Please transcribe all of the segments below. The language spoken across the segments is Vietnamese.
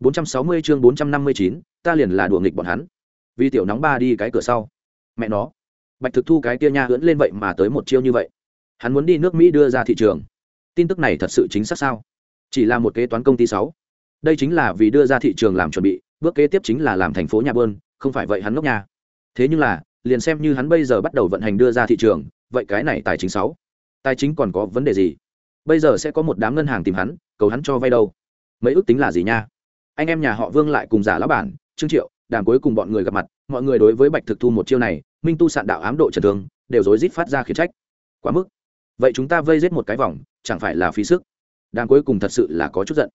460 chương 459, ta liền là đùa nghịch bọn hắn. Vì tiểu nóng ba đi cái cửa sau. Mẹ nó. Bạch thực thu cái kia nha ưỡn lên vậy mà tới một chiêu như vậy. Hắn muốn đi nước mỹ đưa ra thị trường. Tin tức này thật sự chính xác sao? Chỉ là một kế toán công ty sáu. Đây chính là vì đưa ra thị trường làm chuẩn bị bước kế tiếp chính là làm thành phố nhà bơn không phải vậy hắn ngốc nhà thế nhưng là liền xem như hắn bây giờ bắt đầu vận hành đưa ra thị trường vậy cái này tài chính sáu. Tài chính còn có vấn đề gì? Bây giờ sẽ có một đám ngân hàng tìm hắn cầu hắn cho vay đâu? Mấy ước tính là gì nha? Anh em nhà họ vương lại cùng giả lão bản, trương triệu, đàm cuối cùng bọn người gặp mặt, mọi người đối với bạch thực thu một chiêu này, minh tu sạn đạo ám độ trần thương, đều rối rít phát ra khiển trách. Quá mức. Vậy chúng ta vây giết một cái vòng, chẳng phải là phí sức? Đàm cuối cùng thật sự là có chút giận.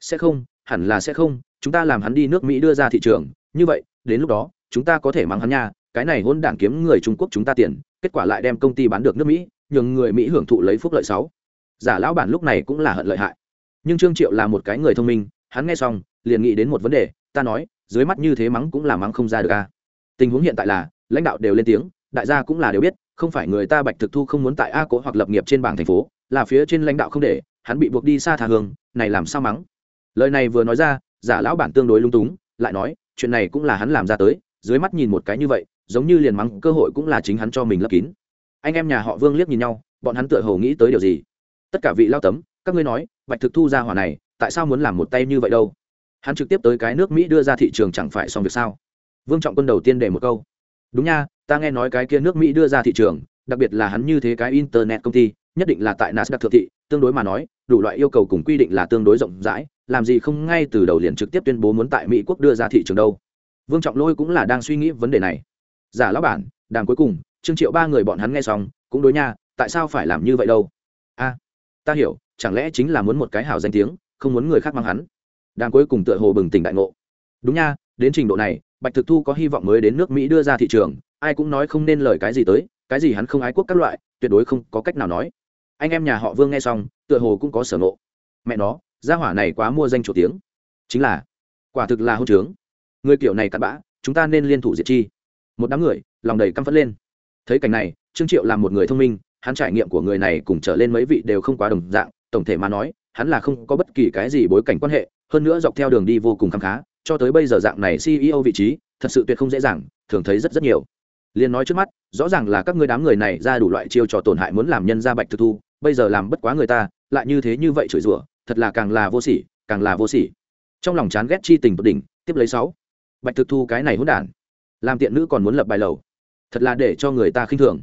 Sẽ không, hẳn là sẽ không, chúng ta làm hắn đi nước mỹ đưa ra thị trường, như vậy, đến lúc đó, chúng ta có thể mang hắn nha, cái này hôn đảng kiếm người trung quốc chúng ta tiền, kết quả lại đem công ty bán được nước mỹ, nhường người mỹ hưởng thụ lấy phúc lợi sáu giả lão bản lúc này cũng là hận lợi hại. Nhưng trương triệu là một cái người thông minh, hắn nghe xong liền nghĩ đến một vấn đề, ta nói, dưới mắt như thế mắng cũng là mắng không ra được a tình huống hiện tại là, lãnh đạo đều lên tiếng, đại gia cũng là đều biết, không phải người ta bạch thực thu không muốn tại a cố hoặc lập nghiệp trên bảng thành phố, là phía trên lãnh đạo không để, hắn bị buộc đi xa thà hương, này làm sao mắng? Lời này vừa nói ra, giả lão bản tương đối lung túng, lại nói, chuyện này cũng là hắn làm ra tới, dưới mắt nhìn một cái như vậy, giống như liền mắng cơ hội cũng là chính hắn cho mình lấp kín. Anh em nhà họ vương liếc nhìn nhau, bọn hắn tựa hồ nghĩ tới điều gì? Tất cả vị lao tấm, các ngươi nói, bạch thực thu ra hỏa này, tại sao muốn làm một tay như vậy đâu? Hắn trực tiếp tới cái nước mỹ đưa ra thị trường chẳng phải xong việc sao? Vương trọng quân đầu tiên để một câu. Đúng nha, ta nghe nói cái kia nước mỹ đưa ra thị trường, đặc biệt là hắn như thế cái internet công ty, nhất định là tại nasdaq thượng thị, tương đối mà nói, đủ loại yêu cầu cùng quy định là tương đối rộng rãi, làm gì không ngay từ đầu liền trực tiếp tuyên bố muốn tại mỹ quốc đưa ra thị trường đâu. Vương trọng lôi cũng là đang suy nghĩ vấn đề này. Giả lão bản, đàm cuối cùng, trương triệu ba người bọn hắn nghe xong, cũng đối nha, tại sao phải làm như vậy đâu? A, ta hiểu, chẳng lẽ chính là muốn một cái hảo danh tiếng, không muốn người khác mang hắn? Đàm cuối cùng tựa hồ bừng tỉnh đại ngộ. Đúng nha, đến trình độ này, bạch thực thu có hy vọng mới đến nước mỹ đưa ra thị trường, ai cũng nói không nên lời cái gì tới, cái gì hắn không ái quốc các loại, tuyệt đối không có cách nào nói. Anh em nhà họ vương nghe xong, tựa hồ cũng có sở ngộ. Mẹ nó, gia hỏa này quá mua danh chủ tiếng. Chính là, quả thực là hôn trướng. Người kiểu này cặn bã, chúng ta nên liên thủ diệt chi. Một đám người, lòng đầy căm phẫn lên. Thấy cảnh này, trương triệu là một người thông minh, hắn trải nghiệm của người này cùng trở lên mấy vị đều không quá đồng dạng, tổng thể mà nói, hắn là không có bất kỳ cái gì bối cảnh quan hệ hơn nữa dọc theo đường đi vô cùng khám khá, cho tới bây giờ dạng này ceo vị trí, thật sự tuyệt không dễ dàng, thường thấy rất rất nhiều. Liền nói trước mắt, rõ ràng là các ngươi đám người này ra đủ loại chiêu trò tổn hại muốn làm nhân gia bạch thực thu, bây giờ làm bất quá người ta, lại như thế như vậy chửi rủa, thật là càng là vô sỉ, càng là vô sỉ. Trong lòng chán ghét chi tình tột đỉnh tiếp lấy sáu. Bạch thực thu cái này hỗn đản. Làm tiện nữ còn muốn lập bài lầu. Thật là để cho người ta khinh thường.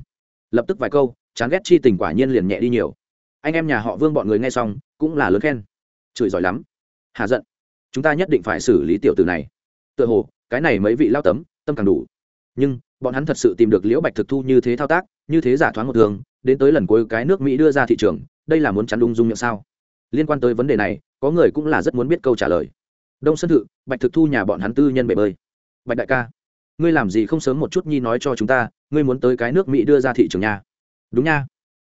Lập tức vài câu, chán ghét chi tình quả nhiên liền nhẹ đi nhiều. Anh em nhà họ vương bọn người nghe xong, cũng là lớn khen. Chửi giỏi lắm hạ giận. Chúng ta nhất định phải xử lý tiểu tử này. Tựa hồ, cái này mấy vị lao tấm, tâm càng đủ. Nhưng, bọn hắn thật sự tìm được liễu bạch thực thu như thế thao tác, như thế giả thoáng một thường đến tới lần cuối cái nước mỹ đưa ra thị trường, đây là muốn chắn đung dung miệng sao? Liên quan tới vấn đề này, có người cũng là rất muốn biết câu trả lời. Đông sân thự, bạch thực thu nhà bọn hắn tư nhân bể bơi. Bạch đại ca, ngươi làm gì không sớm một chút nhi nói cho chúng ta, ngươi muốn tới cái nước mỹ đưa ra thị trường nha. Đúng nha.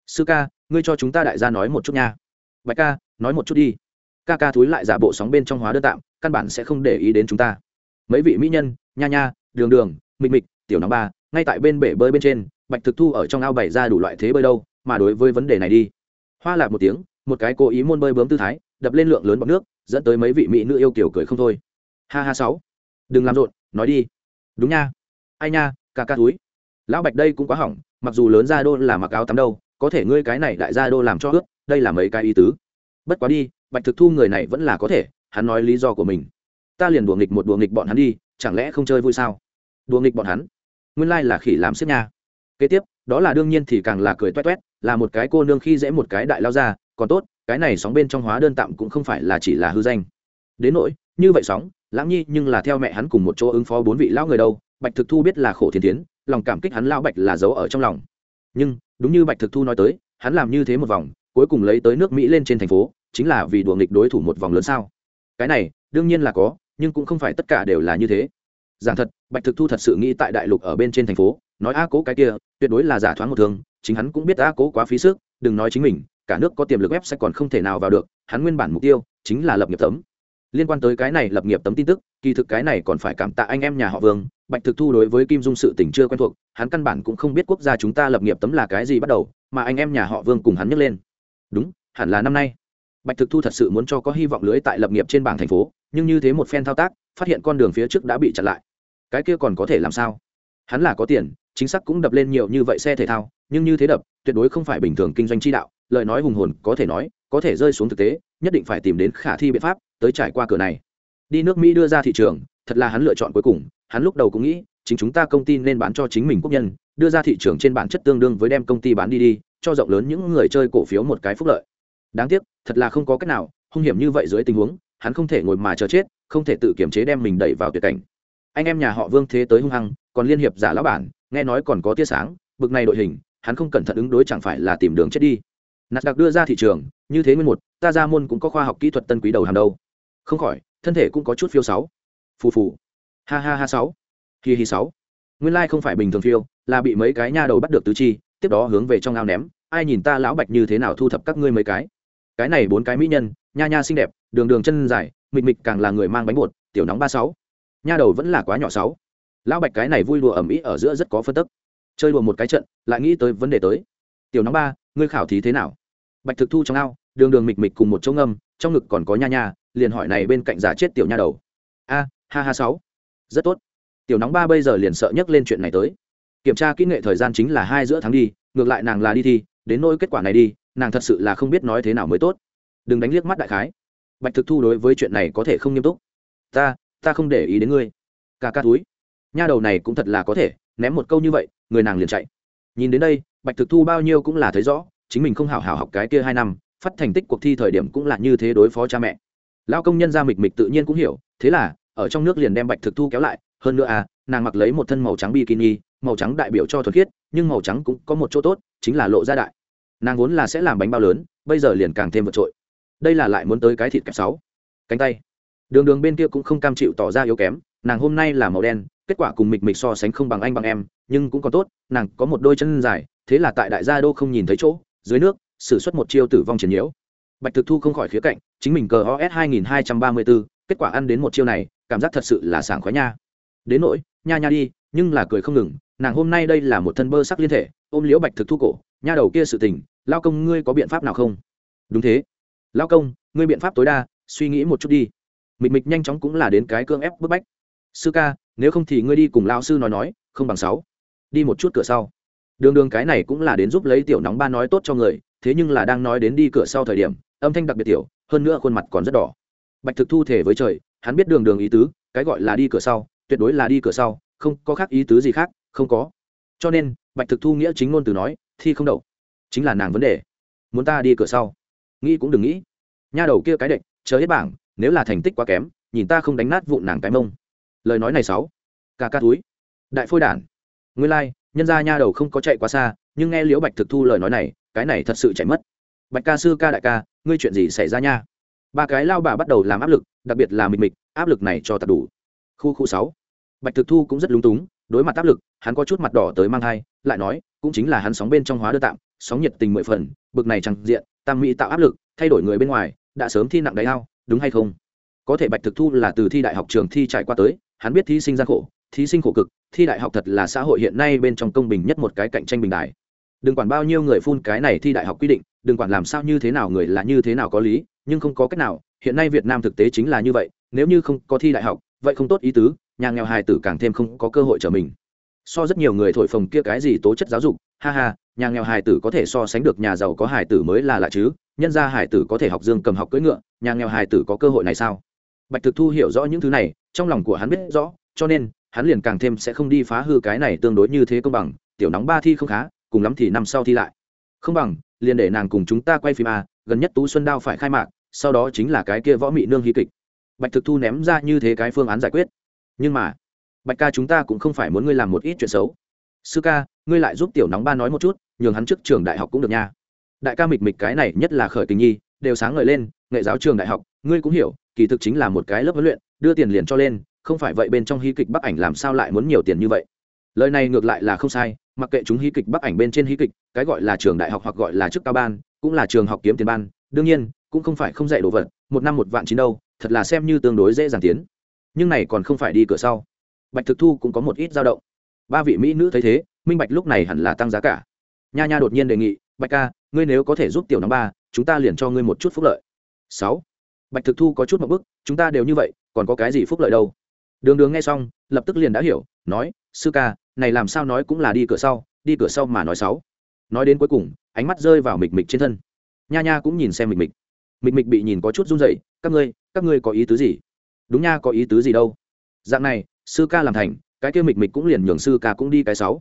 Sư ca, ngươi cho chúng ta đại gia nói một chút nha. Bạch ca, nói một chút đi ca ca thúi lại giả bộ sóng bên trong hóa đơn tạm, căn bản sẽ không để ý đến chúng ta. Mấy vị mỹ nhân, nha nha, đường đường, mịch mịch, tiểu nóng ba, ngay tại bên bể bơi bên trên, bạch thực thu ở trong ao bày ra đủ loại thế bơi đâu, mà đối với vấn đề này đi. Hoa lạc một tiếng, một cái cố ý môn bơi bướm tư thái, đập lên lượng lớn bọc nước, dẫn tới mấy vị mỹ nữ yêu kiểu cười không thôi. Ha ha sáu. Đừng làm rộn, nói đi. Đúng nha. Ai nha, ca ca túi lão bạch đây cũng quá hỏng, mặc dù lớn gia đô là mặc áo tắm đâu, có thể ngươi cái này đại gia đô làm cho ướt, đây là mấy cái ý tứ. Bất quá đi bạch thực thu người này vẫn là có thể, hắn nói lý do của mình. Ta liền đùa nghịch một đùa nghịch bọn hắn đi, chẳng lẽ không chơi vui sao? Đùa nghịch bọn hắn? Nguyên lai là khỉ làm xếp nha. Kế tiếp, đó là đương nhiên thì càng là cười toét toét, là một cái cô nương khi dễ một cái đại lao ra còn tốt, cái này sóng bên trong hóa đơn tạm cũng không phải là chỉ là hư danh. Đến nỗi, như vậy sóng, lãng nhi nhưng là theo mẹ hắn cùng một chỗ ứng phó bốn vị lão người đâu, bạch thực thu biết là khổ thiên tiến, lòng cảm kích hắn lão bạch là giấu ở trong lòng. Nhưng, đúng như bạch thực thu nói tới, hắn làm như thế một vòng, cuối cùng lấy tới nước mỹ lên trên thành phố chính là vì đùa nghịch đối thủ một vòng lớn sao? Cái này, đương nhiên là có, nhưng cũng không phải tất cả đều là như thế. Giảng thật, bạch thực thu thật sự nghĩ tại đại lục ở bên trên thành phố, nói a cố cái kia, tuyệt đối là giả thoáng một thường chính hắn cũng biết a cố quá phí sức, đừng nói chính mình, cả nước có tiềm lực web sẽ còn không thể nào vào được, hắn nguyên bản mục tiêu chính là lập nghiệp tấm. Liên quan tới cái này lập nghiệp tấm tin tức, kỳ thực cái này còn phải cảm tạ anh em nhà họ vương, bạch thực thu đối với kim dung sự tỉnh chưa quen thuộc, hắn căn bản cũng không biết quốc gia chúng ta lập nghiệp tấm là cái gì bắt đầu, mà anh em nhà họ vương cùng hắn nhắc lên. Đúng, hẳn là năm nay bạch thực thu thật sự muốn cho có hy vọng lưới tại lập nghiệp trên bảng thành phố, nhưng như thế một phen thao tác, phát hiện con đường phía trước đã bị chặn lại. Cái kia còn có thể làm sao? Hắn là có tiền, chính xác cũng đập lên nhiều như vậy xe thể thao, nhưng như thế đập, tuyệt đối không phải bình thường kinh doanh chi đạo, lời nói hùng hồn có thể nói, có thể rơi xuống thực tế, nhất định phải tìm đến khả thi biện pháp tới trải qua cửa này. Đi nước mỹ đưa ra thị trường, thật là hắn lựa chọn cuối cùng, hắn lúc đầu cũng nghĩ, chính chúng ta công ty nên bán cho chính mình quốc nhân, đưa ra thị trường trên bản chất tương đương với đem công ty bán đi đi, cho rộng lớn những người chơi cổ phiếu một cái phúc lợi đáng tiếc, thật là không có cách nào, hung hiểm như vậy dưới tình huống, hắn không thể ngồi mà chờ chết, không thể tự kiểm chế đem mình đẩy vào tuyệt cảnh. Anh em nhà họ vương thế tới hung hăng, còn liên hiệp giả lão bản, nghe nói còn có tia sáng, bực này đội hình, hắn không cẩn thận ứng đối chẳng phải là tìm đường chết đi. Nạt đặc đưa ra thị trường, như thế nguyên một, ta ra môn cũng có khoa học kỹ thuật tân quý đầu hàng đâu. Không khỏi, thân thể cũng có chút phiêu sáu. Phù phù. Ha ha ha sáu. Hi hi sáu. Nguyên lai không phải bình thường phiêu, là bị mấy cái nha đầu bắt được tứ chi, tiếp đó hướng về trong ao ném. Ai nhìn ta lão bạch như thế nào thu thập các ngươi mấy cái? Cái này bốn cái mỹ nhân, nha nha xinh đẹp, đường đường chân dài mịch mịch càng là người mang bánh bột, tiểu nóng ba sáu. Nha đầu vẫn là quá nhỏ sáu. Lão bạch cái này vui đùa ẩm ý ở giữa rất có phân tức. Chơi đùa một cái trận, lại nghĩ tới vấn đề tới. Tiểu nóng ba, ngươi khảo thí thế nào? Bạch thực thu trong ao, đường đường mịch mịch cùng một chỗ ngâm, trong ngực còn có nha nha, liền hỏi này bên cạnh giả chết tiểu nha đầu. A, ha ha sáu. Rất tốt. Tiểu nóng ba bây giờ liền sợ nhắc lên chuyện này tới. Kiểm tra kỹ nghệ thời gian chính là hai giữa tháng đi, ngược lại nàng là đi thi, đến nỗi kết quả này đi nàng thật sự là không biết nói thế nào mới tốt. Đừng đánh liếc mắt đại khái. Bạch thực thu đối với chuyện này có thể không nghiêm túc. Ta ta không để ý đến ngươi. Ca ca túi. Nha đầu này cũng thật là có thể, ném một câu như vậy, người nàng liền chạy. Nhìn đến đây, bạch thực thu bao nhiêu cũng là thấy rõ, chính mình không hảo hảo học cái kia hai năm, phát thành tích cuộc thi thời điểm cũng là như thế đối phó cha mẹ. Lao công nhân ra mịch mịch tự nhiên cũng hiểu, thế là, ở trong nước liền đem bạch thực thu kéo lại, hơn nữa à nàng mặc lấy một thân màu trắng bikini, màu trắng đại biểu cho thuần khiết, nhưng màu trắng cũng có một chỗ tốt, chính là lộ ra đại nàng vốn là sẽ làm bánh bao lớn bây giờ liền càng thêm vượt trội. Đây là lại muốn tới cái thịt kẹp sáu. Cánh tay. Đường đường bên kia cũng không cam chịu tỏ ra yếu kém nàng hôm nay là màu đen kết quả cùng mịch mịch so sánh không bằng anh bằng em nhưng cũng còn tốt nàng có một đôi chân dài thế là tại đại gia đô không nhìn thấy chỗ dưới nước xử suất một chiêu tử vong triển nhiễu. Bạch thực thu không khỏi khía cạnh chính mình cờ os 2234, kết quả ăn đến một chiêu này cảm giác thật sự là sảng khoái nha. Đến nỗi nha nha đi nhưng là cười không ngừng nàng hôm nay đây là một thân bơ sắc liên thể ôm liễu bạch thực thu cổ nha đầu kia sự tình, lao công ngươi có biện pháp nào không? Đúng thế. Lao công, ngươi biện pháp tối đa, suy nghĩ một chút đi. Mịch mịch nhanh chóng cũng là đến cái cương ép bức bách. Sư ca, nếu không thì ngươi đi cùng lao sư nói nói, không bằng sáu. Đi một chút cửa sau. Đường đường cái này cũng là đến giúp lấy tiểu nóng ba nói tốt cho người, thế nhưng là đang nói đến đi cửa sau thời điểm, âm thanh đặc biệt tiểu, hơn nữa khuôn mặt còn rất đỏ. Bạch thực thu thể với trời, hắn biết đường đường ý tứ, cái gọi là đi cửa sau, tuyệt đối là đi cửa sau, không có khác ý tứ gì khác, không có. Cho nên, bạch thực thu nghĩa chính ngôn từ nói thi không đậu. Chính là nàng vấn đề. Muốn ta đi cửa sau. Nghĩ cũng đừng nghĩ. Nha đầu kia cái đệch chờ hết bảng nếu là thành tích quá kém nhìn ta không đánh nát vụn nàng cái mông. Lời nói này sáu. Ca ca túi. Đại phôi đản. Nguyên lai、like, nhân gia nha đầu không có chạy quá xa nhưng nghe liễu bạch thực thu lời nói này cái này thật sự chạy mất. Bạch ca sư ca đại ca ngươi chuyện gì xảy ra nha? Ba cái lao bà bắt đầu làm áp lực đặc biệt là mịch mịch áp lực này cho thật đủ. Khu khu sáu. Bạch thực thu cũng rất lúng túng đối mặt áp lực hắn có chút mặt đỏ tới mang thai lại nói, cũng chính là hắn sóng bên trong hóa đưa tạm, sóng nhiệt tình mười phần, bực này chẳng diện, tam mỹ tạo áp lực, thay đổi người bên ngoài, đã sớm thi nặng đáy ao, đúng hay không? Có thể bạch thực thu là từ thi đại học trường thi trải qua tới, hắn biết thí sinh gian khổ, thí sinh khổ cực, thi đại học thật là xã hội hiện nay bên trong công bình nhất một cái cạnh tranh bình đại. Đừng quản bao nhiêu người phun cái này thi đại học quy định, đừng quản làm sao như thế nào người là như thế nào có lý, nhưng không có cách nào, hiện nay việt nam thực tế chính là như vậy, nếu như không có thi đại học, vậy không tốt ý tứ, nhà nghèo hài tử càng thêm không có cơ hội trở mình so rất nhiều người thổi phồng kia cái gì tố chất giáo dục, ha ha, nhà nghèo hải tử có thể so sánh được nhà giàu có hải tử mới là lạ chứ, nhân gia hải tử có thể học dương cầm học cưỡi ngựa, nhà nghèo hải tử có cơ hội này sao? Bạch thực thu hiểu rõ những thứ này, trong lòng của hắn biết rõ, cho nên, hắn liền càng thêm sẽ không đi phá hư cái này tương đối như thế công bằng, tiểu nóng ba thi không khá, cùng lắm thì năm sau thi lại. Không bằng, liền để nàng cùng chúng ta quay phim a, gần nhất tú xuân đao phải khai mạc, sau đó chính là cái kia võ mị nương hy kịch. Bạch thực thu ném ra như thế cái phương án giải quyết. Nhưng mà bạch ca chúng ta cũng không phải muốn ngươi làm một ít chuyện xấu. Sư ca, ngươi lại giúp tiểu nóng ba nói một chút, nhường hắn trước trường đại học cũng được nha. Đại ca mịch mịch cái này nhất là khởi tình nhi, đều sáng ngời lên, nghệ giáo trường đại học, ngươi cũng hiểu, kỳ thực chính là một cái lớp huấn luyện, đưa tiền liền cho lên, không phải vậy bên trong hí kịch bắc ảnh làm sao lại muốn nhiều tiền như vậy? Lời này ngược lại là không sai, mặc kệ chúng hí kịch bắc ảnh bên trên hí kịch, cái gọi là trường đại học hoặc gọi là chức cao ban, cũng là trường học kiếm tiền ban, đương nhiên, cũng không phải không dạy đồ vật, một năm một vạn chín đâu, thật là xem như tương đối dễ dàng tiến. Nhưng này còn không phải đi cửa sau bạch thực thu cũng có một ít dao động. Ba vị mỹ nữ thấy thế, minh bạch lúc này hẳn là tăng giá cả. Nha nha đột nhiên đề nghị, bạch ca, ngươi nếu có thể giúp tiểu năm ba, chúng ta liền cho ngươi một chút phúc lợi. Sáu. Bạch thực thu có chút một bức, chúng ta đều như vậy, còn có cái gì phúc lợi đâu? Đường đường nghe xong, lập tức liền đã hiểu, nói, sư ca, này làm sao nói cũng là đi cửa sau, đi cửa sau mà nói sáu. Nói đến cuối cùng, ánh mắt rơi vào mịch mịch trên thân. Nha nha cũng nhìn xem mịch mịch. Mịch mịch bị nhìn có chút run rẩy, các ngươi các ngươi có ý tứ gì? Đúng nha, có ý tứ gì đâu. Dạng này sư ca làm thành cái kia mịch mịch cũng liền nhường sư ca cũng đi cái sáu.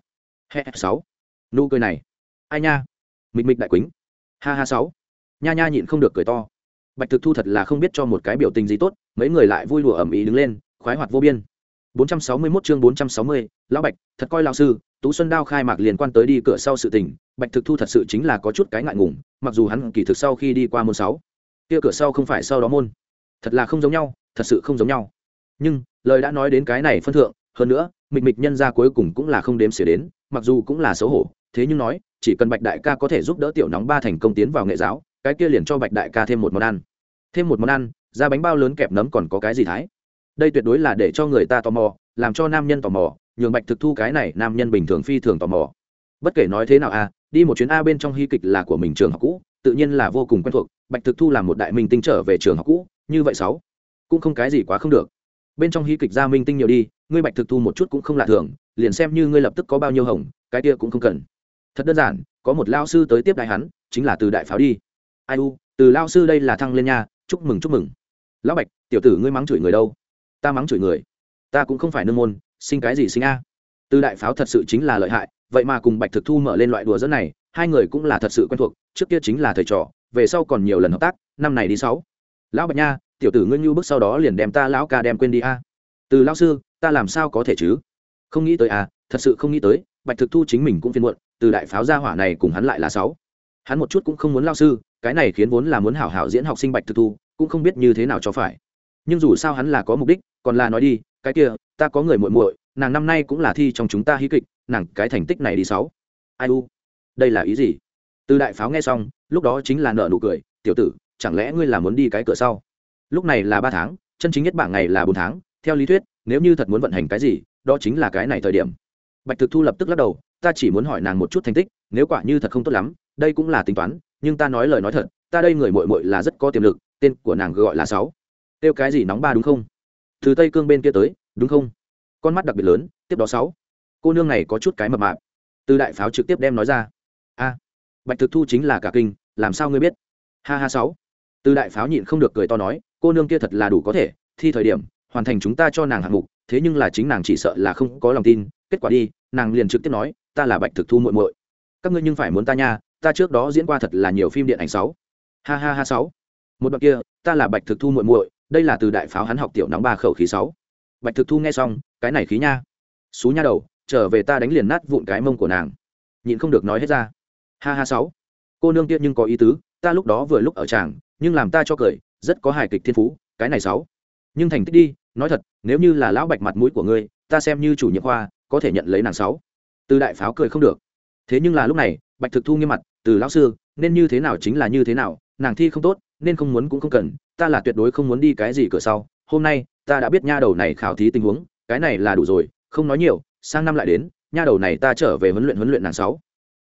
He sáu. Nụ cười này. Ai nha? Mịch mịch đại quýnh ha ha sáu. Nha nha nhịn không được cười to. Bạch thực thu thật là không biết cho một cái biểu tình gì tốt mấy người lại vui đùa ẩm ý đứng lên khoái hoạt vô biên. 461 chương 460, lão bạch thật coi lão sư tú xuân đao khai mạc liên quan tới đi cửa sau sự tình bạch thực thu thật sự chính là có chút cái ngại ngùng mặc dù hắn kỳ thực sau khi đi qua môn sáu kia cửa sau không phải sau đó môn. Thật là không giống nhau thật sự không giống nhau nhưng, lời đã nói đến cái này phân thượng, hơn nữa, mịch mịch nhân ra cuối cùng cũng là không đếm xỉa đến, mặc dù cũng là xấu hổ, thế nhưng nói, chỉ cần bạch đại ca có thể giúp đỡ tiểu nóng ba thành công tiến vào nghệ giáo, cái kia liền cho bạch đại ca thêm một món ăn. Thêm một món ăn, ra bánh bao lớn kẹp nấm còn có cái gì thái? Đây tuyệt đối là để cho người ta tò mò, làm cho nam nhân tò mò, nhường bạch thực thu cái này nam nhân bình thường phi thường tò mò. Bất kể nói thế nào a đi một chuyến a bên trong hy kịch là của mình trường học cũ, tự nhiên là vô cùng quen thuộc, bạch thực thu là một đại minh tinh trở về trường học cũ, như vậy sáu, cũng không cái gì quá không được bên trong hí kịch gia minh tinh nhiều đi, ngươi bạch thực thu một chút cũng không lạ thường, liền xem như ngươi lập tức có bao nhiêu hồng, cái kia cũng không cần. Thật đơn giản, có một lao sư tới tiếp đại hắn, chính là từ đại pháo đi. Ai u, từ lao sư đây là thăng lên nha, chúc mừng chúc mừng. Lão bạch, tiểu tử ngươi mắng chửi người đâu? Ta mắng chửi người. Ta cũng không phải nương môn, sinh cái gì sinh a? Từ đại pháo thật sự chính là lợi hại, vậy mà cùng bạch thực thu mở lên loại đùa dẫn này, hai người cũng là thật sự quen thuộc, trước kia chính là thầy trò, về sau còn nhiều lần hợp tác, năm này đi sáu. Lão bạch nha tiểu tử ngươi như bước sau đó liền đem ta lão ca đem quên đi a. Từ lão sư, ta làm sao có thể chứ? Không nghĩ tới à thật sự không nghĩ tới, bạch thực thu chính mình cũng phiền muộn, từ đại pháo gia hỏa này cùng hắn lại là sáu. Hắn một chút cũng không muốn lao sư, cái này khiến vốn là muốn hảo hảo diễn học sinh bạch thực thu, cũng không biết như thế nào cho phải. Nhưng dù sao hắn là có mục đích, còn là nói đi, cái kia, ta có người muội muội, nàng năm nay cũng là thi trong chúng ta hí kịch, nàng cái thành tích này đi sáu. Ai u? Đây là ý gì? Từ đại pháo nghe xong, lúc đó chính là nợ nụ cười, tiểu tử, chẳng lẽ ngươi là muốn đi cái cửa sau? Lúc này là ba tháng, chân chính nhất bảng ngày là bốn tháng. Theo lý thuyết, nếu như thật muốn vận hành cái gì, đó chính là cái này thời điểm. Bạch thực thu lập tức lắc đầu, ta chỉ muốn hỏi nàng một chút thành tích, nếu quả như thật không tốt lắm, đây cũng là tính toán, nhưng ta nói lời nói thật, ta đây người mội mội là rất có tiềm lực, tên của nàng gọi là sáu. Tiêu cái gì nóng ba đúng không? Từ tây cương bên kia tới, đúng không? Con mắt đặc biệt lớn, tiếp đó sáu. Cô nương này có chút cái mập mạp. Từ đại pháo trực tiếp đem nói ra. A, bạch thực thu chính là cả kinh, làm sao ngươi biết? Ha ha sáu. Từ đại pháo nhịn không được cười to nói cô nương kia thật là đủ có thể, thi thời điểm, hoàn thành chúng ta cho nàng hạng mục, thế nhưng là chính nàng chỉ sợ là không có lòng tin. Kết quả đi, nàng liền trực tiếp nói, ta là bạch thực thu muội muội. Các ngươi nhưng phải muốn ta nha, ta trước đó diễn qua thật là nhiều phim điện ảnh sáu. Ha ha ha, sáu. Một đoạn kia, ta là bạch thực thu muội muội, đây là từ đại pháo hắn học tiểu nóng ba khẩu khí sáu. Bạch thực thu nghe xong, cái này khí nha. Xú nha đầu, trở về ta đánh liền nát vụn cái mông của nàng. Nhịn không được nói hết ra. Ha ha, sáu. Cô nương kia nhưng có ý tứ, ta lúc đó vừa lúc ở tràng nhưng làm ta cho cười rất có hài kịch thiên phú, cái này sáu. Nhưng thành tích đi, nói thật, nếu như là lão bạch mặt mũi của ngươi, ta xem như chủ nhiệm khoa, có thể nhận lấy nàng sáu. Từ đại pháo cười không được. Thế nhưng là lúc này, bạch thực thu nghiêm mặt, từ lão sư, nên như thế nào chính là như thế nào, nàng thi không tốt, nên không muốn cũng không cần, ta là tuyệt đối không muốn đi cái gì cửa sau, hôm nay, ta đã biết nha đầu này khảo thí tình huống, cái này là đủ rồi, không nói nhiều, sang năm lại đến, nha đầu này ta trở về huấn luyện huấn luyện nàng sáu.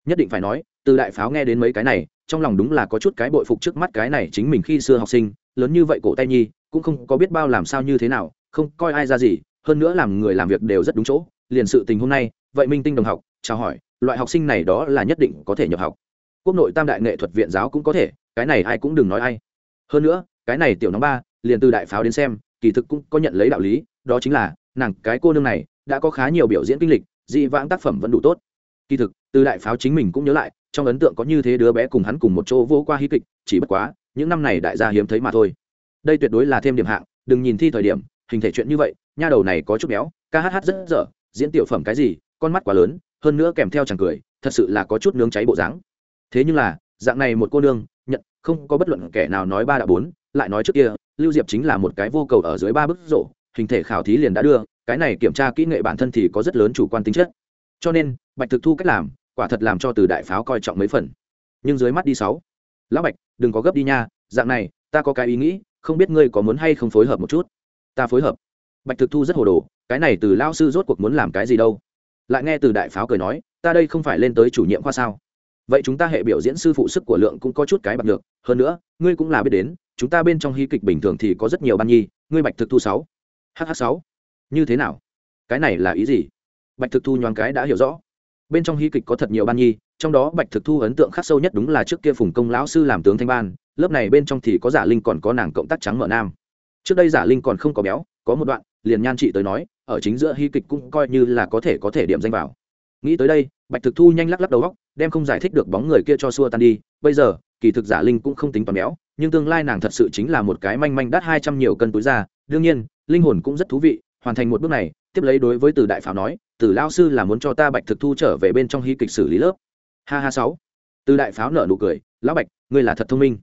Nhất định phải nói, từ đại pháo nghe đến mấy cái này, trong lòng đúng là có chút cái bội phục trước mắt cái này chính mình khi xưa học sinh lớn như vậy cổ tay nhi, cũng không có biết bao làm sao như thế nào, không coi ai ra gì, hơn nữa làm người làm việc đều rất đúng chỗ. Liền sự tình hôm nay, vậy minh tinh đồng học, chào hỏi, loại học sinh này đó là nhất định có thể nhập học. Quốc nội tam đại nghệ thuật viện giáo cũng có thể, cái này ai cũng đừng nói ai. Hơn nữa, cái này tiểu nóng ba, liền từ đại pháo đến xem, kỳ thực cũng có nhận lấy đạo lý, đó chính là, nàng, cái cô nương này, đã có khá nhiều biểu diễn kinh lịch, dị vãng tác phẩm vẫn đủ tốt. Kỳ thực, từ đại pháo chính mình cũng nhớ lại trong ấn tượng có như thế đứa bé cùng hắn cùng một chỗ vô qua hí kịch, chỉ bất quá, những năm này đại gia hiếm thấy mà thôi. Đây tuyệt đối là thêm điểm hạng, đừng nhìn thi thời điểm, hình thể chuyện như vậy, nha đầu này có chút béo, ca hát hát rất dở, diễn tiểu phẩm cái gì, con mắt quá lớn, hơn nữa kèm theo chẳng cười, thật sự là có chút nướng cháy bộ dáng. Thế nhưng là, dạng này một cô nương, nhận, không có bất luận kẻ nào nói ba đã bốn, lại nói trước kia, lưu diệp chính là một cái vô cầu ở dưới ba bức rổ, hình thể khảo thí liền đã đưa, cái này kiểm tra kỹ nghệ bản thân thì có rất lớn chủ quan tính chất. Cho nên, bạch thực thu cách làm quả thật làm cho từ đại pháo coi trọng mấy phần. Nhưng dưới mắt đi sáu. Lão bạch, đừng có gấp đi nha, dạng này, ta có cái ý nghĩ, không biết ngươi có muốn hay không phối hợp một chút. Ta phối hợp. Bạch thực thu rất hồ đồ, cái này từ lao sư rốt cuộc muốn làm cái gì đâu? Lại nghe từ đại pháo cười nói, ta đây không phải lên tới chủ nhiệm khoa sao? Vậy chúng ta hệ biểu diễn sư phụ sức của lượng cũng có chút cái bạc được hơn nữa, ngươi cũng là biết đến, chúng ta bên trong hy kịch bình thường thì có rất nhiều ban nhi, ngươi bạch thực thu sáu. Hh sáu. Như thế nào? Cái này là ý gì? Bạch thực thu nhoáng cái đã hiểu rõ bên trong hy kịch có thật nhiều ban nhi, trong đó bạch thực thu ấn tượng khắc sâu nhất đúng là trước kia phùng công lão sư làm tướng thanh ban, lớp này bên trong thì có giả linh còn có nàng cộng tác trắng mở nam. Trước đây giả linh còn không có béo, có một đoạn, liền nhan chị tới nói, ở chính giữa hy kịch cũng coi như là có thể có thể điểm danh vào. Nghĩ tới đây, bạch thực thu nhanh lắc lắc đầu góc đem không giải thích được bóng người kia cho xua tan đi. Bây giờ, kỳ thực giả linh cũng không tính toàn béo, nhưng tương lai nàng thật sự chính là một cái manh manh đắt hai trăm nhiều cân túi ra đương nhiên, linh hồn cũng rất thú vị, hoàn thành một bước này, tiếp lấy đối với từ đại pháo nói từ lao sư là muốn cho ta bạch thực thu trở về bên trong hy kịch xử lý lớp. Ha ha sáu. Từ đại pháo nở nụ cười, lão bạch, ngươi là thật thông minh.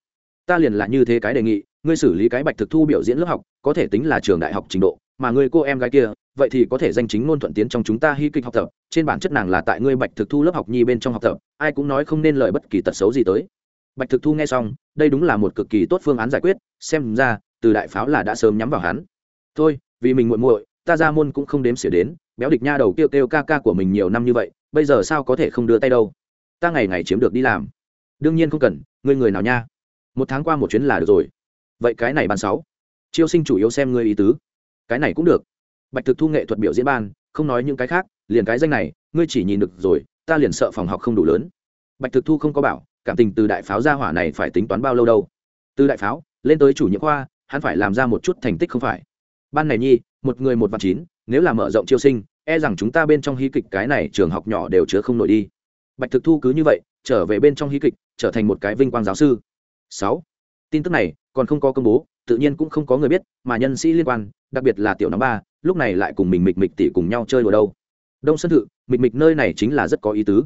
Ta liền là như thế cái đề nghị, ngươi xử lý cái bạch thực thu biểu diễn lớp học, có thể tính là trường đại học trình độ, mà ngươi cô em gái kia, vậy thì có thể danh chính ngôn thuận tiến trong chúng ta hy kịch học tập, trên bản chất nàng là tại ngươi bạch thực thu lớp học nhi bên trong học tập, ai cũng nói không nên lời bất kỳ tật xấu gì tới. Bạch thực thu nghe xong, đây đúng là một cực kỳ tốt phương án giải quyết, xem ra, từ đại pháo là đã sớm nhắm vào hắn. Thôi, vì mình muội muội, ta ra môn cũng không đếm xỉa đến béo địch nha đầu kêu kêu ca ca của mình nhiều năm như vậy, bây giờ sao có thể không đưa tay đâu? Ta ngày ngày chiếm được đi làm. Đương nhiên không cần, ngươi người nào nha? Một tháng qua một chuyến là được rồi. Vậy cái này ban sáu. Chiêu sinh chủ yếu xem ngươi ý tứ. Cái này cũng được. Bạch thực thu nghệ thuật biểu diễn ban, không nói những cái khác, liền cái danh này, ngươi chỉ nhìn được rồi, ta liền sợ phòng học không đủ lớn. Bạch thực thu không có bảo, cảm tình từ đại pháo ra hỏa này phải tính toán bao lâu đâu. Từ đại pháo, lên tới chủ nhiệm khoa, hắn phải làm ra một chút thành tích không phải. Ban này nhi, một người một vạn chín, nếu là mở rộng chiêu sinh e rằng chúng ta bên trong hí kịch cái này trường học nhỏ đều chứa không nổi đi. Bạch thực thu cứ như vậy trở về bên trong hí kịch trở thành một cái vinh quang giáo sư. Sáu tin tức này còn không có công bố tự nhiên cũng không có người biết mà nhân sĩ liên quan đặc biệt là tiểu nóng ba lúc này lại cùng mình mịch mịch tỷ cùng nhau chơi đùa đâu. Đông sân thự mịch mịch nơi này chính là rất có ý tứ.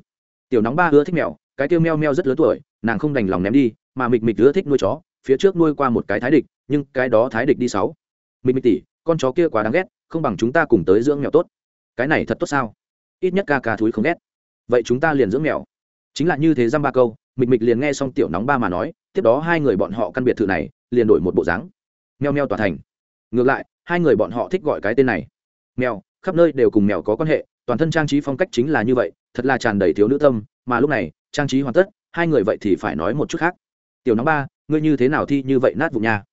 Tiểu nóng ba ưa thích mèo cái tiêu meo meo rất lớn tuổi nàng không đành lòng ném đi mà mịch mịch ưa thích nuôi chó phía trước nuôi qua một cái thái địch nhưng cái đó thái địch đi sáu. Mịch mịch tỷ, con chó kia quá đáng ghét không bằng chúng ta cùng tới dưỡng mèo tốt cái này thật tốt sao? Ít nhất ca ca thúi không ghét. Vậy chúng ta liền dưỡng mèo. Chính là như thế dăm ba câu, mịch mịch liền nghe xong tiểu nóng ba mà nói, tiếp đó hai người bọn họ căn biệt thự này, liền đổi một bộ dáng. Meo meo tỏa thành. Ngược lại, hai người bọn họ thích gọi cái tên này. Mèo, khắp nơi đều cùng mèo có quan hệ, toàn thân trang trí phong cách chính là như vậy, thật là tràn đầy thiếu nữ tâm, mà lúc này, trang trí hoàn tất, hai người vậy thì phải nói một chút khác. Tiểu nóng ba, ngươi như thế nào thi như vậy nát vụ nha?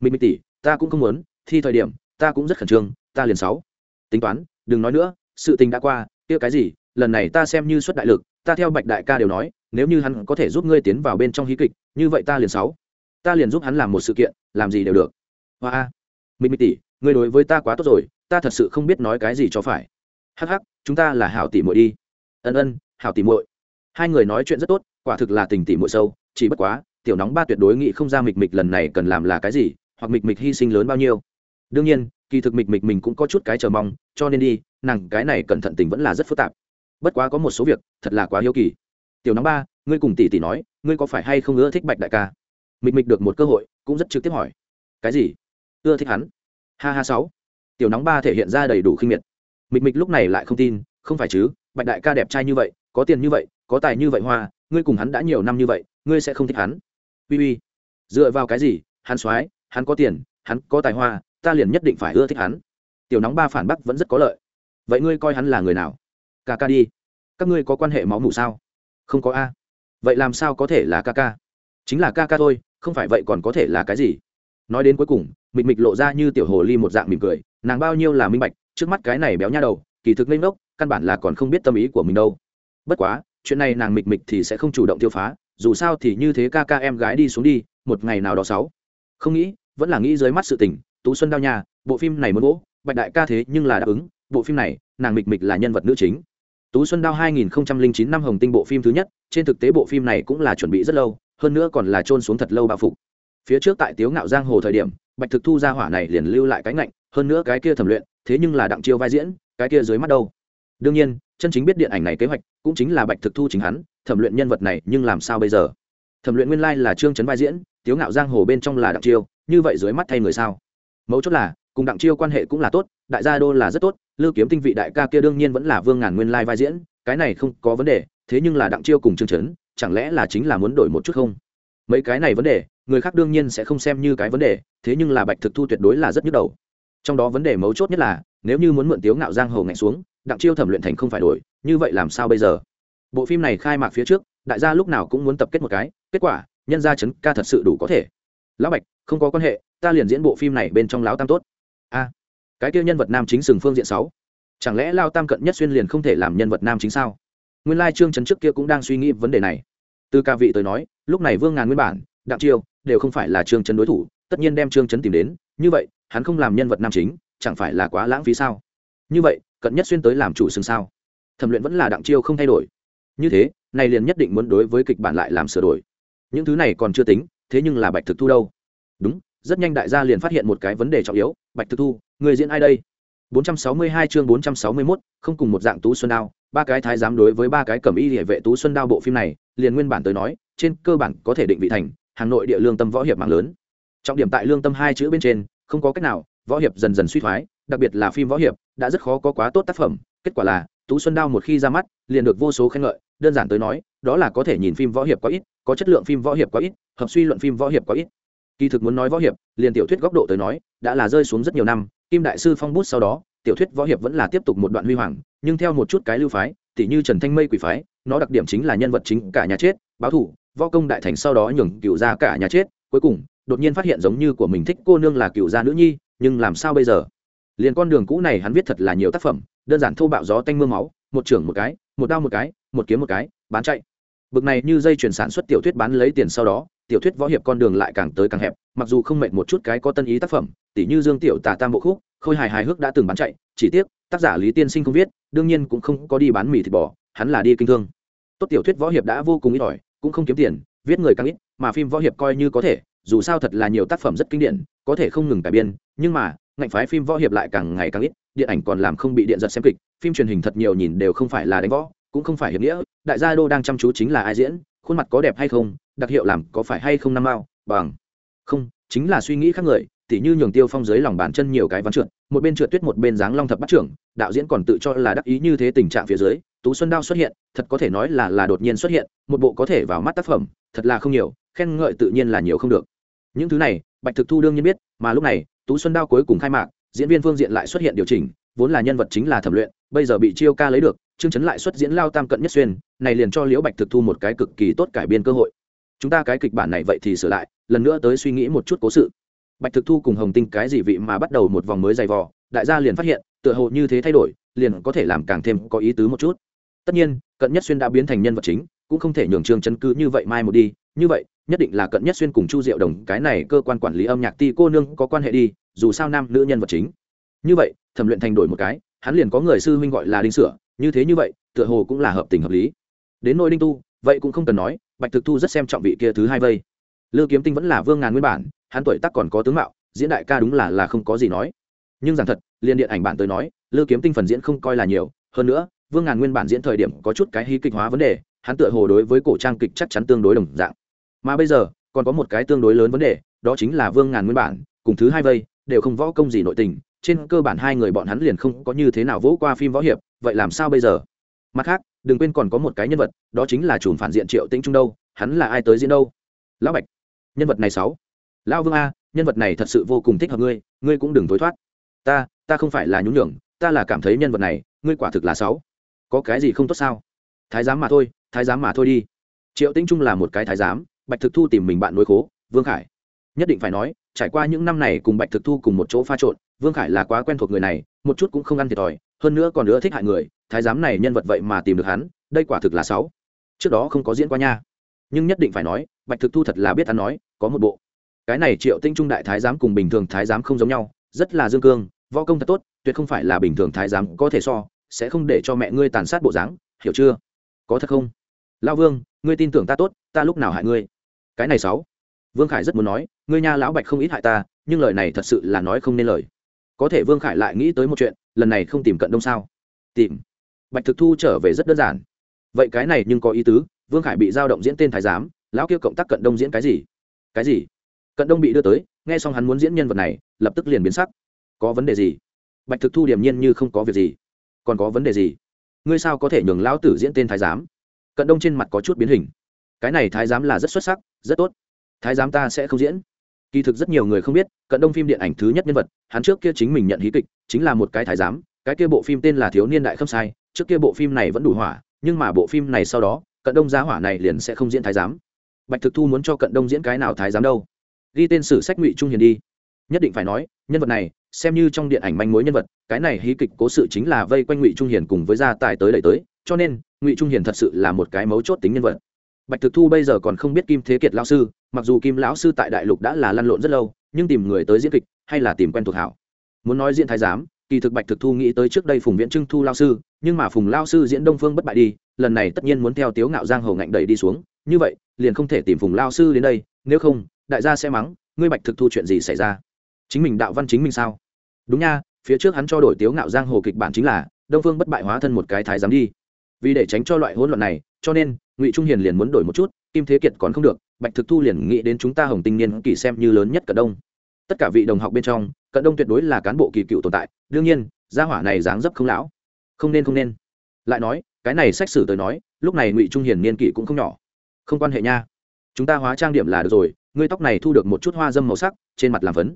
Mịch mịch tỷ, ta cũng không muốn, thi thời điểm, ta cũng rất khẩn trương, ta liền sáu. Tính toán đừng nói nữa, sự tình đã qua, kia cái gì, lần này ta xem như xuất đại lực, ta theo bạch đại ca đều nói, nếu như hắn có thể giúp ngươi tiến vào bên trong hí kịch, như vậy ta liền sáu. Ta liền giúp hắn làm một sự kiện, làm gì đều được. Hoa a. Minh minh tỷ, ngươi đối với ta quá tốt rồi, ta thật sự không biết nói cái gì cho phải. Hắc hắc, chúng ta là hảo tỷ muội đi. Ân ân, hảo tỷ muội. Hai người nói chuyện rất tốt, quả thực là tình tỷ muội sâu, chỉ bất quá, tiểu nóng ba tuyệt đối nghĩ không ra mịch mịch lần này cần làm là cái gì, hoặc mịch mịch hy sinh lớn bao nhiêu. Đương nhiên kỳ thực mịch mịch mình cũng có chút cái chờ mong, cho nên đi, nàng cái này cẩn thận tình vẫn là rất phức tạp. Bất quá có một số việc, thật là quá hiếu kỳ. Tiểu nóng ba, ngươi cùng tỷ tỷ nói, ngươi có phải hay không ưa thích bạch đại ca? Mịch mịch được một cơ hội, cũng rất trực tiếp hỏi. Cái gì? Ưa thích hắn? Ha ha sáu. Tiểu nóng ba thể hiện ra đầy đủ khinh miệt. Mịch mịch lúc này lại không tin, không phải chứ, bạch đại ca đẹp trai như vậy, có tiền như vậy, có tài như vậy hoa, ngươi cùng hắn đã nhiều năm như vậy, ngươi sẽ không thích hắn. Uy uy. Dựa vào cái gì? Hắn soái, hắn có tiền, hắn có tài hoa ta liền nhất định phải ưa thích hắn. Tiểu nóng ba phản bác vẫn rất có lợi. Vậy ngươi coi hắn là người nào? Ca ca đi. Các ngươi có quan hệ máu mủ sao? Không có a. Vậy làm sao có thể là ca ca? Chính là ca ca thôi, không phải vậy còn có thể là cái gì? Nói đến cuối cùng mịch mịch lộ ra như tiểu hồ ly một dạng mỉm cười, nàng bao nhiêu là minh bạch, trước mắt cái này béo nha đầu, kỳ thực lên ngốc, căn bản là còn không biết tâm ý của mình đâu. Bất quá, chuyện này nàng mịch mịch thì sẽ không chủ động tiêu phá, dù sao thì như thế ca ca em gái đi xuống đi, một ngày nào đó sáu. Không nghĩ, vẫn là nghĩ dưới mắt sự tình tú xuân đao nhà bộ phim này muốn gỗ, bạch đại ca thế nhưng là đáp ứng, bộ phim này, nàng mịch mịch là nhân vật nữ chính. Tú xuân đao 2009 năm hồng tinh bộ phim thứ nhất, trên thực tế bộ phim này cũng là chuẩn bị rất lâu, hơn nữa còn là trôn xuống thật lâu bao phục phía trước tại tiếu ngạo giang hồ thời điểm, bạch thực thu ra hỏa này liền lưu lại cái ngạnh, hơn nữa cái kia thẩm luyện, thế nhưng là đặng chiêu vai diễn, cái kia dưới mắt đâu. Đương nhiên, chân chính biết điện ảnh này kế hoạch, cũng chính là bạch thực thu chính hắn, thẩm luyện nhân vật này nhưng làm sao bây giờ? Thẩm luyện nguyên lai là trương trấn vai diễn, tiếu ngạo giang hồ bên trong là đặng chiêu, như vậy dưới mắt thay người sao? Mấu chốt là, cùng đặng chiêu quan hệ cũng là tốt, đại gia đô là rất tốt lưu kiếm tinh vị đại ca kia đương nhiên vẫn là vương ngàn nguyên lai vai diễn, cái này không có vấn đề, thế nhưng là đặng chiêu cùng trương trấn, chẳng lẽ là chính là muốn đổi một chút không? Mấy cái này vấn đề, người khác đương nhiên sẽ không xem như cái vấn đề, thế nhưng là bạch thực thu tuyệt đối là rất nhức đầu. Trong đó vấn đề mấu chốt nhất là, nếu như muốn mượn tiếu ngạo giang hồ ngạnh xuống, đặng chiêu thẩm luyện thành không phải đổi, như vậy làm sao bây giờ? Bộ phim này khai mạc phía trước, đại gia lúc nào cũng muốn tập kết một cái, kết quả, nhân gia chấn ca thật sự đủ có thể. Lão bạch, không có quan hệ ta liền diễn bộ phim này bên trong lão tam tốt. A, cái kia nhân vật nam chính sừng phương diện sáu. Chẳng lẽ lao tam cận nhất xuyên liền không thể làm nhân vật nam chính sao? Nguyên lai trương trấn trước kia cũng đang suy nghĩ vấn đề này. Từ ca vị tới nói, lúc này vương ngàn nguyên bản, đặng chiêu đều không phải là trương trấn đối thủ, tất nhiên đem trương trấn tìm đến. Như vậy, hắn không làm nhân vật nam chính, chẳng phải là quá lãng phí sao? Như vậy, cận nhất xuyên tới làm chủ xương sao? Thẩm luyện vẫn là đặng chiêu không thay đổi. Như thế, này liền nhất định muốn đối với kịch bản lại làm sửa đổi. Những thứ này còn chưa tính, thế nhưng là bạch thực thu đâu? Đúng rất nhanh đại gia liền phát hiện một cái vấn đề trọng yếu bạch thực thu người diễn ai đây? 462 chương 461, không cùng một dạng tú xuân đao ba cái thái giám đối với ba cái cẩm y địa vệ tú xuân đao bộ phim này liền nguyên bản tới nói trên cơ bản có thể định vị thành hà nội địa lương tâm võ hiệp mạng lớn. Trọng điểm tại lương tâm hai chữ bên trên không có cách nào võ hiệp dần dần suy thoái đặc biệt là phim võ hiệp đã rất khó có quá tốt tác phẩm. Kết quả là tú xuân đao một khi ra mắt liền được vô số khen ngợi. Đơn giản tới nói đó là có thể nhìn phim võ hiệp quá ít có chất lượng phim võ hiệp quá ít hợp suy luận phim võ hiệp quá ít kỳ thực muốn nói võ hiệp, liền tiểu thuyết góc độ tới nói, đã là rơi xuống rất nhiều năm, kim đại sư phong bút sau đó, tiểu thuyết võ hiệp vẫn là tiếp tục một đoạn huy hoàng, nhưng theo một chút cái lưu phái, tỉ như trần thanh mây quỷ phái, nó đặc điểm chính là nhân vật chính cả nhà chết, báo thủ, võ công đại thành sau đó nhường cựu ra cả nhà chết, cuối cùng, đột nhiên phát hiện giống như của mình thích cô nương là cựu gia nữ nhi, nhưng làm sao bây giờ? Liền con đường cũ này hắn viết thật là nhiều tác phẩm, đơn giản thô bạo gió tanh mưa máu, một trưởng một cái, một đao một cái, một kiếm một cái, bán chạy. Bực này như dây chuyển sản xuất tiểu thuyết bán lấy tiền sau đó tiểu thuyết võ hiệp con đường lại càng tới càng hẹp, mặc dù không mệt một chút cái có tân ý tác phẩm, tỉ như dương tiểu tả tam bộ khúc, khôi hài hài hước đã từng bán chạy, chỉ tiếc, tác giả lý tiên sinh không viết, đương nhiên cũng không có đi bán mì thịt bò, hắn là đi kinh thương. Tốt tiểu thuyết võ hiệp đã vô cùng ít ỏi, cũng không kiếm tiền, viết người càng ít, mà phim võ hiệp coi như có thể, dù sao thật là nhiều tác phẩm rất kinh điển, có thể không ngừng cải biên, nhưng mà ngạnh phái phim võ hiệp lại càng ngày càng ít, điện ảnh còn làm không bị điện giật xem kịch, phim truyền hình thật nhiều nhìn đều không phải là đánh võ, cũng không phải hiệp nghĩa, đại gia đô đang chăm chú chính là ai diễn, khuôn mặt có đẹp hay không đặc hiệu làm có phải hay không năm mao? Bằng. Không, chính là suy nghĩ khác người, tỉ như nhường tiêu phong dưới lòng bàn chân nhiều cái ván trượt, một bên trượt tuyết một bên dáng long thập bắt trưởng, đạo diễn còn tự cho là đắc ý như thế tình trạng phía dưới, tú xuân đao xuất hiện, thật có thể nói là là đột nhiên xuất hiện, một bộ có thể vào mắt tác phẩm, thật là không nhiều, khen ngợi tự nhiên là nhiều không được. Những thứ này, bạch thực thu đương nhiên biết, mà lúc này, tú xuân đao cuối cùng khai mạc, diễn viên phương diện lại xuất hiện điều chỉnh, vốn là nhân vật chính là thẩm luyện, bây giờ bị chiêu ca lấy được chương chấn lại xuất diễn lao tam cận nhất xuyên, này liền cho liễu bạch thực thu một cái cực kỳ tốt cải biên cơ hội chúng ta cái kịch bản này vậy thì sửa lại, lần nữa tới suy nghĩ một chút cố sự. Bạch thực thu cùng hồng tinh cái gì vị mà bắt đầu một vòng mới dày vò, đại gia liền phát hiện, tựa hồ như thế thay đổi, liền có thể làm càng thêm có ý tứ một chút. Tất nhiên, cận nhất xuyên đã biến thành nhân vật chính, cũng không thể nhường trương chân cứ như vậy mai một đi. Như vậy, nhất định là cận nhất xuyên cùng chu diệu đồng, cái này cơ quan quản lý âm nhạc ti cô nương có quan hệ đi, dù sao nam nữ nhân vật chính. Như vậy, thẩm luyện thành đổi một cái, hắn liền có người sư huynh gọi là đinh sửa, như thế như vậy, tựa hồ cũng là hợp tình hợp lý. Đến nỗi đinh tu, vậy cũng không cần nói bạch thực thu rất xem trọng vị kia thứ hai vây. Lư kiếm tinh vẫn là vương ngàn nguyên bản, hắn tuổi tác còn có tướng mạo, diễn đại ca đúng là là không có gì nói. Nhưng rằng thật liên điện ảnh bản tới nói, lư kiếm tinh phần diễn không coi là nhiều. Hơn nữa, vương ngàn nguyên bản diễn thời điểm có chút cái hy kịch hóa vấn đề, hắn tựa hồ đối với cổ trang kịch chắc chắn tương đối đồng dạng. Mà bây giờ, còn có một cái tương đối lớn vấn đề, đó chính là vương ngàn nguyên bản, cùng thứ hai vây, đều không võ công gì nội tình, trên cơ bản hai người bọn hắn liền không có như thế nào vỗ qua phim võ hiệp, vậy làm sao bây giờ? Mặt khác, đừng quên còn có một cái nhân vật, đó chính là chùm phản diện triệu tĩnh trung đâu, hắn là ai tới diễn đâu? Lão bạch, nhân vật này sáu. Lão vương a, nhân vật này thật sự vô cùng thích hợp ngươi ngươi cũng đừng thối thoát. Ta ta không phải là nhún nhường, ta là cảm thấy nhân vật này, ngươi quả thực là sáu. Có cái gì không tốt sao? Thái giám mà thôi, thái giám mà thôi đi. Triệu tĩnh trung là một cái thái giám, bạch thực thu tìm mình bạn nối khố, vương khải. Nhất định phải nói, trải qua những năm này cùng bạch thực thu cùng một chỗ pha trộn, vương khải là quá quen thuộc người này, một chút cũng không ăn thiệt thòi, hơn nữa còn nữa thích hại người thái giám này nhân vật vậy mà tìm được hắn, đây quả thực là sáu. Trước đó không có diễn qua nha. Nhưng nhất định phải nói, bạch thực thu thật là biết hắn nói, có một bộ. Cái này triệu tinh trung đại thái giám cùng bình thường thái giám không giống nhau, rất là dương cương, võ công thật tốt, tuyệt không phải là bình thường thái giám có thể so, sẽ không để cho mẹ ngươi tàn sát bộ dáng, hiểu chưa? Có thật không? Lao vương, ngươi tin tưởng ta tốt, ta lúc nào hại ngươi? Cái này sáu. Vương khải rất muốn nói, ngươi nha lão bạch không ít hại ta, nhưng lời này thật sự là nói không nên lời. Có thể vương khải lại nghĩ tới một chuyện, lần này không tìm cận đông sao? Tìm bạch thực thu trở về rất đơn giản. Vậy cái này nhưng có ý tứ, vương khải bị giao động diễn tên thái giám, lão kia cộng tác cận đông diễn cái gì? Cái gì? Cận đông bị đưa tới, nghe xong hắn muốn diễn nhân vật này, lập tức liền biến sắc. Có vấn đề gì? Bạch thực thu điềm nhiên như không có việc gì. Còn có vấn đề gì? Ngươi sao có thể nhường lão tử diễn tên thái giám? Cận đông trên mặt có chút biến hình. Cái này thái giám là rất xuất sắc, rất tốt. Thái giám ta sẽ không diễn. Kỳ thực rất nhiều người không biết, cận đông phim điện ảnh thứ nhất nhân vật, hắn trước kia chính mình nhận hí kịch, chính là một cái thái giám, cái kia bộ phim tên là thiếu niên đại khâm sai trước kia bộ phim này vẫn đủ hỏa, nhưng mà bộ phim này sau đó, cận đông giá hỏa này liền sẽ không diễn thái giám. Bạch thực thu muốn cho cận đông diễn cái nào thái giám đâu? Ghi tên sử sách ngụy trung hiền đi. Nhất định phải nói, nhân vật này, xem như trong điện ảnh manh mối nhân vật, cái này hí kịch cố sự chính là vây quanh ngụy trung hiền cùng với gia tài tới đẩy tới, cho nên, ngụy trung hiền thật sự là một cái mấu chốt tính nhân vật. Bạch thực thu bây giờ còn không biết kim thế kiệt lao sư, mặc dù kim lão sư tại đại lục đã là lăn lộn rất lâu, nhưng tìm người tới diễn kịch, hay là tìm quen thuộc hảo. Muốn nói diễn thái giám kỳ thực bạch thực thu nghĩ tới trước đây phùng viễn trưng thu lao sư, nhưng mà phùng lao sư diễn đông phương bất bại đi, lần này tất nhiên muốn theo tiếu ngạo giang hồ ngạnh đẩy đi xuống. Như vậy, liền không thể tìm phùng lao sư đến đây, nếu không, đại gia sẽ mắng, ngươi bạch thực thu chuyện gì xảy ra? Chính mình đạo văn chính mình sao? Đúng nha, phía trước hắn cho đổi tiếu ngạo giang hồ kịch bản chính là đông phương bất bại hóa thân một cái thái giám đi. Vì để tránh cho loại hỗn loạn này, cho nên, ngụy trung hiền liền muốn đổi một chút, kim thế kiệt còn không được, bạch thực thu liền nghĩ đến chúng ta hồng tinh niên kỳ xem như lớn nhất cả đông. Tất cả vị đồng học bên trong cận đông tuyệt đối là cán bộ kỳ cựu tồn tại, đương nhiên, gia hỏa này dáng dấp không lão. Không nên không nên. Lại nói, cái này sách sử tới nói, lúc này ngụy trung hiền niên kỷ cũng không nhỏ. Không quan hệ nha. Chúng ta hóa trang điểm là được rồi, ngươi tóc này thu được một chút hoa dâm màu sắc, trên mặt làm phấn.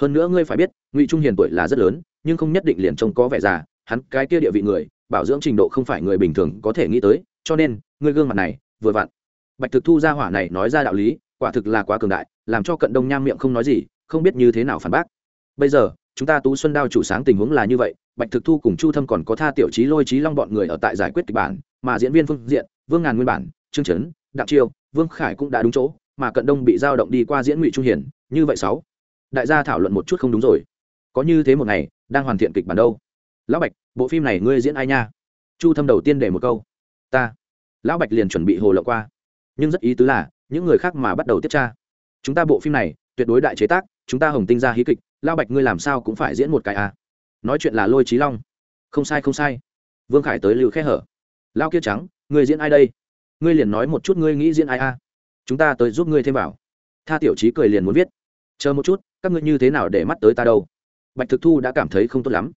Hơn nữa ngươi phải biết, ngụy trung hiền tuổi là rất lớn, nhưng không nhất định liền trông có vẻ già, hắn cái kia địa vị người, bảo dưỡng trình độ không phải người bình thường có thể nghĩ tới, cho nên, ngươi gương mặt này, vừa vặn. Bạch thực thu ra hỏa này nói ra đạo lý, quả thực là quá cường đại, làm cho cận đông nham miệng không nói gì, không biết như thế nào phản bác bây giờ, chúng ta tú xuân đao chủ sáng tình huống là như vậy, bạch thực thu cùng chu thâm còn có tha tiểu trí lôi trí long bọn người ở tại giải quyết kịch bản, mà diễn viên phương diện, vương ngàn nguyên bản, trương trấn, đặng chiêu vương khải cũng đã đúng chỗ, mà cận đông bị giao động đi qua diễn ngụy trung hiển, như vậy sáu. Đại gia thảo luận một chút không đúng rồi. Có như thế một ngày, đang hoàn thiện kịch bản đâu. Lão bạch, bộ phim này ngươi diễn ai nha? Chu thâm đầu tiên để một câu. Ta. Lão bạch liền chuẩn bị hồ lộng qua. Nhưng rất ý tứ là, những người khác mà bắt đầu tiếp tra. Chúng ta bộ phim này, tuyệt đối đại chế tác, chúng ta hồng tinh ra hí kịch lão bạch ngươi làm sao cũng phải diễn một cái à? Nói chuyện là lôi trí long. Không sai không sai. Vương khải tới lưu khe hở. Lao kia trắng, ngươi diễn ai đây? Ngươi liền nói một chút ngươi nghĩ diễn ai a à? chúng ta tới giúp ngươi thêm vào. Tha tiểu trí cười liền muốn viết. Chờ một chút, các ngươi như thế nào để mắt tới ta đâu? Bạch thực thu đã cảm thấy không tốt lắm.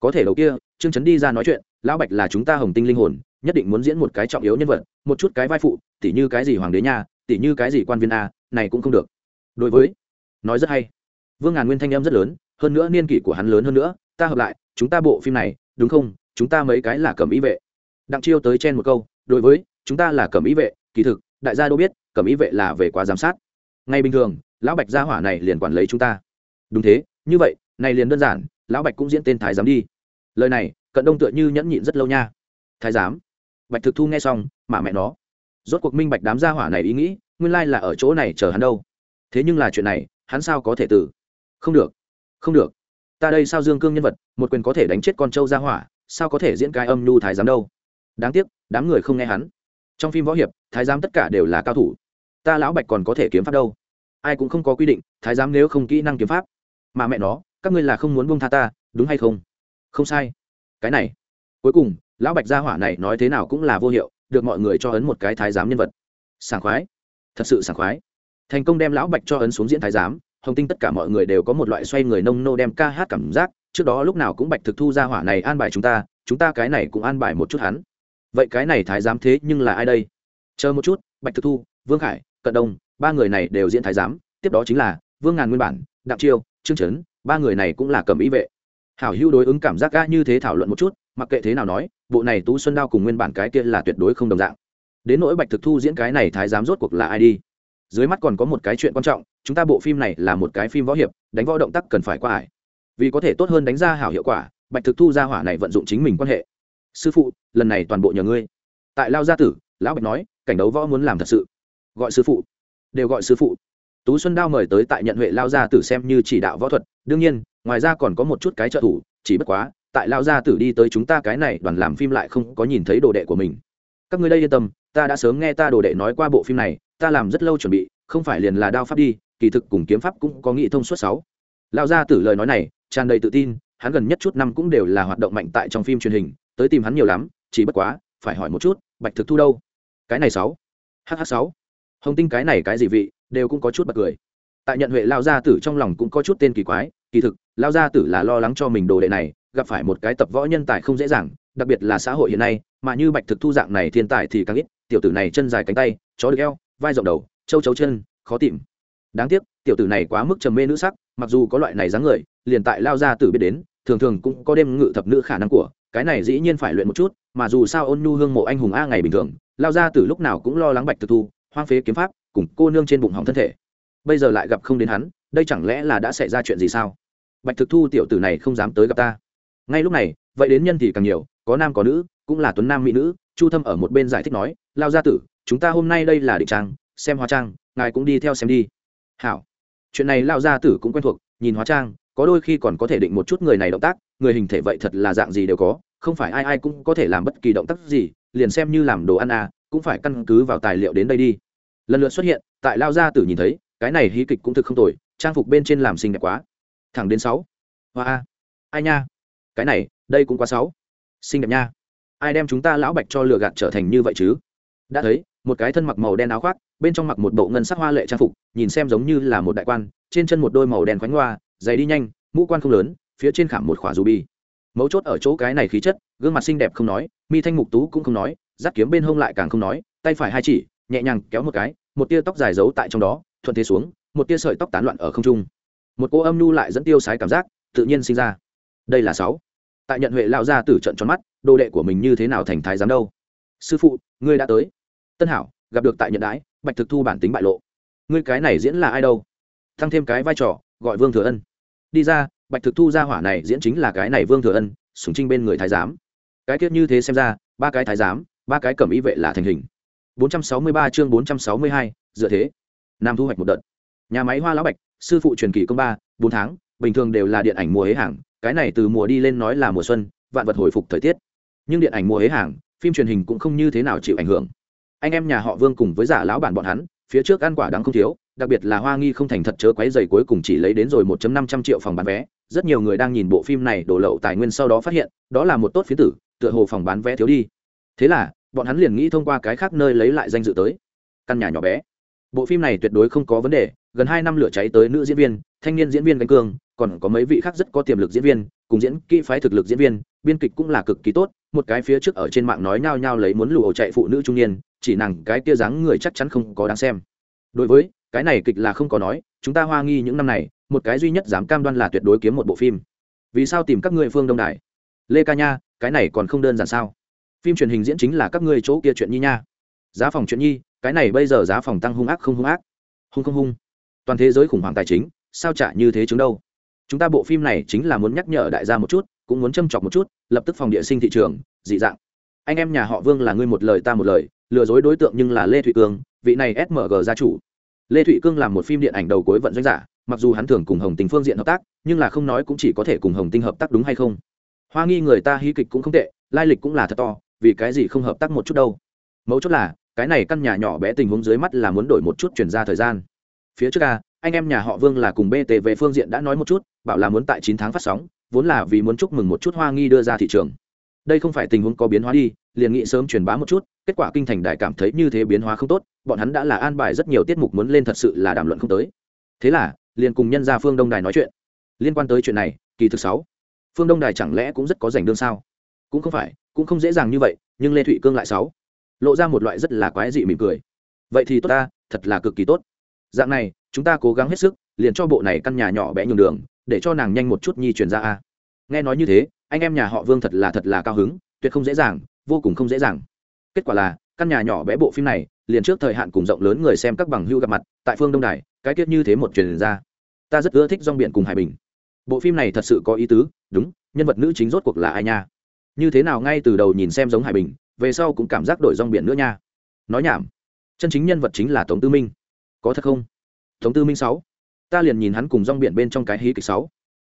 Có thể đầu kia, trương trấn đi ra nói chuyện, lão bạch là chúng ta hồng tinh linh hồn, nhất định muốn diễn một cái trọng yếu nhân vật, một chút cái vai phụ, tỉ như cái gì hoàng đế nha, tỉ như cái gì quan viên a, này cũng không được. Đối với, nói rất hay vương ngàn nguyên thanh em rất lớn, hơn nữa niên kỷ của hắn lớn hơn nữa, ta hợp lại, chúng ta bộ phim này, đúng không? Chúng ta mấy cái là cầm ý vệ. Đặng chiêu tới chen một câu, đối với, chúng ta là cầm ý vệ, kỳ thực, đại gia đâu biết cầm ý vệ là về quá giám sát. Ngay bình thường, lão bạch gia hỏa này liền quản lấy chúng ta. Đúng thế, như vậy, này liền đơn giản, lão bạch cũng diễn tên thái giám đi. Lời này, cận đông tựa như nhẫn nhịn rất lâu nha. Thái giám. Bạch thực thu nghe xong, mà mẹ nó. Rốt cuộc minh bạch đám gia hỏa này ý nghĩ, nguyên lai là ở chỗ này chờ hắn đâu. Thế nhưng là chuyện này, hắn sao có thể tử? Không được. Không được. Ta đây sao dương cương nhân vật, một quyền có thể đánh chết con trâu gia hỏa, sao có thể diễn cái âm nhu thái giám đâu? Đáng tiếc, đám người không nghe hắn. Trong phim võ hiệp, thái giám tất cả đều là cao thủ. Ta lão bạch còn có thể kiếm pháp đâu? Ai cũng không có quy định, thái giám nếu không kỹ năng kiếm pháp. Mà mẹ nó, các ngươi là không muốn buông tha ta, đúng hay không? Không sai. Cái này. Cuối cùng, lão bạch gia hỏa này nói thế nào cũng là vô hiệu, được mọi người cho ấn một cái thái giám nhân vật. Sảng khoái. Thật sự sảng khoái. Thành công đem lão bạch cho ấn xuống diễn thái giám hồng tinh tất cả mọi người đều có một loại xoay người nông nô đem ca hát cảm giác, trước đó lúc nào cũng bạch thực thu ra hỏa này an bài chúng ta chúng ta cái này cũng an bài một chút hắn. Vậy cái này thái giám thế nhưng là ai đây? Chờ một chút, bạch thực thu, vương khải, cận đông, ba người này đều diễn thái giám, tiếp đó chính là vương ngàn nguyên bản, đặng chiêu, trương trấn, ba người này cũng là cầm ý vệ. Hảo hữu đối ứng cảm giác ga như thế thảo luận một chút, mặc kệ thế nào nói, bộ này tú xuân đao cùng nguyên bản cái kia là tuyệt đối không đồng dạng. Đến nỗi bạch thực thu diễn cái này thái giám rốt cuộc là ai đi? Dưới mắt còn có một cái chuyện quan trọng, chúng ta bộ phim này là một cái phim võ hiệp, đánh võ động tác cần phải qua ải. Vì có thể tốt hơn đánh ra hảo hiệu quả, bạch thực thu ra hỏa này vận dụng chính mình quan hệ. Sư phụ, lần này toàn bộ nhờ ngươi. Tại lao gia tử, lão bạch nói, cảnh đấu võ muốn làm thật sự. Gọi sư phụ. Đều gọi sư phụ. Tú xuân đao mời tới tại nhận huệ lao gia tử xem như chỉ đạo võ thuật, đương nhiên, ngoài ra còn có một chút cái trợ thủ, chỉ bất quá, tại lao gia tử đi tới chúng ta cái này đoàn làm phim lại không có nhìn thấy đồ đệ của mình. Các ngươi đây yên tâm, ta đã sớm nghe ta đồ đệ nói qua bộ phim này ta làm rất lâu chuẩn bị, không phải liền là đao pháp đi, kỳ thực cùng kiếm pháp cũng có nghị thông suốt sáu. Lão gia tử lời nói này, tràn đầy tự tin, hắn gần nhất chút năm cũng đều là hoạt động mạnh tại trong phim truyền hình, tới tìm hắn nhiều lắm, chỉ bất quá, phải hỏi một chút, bạch thực thu đâu? Cái này sáu. Hh sáu. Hồng tinh cái này cái gì vị, đều cũng có chút bật cười. Tại nhận huệ lao gia tử trong lòng cũng có chút tên kỳ quái, kỳ thực lao gia tử là lo lắng cho mình đồ đệ này, gặp phải một cái tập võ nhân tài không dễ dàng, đặc biệt là xã hội hiện nay, mà như bạch thực thu dạng này thiên tài thì càng ít, tiểu tử này chân dài cánh tay, chó được eo vai rộng đầu châu chấu chân, khó tìm. Đáng tiếc, tiểu tử này quá mức trầm mê nữ sắc, mặc dù có loại này dáng người, liền tại lao gia tử biết đến, thường thường cũng có đêm ngự thập nữ khả năng của, cái này dĩ nhiên phải luyện một chút, mà dù sao ôn nhu hương mộ anh hùng a ngày bình thường, lao gia tử lúc nào cũng lo lắng bạch thực thu, hoang phế kiếm pháp, cùng cô nương trên bụng hỏng thân thể. Bây giờ lại gặp không đến hắn, đây chẳng lẽ là đã xảy ra chuyện gì sao? Bạch thực thu tiểu tử này không dám tới gặp ta. Ngay lúc này, vậy đến nhân thì càng nhiều, có nam có nữ, cũng là tuấn nam mỹ nữ, chu thâm ở một bên giải thích nói, lao gia tử chúng ta hôm nay đây là định trang, xem hóa trang, ngài cũng đi theo xem đi. Hảo. Chuyện này lao gia tử cũng quen thuộc, nhìn hóa trang, có đôi khi còn có thể định một chút người này động tác, người hình thể vậy thật là dạng gì đều có, không phải ai ai cũng có thể làm bất kỳ động tác gì, liền xem như làm đồ ăn à cũng phải căn cứ vào tài liệu đến đây đi. Lần lượt xuất hiện, tại lao gia tử nhìn thấy, cái này hí kịch cũng thực không tồi, trang phục bên trên làm xinh đẹp quá. Thẳng đến sáu. Hoa a. Ai nha? Cái này, đây cũng quá sáu. Xinh đẹp nha. Ai đem chúng ta lão bạch cho lừa gạt trở thành như vậy chứ? Đã thấy một cái thân mặc màu đen áo khoác, bên trong mặc một bộ ngân sắc hoa lệ trang phục, nhìn xem giống như là một đại quan, trên chân một đôi màu đen khoánh hoa, giày đi nhanh, mũ quan không lớn, phía trên khảm một khỏa dù bi. Mấu chốt ở chỗ cái này khí chất, gương mặt xinh đẹp không nói, mi thanh mục tú cũng không nói, giáp kiếm bên hông lại càng không nói, tay phải hai chỉ, nhẹ nhàng kéo một cái, một tia tóc dài giấu tại trong đó, thuận thế xuống, một tia sợi tóc tán loạn ở không trung. Một cô âm nhu lại dẫn tiêu sái cảm giác, tự nhiên sinh ra. Đây là sáu. Tại nhận huệ lao ra từ trận tròn mắt, đồ đệ của mình như thế nào thành thái giám đâu? Sư phụ, ngươi đã tới tân hảo gặp được tại nhận đái bạch thực thu bản tính bại lộ. Ngươi cái này diễn là ai đâu? Thăng thêm cái vai trò gọi vương thừa ân. Đi ra bạch thực thu ra hỏa này diễn chính là cái này vương thừa ân sùng trinh bên người thái giám. Cái tiết như thế xem ra ba cái thái giám ba cái cẩm ý vệ là thành hình. 463 chương 462, dựa thế. Nam thu hoạch một đợt. Nhà máy hoa lão bạch sư phụ truyền kỳ công ba bốn tháng bình thường đều là điện ảnh mùa hế hàng cái này từ mùa đi lên nói là mùa xuân vạn vật hồi phục thời tiết. Nhưng điện ảnh mùa hế hàng phim truyền hình cũng không như thế nào chịu ảnh hưởng anh em nhà họ vương cùng với giả lão bản bọn hắn, phía trước ăn quả đáng không thiếu, đặc biệt là hoa nghi không thành thật chớ quấy dày cuối cùng chỉ lấy đến rồi một năm trăm triệu phòng bán vé. Rất nhiều người đang nhìn bộ phim này đổ lậu tài nguyên sau đó phát hiện, đó là một tốt phía tử, tựa hồ phòng bán vé thiếu đi. Thế là, bọn hắn liền nghĩ thông qua cái khác nơi lấy lại danh dự tới. Căn nhà nhỏ bé. Bộ phim này tuyệt đối không có vấn đề, gần hai năm lửa cháy tới nữ diễn viên, thanh niên diễn viên cánh cương, còn có mấy vị khác rất có tiềm lực diễn viên, cùng diễn kỹ phái thực lực diễn viên, biên kịch cũng là cực kỳ tốt một cái phía trước ở trên mạng nói nhao nhao lấy muốn lù chạy phụ nữ trung niên, chỉ nàng cái tia dáng người chắc chắn không có đáng xem. Đối với, cái này kịch là không có nói, chúng ta hoa nghi những năm này, một cái duy nhất dám cam đoan là tuyệt đối kiếm một bộ phim. Vì sao tìm các ngươi phương đông đài? Lê ca nha, cái này còn không đơn giản sao? Phim truyền hình diễn chính là các ngươi chỗ kia chuyện nhi nha. Giá phòng chuyện nhi, cái này bây giờ giá phòng tăng hung ác không hung ác. Hung không hung. Toàn thế giới khủng hoảng tài chính, sao trả như thế chứng đâu? Chúng ta bộ phim này chính là muốn nhắc nhở đại gia một chút cũng muốn châm chọc một chút, lập tức phòng địa sinh thị trường, dị dạng. Anh em nhà họ vương là ngươi một lời ta một lời, lừa dối đối tượng nhưng là lê thụy cương, vị này smg gia chủ. Lê thụy cương làm một phim điện ảnh đầu cuối vận doanh giả, mặc dù hắn thường cùng hồng tình phương diện hợp tác, nhưng là không nói cũng chỉ có thể cùng hồng tinh hợp tác đúng hay không. Hoa nghi người ta hí kịch cũng không tệ, lai lịch cũng là thật to, vì cái gì không hợp tác một chút đâu. Mấu chốt là, cái này căn nhà nhỏ bé tình huống dưới mắt là muốn đổi một chút chuyển ra thời gian. Phía trước a, anh em nhà họ vương là cùng btv về phương diện đã nói một chút, bảo là muốn tại chín tháng phát sóng vốn là vì muốn chúc mừng một chút hoa nghi đưa ra thị trường. Đây không phải tình huống có biến hóa đi, liền nghĩ sớm truyền bá một chút, kết quả kinh thành đại cảm thấy như thế biến hóa không tốt, bọn hắn đã là an bài rất nhiều tiết mục muốn lên thật sự là đàm luận không tới. Thế là, liền cùng nhân gia phương đông đài nói chuyện. Liên quan tới chuyện này, kỳ thực sáu, phương đông đài chẳng lẽ cũng rất có giành đương sao? Cũng không phải, cũng không dễ dàng như vậy, nhưng lê thụy cương lại sáu, lộ ra một loại rất là quái dị mỉm cười. Vậy thì tốt ta, thật là cực kỳ tốt. Dạng này, chúng ta cố gắng hết sức, liền cho bộ này căn nhà nhỏ bé nhường đường để cho nàng nhanh một chút nhi chuyển ra a. Nghe nói như thế, anh em nhà họ vương thật là thật là cao hứng, tuyệt không dễ dàng, vô cùng không dễ dàng. Kết quả là, căn nhà nhỏ bé bộ phim này, liền trước thời hạn cùng rộng lớn người xem các bằng hưu gặp mặt, tại phương đông đài, cái tiết như thế một truyền ra. Ta rất ưa thích rong biển cùng hải bình. Bộ phim này thật sự có ý tứ, đúng, nhân vật nữ chính rốt cuộc là ai nha? Như thế nào ngay từ đầu nhìn xem giống hải bình, về sau cũng cảm giác đổi rong biển nữa nha. Nói nhảm, chân chính nhân vật chính là tống tư minh. Có thật không? Tống tư minh sáu ta liền nhìn hắn cùng rong biển bên trong cái hí kịch sáu.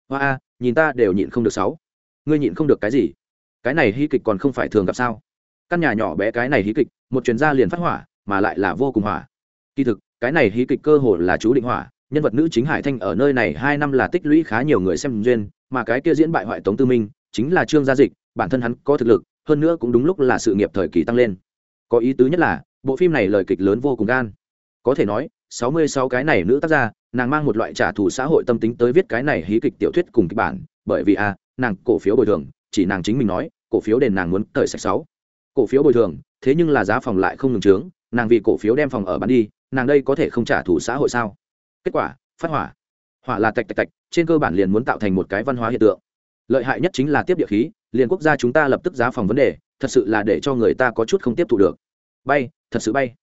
Hoa a, nhìn ta đều nhịn không được sáu. Ngươi nhịn không được cái gì? Cái này hí kịch còn không phải thường gặp sao? Căn nhà nhỏ bé cái này hí kịch, một chuyên gia liền phát hỏa, mà lại là vô cùng hỏa. Kỳ thực, cái này hí kịch cơ hồ là chú định hỏa, nhân vật nữ chính hải thanh ở nơi này hai năm là tích lũy khá nhiều người xem duyên, mà cái kia diễn bại hoại tống tư minh, chính là trương gia dịch, bản thân hắn có thực lực, hơn nữa cũng đúng lúc là sự nghiệp thời kỳ tăng lên. Có ý tứ nhất là, bộ phim này lời kịch lớn vô cùng gan. Có thể nói sáu mươi sáu cái này nữ tác gia nàng mang một loại trả thù xã hội tâm tính tới viết cái này hí kịch tiểu thuyết cùng kịch bản bởi vì a à, nàng cổ phiếu bồi thường chỉ nàng chính mình nói cổ phiếu đền nàng muốn thời sạch sáu. Cổ phiếu bồi thường thế nhưng là giá phòng lại không ngừng trướng nàng vì cổ phiếu đem phòng ở bán đi nàng đây có thể không trả thù xã hội sao? Kết quả phát hỏa. Hỏa là tạch tạch tạch trên cơ bản liền muốn tạo thành một cái văn hóa hiện tượng. Lợi hại nhất chính là tiếp địa khí liền quốc gia chúng ta lập tức giá phòng vấn đề thật sự là để cho người ta có chút không tiếp thu được. Bay thật sự bay.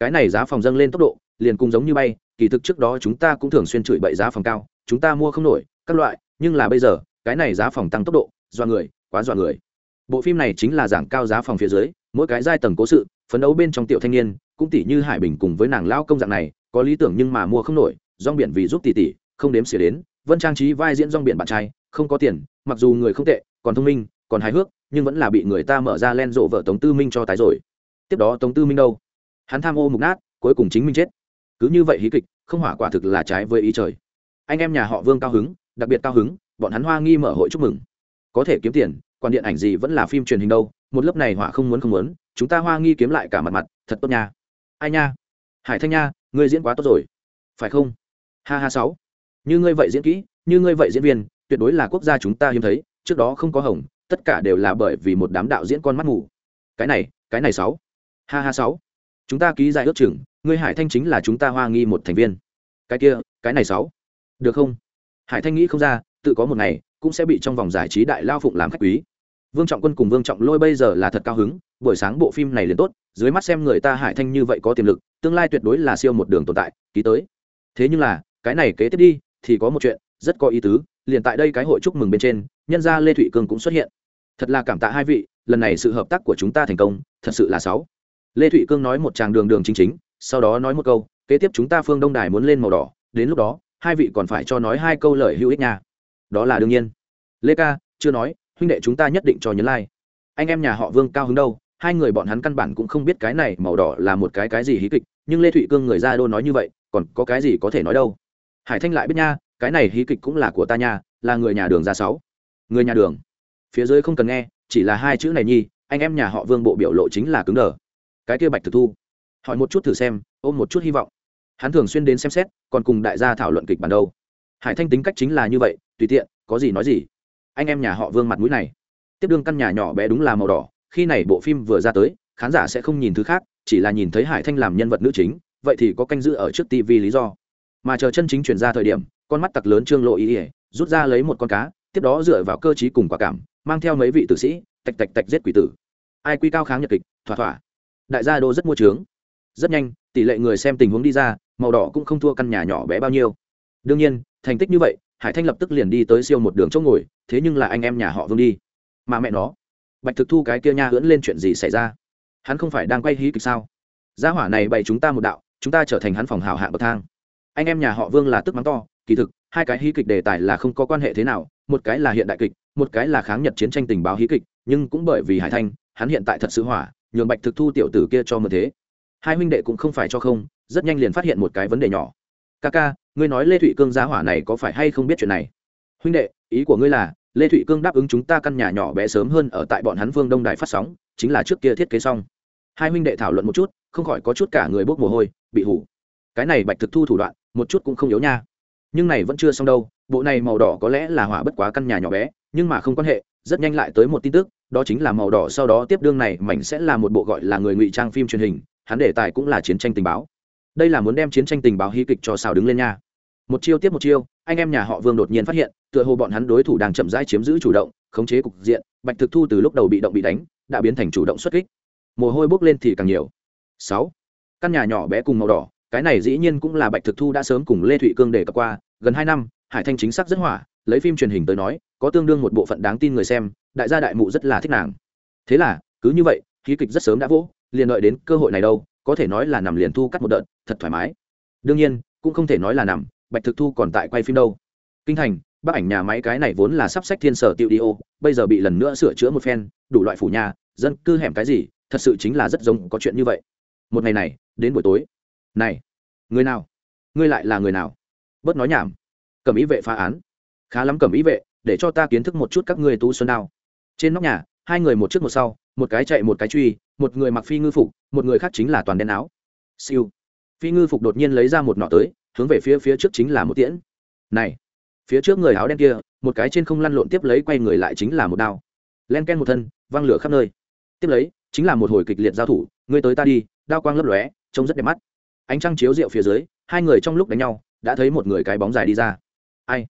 Cái này giá phòng dâng lên tốc độ liền cùng giống như bay, kỳ thực trước đó chúng ta cũng thường xuyên chửi bậy giá phòng cao, chúng ta mua không nổi, các loại, nhưng là bây giờ, cái này giá phòng tăng tốc độ, dọa người, quá dọa người. Bộ phim này chính là giảm cao giá phòng phía dưới, mỗi cái giai tầng cố sự, phấn đấu bên trong tiểu thanh niên, cũng tỷ như hải bình cùng với nàng lao công dạng này, có lý tưởng nhưng mà mua không nổi, rong biển vì giúp tỷ tỷ, không đếm xỉa đến, vân trang trí vai diễn rong biển bạn trai, không có tiền, mặc dù người không tệ, còn thông minh, còn hài hước, nhưng vẫn là bị người ta mở ra len rộ vợ tống tư minh cho tái rồi. Tiếp đó tống tư minh đâu? Hắn tham ô mục nát, cuối cùng chính minh chết cứ như vậy hí kịch, không hỏa quả thực là trái với ý trời. Anh em nhà họ vương cao hứng, đặc biệt cao hứng, bọn hắn hoa nghi mở hội chúc mừng. Có thể kiếm tiền quan điện ảnh gì vẫn là phim truyền hình đâu, một lớp này hỏa không muốn không muốn, chúng ta hoa nghi kiếm lại cả mặt mặt, thật tốt nha. Ai nha? Hải thanh nha, ngươi diễn quá tốt rồi. Phải không? Ha ha sáu. Như ngươi vậy diễn kỹ, như ngươi vậy diễn viên, tuyệt đối là quốc gia chúng ta hiếm thấy, trước đó không có hồng, tất cả đều là bởi vì một đám đạo diễn con mắt mù. Cái này cái này sáu. Ha ha sáu. Chúng ta ký dài ước chừng ngươi hải thanh chính là chúng ta hoa nghi một thành viên. Cái kia, cái này sáu. Được không? Hải thanh nghĩ không ra, tự có một ngày, cũng sẽ bị trong vòng giải trí đại lao phụng làm khách quý. Vương trọng quân cùng vương trọng lôi bây giờ là thật cao hứng, buổi sáng bộ phim này liền tốt, dưới mắt xem người ta hải thanh như vậy có tiềm lực, tương lai tuyệt đối là siêu một đường tồn tại, ký tới. Thế nhưng là, cái này kế tiếp đi, thì có một chuyện, rất có ý tứ, liền tại đây cái hội chúc mừng bên trên, nhân gia lê thụy cương cũng xuất hiện. Thật là cảm tạ hai vị, lần này sự hợp tác của chúng ta thành công, thật sự là sáu. Lê thụy cương nói một tràng đường đường chính chính sau đó nói một câu, kế tiếp chúng ta phương đông đài muốn lên màu đỏ, đến lúc đó, hai vị còn phải cho nói hai câu lời hữu ích nha. Đó là đương nhiên. Lê ca, chưa nói, huynh đệ chúng ta nhất định cho nhấn lai、like. anh em nhà họ vương cao hứng đâu, hai người bọn hắn căn bản cũng không biết cái này màu đỏ là một cái cái gì hí kịch, nhưng lê thụy cương người ra đô nói như vậy, còn có cái gì có thể nói đâu. Hải thanh lại biết nha, cái này hí kịch cũng là của ta nha, là người nhà đường ra sáu. Người nhà đường. Phía dưới không cần nghe, chỉ là hai chữ này nhi, anh em nhà họ vương bộ biểu lộ chính là cứng đờ. Cái kia bạch thực thu hỏi một chút thử xem, ôm một chút hy vọng. Hắn thường xuyên đến xem xét, còn cùng đại gia thảo luận kịch bản đâu. Hải thanh tính cách chính là như vậy, tùy tiện, có gì nói gì. Anh em nhà họ vương mặt mũi này. Tiếp đương căn nhà nhỏ bé đúng là màu đỏ, khi này bộ phim vừa ra tới, khán giả sẽ không nhìn thứ khác, chỉ là nhìn thấy hải thanh làm nhân vật nữ chính, vậy thì có canh giữ ở trước tv lý do. Mà chờ chân chính chuyển ra thời điểm, con mắt tặc lớn trương lộ ý ỉa rút ra lấy một con cá, tiếp đó dựa vào cơ chí cùng quả cảm, mang theo mấy vị tử sĩ, tạch tạch tạch giết quỷ tử. Ai quy cao kháng nhật kịch, thỏa thỏa. Đại gia đô rất mua trướng rất nhanh, tỷ lệ người xem tình huống đi ra, màu đỏ cũng không thua căn nhà nhỏ bé bao nhiêu. Đương nhiên, thành tích như vậy, hải thanh lập tức liền đi tới siêu một đường chỗ ngồi, thế nhưng là anh em nhà họ vương đi. Mà mẹ nó, bạch thực thu cái kia nha hưỡn lên chuyện gì xảy ra? Hắn không phải đang quay hí kịch sao? Gia hỏa này bày chúng ta một đạo, chúng ta trở thành hắn phòng hảo hạ bậc thang. Anh em nhà họ vương là tức mắng to, kỳ thực, hai cái hí kịch đề tài là không có quan hệ thế nào, một cái là hiện đại kịch, một cái là kháng nhật chiến tranh tình báo hí kịch, nhưng cũng bởi vì hải thanh, hắn hiện tại thật sự hỏa, nhường bạch thực thu tiểu tử kia cho mượn thế hai huynh đệ cũng không phải cho không, rất nhanh liền phát hiện một cái vấn đề nhỏ. Ca ca, ngươi nói lê thụy cương giá hỏa này có phải hay không biết chuyện này? Huynh đệ, ý của ngươi là, lê thụy cương đáp ứng chúng ta căn nhà nhỏ bé sớm hơn ở tại bọn hắn vương đông đài phát sóng, chính là trước kia thiết kế xong. Hai huynh đệ thảo luận một chút, không khỏi có chút cả người bốc mồ hôi, bị hủ cái này bạch thực thu thủ đoạn, một chút cũng không yếu nha. Nhưng này vẫn chưa xong đâu, bộ này màu đỏ có lẽ là hỏa bất quá căn nhà nhỏ bé, nhưng mà không quan hệ, rất nhanh lại tới một tin tức, đó chính là màu đỏ sau đó tiếp đương này mảnh sẽ là một bộ gọi là người ngụy trang phim truyền hình hắn đề tài cũng là chiến tranh tình báo. Đây là muốn đem chiến tranh tình báo hy kịch cho xào đứng lên nha. Một chiêu tiếp một chiêu, anh em nhà họ vương đột nhiên phát hiện, tựa hồ bọn hắn đối thủ đang chậm rãi chiếm giữ chủ động, khống chế cục diện, bạch thực thu từ lúc đầu bị động bị đánh, đã biến thành chủ động xuất kích. Mồ hôi bốc lên thì càng nhiều. Sáu, căn nhà nhỏ bé cùng màu đỏ, cái này dĩ nhiên cũng là bạch thực thu đã sớm cùng lê thụy cương đề cập qua, gần hai năm, hải thanh chính xác rất hỏa, lấy phim truyền hình tới nói, có tương đương một bộ phận đáng tin người xem, đại gia đại mụ rất là thích nàng. Thế là, cứ như vậy khí kịch rất sớm đã vỗ liền đợi đến cơ hội này đâu, có thể nói là nằm liền thu cắt một đợt, thật thoải mái. Đương nhiên, cũng không thể nói là nằm, bạch thực thu còn tại quay phim đâu. Kinh thành, bác ảnh nhà máy cái này vốn là sắp sách thiên sở tiệu đi ô, bây giờ bị lần nữa sửa chữa một phen, đủ loại phủ nhà, dân cư hẻm cái gì, thật sự chính là rất giống có chuyện như vậy. Một ngày này, đến buổi tối. Này, người nào? Ngươi lại là người nào? Bớt nói nhảm. Cầm ý vệ phá án. Khá lắm cầm ý vệ, để cho ta kiến thức một chút các ngươi tú xuân đao. Trên nóc nhà hai người một trước một sau, một cái chạy một cái truy, một người mặc phi ngư phục, một người khác chính là toàn đen áo. Siêu. Phi ngư phục đột nhiên lấy ra một nọ tới, hướng về phía phía trước chính là một tiễn. Này, phía trước người áo đen kia, một cái trên không lăn lộn tiếp lấy quay người lại chính là một đao. Len ken một thân, văng lửa khắp nơi. Tiếp lấy, chính là một hồi kịch liệt giao thủ, ngươi tới ta đi, đao quang lấp lóe, trông rất đẹp mắt. Ánh trăng chiếu rượu phía dưới, hai người trong lúc đánh nhau, đã thấy một người cái bóng dài đi ra. Ai?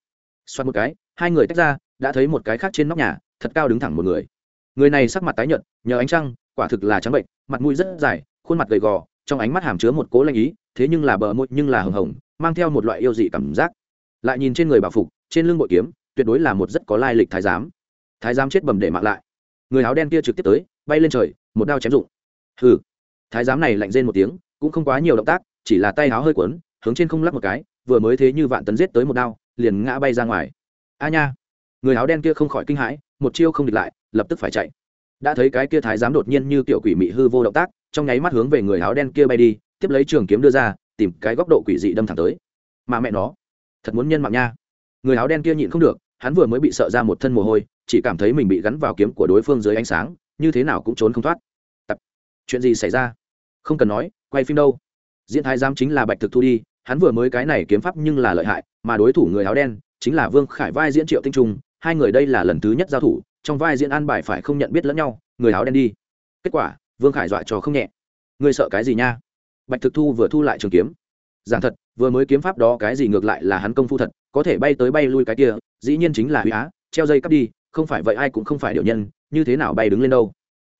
Xoát một cái, hai người tách ra, đã thấy một cái khác trên nóc nhà, thật cao đứng thẳng một người người này sắc mặt tái nhợt, nhờ ánh trăng, quả thực là trắng bệnh, mặt mũi rất dài, khuôn mặt gầy gò, trong ánh mắt hàm chứa một cố lanh ý, thế nhưng là bờ môi nhưng là hồng hồng, mang theo một loại yêu dị cảm giác. Lại nhìn trên người bảo phục, trên lưng bội kiếm, tuyệt đối là một rất có lai lịch thái giám. Thái giám chết bầm để mạng lại. Người áo đen kia trực tiếp tới, bay lên trời, một đao chém rụng hừ. Thái giám này lạnh rên một tiếng, cũng không quá nhiều động tác, chỉ là tay áo hơi quấn hướng trên không lắc một cái, vừa mới thế như vạn tấn giết tới một đao, liền ngã bay ra ngoài. A nha. Người áo đen kia không khỏi kinh hãi, một chiêu không địch lại lập tức phải chạy. Đã thấy cái kia thái giám đột nhiên như tiểu quỷ mị hư vô động tác, trong nháy mắt hướng về người áo đen kia bay đi, tiếp lấy trường kiếm đưa ra, tìm cái góc độ quỷ dị đâm thẳng tới. Mà mẹ nó, thật muốn nhân mạng nha. Người áo đen kia nhịn không được, hắn vừa mới bị sợ ra một thân mồ hôi, chỉ cảm thấy mình bị gắn vào kiếm của đối phương dưới ánh sáng, như thế nào cũng trốn không thoát. Tập. chuyện gì xảy ra? Không cần nói, quay phim đâu. Diễn thái giám chính là bạch thực thu đi, hắn vừa mới cái này kiếm pháp nhưng là lợi hại, mà đối thủ người áo đen chính là vương khải vai diễn triệu tinh trung, hai người đây là lần thứ nhất giao thủ trong vai diễn an bài phải không nhận biết lẫn nhau, người áo đen đi. Kết quả, vương khải dọa trò không nhẹ. Ngươi sợ cái gì nha? Bạch thực thu vừa thu lại trường kiếm. Giảng thật, vừa mới kiếm pháp đó cái gì ngược lại là hắn công phu thật, có thể bay tới bay lui cái kia, dĩ nhiên chính là huy á, treo dây cắp đi, không phải vậy ai cũng không phải điệu nhân, như thế nào bay đứng lên đâu.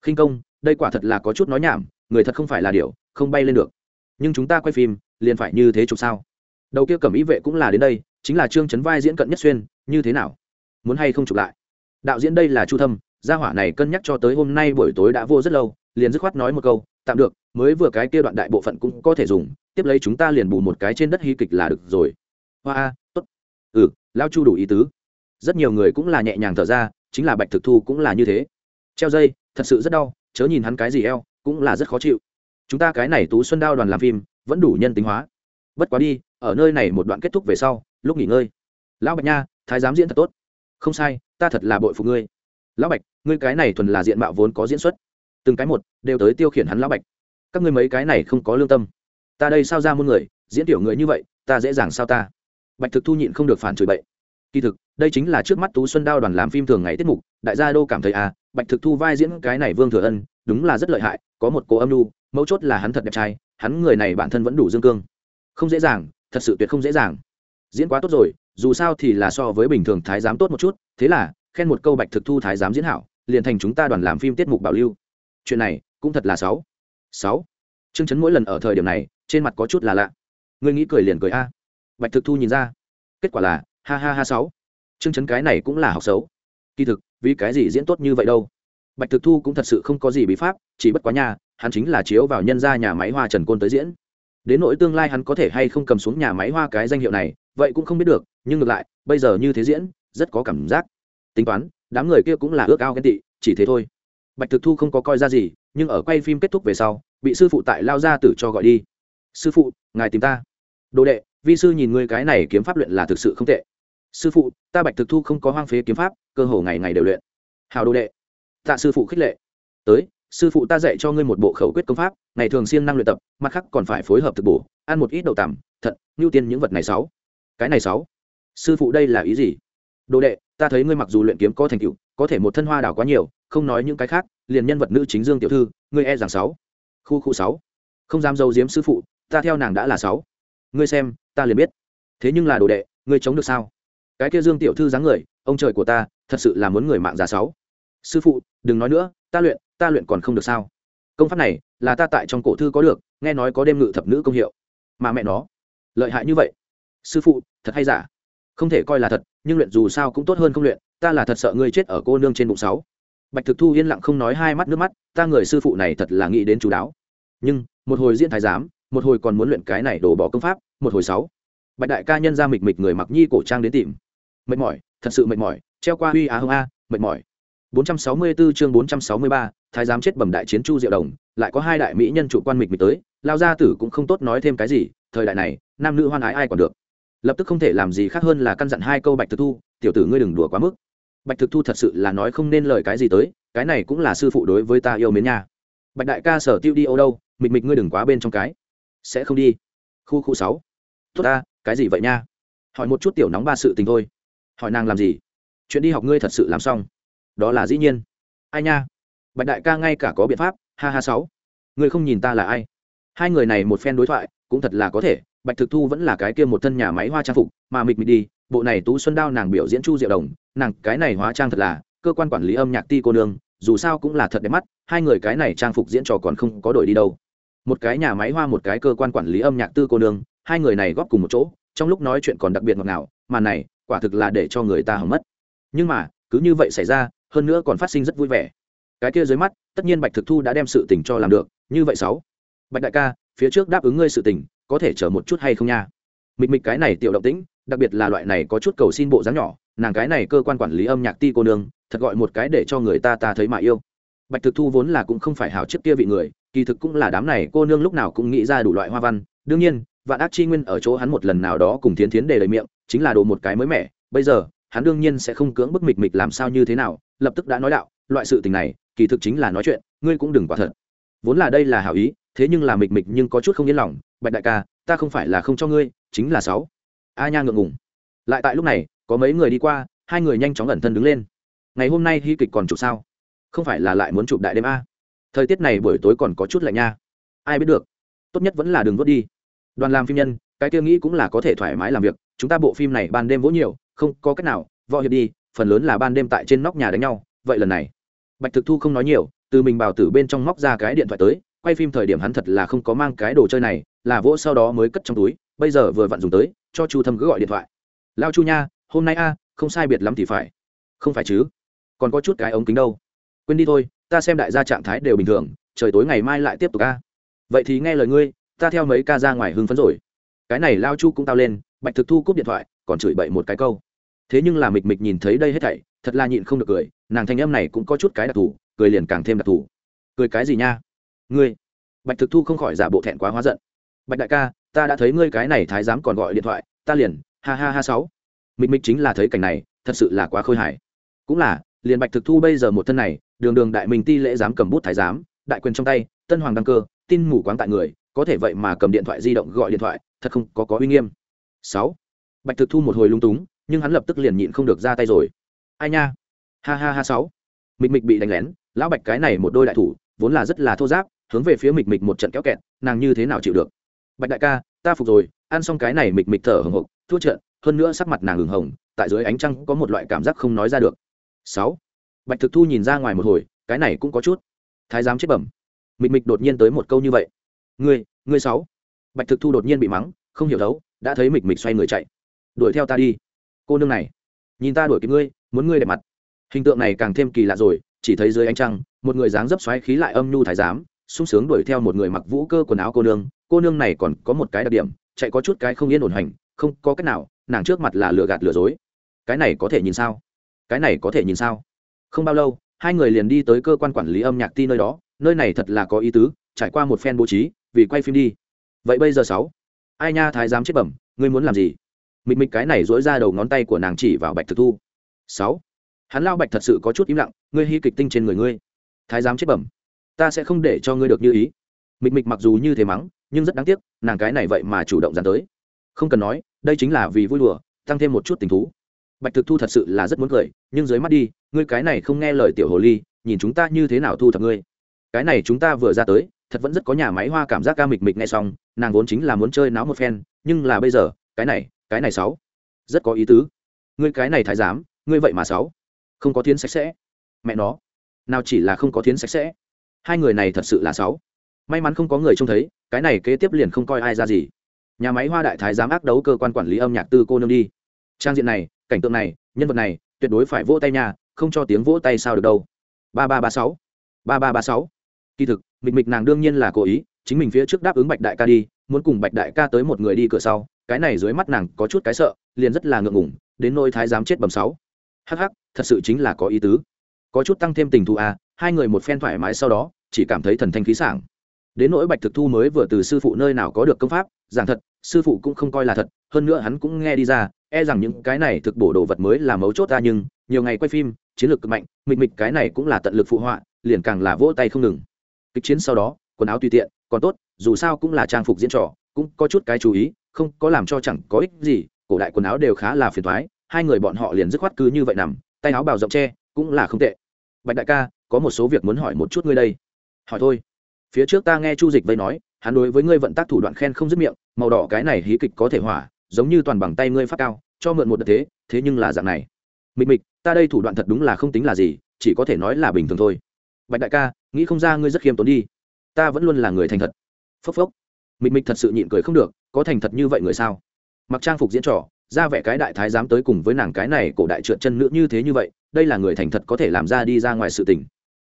Khinh công, đây quả thật là có chút nói nhảm, người thật không phải là điệu không bay lên được. Nhưng chúng ta quay phim, liền phải như thế chụp sao? Đầu kia cầm ý vệ cũng là đến đây, chính là trương chấn vai diễn cận nhất xuyên, như thế nào? Muốn hay không chụp lại? Đạo diễn đây là chu thâm, gia hỏa này cân nhắc cho tới hôm nay buổi tối đã vô rất lâu, liền dứt khoát nói một câu, tạm được, mới vừa cái kia đoạn đại bộ phận cũng có thể dùng, tiếp lấy chúng ta liền bù một cái trên đất hy kịch là được rồi. Hoa, a, tốt. Ừ lao chu đủ ý tứ. Rất nhiều người cũng là nhẹ nhàng thở ra, chính là bạch thực thu cũng là như thế. Treo dây, thật sự rất đau, chớ nhìn hắn cái gì eo, cũng là rất khó chịu. Chúng ta cái này tú xuân đao đoàn làm phim, vẫn đủ nhân tính hóa. Bất quá đi, ở nơi này một đoạn kết thúc về sau, lúc nghỉ ngơi. Lão bạch nha, thái giám diễn thật tốt không sai, ta thật là bội phục ngươi. Lão bạch, ngươi cái này thuần là diện mạo vốn có diễn xuất. Từng cái một đều tới tiêu khiển hắn lão bạch. Các ngươi mấy cái này không có lương tâm. Ta đây sao ra muôn người, diễn tiểu người như vậy, ta dễ dàng sao ta? Bạch thực thu nhịn không được phản chửi bậy. Kỳ thực, đây chính là trước mắt tú xuân đao đoàn làm phim thường ngày tiết mục, đại gia đô cảm thấy à bạch thực thu vai diễn cái này vương thừa ân, đúng là rất lợi hại, có một cô âm lưu mấu chốt là hắn thật đẹp trai, hắn người này bản thân vẫn đủ dương cương. Không dễ dàng, thật sự tuyệt không dễ dàng. Diễn quá tốt rồi dù sao thì là so với bình thường thái giám tốt một chút, thế là, khen một câu bạch thực thu thái giám diễn hảo, liền thành chúng ta đoàn làm phim tiết mục bảo lưu. Chuyện này, cũng thật là sáu. Sáu. Chương chấn mỗi lần ở thời điểm này, trên mặt có chút là lạ. Ngươi nghĩ cười liền cười a. Bạch thực thu nhìn ra. Kết quả là, ha ha ha sáu. Chương chấn cái này cũng là học xấu. Kỳ thực, vì cái gì diễn tốt như vậy đâu? Bạch thực thu cũng thật sự không có gì bí pháp, chỉ bất quá nhà hắn chính là chiếu vào nhân ra nhà máy hoa trần côn tới diễn. Đến nỗi tương lai hắn có thể hay không cầm xuống nhà máy hoa cái danh hiệu này, vậy cũng không biết được nhưng ngược lại, bây giờ như thế diễn, rất có cảm giác. Tính toán, đám người kia cũng là ước ao ghen tị, chỉ thế thôi. Bạch thực thu không có coi ra gì, nhưng ở quay phim kết thúc về sau, bị sư phụ tại lao ra tử cho gọi đi. Sư phụ, ngài tìm ta. Đồ đệ, vi sư nhìn ngươi cái này kiếm pháp luyện là thực sự không tệ. Sư phụ, ta bạch thực thu không có hoang phế kiếm pháp, cơ hồ ngày ngày đều luyện. Hào đồ đệ. Tạ sư phụ khích lệ. Tới, sư phụ ta dạy cho ngươi một bộ khẩu quyết công pháp, ngày thường siêng năng luyện tập, mặt khác còn phải phối hợp thực bổ, ăn một ít đậu tằm, thận ngưu tiên những vật này sáu. Cái này sáu? Sư phụ đây là ý gì? Đồ đệ, ta thấy ngươi mặc dù luyện kiếm có thành tựu, có thể một thân hoa đảo quá nhiều, không nói những cái khác, liền nhân vật nữ chính dương tiểu thư, ngươi e rằng sáu. Khu khu sáu. Không dám dâu diếm sư phụ, ta theo nàng đã là sáu. Ngươi xem, ta liền biết. Thế nhưng là đồ đệ, ngươi chống được sao? Cái kia dương tiểu thư dáng người, ông trời của ta, thật sự là muốn người mạng già sáu. Sư phụ, đừng nói nữa, ta luyện ta luyện còn không được sao? Công pháp này, là ta tại trong cổ thư có được, nghe nói có đêm ngự thập nữ công hiệu. Mà mẹ nó, lợi hại như vậy. Sư phụ, thật hay giả? Không thể coi là thật nhưng luyện dù sao cũng tốt hơn không luyện ta là thật sợ ngươi chết ở cô nương trên bụng sáu. Bạch thực thu yên lặng không nói hai mắt nước mắt ta người sư phụ này thật là nghĩ đến chú đáo. Nhưng một hồi diễn thái giám một hồi còn muốn luyện cái này đổ bỏ công pháp một hồi sáu. Bạch đại ca nhân ra mịch mịch người mặc nhi cổ trang đến tìm. Mệt mỏi thật sự mệt mỏi treo qua huy á hông a mệt mỏi. 464 chương 463, thái giám chết bẩm đại chiến chu diệu đồng lại có hai đại mỹ nhân chủ quan mịch mịch tới lao gia tử cũng không tốt nói thêm cái gì thời đại này nam nữ hoan ái ai còn được lập tức không thể làm gì khác hơn là căn dặn hai câu bạch thực thu, tiểu tử ngươi đừng đùa quá mức. Bạch thực thu thật sự là nói không nên lời cái gì tới, cái này cũng là sư phụ đối với ta yêu mến nha. Bạch đại ca sở tiêu đi âu đâu, mịch mịch ngươi đừng quá bên trong cái. Sẽ không đi. Khu khu sáu. Tốt ta, cái gì vậy nha? Hỏi một chút tiểu nóng ba sự tình thôi. Hỏi nàng làm gì? Chuyện đi học ngươi thật sự làm xong. Đó là dĩ nhiên. Ai nha? Bạch đại ca ngay cả có biện pháp. Ha ha sáu. Ngươi không nhìn ta là ai? Hai người này một phen đối thoại, cũng thật là có thể bạch thực thu vẫn là cái kia một thân nhà máy hoa trang phục, mà mịch mịch đi, bộ này tú xuân đao nàng biểu diễn chu diệu đồng, nàng cái này hóa trang thật là, cơ quan quản lý âm nhạc ti cô nương, dù sao cũng là thật đẹp mắt, hai người cái này trang phục diễn trò còn không có đổi đi đâu. Một cái nhà máy hoa, một cái cơ quan quản lý âm nhạc tư cô nương, hai người này góp cùng một chỗ, trong lúc nói chuyện còn đặc biệt ngọt ngào, mà này, quả thực là để cho người ta hỏng mất. Nhưng mà, cứ như vậy xảy ra, hơn nữa còn phát sinh rất vui vẻ. Cái kia dưới mắt, tất nhiên bạch thực thu đã đem sự tình cho làm được, như vậy sáu. Bạch đại ca, phía trước đáp ứng ngươi sự tình có thể chờ một chút hay không nha? Mịch mịch cái này tiểu động tĩnh, đặc biệt là loại này có chút cầu xin bộ dáng nhỏ, nàng cái này cơ quan quản lý âm nhạc ti cô nương, thật gọi một cái để cho người ta ta thấy mà yêu. Bạch thực thu vốn là cũng không phải hảo trước kia vị người, kỳ thực cũng là đám này cô nương lúc nào cũng nghĩ ra đủ loại hoa văn. Đương nhiên, vạn ác chi nguyên ở chỗ hắn một lần nào đó cùng thiến thiến để lời miệng, chính là đồ một cái mới mẻ. Bây giờ, hắn đương nhiên sẽ không cưỡng bức mịch mịch làm sao như thế nào, lập tức đã nói đạo, loại sự tình này, kỳ thực chính là nói chuyện, ngươi cũng đừng quả thật. Vốn là đây là hảo ý, thế nhưng là mịch mịch nhưng có chút không yên lòng bạch đại ca, ta không phải là không cho ngươi, chính là sáu. A nha ngượng ngùng. Lại tại lúc này, có mấy người đi qua, hai người nhanh chóng ẩn thân đứng lên. Ngày hôm nay hy kịch còn chụp sao? Không phải là lại muốn chụp đại đêm a? Thời tiết này buổi tối còn có chút lạnh nha. Ai biết được. Tốt nhất vẫn là đừng vớt đi. Đoàn làm phim nhân, cái kia nghĩ cũng là có thể thoải mái làm việc, chúng ta bộ phim này ban đêm vỗ nhiều, không có cách nào, võ hiệp đi, phần lớn là ban đêm tại trên nóc nhà đánh nhau, vậy lần này. Bạch thực thu không nói nhiều, từ mình bảo tử bên trong móc ra cái điện thoại tới, quay phim thời điểm hắn thật là không có mang cái đồ chơi này là vỗ sau đó mới cất trong túi, bây giờ vừa vặn dùng tới, cho chu thâm cứ gọi điện thoại. Lao chu nha, hôm nay a, không sai biệt lắm thì phải. Không phải chứ? Còn có chút cái ống kính đâu. Quên đi thôi, ta xem đại gia trạng thái đều bình thường, trời tối ngày mai lại tiếp tục a. vậy thì nghe lời ngươi, ta theo mấy ca ra ngoài hưng phấn rồi. Cái này lao chu cũng tao lên, bạch thực thu cúp điện thoại, còn chửi bậy một cái câu. Thế nhưng là mịch mịch nhìn thấy đây hết thảy, thật là nhịn không được cười, nàng thanh âm này cũng có chút cái đặc thù, cười liền càng thêm đặc thù. Cười cái gì nha? Ngươi. Bạch thực thu không khỏi giả bộ thẹn quá hóa giận bạch đại ca, ta đã thấy ngươi cái này thái giám còn gọi điện thoại, ta liền, ha ha ha sáu. Mịch mịch chính là thấy cảnh này, thật sự là quá khôi hài. Cũng là, liền bạch thực thu bây giờ một thân này, đường đường đại minh ti lễ dám cầm bút thái giám, đại quyền trong tay, tân hoàng đăng cơ, tin mù quáng tại người, có thể vậy mà cầm điện thoại di động gọi điện thoại, thật không có có uy nghiêm. Sáu. Bạch thực thu một hồi lung túng, nhưng hắn lập tức liền nhịn không được ra tay rồi. Ai nha? Ha ha ha sáu. Mịch mịch bị đánh lén, lão bạch cái này một đôi đại thủ, vốn là rất là thô giáp, hướng về phía mịch mịch một trận kéo kẹt, nàng như thế nào chịu được? Bạch đại ca ta phục rồi ăn xong cái này mịch mịch thở hồng hộc thua trận hơn nữa sắc mặt nàng hừng hồng tại dưới ánh trăng có một loại cảm giác không nói ra được. Sáu. Bạch thực thu nhìn ra ngoài một hồi cái này cũng có chút. Thái giám chết bẩm. Mịch mịch đột nhiên tới một câu như vậy. Ngươi ngươi sáu. Bạch thực thu đột nhiên bị mắng không hiểu thấu, đã thấy mịch mịch xoay người chạy. Đuổi theo ta đi. Cô nương này nhìn ta đuổi kịp ngươi muốn ngươi đẹp mặt. Hình tượng này càng thêm kỳ lạ rồi chỉ thấy dưới ánh trăng một người dáng dấp xoáy khí lại âm nhu thái giám sung sướng đuổi theo một người mặc vũ cơ quần áo cô nương cô nương này còn có một cái đặc điểm, chạy có chút cái không yên ổn hành, không có cách nào, nàng trước mặt là lừa gạt lừa dối. Cái này có thể nhìn sao? Cái này có thể nhìn sao? Không bao lâu, hai người liền đi tới cơ quan quản lý âm nhạc ti nơi đó, nơi này thật là có ý tứ, trải qua một phen bố trí, vì quay phim đi. Vậy bây giờ sáu, ai nha thái giám chết bẩm, ngươi muốn làm gì? Mịch mịch cái này dỗi ra đầu ngón tay của nàng chỉ vào bạch thực thu. Sáu, hắn lao bạch thật sự có chút im lặng, ngươi hy kịch tinh trên người ngươi. Thái giám chết bẩm ta sẽ không để cho ngươi được như ý. Mịch mịch mặc dù như thế mắng, nhưng rất đáng tiếc, nàng cái này vậy mà chủ động dán tới. Không cần nói, đây chính là vì vui đùa, tăng thêm một chút tình thú. Bạch thực thu thật sự là rất muốn cười, nhưng dưới mắt đi, ngươi cái này không nghe lời tiểu hồ ly, nhìn chúng ta như thế nào thu thập ngươi. Cái này chúng ta vừa ra tới, thật vẫn rất có nhà máy hoa cảm giác ca mịch mịch nghe xong, nàng vốn chính là muốn chơi náo một phen, nhưng là bây giờ, cái này cái này sáu. Rất có ý tứ. Ngươi cái này thái giám, ngươi vậy mà sáu. Không có thiến sạch sẽ. Mẹ nó. Nào chỉ là không có thiến sạch sẽ hai người này thật sự là sáu. May mắn không có người trông thấy, cái này kế tiếp liền không coi ai ra gì. Nhà máy hoa đại thái giám ác đấu cơ quan quản lý âm nhạc tư cô nương đi. Trang diện này, cảnh tượng này, nhân vật này, tuyệt đối phải vỗ tay nhà không cho tiếng vỗ tay sao được đâu. Ba ba ba sáu. Ba ba ba sáu. Kỳ thực, mịch mịch nàng đương nhiên là cố ý, chính mình phía trước đáp ứng bạch đại ca đi, muốn cùng bạch đại ca tới một người đi cửa sau, cái này dưới mắt nàng có chút cái sợ, liền rất là ngượng ngủng đến nôi thái giám chết bầm sáu. Hắc hắc, thật sự chính là có ý tứ. Có chút tăng thêm tình thù à hai người một phen thoải mái sau đó, chỉ cảm thấy thần thanh khí sảng. Đến nỗi bạch thực thu mới vừa từ sư phụ nơi nào có được công pháp, giảng thật, sư phụ cũng không coi là thật, hơn nữa hắn cũng nghe đi ra e rằng những cái này thực bổ đồ vật mới là mấu chốt ra nhưng, nhiều ngày quay phim, chiến lược cực mạnh, mịch mịch cái này cũng là tận lực phụ họa, liền càng là vỗ tay không ngừng. Kịch chiến sau đó, quần áo tùy tiện, còn tốt, dù sao cũng là trang phục diễn trò, cũng có chút cái chú ý, không có làm cho chẳng có ích gì, cổ đại quần áo đều khá là phiền thoái hai người bọn họ liền dứt khoát cứ như vậy nằm, tay áo bào rộng tre cũng là không tệ. Bạch đại ca có một số việc muốn hỏi một chút ngươi đây. Hỏi thôi. Phía trước ta nghe chu dịch vây nói, hắn đối với ngươi vận tác thủ đoạn khen không dứt miệng, màu đỏ cái này hí kịch có thể hỏa, giống như toàn bằng tay ngươi phát cao, cho mượn một đợt thế thế nhưng là dạng này. Mịch mịch, ta đây thủ đoạn thật đúng là không tính là gì, chỉ có thể nói là bình thường thôi. Bạch đại ca, nghĩ không ra ngươi rất khiêm tốn đi. Ta vẫn luôn là người thành thật. Phốc phốc. Mịch mịch thật sự nhịn cười không được, có thành thật như vậy người sao? Mặc trang phục diễn trò, ra vẻ cái đại thái dám tới cùng với nàng cái này cổ đại trượt chân nữ như thế như vậy, đây là người thành thật có thể làm ra đi ra ngoài sự tình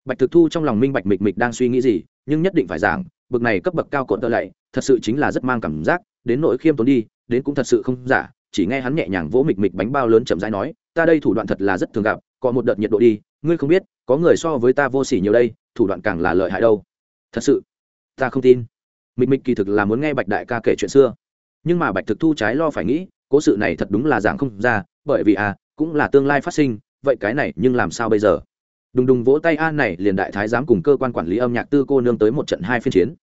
bạch thực thu trong lòng minh bạch mịch mịch đang suy nghĩ gì, nhưng nhất định phải giảng, bực này cấp bậc cao cộn tợ lạy, thật sự chính là rất mang cảm giác, đến nỗi khiêm tốn đi, đến cũng thật sự không giả, chỉ nghe hắn nhẹ nhàng vỗ mịch mịch bánh bao lớn chậm rãi nói, ta đây thủ đoạn thật là rất thường gặp, có một đợt nhiệt độ đi, ngươi không biết, có người so với ta vô sỉ nhiều đây, thủ đoạn càng là lợi hại đâu. Thật sự? Ta không tin. Mịch mịch kỳ thực là muốn nghe bạch đại ca kể chuyện xưa. Nhưng mà bạch thực thu trái lo phải nghĩ, cố sự này thật đúng là giảng không ra, bởi vì à cũng là tương lai phát sinh, vậy cái này nhưng làm sao bây giờ? Đùng đùng vỗ tay a này, liền đại thái giám cùng cơ quan quản lý âm nhạc tư cô nương tới một trận hai phiên chiến.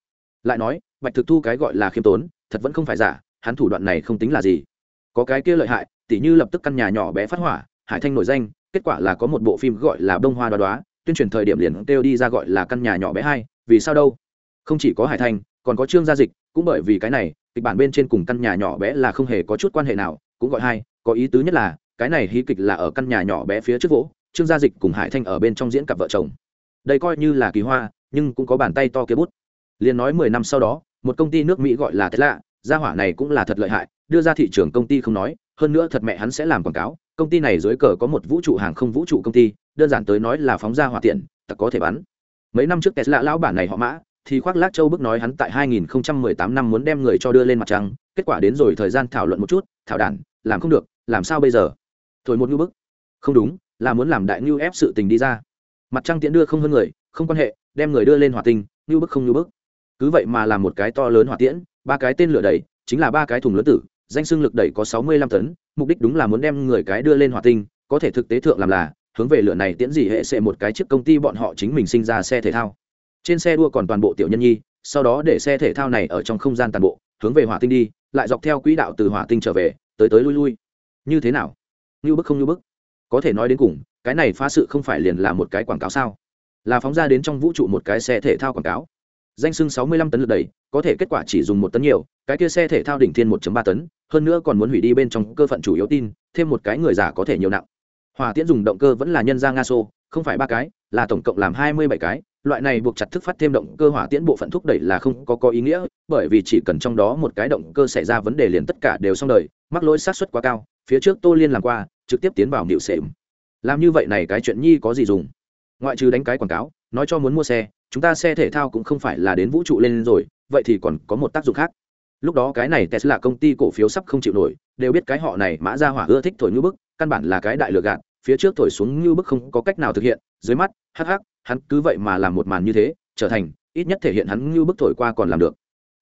Lại nói, bạch thực thu cái gọi là khiêm tốn, thật vẫn không phải giả, hắn thủ đoạn này không tính là gì. Có cái kia lợi hại, tỉ như lập tức căn nhà nhỏ bé phát hỏa, hải thanh nổi danh, kết quả là có một bộ phim gọi là bông hoa đoá đoá, tuyên truyền thời điểm liền kêu đi ra gọi là căn nhà nhỏ bé hai, vì sao đâu? Không chỉ có hải thanh, còn có trương gia dịch, cũng bởi vì cái này, kịch bản bên trên cùng căn nhà nhỏ bé là không hề có chút quan hệ nào, cũng gọi hai, có ý tứ nhất là, cái này hí kịch là ở căn nhà nhỏ bé phía trước vỗ trương gia dịch cùng hải thanh ở bên trong diễn cặp vợ chồng. Đây coi như là kỳ hoa, nhưng cũng có bàn tay to kia bút. Liền nói mười năm sau đó, một công ty nước mỹ gọi là tesla gia hỏa này cũng là thật lợi hại, đưa ra thị trường công ty không nói, hơn nữa thật mẹ hắn sẽ làm quảng cáo, công ty này dưới cờ có một vũ trụ hàng không vũ trụ công ty, đơn giản tới nói là phóng ra hỏa tiện tặc có thể bắn. Mấy năm trước tesla lão bản này họ mã, thì khoác lác châu bức nói hắn tại 2018 năm muốn đem người cho đưa lên mặt trăng, kết quả đến rồi thời gian thảo luận một chút, thảo đản làm không được, làm sao bây giờ? Thổi một ngưu bức. Không đúng là muốn làm đại ngưu ép sự tình đi ra. Mặt trăng tiễn đưa không hơn người, không quan hệ, đem người đưa lên hỏa tinh ngưu bức không ngưu bức. Cứ vậy mà làm một cái to lớn hỏa tiễn, ba cái tên lửa đẩy chính là ba cái thùng lớn tử, danh xưng lực đẩy có 65 tấn, mục đích đúng là muốn đem người cái đưa lên hỏa tinh, có thể thực tế thượng làm là, hướng về lửa này tiễn gì hệ sẽ một cái chiếc công ty bọn họ chính mình sinh ra xe thể thao. Trên xe đua còn toàn bộ tiểu nhân nhi, sau đó để xe thể thao này ở trong không gian toàn bộ, hướng về hỏa tinh đi, lại dọc theo quỹ đạo từ hỏa tinh trở về, tới tới lui lui. Như thế nào? Như bức không như bức có thể nói đến cùng, cái này phá sự không phải liền là một cái quảng cáo sao? Là phóng ra đến trong vũ trụ một cái xe thể thao quảng cáo. Danh sưng sáu mươi lăm tấn lực đầy có thể kết quả chỉ dùng một tấn nhiều, cái kia xe thể thao đỉnh thiên một ba tấn, hơn nữa còn muốn hủy đi bên trong cơ phận chủ yếu tin, thêm một cái người giả có thể nhiều nặng. Hòa tiễn dùng động cơ vẫn là nhân ra nga xô, không phải ba cái, là tổng cộng làm hai mươi bảy cái, loại này buộc chặt thức phát thêm động cơ hỏa tiễn bộ phận thúc đẩy là không có có ý nghĩa, bởi vì chỉ cần trong đó một cái động cơ xảy ra vấn đề liền tất cả đều xong đời, mắc lỗi sát suất quá cao, phía trước tô liên làm qua trực tiếp tiến vào nịu xệm làm như vậy này cái chuyện nhi có gì dùng? Ngoại trừ đánh cái quảng cáo, nói cho muốn mua xe, chúng ta xe thể thao cũng không phải là đến vũ trụ lên rồi, vậy thì còn có một tác dụng khác. Lúc đó cái này tesla công ty cổ phiếu sắp không chịu nổi, đều biết cái họ này mã ra hỏa ưa thích thổi như bức, căn bản là cái đại lừa gạt, phía trước thổi xuống như bức không có cách nào thực hiện, dưới mắt, hắc hắc, hắn cứ vậy mà làm một màn như thế, trở thành, ít nhất thể hiện hắn như bức thổi qua còn làm được.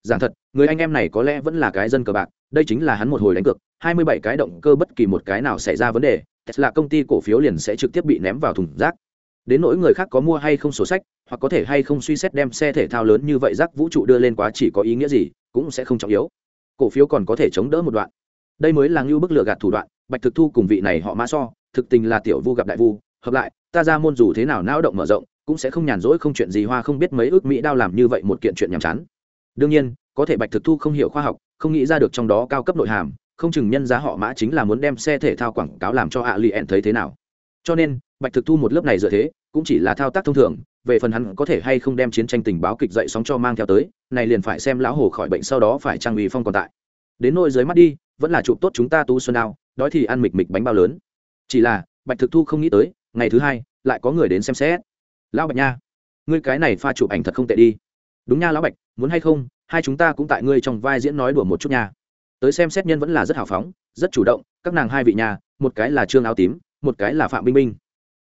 Giảng thật, người anh em này có lẽ vẫn là cái dân cờ bạc, đây chính là hắn một hồi đánh cược hai mươi bảy cái động cơ bất kỳ một cái nào xảy ra vấn đề, tesla công ty cổ phiếu liền sẽ trực tiếp bị ném vào thùng rác. Đến nỗi người khác có mua hay không sổ sách, hoặc có thể hay không suy xét đem xe thể thao lớn như vậy rác vũ trụ đưa lên quá chỉ có ý nghĩa gì, cũng sẽ không trọng yếu. Cổ phiếu còn có thể chống đỡ một đoạn. Đây mới là ngưu bức lừa gạt thủ đoạn, bạch thực thu cùng vị này họ mã so, thực tình là tiểu vu gặp đại vu, hợp lại, ta ra môn dù thế nào não động mở rộng, cũng sẽ không nhàn rỗi không chuyện gì hoa không biết mấy ước mỹ đao làm như vậy một kiện chuyện nhàm chán. Đương nhiên, có thể bạch thực thu không hiểu khoa học, không nghĩ ra được trong đó cao cấp nội hàm không chừng nhân giá họ mã chính là muốn đem xe thể thao quảng cáo làm cho ạ lì ẹn thấy thế nào. Cho nên, bạch thực thu một lớp này dựa thế, cũng chỉ là thao tác thông thường, về phần hắn có thể hay không đem chiến tranh tình báo kịch dậy sóng cho mang theo tới, này liền phải xem lão hồ khỏi bệnh sau đó phải trang bị phong còn tại. Đến nôi dưới mắt đi, vẫn là chụp tốt chúng ta tu xuân nào đói thì ăn mịch mịch bánh bao lớn. Chỉ là, bạch thực thu không nghĩ tới, ngày thứ hai, lại có người đến xem xét. Lão bạch nha, ngươi cái này pha chụp ảnh thật không tệ đi. Đúng nha lão bạch, muốn hay không, hai chúng ta cũng tại ngươi trong vai diễn nói đùa một chút nha tới xem xét nhân vẫn là rất hào phóng rất chủ động các nàng hai vị nhà một cái là trương áo tím một cái là phạm minh minh,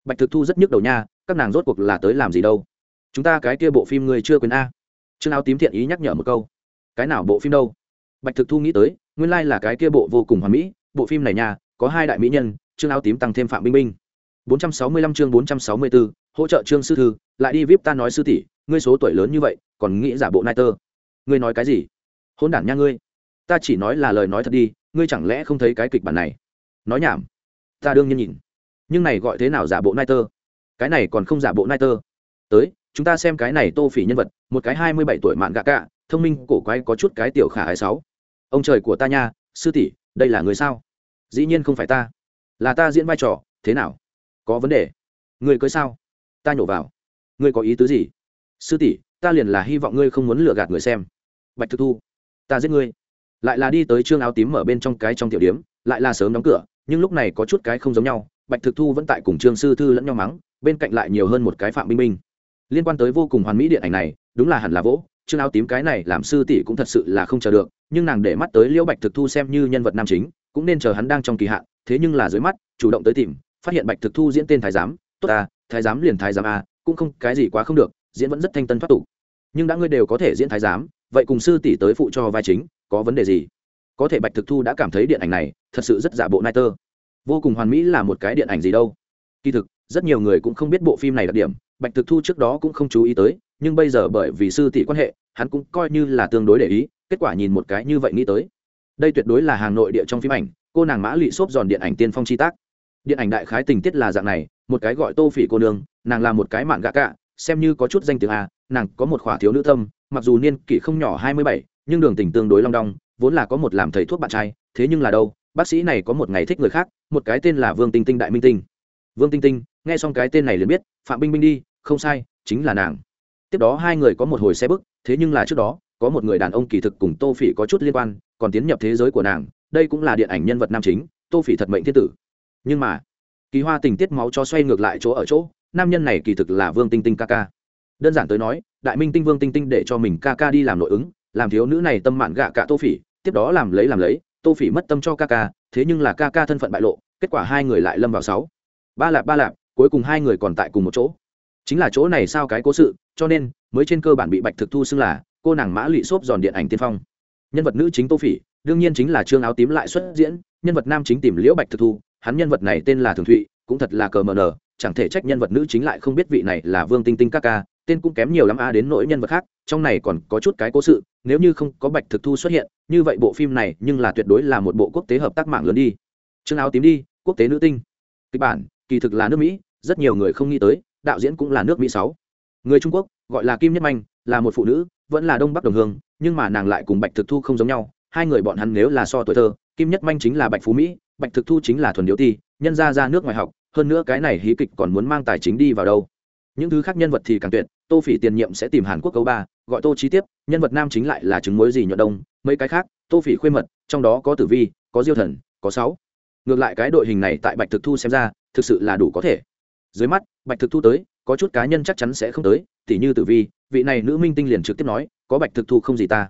bạch thực thu rất nhức đầu nha các nàng rốt cuộc là tới làm gì đâu? Chúng ta cái kia bộ phim người chưa quên a. Trương áo tím thiện ý nhắc nhở một câu. Cái nào bộ phim đâu? Bạch thực thu nghĩ tới nguyên lai là cái kia bộ vô cùng hoàn mỹ bộ phim này nha có hai đại mỹ nhân trương áo tím tăng thêm phạm minh. minh 465 chương 464, hỗ trợ trương sư thư lại đi vip ta nói sư tỷ ngươi số tuổi lớn như vậy còn nghĩ giả bộ nai tơ ngươi nói cái gì? Hôn đản nha ngươi ta chỉ nói là lời nói thật đi, ngươi chẳng lẽ không thấy cái kịch bản này? Nói nhảm. Ta đương nhiên nhìn. Nhưng này gọi thế nào giả bộ nai tơ cái này còn không giả bộ nai tơ tới, chúng ta xem cái này tô phỉ nhân vật, một cái hai mươi bảy tuổi mạn gạ cạ, thông minh, cổ quái, có chút cái tiểu khả hai sáu. Ông trời của ta nha, sư tỷ, đây là người sao? Dĩ nhiên không phải ta. Là ta diễn vai trò, thế nào? Có vấn đề. Người cưới sao? Ta nhổ vào. Ngươi có ý tứ gì? Sư tỷ, ta liền là hy vọng ngươi không muốn lừa gạt người xem. Bạch thực thu, ta giết ngươi lại là đi tới trương áo tím mở bên trong cái trong tiểu điếm lại là sớm đóng cửa nhưng lúc này có chút cái không giống nhau bạch thực thu vẫn tại cùng trương sư thư lẫn nhau mắng bên cạnh lại nhiều hơn một cái phạm minh minh liên quan tới vô cùng hoàn mỹ điện ảnh này đúng là hẳn là vỗ trương áo tím cái này làm sư tỷ cũng thật sự là không chờ được nhưng nàng để mắt tới liễu bạch thực thu xem như nhân vật nam chính cũng nên chờ hắn đang trong kỳ hạn thế nhưng là dưới mắt chủ động tới tìm phát hiện bạch thực thu diễn tên thái giám tốt à, thái giám liền thái giám à, cũng không cái gì quá không được diễn vẫn rất thanh tân thoát tục. Nhưng đã ngươi đều có thể diễn thái giám vậy cùng sư tỷ tới phụ cho vai chính có vấn đề gì? Có thể bạch thực thu đã cảm thấy điện ảnh này thật sự rất giả bộ nai tơ. Vô cùng hoàn mỹ là một cái điện ảnh gì đâu. Kỳ thực, rất nhiều người cũng không biết bộ phim này đặc điểm, bạch thực thu trước đó cũng không chú ý tới, nhưng bây giờ bởi vì sư tỷ quan hệ, hắn cũng coi như là tương đối để ý, kết quả nhìn một cái như vậy nghĩ tới. Đây tuyệt đối là hàng nội địa trong phim ảnh, cô nàng mã lụy xốp giòn điện ảnh tiên phong chi tác. Điện ảnh đại khái tình tiết là dạng này, một cái gọi tô phỉ cô nương, nàng là một cái mạn gạ cạ, xem như có chút danh tiếng a nàng có một khỏa thiếu nữ tâm, mặc dù niên kỷ không nhỏ hai mươi bảy nhưng đường tình tương đối long đong, vốn là có một làm thầy thuốc bạn trai, thế nhưng là đâu, bác sĩ này có một ngày thích người khác, một cái tên là vương tinh tinh đại minh tinh. Vương tinh tinh, nghe xong cái tên này liền biết, phạm binh binh đi, không sai, chính là nàng. Tiếp đó hai người có một hồi xe bức, thế nhưng là trước đó, có một người đàn ông kỳ thực cùng tô phỉ có chút liên quan, còn tiến nhập thế giới của nàng, đây cũng là điện ảnh nhân vật nam chính, tô phỉ thật mệnh thiên tử. Nhưng mà, kỳ hoa tình tiết máu cho xoay ngược lại chỗ ở chỗ, nam nhân này kỳ thực là vương tinh tinh ca ca. Đơn giản tới nói, đại minh tinh vương tinh tinh để cho mình ca ca đi làm nội ứng làm thiếu nữ này tâm mạn gạ cả tô phỉ, tiếp đó làm lấy làm lấy, tô phỉ mất tâm cho ca ca, thế nhưng là ca ca thân phận bại lộ, kết quả hai người lại lâm vào sáu. Ba lạp ba lạp, cuối cùng hai người còn tại cùng một chỗ. Chính là chỗ này sao cái cố sự, cho nên mới trên cơ bản bị bạch thực thu xưng là cô nàng mã lụy xốp giòn điện ảnh tiên phong. Nhân vật nữ chính tô phỉ, đương nhiên chính là trương áo tím lại xuất diễn, nhân vật nam chính tìm liễu bạch thực thu, hắn nhân vật này tên là thường thụy, cũng thật là cờ mờ nờ, chẳng thể trách nhân vật nữ chính lại không biết vị này là vương tinh tinh các ca tên cũng kém nhiều lắm a đến nỗi nhân vật khác, trong này còn có chút cái cố sự, nếu như không có bạch thực thu xuất hiện, như vậy bộ phim này nhưng là tuyệt đối là một bộ quốc tế hợp tác mạng lớn đi. Chương áo tím đi, quốc tế nữ tinh. Kịch bản, kỳ thực là nước mỹ, rất nhiều người không nghĩ tới, đạo diễn cũng là nước mỹ sáu. Người trung quốc, gọi là kim nhất manh, là một phụ nữ, vẫn là đông bắc đồng hương, nhưng mà nàng lại cùng bạch thực thu không giống nhau, hai người bọn hắn nếu là so tuổi thơ, kim nhất manh chính là bạch phú mỹ, bạch thực thu chính là thuần điệu ti, nhân ra ra nước ngoài học, hơn nữa cái này hí kịch còn muốn mang tài chính đi vào đâu. Những thứ khác nhân vật thì càng tuyệt tô phỉ tiền nhiệm sẽ tìm hàn quốc câu ba gọi tô chi tiếp nhân vật nam chính lại là chứng mối gì nhuận đông mấy cái khác tô phỉ khuê mật trong đó có tử vi có diêu thần có sáu. Ngược lại cái đội hình này tại bạch thực thu xem ra thực sự là đủ có thể. Dưới mắt bạch thực thu tới có chút cá nhân chắc chắn sẽ không tới tỉ như tử vi vị này nữ minh tinh liền trực tiếp nói có bạch thực thu không gì ta.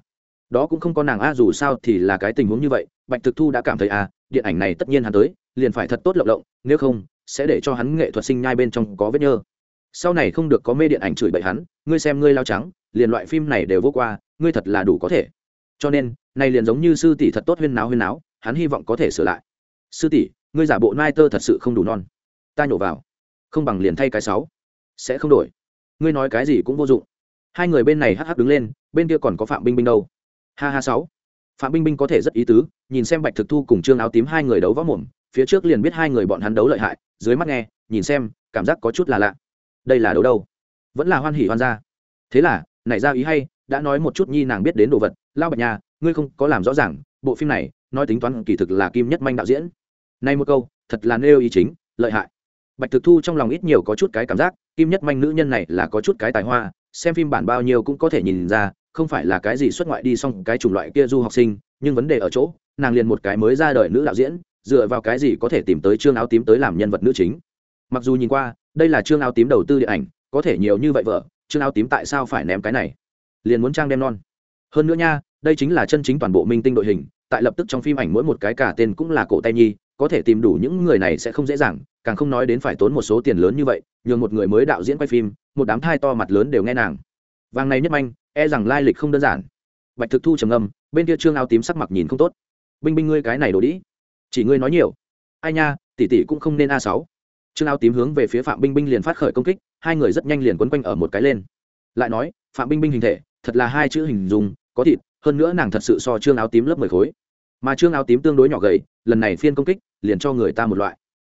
Đó cũng không có nàng a dù sao thì là cái tình huống như vậy bạch thực thu đã cảm thấy à, điện ảnh này tất nhiên hắn tới liền phải thật tốt lộng lộng nếu không sẽ để cho hắn nghệ thuật sinh nhai bên trong có vết nhơ sau này không được có mê điện ảnh chửi bậy hắn, ngươi xem ngươi lao trắng, liền loại phim này đều vô qua, ngươi thật là đủ có thể. Cho nên, này liền giống như sư tỷ thật tốt huyên náo huyên náo, hắn hy vọng có thể sửa lại. Sư tỷ, ngươi giả bộ nai tơ thật sự không đủ non. Ta nhổ vào. Không bằng liền thay cái sáu. Sẽ không đổi. Ngươi nói cái gì cũng vô dụng. Hai người bên này hắc hắc đứng lên, bên kia còn có phạm binh binh đâu. Ha ha sáu. Phạm binh binh có thể rất ý tứ, nhìn xem bạch thực thu cùng trương áo tím hai người đấu võ mồm, phía trước liền biết hai người bọn hắn đấu lợi hại, dưới mắt nghe, nhìn xem, cảm giác có chút là lạ đây là đấu đâu? Vẫn là hoan hỉ hoan gia. Thế là, nảy ra ý hay, đã nói một chút nhi nàng biết đến đồ vật. Lao bạch nhà ngươi không có làm rõ ràng, bộ phim này, nói tính toán kỳ thực là kim nhất manh đạo diễn. Nay một câu, thật là nêu ý chính, lợi hại. Bạch thực thu trong lòng ít nhiều có chút cái cảm giác, kim nhất manh nữ nhân này là có chút cái tài hoa, xem phim bản bao nhiêu cũng có thể nhìn ra, không phải là cái gì xuất ngoại đi xong cái chủng loại kia du học sinh, nhưng vấn đề ở chỗ, nàng liền một cái mới ra đời nữ đạo diễn, dựa vào cái gì có thể tìm tới chương áo tím tới làm nhân vật nữ chính. Mặc dù nhìn qua đây là trương áo tím đầu tư điện ảnh, có thể nhiều như vậy vợ trương áo tím tại sao phải ném cái này? Liền muốn trang đem non. Hơn nữa nha, đây chính là chân chính toàn bộ minh tinh đội hình, tại lập tức trong phim ảnh mỗi một cái cả tên cũng là cổ tay nhi, có thể tìm đủ những người này sẽ không dễ dàng, càng không nói đến phải tốn một số tiền lớn như vậy, nhường một người mới đạo diễn quay phim, một đám thai to mặt lớn đều nghe nàng. Vàng này nhất manh e rằng lai lịch không đơn giản. Bạch thực thu trầm ngâm, bên kia trương áo tím sắc mặt nhìn không tốt. Binh binh ngươi cái này đổ đĩ. Chỉ ngươi nói nhiều. Ai nha, tỷ tỷ cũng không nên a sáu trương áo tím hướng về phía phạm binh binh liền phát khởi công kích, hai người rất nhanh liền quấn quanh ở một cái lên. Lại nói, phạm binh binh hình thể, thật là hai chữ hình dung, có thịt, hơn nữa nàng thật sự so trương áo tím lớp mười khối. Mà trương áo tím tương đối nhỏ gầy, lần này phiên công kích, liền cho người ta một loại.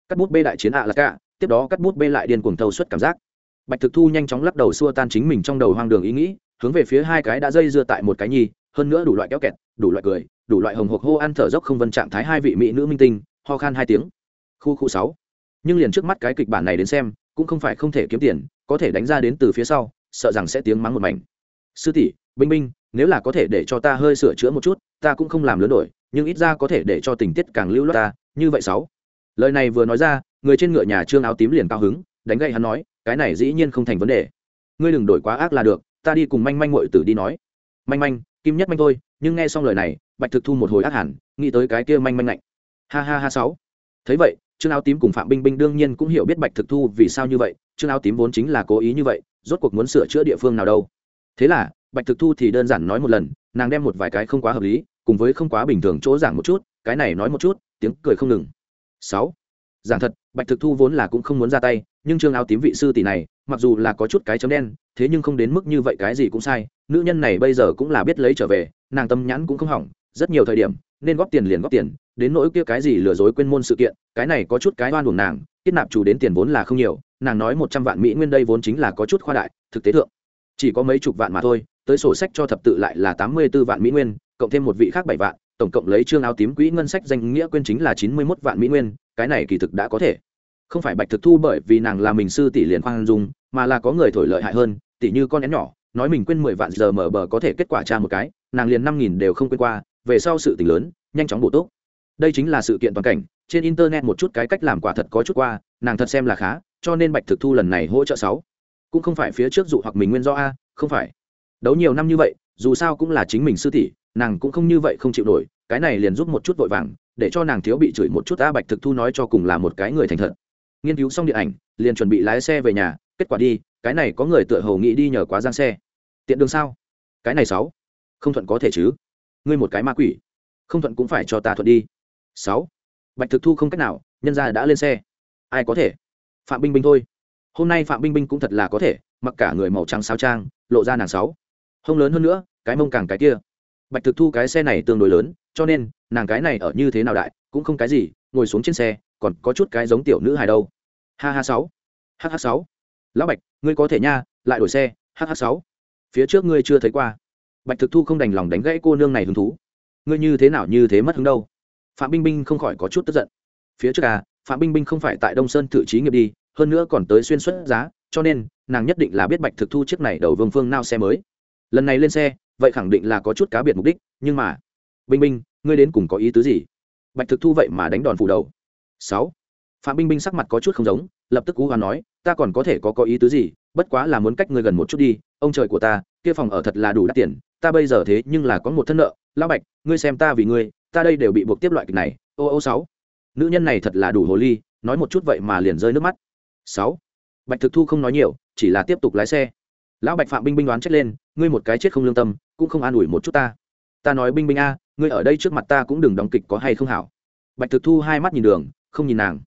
Cắt bút bê đại chiến ạ là cả tiếp đó cắt bút bê lại điên cuồng thâu suất cảm giác. Bạch thực thu nhanh chóng lắc đầu xua tan chính mình trong đầu hoang đường ý nghĩ, hướng về phía hai cái đã dây dưa tại một cái nhi, hơn nữa đủ loại kéo kẹt, đủ loại cười, đủ loại hồng hộc hô ăn thở dốc không vân trạng thái hai vị mỹ nữ minh tinh, ho khan hai tiếng. Khu khu sáu nhưng liền trước mắt cái kịch bản này đến xem, cũng không phải không thể kiếm tiền, có thể đánh ra đến từ phía sau, sợ rằng sẽ tiếng mắng một mảnh. Sư tỷ binh binh nếu là có thể để cho ta hơi sửa chữa một chút, ta cũng không làm lớn đổi, nhưng ít ra có thể để cho tình tiết càng lưu loát ta, như vậy sáu. Lời này vừa nói ra, người trên ngựa nhà trương áo tím liền cao hứng, đánh gậy hắn nói, cái này dĩ nhiên không thành vấn đề. Ngươi đừng đổi quá ác là được, ta đi cùng manh manh muội tử đi nói. Manh manh, kim nhất manh thôi, nhưng nghe xong lời này, bạch thực thu một hồi ác hẳn, nghĩ tới cái kia manh manh lạnh. Ha ha ha sáu. Thấy vậy trương áo tím cùng phạm binh binh đương nhiên cũng hiểu biết bạch thực thu vì sao như vậy, trương áo tím vốn chính là cố ý như vậy, rốt cuộc muốn sửa chữa địa phương nào đâu. Thế là, bạch thực thu thì đơn giản nói một lần, nàng đem một vài cái không quá hợp lý, cùng với không quá bình thường chỗ giảng một chút, cái này nói một chút, tiếng cười không ngừng. Sáu. Giảng thật, bạch thực thu vốn là cũng không muốn ra tay, nhưng trương áo tím vị sư tỷ này, mặc dù là có chút cái chấm đen, thế nhưng không đến mức như vậy cái gì cũng sai, nữ nhân này bây giờ cũng là biết lấy trở về, nàng tâm nhãn cũng không hỏng, rất nhiều thời điểm nên góp tiền liền góp tiền, đến nỗi kia cái gì lừa dối quên môn sự kiện, cái này có chút cái oan buồn nàng kết nạp chủ đến tiền vốn là không nhiều, nàng nói một trăm vạn mỹ nguyên đây vốn chính là có chút khoa đại, thực tế thượng. Chỉ có mấy chục vạn mà thôi, tới sổ sách cho thập tự lại là tám mươi b ố vạn mỹ nguyên, cộng thêm một vị khác bảy vạn, tổng cộng lấy trương áo tím quỹ ngân sách danh nghĩa quên chính là chín mươi mốt vạn mỹ nguyên, cái này kỳ thực đã có thể. Không phải bạch thực thu bởi vì nàng là mình sư tỷ liền khoan dung, mà là có người thổi lợi hại hơn, tỷ như con én nhỏ, nói mình quên mười vạn giờ mở bờ có thể kết quả tra một cái, nàng liền năm nghìn đều không quên qua về sau sự tình lớn, nhanh chóng bổ túc. Đây chính là sự kiện toàn cảnh, trên internet một chút cái cách làm quả thật có chút qua, nàng thật xem là khá, cho nên bạch thực thu lần này hỗ trợ sáu. Cũng không phải phía trước dụ hoặc mình nguyên do a, không phải. Đấu nhiều năm như vậy, dù sao cũng là chính mình sư tỷ, nàng cũng không như vậy không chịu nổi, cái này liền giúp một chút vội vàng, để cho nàng thiếu bị chửi một chút a, bạch thực thu nói cho cùng là một cái người thành thật. Nghiên cứu xong điện ảnh, liền chuẩn bị lái xe về nhà, kết quả đi, cái này có người tựa hầu nghĩ đi nhờ quá giang xe. Tiện đường sao? Cái này sáu. Không thuận có thể chứ ngươi một cái ma quỷ, không thuận cũng phải cho ta thuận đi. Sáu, bạch thực thu không cách nào, nhân ra đã lên xe. Ai có thể? Phạm binh binh thôi. Hôm nay phạm binh binh cũng thật là có thể, mặc cả người màu trắng sao trang, lộ ra nàng sáu. Không lớn hơn nữa, cái mông càng cái kia. Bạch thực thu cái xe này tương đối lớn, cho nên, nàng cái này ở như thế nào đại, cũng không cái gì, ngồi xuống trên xe, còn có chút cái giống tiểu nữ hài đâu. Ha ha sáu. Hh sáu. Lão bạch, ngươi có thể nha, lại đổi xe. Hh sáu. Phía trước ngươi chưa thấy qua bạch thực thu không đành lòng đánh gãy cô nương này hứng thú. Ngươi như thế nào như thế mất hứng đâu? Phạm binh binh không khỏi có chút tức giận. Phía trước à phạm binh binh không phải tại đông sơn tự trí nghiệp đi, hơn nữa còn tới xuyên xuất giá, cho nên, nàng nhất định là biết bạch thực thu chiếc này đầu vương phương nao xe mới. Lần này lên xe, vậy khẳng định là có chút cá biệt mục đích, nhưng mà, binh binh, ngươi đến cùng có ý tứ gì? Bạch thực thu vậy mà đánh đòn phủ đầu. Sáu. Phạm binh binh sắc mặt có chút không giống, lập tức cú hoa nói ta còn có thể có có ý tứ gì, bất quá là muốn cách ngươi gần một chút đi, ông trời của ta, kia phòng ở thật là đủ đắt tiền, ta bây giờ thế nhưng là có một thân nợ, lão bạch, ngươi xem ta vì ngươi, ta đây đều bị buộc tiếp loại kịch này, ô ô sáu. Nữ nhân này thật là đủ hồ ly, nói một chút vậy mà liền rơi nước mắt. Sáu. Bạch thực thu không nói nhiều, chỉ là tiếp tục lái xe. Lão bạch phạm binh binh đoán chết lên, ngươi một cái chết không lương tâm, cũng không an ủi một chút ta. Ta nói binh binh a, ngươi ở đây trước mặt ta cũng đừng đóng kịch có hay không hảo. Bạch thực thu hai mắt nhìn đường, không nhìn nàng.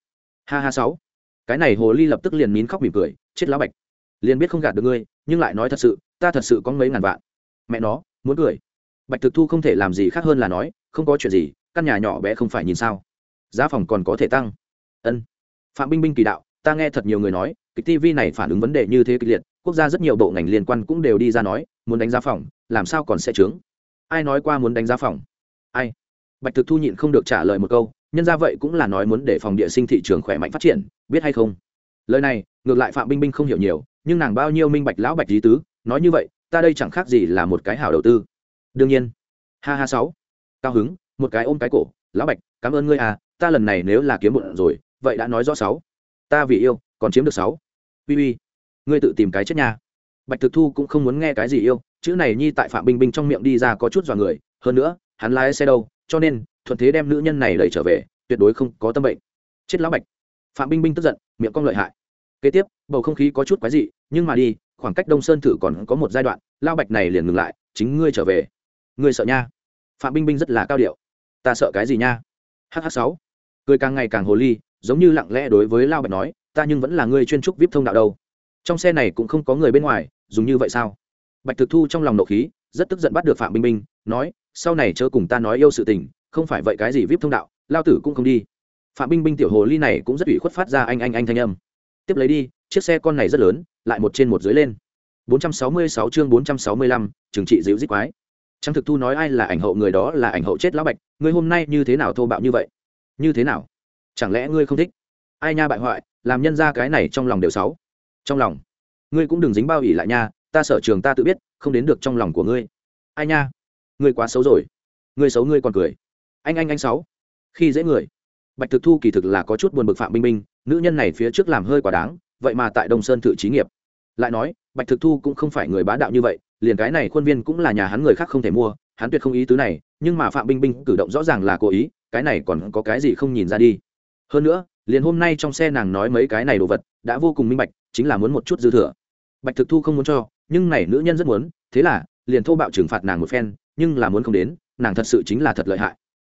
Ha ha sáu cái này hồ ly lập tức liền nín khóc mỉm cười, chết lá bạch. Liền biết không gạt được ngươi, nhưng lại nói thật sự, ta thật sự có mấy ngàn vạn. Mẹ nó, muốn cười. Bạch thực thu không thể làm gì khác hơn là nói, không có chuyện gì, căn nhà nhỏ bé không phải nhìn sao. Giá phòng còn có thể tăng. Ân. Phạm binh binh kỳ đạo, ta nghe thật nhiều người nói kịch tv này phản ứng vấn đề như thế kịch liệt, quốc gia rất nhiều bộ ngành liên quan cũng đều đi ra nói, muốn đánh giá phòng, làm sao còn sẽ trướng ai nói qua muốn đánh giá phòng? Ai? Bạch thực thu nhịn không được trả lời một câu nhân ra vậy cũng là nói muốn để phòng địa sinh thị trường khỏe mạnh phát triển, biết hay không? Lời này, ngược lại phạm binh binh không hiểu nhiều, nhưng nàng bao nhiêu minh bạch lão bạch lý tứ, nói như vậy, ta đây chẳng khác gì là một cái hảo đầu tư. Đương nhiên. Ha ha sáu. Cao hứng, một cái ôm cái cổ, lão bạch, cảm ơn ngươi à ta lần này nếu là kiếm một rồi, vậy đã nói rõ sáu. Ta vì yêu, còn chiếm được sáu. Uy uy, ngươi tự tìm cái chết nha. Bạch thực thu cũng không muốn nghe cái gì yêu, chữ này nhi tại phạm binh binh trong miệng đi ra có chút dọa người, hơn nữa, hắn lái xe đâu, cho nên thuận thế đem nữ nhân này đẩy trở về, tuyệt đối không có tâm bệnh. Chết lão bạch. Phạm binh binh tức giận, miệng cong lợi hại. Kế tiếp, bầu không khí có chút quái dị, nhưng mà đi, khoảng cách đông sơn thử còn có một giai đoạn lao bạch này liền ngừng lại, chính ngươi trở về. Ngươi sợ nha. Phạm binh binh rất là cao điệu. Ta sợ cái gì nha? Hh sáu. Cười càng ngày càng hồ ly, giống như lặng lẽ đối với lao bạch nói, ta nhưng vẫn là ngươi chuyên trúc vip thông đạo đâu. Trong xe này cũng không có người bên ngoài, dùng như vậy sao? Bạch thực thu trong lòng nộ khí, rất tức giận bắt được phạm binh binh, nói, sau này chớ cùng ta nói yêu sự tình không phải vậy cái gì vip thông đạo lao tử cũng không đi. Phạm binh binh tiểu hồ ly này cũng rất ủy khuất phát ra anh anh anh thanh âm. Tiếp lấy đi chiếc xe con này rất lớn lại một trên một dưới lên. 466 chương 465, trừng trị dịu dít quái. Trang thực thu nói ai là ảnh hậu người đó là ảnh hậu chết lão bạch ngươi hôm nay như thế nào thô bạo như vậy? Như thế nào? Chẳng lẽ ngươi không thích? Ai nha bại hoại làm nhân ra cái này trong lòng đều sáu trong lòng. Ngươi cũng đừng dính bao ỉ lại nha ta sở trường ta tự biết không đến được trong lòng của ngươi. Ai nha? Ngươi quá xấu rồi. Ngươi xấu ngươi còn cười anh anh anh sáu. Khi dễ người. Bạch thực thu kỳ thực là có chút buồn bực phạm Minh Minh, nữ nhân này phía trước làm hơi quá đáng vậy mà tại đông sơn thự trí nghiệp. Lại nói bạch thực thu cũng không phải người bá đạo như vậy liền cái này khuôn viên cũng là nhà hắn người khác không thể mua hắn tuyệt không ý tứ này nhưng mà phạm binh binh cử động rõ ràng là cố ý cái này còn có cái gì không nhìn ra đi. Hơn nữa liền hôm nay trong xe nàng nói mấy cái này đồ vật đã vô cùng minh bạch chính là muốn một chút dư thừa. Bạch thực thu không muốn cho nhưng này nữ nhân rất muốn thế là liền thô bạo trừng phạt nàng một phen nhưng là muốn không đến nàng thật sự chính là thật lợi hại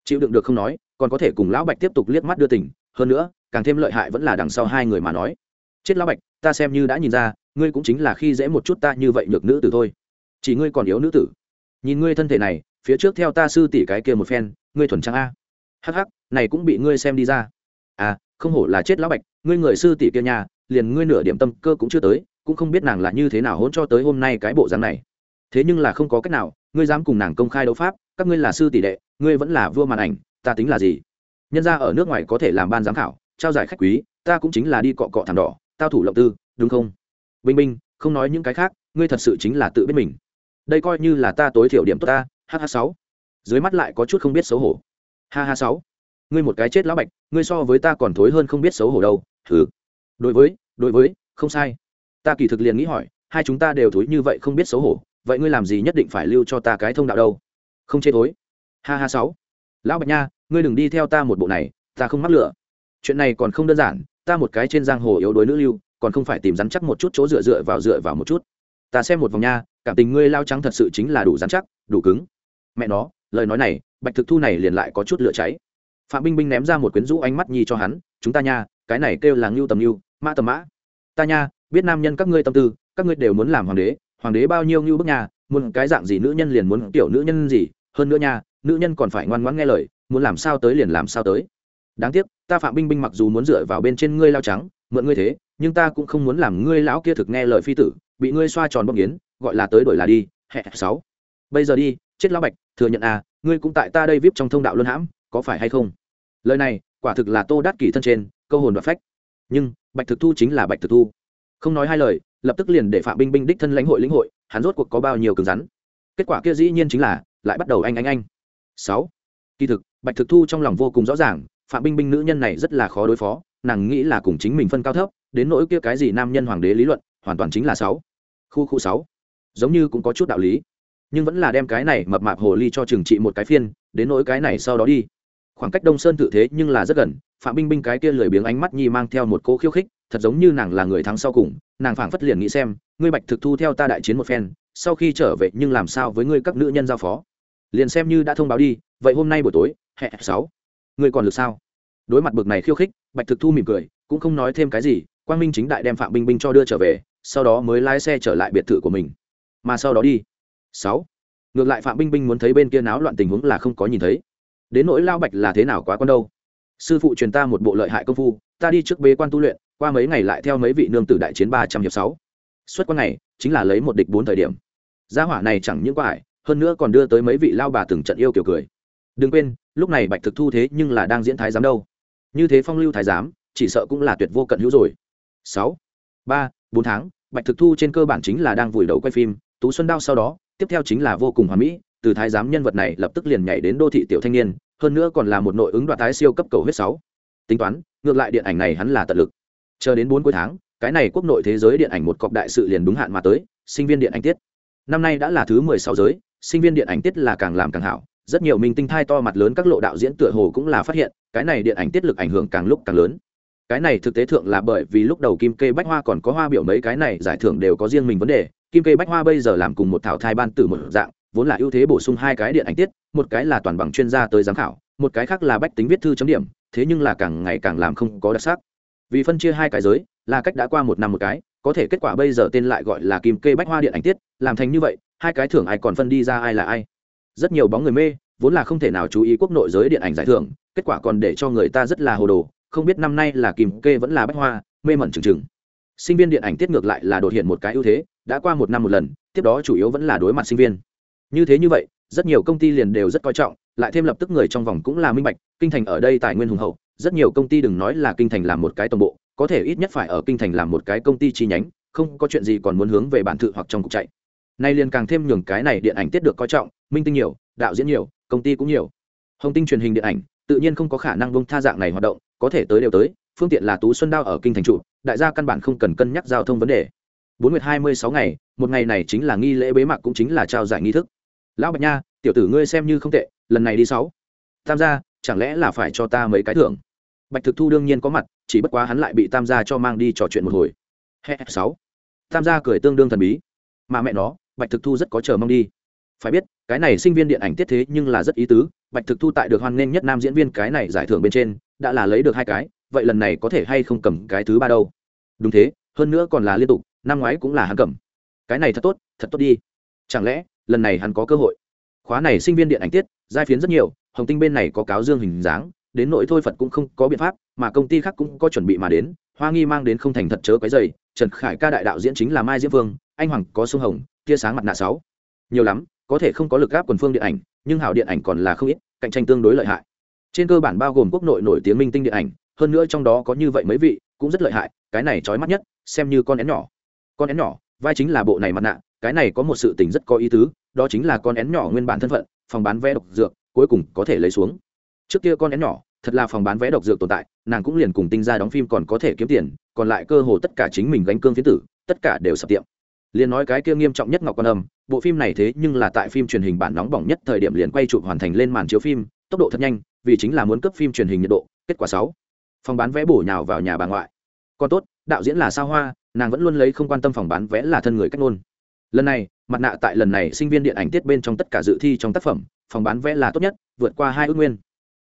chịu đựng được không nói, còn có thể cùng lão bạch tiếp tục liếc mắt đưa tỉnh hơn nữa, càng thêm lợi hại vẫn là đằng sau hai người mà nói. Chết lão bạch, ta xem như đã nhìn ra, ngươi cũng chính là khi dễ một chút ta như vậy nhược nữ tử thôi. Chỉ ngươi còn yếu nữ tử. Nhìn ngươi thân thể này, phía trước theo ta sư tỷ cái kia một phen, ngươi thuần trang a. Hắc hắc, này cũng bị ngươi xem đi ra. À không hổ là chết lão bạch, ngươi người sư tỷ kia nhà, liền ngươi nửa điểm tâm cơ cũng chưa tới, cũng không biết nàng là như thế nào hôn cho tới hôm nay cái bộ dáng này. Thế nhưng là không có cách nào, ngươi dám cùng nàng công khai đấu pháp, các ngươi là sư tỷ đệ ngươi vẫn là vua màn ảnh, ta tính là gì? Nhân ra ở nước ngoài có thể làm ban giám khảo, trao giải khách quý, ta cũng chính là đi cọ cọ thảm đỏ, tao thủ lộng tư, đúng không? Bình minh không nói những cái khác, ngươi thật sự chính là tự biết mình. Đây coi như là ta tối thiểu điểm tốt ta hh sáu. Dưới mắt lại có chút không biết xấu hổ. Ha ha sáu. Ngươi một cái chết lão bạch, ngươi so với ta còn thối hơn không biết xấu hổ đâu, thử. Đối với đối với, không sai. Ta kỳ thực liền nghĩ hỏi, hai chúng ta đều thối như vậy không biết xấu hổ, vậy ngươi làm gì nhất định phải lưu cho ta cái thông đạo đâu? Không chê thối ha ha sáu. Lão bạch nha ngươi đừng đi theo ta một bộ này ta không mắc lửa. Chuyện này còn không đơn giản ta một cái trên giang hồ yếu đuối nữ lưu còn không phải tìm rắn chắc một chút chỗ dựa dựa vào dựa vào một chút. Ta xem một vòng nha cảm tình ngươi lao trắng thật sự chính là đủ rắn chắc đủ cứng. Mẹ nó lời nói này bạch thực thu này liền lại có chút lửa cháy. Phạm binh binh ném ra một quyến rũ ánh mắt nhi cho hắn chúng ta nha cái này kêu là ngưu tầm ngưu mã tầm mã. Ta nha biết nam nhân các ngươi tâm tư các ngươi đều muốn làm hoàng đế hoàng đế bao nhiêu ngưu bức nha, muốn cái dạng gì nữ nhân liền muốn tiểu nữ nhân gì hơn nữa nha nữ nhân còn phải ngoan ngoãn nghe lời, muốn làm sao tới liền làm sao tới. Đáng tiếc, ta phạm binh binh mặc dù muốn dựa vào bên trên ngươi lao trắng, mượn ngươi thế, nhưng ta cũng không muốn làm ngươi lão kia thực nghe lời phi tử, bị ngươi xoa tròn bông yến gọi là tới đổi là đi hẹ sáu. Bây giờ đi, chết lão bạch, thừa nhận à ngươi cũng tại ta đây vip trong thông đạo luân hãm, có phải hay không? Lời này, quả thực là tô đát kỷ thân trên, câu hồn và phách. Nhưng, bạch thực thu chính là bạch thực thu. Không nói hai lời, lập tức liền để phạm binh binh đích thân lãnh hội lĩnh hội, hắn rốt cuộc có bao nhiêu cứng rắn. Kết quả kia dĩ nhiên chính là, lại bắt đầu anh anh anh sáu. Kỳ thực, bạch thực thu trong lòng vô cùng rõ ràng, phạm binh binh nữ nhân này rất là khó đối phó, nàng nghĩ là cùng chính mình phân cao thấp, đến nỗi kia cái gì nam nhân hoàng đế lý luận, hoàn toàn chính là sáu. Khu khu sáu. Giống như cũng có chút đạo lý, nhưng vẫn là đem cái này mập mạp hồ ly cho trừng trị một cái phiên, đến nỗi cái này sau đó đi. Khoảng cách đông sơn tự thế nhưng là rất gần, phạm binh binh cái kia lười biếng ánh mắt nhi mang theo một cô khiêu khích, thật giống như nàng là người thắng sau cùng, nàng phảng phất liền nghĩ xem, ngươi bạch thực thu theo ta đại chiến một phen, sau khi trở về nhưng làm sao với ngươi các nữ nhân giao phó? Liền xem như đã thông báo đi, vậy hôm nay buổi tối hẹ sáu, người còn được sao? Đối mặt bực này khiêu khích, bạch thực thu mỉm cười, cũng không nói thêm cái gì, quang minh chính đại đem phạm binh binh cho đưa trở về, sau đó mới lái xe trở lại biệt thự của mình. Mà sau đó đi. Sáu, ngược lại phạm binh binh muốn thấy bên kia náo loạn tình huống là không có nhìn thấy. Đến nỗi lao bạch là thế nào quá con đâu? Sư phụ truyền ta một bộ lợi hại công phu, ta đi trước bế quan tu luyện, qua mấy ngày lại theo mấy vị nương tử đại chiến ba trăm hiệp sáu. Suốt qua ngày chính là lấy một địch bốn thời điểm. Gia hỏa này chẳng những quải hơn nữa còn đưa tới mấy vị lao bà từng trận yêu kiểu cười. Đừng quên, lúc này bạch thực thu thế nhưng là đang diễn thái giám đâu. Như thế phong lưu thái giám, chỉ sợ cũng là tuyệt vô cận hữu rồi. Sáu, ba, bốn tháng, bạch thực thu trên cơ bản chính là đang vùi đầu quay phim, tú xuân đao sau đó, tiếp theo chính là vô cùng hoàn mỹ, từ thái giám nhân vật này lập tức liền nhảy đến đô thị tiểu thanh niên, hơn nữa còn là một nội ứng đoạn tái siêu cấp cầu huyết sáu. Tính toán, ngược lại điện ảnh này hắn là tận lực. Chờ đến bốn cuối tháng, cái này quốc nội thế giới điện ảnh một cọc đại sự liền đúng hạn mà tới, sinh viên điện ảnh tiết. Năm nay đã là thứ mười sáu giới sinh viên điện ảnh tiết là càng làm càng hảo, rất nhiều minh tinh thai to mặt lớn các lộ đạo diễn tựa hồ cũng là phát hiện, cái này điện ảnh tiết lực ảnh hưởng càng lúc càng lớn. Cái này thực tế thượng là bởi vì lúc đầu kim kê bách hoa còn có hoa biểu mấy cái này giải thưởng đều có riêng mình vấn đề. Kim kê bách hoa bây giờ làm cùng một thảo thai ban tử một dạng, vốn là ưu thế bổ sung hai cái điện ảnh tiết, một cái là toàn bằng chuyên gia tới giám khảo, một cái khác là bách tính viết thư chấm điểm, thế nhưng là càng ngày càng làm không có đặc sắc. Vì phân chia hai cái giới, là cách đã qua một năm một cái, có thể kết quả bây giờ tên lại gọi là kim kê bách hoa điện ảnh tiết, làm thành như vậy hai cái thưởng ai còn phân đi ra ai là ai. Rất nhiều bóng người mê, vốn là không thể nào chú ý quốc nội giới điện ảnh giải thưởng, kết quả còn để cho người ta rất là hồ đồ, không biết năm nay là kim kê vẫn là bách hoa, mê mẩn trừng trừng sinh viên điện ảnh tiết ngược lại là đột hiện một cái ưu thế, đã qua một năm một lần, tiếp đó chủ yếu vẫn là đối mặt sinh viên. Như thế như vậy, rất nhiều công ty liền đều rất coi trọng, lại thêm lập tức người trong vòng cũng là minh bạch, kinh thành ở đây tài nguyên hùng hậu, rất nhiều công ty đừng nói là kinh thành làm một cái tổng bộ, có thể ít nhất phải ở kinh thành làm một cái công ty chi nhánh, không có chuyện gì còn muốn hướng về bản thự hoặc trong cục chạy nay liền càng thêm nhường cái này điện ảnh tiết được coi trọng, minh tinh nhiều, đạo diễn nhiều, công ty cũng nhiều. Hồng tinh truyền hình điện ảnh, tự nhiên không có khả năng bông tha dạng này hoạt động, có thể tới đều tới, phương tiện là tú xuân đao ở kinh thành trụ, đại gia căn bản không cần cân nhắc giao thông vấn đề. Bốn nguyệt hai mươi sáu ngày, một ngày này chính là nghi lễ bế mạc cũng chính là trao giải nghi thức. Lão bạch nha, tiểu tử ngươi xem như không tệ, lần này đi sáu. Tam gia, chẳng lẽ là phải cho ta mấy cái thưởng? Bạch thực thu đương nhiên có mặt, chỉ bất quá hắn lại bị tam gia cho mang đi trò chuyện một hồi. Hè sáu. Tam gia cười tương đương thần bí. Mà mẹ nó bạch thực thu rất có chờ mong đi. Phải biết, cái này sinh viên điện ảnh tiết thế nhưng là rất ý tứ, bạch thực thu tại được hoan nghênh nhất nam diễn viên cái này giải thưởng bên trên, đã là lấy được hai cái, vậy lần này có thể hay không cầm cái thứ ba đâu? Đúng thế, hơn nữa còn là liên tục, năm ngoái cũng là hắn cầm. Cái này thật tốt thật tốt đi. Chẳng lẽ, lần này hắn có cơ hội? Khóa này sinh viên điện ảnh tiết, giai phiến rất nhiều, hồng tinh bên này có cáo dương hình dáng, đến nỗi thôi phật cũng không có biện pháp, mà công ty khác cũng có chuẩn bị mà đến, hoa nghi mang đến không thành thật chớ cái dày trần khải ca đại đạo diễn chính là mai diễm vương, anh hoàng có sông hồng tia sáng mặt nạ sáu. Nhiều lắm, có thể không có lực gáp quần phương điện ảnh, nhưng hảo điện ảnh còn là không ít, cạnh tranh tương đối lợi hại. Trên cơ bản bao gồm quốc nội nổi tiếng minh tinh điện ảnh, hơn nữa trong đó có như vậy mấy vị cũng rất lợi hại, cái này trói mắt nhất, xem như con én nhỏ. Con én nhỏ, vai chính là bộ này mặt nạ, cái này có một sự tình rất có ý tứ, đó chính là con én nhỏ nguyên bản thân phận, phòng bán vé độc dược, cuối cùng có thể lấy xuống. Trước kia con én nhỏ, thật là phòng bán vé độc dược tồn tại, nàng cũng liền cùng tinh ra đóng phim còn có thể kiếm tiền, còn lại cơ hồ tất cả chính mình gánh cương phiến tử, tất cả đều sập tiệm liền nói cái kia nghiêm trọng nhất ngọc quan âm, bộ phim này thế nhưng là tại phim truyền hình bản nóng bỏng nhất thời điểm liền quay chụp hoàn thành lên màn chiếu phim, tốc độ thật nhanh, vì chính là muốn cấp phim truyền hình nhiệt độ, kết quả sáu. Phòng bán vé bổ nhào vào nhà bà ngoại. Còn tốt, đạo diễn là sao hoa, nàng vẫn luôn lấy không quan tâm phòng bán vé là thân người cách ngôn. Lần này, mặt nạ tại lần này sinh viên điện ảnh tiết bên trong tất cả dự thi trong tác phẩm, phòng bán vé là tốt nhất, vượt qua hai ước nguyên.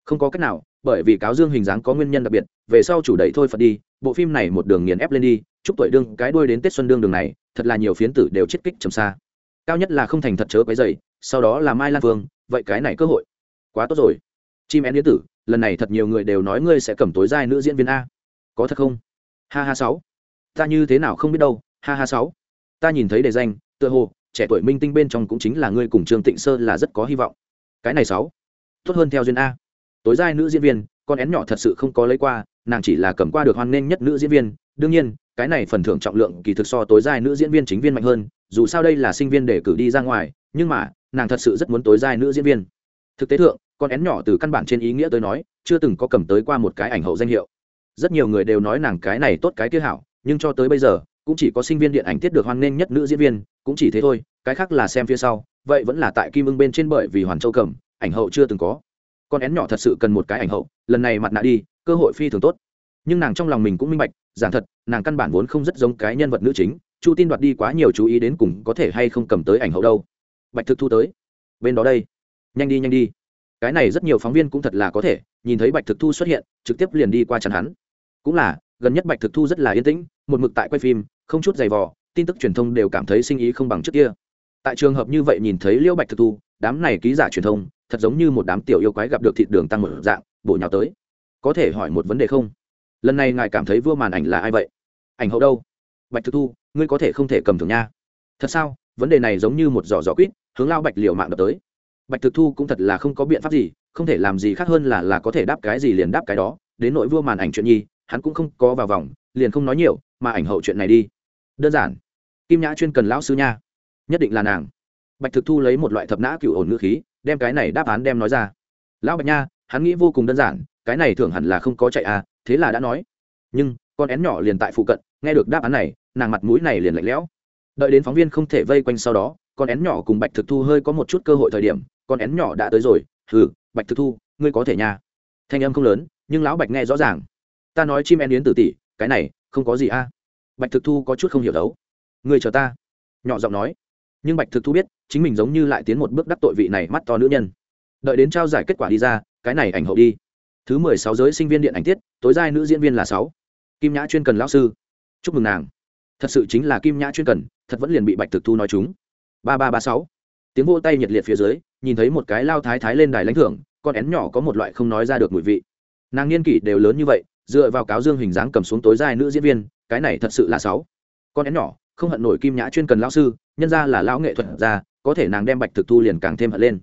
Không có cách nào, bởi vì cáo dương hình dáng có nguyên nhân đặc biệt, về sau chủ đẩy thôi phật đi, bộ phim này một đường nghiền ép lên đi, chúc tuổi đương cái đuôi đến tết xuân đương đường này thật là nhiều phiến tử đều chết kích trầm xa. Cao nhất là không thành thật chớ cái dày sau đó là mai lan vương, vậy cái này cơ hội. Quá tốt rồi. Chim én yến tử, lần này thật nhiều người đều nói ngươi sẽ cầm tối giai nữ diễn viên a. Có thật không? Ha ha sáu. Ta như thế nào không biết đâu, ha ha sáu. Ta nhìn thấy đề danh, tựa hồ, trẻ tuổi minh tinh bên trong cũng chính là ngươi cùng trương tịnh sơ là rất có hy vọng. Cái này sáu. Tốt hơn theo duyên a. Tối giai nữ diễn viên, con én nhỏ thật sự không có lấy qua, nàng chỉ là cầm qua được hoan nghênh nhất nữ diễn viên, đương nhiên cái này phần thưởng trọng lượng kỳ thực so tối giai nữ diễn viên chính viên mạnh hơn, dù sao đây là sinh viên để cử đi ra ngoài, nhưng mà, nàng thật sự rất muốn tối giai nữ diễn viên. Thực tế thượng, con én nhỏ từ căn bản trên ý nghĩa tới nói, chưa từng có cầm tới qua một cái ảnh hậu danh hiệu. Rất nhiều người đều nói nàng cái này tốt cái kia hảo, nhưng cho tới bây giờ, cũng chỉ có sinh viên điện ảnh tiết được hoan nghênh nhất nữ diễn viên, cũng chỉ thế thôi, cái khác là xem phía sau, vậy vẫn là tại kim ưng bên trên bởi vì hoàn châu cầm, ảnh hậu chưa từng có. Con én nhỏ thật sự cần một cái ảnh hậu, lần này mặt nạ đi, cơ hội phi thường tốt. Nhưng nàng trong lòng mình cũng minh bạch giảng thật, nàng căn bản vốn không rất giống cái nhân vật nữ chính, chu tin đoạt đi quá nhiều chú ý đến cùng có thể hay không cầm tới ảnh hậu đâu. Bạch thực thu tới. Bên đó đây. Nhanh đi nhanh đi. Cái này rất nhiều phóng viên cũng thật là có thể, nhìn thấy bạch thực thu xuất hiện, trực tiếp liền đi qua chắn hắn. Cũng là, gần nhất bạch thực thu rất là yên tĩnh, một mực tại quay phim, không chút giày vò, tin tức truyền thông đều cảm thấy sinh ý không bằng trước kia. Tại trường hợp như vậy nhìn thấy liễu bạch thực thu, đám này ký giả truyền thông, thật giống như một đám tiểu yêu quái gặp được thịt đường tăng một dạng, bổ nhào tới. Có thể hỏi một vấn đề không? Lần này ngài cảm thấy vua màn ảnh là ai vậy? Ảnh hậu đâu? Bạch thực thu, ngươi có thể không thể cầm thường nha. Thật sao? Vấn đề này giống như một giỏ giỏ quýt, hướng lao bạch liều mạng đập tới. Bạch thực thu cũng thật là không có biện pháp gì, không thể làm gì khác hơn là là có thể đáp cái gì liền đáp cái đó. Đến nội vua màn ảnh chuyện nhi, hắn cũng không có vào vòng, liền không nói nhiều, mà ảnh hậu chuyện này đi. Đơn giản. Kim nhã chuyên cần lão sư nha. Nhất định là nàng. Bạch thực thu lấy một loại thập nã cựu ổn ngữ khí, đem cái này đáp án đem nói ra. Lão bạch nha, hắn nghĩ vô cùng đơn giản cái này thường hẳn là không có chạy à thế là đã nói. Nhưng, con én nhỏ liền tại phụ cận, nghe được đáp án này, nàng mặt mũi này liền lạnh lẽo. Đợi đến phóng viên không thể vây quanh sau đó, con én nhỏ cùng bạch thực thu hơi có một chút cơ hội thời điểm, con én nhỏ đã tới rồi, hừ, bạch thực thu, ngươi có thể nha. Thanh âm không lớn, nhưng lão bạch nghe rõ ràng. Ta nói chim én yến tử tỷ, cái này, không có gì a bạch thực thu có chút không hiểu đấu. Người chờ ta. Nhỏ giọng nói. Nhưng bạch thực thu biết, chính mình giống như lại tiến một bước đắc tội vị này mắt to nữ nhân. Đợi đến trao giải kết quả đi ra, cái này ảnh hậu đi thứ mười sáu giới sinh viên điện ảnh tiết, tối giai nữ diễn viên là sáu. Kim nhã chuyên cần lão sư. Chúc mừng nàng. Thật sự chính là kim nhã chuyên cần, thật vẫn liền bị bạch thực thu nói chúng. Ba ba ba sáu. Tiếng vô tay nhiệt liệt phía dưới, nhìn thấy một cái lao thái thái lên đài lãnh thưởng, con én nhỏ có một loại không nói ra được mùi vị. Nàng niên kỷ đều lớn như vậy, dựa vào cáo dương hình dáng cầm xuống tối giai nữ diễn viên, cái này thật sự là sáu. Con én nhỏ, không hận nổi kim nhã chuyên cần lão sư, nhân ra là lão nghệ thuật ra có thể nàng đem bạch thực thu liền càng thêm hận lên.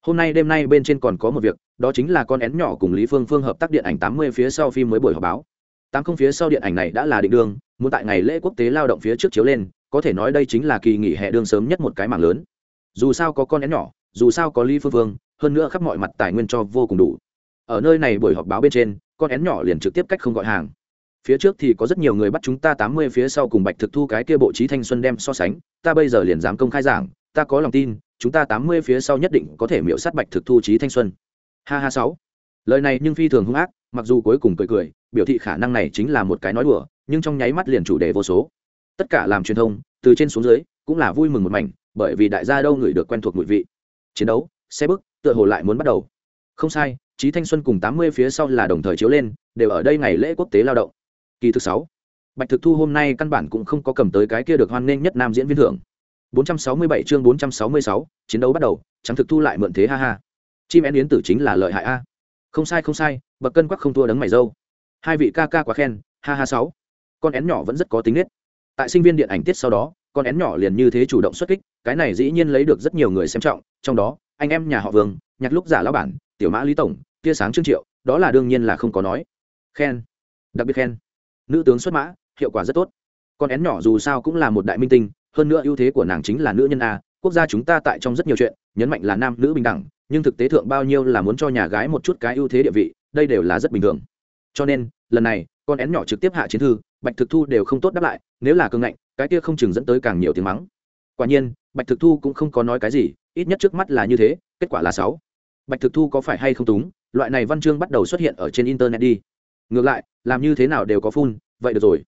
Hôm nay đêm nay bên trên còn có một việc đó chính là con én nhỏ cùng lý phương phương hợp tác điện ảnh tám mươi phía sau phim mới buổi họp báo. Tám không phía sau điện ảnh này đã là định đương muốn tại ngày lễ quốc tế lao động phía trước chiếu lên, có thể nói đây chính là kỳ nghỉ hè đương sớm nhất một cái mảng lớn. Dù sao có con én nhỏ, dù sao có lý phương Phương, hơn nữa khắp mọi mặt tài nguyên cho vô cùng đủ. Ở nơi này buổi họp báo bên trên, con én nhỏ liền trực tiếp cách không gọi hàng. Phía trước thì có rất nhiều người bắt chúng ta tám mươi phía sau cùng bạch thực thu cái kia bộ trí thanh xuân đem so sánh, ta bây giờ liền dám công khai giảng, ta có lòng tin, chúng ta tám mươi phía sau nhất định có thể miễu sát bạch thực thu trí thanh xuân ha ha sáu. Lời này nhưng phi thường hung ác mặc dù cuối cùng cười cười biểu thị khả năng này chính là một cái nói đùa nhưng trong nháy mắt liền chủ đề vô số. Tất cả làm truyền thông từ trên xuống dưới cũng là vui mừng một mảnh bởi vì đại gia đâu người được quen thuộc mùi vị. Chiến đấu xe bức tựa hồ lại muốn bắt đầu. Không sai trí thanh xuân cùng tám mươi phía sau là đồng thời chiếu lên đều ở đây ngày lễ quốc tế lao động. Kỳ thứ sáu bạch thực thu hôm nay căn bản cũng không có cầm tới cái kia được hoan nghênh nhất nam diễn viên thưởng. 467 chương 466, chiến đấu bắt đầu trắng thực thu lại mượn thế ha ha chim én yến tử chính là lợi hại a. Không sai không sai, bậc cân quắc không thua đấng mày dâu. Hai vị ca ca quá khen, ha ha sáu. Con én nhỏ vẫn rất có tính nết. Tại sinh viên điện ảnh tiết sau đó, con én nhỏ liền như thế chủ động xuất kích, cái này dĩ nhiên lấy được rất nhiều người xem trọng, trong đó, anh em nhà họ vương, nhạc lúc giả lão bản, tiểu mã lý tổng, tia sáng trương triệu, đó là đương nhiên là không có nói. Khen. Đặc biệt khen. Nữ tướng xuất mã, hiệu quả rất tốt. Con én nhỏ dù sao cũng là một đại minh tinh, hơn nữa ưu thế của nàng chính là nữ nhân a, quốc gia chúng ta tại trong rất nhiều chuyện, nhấn mạnh là nam nữ bình đẳng nhưng thực tế thượng bao nhiêu là muốn cho nhà gái một chút cái ưu thế địa vị, đây đều là rất bình thường. Cho nên, lần này, con én nhỏ trực tiếp hạ chiến thư, bạch thực thu đều không tốt đáp lại, nếu là cương ngạnh, cái kia không chừng dẫn tới càng nhiều tiếng mắng. Quả nhiên, bạch thực thu cũng không có nói cái gì, ít nhất trước mắt là như thế, kết quả là sáu. Bạch thực thu có phải hay không túng, loại này văn chương bắt đầu xuất hiện ở trên internet đi. Ngược lại, làm như thế nào đều có phun, vậy được rồi.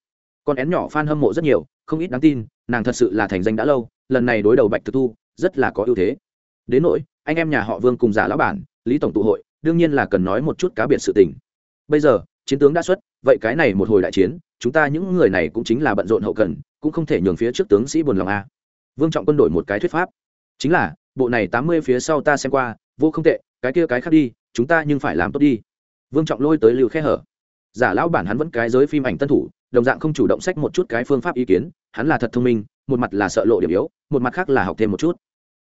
Con én nhỏ f a n hâm mộ rất nhiều, không ít đáng tin, nàng thật sự là thành danh đã lâu, lần này đối đầu bạch thực thu, rất là có ưu thế. Đến nỗi anh em nhà họ vương cùng giả lão bản, lý tổng tụ hội, đương nhiên là cần nói một chút cá biệt sự tình. Bây giờ, chiến tướng đã xuất, vậy cái này một hồi đại chiến, chúng ta những người này cũng chính là bận rộn hậu cần, cũng không thể nhường phía trước tướng sĩ buồn lòng a vương trọng quân đổi một cái thuyết pháp. Chính là, bộ này tám mươi phía sau ta xem qua, vô không tệ, cái kia cái khác đi, chúng ta nhưng phải làm tốt đi. Vương trọng lôi tới lưu khe hở. Giả lão bản hắn vẫn cái giới phim ảnh tân thủ, đồng dạng không chủ động sách một chút cái phương pháp ý kiến, hắn là thật thông minh, một mặt là sợ lộ điểm yếu, một mặt khác là học thêm một chút.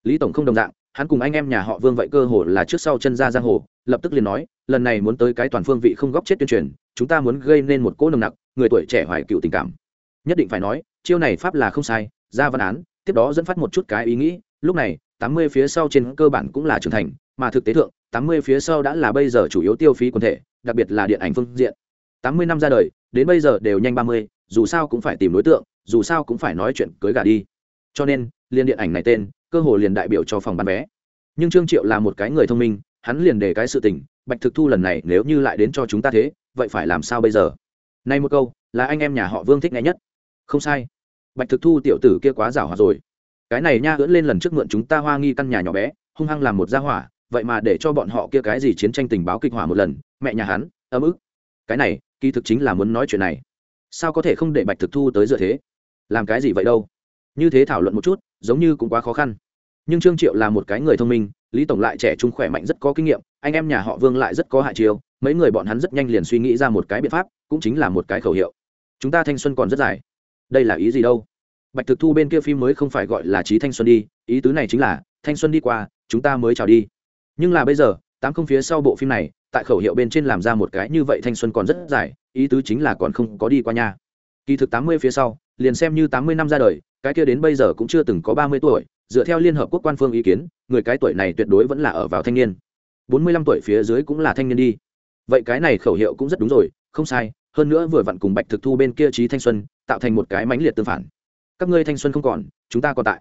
Lý tổng không đồng dạng hắn cùng anh em nhà họ vương vậy cơ hồ là trước sau chân ra giang hồ, lập tức liền nói, lần này muốn tới cái toàn phương vị không góc chết tuyên truyền, chúng ta muốn gây nên một cỗ nồng nặc, người tuổi trẻ hoài cựu tình cảm. Nhất định phải nói, chiêu này pháp là không sai, ra văn án, tiếp đó dẫn phát một chút cái ý nghĩ, lúc này, tám mươi phía sau trên cơ bản cũng là trưởng thành, mà thực tế thượng, tám mươi phía sau đã là bây giờ chủ yếu tiêu phí quần thể, đặc biệt là điện ảnh phương diện. Tám mươi năm ra đời, đến bây giờ đều nhanh ba mươi, dù sao cũng phải tìm đối tượng, dù sao cũng phải nói chuyện cưới gà đi. Cho nên, liên điện ảnh này tên cơ hồ liền đại biểu cho phòng bán vé. Nhưng trương triệu là một cái người thông minh, hắn liền để cái sự tình, bạch thực thu lần này nếu như lại đến cho chúng ta thế, vậy phải làm sao bây giờ? Nay một câu, là anh em nhà họ vương thích nghe nhất. Không sai. Bạch thực thu tiểu tử kia quá giảo hòa rồi. Cái này nha ưỡn lên lần trước mượn chúng ta hoa nghi căn nhà nhỏ bé, hung hăng làm một gia hỏa, vậy mà để cho bọn họ kia cái gì chiến tranh tình báo kịch hỏa một lần, mẹ nhà hắn, ấm ức. Cái này, kỳ thực chính là muốn nói chuyện này. Sao có thể không để bạch thực thu tới dựa thế? Làm cái gì vậy đâu? Như thế thảo luận một chút giống như cũng quá khó khăn. Nhưng trương triệu là một cái người thông minh, lý tổng lại trẻ trung khỏe mạnh rất có kinh nghiệm, anh em nhà họ vương lại rất có hại chiêu, mấy người bọn hắn rất nhanh liền suy nghĩ ra một cái biện pháp, cũng chính là một cái khẩu hiệu. Chúng ta thanh xuân còn rất dài. Đây là ý gì đâu? Bạch thực thu bên kia phim mới không phải gọi là trí thanh xuân đi, ý tứ này chính là, thanh xuân đi qua, chúng ta mới chào đi. Nhưng là bây giờ, tám không phía sau bộ phim này, tại khẩu hiệu bên trên làm ra một cái như vậy thanh xuân còn rất dài, ý tứ chính là còn không có đi qua nhà kỳ thực tám mươi phía sau, liền xem như tám mươi năm ra đời cái kia đến bây giờ cũng chưa từng có ba mươi tuổi, dựa theo liên hợp quốc quan phương ý kiến, người cái tuổi này tuyệt đối vẫn là ở vào thanh niên. Bốn mươi lăm tuổi phía dưới cũng là thanh niên đi. Vậy cái này khẩu hiệu cũng rất đúng rồi, không sai, hơn nữa vừa vặn cùng bạch thực thu bên kia trí thanh xuân, tạo thành một cái mãnh liệt tương phản. Các ngươi thanh xuân không còn, chúng ta còn tại.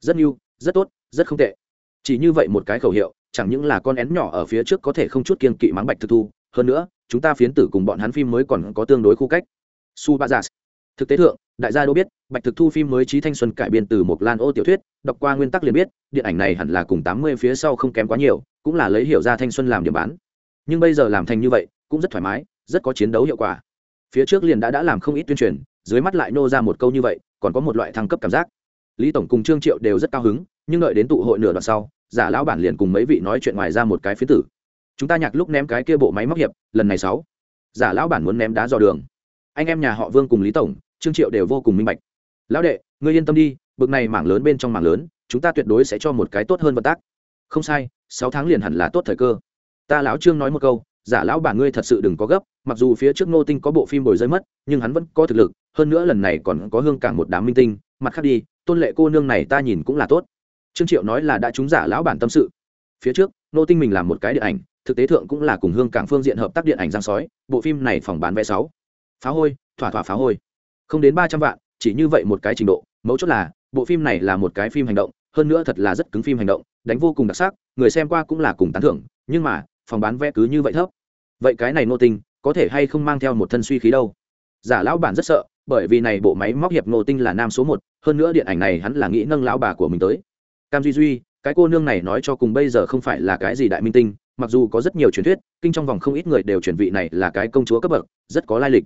Rất yêu rất tốt, rất không tệ. Chỉ như vậy một cái khẩu hiệu, chẳng những là con én nhỏ ở phía trước có thể không chút kiên kỵ mắng bạch thực thu, hơn nữa, chúng ta phiến tử cùng bọn hắn phim mới còn có tương đối khu cách. Su ba giả thực tế thượng đại gia đô biết, bạch thực thu phim mới trí thanh xuân cải biên từ một lan ô tiểu thuyết, đọc qua nguyên tắc liền biết, điện ảnh này hẳn là cùng tám mươi phía sau không kém quá nhiều, cũng là lấy hiểu ra thanh xuân làm điểm bán. Nhưng bây giờ làm thành như vậy, cũng rất thoải mái, rất có chiến đấu hiệu quả. Phía trước liền đã đã làm không ít tuyên truyền, dưới mắt lại nô ra một câu như vậy, còn có một loại thăng cấp cảm giác. Lý tổng cùng trương triệu đều rất cao hứng, nhưng đợi đến tụ hội nửa đoạn sau, giả lão bản liền cùng mấy vị nói chuyện ngoài ra một cái phía tử. Chúng ta nhạc lúc ném cái kia bộ máy móc hiệp, lần này sáu. Giả lão bản muốn ném đá dò đường. Anh em nhà họ vương cùng lý tổng trương triệu đều vô cùng minh bạch. Lão đệ, ngươi yên tâm đi, bực này mảng lớn bên trong mảng lớn, chúng ta tuyệt đối sẽ cho một cái tốt hơn vận tác. Không sai, sáu tháng liền hẳn là tốt thời cơ. Ta lão trương nói một câu, giả lão bản ngươi thật sự đừng có gấp, mặc dù phía trước ngô tinh có bộ phim bồi rơi mất, nhưng hắn vẫn có thực lực, hơn nữa lần này còn có hương cảng một đám minh tinh, mặt khác đi, tôn lệ cô nương này ta nhìn cũng là tốt. Trương triệu nói là đã trúng giả lão bản tâm sự. Phía trước, Ngô tinh mình làm một cái điện ảnh, thực tế thượng cũng là cùng hương cảng phương diện hợp tác điện ảnh giang sói, bộ phim này phòng bán vé sáu. Phá hôi, thỏa thỏa phá hôi không đến ba trăm vạn, chỉ như vậy một cái trình độ, mấu chốt là, bộ phim này là một cái phim hành động, hơn nữa thật là rất cứng phim hành động, đánh vô cùng đặc sắc, người xem qua cũng là cùng tán thưởng, nhưng mà, phòng bán vé cứ như vậy thấp. Vậy cái này nô tinh, có thể hay không mang theo một thân suy khí đâu? Giả lão bản rất sợ, bởi vì này bộ máy móc hiệp nô tinh là nam số một, hơn nữa điện ảnh này hắn là nghĩ nâng lão bà của mình tới. Cam duy duy, cái cô nương này nói cho cùng bây giờ không phải là cái gì đại minh tinh, mặc dù có rất nhiều truyền thuyết, kinh trong vòng không ít người đều truyền vị này là cái công chúa cấp bậc, rất có lai lịch.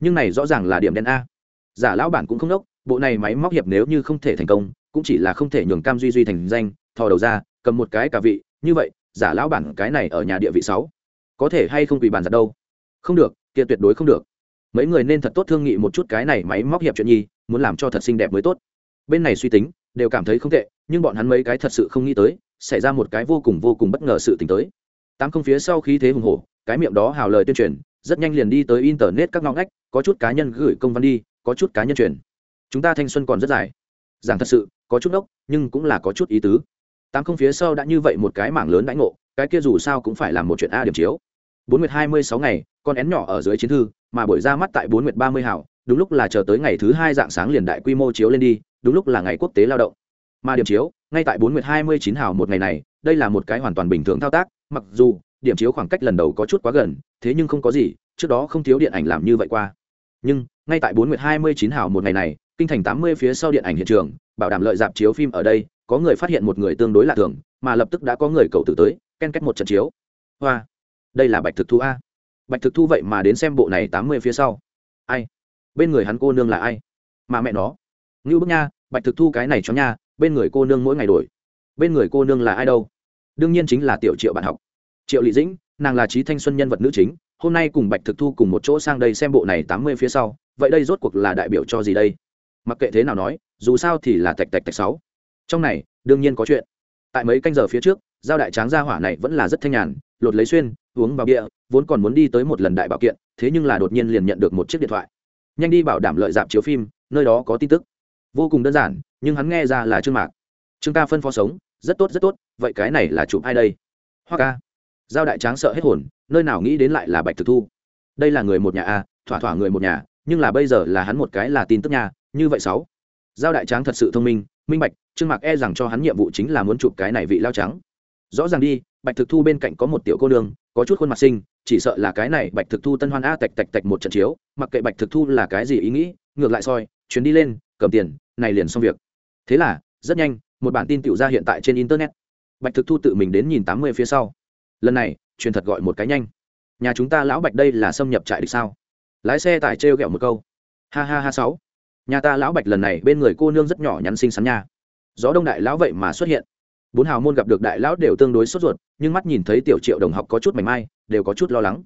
Nhưng này rõ ràng là điểm đen a giả lão bản cũng không đốc, bộ này máy móc hiệp nếu như không thể thành công, cũng chỉ là không thể nhường cam duy duy thành danh, thò đầu ra, cầm một cái cả vị, như vậy, giả lão bản cái này ở nhà địa vị sáu, có thể hay không quỳ bàn giặt đâu? Không được, kia tuyệt đối không được. Mấy người nên thật tốt thương nghị một chút cái này máy móc hiệp chuyện nhi, muốn làm cho thật xinh đẹp mới tốt. Bên này suy tính, đều cảm thấy không tệ, nhưng bọn hắn mấy cái thật sự không nghĩ tới, xảy ra một cái vô cùng vô cùng bất ngờ sự tình tới. Tám không phía sau khí thế hùng hổ, cái miệng đó hào lời tuyên truyền, rất nhanh liền đi tới internet các ngõ ngách, có chút cá nhân gửi công văn đi có chút cá nhân truyền. Chúng ta thanh xuân còn rất dài. Giảng thật sự, có chút đốc, nhưng cũng là có chút ý tứ. Tám không phía sau đã như vậy một cái mảng lớn đãi ngộ, cái kia dù sao cũng phải làm một chuyện a điểm chiếu. Bốn nguyệt hai mươi sáu ngày, con én nhỏ ở dưới chiến thư, mà buổi ra mắt tại bốn nguyệt ba mươi hảo, đúng lúc là chờ tới ngày thứ hai dạng sáng liền đại quy mô chiếu lên đi, đúng lúc là ngày quốc tế lao động. Mà điểm chiếu, ngay tại bốn nguyệt hai mươi chín hảo một ngày này, đây là một cái hoàn toàn bình thường thao tác, mặc dù, điểm chiếu khoảng cách lần đầu có chút quá gần, thế nhưng không có gì, trước đó không thiếu điện ảnh làm như vậy qua. Nhưng ngay tại bốn nguyệt hai mươi chín hảo một ngày này, kinh thành tám mươi phía sau điện ảnh hiện trường, bảo đảm lợi dạp chiếu phim ở đây, có người phát hiện một người tương đối lạ thường, mà lập tức đã có người cầu tử tới, ken kết một trận chiếu. Hoa, đây là bạch thực thu a. Bạch thực thu vậy mà đến xem bộ này tám mươi phía sau. Ai? Bên người hắn cô nương là ai? Mà mẹ nó. Ngưu bức nha, bạch thực thu cái này cho nha, bên người cô nương mỗi ngày đổi. Bên người cô nương là ai đâu? Đương nhiên chính là tiểu triệu bạn học. Triệu lị dĩnh, nàng là trí thanh xuân nhân vật nữ chính hôm nay cùng bạch thực thu cùng một chỗ sang đây xem bộ này tám mươi phía sau, vậy đây rốt cuộc là đại biểu cho gì đây? Mặc kệ thế nào nói, dù sao thì là tạch tạch tạch sáu. Trong này, đương nhiên có chuyện. Tại mấy canh giờ phía trước, giao đại tráng gia hỏa này vẫn là rất thanh nhàn, lột lấy xuyên, uống vào bia, vốn còn muốn đi tới một lần đại bảo kiện, thế nhưng là đột nhiên liền nhận được một chiếc điện thoại. Nhanh đi bảo đảm lợi dạp chiếu phim, nơi đó có tin tức. Vô cùng đơn giản, nhưng hắn nghe ra là trương mạc. Trương ca phân phó sống, rất tốt rất tốt, vậy cái này là chụp ai đây? Hoa ca giao đại tráng sợ hết hồn, nơi nào nghĩ đến lại là bạch thực thu. Đây là người một nhà a, thỏa thỏa người một nhà, nhưng là bây giờ là hắn một cái là tin tức nhà như vậy sáu. Giao đại tráng thật sự thông minh minh bạch, trương mạc e rằng cho hắn nhiệm vụ chính là muốn chụp cái này vị lao trắng. Rõ ràng đi, bạch thực thu bên cạnh có một tiểu cô nương, có chút khuôn mặt sinh chỉ sợ là cái này bạch thực thu tân hoan a tạch tạch tạch một trận chiếu, mặc kệ bạch thực thu là cái gì ý nghĩ, ngược lại soi, chuyến đi lên, cầm tiền, này liền xong việc. Thế là, rất nhanh, một bản tin tiểu ra hiện tại trên internet. Bạch thực thu tự mình đến nhìn tám mươi phía sau lần này, truyền thật gọi một cái nhanh. Nhà chúng ta lão bạch đây là xâm nhập trại địch sao? Lái xe tải trêu ghẹo một câu. Ha ha ha sáu. Nhà ta lão bạch lần này bên người cô nương rất nhỏ nhắn xinh xắn nha. Gió đông đại lão vậy mà xuất hiện. Bốn hào môn gặp được đại lão đều tương đối sốt ruột, nhưng mắt nhìn thấy tiểu triệu đồng học có chút mảnh mai, đều có chút lo lắng.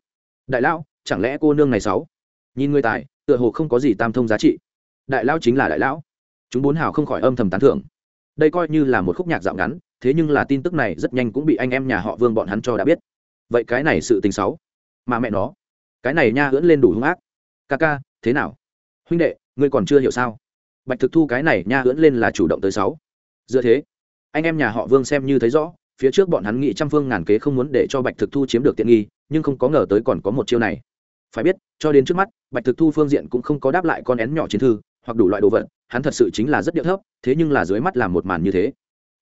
Đại lão, chẳng lẽ cô nương này sáu? Nhìn người tài, tựa hồ không có gì tam thông giá trị. Đại lão chính là đại lão. Chúng bốn hào không khỏi âm thầm tán thưởng. Đây coi như là một khúc nhạc dạo ngắn thế nhưng là tin tức này rất nhanh cũng bị anh em nhà họ vương bọn hắn cho đã biết. Vậy cái này sự tình xấu. Mà mẹ nó. Cái này nha ưỡn lên đủ hung ác. Ca ca, thế nào? Huynh đệ, ngươi còn chưa hiểu sao? Bạch thực thu cái này nha ưỡn lên là chủ động tới sáu dựa thế, anh em nhà họ vương xem như thấy rõ, phía trước bọn hắn nghĩ trăm phương ngàn kế không muốn để cho bạch thực thu chiếm được tiện nghi, nhưng không có ngờ tới còn có một chiêu này. Phải biết, cho đến trước mắt, bạch thực thu phương diện cũng không có đáp lại con én nhỏ chiến thư, hoặc đủ loại đồ vật, hắn thật sự chính là rất điệu thấp, thế nhưng là dưới mắt làm một màn như thế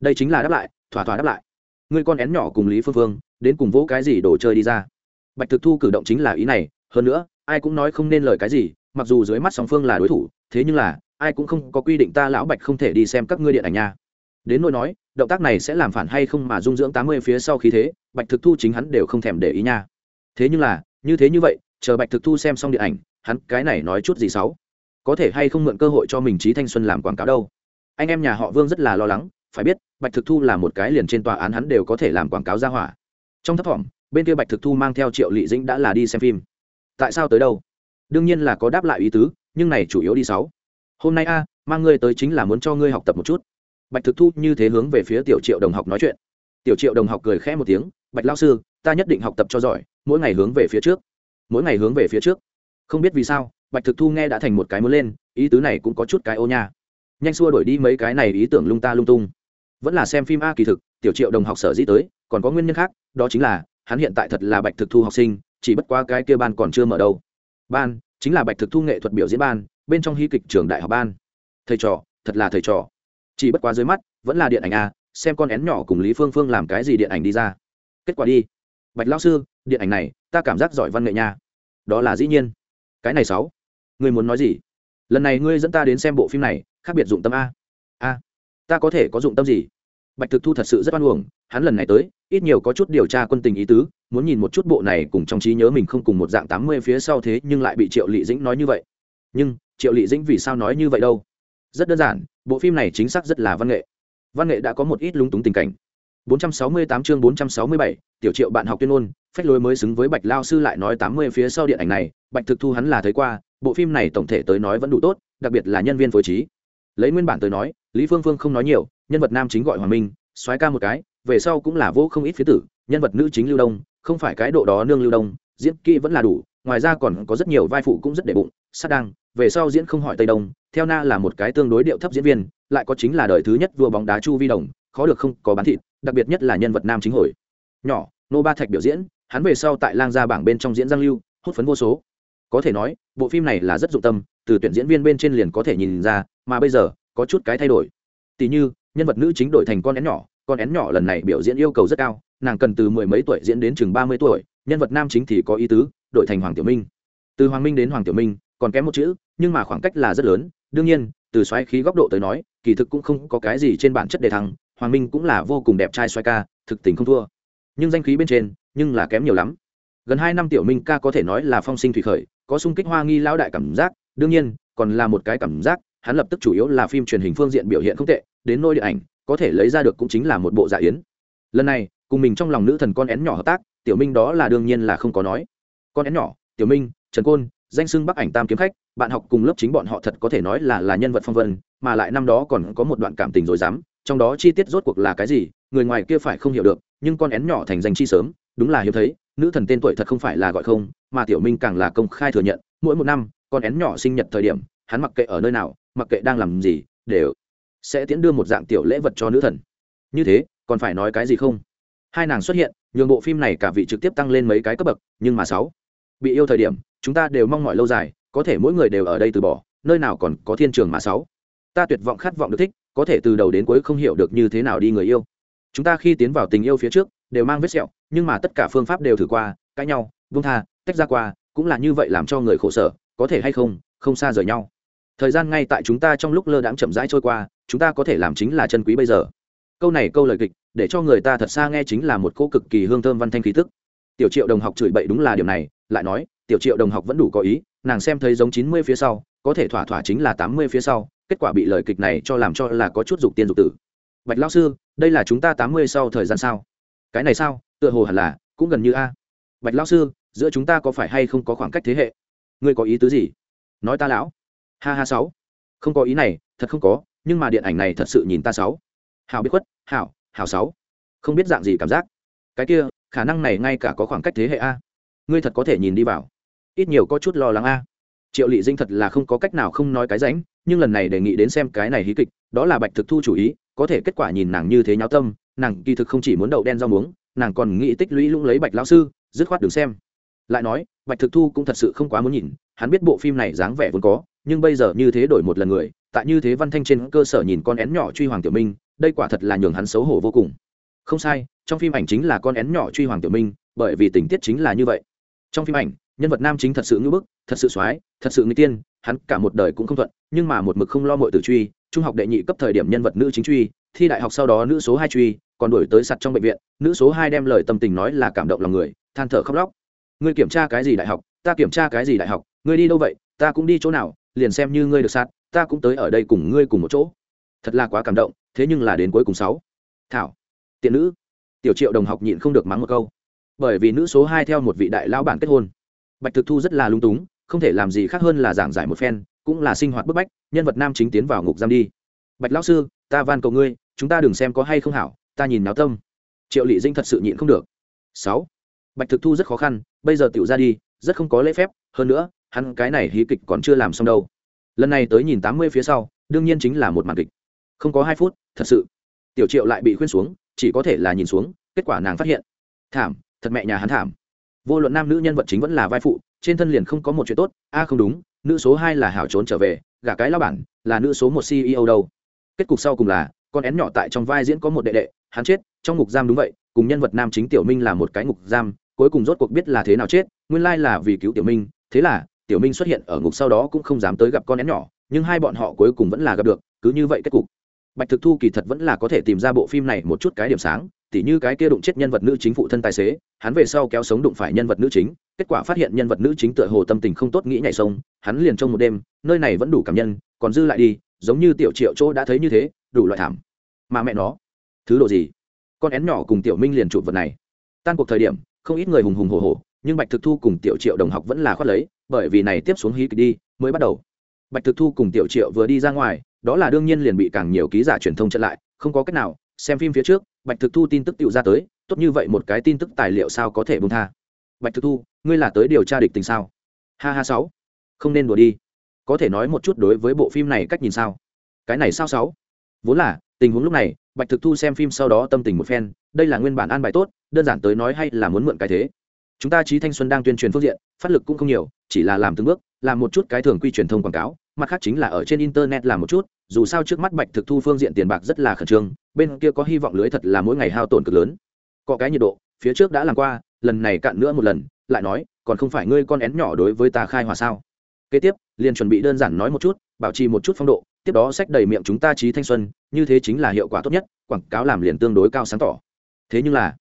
đây chính là đáp lại, thỏa thỏa đáp lại. Người con én nhỏ cùng lý phương phương, đến cùng vỗ cái gì đồ chơi đi ra? Bạch thực thu cử động chính là ý này, hơn nữa, ai cũng nói không nên lời cái gì, mặc dù dưới mắt song phương là đối thủ, thế nhưng là, ai cũng không có quy định ta lão bạch không thể đi xem các ngươi điện ảnh nha. Đến nỗi nói, động tác này sẽ làm phản hay không mà dung dưỡng tám mươi phía sau khí thế, bạch thực thu chính hắn đều không thèm để ý nha. Thế nhưng là, như thế như vậy, chờ bạch thực thu xem xong điện ảnh, hắn cái này nói chút gì xấu? Có thể hay không mượn cơ hội cho mình trí thanh xuân làm quảng cáo đâu? Anh em nhà họ vương rất là lo lắng phải biết, bạch thực thu là một cái liền trên tòa án hắn đều có thể làm quảng cáo ra hỏa. Trong thấp thỏm, bên kia bạch thực thu mang theo triệu lị dĩnh đã là đi xem phim. Tại sao tới đâu? Đương nhiên là có đáp lại ý tứ, nhưng này chủ yếu đi sáu. Hôm nay a, mang ngươi tới chính là muốn cho ngươi học tập một chút. Bạch thực thu như thế hướng về phía tiểu triệu đồng học nói chuyện. Tiểu triệu đồng học cười khẽ một tiếng, bạch lao sư, ta nhất định học tập cho giỏi, mỗi ngày hướng về phía trước. Mỗi ngày hướng về phía trước. Không biết vì sao, bạch thực thu nghe đã thành một cái muốn lên, ý tứ này cũng có chút cái ô nha. Nhanh xua đổi đi mấy cái này ý tưởng lung ta lung tung vẫn là xem phim a kỳ thực, tiểu triệu đồng học sở dĩ tới, còn có nguyên nhân khác, đó chính là, hắn hiện tại thật là bạch thực thu học sinh, chỉ bất qua cái kia ban còn chưa mở đâu. Ban, chính là bạch thực thu nghệ thuật biểu diễn ban, bên trong hy kịch trường đại học ban. Thầy trò, thật là thầy trò. Chỉ bất quá dưới mắt, vẫn là điện ảnh a, xem con én nhỏ cùng lý phương phương làm cái gì điện ảnh đi ra. Kết quả đi. Bạch lao sư, điện ảnh này, ta cảm giác giỏi văn nghệ nha. Đó là dĩ nhiên. Cái này sáu. Ngươi muốn nói gì? Lần này ngươi dẫn ta đến xem bộ phim này, khác biệt dụng tâm a. A ta có thể có dụng tâm gì? Bạch thực thu thật sự rất oan uổng hắn lần này tới ít nhiều có chút điều tra quân tình ý tứ muốn nhìn một chút bộ này cùng trong trí nhớ mình không cùng một dạng tám mươi phía sau thế nhưng lại bị triệu lị dĩnh nói như vậy. Nhưng triệu lị dĩnh vì sao nói như vậy đâu? Rất đơn giản bộ phim này chính xác rất là văn nghệ. Văn nghệ đã có một ít lúng túng tình cảnh. 468 chương 467, tiểu triệu bạn học tuyên ngôn phách lối mới xứng với bạch lao sư lại nói 80 phía sau điện ảnh này bạch thực thu hắn là thấy qua bộ phim này tổng thể tới nói vẫn đủ tốt đặc biệt là nhân viên phối trí lấy nguyên bản tới nói, lý phương phương không nói nhiều, nhân vật nam chính gọi hoàng minh xoáy ca một cái, về sau cũng là vô không ít phía tử, nhân vật nữ chính lưu đông, không phải cái độ đó nương lưu đông, diễn kỹ vẫn là đủ, ngoài ra còn có rất nhiều vai phụ cũng rất để bụng, sát đăng, về sau diễn không hỏi tây đông, theo na là một cái tương đối điệu thấp diễn viên, lại có chính là đời thứ nhất vua bóng đá chu vi đồng, khó được không có bán thịt, đặc biệt nhất là nhân vật nam chính hồi. Nhỏ, nô ba thạch biểu diễn, hắn về sau tại lang gia bảng bên trong diễn giang lưu, hút phấn vô số. Có thể nói, bộ phim này là rất dụng tâm, từ tuyển diễn viên bên trên liền có thể nhìn ra mà bây giờ, có chút cái thay đổi. Tỷ như, nhân vật nữ chính đổi thành con én nhỏ, con én nhỏ lần này biểu diễn yêu cầu rất cao, nàng cần từ mười mấy tuổi diễn đến chừng ba mươi tuổi, nhân vật nam chính thì có ý tứ, đổi thành hoàng tiểu minh. Từ hoàng minh đến hoàng tiểu minh, còn kém một chữ, nhưng mà khoảng cách là rất lớn, đương nhiên, từ xoáy khí góc độ tới nói, kỳ thực cũng không có cái gì trên bản chất đề thăng, hoàng minh cũng là vô cùng đẹp trai xoay ca, thực tình không thua. Nhưng danh khí bên trên, nhưng là kém nhiều lắm. Gần hai năm tiểu minh ca có thể nói là phong sinh thủy khởi, có sung kích hoa nghi lão đại cảm giác, đương nhiên, còn là một cái cảm giác hắn lập tức chủ yếu là phim truyền hình phương diện biểu hiện không tệ, đến nôi điện ảnh, có thể lấy ra được cũng chính là một bộ dạ yến. Lần này, cùng mình trong lòng nữ thần con én nhỏ hợp tác, tiểu minh đó là đương nhiên là không có nói. Con én nhỏ, tiểu minh, trần côn, danh sưng bắc ảnh tam kiếm khách, bạn học cùng lớp chính bọn họ thật có thể nói là là nhân vật phong vân, mà lại năm đó còn có một đoạn cảm tình rồi dám, trong đó chi tiết rốt cuộc là cái gì, người ngoài kia phải không hiểu được, nhưng con én nhỏ thành danh chi sớm, đúng là hiếm thấy, nữ thần tên tuổi thật không phải là gọi không, mà tiểu minh càng là công khai thừa nhận, mỗi một năm, con én nhỏ sinh nhật thời điểm, hắn mặc kệ ở nơi nào mặc kệ đang làm gì, đều sẽ tiễn đưa một dạng tiểu lễ vật cho nữ thần. Như thế, còn phải nói cái gì không? Hai nàng xuất hiện, nhường bộ phim này cả vị trực tiếp tăng lên mấy cái cấp bậc, nhưng mà sáu, bị yêu thời điểm, chúng ta đều mong mỏi lâu dài, có thể mỗi người đều ở đây từ bỏ, nơi nào còn có thiên trường mà sáu. Ta tuyệt vọng khát vọng được thích, có thể từ đầu đến cuối không hiểu được như thế nào đi người yêu. Chúng ta khi tiến vào tình yêu phía trước, đều mang vết sẹo, nhưng mà tất cả phương pháp đều thử qua, cãi nhau vung tha, tách ra qua, cũng là như vậy làm cho người khổ sở, có thể hay không không xa rời nhau thời gian ngay tại chúng ta trong lúc lơ đãng chậm rãi trôi qua, chúng ta có thể làm chính là chân quý bây giờ. Câu này câu lời kịch, để cho người ta thật xa nghe chính là một cô cực kỳ hương thơm văn thanh khí tức. Tiểu triệu đồng học chửi bậy đúng là điều này, lại nói, tiểu triệu đồng học vẫn đủ có ý, nàng xem thấy giống chín mươi phía sau, có thể thỏa thỏa chính là tám mươi phía sau, kết quả bị lời kịch này cho làm cho là có chút dục tiên dục tử. Bạch lao sư, đây là chúng ta tám mươi sau thời gian sao? Cái này sao? Tựa hồ hẳn là, cũng gần như a. Bạch lao sư, giữa chúng ta có phải hay không có khoảng cách thế hệ? Ngươi có ý tứ gì? Nói ta lão ha ha sáu. Không có ý này, thật không có, nhưng mà điện ảnh này thật sự nhìn ta sáu. Hảo biết khuất, hảo hảo sáu. Không biết dạng gì cảm giác. Cái kia, khả năng này ngay cả có khoảng cách thế hệ a. Ngươi thật có thể nhìn đi vào. Ít nhiều có chút lo lắng a. Triệu lị dinh thật là không có cách nào không nói cái ránh nhưng lần này đề nghị đến xem cái này hí kịch, đó là bạch thực thu chủ ý, có thể kết quả nhìn nàng như thế nháo tâm, nàng kỳ thực không chỉ muốn đậu đen rau muống, nàng còn nghĩ tích lũy lũng lấy bạch lão sư, dứt khoát đừng xem. Lại nói, bạch thực thu cũng thật sự không quá muốn nhìn hắn biết bộ phim này dáng vẻ vốn có, nhưng bây giờ như thế đổi một lần người, tại như thế văn thanh trên cơ sở nhìn con én nhỏ truy hoàng tiểu minh, đây quả thật là nhường hắn xấu hổ vô cùng. Không sai, trong phim ảnh chính là con én nhỏ truy hoàng tiểu minh, bởi vì tình tiết chính là như vậy. Trong phim ảnh, nhân vật nam chính thật sự ngưỡng bức, thật sự soái, thật sự người tiên, hắn cả một đời cũng không thuận, nhưng mà một mực không lo mọi tử truy, trung học đệ nhị cấp thời điểm nhân vật nữ chính truy, thi đại học sau đó nữ số hai truy, còn đổi tới sặt trong bệnh viện, nữ số hai đem lời tâm tình nói là cảm động lòng người, than thở khóc lóc. Ngươi kiểm tra cái gì đại học? Ta kiểm tra cái gì đại học? Ngươi đi đâu vậy? Ta cũng đi chỗ nào, liền xem như ngươi được sát, ta cũng tới ở đây cùng ngươi cùng một chỗ. Thật là quá cảm động, thế nhưng là đến cuối cùng sáu. Thảo, tiện nữ. Tiểu triệu đồng học nhịn không được mắng một câu. Bởi vì nữ số hai theo một vị đại lão bản kết hôn. Bạch thực thu rất là lung túng, không thể làm gì khác hơn là giảng giải một phen, cũng là sinh hoạt bức bách, nhân vật nam chính tiến vào ngục giam đi. Bạch lão sư, ta van cầu ngươi, chúng ta đừng xem có hay không hảo, ta nhìn náo tâm. Triệu lị dinh thật sự nhịn không được. Sáu. Bạch thực thu rất khó khăn, bây giờ tiểu ra đi, rất không có lễ phép, hơn nữa hắn cái này hí kịch còn chưa làm xong đâu. Lần này tới nhìn tám mươi phía sau, đương nhiên chính là một màn kịch. Không có hai phút, thật sự. Tiểu triệu lại bị khuyên xuống, chỉ có thể là nhìn xuống, kết quả nàng phát hiện. Thảm, thật mẹ nhà hắn thảm. Vô luận nam nữ nhân vật chính vẫn là vai phụ, trên thân liền không có một chuyện tốt. A, không đúng, nữ số hai là hảo trốn trở về, gả cái lao bản, là nữ số một ceo đâu. Kết cục sau cùng là, con én nhỏ tại trong vai diễn có một đệ đệ, hắn chết, trong ngục giam đúng vậy, cùng nhân vật nam chính tiểu minh là một cái ngục giam, cuối cùng rốt cuộc biết là thế nào chết, nguyên lai là vì cứu tiểu minh, thế là tiểu minh xuất hiện ở ngục sau đó cũng không dám tới gặp con én nhỏ, nhưng hai bọn họ cuối cùng vẫn là gặp được, cứ như vậy kết cục. Bạch thực thu kỳ thật vẫn là có thể tìm ra bộ phim này một chút cái điểm sáng, tỉ như cái kia đụng chết nhân vật nữ chính phụ thân tài xế, hắn về sau kéo sống đụng phải nhân vật nữ chính, kết quả phát hiện nhân vật nữ chính tựa hồ tâm tình không tốt nghĩ nhảy sông, hắn liền trong một đêm, nơi này vẫn đủ cảm nhân, còn dư lại đi, giống như tiểu triệu chỗ đã thấy như thế, đủ loại thảm. Mà mẹ nó, thứ đồ gì? Con én nhỏ cùng tiểu minh liền chụp vật này. Tan cuộc thời điểm, không ít người hùng hùng hồ hồ nhưng bạch thực thu cùng tiểu triệu đồng học vẫn là khoát lấy bởi vì này tiếp xuống hí kịch đi, mới bắt đầu. Bạch thực thu cùng tiểu triệu vừa đi ra ngoài, đó là đương nhiên liền bị càng nhiều ký giả truyền thông chặn lại, không có cách nào, xem phim phía trước, bạch thực thu tin tức tự ra tới, tốt như vậy một cái tin tức tài liệu sao có thể bông tha. Bạch thực thu, ngươi là tới điều tra địch tình sao? Ha ha sáu. Không nên đùa đi. Có thể nói một chút đối với bộ phim này cách nhìn sao? Cái này sao sáu? Vốn là, tình huống lúc này, bạch thực thu xem phim sau đó tâm tình một phen, đây là nguyên bản an bài tốt, đơn giản tới nói hay là muốn mượn cái thế chúng ta trí thanh xuân đang tuyên truyền phương diện, phát lực cũng không nhiều, chỉ là làm từng bước, làm một chút cái thường quy truyền thông quảng cáo, mặt khác chính là ở trên internet làm một chút, dù sao trước mắt bạch thực thu phương diện tiền bạc rất là khẩn trương, bên kia có hy vọng lưới thật là mỗi ngày hao tổn cực lớn. Có cái nhiệt độ, phía trước đã làm qua, lần này cạn nữa một lần, lại nói, còn không phải ngươi con én nhỏ đối với ta khai hòa sao? Kế tiếp, liền chuẩn bị đơn giản nói một chút, bảo trì một chút phong độ, tiếp đó sách đầy miệng chúng ta trí thanh xuân, như thế chính là hiệu quả tốt nhất, quảng cáo làm liền tương đối cao sáng tỏ. Thế nhưng là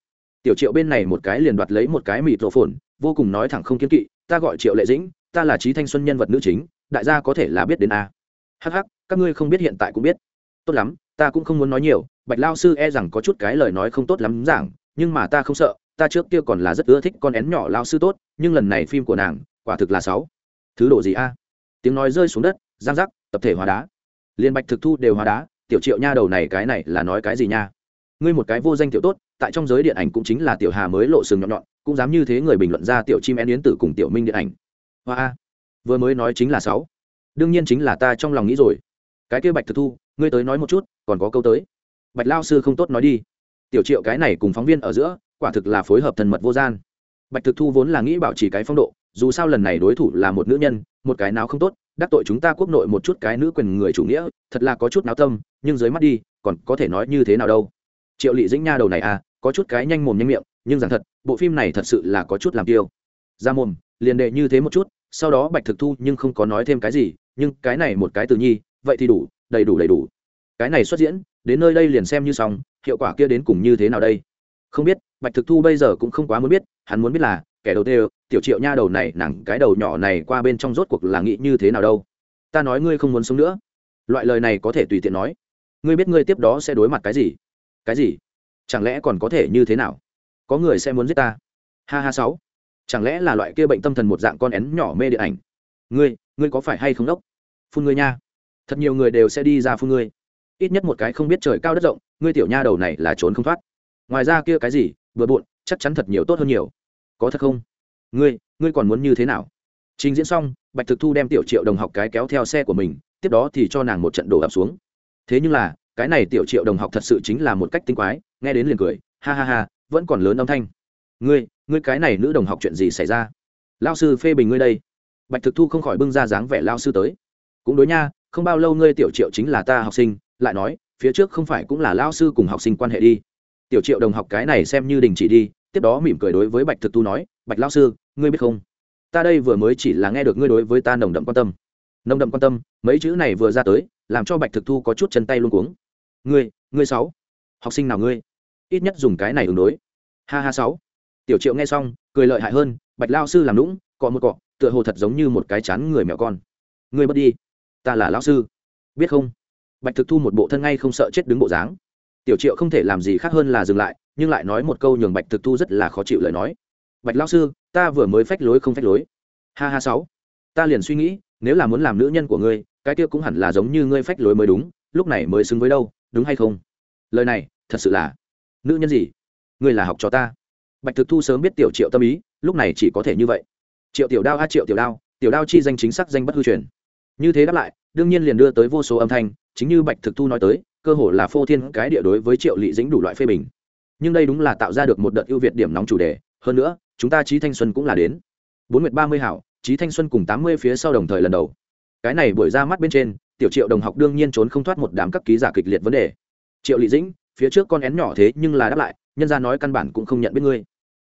tiểu triệu bên này một cái liền đoạt lấy một cái mịt rộ phồn vô cùng nói thẳng không kiên kỵ, ta gọi triệu lệ dĩnh, ta là trí thanh xuân nhân vật nữ chính, đại gia có thể là biết đến a. Hh các ngươi không biết hiện tại cũng biết. Tốt lắm, ta cũng không muốn nói nhiều, bạch lao sư e rằng có chút cái lời nói không tốt lắm giảng, nhưng mà ta không sợ, ta trước kia còn là rất ưa thích con én nhỏ lao sư tốt, nhưng lần này phim của nàng, quả thực là sáu. Thứ độ gì a? Tiếng nói rơi xuống đất, giang giác, tập thể hóa đá. Liên bạch thực thu đều hóa đá, tiểu triệu nha, đầu này cái này là nói cái gì nha? Ngươi một cái vô danh tiểu tốt tại trong giới điện ảnh cũng chính là tiểu hà mới lộ sừng nhọn nhọn, cũng dám như thế người bình luận ra tiểu chim én yến tử cùng tiểu minh điện ảnh. Hoa vừa mới nói chính là sáu. Đương nhiên chính là ta trong lòng nghĩ rồi. Cái kia bạch thực thu, ngươi tới nói một chút, còn có câu tới. Bạch lao sư không tốt nói đi. Tiểu triệu cái này cùng phóng viên ở giữa, quả thực là phối hợp thần mật vô gian. Bạch thực thu vốn là nghĩ bảo trì cái phong độ, dù sao lần này đối thủ là một nữ nhân, một cái nào không tốt, đắc tội chúng ta quốc nội một chút cái nữ quyền người chủ nghĩa, thật là có chút náo tâm, nhưng dưới mắt đi, còn có thể nói như thế nào đâu triệu lị dĩnh nha đầu này à có chút cái nhanh mồm nhanh miệng, nhưng rằng thật, bộ phim này thật sự là có chút làm tiêu. Ra mồm, liền đệ như thế một chút, sau đó bạch thực thu nhưng không có nói thêm cái gì, nhưng cái này một cái từ nhi, vậy thì đủ, đầy đủ đầy đủ. Cái này xuất diễn, đến nơi đây liền xem như xong, hiệu quả kia đến cùng như thế nào đây? Không biết, bạch thực thu bây giờ cũng không quá muốn biết, hắn muốn biết là, kẻ đầu tiên, tiểu triệu nha đầu này nặng cái đầu nhỏ này qua bên trong rốt cuộc là nghĩ như thế nào đâu? Ta nói ngươi không muốn sống nữa. Loại lời này có thể tùy tiện nói. Ngươi biết ngươi tiếp đó sẽ đối mặt cái gì? Cái gì? Chẳng lẽ còn có thể như thế nào? Có người sẽ muốn giết ta. Ha ha sáu. Chẳng lẽ là loại kia bệnh tâm thần một dạng con én nhỏ mê điện ảnh? Ngươi ngươi có phải hay không đốc? Phun ngươi nha. Thật nhiều người đều sẽ đi ra phun ngươi. Ít nhất một cái không biết trời cao đất rộng, ngươi tiểu nha đầu này là trốn không thoát. Ngoài ra kia cái gì, vừa bụn chắc chắn thật nhiều tốt hơn nhiều. Có thật không? Ngươi ngươi còn muốn như thế nào? Trình diễn xong, bạch thực thu đem tiểu triệu đồng học cái kéo theo xe của mình, tiếp đó thì cho nàng một trận đổ ập xuống. Thế nhưng là cái này tiểu triệu đồng học thật sự chính là một cách tinh quái, nghe đến liền cười, ha ha ha, vẫn còn lớn âm thanh. Ngươi ngươi cái này nữ đồng học chuyện gì xảy ra? Lao sư phê bình ngươi đây. Bạch thực thu không khỏi bưng ra dáng vẻ lao sư tới. Cũng đối nha, không bao lâu ngươi tiểu triệu chính là ta học sinh, lại nói, phía trước không phải cũng là lao sư cùng học sinh quan hệ đi. Tiểu triệu đồng học cái này xem như đình chỉ đi, tiếp đó mỉm cười đối với bạch thực thu nói, bạch lao sư, ngươi biết không? Ta đây vừa mới chỉ là nghe được ngươi đối với ta nồng đậm quan tâm. Nồng đậm quan tâm, mấy chữ này vừa ra tới, làm cho bạch thực thu có chút chân tay luôn cuống ngươi ngươi sáu. Học sinh nào ngươi? Ít nhất dùng cái này ứng đối. Ha ha sáu. Tiểu triệu nghe xong, cười lợi hại hơn, bạch lao sư làm lũng cọ một cọ, tựa hồ thật giống như một cái chán người mèo con. Ngươi bất đi. Ta là lao sư. Biết không? Bạch thực thu một bộ thân ngay không sợ chết đứng bộ dáng. Tiểu triệu không thể làm gì khác hơn là dừng lại, nhưng lại nói một câu nhường bạch thực thu rất là khó chịu lời nói. Bạch lao sư, ta vừa mới phách lối không phách lối. Ha ha sáu. Ta liền suy nghĩ, nếu là muốn làm nữ nhân của ngươi, cái kia cũng hẳn là giống như ngươi phách lối mới đúng, lúc này mới xứng với đâu? Đúng hay không? Lời này, thật sự là, nữ nhân gì? Ngươi là học cho ta. Bạch thực thu sớm biết tiểu triệu tâm ý, lúc này chỉ có thể như vậy. Triệu tiểu đao a, triệu tiểu đao tiểu đao chi danh chính xác danh bất hư truyền. Như thế đáp lại, đương nhiên liền đưa tới vô số âm thanh, chính như bạch thực thu nói tới, cơ hồ là phô thiên cái địa đối với triệu lị dính đủ loại phê bình. Nhưng đây đúng là tạo ra được một đợt ưu việt điểm nóng chủ đề, hơn nữa, chúng ta trí thanh xuân cũng là đến. Bốn nguyệt ba mươi hảo trí thanh xuân cùng tám mươi phía sau đồng thời lần đầu. Cái này buổi ra mắt bên trên tiểu triệu đồng học đương nhiên trốn không thoát một đám các ký giả kịch liệt vấn đề. Triệu lị dĩnh, phía trước con én nhỏ thế nhưng là đáp lại, nhân ra nói căn bản cũng không nhận biết ngươi.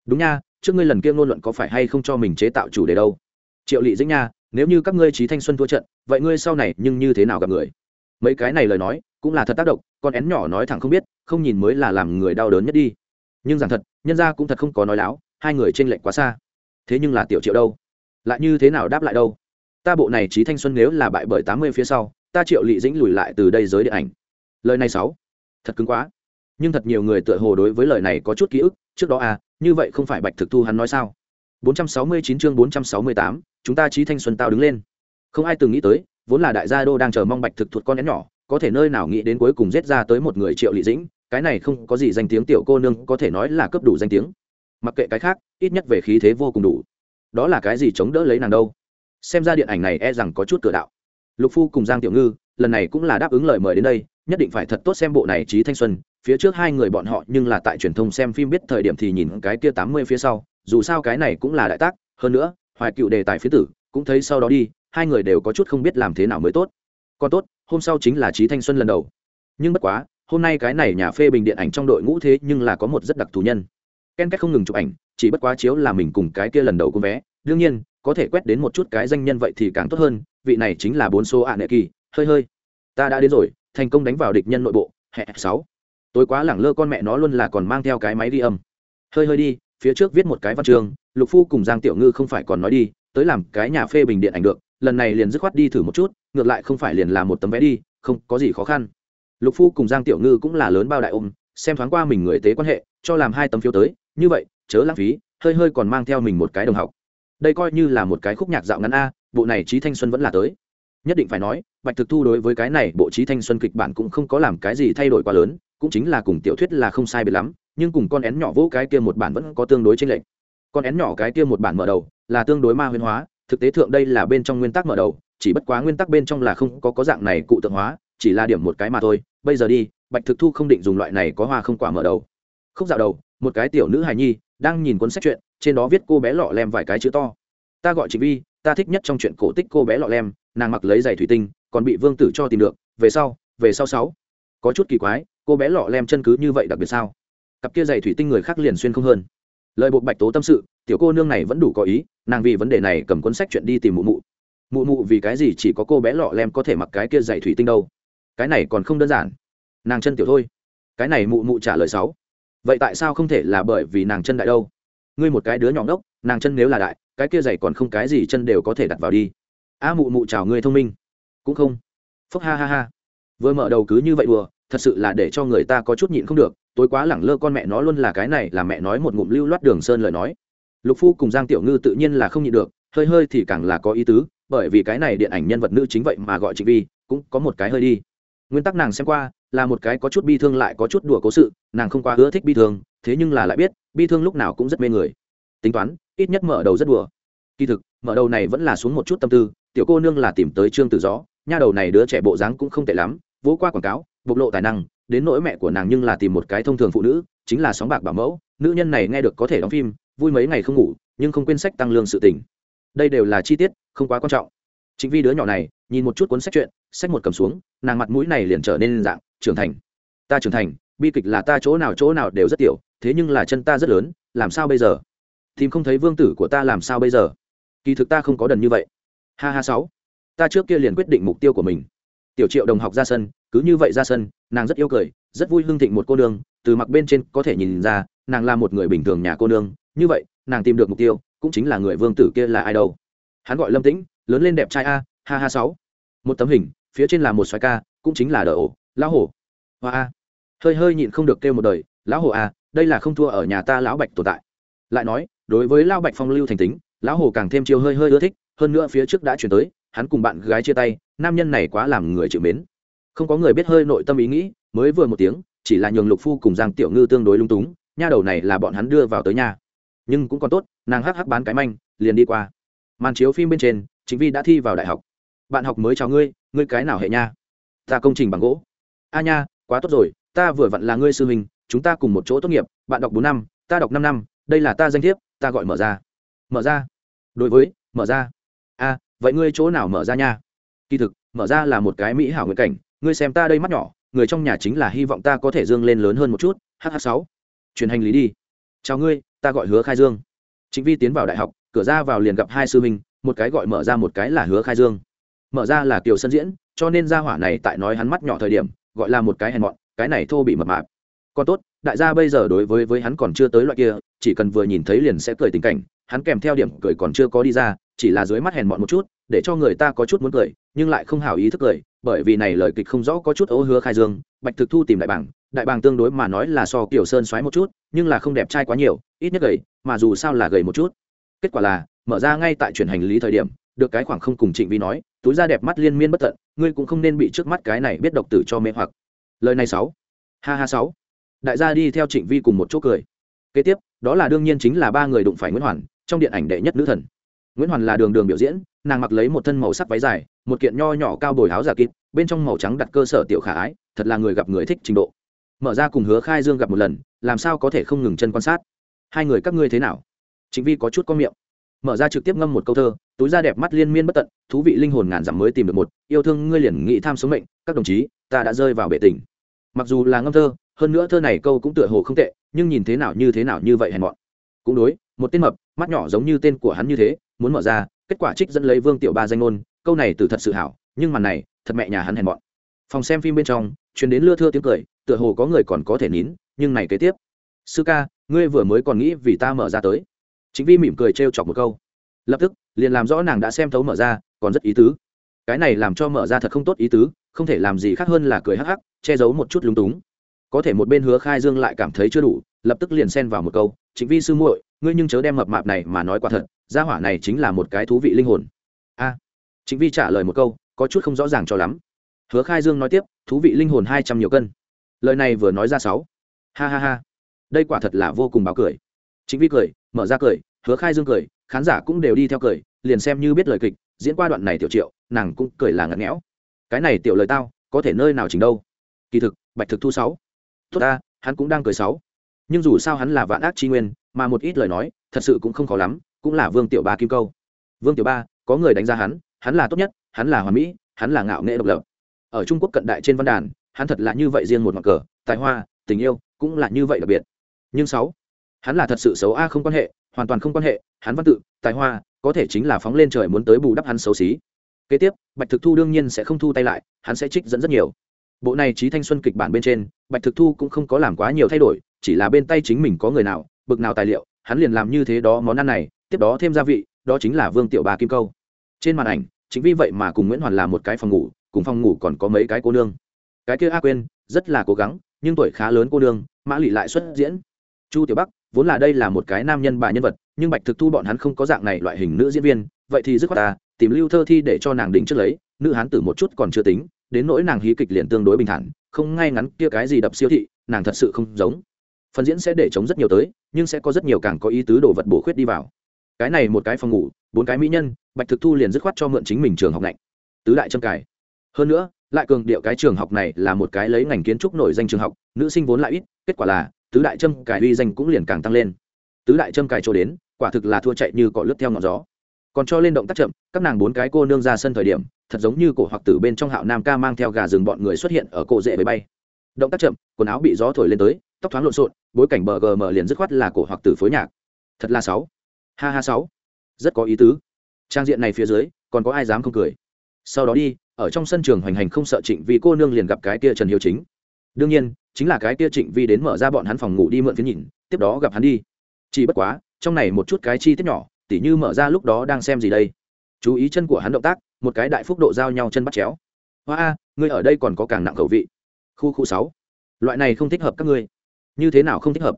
Đúng nha, trước ngươi lần kia ngôn luận có phải hay không cho mình chế tạo chủ đề đâu? Triệu lị dĩnh nha, nếu như các ngươi trí thanh xuân thua trận, vậy ngươi sau này nhưng như thế nào gặp người? Mấy cái này lời nói, cũng là thật tác động, con én nhỏ nói thẳng không biết, không nhìn mới là làm người đau đớn nhất đi. Nhưng rằng thật, nhân ra cũng thật không có nói láo, hai người t r ê n lệch quá xa. Thế nhưng là tiểu triệu đâu? Lại như thế nào đáp lại đâu? Ta bộ này trí thanh xuân nếu là bại bởi tám mươi phía sau ta triệu lị dĩnh lùi lại từ đây giới điện ảnh. Lời này sáu thật cứng quá. Nhưng thật nhiều người tựa hồ đối với lời này có chút ký ức trước đó à như vậy không phải bạch thực thu hắn nói sao? 469 chương 468, chúng ta trí thanh xuân tao đứng lên. Không ai từng nghĩ tới vốn là đại gia đô đang chờ mong bạch thực thuật con én nhỏ có thể nơi nào nghĩ đến cuối cùng giết ra tới một người triệu lị dĩnh cái này không có gì danh tiếng tiểu cô nương có thể nói là cấp đủ danh tiếng. Mặc kệ cái khác ít nhất về khí thế vô cùng đủ. Đó là cái gì chống đỡ lấy nàng đâu? Xem ra điện ảnh này e rằng có chút cửa đạo. Lục phu cùng giang tiểu ngư, lần này cũng là đáp ứng lời mời đến đây, nhất định phải thật tốt xem bộ này trí thanh xuân. Phía trước hai người bọn họ nhưng là tại truyền thông xem phim biết thời điểm thì nhìn cái kia tám mươi phía sau, dù sao cái này cũng là đại tác, hơn nữa, hoài cựu đề tài phía tử, cũng thấy sau đó đi, hai người đều có chút không biết làm thế nào mới tốt. Còn tốt, hôm sau chính là trí thanh xuân lần đầu. Nhưng bất quá, hôm nay cái này nhà phê bình điện ảnh trong đội ngũ thế nhưng là có một rất đặc thù nhân. Ken kết không ngừng chụp ảnh, chỉ bất quá chiếu là mình cùng cái kia lần đầu cô vé đương nhiên có thể quét đến một chút cái danh nhân vậy thì càng tốt hơn, vị này chính là bốn số ạ nệ kỳ, hơi hơi. Ta đã đến rồi, thành công đánh vào địch nhân nội bộ hệ sáu. Tối quá lẳng lơ con mẹ nó luôn là còn mang theo cái máy đi âm. Hơi hơi đi, phía trước viết một cái văn chương, lục phu cùng giang tiểu ngư không phải còn nói đi, tới làm cái nhà phê bình điện ảnh được, lần này liền dứt khoát đi thử một chút, ngược lại không phải liền làm một tấm vé đi, không có gì khó khăn. Lục phu cùng giang tiểu ngư cũng là lớn bao đại ôm, xem thoáng qua mình người tế quan hệ, cho làm hai tấm phiếu tới, như vậy, chớ lãng phí, hơi hơi còn mang theo mình một cái đồng học đây coi như là một cái khúc nhạc dạo ngắn a, bộ này trí thanh xuân vẫn là tới. Nhất định phải nói, bạch thực thu đối với cái này bộ trí thanh xuân kịch bản cũng không có làm cái gì thay đổi quá lớn, cũng chính là cùng tiểu thuyết là không sai biệt lắm, nhưng cùng con én nhỏ vỗ cái kia một bản vẫn có tương đối chênh lệch. Con én nhỏ cái kia một bản mở đầu là tương đối ma huyên hóa, thực tế thượng đây là bên trong nguyên tắc mở đầu, chỉ bất quá nguyên tắc bên trong là không có có dạng này cụ tượng hóa, chỉ là điểm một cái mà thôi. Bây giờ đi, bạch thực thu không định dùng loại này có hoa không quả mở đầu. Khúc dạo đầu, một cái tiểu nữ hài nhi đang nhìn cuốn sách chuyện trên đó viết cô bé lọ lem vài cái chữ to. Ta gọi chị vi, ta thích nhất trong chuyện cổ tích cô bé lọ lem, nàng mặc lấy giày thủy tinh, còn bị vương tử cho tìm được, về sau về sau sáu. Có chút kỳ quái, cô bé lọ lem chân cứ như vậy đặc biệt sao? Cặp kia giày thủy tinh người khác liền xuyên không hơn. Lời bộ bạch tố tâm sự, tiểu cô nương này vẫn đủ có ý, nàng vì vấn đề này cầm cuốn sách chuyện đi tìm mụ mụ. Mụ mụ vì cái gì chỉ có cô bé lọ lem có thể mặc cái kia giày thủy tinh đâu? Cái này còn không đơn giản. Nàng chân tiểu thôi. Cái này mụ mụ trả lời sáu. Vậy tại sao không thể là bởi vì nàng chân đại đâu? Ngươi một cái đứa nhỏ ngốc, nàng chân nếu là đại, cái kia giày còn không cái gì chân đều có thể đặt vào đi. A mụ mụ chào ngươi thông minh. Cũng không. Phúc ha ha ha. Vừa mở đầu cứ như vậy đùa, thật sự là để cho người ta có chút nhịn không được, tối quá lẳng lơ con mẹ nó luôn là cái này, là mẹ nói một ngụm lưu loát đường sơn lời nói. Lục phu cùng giang tiểu ngư tự nhiên là không nhịn được, hơi hơi thì càng là có ý tứ, bởi vì cái này điện ảnh nhân vật nữ chính vậy mà gọi chị vi, cũng có một cái hơi đi. Nguyên tắc nàng xem qua, là một cái có chút bi thương lại có chút đùa cố sự, nàng không quá ưa thích bi thương, thế nhưng là lại biết bi thương lúc nào cũng rất mê người. Tính toán, ít nhất mở đầu rất đùa. Kỳ thực, mở đầu này vẫn là xuống một chút tâm tư, tiểu cô nương là tìm tới trương tử gió, nha đầu này đứa trẻ bộ dáng cũng không tệ lắm, vỗ qua quảng cáo, bộc lộ tài năng, đến nỗi mẹ của nàng nhưng là tìm một cái thông thường phụ nữ, chính là sóng bạc bảo mẫu, nữ nhân này nghe được có thể đóng phim, vui mấy ngày không ngủ, nhưng không quên sách tăng lương sự tình. Đây đều là chi tiết, không quá quan trọng. Chính vì đứa nhỏ này, nhìn một chút cuốn sách chuyện, sách một cầm xuống, nàng mặt mũi này liền trở nên dạng, trưởng thành. Ta trưởng thành, bi kịch là ta chỗ nào chỗ nào đều rất tiểu thế nhưng là chân ta rất lớn, làm sao bây giờ? Tìm không thấy vương tử của ta làm sao bây giờ? Kỳ thực ta không có đần như vậy. Ha ha sáu. Ta trước kia liền quyết định mục tiêu của mình. Tiểu triệu đồng học ra sân, cứ như vậy ra sân, nàng rất yêu cười, rất vui hưng thịnh một cô nương, từ mặc bên trên có thể nhìn ra, nàng là một người bình thường nhà cô nương, như vậy, nàng tìm được mục tiêu, cũng chính là người vương tử kia là ai đâu. Hắn gọi lâm tĩnh, lớn lên đẹp trai a, ha ha sáu. Một tấm hình, phía trên là một xoài ca, cũng chính là đỡ ổ, lão hổ. Hoa a. Hơi hơi nhịn không được kêu một đời, lão hổ a đây là không thua ở nhà ta lão bạch tồn tại lại nói đối với lão bạch phong lưu thành tính lão hồ càng thêm chiêu hơi hơi ưa thích hơn nữa phía trước đã chuyển tới hắn cùng bạn gái chia tay nam nhân này quá làm người chịu mến không có người biết hơi nội tâm ý nghĩ mới vừa một tiếng chỉ là nhường lục phu cùng giang tiểu ngư tương đối lung túng nha đầu này là bọn hắn đưa vào tới nhà nhưng cũng còn tốt nàng hắc hắc bán cái manh liền đi qua màn chiếu phim bên trên chính vi đã thi vào đại học bạn học mới chào ngươi ngươi cái nào hệ nha ta công trình bằng gỗ a nha quá tốt rồi ta vừa vặn là ngươi sư huynh chúng ta cùng một chỗ tốt nghiệp, bạn đọc bốn năm, ta đọc năm năm, đây là ta danh thiếp, ta gọi mở ra. Mở ra. Đối với, mở ra. A vậy ngươi chỗ nào mở ra nha? Kỳ thực, mở ra là một cái mỹ hảo nguyện cảnh, ngươi xem ta đây mắt nhỏ, người trong nhà chính là hy vọng ta có thể dương lên lớn hơn một chút hh sáu. Truyền hành lý đi. Chào ngươi, ta gọi hứa khai dương. Chính vi tiến vào đại học, cửa ra vào liền gặp hai sư minh một cái gọi mở ra, một cái là hứa khai dương. Mở ra là kiều sân diễn, cho nên gia hỏa này tại nói hắn mắt nhỏ thời điểm, gọi là một cái hèn mọn, cái này thô bị mập mạp còn tốt, đại gia bây giờ đối với với hắn còn chưa tới loại kia, chỉ cần vừa nhìn thấy liền sẽ cười tình cảnh, hắn kèm theo điểm cười còn chưa có đi ra, chỉ là dưới mắt hèn mọn một chút, để cho người ta có chút muốn cười, nhưng lại không hảo ý thức cười, bởi vì này lời kịch không rõ có chút ố hứa khai dương, bạch thực thu tìm đại bảng đại bàng tương đối mà nói là so kiểu sơn xoáy một chút, nhưng là không đẹp trai quá nhiều, ít nhất gầy, mà dù sao là gầy một chút. Kết quả là, mở ra ngay tại chuyển hành lý thời điểm, được cái khoảng không cùng trịnh vi nói, túi da đẹp mắt liên miên bất tận, ngươi cũng không nên bị trước mắt cái này biết độc tử cho mê hoặc. Lời này sáu ha ha sáu đại gia đi theo trịnh vi cùng một chỗ cười. Kế tiếp, đó là đương nhiên chính là ba người đụng phải nguyễn hoàn, trong điện ảnh đệ nhất nữ thần. Nguyễn hoàn là đường đường biểu diễn, nàng mặc lấy một thân màu sắc váy dài, một kiện nho nhỏ cao bồi áo giả kịp, bên trong màu trắng đặt cơ sở tiểu khả ái, thật là người gặp người thích trình độ. Mở ra cùng hứa khai dương gặp một lần, làm sao có thể không ngừng chân quan sát? Hai người các ngươi thế nào? Chính vi có chút có miệng. Mở ra trực tiếp ngâm một câu thơ, túi da đẹp mắt liên miên bất tận, thú vị linh hồn ngàn dặm mới tìm được một, yêu thương ngươi liền nghĩ tham số mệnh, các đồng chí, ta đã rơi vào bể tình. Mặc dù là ngâm thơ hơn nữa thơ này câu cũng tựa hồ không tệ, nhưng nhìn thế nào như thế nào như vậy hèn mọn. Cũng đối, một tên mập, mắt nhỏ giống như tên của hắn như thế, muốn mở ra, kết quả trích dẫn lấy vương tiểu ba danh ngôn, câu này từ thật sự hảo, nhưng màn này, thật mẹ nhà hắn hèn mọn. Phòng xem phim bên trong chuyến đến lưa thưa tiếng cười, tựa hồ có người còn có thể nín, nhưng này kế tiếp. Sư ca, ngươi vừa mới còn nghĩ vì ta mở ra tới. Chính vi mỉm cười trêu chọc một câu. Lập tức, liền làm rõ nàng đã xem thấu mở ra, còn rất ý tứ. Cái này làm cho mở ra thật không tốt ý tứ, không thể làm gì khác hơn là cười hắc hắc, che giấu một chút lúng túng có thể một bên hứa khai dương lại cảm thấy chưa đủ, lập tức liền xen vào một câu chính vi sư muội, ngươi nhưng chớ đem mập mạp này mà nói quả thật, gia hỏa này chính là một cái thú vị linh hồn. A. Chính vi trả lời một câu, có chút không rõ ràng cho lắm. Hứa khai dương nói tiếp, thú vị linh hồn hai trăm nhiều cân. Lời này vừa nói ra sáu. Ha ha ha. Đây quả thật là vô cùng báo cười. Chính vi cười, mở ra cười, hứa khai dương cười, khán giả cũng đều đi theo cười, liền xem như biết lời kịch, diễn qua đoạn này tiểu triệu, nàng cũng cười là ngặt nghẽo. Cái này tiểu lời tao, có thể nơi nào chỉnh đâu? Kỳ thực, bạch thực thu sáu tốt ta, hắn cũng đang cười sáu nhưng dù sao hắn là vạn ác chi nguyên, mà một ít lời nói, thật sự cũng không khó lắm, cũng là vương tiểu ba kim câu. Vương tiểu ba, có người đánh giá hắn hắn là tốt nhất, hắn là hoàn mỹ, hắn là ngạo nghệ độc lập. Ở trung quốc cận đại trên văn đàn, hắn thật là như vậy riêng một ngọn cờ, tài hoa, tình yêu, cũng là như vậy đặc biệt. Nhưng sáu hắn là thật sự xấu a không quan hệ, hoàn toàn không quan hệ, hắn văn tự, tài hoa, có thể chính là phóng lên trời muốn tới bù đắp hắn xấu xí. Kế tiếp, bạch thực thu đương nhiên sẽ không thu tay lại, hắn sẽ trích dẫn rất nhiều bộ này trí thanh xuân kịch bản bên trên, bạch thực thu cũng không có làm quá nhiều thay đổi, chỉ là bên tay chính mình có người nào, bực nào tài liệu, hắn liền làm như thế đó món ăn này, tiếp đó thêm gia vị, đó chính là vương tiểu bà kim câu. Trên màn ảnh, chính vì vậy mà cùng nguyễn hoàn làm một cái phòng ngủ, cùng phòng ngủ còn có mấy cái cô nương. Cái kia a quên rất là cố gắng, nhưng tuổi khá lớn cô nương, mã lị lại xuất diễn. Chu tiểu bắc, vốn là đây là một cái nam nhân bà nhân vật, nhưng bạch thực thu bọn hắn không có dạng này loại hình nữ diễn viên, vậy thì dứt khoát ta, tìm lưu thơ thi để cho nàng đỉnh trước lấy, nữ hán tử một chút còn chưa tính đến nỗi nàng hí kịch liền tương đối bình thản, không ngay ngắn kia cái gì đập siêu thị, nàng thật sự không giống. Phần diễn sẽ để chống rất nhiều tới, nhưng sẽ có rất nhiều càng có ý tứ đồ vật bổ khuyết đi vào. Cái này một cái phòng ngủ, bốn cái mỹ nhân, bạch thực thu liền dứt khoát cho mượn chính mình trường học lạnh. Tứ đại trâm cải hơn nữa, lại cường điệu cái trường học này là một cái lấy ngành kiến trúc nổi danh trường học, nữ sinh vốn lại ít, kết quả là, tứ đại trâm cải uy danh cũng liền càng tăng lên. Tứ đại trâm cải cho đến, quả thực là thua chạy như cọ lướt theo ngọn gió còn cho lên động tác chậm, các nàng bốn cái cô nương ra sân thời điểm, thật giống như cổ hoặc tử bên trong hạo nam ca mang theo gà rừng bọn người xuất hiện ở cổ rễ bay bay. Động tác chậm, quần áo bị gió thổi lên tới, tóc thoáng lộn xộn, bối cảnh bờ gm liền dứt khoát là cổ hoặc tử phối nhạc. Thật là sáu. Ha ha sáu. Rất có ý tứ. Trang diện này phía dưới, còn có ai dám không cười? Sau đó đi, ở trong sân trường hoành hành không sợ trịnh vì cô nương liền gặp cái kia trần hiếu chính. Đương nhiên, chính là cái kia trịnh vi đến mở ra bọn hắn phòng ngủ đi mượn phiến nhìn, tiếp đó gặp hắn đi. Chỉ bất quá, trong này một chút cái chi tiết nhỏ tỉ như mở ra lúc đó đang xem gì đây? Chú ý chân của hắn động tác, một cái đại phúc độ giao nhau chân bắt chéo. Hoa a, ngươi ở đây còn có càng nặng khẩu vị. Khu khu sáu. Loại này không thích hợp các ngươi. Như thế nào không thích hợp?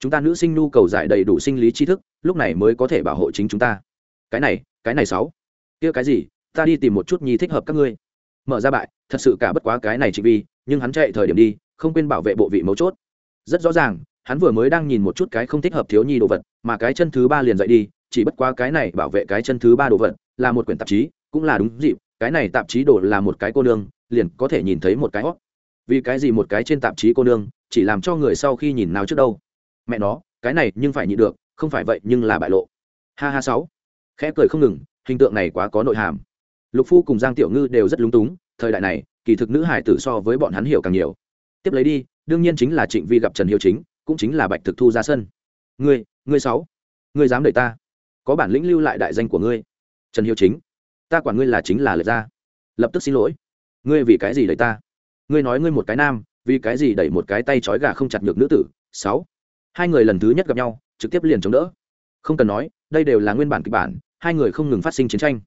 Chúng ta nữ sinh nhu cầu giải đầy đủ sinh lý tri thức, lúc này mới có thể bảo hộ chính chúng ta. Cái này cái này sáu. Kia cái gì? Ta đi tìm một chút nhi thích hợp các ngươi. Mở ra bại, thật sự cả bất quá cái này chỉ vì, nhưng hắn chạy thời điểm đi, không quên bảo vệ bộ vị mấu chốt. Rất rõ ràng, hắn vừa mới đang nhìn một chút cái không thích hợp thiếu nhi đồ vật, mà cái chân thứ ba liền dậy đi chỉ bất quá cái này bảo vệ cái chân thứ ba đồ vật là một quyển tạp chí, cũng là đúng dịp, cái này tạp chí đồ là một cái cô nương, liền có thể nhìn thấy một cái hót vì cái gì một cái trên tạp chí cô nương, chỉ làm cho người sau khi nhìn nào trước đâu? Mẹ nó, cái này nhưng phải nhịn được, không phải vậy nhưng là bại lộ. Ha ha sáu. Khẽ cười không ngừng, hình tượng này quá có nội hàm. Lục phu cùng giang tiểu ngư đều rất lúng túng, thời đại này, kỳ thực nữ hải tử so với bọn hắn hiểu càng nhiều. Tiếp lấy đi, đương nhiên chính là trịnh vi gặp trần hiếu chính, cũng chính là bạch thực thu ra sân. Ngươi ngươi sáu, ngươi dám đợi ta? Có bản lĩnh lưu lại đại danh của ngươi. Trần hiếu chính, ta quản ngươi là chính là lệch ra lập tức xin lỗi. Ngươi vì cái gì đẩy ta? Ngươi nói ngươi một cái nam, vì cái gì đẩy một cái tay trói gà không chặt được nữ tử? Sáu. Hai người lần thứ nhất gặp nhau, trực tiếp liền chống đỡ. Không cần nói, đây đều là nguyên bản kịch bản, hai người không ngừng phát sinh chiến tranh.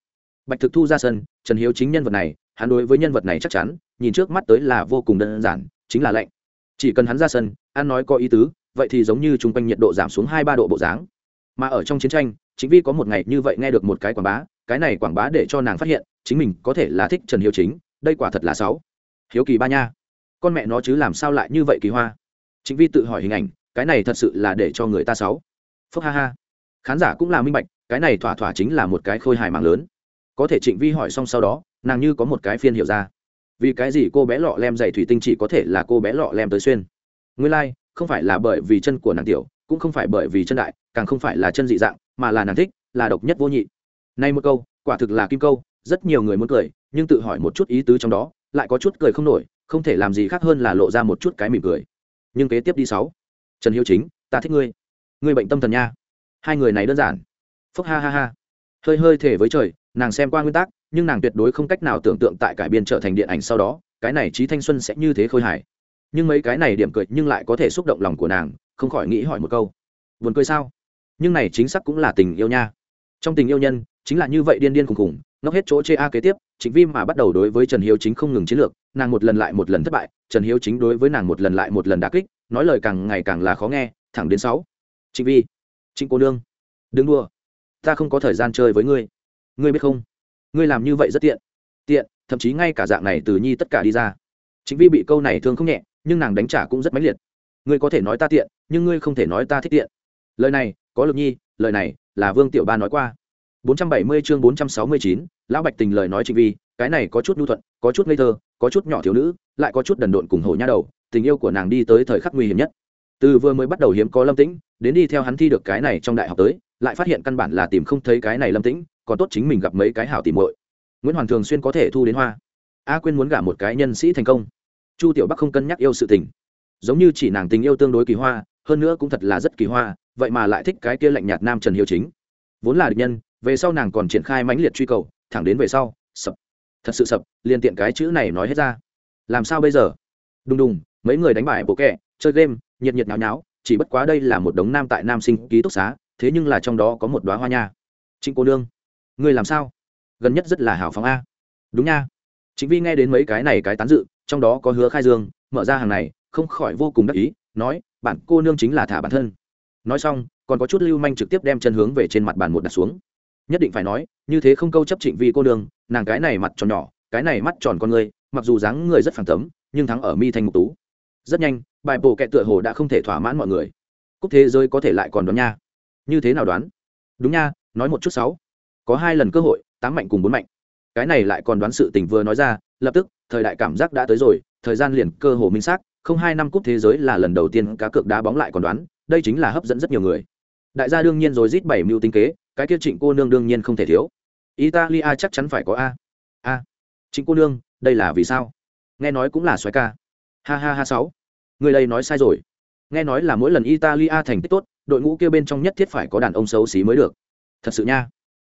Bạch thực thu ra sân, trần hiếu chính nhân vật này, hắn đối với nhân vật này chắc chắn, nhìn trước mắt tới là vô cùng đơn giản, chính là lệnh chỉ cần hắn ra sân, ăn nói có ý tứ, vậy thì giống như chung quanh nhiệt độ giảm xuống hai ba độ bộ dáng. Mà ở trong chiến tranh chính vi có một ngày như vậy nghe được một cái quảng bá cái này quảng bá để cho nàng phát hiện chính mình có thể là thích trần hiếu chính đây quả thật là sáu hiếu kỳ ba nha con mẹ nó chứ làm sao lại như vậy kỳ hoa? Chính vi tự hỏi hình ảnh cái này thật sự là để cho người ta sáu phúc ha ha. Khán giả cũng là minh bạch cái này thỏa thỏa chính là một cái khôi hài mạng lớn. Có thể trịnh vi hỏi xong sau đó nàng như có một cái phiên hiểu ra. Vì cái gì cô bé lọ lem dày thủy tinh chỉ có thể là cô bé lọ lem tới xuyên? Nguyên lai、like, không phải là bởi vì chân của nàng tiểu cũng không phải bởi vì chân đại, càng không phải là chân dị dạng, mà là nàng thích, là độc nhất vô nhị. Nay một câu, quả thực là kim câu, rất nhiều người muốn cười, nhưng tự hỏi một chút ý tứ trong đó, lại có chút cười không nổi, không thể làm gì khác hơn là lộ ra một chút cái mỉm cười. Nhưng kế tiếp đi sáu. Trần hiếu chính, ta thích ngươi. Ngươi bệnh tâm thần nha. Hai người này đơn giản. Phúc ha ha ha. Hơi hơi thể với trời, nàng xem qua nguyên tắc, nhưng nàng tuyệt đối không cách nào tưởng tượng tại cải biên trở thành điện ảnh sau đó, cái này trí thanh xuân sẽ như thế khôi hài. Nhưng mấy cái này điểm cười nhưng lại có thể xúc động lòng của nàng không khỏi nghĩ hỏi một câu. Buồn cười sao? Nhưng này chính xác cũng là tình yêu nha. Trong tình yêu nhân, chính là như vậy điên điên khùng khùng, ngốc hết chỗ chê a kế tiếp chính vi mà bắt đầu đối với trần hiếu chính không ngừng chiến lược, nàng một lần lại một lần thất bại, trần hiếu chính đối với nàng một lần lại một lần đà kích, nói lời càng ngày càng là khó nghe, thẳng đến sáu. Trịnh vi, trịnh cô nương, đừng đua ta không có thời gian chơi với ngươi. Ngươi biết không? Ngươi làm như vậy rất tiện. Tiện, thậm chí ngay cả dạng này từ nhi tất cả đi ra. Chính vi bị câu này thương không nhẹ, nhưng nàng đánh trả cũng rất mãnh liệt ngươi có thể nói ta tiện nhưng ngươi không thể nói ta thích tiện. Lời này có lực nhi lời này là vương tiểu ba nói qua. 470 chương 469, lão bạch tình lời nói trịnh vi cái này có chút nhu thuận có chút ngây thơ có chút nhỏ thiếu nữ lại có chút đần độn cùng hổ nha đầu tình yêu của nàng đi tới thời khắc nguy hiểm nhất. Từ vừa mới bắt đầu hiếm có lâm tĩnh đến đi theo hắn thi được cái này trong đại học tới lại phát hiện căn bản là tìm không thấy cái này lâm tĩnh còn tốt chính mình gặp mấy cái hảo tìm muội. Nguyễn hoàn thường xuyên có thể thu đến hoa. A quyên muốn gả một cái nhân sĩ thành công. Chu tiểu bắc không cân nhắc yêu sự tình giống như chỉ nàng tình yêu tương đối kỳ hoa, hơn nữa cũng thật là rất kỳ hoa, vậy mà lại thích cái kia lạnh nhạt nam trần hiếu chính. Vốn là địch nhân, về sau nàng còn triển khai mãnh liệt truy cầu, thẳng đến về sau, sập. Thật sự sập liền tiện cái chữ này nói hết ra. Làm sao bây giờ? Đùng đùng, mấy người đánh bài bộ kẹ chơi game, nhiệt nhiệt náo náo chỉ bất quá đây là một đống nam tại nam sinh ký túc xá, thế nhưng là trong đó có một đoá hoa nha. Trịnh cô nương, ngươi làm sao? Gần nhất rất là hào phóng a. Đúng nha. Chính vi nghe đến mấy cái này cái tán dự, trong đó có hứa khai dương, mở ra hàng này không khỏi vô cùng đắc ý, nói bạn cô nương chính là thả bản thân. Nói xong, còn có chút lưu manh trực tiếp đem chân hướng về trên mặt bàn một đặt xuống. Nhất định phải nói, như thế không câu chấp trịnh vi cô nương, nàng cái này mặt tròn nhỏ, cái này mắt tròn con người, mặc dù dáng người rất phản tấm nhưng thắng ở mi thanh mục tú. Rất nhanh, bài bổ kệ tựa hồ đã không thể thỏa mãn mọi người. Cúc thế giới có thể lại còn đoán nha. Như thế nào đoán? Đúng nha, nói một chút sáu. Có hai lần cơ hội, tám mạnh cùng bốn mạnh. Cái này lại còn đoán sự tình vừa nói ra, lập tức, thời đại cảm giác đã tới rồi, thời gian liền cơ hồ minh xác không hai năm cúp thế giới là lần đầu tiên cá cược đá bóng lại còn đoán, đây chính là hấp dẫn rất nhiều người. Đại gia đương nhiên rồi rít bảy mưu tinh kế, cái kia trịnh cô nương đương nhiên không thể thiếu. Italia chắc chắn phải có a. A. Trịnh cô nương, đây là vì sao? Nghe nói cũng là xoáy ca. Ha ha ha sáu. Người đây nói sai rồi. Nghe nói là mỗi lần italia thành tích tốt, đội ngũ kia bên trong nhất thiết phải có đàn ông xấu xí mới được. Thật sự nha.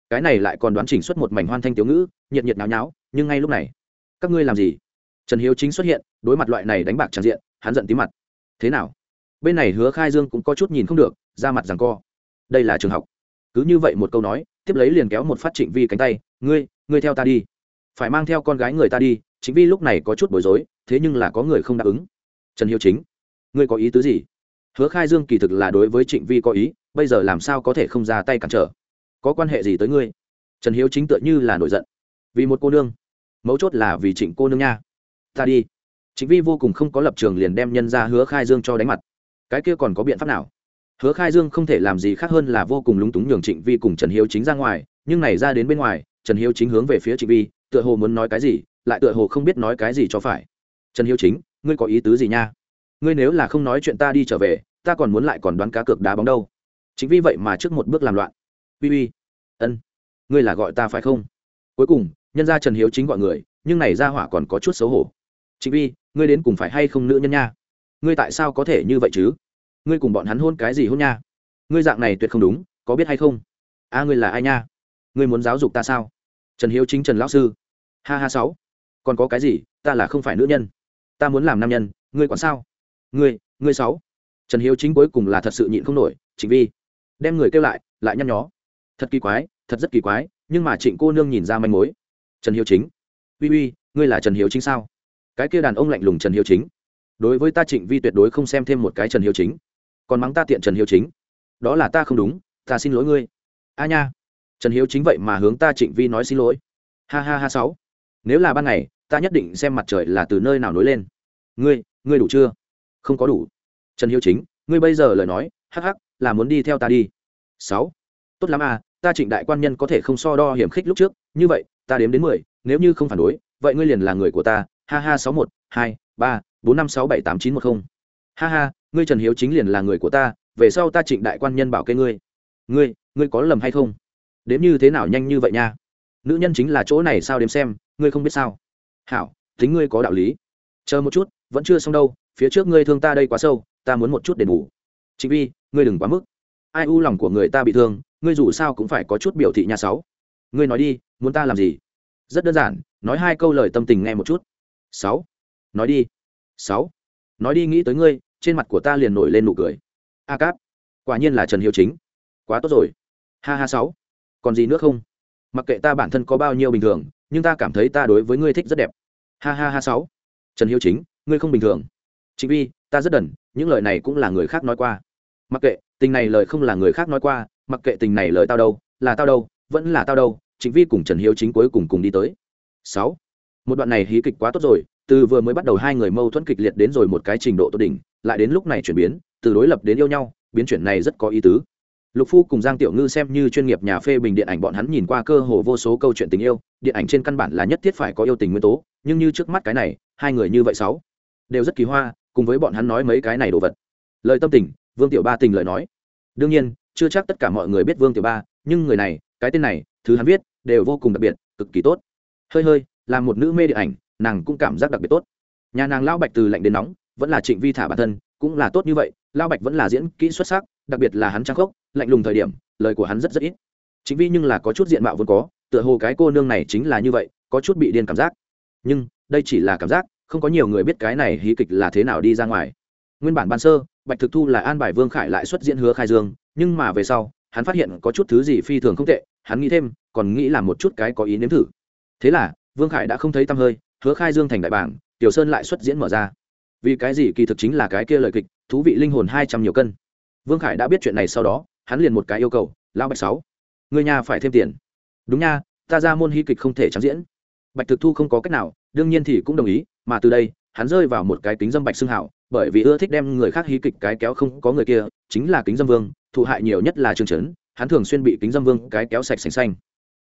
Cái này lại còn đoán chỉnh xuất một mảnh hoan thanh tiểu ngữ, nhiệt nhiệt náo nháo, nhưng ngay lúc này, các ngươi làm gì? Trần hiếu chính xuất hiện, đối mặt loại này đánh bạc tràn diện hắn giận tí mặt. Thế nào? Bên này hứa khai dương cũng có chút nhìn không được ra mặt rằng co. Đây là trường học. Cứ như vậy một câu nói, tiếp lấy liền kéo một phát trịnh vi cánh tay, ngươi ngươi theo ta đi. Phải mang theo con gái người ta đi chính vi lúc này có chút bối rối, thế nhưng là có người không đáp ứng. Trần hiếu chính, ngươi có ý tứ gì? Hứa khai dương kỳ thực là đối với trịnh vi có ý, bây giờ làm sao có thể không ra tay cản trở? Có quan hệ gì tới ngươi? Trần hiếu chính tựa như là nổi giận. Vì một cô nương. Mấu chốt là vì trịnh cô nương nha. Ta đi trịnh vi vô cùng không có lập trường liền đem nhân ra hứa khai dương cho đánh mặt. Cái kia còn có biện pháp nào? Hứa khai dương không thể làm gì khác hơn là vô cùng lúng túng nhường trịnh vi cùng trần hiếu chính ra ngoài, nhưng này ra đến bên ngoài, trần hiếu chính hướng về phía trịnh vi, tựa hồ muốn nói cái gì, lại tựa hồ không biết nói cái gì cho phải. Trần hiếu chính, ngươi có ý tứ gì nha? Ngươi nếu là không nói chuyện ta đi trở về, ta còn muốn lại còn đoán cá cược đá bóng đâu. Chính vì vậy mà trước một bước làm loạn. Vi vi ân. Ngươi là gọi ta phải không? Cuối cùng, nhân gia trần hiếu chính gọi người, nhưng này ra hỏa còn có chút xấu hổ chính vi ngươi đến cùng phải hay không nữ nhân nha? Ngươi tại sao có thể như vậy chứ? Ngươi cùng bọn hắn hôn cái gì hôn nha? Ngươi dạng này tuyệt không đúng, có biết hay không? A, ngươi là ai nha? Ngươi muốn giáo dục ta sao? Trần hiếu chính, trần lão sư. Ha ha sáu. Còn có cái gì? Ta là không phải nữ nhân. Ta muốn làm nam nhân. Ngươi còn sao? Ngươi ngươi sáu. Trần hiếu chính cuối cùng là thật sự nhịn không nổi. Trịnh vi đem người kêu lại lại nhăn nhó. Thật kỳ quái, thật rất kỳ quái, nhưng mà trịnh cô nương nhìn ra manh mối. Trần hiếu chính, uy uy, ngươi là trần hiếu chính sao? Cái kia đàn ông lạnh lùng trần hiếu chính. Đối với ta trịnh vi tuyệt đối không xem thêm một cái trần hiếu chính. Còn mắng ta tiện trần hiếu chính. Đó là ta không đúng, ta xin lỗi ngươi. A nha. Trần hiếu chính vậy mà hướng ta trịnh vi nói xin lỗi. Ha ha ha sáu. Nếu là ban ngày, ta nhất định xem mặt trời là từ nơi nào nối lên. Ngươi ngươi đủ chưa? Không có đủ. Trần hiếu chính, ngươi bây giờ lời nói, hắc hắc, là muốn đi theo ta đi. Sáu. Tốt lắm à ta trịnh đại quan nhân có thể không so đo hiểm khích lúc trước, như vậy, ta đếm đến mười, nếu như không phản đối, vậy ngươi liền là người của ta ha ha, sáu một, hai, ba, bốn năm sáu bảy tám chín một không. Ha ha, ngươi trần hiếu chính liền là người của ta, về sau ta trịnh đại quan nhân bảo kê ngươi. Ngươi ngươi có lầm hay không? Đếm như thế nào nhanh như vậy nha? Nữ nhân chính là chỗ này sao đếm xem, ngươi không biết sao? Hảo, tính ngươi có đạo lý. Chờ một chút, vẫn chưa xong đâu, phía trước ngươi thương ta đây quá sâu, ta muốn một chút đền bù. Chính vi ngươi đừng quá mức. Ai u lòng của người ta bị thương, ngươi dù sao cũng phải có chút biểu thị nhà sáu. Ngươi nói đi, muốn ta làm gì? Rất đơn giản, nói hai câu lời tâm tình nghe một chút sáu. Nói đi. Sáu. Nói đi nghĩ tới ngươi, trên mặt của ta liền nổi lên nụ cười. A cáp, quả nhiên là trần hiếu chính. Quá tốt rồi. Ha ha sáu. Còn gì nữa không? Mặc kệ ta bản thân có bao nhiêu bình thường, nhưng ta cảm thấy ta đối với ngươi thích rất đẹp. Ha ha ha sáu. Trần hiếu chính, ngươi không bình thường. Chính vi, ta rất đần, những lời này cũng là người khác nói qua. Mặc kệ, tình này lời không là người khác nói qua, mặc kệ tình này lời tao đâu, là tao đâu, vẫn là tao đâu chính vi cùng trần hiếu chính cuối cùng cùng đi tới. Sáu một đoạn này hí kịch quá tốt rồi, từ vừa mới bắt đầu hai người mâu thuẫn kịch liệt đến rồi một cái trình độ tốt đỉnh, lại đến lúc này chuyển biến, từ đối lập đến yêu nhau, biến chuyển này rất có ý tứ. Lục phu cùng giang tiểu ngư xem như chuyên nghiệp nhà phê bình điện ảnh bọn hắn nhìn qua cơ hồ vô số câu chuyện tình yêu, điện ảnh trên căn bản là nhất thiết phải có yêu tình nguyên tố, nhưng như trước mắt cái này, hai người như vậy sáu đều rất kỳ hoa, cùng với bọn hắn nói mấy cái này đồ vật. Lời tâm tình, vương tiểu ba tình lời nói. Đương nhiên, chưa chắc tất cả mọi người biết vương tiểu ba, nhưng người này, cái tên này, thứ hắn viết, đều vô cùng đặc biệt, cực kỳ tốt. Hơi hơi là một nữ mê điện ảnh, nàng cũng cảm giác đặc biệt tốt. Nhà nàng lao bạch từ lạnh đến nóng, vẫn là trịnh vi thả bản thân, cũng là tốt như vậy. Lao bạch vẫn là diễn kỹ xuất sắc, đặc biệt là hắn trang khốc, lạnh lùng thời điểm, lời của hắn rất rất ít. Chính vi nhưng là có chút diện mạo vốn có, tựa hồ cái cô nương này chính là như vậy, có chút bị điên cảm giác. Nhưng, đây chỉ là cảm giác, không có nhiều người biết cái này hí kịch là thế nào đi ra ngoài. Nguyên bản ban sơ, bạch thực thu là an bài vương khải lại xuất diễn hứa khai dương, nhưng mà về sau, hắn phát hiện có chút thứ gì phi thường không tệ, hắn nghĩ thêm, còn nghĩ làm một chút cái có ý nếm thử. Thế là vương khải đã không thấy tăm hơi, hứa khai dương thành đại bảng, tiểu sơn lại xuất diễn mở ra. Vì cái gì kỳ thực chính là cái kia lời kịch, thú vị linh hồn hai trăm nhiều cân. Vương khải đã biết chuyện này sau đó, hắn liền một cái yêu cầu, lão bạch sáu, người nhà phải thêm tiền. Đúng nha, ta ra môn hy kịch không thể trắng diễn. Bạch thực thu không có cách nào, đương nhiên thì cũng đồng ý, mà từ đây, hắn rơi vào một cái kính dâm bạch xương hảo bởi vì ưa thích đem người khác hí kịch cái kéo không có người kia, chính là kính dâm vương, thụ hại nhiều nhất là trương trấn, hắn thường xuyên bị kính dâm vương cái kéo sạch sành xanh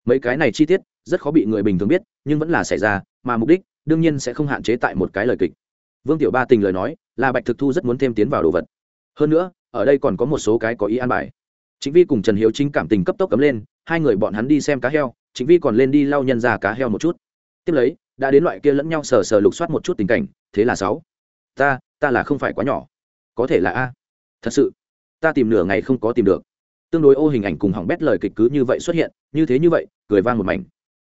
mấy cái này chi tiết, rất khó bị người bình thường biết, nhưng vẫn là xảy ra, mà mục đích, đương nhiên sẽ không hạn chế tại một cái lời kịch. Vương tiểu ba tình lời nói, là bạch thực thu rất muốn thêm tiến vào đồ vật. Hơn nữa, ở đây còn có một số cái có ý an bài. Chính vi cùng trần hiếu chính cảm tình cấp tốc cấm lên, hai người bọn hắn đi xem cá heo chính vi còn lên đi lau nhân ra cá heo một chút. Tiếp lấy, đã đến loại kia lẫn nhau sờ sờ lục soát một chút tình cảnh, thế là sáu. Ta ta là không phải quá nhỏ. Có thể là a. Thật sự, ta tìm nửa ngày không có tìm được tương đối ô hình ảnh cùng hỏng bét lời kịch cứ như vậy xuất hiện, như thế như vậy, cười vang một mảnh.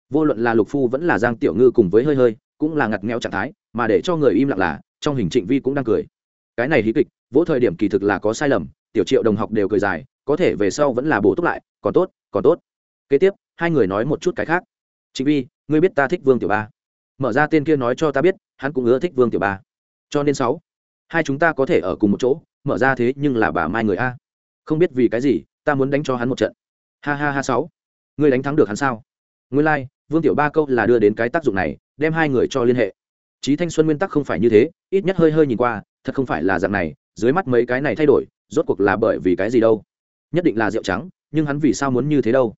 Vô luận là lục phu vẫn là giang tiểu ngư cùng với hơi hơi, cũng là ngặt nghẽo trạng thái, mà để cho người im lặng là, trong hình trịnh vi cũng đang cười. Cái này hí kịch, vỗ thời điểm kỳ thực là có sai lầm, tiểu triệu đồng học đều cười dài, có thể về sau vẫn là bổ túc lại, còn tốt còn tốt. Kế tiếp, hai người nói một chút cái khác. Trịnh vi, ngươi biết ta thích vương tiểu ba. Mở ra tên kia nói cho ta biết, hắn cũng ưa thích vương tiểu ba. Cho nên sáu, hai chúng ta có thể ở cùng một chỗ, mở ra thế nhưng là bà mai người a. Không biết vì cái gì ta muốn đánh cho hắn một trận. Ha ha ha sáu. Ngươi đánh thắng được hắn sao? Nguyên lai、like, vương tiểu ba câu là đưa đến cái tác dụng này đem hai người cho liên hệ. Trí thanh xuân nguyên tắc không phải như thế ít nhất hơi hơi nhìn qua thật không phải là dạng này dưới mắt mấy cái này thay đổi rốt cuộc là bởi vì cái gì đâu? Nhất định là rượu trắng nhưng hắn vì sao muốn như thế đâu?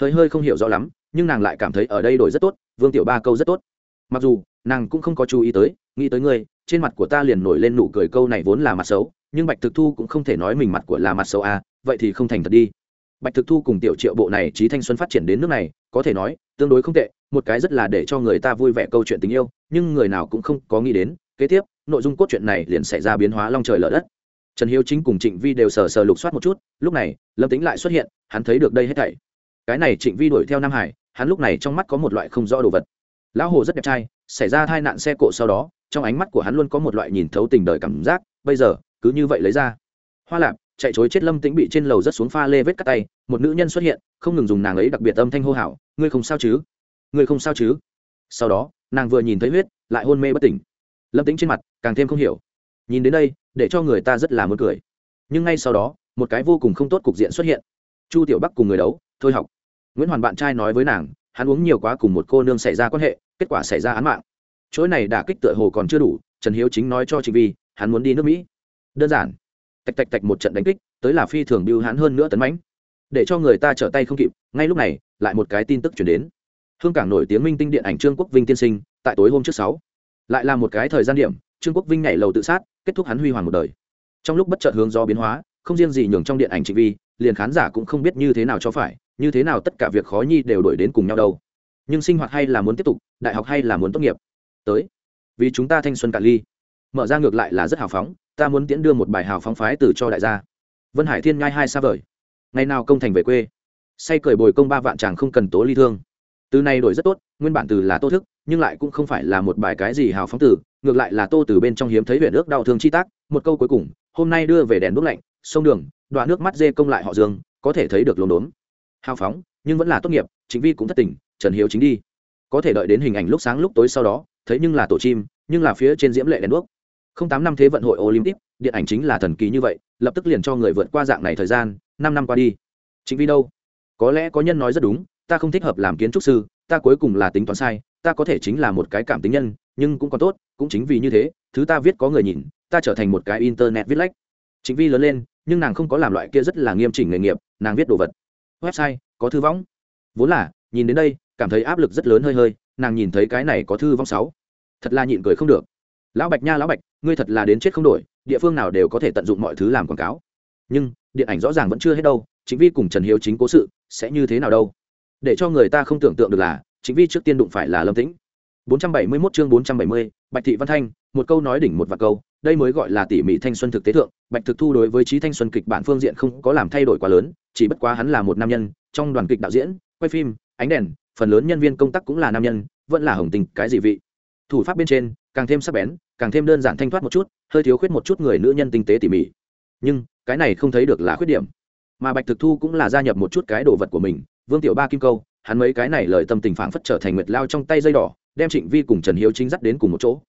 Hơi hơi không hiểu rõ lắm nhưng nàng lại cảm thấy ở đây đổi rất tốt vương tiểu ba câu rất tốt. Mặc dù nàng cũng không có chú ý tới nghĩ tới ngươi trên mặt của ta liền nổi lên nụ cười câu này vốn là mặt xấu nhưng bạch thực thu cũng không thể nói mình mặt của là mặt xấu à vậy thì không thành thật đi. Bạch thực thu cùng tiểu triệu bộ này trí thanh xuân phát triển đến nước này, có thể nói, tương đối không tệ, một cái rất là để cho người ta vui vẻ câu chuyện tình yêu, nhưng người nào cũng không có nghĩ đến, kế tiếp, nội dung cốt truyện này liền xảy ra biến hóa long trời lở đất. Trần hiếu chính cùng trịnh vi đều sờ sờ lục soát một chút, lúc này, lâm tính lại xuất hiện, hắn thấy được đây hết thảy. Cái này trịnh vi đuổi theo nam hải, hắn lúc này trong mắt có một loại không rõ đồ vật. Lão hồ rất đẹp trai, xảy ra tai nạn xe cộ sau đó, trong ánh mắt của hắn luôn có một loại nhìn thấu tình đời cảm giác, bây giờ cứ như vậy lấy ra. Hoa lạp, chạy chối chết lâm tĩnh bị trên lầu rất xuống pha lê vết cắt tay, một nữ nhân xuất hiện, không ngừng dùng nàng ấy đặc biệt âm thanh hô hào, ngươi không sao chứ? Ngươi không sao chứ? Sau đó, nàng vừa nhìn thấy huyết, lại hôn mê bất tỉnh. Lâm tĩnh trên mặt càng thêm không hiểu. Nhìn đến đây, để cho người ta rất là muốn cười. Nhưng ngay sau đó, một cái vô cùng không tốt cục diện xuất hiện. Chu tiểu bắc cùng người đấu, thôi học. Nguyễn hoàn bạn trai nói với nàng, hắn uống nhiều quá cùng một cô nương xảy ra quan hệ, kết quả xảy ra án mạng. Chối này đả kích tựa hồ còn chưa đủ, trần hiếu chính nói cho chị vi, hắn muốn đi nước mỹ đơn giản. Tạch tạch tạch một trận đánh kích, tới là phi thường biêu hãn hơn nữa tấn mãnh. Để cho người ta trở tay không kịp, ngay lúc này, lại một cái tin tức chuyển đến. Hương cảng nổi tiếng minh tinh điện ảnh trương quốc vinh tiên sinh, tại tối hôm trước sáu. Lại là một cái thời gian điểm, trương quốc vinh nhảy lầu tự sát, kết thúc hắn huy hoàng một đời. Trong lúc bất chợt hướng do biến hóa, không riêng gì nhường trong điện ảnh trịnh vi, liền khán giả cũng không biết như thế nào cho phải, như thế nào tất cả việc khó nhi đều đổi đến cùng nhau đâu. Nhưng sinh hoạt hay là muốn tiếp tục, đại học hay là muốn tốt nghiệp. Tới. Vì chúng ta thanh xuân cả ly. Mở ra ngược lại là rất hào phóng ta muốn tiễn đưa một bài hào phóng phái từ cho đại gia. Vân hải thiên nhai hai xa vời. Ngày nào công thành về quê, say cởi bồi công ba vạn chàng không cần tố ly thương. Từ này đổi rất tốt, nguyên bản từ là tô thức, nhưng lại cũng không phải là một bài cái gì hào phóng từ, ngược lại là tô từ bên trong hiếm thấy huyện ước đau thương chi tác. Một câu cuối cùng, hôm nay đưa về đèn đốt lạnh, sông đường đoạn nước mắt dê công lại họ dương, có thể thấy được lốm đốm. Hào phóng, nhưng vẫn là tốt nghiệp chính vi cũng thất tình, trần hiếu chính đi. Có thể đợi đến hình ảnh lúc sáng lúc tối sau đó, thấy nhưng là tổ chim, nhưng là phía trên diễm lệ đèn đuốc không tám năm thế vận hội olympic, điện ảnh chính là thần kỳ như vậy, lập tức liền cho người vượt qua dạng này thời gian, năm năm qua đi. Chính vì đâu? Có lẽ có nhân nói rất đúng, ta không thích hợp làm kiến trúc sư, ta cuối cùng là tính toán sai, ta có thể chính là một cái cảm tính nhân, nhưng cũng còn tốt, cũng chính vì như thế, thứ ta viết có người nhìn, ta trở thành một cái internet viết lách. Chính vi lớn lên, nhưng nàng không có làm loại kia rất là nghiêm chỉnh nghề nghiệp, nàng viết đồ vật. Website, có thư võng. Vốn là, nhìn đến đây, cảm thấy áp lực rất lớn hơi hơi, nàng nhìn thấy cái này có thư vong sáu. Thật là nhịn cười không được lão bạch nha lão bạch ngươi thật là đến chết không đổi địa phương nào đều có thể tận dụng mọi thứ làm quảng cáo. Nhưng điện ảnh rõ ràng vẫn chưa hết đâu chính vi cùng trần hiếu chính cố sự sẽ như thế nào đâu? Để cho người ta không tưởng tượng được là chính vi trước tiên đụng phải là lâm tĩnh. 471 chương 470, bạch thị văn thanh một câu nói đỉnh một vạn câu đây mới gọi là tỉ mỉ thanh xuân thực tế thượng bạch thực thu đối với trí thanh xuân kịch bản phương diện không có làm thay đổi quá lớn chỉ bất quá hắn là một nam nhân trong đoàn kịch đạo diễn quay phim ánh đèn phần lớn nhân viên công tác cũng là nam nhân vẫn là hồng tình cái gì vị. Thủ pháp bên trên càng thêm sắc bén, càng thêm đơn giản thanh thoát một chút, hơi thiếu khuyết một chút người nữ nhân tinh tế tỉ mỉ. Nhưng, cái này không thấy được là khuyết điểm. Mà bạch thực thu cũng là gia nhập một chút cái đồ vật của mình, vương tiểu ba kim câu, hắn mấy cái này lời tâm tình phảng phất trở thành nguyệt lao trong tay dây đỏ, đem trịnh vi cùng trần hiếu chính dắt đến cùng một chỗ.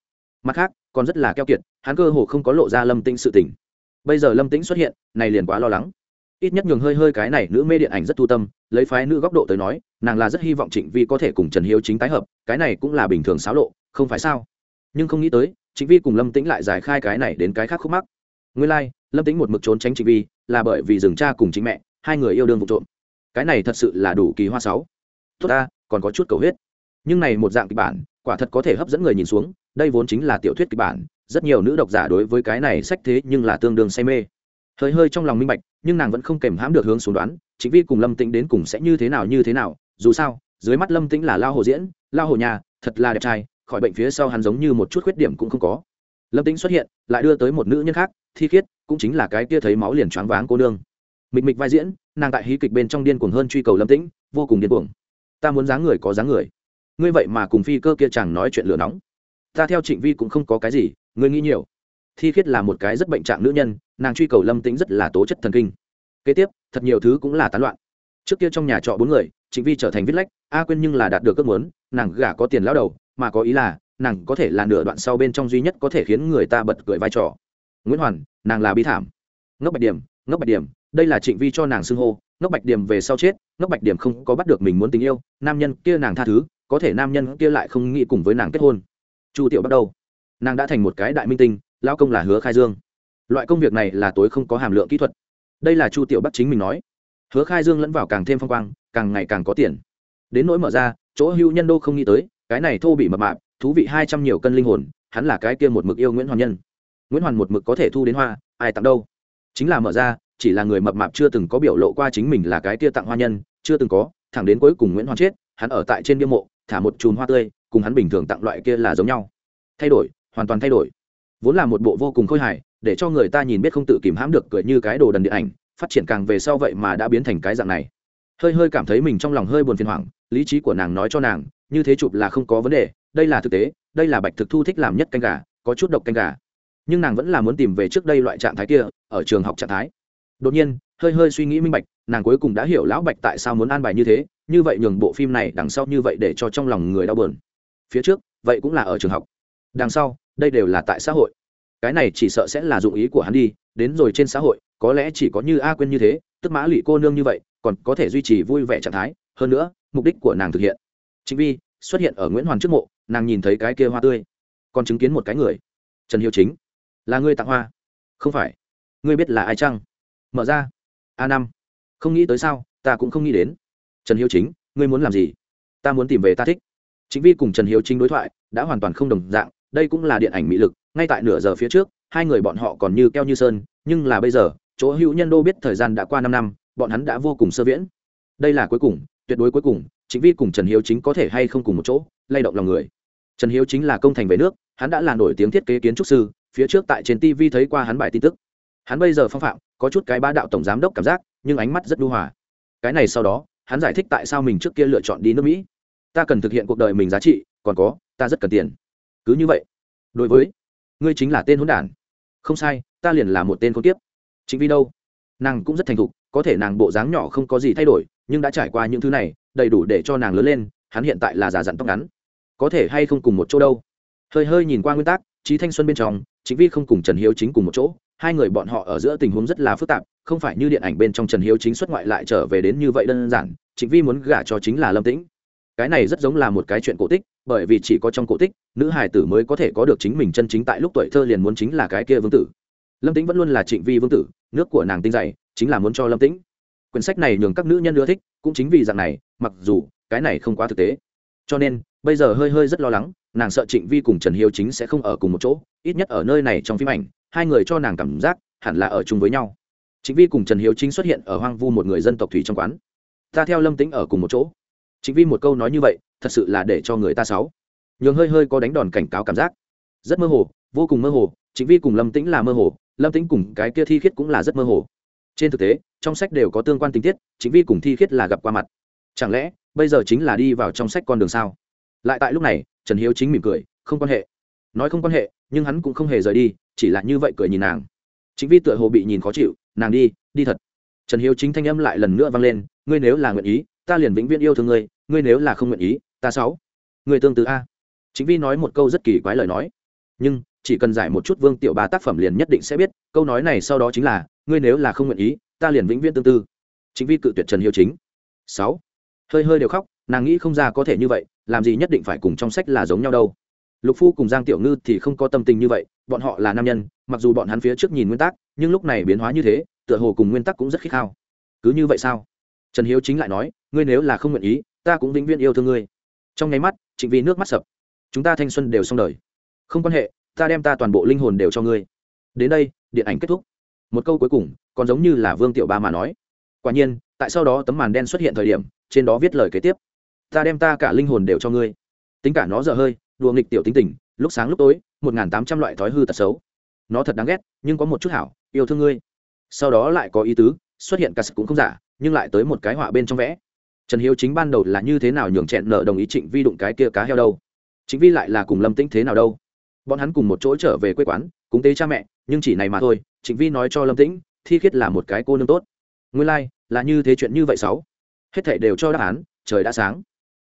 Mặt khác, còn rất là keo kiệt, hắn cơ hồ không có lộ ra lâm tĩnh sự tình. Bây giờ lâm tĩnh xuất hiện, này liền quá lo lắng. Ít nhất nhường hơi hơi cái này nữ mê điện ảnh rất thu tâm, lấy phái nữ góc độ tới nói, nàng là rất hy vọng trịnh vi có thể cùng trần hiếu chính tái hợp, cái này cũng là bình thường xáo lộ, không phải sao? Nhưng không nghĩ tới trịnh vi cùng lâm tĩnh lại giải khai cái này đến cái khác khúc mắc. Nguyên lai、like, lâm tĩnh một mực trốn tránh trịnh vi là bởi vì dừng cha cùng chính mẹ hai người yêu đương vụ trộm. Cái này thật sự là đủ kỳ hoa sáu. Tốt ta còn có chút cầu huyết. Nhưng này một dạng kịch bản quả thật có thể hấp dẫn người nhìn xuống đây vốn chính là tiểu thuyết kịch bản rất nhiều nữ độc giả đối với cái này sách thế nhưng là tương đương say mê. Hơi hơi trong lòng minh bạch nhưng nàng vẫn không kèm hãm được hướng xuống đoán chính vi cùng lâm tĩnh đến cùng sẽ như thế nào như thế nào dù sao dưới mắt lâm tĩnh là lao hồ diễn lao hồ nhà thật là đẹp trai khỏi bệnh phía sau hắn giống như một chút khuyết điểm cũng không có. Lâm tĩnh xuất hiện, lại đưa tới một nữ nhân khác, thi khiết, cũng chính là cái kia thấy máu liền choáng váng cô nương. Mịch mịch vai diễn, nàng tại hí kịch bên trong điên cuồng hơn truy cầu lâm tĩnh, vô cùng điên cuồng. Ta muốn dáng người có dáng người. Ngươi vậy mà cùng phi cơ kia chẳng nói chuyện lửa nóng. Ta theo trịnh vi cũng không có cái gì, ngươi nghĩ nhiều. Thi khiết là một cái rất bệnh trạng nữ nhân, nàng truy cầu lâm tĩnh rất là tố chất thần kinh. Kế tiếp, thật nhiều thứ cũng là tán loạn. Trước kia trong nhà trọ bốn người, trịnh vi trở thành viết lách, a quên nhưng là đạt được ước muốn, nàng gả có tiền lao đầu mà có ý là, nàng có thể là nửa đoạn sau bên trong duy nhất có thể khiến người ta bật cười vai trò. Nguyễn hoàn, nàng là bi thảm. Ngốc bạch điểm, ngốc bạch điểm, đây là trịnh vi cho nàng xưng hô. Ngốc bạch điểm về sau chết, ngốc bạch điểm không có bắt được mình muốn tình yêu, nam nhân kia nàng tha thứ, có thể nam nhân kia lại không nghĩ cùng với nàng kết hôn. Chu tiểu bắt đầu. Nàng đã thành một cái đại minh tinh lao công là hứa khai dương. Loại công việc này là tối không có hàm lượng kỹ thuật. Đây là chu tiểu bắt chính mình nói. Hứa khai dương lẫn vào càng thêm phong quang, càng ngày càng có tiền. Đến nỗi mở ra, chỗ hữu nhân đô không nghĩ tới cái này thô bị mập mạp, thú vị hai trăm nhiều cân linh hồn, hắn là cái kia một mực yêu nguyễn hoàn nhân. Nguyễn hoàn một mực có thể thu đến hoa, ai tặng đâu? Chính là mở ra, chỉ là người mập mạp chưa từng có biểu lộ qua chính mình là cái kia tặng hoa nhân, chưa từng có, thẳng đến cuối cùng nguyễn hoàn chết, hắn ở tại trên bia mộ, thả một chùm hoa tươi, cùng hắn bình thường tặng loại kia là giống nhau. Thay đổi, hoàn toàn thay đổi. Vốn là một bộ vô cùng khôi hài, để cho người ta nhìn biết không tự kìm hãm được cười như cái đồ đần điện ảnh, phát triển càng về sau vậy mà đã biến thành cái dạng này. Hơi hơi cảm thấy mình trong lòng hơi buồn phiền hoảng, lý trí của nàng nói cho nàng như thế chụp là không có vấn đề, đây là thực tế, đây là bạch thực thu thích làm nhất canh gà, có chút độc canh gà. Nhưng nàng vẫn là muốn tìm về trước đây loại trạng thái kia, ở trường học trạng thái. Đột nhiên, hơi hơi suy nghĩ minh bạch, nàng cuối cùng đã hiểu lão bạch tại sao muốn an bài như thế, như vậy nhường bộ phim này đằng sau như vậy để cho trong lòng người đau bờn phía trước, vậy cũng là ở trường học. Đằng sau, đây đều là tại xã hội. Cái này chỉ sợ sẽ là dụng ý của hắn đi, đến rồi trên xã hội, có lẽ chỉ có như a quên như thế, tức mã lụy cô nương như vậy, còn có thể duy trì vui vẻ trạng thái. Hơn nữa, mục đích của nàng thực hiện chính vi xuất hiện ở nguyễn hoàn trước mộ, nàng nhìn thấy cái kia hoa tươi, còn chứng kiến một cái người. Trần hiếu chính, là ngươi tặng hoa? Không phải. Ngươi biết là ai chăng? Mở ra. A năm. Không nghĩ tới sao, ta cũng không nghĩ đến. Trần hiếu chính, ngươi muốn làm gì? Ta muốn tìm về ta thích. Chính vi cùng trần hiếu chính đối thoại, đã hoàn toàn không đồng dạng, đây cũng là điện ảnh mỹ lực. Ngay tại nửa giờ phía trước, hai người bọn họ còn như keo như sơn, nhưng là bây giờ, chỗ hữu nhân đô biết thời gian đã qua năm năm, bọn hắn đã vô cùng sơ viễn. Đây là cuối cùng, tuyệt đối cuối cùng chính vi cùng trần hiếu chính có thể hay không cùng một chỗ, lay động lòng người. Trần hiếu chính là công thành về nước, hắn đã là nổi tiếng thiết kế kiến trúc sư, phía trước tại trên tv thấy qua hắn bài tin tức. Hắn bây giờ phong phạm, có chút cái ba đạo tổng giám đốc cảm giác, nhưng ánh mắt rất đu hòa. Cái này sau đó, hắn giải thích tại sao mình trước kia lựa chọn đi nước mỹ. Ta cần thực hiện cuộc đời mình giá trị, còn có, ta rất cần tiền. Cứ như vậy. Đối với, ngươi chính là tên hỗn đản. Không sai, ta liền là một tên con tiếp chính vì đâu? Nàng cũng rất thành thục, có thể nàng bộ dáng nhỏ không có gì thay đổi nhưng đã trải qua những thứ này, đầy đủ để cho nàng lớn lên, hắn hiện tại là già dặn tóc ngắn. Có thể hay không cùng một chỗ đâu? Hơi hơi nhìn qua nguyên tắc trí thanh xuân bên trong chính vi không cùng trần hiếu chính cùng một chỗ, hai người bọn họ ở giữa tình huống rất là phức tạp, không phải như điện ảnh bên trong trần hiếu chính xuất ngoại lại trở về đến như vậy đơn giản chính vi muốn gả cho chính là lâm tĩnh. Cái này rất giống là một cái chuyện cổ tích, bởi vì chỉ có trong cổ tích, nữ hài tử mới có thể có được chính mình chân chính tại lúc tuổi thơ liền muốn chính là cái kia vương tử. Lâm tĩnh vẫn luôn là trịnh vi vương tử, nước của nàng tinh dày, chính là muốn cho lâm tĩnh quyển sách này nhường các nữ nhân ưa thích, cũng chính vì dạng này, mặc dù cái này không quá thực tế. Cho nên, bây giờ hơi hơi rất lo lắng, nàng sợ trịnh vi cùng trần hiếu chính sẽ không ở cùng một chỗ, ít nhất ở nơi này trong phim ảnh, hai người cho nàng cảm giác hẳn là ở chung với nhau. Trịnh vi cùng trần hiếu chính xuất hiện ở hoang vu một người dân tộc thủy trong quán. Ta theo lâm tĩnh ở cùng một chỗ. Trịnh vi một câu nói như vậy, thật sự là để cho người ta sáu nhường hơi hơi có đánh đòn cảnh cáo cảm giác. Rất mơ hồ, vô cùng mơ hồ, trịnh vi cùng lâm tĩnh là mơ hồ, lâm tĩnh cùng cái kia thi khiết cũng là rất mơ hồ trên thực tế, trong sách đều có tương quan tình tiết chính vi cùng thi khiết là gặp qua mặt. Chẳng lẽ, bây giờ chính là đi vào trong sách con đường sao? Lại tại lúc này, trần hiếu chính mỉm cười, không quan hệ. Nói không quan hệ, nhưng hắn cũng không hề rời đi, chỉ là như vậy cười nhìn nàng. Chính vi tựa hồ bị nhìn khó chịu, nàng đi đi thật. Trần hiếu chính thanh âm lại lần nữa vang lên, ngươi nếu là nguyện ý, ta liền vĩnh viễn yêu thương ngươi ngươi nếu là không nguyện ý, ta sáu, ngươi tương tự a. Chính vi nói một câu rất kỳ quái lời nói. Nhưng chỉ cần giải một chút vương tiểu ba tác phẩm liền nhất định sẽ biết, câu nói này sau đó chính là, ngươi nếu là không nguyện ý, ta liền vĩnh viễn tương tư. Chính vi cự tuyệt trần hiếu chính. Sáu. Hơi hơi đều khóc, nàng nghĩ không ra có thể như vậy, làm gì nhất định phải cùng trong sách là giống nhau đâu. Lục phu cùng giang tiểu ngư thì không có tâm tình như vậy, bọn họ là nam nhân, mặc dù bọn hắn phía trước nhìn nguyên tắc, nhưng lúc này biến hóa như thế, tựa hồ cùng nguyên tắc cũng rất khích khao. Cứ như vậy sao? Trần hiếu chính lại nói, ngươi nếu là không nguyện ý, ta cũng vĩnh viễn yêu thương ngươi. Trong nháy mắt, trịnh vì nước mắt sập. Chúng ta thanh xuân đều xong đời. Không quan hệ ta đem ta toàn bộ linh hồn đều cho ngươi. Đến đây, điện ảnh kết thúc. Một câu cuối cùng, còn giống như là vương tiểu ba mà nói. Quả nhiên, tại sau đó tấm màn đen xuất hiện thời điểm, trên đó viết lời kế tiếp. Ta đem ta cả linh hồn đều cho ngươi. Tính cả nó dở hơi, đùa nghịch tiểu tính tình, lúc sáng lúc tối, một n g h n tám trăm loại thói hư tật xấu. Nó thật đáng ghét, nhưng có một chút hảo, yêu thương ngươi. Sau đó lại có ý tứ, xuất hiện cả sự cũng không giả, nhưng lại tới một cái họa bên trong vẽ. Trần hiếu chính ban đầu là như thế nào nhường chẹn nợ đồng ý trịnh vi đụng cái kia cá heo đâu? Chính vi lại là cùng lâm tĩnh thế nào đâu? Bọn hắn cùng một chỗ trở về quê quán cúng tế cha mẹ nhưng chỉ này mà thôi trịnh vi nói cho lâm tĩnh thi khiết là một cái cô nương tốt. Nguyên lai、like, là như thế chuyện như vậy sáu. Hết thảy đều cho đáp án trời đã sáng.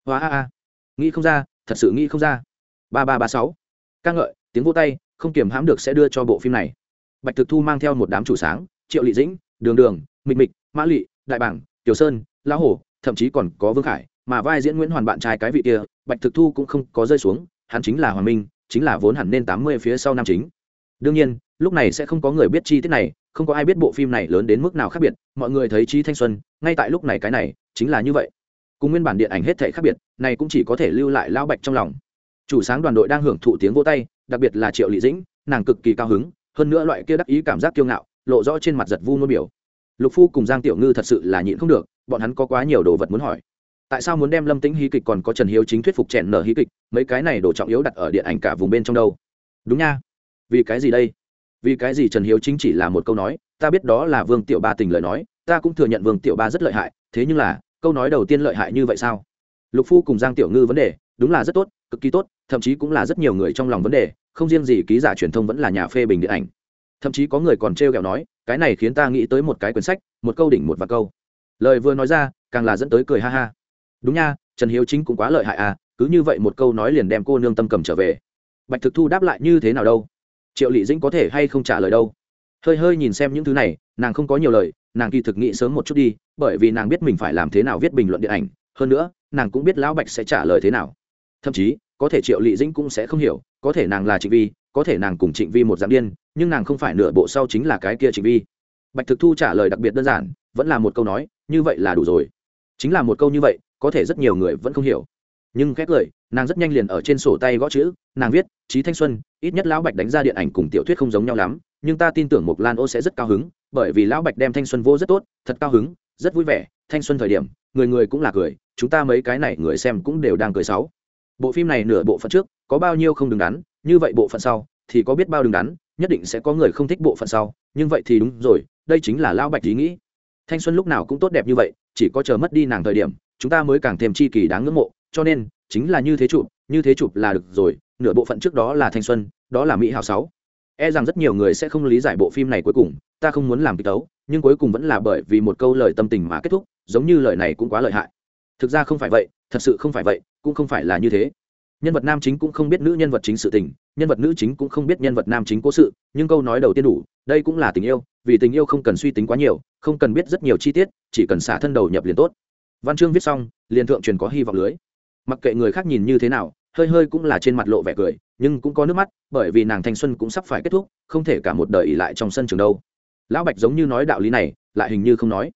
Hóa a a. Nghĩ không ra thật sự nghĩ không ra. Ba ba ba sáu. Ca ngợi tiếng vô tay không kiềm hãm được sẽ đưa cho bộ phim này. Bạch thực thu mang theo một đám chủ sáng triệu lị dĩnh đường đường mịch mịch mã lị đại bảng tiểu sơn lão hổ thậm chí còn có vương khải mà vai diễn nguyễn hoàn bạn trai cái vị kia bạch thực thu cũng không có rơi xuống hắn chính là hoàng minh chính là vốn hẳn nên tám mươi phía sau nam chính. Đương nhiên, lúc này sẽ không có người biết chi tiết này, không có ai biết bộ phim này lớn đến mức nào khác biệt, mọi người thấy trí thanh xuân, ngay tại lúc này cái này, chính là như vậy. Cùng nguyên bản điện ảnh hết thể khác biệt, này cũng chỉ có thể lưu lại lão bạch trong lòng. Chủ sáng đoàn đội đang hưởng thụ tiếng vỗ tay, đặc biệt là triệu lị dĩnh, nàng cực kỳ cao hứng, hơn nữa loại kia đắc ý cảm giác kiêu ngạo, lộ rõ trên mặt giật vu nôn biểu. Lục phu cùng giang tiểu ngư thật sự là nhịn không được, bọn hắn có quá nhiều đồ vật muốn hỏi tại sao muốn đem lâm tĩnh hí kịch còn có trần hiếu chính thuyết phục chèn nở hí kịch, mấy cái này đồ trọng yếu đặt ở điện ảnh cả vùng bên trong đâu? Đúng nha. Vì cái gì đây? Vì cái gì trần hiếu chính chỉ là một câu nói, ta biết đó là vương tiểu ba tình lời nói, ta cũng thừa nhận vương tiểu ba rất lợi hại, thế nhưng là, câu nói đầu tiên lợi hại như vậy sao? Lục phu cùng giang tiểu ngư vấn đề, đúng là rất tốt, cực kỳ tốt, thậm chí cũng là rất nhiều người trong lòng vấn đề, không riêng gì ký giả truyền thông vẫn là nhà phê bình điện ảnh. Thậm chí có người còn trêu ghẹo nói, cái này khiến ta nghĩ tới một cái quyển sách, một câu đỉnh một và câu. Lời vừa nói ra, càng là dẫn tới cười ha ha đúng nha, trần hiếu chính cũng quá lợi hại à cứ như vậy một câu nói liền đem cô nương tâm cầm trở về. Bạch thực thu đáp lại như thế nào đâu? Triệu lị dĩnh có thể hay không trả lời đâu? Hơi hơi nhìn xem những thứ này, nàng không có nhiều lời, nàng kỳ thực nghĩ sớm một chút đi, bởi vì nàng biết mình phải làm thế nào viết bình luận điện ảnh. Hơn nữa, nàng cũng biết lão bạch sẽ trả lời thế nào. Thậm chí, có thể triệu lị dĩnh cũng sẽ không hiểu, có thể nàng là trịnh vi, có thể nàng cùng trịnh vi một dạng điên, nhưng nàng không phải nửa bộ sau chính là cái kia trịnh vi. Bạch thực thu trả lời đặc biệt đơn giản, vẫn là một câu nói, như vậy là đủ rồi. Chính là một câu như vậy có thể rất nhiều người vẫn không hiểu. Nhưng khét lời nàng rất nhanh liền ở trên sổ tay gõ chữ, nàng viết trí thanh xuân, ít nhất lão bạch đánh ra điện ảnh cùng tiểu thuyết không giống nhau lắm, nhưng ta tin tưởng mộc lan ô sẽ rất cao hứng, bởi vì lão bạch đem thanh xuân vô rất tốt, thật cao hứng, rất vui vẻ, thanh xuân thời điểm, người người cũng là cười, chúng ta mấy cái này người xem cũng đều đang cười sáu. Bộ phim này nửa bộ phận trước, có bao nhiêu không đứng đắn, như vậy bộ phận sau, thì có biết bao đứng đắn, nhất định sẽ có người không thích bộ phận sau, nhưng vậy thì đúng rồi, đây chính là lão bạch ý nghĩ. Thanh xuân lúc nào cũng tốt đẹp như vậy, chỉ có chờ mất đi nàng thời điểm chúng ta mới càng thêm chi kỳ đáng ngưỡng mộ, cho nên, chính là như thế chụp, như thế chụp là được rồi, nửa bộ phận trước đó là thanh xuân, đó là mỹ hào sáu. E rằng rất nhiều người sẽ không lý giải bộ phim này cuối cùng, ta không muốn làm kịch tấu, nhưng cuối cùng vẫn là bởi vì một câu lời tâm tình mà kết thúc, giống như lời này cũng quá lợi hại. Thực ra không phải vậy, thật sự không phải vậy, cũng không phải là như thế. Nhân vật nam chính cũng không biết nữ nhân vật chính sự tình, nhân vật nữ chính cũng không biết nhân vật nam chính cố sự, nhưng câu nói đầu tiên đủ, đây cũng là tình yêu, vì tình yêu không cần suy tính quá nhiều, không cần biết rất nhiều chi tiết, chỉ cần xả thân đầu nhập liền tốt văn chương viết xong, liền thượng truyền có hy vọng lưới. Mặc kệ người khác nhìn như thế nào, hơi hơi cũng là trên mặt lộ vẻ cười, nhưng cũng có nước mắt, bởi vì nàng thanh xuân cũng sắp phải kết thúc, không thể cả một đời ỉ lại trong sân trường đâu. Lão bạch giống như nói đạo lý này, lại hình như không nói.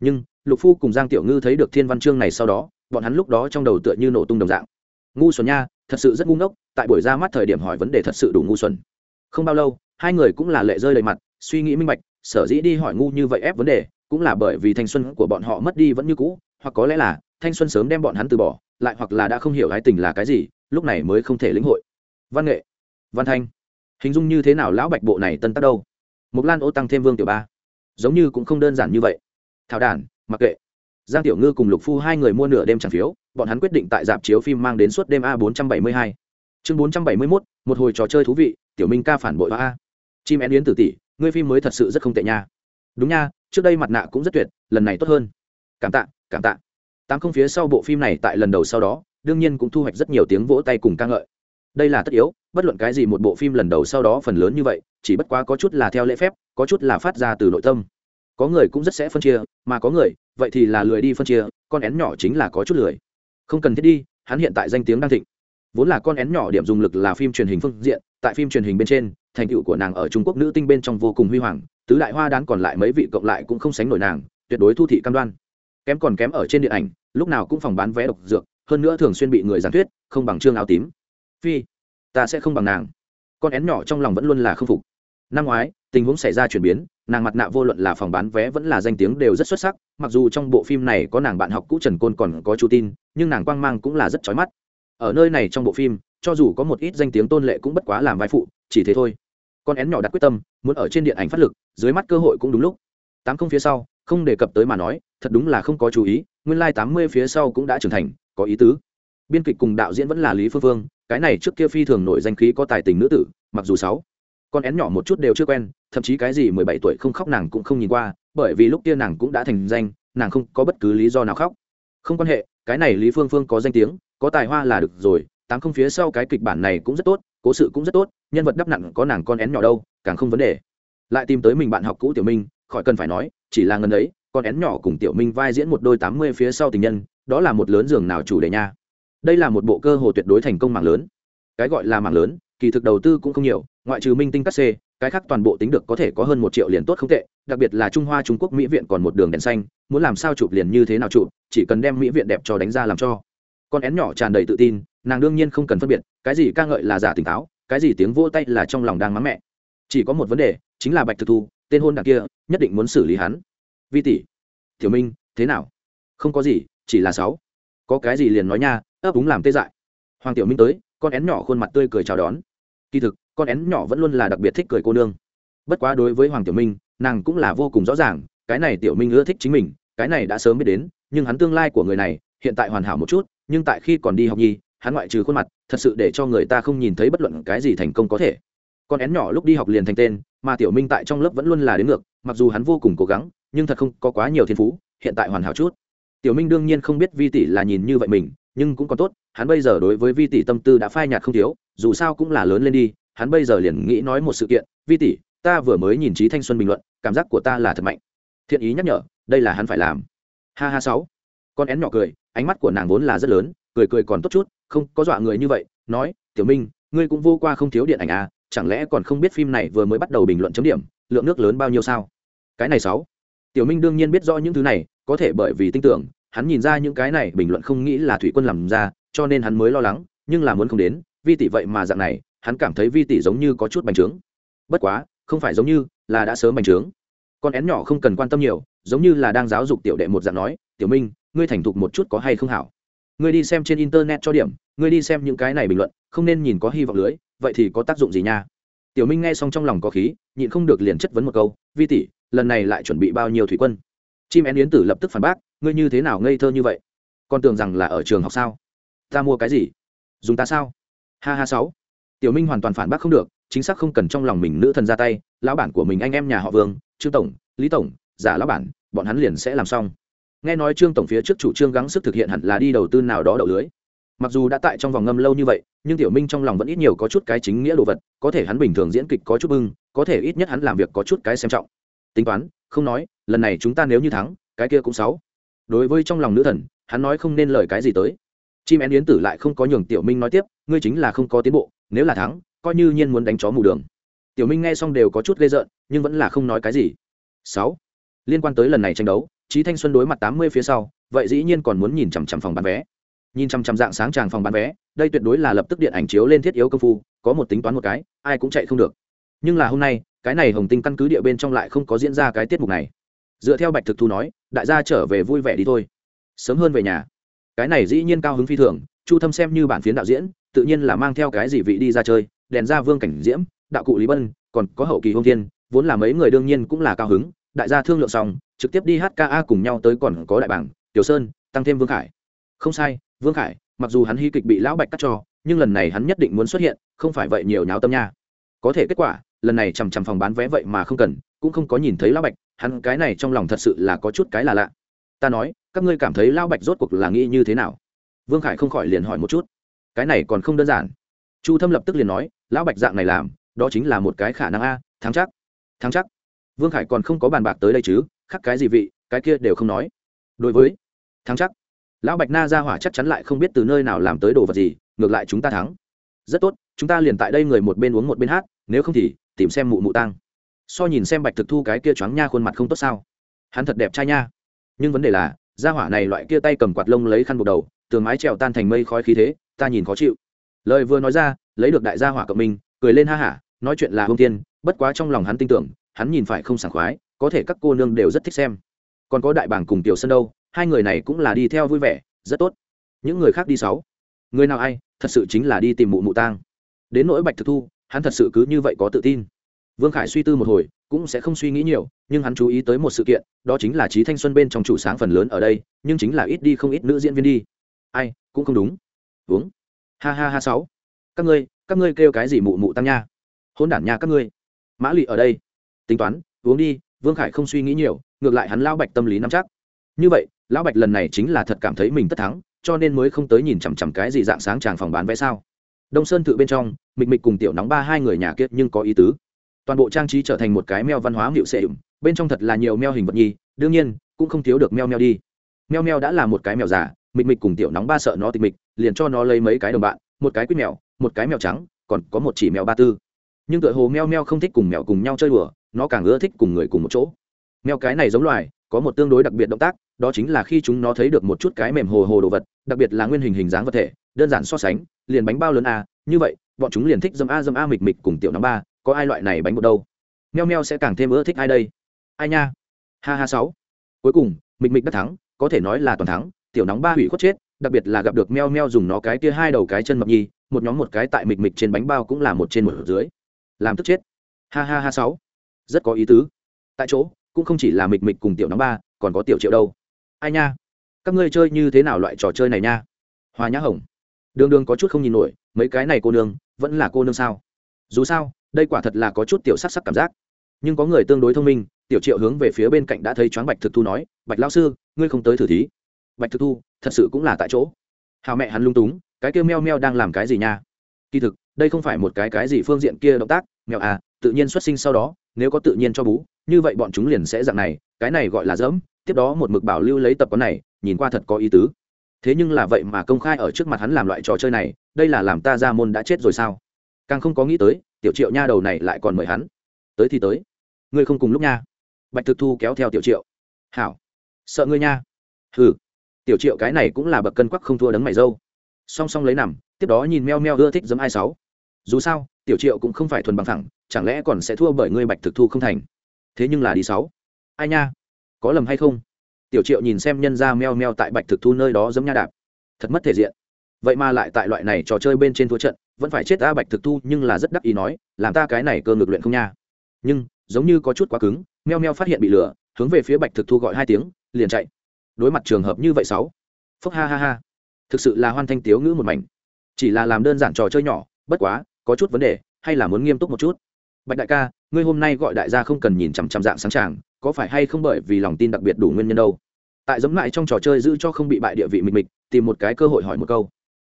Nhưng, lục phu cùng giang tiểu ngư thấy được thiên văn chương này sau đó, bọn hắn lúc đó trong đầu tựa như nổ tung đồng dạng. Ngu xuẩn nha, thật sự rất ngu ngốc, tại buổi ra mắt thời điểm hỏi vấn đề thật sự đủ ngu xuẩn. Không bao lâu, hai người cũng là lệ rơi đầy mặt, suy nghĩ minh bạch, sở dĩ đi hỏi ngu như vậy ép vấn đề, cũng là bởi vì thanh xuân của bọn họ mất đi vẫn như cũ hoặc có lẽ là thanh xuân sớm đem bọn hắn từ bỏ, lại hoặc là đã không hiểu ái tình là cái gì, lúc này mới không thể lĩnh hội. Văn nghệ, văn thanh, hình dung như thế nào lão bạch bộ này tân tắc đâu? Mục lan ô tăng thêm vương tiểu ba, giống như cũng không đơn giản như vậy. Thảo đản, mặc kệ, giang tiểu ngư cùng lục phu hai người mua nửa đêm tràng phiếu, bọn hắn quyết định tại dạp chiếu phim mang đến suốt đêm a bốn trăm bảy mươi hai. Chương bốn trăm bảy mươi mốt, một hồi trò chơi thú vị, tiểu minh ca phản bội a. Chim én yến tử tỷ, ngươi phim mới thật sự rất không tệ nha. Đúng nha, trước đây mặt nạ cũng rất tuyệt, lần này tốt hơn. Cảm tạ cảm tạ. Tám không phía sau bộ phim này tại lần đầu sau đó, đương nhiên cũng thu hoạch rất nhiều tiếng vỗ tay cùng ca ngợi. Đây là tất yếu, bất luận cái gì một bộ phim lần đầu sau đó phần lớn như vậy, chỉ bất quá có chút là theo lễ phép, có chút là phát ra từ nội tâm. Có người cũng rất sẽ phân chia, mà có người, vậy thì là lười đi phân chia, con én nhỏ chính là có chút lười. Không cần thiết đi, hắn hiện tại danh tiếng đang thịnh. Vốn là con én nhỏ điểm dùng lực là phim truyền hình phương diện, tại phim truyền hình bên trên, thành tựu của nàng ở trung quốc nữ tinh bên trong vô cùng huy hoàng, tứ đại hoa đán còn lại mấy vị cộng lại cũng không sánh nổi nàng, tuyệt đối thu thị cam đoan kém còn kém ở trên điện ảnh, lúc nào cũng phòng bán vé độc dược, hơn nữa thường xuyên bị người giảng thuyết, không bằng trương áo tím. Phi, ta sẽ không bằng nàng. Con én nhỏ trong lòng vẫn luôn là k phục. Năm ngoái, tình huống xảy ra chuyển biến, nàng mặt nạ vô luận là phòng bán vé vẫn là danh tiếng đều rất xuất sắc, mặc dù trong bộ phim này có nàng bạn học cũ trần côn còn có chú tin, nhưng nàng quang mang cũng là rất trói mắt. Ở nơi này trong bộ phim, cho dù có một ít danh tiếng tôn lệ cũng bất quá làm vai phụ, chỉ thế thôi. Con én nhỏ đặt quyết tâm, muốn ở trên điện ảnh phát lực, dưới mắt cơ hội cũng đúng lúc. Tám không phía sau không đề cập tới mà nói, thật đúng là không có chú ý, nguyên lai、like、tám mươi phía sau cũng đã trưởng thành, có ý tứ. Biên kịch cùng đạo diễn vẫn là lý phương phương, cái này trước kia phi thường nổi danh khí có tài tình nữ tử, mặc dù sáu, con én nhỏ một chút đều chưa quen, thậm chí cái gì mười bảy tuổi không khóc nàng cũng không nhìn qua, bởi vì lúc kia nàng cũng đã thành danh, nàng không có bất cứ lý do nào khóc. Không quan hệ, cái này lý phương phương có danh tiếng, có tài hoa là được rồi, tám không phía sau cái kịch bản này cũng rất tốt, cố sự cũng rất tốt, nhân vật đắp nặng có nàng con én nhỏ đâu, càng không vấn đề. Lại tìm tới mình bạn học cũ tiểu minh, khỏi cần phải nói chỉ là ngần ấy, con én nhỏ cùng tiểu minh vai diễn một đôi tám mươi phía sau tình nhân, đó là một lớn giường nào chủ đề nha. Đây là một bộ cơ hồ tuyệt đối thành công mạng lớn. Cái gọi là mạng lớn, kỳ thực đầu tư cũng không nhiều, ngoại trừ minh tinh cắt xê, cái khác toàn bộ tính được có thể có hơn một triệu liền tốt không tệ, đặc biệt là trung hoa trung quốc mỹ viện còn một đường đèn xanh, muốn làm sao chụp liền như thế nào chụp, chỉ cần đem mỹ viện đẹp cho đánh ra làm cho. Con én nhỏ tràn đầy tự tin, nàng đương nhiên không cần phân biệt, cái gì ca ngợi là giả tỉnh táo, cái gì tiếng vô tay là trong lòng đang mắng mẹ. Chỉ có một vấn đề, chính là bạch thực thu tên hôn đ kia nhất định muốn xử lý hắn. Vi tỷ, tiểu minh, thế nào? Không có gì, chỉ là sáu. Có cái gì liền nói nha, ấp úng làm tê dại. Hoàng tiểu minh tới, con én nhỏ khuôn mặt tươi cười chào đón. Kỳ thực, con én nhỏ vẫn luôn là đặc biệt thích cười cô nương. Bất quá đối với hoàng tiểu minh, nàng cũng là vô cùng rõ ràng, cái này tiểu minh ưa thích chính mình, cái này đã sớm biết đến, nhưng hắn tương lai của người này, hiện tại hoàn hảo một chút, nhưng tại khi còn đi học nhi, hắn ngoại trừ khuôn mặt, thật sự để cho người ta không nhìn thấy bất luận cái gì thành công có thể. Con én nhỏ lúc đi học liền thành tên mà tiểu minh tại trong lớp vẫn luôn là đến ngược, mặc dù hắn vô cùng cố gắng, nhưng thật không có quá nhiều thiên phú, hiện tại hoàn hảo chút. Tiểu minh đương nhiên không biết vi tỷ là nhìn như vậy mình, nhưng cũng còn tốt, hắn bây giờ đối với vi tỷ tâm tư đã phai nhạt không thiếu, dù sao cũng là lớn lên đi, hắn bây giờ liền nghĩ nói một sự kiện, vi tỷ, ta vừa mới nhìn trí thanh xuân bình luận, cảm giác của ta là thật mạnh. Thiện ý nhắc nhở, đây là hắn phải làm. Ha ha sáu. Con én nhỏ cười, ánh mắt của nàng vốn là rất lớn, cười cười còn tốt chút, không có dọa người như vậy, nói, tiểu minh, ngươi cũng vô qua không thiếu điện ảnh à chẳng lẽ còn không biết phim này vừa mới bắt đầu bình luận chấm điểm, lượng nước lớn bao nhiêu sao? Cái này sáu. Tiểu minh đương nhiên biết rõ những thứ này, có thể bởi vì tin tưởng, hắn nhìn ra những cái này bình luận không nghĩ là thủy quân làm ra, cho nên hắn mới lo lắng, nhưng là muốn không đến, vi tỷ vậy mà dạng này, hắn cảm thấy vi tỷ giống như có chút bành trướng. Bất quá, không phải giống như là đã sớm bành trướng. Con én nhỏ không cần quan tâm nhiều, giống như là đang giáo dục tiểu đệ một dạng nói, tiểu minh, ngươi thành thục một chút có hay không hảo? Ngươi đi xem trên internet cho điểm, ngươi đi xem những cái này bình luận, không nên nhìn có hy vọng lưới vậy thì có tác dụng gì nha? Tiểu minh nghe xong trong lòng có khí, nhịn không được liền chất vấn một câu, vi tỷ, lần này lại chuẩn bị bao nhiêu thủy quân? Chim én yến tử lập tức phản bác, ngươi như thế nào ngây thơ như vậy? Con tưởng rằng là ở trường học sao? Ta mua cái gì? Dùng ta sao? Ha ha sáu. Tiểu minh hoàn toàn phản bác không được, chính xác không cần trong lòng mình nữ thần ra tay, lão bản của mình anh em nhà họ vương, trương tổng, lý tổng, giả lão bản, bọn hắn liền sẽ làm xong. Nghe nói trương tổng phía trước chủ trương gắng sức thực hiện hẳn là đi đầu tư nào đó đậu lưới mặc dù đã tại trong vòng ngâm lâu như vậy, nhưng tiểu minh trong lòng vẫn ít nhiều có chút cái chính nghĩa đồ vật, có thể hắn bình thường diễn kịch có chút bưng, có thể ít nhất hắn làm việc có chút cái xem trọng. Tính toán, không nói, lần này chúng ta nếu như thắng, cái kia cũng sáu. Đối với trong lòng nữ thần, hắn nói không nên lời cái gì tới. Chim én yến tử lại không có nhường tiểu minh nói tiếp, ngươi chính là không có tiến bộ, nếu là thắng, coi như nhiên muốn đánh chó mù đường. Tiểu minh nghe xong đều có chút gây rợn, nhưng vẫn là không nói cái gì. Sáu. Liên quan tới lần này tranh đấu trí thanh xuân đối mặt tám mươi phía sau, vậy dĩ nhiên còn muốn nhìn chằm chằm phòng bán vé nhìn chằm chằm dạng sáng tràng phòng bán vé, đây tuyệt đối là lập tức điện ảnh chiếu lên thiết yếu công phu, có một tính toán một cái, ai cũng chạy không được. Nhưng là hôm nay, cái này hồng tinh căn cứ địa bên trong lại không có diễn ra cái tiết mục này. Dựa theo bạch thực thu nói, đại gia trở về vui vẻ đi thôi. Sớm hơn về nhà. Cái này dĩ nhiên cao hứng phi thường, chu thâm xem như bản phiến đạo diễn, tự nhiên là mang theo cái gì vị đi ra chơi, đèn ra vương cảnh diễm, đạo cụ lý bân, còn có hậu kỳ hôn thiên, vốn là mấy người đương nhiên cũng là cao hứng, đại gia thương lượng xong, trực tiếp đi hát ca cùng nhau tới còn có đại bảng tiểu sơn, tăng thêm vương khải không sai, vương khải, mặc dù hắn hy kịch bị lão bạch cắt cho, nhưng lần này hắn nhất định muốn xuất hiện, không phải vậy nhiều nháo tâm nha. Có thể kết quả, lần này chằm chằm phòng bán vé vậy mà không cần, cũng không có nhìn thấy lão bạch, hắn cái này trong lòng thật sự là có chút cái là lạ. Ta nói, các ngươi cảm thấy lão bạch rốt cuộc là nghĩ như thế nào? Vương khải không khỏi liền hỏi một chút. Cái này còn không đơn giản. Chu thâm lập tức liền nói, lão bạch dạng này làm, đó chính là một cái khả năng a, thắng chắc thắng chắc. Vương khải còn không có bàn bạc tới đây chứ khắc cái gì vị, cái kia đều không nói. Đối với, thắng chắc lão bạch na ra hỏa chắc chắn lại không biết từ nơi nào làm tới đồ vật gì, ngược lại chúng ta thắng. Rất tốt, chúng ta liền tại đây người một bên uống một bên hát, nếu không thì tìm xem mụ mụ tăng so nhìn xem bạch thực thu cái kia choáng nha khuôn mặt không tốt sao. Hắn thật đẹp trai nha. Nhưng vấn đề là gia hỏa này loại kia tay cầm quạt lông lấy khăn buộc đầu, tường mái trèo tan thành mây khói khí thế, ta nhìn khó chịu. Lời vừa nói ra, lấy được đại gia hỏa cộng minh, cười lên ha hả, nói chuyện là hông tiên, bất quá trong lòng hắn tin tưởng, hắn nhìn phải không sảng khoái, có thể các cô nương đều rất thích xem. Còn có đại bảng cùng tiểu sân đâu hai người này cũng là đi theo vui vẻ, rất tốt. Những người khác đi sáu. Người nào ai, thật sự chính là đi tìm mụ mụ tang. Đến nỗi bạch thực thu, hắn thật sự cứ như vậy có tự tin. Vương khải suy tư một hồi, cũng sẽ không suy nghĩ nhiều, nhưng hắn chú ý tới một sự kiện, đó chính là trí thanh xuân bên trong chủ sáng phần lớn ở đây, nhưng chính là ít đi không ít nữ diễn viên đi. Ai, cũng không đúng. Uống. Ha ha ha sáu. Các ngươi các ngươi kêu cái gì mụ mụ tăng nha? Hôn đản nha các ngươi. Mã lụy ở đây. Tính toán, uống đi, vương khải không suy nghĩ nhiều, ngược lại hắn lao bạch tâm lý nắm chắc. Như vậy lão bạch lần này chính là thật cảm thấy mình tất thắng, cho nên mới không tới nhìn chằm chằm cái gì dạng sáng tràng phòng bán vé sao. Đông sơn tự bên trong, mịch mịch cùng tiểu nóng ba hai người nhà kiết nhưng có ý tứ. Toàn bộ trang trí trở thành một cái meo văn hóa hiệu sệ bên trong thật là nhiều meo hình vật nhi đương nhiên, cũng không thiếu được meo meo đi. Meo meo đã là một cái mèo già, mịch mịch cùng tiểu nóng ba sợ nó tịch mịch, liền cho nó lấy mấy cái đồng bạn, một cái quýt mèo, một cái mèo trắng, còn có một chỉ mèo ba tư. Nhưng tựa hồ meo meo không thích cùng mèo cùng nhau chơi đùa, nó càng ưa thích cùng người cùng một chỗ. Mèo cái này giống loài, có một tương đối đặc biệt động tác đó chính là khi chúng nó thấy được một chút cái mềm hồ hồ đồ vật, đặc biệt là nguyên hình hình dáng vật thể, đơn giản so sánh, liền bánh bao lớn a như vậy, bọn chúng liền thích dâm a dâm a mịch mịch cùng tiểu năm ba, có ai loại này bánh bột đâu? Meo meo sẽ càng thêm ưa thích ai đây? Ai nha? Ha ha sáu. Cuối cùng, mịch mịch đắc thắng, có thể nói là toàn thắng, tiểu nóng ba hủy khuất chết, đặc biệt là gặp được meo meo dùng nó cái kia hai đầu cái chân mập nhi, một nhóm một cái tại mịch mịch trên bánh bao cũng là một trên một dưới. Làm tức chết. Ha ha ha sáu. Rất có ý tứ. Tại chỗ, cũng không chỉ là mịch mịch cùng tiểu nóng ba, còn có tiểu triệu đâu ai nha? Các ngươi chơi như thế nào loại trò chơi này nha? Hoa nhã hồng. Đường đường có chút không nhìn nổi, mấy cái này cô nương, vẫn là cô nương sao? Dù sao, đây quả thật là có chút tiểu sắc sắc cảm giác. Nhưng có người tương đối thông minh, tiểu triệu hướng về phía bên cạnh đã thấy choáng bạch thực thu nói, bạch lao sư, ngươi không tới thử thí. Bạch thực thu, thật sự cũng là tại chỗ. Hào mẹ hắn lung túng, cái kia meo meo đang làm cái gì nha? Kỳ thực, đây không phải một cái cái gì phương diện kia động tác mèo à tự nhiên xuất sinh sau đó, nếu có tự nhiên cho bú, như vậy bọn chúng liền sẽ dạng này, cái này gọi là dẫm tiếp đó một mực bảo lưu lấy tập quán này, nhìn qua thật có ý tứ. Thế nhưng là vậy mà công khai ở trước mặt hắn làm loại trò chơi này, đây là làm ta ra môn đã chết rồi sao? Càng không có nghĩ tới, tiểu triệu nha đầu này lại còn mời hắn. Tới thì tới. Ngươi không cùng lúc nha. Bạch thực thu kéo theo tiểu triệu. Hảo. Sợ ngươi nha. Hừ. Tiểu triệu cái này cũng là bậc cân quắc không thua đấng mày dâu. Song song lấy nằm, tiếp đó nhìn meo meo ưa thích giấm ai sáu. Dù sao, tiểu triệu cũng không phải thuần bằng thẳng chẳng lẽ còn sẽ thua bởi ngươi bạch thực thu không thành? Thế nhưng là đi sáu. Ai nha? Có lầm hay không? Tiểu triệu nhìn xem nhân ra meo meo tại bạch thực thu nơi đó giấm nha đạp, thật mất thể diện. Vậy mà lại tại loại này trò chơi bên trên thua trận, vẫn phải chết ta bạch thực thu nhưng là rất đắc ý nói, làm ta cái này cơ ngược luyện không nha. Nhưng, giống như có chút quá cứng, meo meo phát hiện bị lửa hướng về phía bạch thực thu gọi hai tiếng, liền chạy. Đối mặt trường hợp như vậy sáu. Phúc ha ha ha. Thực sự là hoan thanh tiếu ngữ một mảnh. Chỉ là làm đơn giản trò chơi nhỏ, bất quá, có chút vấn đề, hay là muốn nghiêm túc một chút bạch đại ca, ngươi hôm nay gọi đại gia không cần nhìn chằm chằm dạng sáng tràng có phải hay không bởi vì lòng tin đặc biệt đủ nguyên nhân đâu? Tại giống lại trong trò chơi giữ cho không bị bại địa vị mịch mịch, tìm một cái cơ hội hỏi một câu.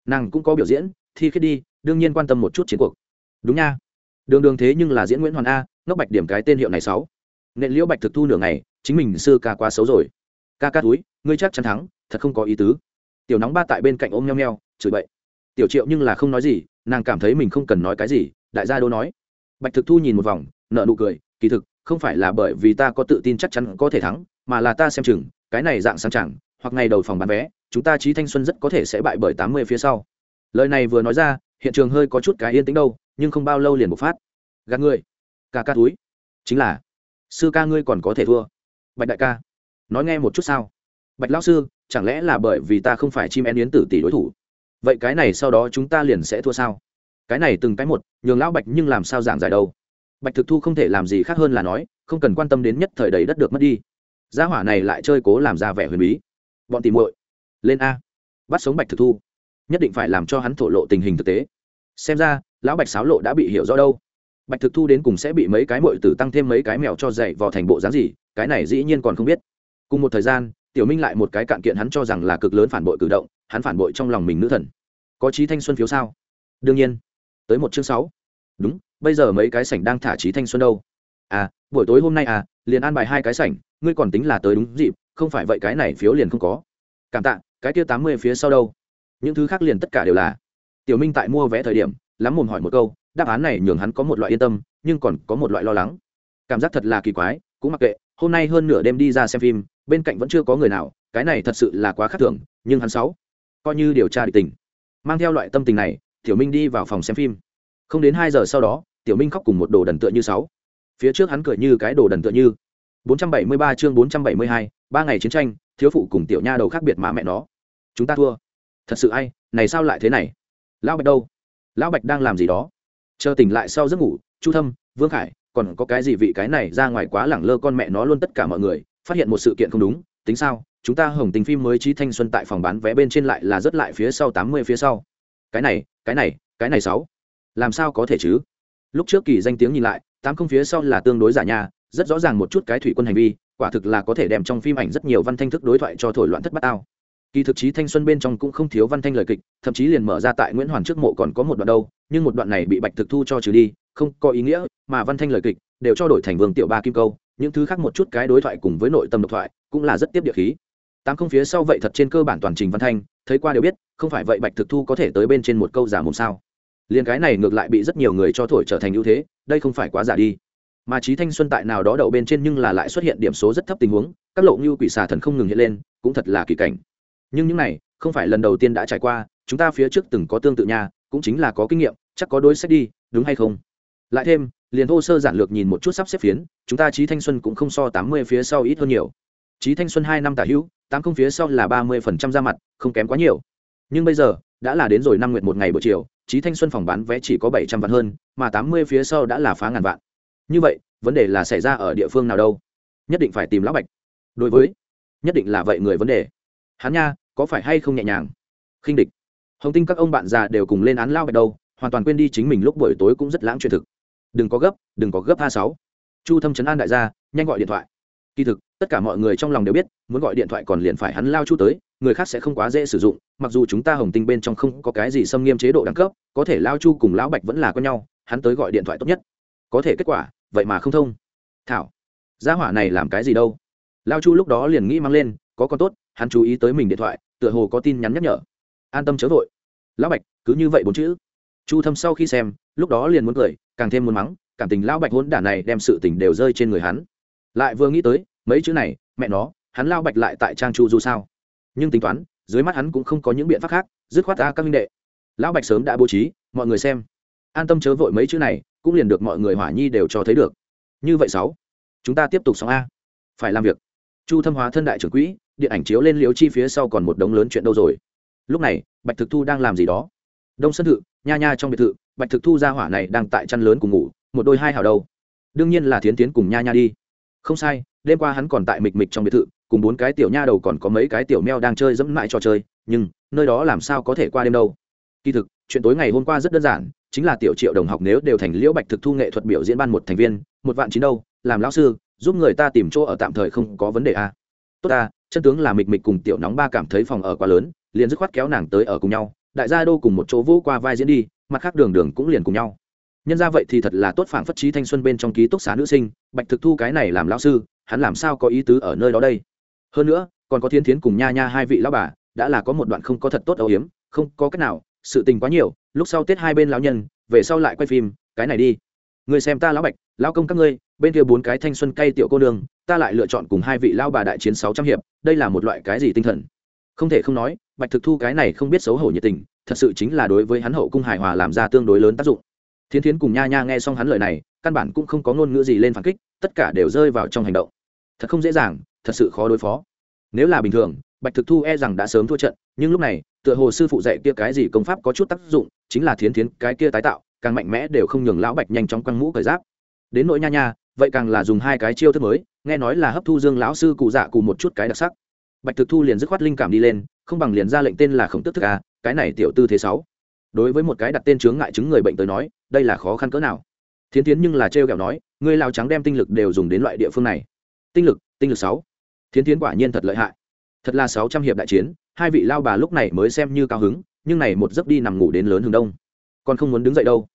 Nàng cũng có biểu diễn, thi khi đi, đương nhiên quan tâm một chút chiến cuộc. Đúng nha. Đường đường thế nhưng là diễn nguyễn hoàn a, ngốc bạch điểm cái tên hiệu này sáu. Nện liễu bạch thực thu nửa ngày, chính mình sư ca quá xấu rồi. Ca ca túi, ngươi chắc chắn thắng, thật không có ý tứ. Tiểu nóng ba tại bên cạnh ôm nheo nheo, chửi bậy. Tiểu triệu nhưng là không nói gì, nàng cảm thấy mình không cần nói cái gì, đại gia đô nói bạch thực thu nhìn một vòng nợ nụ cười, kỳ thực, không phải là bởi vì ta có tự tin chắc chắn có thể thắng, mà là ta xem chừng, cái này dạng sang chẳng, hoặc ngày đầu phòng bán vé, chúng ta trí thanh xuân rất có thể sẽ bại bởi tám mươi phía sau. Lời này vừa nói ra, hiện trường hơi có chút cái yên tĩnh đâu, nhưng không bao lâu liền bộc phát. Gạt ngươi ca ca túi. Chính là, sư ca ngươi còn có thể thua. Bạch đại ca, nói nghe một chút sao? Bạch lão sư, chẳng lẽ là bởi vì ta không phải chim én yến tử tỷ đối thủ? Vậy cái này sau đó chúng ta liền sẽ thua sao? Cái này từng cái một, nhường lão bạch nhưng làm sao giảng giải đâu? Bạch thực thu không thể làm gì khác hơn là nói, không cần quan tâm đến nhất thời đầy đất được mất đi. Gia hỏa này lại chơi cố làm ra vẻ huyền bí. Bọn tìm muội, lên a. Bắt sống bạch thực thu. Nhất định phải làm cho hắn thổ lộ tình hình thực tế. Xem ra, lão bạch sáo lộ đã bị hiểu rõ đâu. Bạch thực thu đến cùng sẽ bị mấy cái mội tử tăng thêm mấy cái mèo cho dạy vào thành bộ dáng gì, cái này dĩ nhiên còn không biết. Cùng một thời gian, tiểu minh lại một cái cạn kiện hắn cho rằng là cực lớn phản bội cử động, hắn phản bội trong lòng mình nữ thần. Có trí thanh xuân phiếu sao? Đương nhiên tới một chương sáu. Đúng, bây giờ mấy cái sảnh đang thả trí thanh xuân đâu? À buổi tối hôm nay à liền an bài hai cái sảnh, ngươi còn tính là tới đúng dịp, không phải vậy cái này phiếu liền không có. Cảm tạ, cái kia tám mươi phía sau đâu? Những thứ khác liền tất cả đều là. Tiểu minh tại mua vé thời điểm, lắm mồm hỏi một câu, đáp án này nhường hắn có một loại yên tâm, nhưng còn có một loại lo lắng. Cảm giác thật là kỳ quái, cũng mặc kệ, hôm nay hơn nửa đêm đi ra xem phim, bên cạnh vẫn chưa có người nào, cái này thật sự là quá khác thường, nhưng hắn sáu, coi như điều tra địch tình. Mang theo loại tâm tình này tiểu minh đi vào phòng xem phim. Không đến hai giờ sau đó tiểu minh khóc cùng một đồ đần tựa như sáu. Phía trước hắn cười như cái đồ đần tựa như. 473 chương 472, ba ngày chiến tranh thiếu phụ cùng tiểu nha đầu khác biệt mà mẹ nó. Chúng ta thua. Thật sự ai này sao lại thế này? Lão bạch đâu? Lão bạch đang làm gì đó? Chờ tỉnh lại sau giấc ngủ chu thâm vương khải còn có cái gì vị cái này ra ngoài quá lẳng lơ con mẹ nó luôn tất cả mọi người phát hiện một sự kiện không đúng tính sao? Chúng ta hồng tình phim mới trí thanh xuân tại phòng bán vé bên trên lại là rất lại phía sau tám mươi phía sau cái này cái này cái này sáu. Làm sao có thể chứ? Lúc trước kỳ danh tiếng nhìn lại, tám không phía sau là tương đối giả nha rất rõ ràng một chút cái thủy quân hành vi, quả thực là có thể đem trong phim ảnh rất nhiều văn thanh thức đối thoại cho thổi loạn thất bát ao. Kỳ thực chí thanh xuân bên trong cũng không thiếu văn thanh lời kịch, thậm chí liền mở ra tại nguyễn hoàn trước mộ còn có một đoạn đâu, nhưng một đoạn này bị bạch thực thu cho trừ đi, không có ý nghĩa, mà văn thanh lời kịch đều cho đổi thành vương tiểu ba kim câu, những thứ khác một chút cái đối thoại cùng với nội tâm độc thoại cũng là rất tiếp địa khí. Tám không phía sau vậy thật trên cơ bản toàn trình văn thanh thấy qua đều biết, không phải vậy bạch thực thu có thể tới bên trên một câu giả mồm sao? Liền cái này ngược lại bị rất nhiều người cho thổi trở thành ưu thế, đây không phải quá giả đi. Mà trí thanh xuân tại nào đó đậu bên trên nhưng là lại xuất hiện điểm số rất thấp tình huống, các lộ như quỷ xà thần không ngừng hiện lên, cũng thật là kỳ cảnh. Nhưng những này, không phải lần đầu tiên đã trải qua, chúng ta phía trước từng có tương tự nhà cũng chính là có kinh nghiệm, chắc có đối sách đi, đúng hay không? Lại thêm, liền thô sơ giản lược nhìn một chút sắp xếp phiến, chúng ta trí thanh xuân cũng không so tám mươi phía sau ít hơn nhiều trí thanh xuân hai năm tả hữu, tám không phía sau là ba mươi phần trăm ra mặt, không kém quá nhiều. Nhưng bây giờ, đã là đến rồi năm nguyện một ngày buổi chiều trí thanh xuân phòng bán vé chỉ có bảy trăm vạn hơn, mà tám mươi phía sau đã là phá ngàn vạn. Như vậy, vấn đề là xảy ra ở địa phương nào đâu? Nhất định phải tìm lão bạch. Đối với, nhất định là vậy người vấn đề. Hắn nha, có phải hay không nhẹ nhàng? Khinh địch. Hồng tinh các ông bạn già đều cùng lên án lao bạch đâu, hoàn toàn quên đi chính mình lúc buổi tối cũng rất lãng truyền thực. Đừng có gấp, đừng có gấp a sáu. Chu thâm chấn an đại gia, nhanh gọi điện thoại kỳ thực, tất cả mọi người trong lòng đều biết, muốn gọi điện thoại còn liền phải hắn lao chu tới, người khác sẽ không quá dễ sử dụng, mặc dù chúng ta hồng tinh bên trong không có cái gì xâm nghiêm chế độ đẳng cấp, có thể lao chu cùng lão bạch vẫn là con nhau, hắn tới gọi điện thoại tốt nhất. Có thể kết quả, vậy mà không thông. Thảo, gia hỏa này làm cái gì đâu? Lao chu lúc đó liền nghĩ mang lên, có con tốt, hắn chú ý tới mình điện thoại, tựa hồ có tin nhắn nhắc nhở. An tâm chớ vội. Lão bạch, cứ như vậy bốn chữ. Chu thâm sau khi xem, lúc đó liền muốn cười, càng thêm muốn mắng, cảm tình lão bạch hôn đản này đem sự tình đều rơi trên người hắn. Lại vừa nghĩ tới mấy chữ này, mẹ nó, hắn lao bạch lại tại trang chu du sao? Nhưng tính toán, dưới mắt hắn cũng không có những biện pháp khác, dứt khoát ta các minh đệ. Lão bạch sớm đã bố trí, mọi người xem. An tâm chớ vội mấy chữ này, cũng liền được mọi người hỏa nhi đều cho thấy được. Như vậy sáu, chúng ta tiếp tục sóng a. Phải làm việc. Chu thâm hóa thân đại trưởng quỹ, điện ảnh chiếu lên liếu chi phía sau còn một đống lớn chuyện đâu rồi? Lúc này, bạch thực thu đang làm gì đó? Đông sân thự, nha nha trong biệt thự, bạch thực thu ra hỏa này đang tại chăn lớn cùng ngủ, một đôi hai hào đâu? Đương nhiên là thiến tiến cùng nha nha đi. Không sai đêm qua hắn còn tại mịch mịch trong biệt thự, cùng bốn cái tiểu nha đầu còn có mấy cái tiểu meo đang chơi dẫm lại trò chơi, nhưng, nơi đó làm sao có thể qua đêm đâu kỳ thực, chuyện tối ngày hôm qua rất đơn giản, chính là tiểu triệu đồng học nếu đều thành liễu bạch thực thu nghệ thuật biểu diễn ban một thành viên, một vạn chín đâu, làm lão sư, giúp người ta tìm chỗ ở tạm thời không có vấn đề a à. tốt ta, chân tướng là mịch mịch cùng tiểu nóng ba cảm thấy phòng ở quá lớn, liền dứt khoát kéo nàng tới ở cùng nhau, đại gia đô cùng một chỗ vô qua vai diễn đi, mặt khác đường đường cũng liền cùng nhau nhân ra vậy thì thật là tốt phản phất trí thanh xuân bên trong ký túc xá nữ sinh, bạch thực thu cái này làm lão sư hắn làm sao có ý tứ ở nơi đó đây? Hơn nữa, còn có thiên thiến cùng nha nha hai vị lão bà, đã là có một đoạn không có thật tốt âu hiếm không có cách nào, sự tình quá nhiều, lúc sau tết hai bên lão nhân, về sau lại quay phim, cái này đi. Người xem ta lão bạch, lão công các ngươi, bên kia bốn cái thanh xuân cay tiểu cô nương, ta lại lựa chọn cùng hai vị lão bà đại chiến sáu trăm hiệp, đây là một loại cái gì tinh thần? Không thể không nói, bạch thực thu cái này không biết xấu hổ nhiệt tình, thật sự chính là đối với hắn hậu cung hài hòa làm ra tương đối lớn tác dụng. Thiến thiến cùng nha nha nghe xong hắn lời này, căn bản cũng không có ngôn ngữ gì lên phản kích, tất cả đều rơi vào trong hành động thật không dễ dàng, thật sự khó đối phó. Nếu là bình thường, bạch thực thu e rằng đã sớm thua trận, nhưng lúc này, tựa hồ sư phụ dạy kia cái gì công pháp có chút tác dụng, chính là thiến thiến cái kia tái tạo, càng mạnh mẽ đều không nhường lão bạch nhanh chóng quăng mũ cởi giáp. Đến nỗi nha nha, vậy càng là dùng hai cái chiêu thức mới, nghe nói là hấp thu dương lão sư cụ dạ cụ một chút cái đặc sắc. Bạch thực thu liền dứt khoát linh cảm đi lên, không bằng liền ra lệnh tên là khổng tức thức a, cái này tiểu tư thế sáu. Đối với một cái đặt tên chướng ngại chứng người bệnh tới nói, đây là khó khăn cỡ nào. Thiến tiến nhưng là trêu ghẹo nói, người lao trắng đem tinh lực đều dùng đến loại địa phương này tinh lực tinh lực sáu. Thiến Thiến quả nhiên thật lợi hại. Thật là sáu trăm hiệp đại chiến, hai vị lao bà lúc này mới xem như cao hứng, nhưng này một giấc đi nằm ngủ đến lớn hướng đông. Còn không muốn đứng dậy đâu.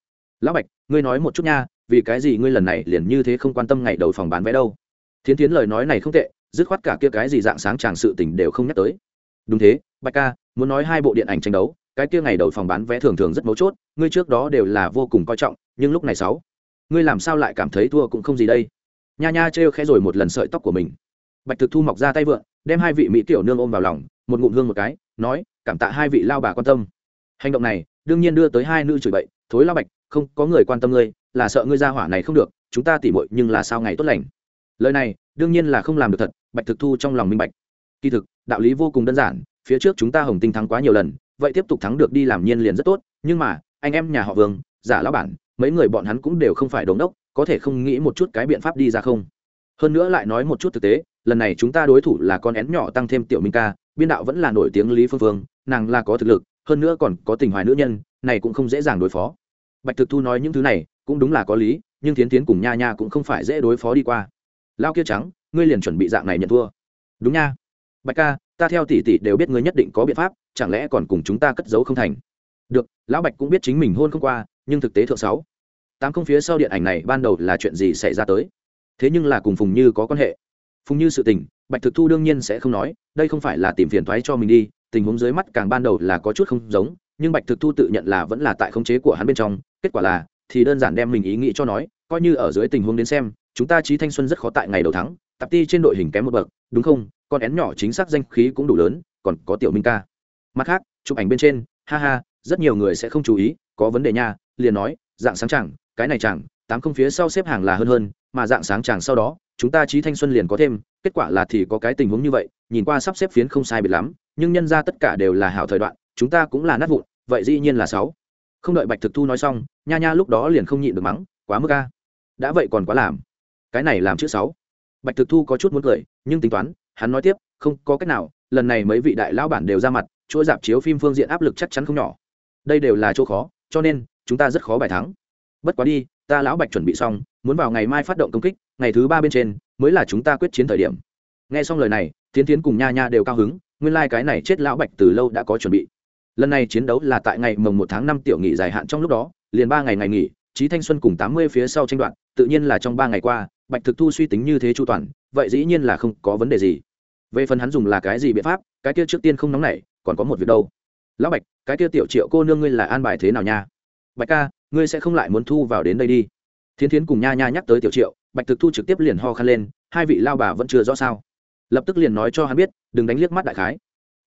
Lão bạch, ngươi nói một chút nha, vì cái gì ngươi lần này liền như thế không quan tâm ngày đầu phòng bán vé đâu? Thiến Thiến lời nói này không tệ, dứt khoát cả kia cái gì dạng sáng tràng sự tình đều không nhắc tới. Đúng thế, bạch ca, muốn nói hai bộ điện ảnh tranh đấu, cái kia ngày đầu phòng bán vé thường thường rất mấu chốt, ngươi trước đó đều là vô cùng coi trọng, nhưng lúc này sáu. Ngươi làm sao lại cảm thấy thua cũng không gì đây? Nha nha trêu khẽ rồi một lần sợi tóc của mình. Bạch thực thu mọc ra tay vượn đem hai vị mỹ tiểu nương ôm vào lòng, một ngụm hương một cái, nói, cảm tạ hai vị lao bà quan tâm. Hành động này, đương nhiên đưa tới hai nữ chửi bậy, thối lao bạch, không có người quan tâm ngươi, là sợ ngươi ra hỏa này không được, chúng ta tỉ mội nhưng là sao ngày tốt lành. Lời này, đương nhiên là không làm được thật, bạch thực thu trong lòng minh bạch. Kỳ thực, đạo lý vô cùng đơn giản, phía trước chúng ta hồng tinh thắng quá nhiều lần, vậy tiếp tục thắng được đi làm nhiên liền rất tốt, nhưng mà, anh em nhà họ vương, giả lão bản, mấy người bọn hắn cũng đều không phải đống đốc có thể không nghĩ một chút cái biện pháp đi ra không? Hơn nữa lại nói một chút thực tế, lần này chúng ta đối thủ là con én nhỏ tăng thêm tiểu minh ca, biên đạo vẫn là nổi tiếng lý phương phương, nàng là có thực lực, hơn nữa còn có tình hoài nữ nhân, này cũng không dễ dàng đối phó. Bạch thực thu nói những thứ này, cũng đúng là có lý, nhưng tiến tiến cùng nha nha cũng không phải dễ đối phó đi qua. Lao kia trắng, ngươi liền chuẩn bị dạng này nhận thua. Đúng nha. Bạch ca, ta theo tỷ tỷ đều biết ngươi nhất định có biện pháp, chẳng lẽ còn cùng chúng ta cất giấu không thành? Được, lão bạch cũng biết chính mình hôn không qua, nhưng thực tế thượng sáu tám không phía sau điện ảnh này ban đầu là chuyện gì xảy ra tới? Thế nhưng là cùng phùng như có quan hệ. Phùng như sự tình, bạch thực thu đương nhiên sẽ không nói, đây không phải là tìm phiền thoái cho mình đi, tình huống dưới mắt càng ban đầu là có chút không giống, nhưng bạch thực thu tự nhận là vẫn là tại khống chế của hắn bên trong, kết quả là, thì đơn giản đem mình ý nghĩ cho nói, coi như ở dưới tình huống đến xem, chúng ta trí thanh xuân rất khó tại ngày đầu thắng tạp ti trên đội hình kém một bậc, đúng không? Con én nhỏ chính xác danh khí cũng đủ lớn, còn có tiểu minh ca. Mặt khác, chụp ảnh bên trên, ha ha, rất nhiều người sẽ không chú ý, có vấn đề nha, liền nói, dạng sáng chẳng cái này chẳng tám không phía sau xếp hàng là hơn hơn, mà dạng sáng chẳng sau đó, chúng ta trí thanh xuân liền có thêm, kết quả là thì có cái tình huống như vậy, nhìn qua sắp xếp phiến không sai biệt lắm, nhưng nhân ra tất cả đều là hảo thời đoạn, chúng ta cũng là nát vụn, vậy dĩ nhiên là sáu. Không đợi bạch thực thu nói xong, nha nha lúc đó liền không nhịn được mắng, quá mức ca đã vậy còn quá làm. Cái này làm chữ sáu. Bạch thực thu có chút muốn cười, nhưng tính toán, hắn nói tiếp, không, có cách nào, lần này mấy vị đại lão bản đều ra mặt, chuỗi dạp chiếu phim phương diện áp lực chắc chắn không nhỏ. Đây đều là chỗ khó, cho nên, chúng ta rất khó bài thắng bất quá đi, ta lão bạch chuẩn bị xong, muốn vào ngày mai phát động công kích, ngày thứ ba bên trên, mới là chúng ta quyết chiến thời điểm. Nghe xong lời này tiến tiến cùng nha nha đều cao hứng, nguyên lai、like、cái này chết lão bạch từ lâu đã có chuẩn bị. Lần này chiến đấu là tại ngày mồng một tháng năm tiểu nghỉ dài hạn trong lúc đó, liền ba ngày ngày nghỉ trí thanh xuân cùng tám mươi phía sau tranh đoạn tự nhiên là trong ba ngày qua, bạch thực thu suy tính như thế chu toàn, vậy dĩ nhiên là không có vấn đề gì. Về phần hắn dùng là cái gì biện pháp, cái kia trước tiên không nóng nảy, còn có một việc đâu. Lão bạch, cái kia tiểu triệu cô nương ngươi là an bài thế nào nha? Bạch ca ngươi sẽ không lại muốn thu vào đến đây đi. Thiến thiến cùng nha nha nhắc tới tiểu triệu, bạch thực thu trực tiếp liền ho khăn lên, hai vị lao bà vẫn chưa rõ sao. Lập tức liền nói cho hắn biết, đừng đánh liếc mắt đại khái.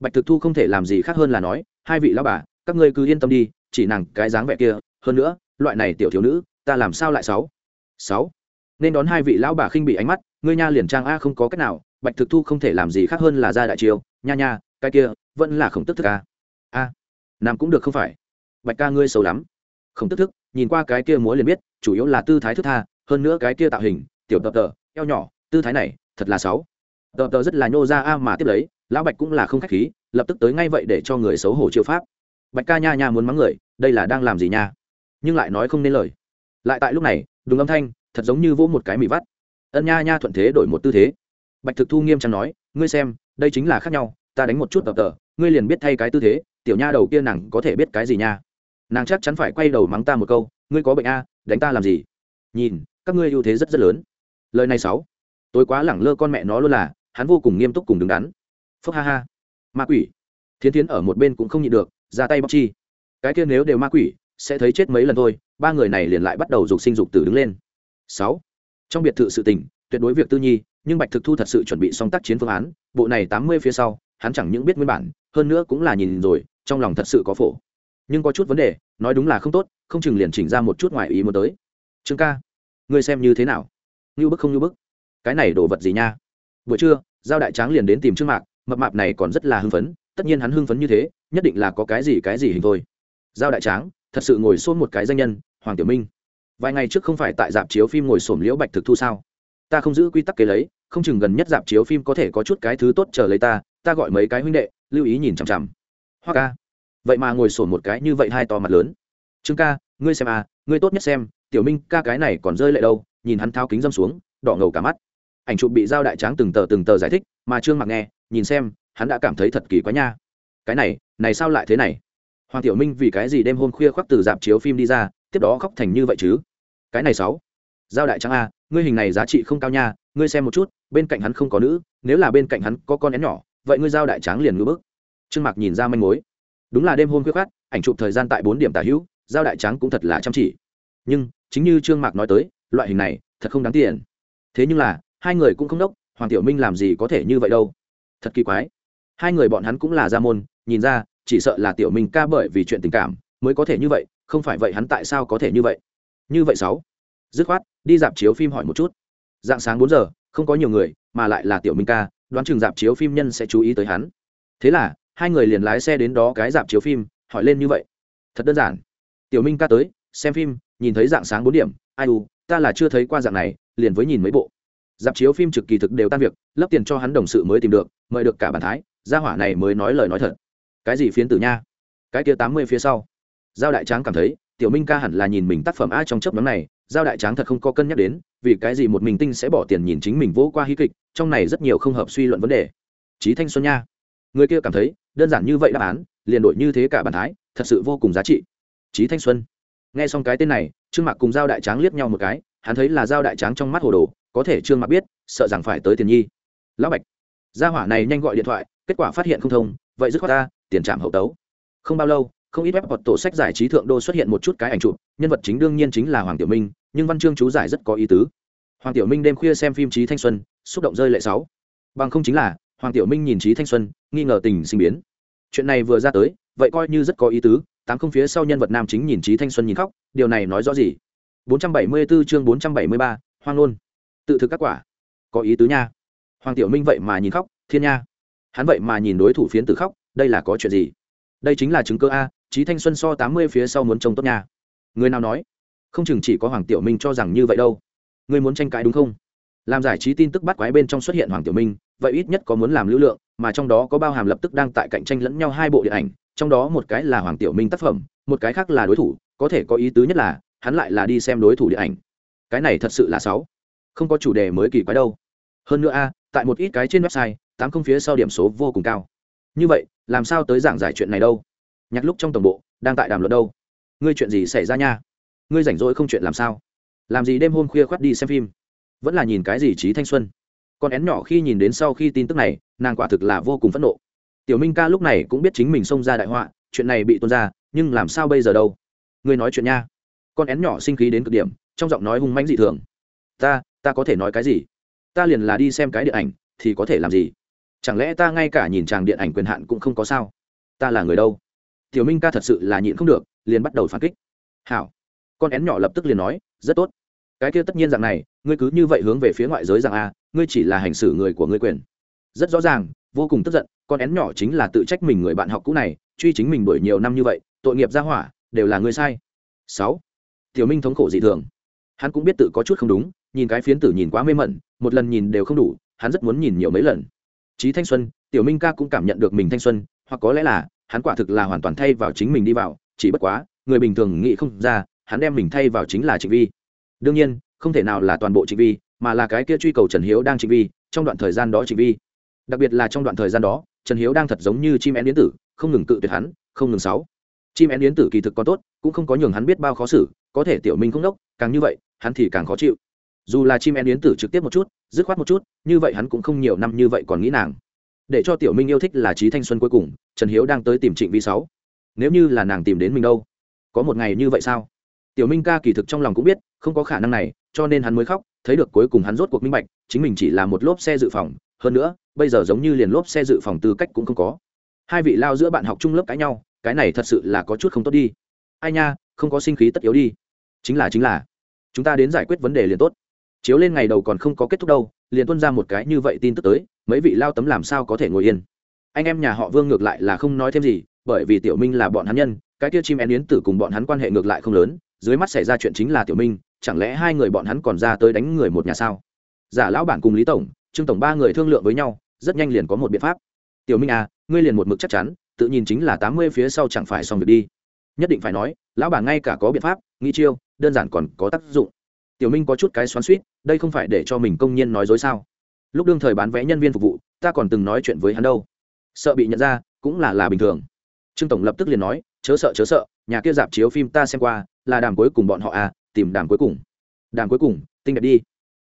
Bạch thực thu không thể làm gì khác hơn là nói, hai vị lao bà, các ngươi cứ yên tâm đi, chỉ nàng cái dáng vẻ kia, hơn nữa, loại này tiểu thiếu nữ, ta làm sao lại sáu? Sáu? Nên đón hai vị lão bà khinh bị ánh mắt, ngươi nha liền trang a không có cách nào, bạch thực thu không thể làm gì khác hơn là ra đại chiều nha nha, cái kia, vẫn là khổng tức thức a. A, nam cũng được không phải. Bạch ca ngươi xấu lắm không tức thức, nhìn qua cái kia múa liền biết, chủ yếu là tư thái thức tha, hơn nữa cái kia tạo hình, tiểu tập tờ, eo nhỏ, tư thái này, thật là sáu tập tờ rất là nhô ra a mà tiếp lấy, lão bạch cũng là không khách khí, lập tức tới ngay vậy để cho người xấu hổ chịu pháp. Bạch ca nha nha muốn mắng người, đây là đang làm gì nha? Nhưng lại nói không nên lời. Lại tại lúc này, đúng âm thanh, thật giống như vỗ một cái mì vắt. Ân nha nha thuận thế đổi một tư thế. Bạch thực thu nghiêm trang nói, ngươi xem, đây chính là khác nhau, ta đánh một chút tập tờ, ngươi liền biết thay cái tư thế, tiểu nha đầu kia nàng có thể biết cái gì nha? Nàng chắc chắn phải quay đầu mắng ta một câu, ngươi có bệnh a, đánh ta làm gì? Nhìn, các ngươi ưu thế rất rất lớn. Lời này sáu. Tôi quá lẳng lơ con mẹ nó luôn là, hắn vô cùng nghiêm túc cùng đứng đắn. Phúc ha ha. Ma quỷ. Thiến thiến ở một bên cũng không nhịn được, ra tay bóc chi. Cái kia nếu đều ma quỷ, sẽ thấy chết mấy lần thôi, ba người này liền lại bắt đầu dục sinh dục tử đứng lên. Sáu. Trong biệt thự sự tình, tuyệt đối việc tư nhi, nhưng bạch thực thu thật sự chuẩn bị xong tác chiến phương án, bộ này tám mươi phía sau, hắn chẳng những biết nguyên bản, hơn nữa cũng là nhìn rồi, trong lòng thật sự có phổ nhưng có chút vấn đề, nói đúng là không tốt, không chừng liền chỉnh ra một chút ngoài ý muốn tới. Trương ca, ngươi xem như thế nào? Như bức không như bức? Cái này đồ vật gì nha? Buổi trưa, giao đại tráng liền đến tìm trương mạc, mập mạp này còn rất là hưng phấn, tất nhiên hắn hưng phấn như thế, nhất định là có cái gì cái gì hình thôi. Giao đại tráng, thật sự ngồi xôn một cái danh nhân, hoàng tiểu minh. Vài ngày trước không phải tại dạp chiếu phim ngồi sổm liễu bạch thực thu sao? Ta không giữ quy tắc kế lấy, không chừng gần nhất dạp chiếu phim có thể có chút cái thứ tốt chờ lấy ta ta gọi mấy cái huynh đệ, lưu ý nhìn chằm chằm. Hoa ca vậy mà ngồi sổn một cái như vậy hai to mặt lớn. Trương ca, ngươi xem à ngươi tốt nhất xem, tiểu minh ca cái này còn rơi lệ đâu, nhìn hắn tháo kính dâm xuống, đỏ ngầu cả mắt. Ảnh chụp bị giao đại tráng từng tờ từng tờ giải thích, mà trương mặc nghe, nhìn xem, hắn đã cảm thấy thật kỳ quá nha. Cái này này sao lại thế này? Hoàng tiểu minh vì cái gì đêm hôm khuya khoác từ dạp chiếu phim đi ra, tiếp đó khóc thành như vậy chứ? Cái này sáu. Giao đại trắng a, ngươi hình này giá trị không cao nha, ngươi xem một chút, bên cạnh hắn không có nữ, nếu là bên cạnh hắn có con én nhỏ, vậy ngươi giao đại tráng liền ngưỡng bức. Trương mạc nhìn ra manh mối đúng là đêm hôm khuya khoác ảnh chụp thời gian tại bốn điểm tả hữu, giao đại tráng cũng thật là chăm chỉ. Nhưng, chính như trương mạc nói tới, loại hình này, thật không đáng tiền. Thế nhưng là, hai người cũng không đốc, hoàng tiểu minh làm gì có thể như vậy đâu. Thật kỳ quái. Hai người bọn hắn cũng là gia môn, nhìn ra, chỉ sợ là tiểu minh ca bởi vì chuyện tình cảm, mới có thể như vậy, không phải vậy hắn tại sao có thể như vậy? Như vậy sáu. Dứt khoát, đi dạp chiếu phim hỏi một chút. Dạng sáng bốn giờ, không có nhiều người, mà lại là tiểu minh ca, đoán chừng dạp chiếu phim nhân sẽ chú ý tới hắn. Thế là hai người liền lái xe đến đó cái dạp chiếu phim, hỏi lên như vậy. Thật đơn giản. Tiểu minh ca tới, xem phim, nhìn thấy dạng sáng bốn điểm, ai u, ta là chưa thấy qua dạng này, liền với nhìn mấy bộ. Dạp chiếu phim trực kỳ thực đều tan việc, lấp tiền cho hắn đồng sự mới tìm được, mời được cả bản thái, gia hỏa này mới nói lời nói thật. Cái gì phiến tử nha? Cái kia tám mươi phía sau. Giao đại tráng cảm thấy, tiểu minh ca hẳn là nhìn mình tác phẩm a trong chấp nhóm này, giao đại tráng thật không có cân nhắc đến, vì cái gì một mình tinh sẽ bỏ tiền nhìn chính mình vỗ qua hí kịch, trong này rất nhiều không hợp suy luận vấn đề. Trí thanh xuân nha người kia cảm thấy, đơn giản như vậy đáp án, liền đổi như thế cả bản thái, thật sự vô cùng giá trị. Trí thanh xuân. Nghe xong cái tên này, trương mạc cùng giao đại tráng liếc nhau một cái, hắn thấy là giao đại tráng trong mắt hồ đồ, có thể trương mạc biết, sợ rằng phải tới tiền nhi. Lão bạch. Gia hỏa này nhanh gọi điện thoại, kết quả phát hiện không thông, vậy dứt khoát ta tiền trạm hậu tấu. Không bao lâu, không ít web hoặc tổ sách giải trí thượng đô xuất hiện một chút cái ảnh chụp, nhân vật chính đương nhiên chính là hoàng tiểu minh, nhưng văn chương chú giải rất có ý tứ. Hoàng tiểu minh đêm khuya xem phim trí thanh xuân, xúc động rơi lệ sáu. Bằng không chính là hoàng tiểu minh nhìn trí thanh xuân nghi ngờ tình sinh biến. Chuyện này vừa ra tới vậy coi như rất có ý tứ tám không phía sau nhân vật nam chính nhìn trí thanh xuân nhìn khóc điều này nói rõ gì? 474 chương 473, hoang luôn tự thực các quả. Có ý tứ nha. Hoàng tiểu minh vậy mà nhìn khóc thiên nha. Hắn vậy mà nhìn đối thủ phiến tử khóc đây là có chuyện gì? Đây chính là chứng cơ a trí thanh xuân so tám mươi phía sau muốn trông tốt nha. Người nào nói? Không chừng chỉ có hoàng tiểu minh cho rằng như vậy đâu. Người muốn tranh cãi đúng không? Làm giải trí tin tức bắt quái bên trong xuất hiện hoàng tiểu minh vậy ít nhất có muốn làm lưu lượng, mà trong đó có bao hàm lập tức đang tại cạnh tranh lẫn nhau hai bộ điện ảnh, trong đó một cái là hoàng tiểu minh tác phẩm, một cái khác là đối thủ, có thể có ý tứ nhất là, hắn lại là đi xem đối thủ điện ảnh. Cái này thật sự là sáu không có chủ đề mới kỳ quái đâu. Hơn nữa a, tại một ít cái trên website, tám không phía sau điểm số vô cùng cao. Như vậy, làm sao tới giảng giải chuyện này đâu? Nhạc lúc trong tổng bộ, đang tại đàm luận đâu? Ngươi chuyện gì xảy ra nha? Ngươi rảnh rỗi không chuyện làm sao? Làm gì đêm hôm khuya khoắt đi xem phim? Vẫn là nhìn cái gì trí thanh xuân? Con én nhỏ khi nhìn đến sau khi tin tức này, nàng quả thực là vô cùng phẫn nộ. Tiểu minh ca lúc này cũng biết chính mình xông ra đại họa, chuyện này bị tuôn ra, nhưng làm sao bây giờ đâu? Ngươi nói chuyện nha. Con én nhỏ sinh khí đến cực điểm, trong giọng nói hung mãnh dị thường. Ta ta có thể nói cái gì? Ta liền là đi xem cái điện ảnh, thì có thể làm gì? Chẳng lẽ ta ngay cả nhìn chàng điện ảnh quyền hạn cũng không có sao? Ta là người đâu? Tiểu minh ca thật sự là nhịn không được, liền bắt đầu phản kích. Hảo. Con én nhỏ lập tức liền nói, rất tốt. Cái kia tất nhiên rằng này, ngươi cứ như vậy hướng về phía ngoại giới rằng a ngươi chỉ là hành xử người của ngươi quyền. Rất rõ ràng, vô cùng tức giận, con én nhỏ chính là tự trách mình người bạn học cũ này, truy chính mình đuổi nhiều năm như vậy, tội nghiệp ra hỏa, đều là ngươi sai. Sáu. Tiểu minh thống khổ dị thường. Hắn cũng biết tự có chút không đúng, nhìn cái phiến tử nhìn quá mê mẩn, một lần nhìn đều không đủ, hắn rất muốn nhìn nhiều mấy lần. Trí thanh xuân, tiểu minh ca cũng cảm nhận được mình thanh xuân, hoặc có lẽ là, hắn quả thực là hoàn toàn thay vào chính mình đi vào, chỉ bất quá, người bình thường nghĩ không ra, hắn đem mình thay vào chính là trịnh vi. Đương nhiên, không thể nào là toàn bộ trịnh vi mà là cái kia truy cầu trần hiếu đang trịnh vi, trong đoạn thời gian đó trịnh vi. Đặc biệt là trong đoạn thời gian đó, trần hiếu đang thật giống như chim én yến tử, không ngừng cự tuyệt hắn, không ngừng sáu. Chim én yến tử kỳ thực còn tốt, cũng không có nhường hắn biết bao khó xử, có thể tiểu minh không đốc, càng như vậy, hắn thì càng khó chịu. Dù là chim én yến tử trực tiếp một chút, dứt khoát một chút, như vậy hắn cũng không nhiều năm như vậy còn nghĩ nàng. Để cho tiểu minh yêu thích là trí thanh xuân cuối cùng, trần hiếu đang tới tìm trịnh vi sáu. Nếu như là nàng tìm đến mình đâu? Có một ngày như vậy sao? Tiểu minh ca kỳ thực trong lòng cũng biết, không có khả năng này, cho nên hắn mới khóc thấy được cuối cùng hắn rốt cuộc minh bạch, chính mình chỉ là một lốp xe dự phòng, hơn nữa, bây giờ giống như liền lốp xe dự phòng tư cách cũng không có. Hai vị lao giữa bạn học chung lớp cãi nhau, cái này thật sự là có chút không tốt đi. Ai nha, không có sinh khí tất yếu đi. Chính là chính là. Chúng ta đến giải quyết vấn đề liền tốt. Chiếu lên ngày đầu còn không có kết thúc đâu, liền tuân ra một cái như vậy tin tức tới, mấy vị lao tấm làm sao có thể ngồi yên? Anh em nhà họ vương ngược lại là không nói thêm gì, bởi vì tiểu minh là bọn hắn nhân, cái kia chim én yến tử cùng bọn hắn quan hệ ngược lại không lớn, dưới mắt xảy ra chuyện chính là tiểu minh chẳng lẽ hai người bọn hắn còn ra tới đánh người một nhà sao? Giả lão bản cùng lý tổng, trương tổng ba người thương lượng với nhau, rất nhanh liền có một biện pháp. Tiểu minh à ngươi liền một mực chắc chắn, tự nhìn chính là tám mươi phía sau chẳng phải xong việc đi. Nhất định phải nói, lão bản ngay cả có biện pháp nghi chiêu, đơn giản còn có tác dụng. Tiểu minh có chút cái xoắn suýt đây không phải để cho mình công nhiên nói dối sao? Lúc đương thời bán vé nhân viên phục vụ, ta còn từng nói chuyện với hắn đâu. Sợ bị nhận ra, cũng là là bình thường. Trương tổng lập tức liền nói, chớ sợ chớ sợ, nhà kia dạp chiếu phim ta xem qua, là đàm cuối cùng bọn họ à tìm đàm cuối cùng. Đàm cuối cùng, tinh đẹp đi.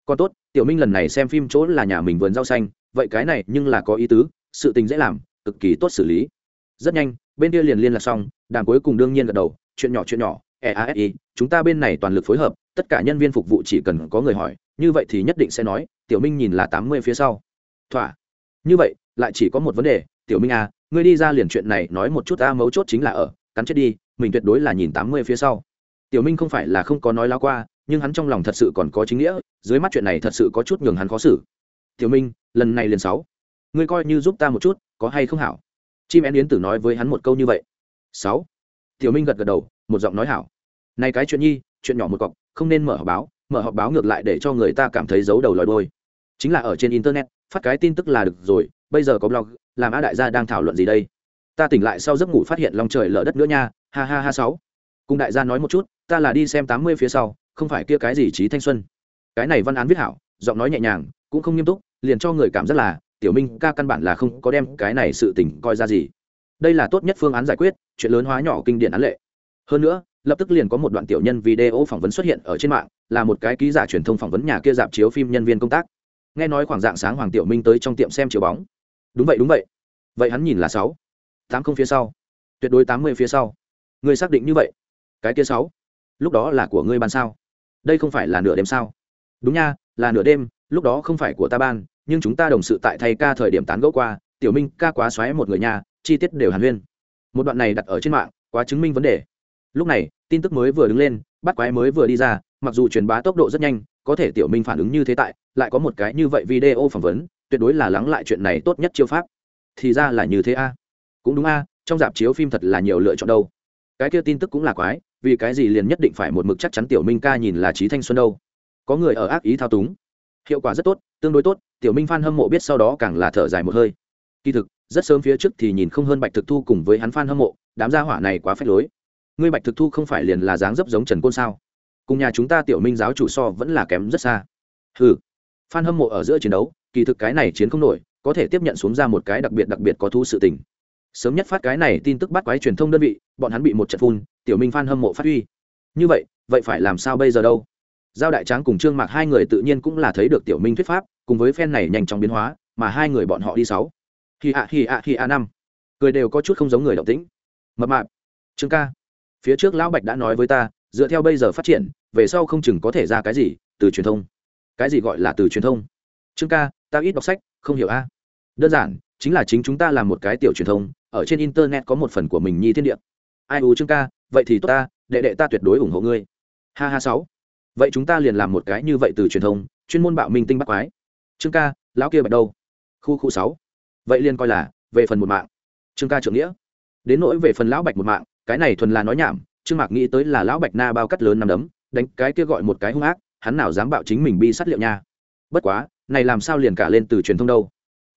Còn tốt, tiểu minh lần này xem phim chỗ là nhà mình vườn rau xanh, vậy cái này nhưng là có ý tứ, sự tình dễ làm, cực kỳ tốt xử lý. Rất nhanh, bên kia liền liên lạc xong, đàm cuối cùng đương nhiên gật đầu, chuyện nhỏ chuyện nhỏ easi chúng ta bên này toàn lực phối hợp, tất cả nhân viên phục vụ chỉ cần có người hỏi, như vậy thì nhất định sẽ nói, tiểu minh nhìn là tám mươi phía sau. Thỏa. Như vậy, lại chỉ có một vấn đề, tiểu minh à ngươi đi ra liền chuyện này nói một chút ta mấu chốt chính là ở, cắn chết đi, mình tuyệt đối là nhìn tám mươi phía sau tiểu minh không phải là không có nói lao qua, nhưng hắn trong lòng thật sự còn có chính nghĩa, dưới mắt chuyện này thật sự có chút nhường hắn khó xử. Tiểu minh, lần này liền sáu. Ngươi coi như giúp ta một chút, có hay không hảo? Chim én yến tử nói với hắn một câu như vậy. Sáu. Tiểu minh gật gật đầu, một giọng nói hảo. Này cái chuyện nhi, chuyện nhỏ một cọc, không nên mở họp báo, mở họp báo ngược lại để cho người ta cảm thấy giấu đầu lòi đôi chính là ở trên internet, phát cái tin tức là được rồi, bây giờ có blog, làm a đại gia đang thảo luận gì đây? Ta tỉnh lại sau giấc ngủ phát hiện lòng trời lở đất nữa nha, ha ha ha sáu cùng đại gia nói một chút, ta là đi xem tám mươi phía sau, không phải kia cái gì trí thanh xuân. Cái này văn án viết hảo, giọng nói nhẹ nhàng, cũng không nghiêm túc, liền cho người cảm giác là, tiểu minh ca căn bản là không có đem cái này sự tình coi ra gì. Đây là tốt nhất phương án giải quyết, chuyện lớn hóa nhỏ kinh điển án lệ. Hơn nữa, lập tức liền có một đoạn tiểu nhân video phỏng vấn xuất hiện ở trên mạng, là một cái ký giả truyền thông phỏng vấn nhà kia dạp chiếu phim nhân viên công tác. Nghe nói khoảng dạng sáng hoàng tiểu minh tới trong tiệm xem chiếu bóng. Đúng vậy đúng vậy. Vậy hắn nhìn là sáu, tám không phía sau. Tuyệt đối tám mươi phía sau. Người xác định như vậy cái kia sáu, lúc đó là của ngươi ban sao? Đây không phải là nửa đêm sao? Đúng nha, là nửa đêm, lúc đó không phải của ta ban, nhưng chúng ta đồng sự tại thay ca thời điểm tán gẫu qua, tiểu minh ca quá xoáy một người nhà chi tiết đều hàn huyên. Một đoạn này đặt ở trên mạng, quá chứng minh vấn đề. Lúc này, tin tức mới vừa đứng lên, bắt quái mới vừa đi ra, mặc dù truyền bá tốc độ rất nhanh, có thể tiểu minh phản ứng như thế tại, lại có một cái như vậy video phỏng vấn, tuyệt đối là lắng lại chuyện này tốt nhất chiêu pháp. Thì ra là như thế a. Cũng đúng a, trong dạp chiếu phim thật là nhiều lựa chọn đâu. Cái kia tin tức cũng là quái vì cái gì liền nhất định phải một mực chắc chắn tiểu minh ca nhìn là trí thanh xuân đâu? Có người ở ác ý thao túng. Hiệu quả rất tốt, tương đối tốt, tiểu minh phan hâm mộ biết sau đó càng là thở dài một hơi. Kỳ thực, rất sớm phía trước thì nhìn không hơn bạch thực thu cùng với hắn phan hâm mộ, đám gia hỏa này quá phép lối. Ngươi bạch thực thu không phải liền là dáng dấp giống trần côn sao? Cùng nhà chúng ta tiểu minh giáo chủ so vẫn là kém rất xa. Ừ phan hâm mộ ở giữa chiến đấu, kỳ thực cái này chiến không nổi, có thể tiếp nhận xuống ra một cái đặc biệt đặc biệt có thu sự tình. Sớm nhất phát cái này tin tức bắt quái truyền thông đơn vị, bọn hắn bị một trận phun tiểu minh Phan hâm mộ phát huy. Như vậy vậy phải làm sao bây giờ đâu? Giao đại tráng cùng trương mạc hai người tự nhiên cũng là thấy được tiểu minh thuyết pháp, cùng với phen này nhanh chóng biến hóa, mà hai người bọn họ đi sáu. Hi ạ hi ạ hi ạ năm. Cười đều có chút không giống người động tĩnh. Mập mạp. Trương ca. Phía trước lão bạch đã nói với ta, dựa theo bây giờ phát triển, về sau không chừng có thể ra cái gì, từ truyền thông. Cái gì gọi là từ truyền thông? Trương ca, ta ít đọc sách, không hiểu a. Đơn giản, chính là chính chúng ta làm một cái tiểu truyền thông, ở trên internet có một phần của mình nhi thiên địa. Ai u trương ca vậy thì tốt ta, đệ đệ ta tuyệt đối ủng hộ ngươi. Ha ha sáu. Vậy chúng ta liền làm một cái như vậy từ truyền thông, chuyên môn bạo minh tinh bắc quái. Trương ca, lão kia bạch đâu? Khu khu sáu. Vậy liền coi là, về phần một mạng. Trương ca trưởng nghĩa. Đến nỗi về phần lão bạch một mạng, cái này thuần là nói nhảm, trương mạc nghĩ tới là lão bạch na bao cắt lớn nằm đấm, đánh cái kia gọi một cái hung ác, hắn nào dám bạo chính mình bi sát liệu nha. Bất quá, này làm sao liền cả lên từ truyền thông đâu?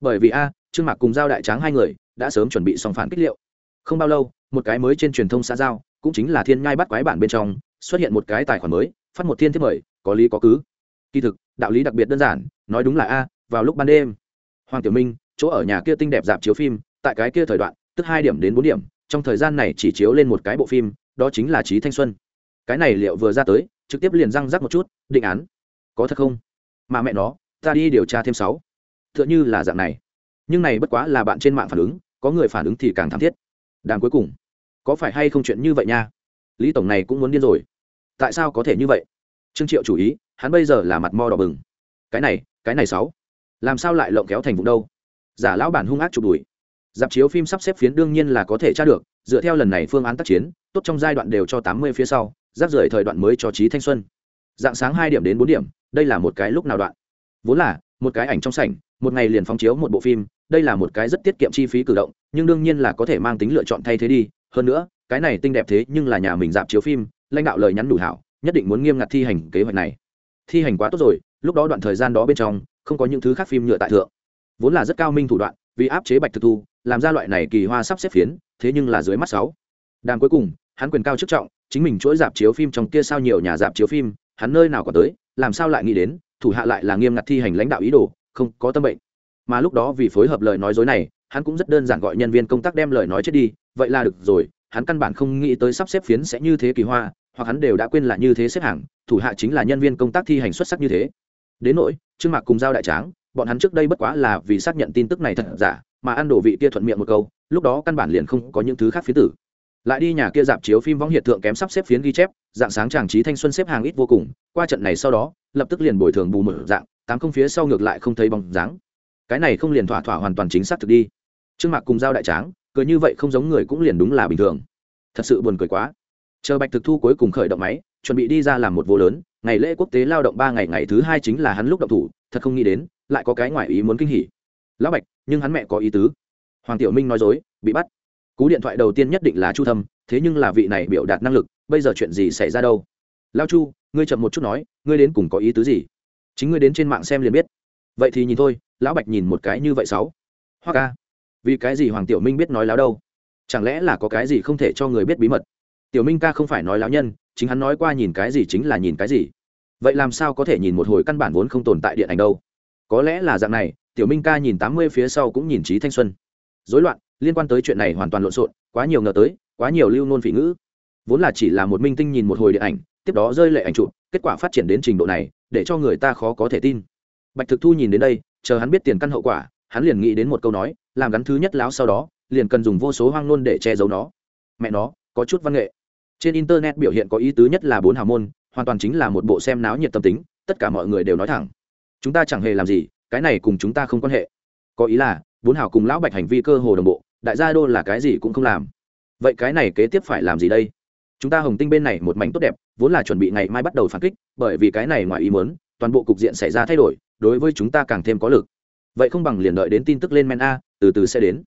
Bởi vì a, trương mạc cùng giao đại tráng hai người, đã sớm chuẩn bị xong phản kích liệu. Không bao lâu, một cái mới trên truyền thông xã giao cũng chính là thiên nhai bắt quái bản bên trong, xuất hiện một cái tài khoản mới, phát một thiên thiết mời, có lý có cứ. Kỳ thực, đạo lý đặc biệt đơn giản, nói đúng là a, vào lúc ban đêm. Hoàng tiểu minh, chỗ ở nhà kia tinh đẹp dạp chiếu phim, tại cái kia thời đoạn, tức hai điểm đến bốn điểm, trong thời gian này chỉ chiếu lên một cái bộ phim, đó chính là trí thanh xuân. Cái này liệu vừa ra tới, trực tiếp liền răng rắc một chút, định án. Có thật không? Mà mẹ nó, ta đi điều tra thêm sáu. T h ư ợ n h ư là dạng này. Nhưng này bất quá là bạn trên mạng phản ứng, có người phản ứng thì càng thảm thiết. Đàm cuối cùng có phải hay không chuyện như vậy nha? Lý tổng này cũng muốn điên rồi. Tại sao có thể như vậy? Trương triệu chủ ý, hắn bây giờ là mặt mo đỏ bừng. Cái này cái này sáu. Làm sao lại lộng kéo thành vùng đâu? Giả lão bản hung ác chụp đùi dạp chiếu phim sắp xếp phiến đương nhiên là có thể tra được, dựa theo lần này phương án tác chiến, tốt trong giai đoạn đều cho tám mươi phía sau giáp rời thời đoạn mới cho trí thanh xuân. Dạng sáng hai điểm đến bốn điểm, đây là một cái lúc nào đoạn? Vốn là, một cái ảnh trong sảnh, một ngày liền phóng chiếu một bộ phim, đây là một cái rất tiết kiệm chi phí cử động, nhưng đương nhiên là có thể mang tính lựa chọn thay thế đi hơn nữa, cái này tinh đẹp thế nhưng là nhà mình dạp chiếu phim, lãnh đạo lời nhắn đủ hảo, nhất định muốn nghiêm ngặt thi hành kế hoạch này. Thi hành quá tốt rồi, lúc đó đoạn thời gian đó bên trong, không có những thứ khác phim nhựa tại thượng. Vốn là rất cao minh thủ đoạn, vì áp chế bạch thực thu, làm ra loại này kỳ hoa sắp xếp phiến, thế nhưng là dưới mắt sáu. Đàn cuối cùng, hắn quyền cao chức trọng, chính mình chuỗi dạp chiếu phim trong kia sao nhiều nhà dạp chiếu phim, hắn nơi nào có tới, làm sao lại nghĩ đến, thủ hạ lại là nghiêm ngặt thi hành lãnh đạo ý đồ, không có tâm bệnh. Mà lúc đó vì phối hợp lời nói dối này hắn cũng rất đơn giản gọi nhân viên công tác đem lời nói chết đi, vậy là được rồi, hắn căn bản không nghĩ tới sắp xếp phiến sẽ như thế kỳ hoa, hoặc hắn đều đã quên là như thế xếp hàng, thủ hạ chính là nhân viên công tác thi hành xuất sắc như thế. Đến nỗi, trương mạc cùng giao đại tráng, bọn hắn trước đây bất quá là vì xác nhận tin tức này thật giả, mà ăn đổ vị kia thuận miệng một câu, lúc đó căn bản liền không có những thứ khác phía tử. Lại đi nhà kia dạp chiếu phim võng hiện tượng kém sắp xếp phiến ghi chép, dạng sáng tràng trí thanh xuân xếp hàng ít vô cùng, qua trận này sau đó, lập tức liền bồi thường bù mở dạng, tám không phía sau ngược lại không thấy bóng dáng. Cái này không liền thỏa thỏa hoàn toàn chính xác thực đi trương mạc cùng giao đại tráng, cười như vậy không giống người cũng liền đúng là bình thường. Thật sự buồn cười quá. Chờ bạch thực thu cuối cùng khởi động máy, chuẩn bị đi ra làm một vô lớn, ngày lễ quốc tế lao động ba ngày ngày thứ hai chính là hắn lúc động thủ, thật không nghĩ đến, lại có cái ngoại ý muốn kinh hỉ. Lão bạch, nhưng hắn mẹ có ý tứ. Hoàng tiểu minh nói dối, bị bắt. Cú điện thoại đầu tiên nhất định là chu thâm, thế nhưng là vị này biểu đạt năng lực, bây giờ chuyện gì xảy ra đâu? Lao chu, ngươi chậm một chút nói, ngươi đến cùng có ý tứ gì? Chính ngươi đến trên mạng xem liền biết. Vậy thì nhìn thôi, lão bạch nhìn một cái như vậy sáu hoa ca vì cái gì hoàng tiểu minh biết nói láo đâu? Chẳng lẽ là có cái gì không thể cho người biết bí mật? Tiểu minh ca không phải nói láo nhân, chính hắn nói qua nhìn cái gì chính là nhìn cái gì. Vậy làm sao có thể nhìn một hồi căn bản vốn không tồn tại điện ảnh đâu? Có lẽ là dạng này, tiểu minh ca nhìn tám mươi phía sau cũng nhìn trí thanh xuân. Dối loạn, liên quan tới chuyện này hoàn toàn lộn xộn, quá nhiều ngờ tới, quá nhiều lưu nôn phỉ ngữ. Vốn là chỉ là một minh tinh nhìn một hồi điện ảnh, tiếp đó rơi lệ ảnh chụp, kết quả phát triển đến trình độ này, để cho người ta khó có thể tin. Bạch thực thu nhìn đến đây, chờ hắn biết tiền căn hậu quả hắn liền nghĩ đến một câu nói, làm gắn thứ nhất láo sau đó, liền cần dùng vô số hoang nôn để che giấu nó. Mẹ nó, có chút văn nghệ. Trên internet biểu hiện có ý tứ nhất là bốn hào môn, hoàn toàn chính là một bộ xem náo nhiệt tâm tính, tất cả mọi người đều nói thẳng. Chúng ta chẳng hề làm gì, cái này cùng chúng ta không quan hệ. Có ý là, bốn hào cùng lão bạch hành vi cơ hồ đồng bộ, đại gia đô là cái gì cũng không làm. Vậy cái này kế tiếp phải làm gì đây? Chúng ta hồng tinh bên này một mảnh tốt đẹp, vốn là chuẩn bị ngày mai bắt đầu phản kích, bởi vì cái này ngoài ý muốn, toàn bộ cục diện xảy ra thay đổi, đối với chúng ta càng thêm có lực vậy không bằng liền đợi đến tin tức lên men a, từ từ sẽ đến.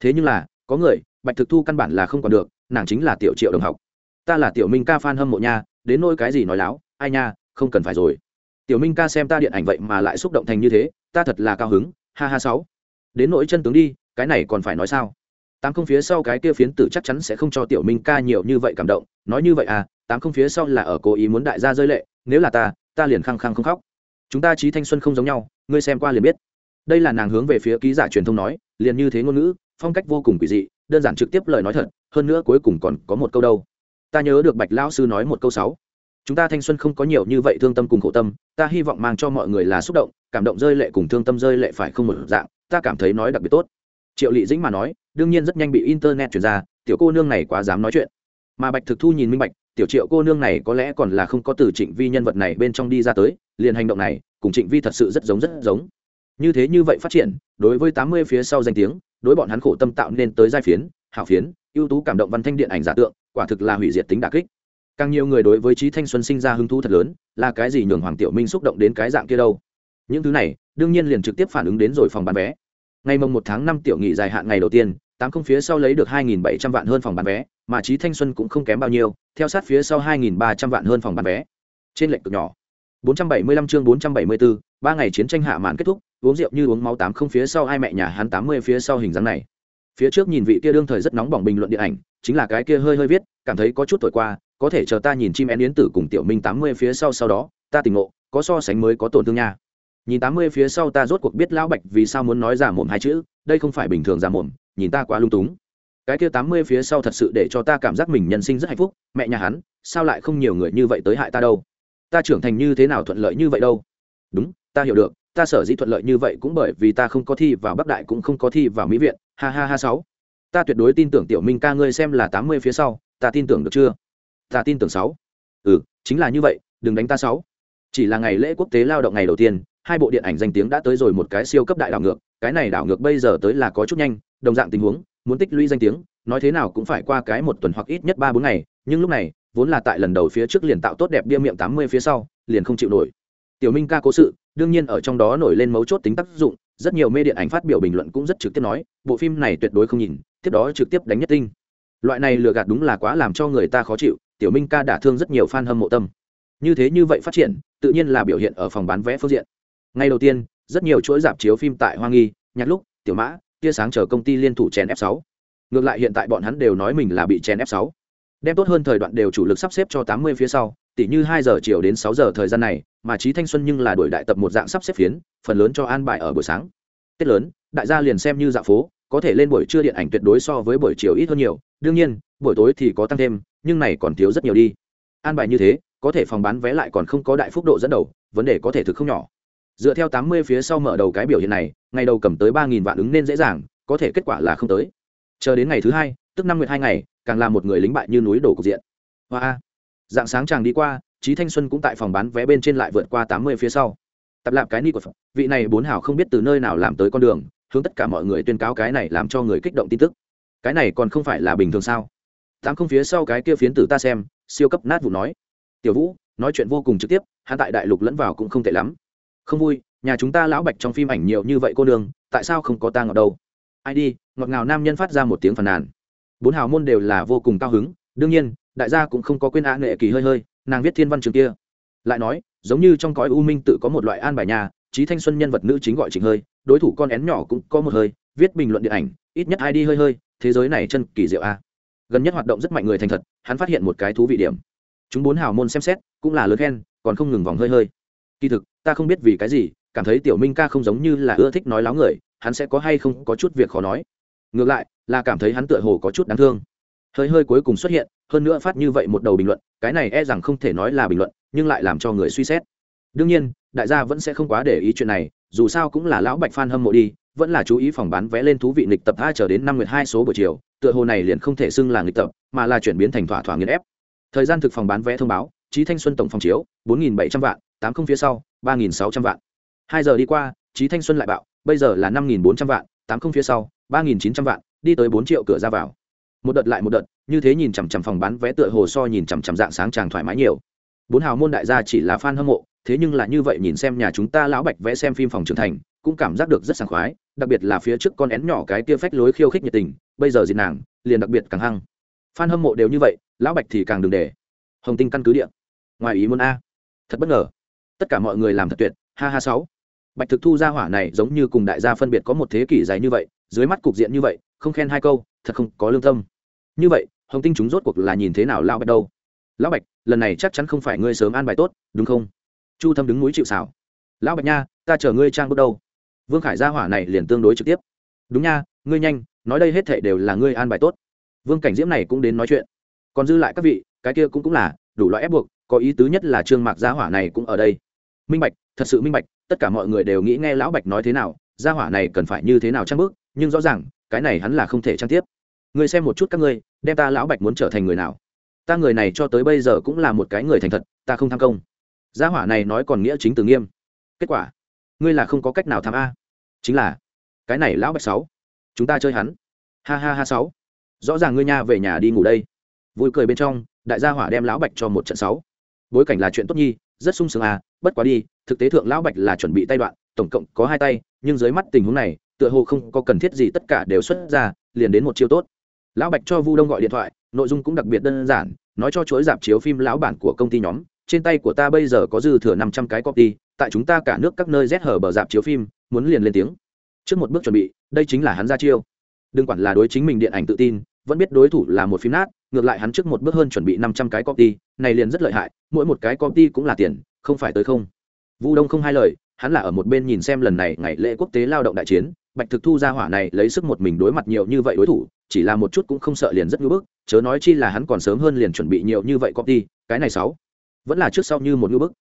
Thế nhưng là, có người, bạch thực thu căn bản là không còn được, nàng chính là tiểu triệu đồng học. Ta là tiểu minh ca f a n hâm mộ nha, đến nôi cái gì nói láo, ai nha, không cần phải rồi. Tiểu minh ca xem ta điện ảnh vậy mà lại xúc động thành như thế, ta thật là cao hứng, ha ha sáu. Đến nỗi chân tướng đi, cái này còn phải nói sao? Tám không phía sau cái kia phiến tử chắc chắn sẽ không cho tiểu minh ca nhiều như vậy cảm động, nói như vậy à tám không phía sau là ở cố ý muốn đại gia rơi lệ, nếu là ta ta liền khăng khăng không khóc. Chúng ta trí thanh xuân không giống nhau, ngươi xem qua liền biết đây là nàng hướng về phía ký giả truyền thông nói, liền như thế ngôn ngữ, phong cách vô cùng quỷ dị, đơn giản trực tiếp lời nói thật, hơn nữa cuối cùng còn có một câu đâu. Ta nhớ được bạch lão sư nói một câu sáu. Chúng ta thanh xuân không có nhiều như vậy thương tâm cùng khổ tâm, ta hy vọng mang cho mọi người là xúc động, cảm động rơi lệ cùng thương tâm rơi lệ phải không một dạng, ta cảm thấy nói đặc biệt tốt. Triệu lị dĩnh mà nói, đương nhiên rất nhanh bị internet truyền ra, tiểu cô nương này quá dám nói chuyện. Mà bạch thực thu nhìn minh bạch, tiểu triệu cô nương này có lẽ còn là không có từ trịnh vi nhân vật này bên trong đi ra tới, liền hành động này, cùng trịnh vi thật sự rất giống rất giống như thế như vậy phát triển đối với tám mươi phía sau danh tiếng đối bọn hắn khổ tâm tạo nên tới giai phiến hảo phiến ưu tú cảm động văn thanh điện ảnh giả tượng quả thực là hủy diệt tính đà kích. Càng nhiều người đối với trí thanh xuân sinh ra hứng thú thật lớn là cái gì nhường hoàng tiểu minh xúc động đến cái dạng kia đâu. Những thứ này đương nhiên liền trực tiếp phản ứng đến rồi phòng bán vé. Ngày mồng một tháng năm tiểu nghị dài hạn ngày đầu tiên tám không phía sau lấy được hai nghìn bảy trăm vạn hơn phòng bán vé mà trí thanh xuân cũng không kém bao nhiêu theo sát phía sau hai nghìn ba trăm vạn hơn phòng bán vé. Trên lệnh cực nhỏ. 475 chương 474, ba ngày chiến tranh hạ màn kết thúc, uống rượu như uống máu tám không phía sau hai mẹ nhà hắn 80 phía sau hình dáng này. Phía trước nhìn vị kia đương thời rất nóng bỏng bình luận điện ảnh, chính là cái kia hơi hơi viết, cảm thấy có chút tuổi qua, có thể chờ ta nhìn chim én yến tử cùng tiểu minh 80 phía sau sau đó, ta tỉnh ngộ, có so sánh mới có tổn thương nha. Nhìn 80 phía sau ta rốt cuộc biết lão Bạch vì sao muốn nói giả mồm hai chữ, đây không phải bình thường giả mồm, nhìn ta quá lung túng. Cái kia 80 phía sau thật sự để cho ta cảm giác mình nhân sinh rất hạnh phúc, mẹ nhà hắn, sao lại không nhiều người như vậy tới hại ta đâu? ta trưởng thành như thế nào thuận lợi như vậy đâu đúng ta hiểu được ta sở dĩ thuận lợi như vậy cũng bởi vì ta không có thi vào bắc đại cũng không có thi vào mỹ viện. Ha ha ha sáu. Ta tuyệt đối tin tưởng tiểu minh ca ngươi xem là tám mươi phía sau, ta tin tưởng được chưa? Ta tin tưởng sáu. Ừ chính là như vậy, đừng đánh ta sáu. Chỉ là ngày lễ quốc tế lao động ngày đầu tiên, hai bộ điện ảnh danh tiếng đã tới rồi một cái siêu cấp đại đảo ngược, cái này đảo ngược bây giờ tới là có chút nhanh, đồng dạng tình huống, muốn tích lũy danh tiếng, nói thế nào cũng phải qua cái một tuần hoặc ít nhất ba bốn ngày, nhưng lúc này, vốn là tại lần đầu phía trước liền tạo tốt đẹp bia miệng tám mươi phía sau, liền không chịu nổi. Tiểu minh ca cố sự đương nhiên ở trong đó nổi lên mấu chốt tính tác dụng, rất nhiều mê điện ảnh phát biểu bình luận cũng rất trực tiếp nói, bộ phim này tuyệt đối không nhìn, tiếp đó trực tiếp đánh nhất tinh. Loại này lừa gạt đúng là quá làm cho người ta khó chịu, tiểu minh ca đả thương rất nhiều fan hâm mộ tâm. Như thế như vậy phát triển, tự nhiên là biểu hiện ở phòng bán vé phương diện. Ngay đầu tiên, rất nhiều chuỗi dạp chiếu phim tại hoa nghi, nhạc lúc, tiểu mã, tia sáng chờ công ty liên thủ chèn f 6 ngược lại hiện tại bọn hắn đều nói mình là bị chèn f 6 đem tốt hơn thời đoạn đều chủ lực sắp xếp cho tám mươi phía sau tỷ như hai giờ chiều đến sáu giờ thời gian này, mà chí thanh xuân nhưng là đổi đại tập một dạng sắp xếp phiến, phần lớn cho an bài ở buổi sáng. Tết lớn, đại gia liền xem như dạ phố, có thể lên buổi trưa điện ảnh tuyệt đối so với buổi chiều ít hơn nhiều, đương nhiên, buổi tối thì có tăng thêm, nhưng này còn thiếu rất nhiều đi. An bài như thế, có thể phòng bán vé lại còn không có đại phúc độ dẫn đầu, vấn đề có thể thực không nhỏ. Dựa theo tám mươi phía sau mở đầu cái biểu hiện này, ngày đầu cầm tới ba nghìn vạn ứng nên dễ dàng, có thể kết quả là không tới. Chờ đến ngày thứ hai, tức năm nguyệt hai ngày, càng là một người lính bại như núi đổ cục diện. Hoa dạng sáng chàng đi qua trí thanh xuân cũng tại phòng bán vé bên trên lại vượt qua tám mươi phía sau. Tập lạp cái ni của phật, vị này bốn hảo không biết từ nơi nào làm tới con đường, hướng tất cả mọi người tuyên cáo cái này làm cho người kích động tin tức. Cái này còn không phải là bình thường sao? Tám không phía sau cái kia phiến tử ta xem, siêu cấp nát vụ nói. Tiểu vũ, nói chuyện vô cùng trực tiếp, hắn tại đại lục lẫn vào cũng không tệ lắm. Không vui, nhà chúng ta lão bạch trong phim ảnh nhiều như vậy cô đường tại sao không có ta ngọt đâu? Ai đi, ngọt ngào nam nhân phát ra một tiếng phàn nàn. Bốn hào môn đều là vô cùng cao hứng, đương nhiên đại gia cũng không có quên á nghệ kỳ hơi hơi, nàng viết thiên văn trường kia. Lại nói, giống như trong cõi u minh tự có một loại an bài nhà, trí thanh xuân nhân vật nữ chính gọi trịnh hơi, đối thủ con én nhỏ cũng có một hơi, viết bình luận điện ảnh, ít nhất ai đi hơi hơi, thế giới này chân kỳ diệu a. Gần nhất hoạt động rất mạnh người thành thật, hắn phát hiện một cái thú vị điểm. Chúng bốn hào môn xem xét, cũng là lớn khen, còn không ngừng vòng hơi hơi. Kỳ thực, ta không biết vì cái gì, cảm thấy tiểu minh ca không giống như là ưa thích nói láo người, hắn sẽ có hay không có chút việc khó nói. Ngược lại, là cảm thấy hắn tựa hồ có chút đáng thương. Hơi hơi cuối cùng xuất hiện hơn nữa phát như vậy một đầu bình luận, cái này e rằng không thể nói là bình luận, nhưng lại làm cho người suy xét. Đương nhiên, đại gia vẫn sẽ không quá để ý chuyện này, dù sao cũng là lão bạch f hâm mộ đi, vẫn là chú ý phòng bán vé lên thú vị lịch tập hai chờ đến năm nguyệt hai số buổi chiều, tựa hồ này liền không thể xưng là lịch tập, mà là chuyển biến thành thỏa thỏa nghiền ép. Thời gian thực phòng bán vé thông báo trí thanh xuân tổng phòng chiếu, bốn nghìn bảy trăm vạn, tám không phía sau, ba nghìn sáu trăm vạn. Hai giờ đi qua trí thanh xuân lại bạo bây giờ là năm nghìn bốn trăm vạn, tám không phía sau, ba nghìn chín trăm vạn, đi tới bốn triệu cửa ra vào một đợt lại một đợt, như thế nhìn chằm chằm phòng bán vé tựa hồ so nhìn chằm chằm dạng sáng chàng thoải mái nhiều. Bốn hào môn đại gia chỉ là fan hâm mộ, thế nhưng là như vậy nhìn xem nhà chúng ta lão bạch vẽ xem phim phòng trưởng thành, cũng cảm giác được rất sảng khoái, đặc biệt là phía trước con én nhỏ cái kia phách lối khiêu khích nhiệt tình, bây giờ diệt nàng, liền đặc biệt càng hăng. Fan hâm mộ đều như vậy, lão bạch thì càng đừng để. Hồng tinh căn cứ địa. Ngoài ý muốn a. Thật bất ngờ. Tất cả mọi người làm thật tuyệt, ha ha sáu. Bạch thực thu ra hỏa này giống như cùng đại gia phân biệt có một thế kỷ dài như vậy, dưới mắt cục diện như vậy, không khen hai câu, thật không có lương tâm như vậy, hồng tinh chúng rốt cuộc là nhìn thế nào lão bạch đâu? Lão bạch, lần này chắc chắn không phải ngươi sớm an bài tốt, đúng không? Chu thâm đứng núi chịu xảo lão bạch nha, ta chờ ngươi trang bước đâu? Vương khải gia hỏa này liền tương đối trực tiếp. Đúng nha, ngươi nhanh, nói đây hết thệ đều là ngươi an bài tốt. Vương cảnh diễm này cũng đến nói chuyện. Còn dư lại các vị, cái kia cũng cũng là, đủ loại ép buộc, có ý tứ nhất là trương mạc gia hỏa này cũng ở đây. Minh bạch, thật sự minh bạch, tất cả mọi người đều nghĩ nghe lão bạch nói thế nào, gia hỏa này cần phải như thế nào trang bước nhưng rõ ràng, cái này hắn là không thể trang tiếp người xem một chút các ngươi, đem ta lão bạch muốn trở thành người nào. Ta người này cho tới bây giờ cũng là một cái người thành thật, ta không tham công. Gia hỏa này nói còn nghĩa chính từ nghiêm. Kết quả, ngươi là không có cách nào tham a. Chính là, cái này lão bạch sáu, chúng ta chơi hắn. Ha ha ha sáu. Rõ ràng ngươi nha về nhà đi ngủ đây. Vui cười bên trong, đại gia hỏa đem lão bạch cho một trận sáu. Bối cảnh là chuyện tốt nhi, rất sung sướng à bất quá đi, thực tế thượng lão bạch là chuẩn bị tay đoạn, tổng cộng có hai tay, nhưng dưới mắt tình huống này, tựa hồ không có cần thiết gì tất cả đều xuất ra, liền đến một chiêu tốt lão bạch cho vu đông gọi điện thoại, nội dung cũng đặc biệt đơn giản, nói cho chuỗi dạp chiếu phim lão bản của công ty nhóm, trên tay của ta bây giờ có dư thừa năm trăm cái copy, tại chúng ta cả nước các nơi rét hở bờ dạp chiếu phim, muốn liền lên tiếng. Trước một bước chuẩn bị, đây chính là hắn ra chiêu. Đừng quản là đối chính mình điện ảnh tự tin, vẫn biết đối thủ là một phim nát, ngược lại hắn trước một bước hơn chuẩn bị năm trăm cái copy, này liền rất lợi hại, mỗi một cái copy cũng là tiền, không phải tới không. Vu đông không hai lời, hắn là ở một bên nhìn xem lần này ngày lễ quốc tế lao động đại chiến, bạch thực thu ra hỏa này lấy sức một mình đối mặt nhiều như vậy đối thủ chỉ là một chút cũng không sợ liền rất ngưỡng bức, chớ nói chi là hắn còn sớm hơn liền chuẩn bị nhiều như vậy copy, cái này sáu. Vẫn là trước sau như một ngưỡng bức.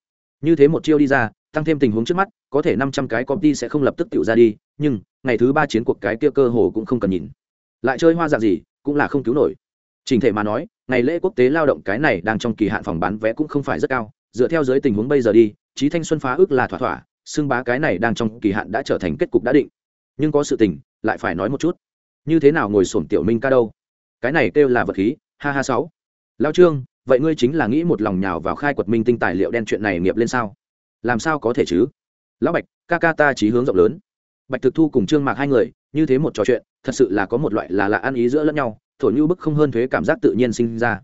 Như thế một chiêu đi ra, tăng thêm tình huống trước mắt, có thể năm trăm cái copy sẽ không lập tức tự ra đi, nhưng ngày thứ ba chiến cuộc cái kia cơ hồ cũng không cần nhìn. Lại chơi hoa dạng gì, cũng là không cứu nổi. Trình thể mà nói, ngày lễ quốc tế lao động cái này đang trong kỳ hạn phòng bán vé cũng không phải rất cao, dựa theo dưới tình huống bây giờ đi trí thanh xuân phá ước là thỏa thỏa, xưng bá cái này đang trong kỳ hạn đã trở thành kết cục đã định. Nhưng có sự tình, lại phải nói một chút như thế nào ngồi sổm tiểu minh ca đâu? Cái này kêu là vật khí, ha ha sáu. Lao trương, vậy ngươi chính là nghĩ một lòng nhào vào khai quật minh tinh tài liệu đen chuyện này nghiệp lên sao? Làm sao có thể chứ? Lão bạch, ca ca ta trí hướng rộng lớn. Bạch thực thu cùng trương mạc hai người, như thế một trò chuyện, thật sự là có một loại là lạ ăn ý giữa lẫn nhau, thổi như bức không hơn thuế cảm giác tự nhiên sinh ra.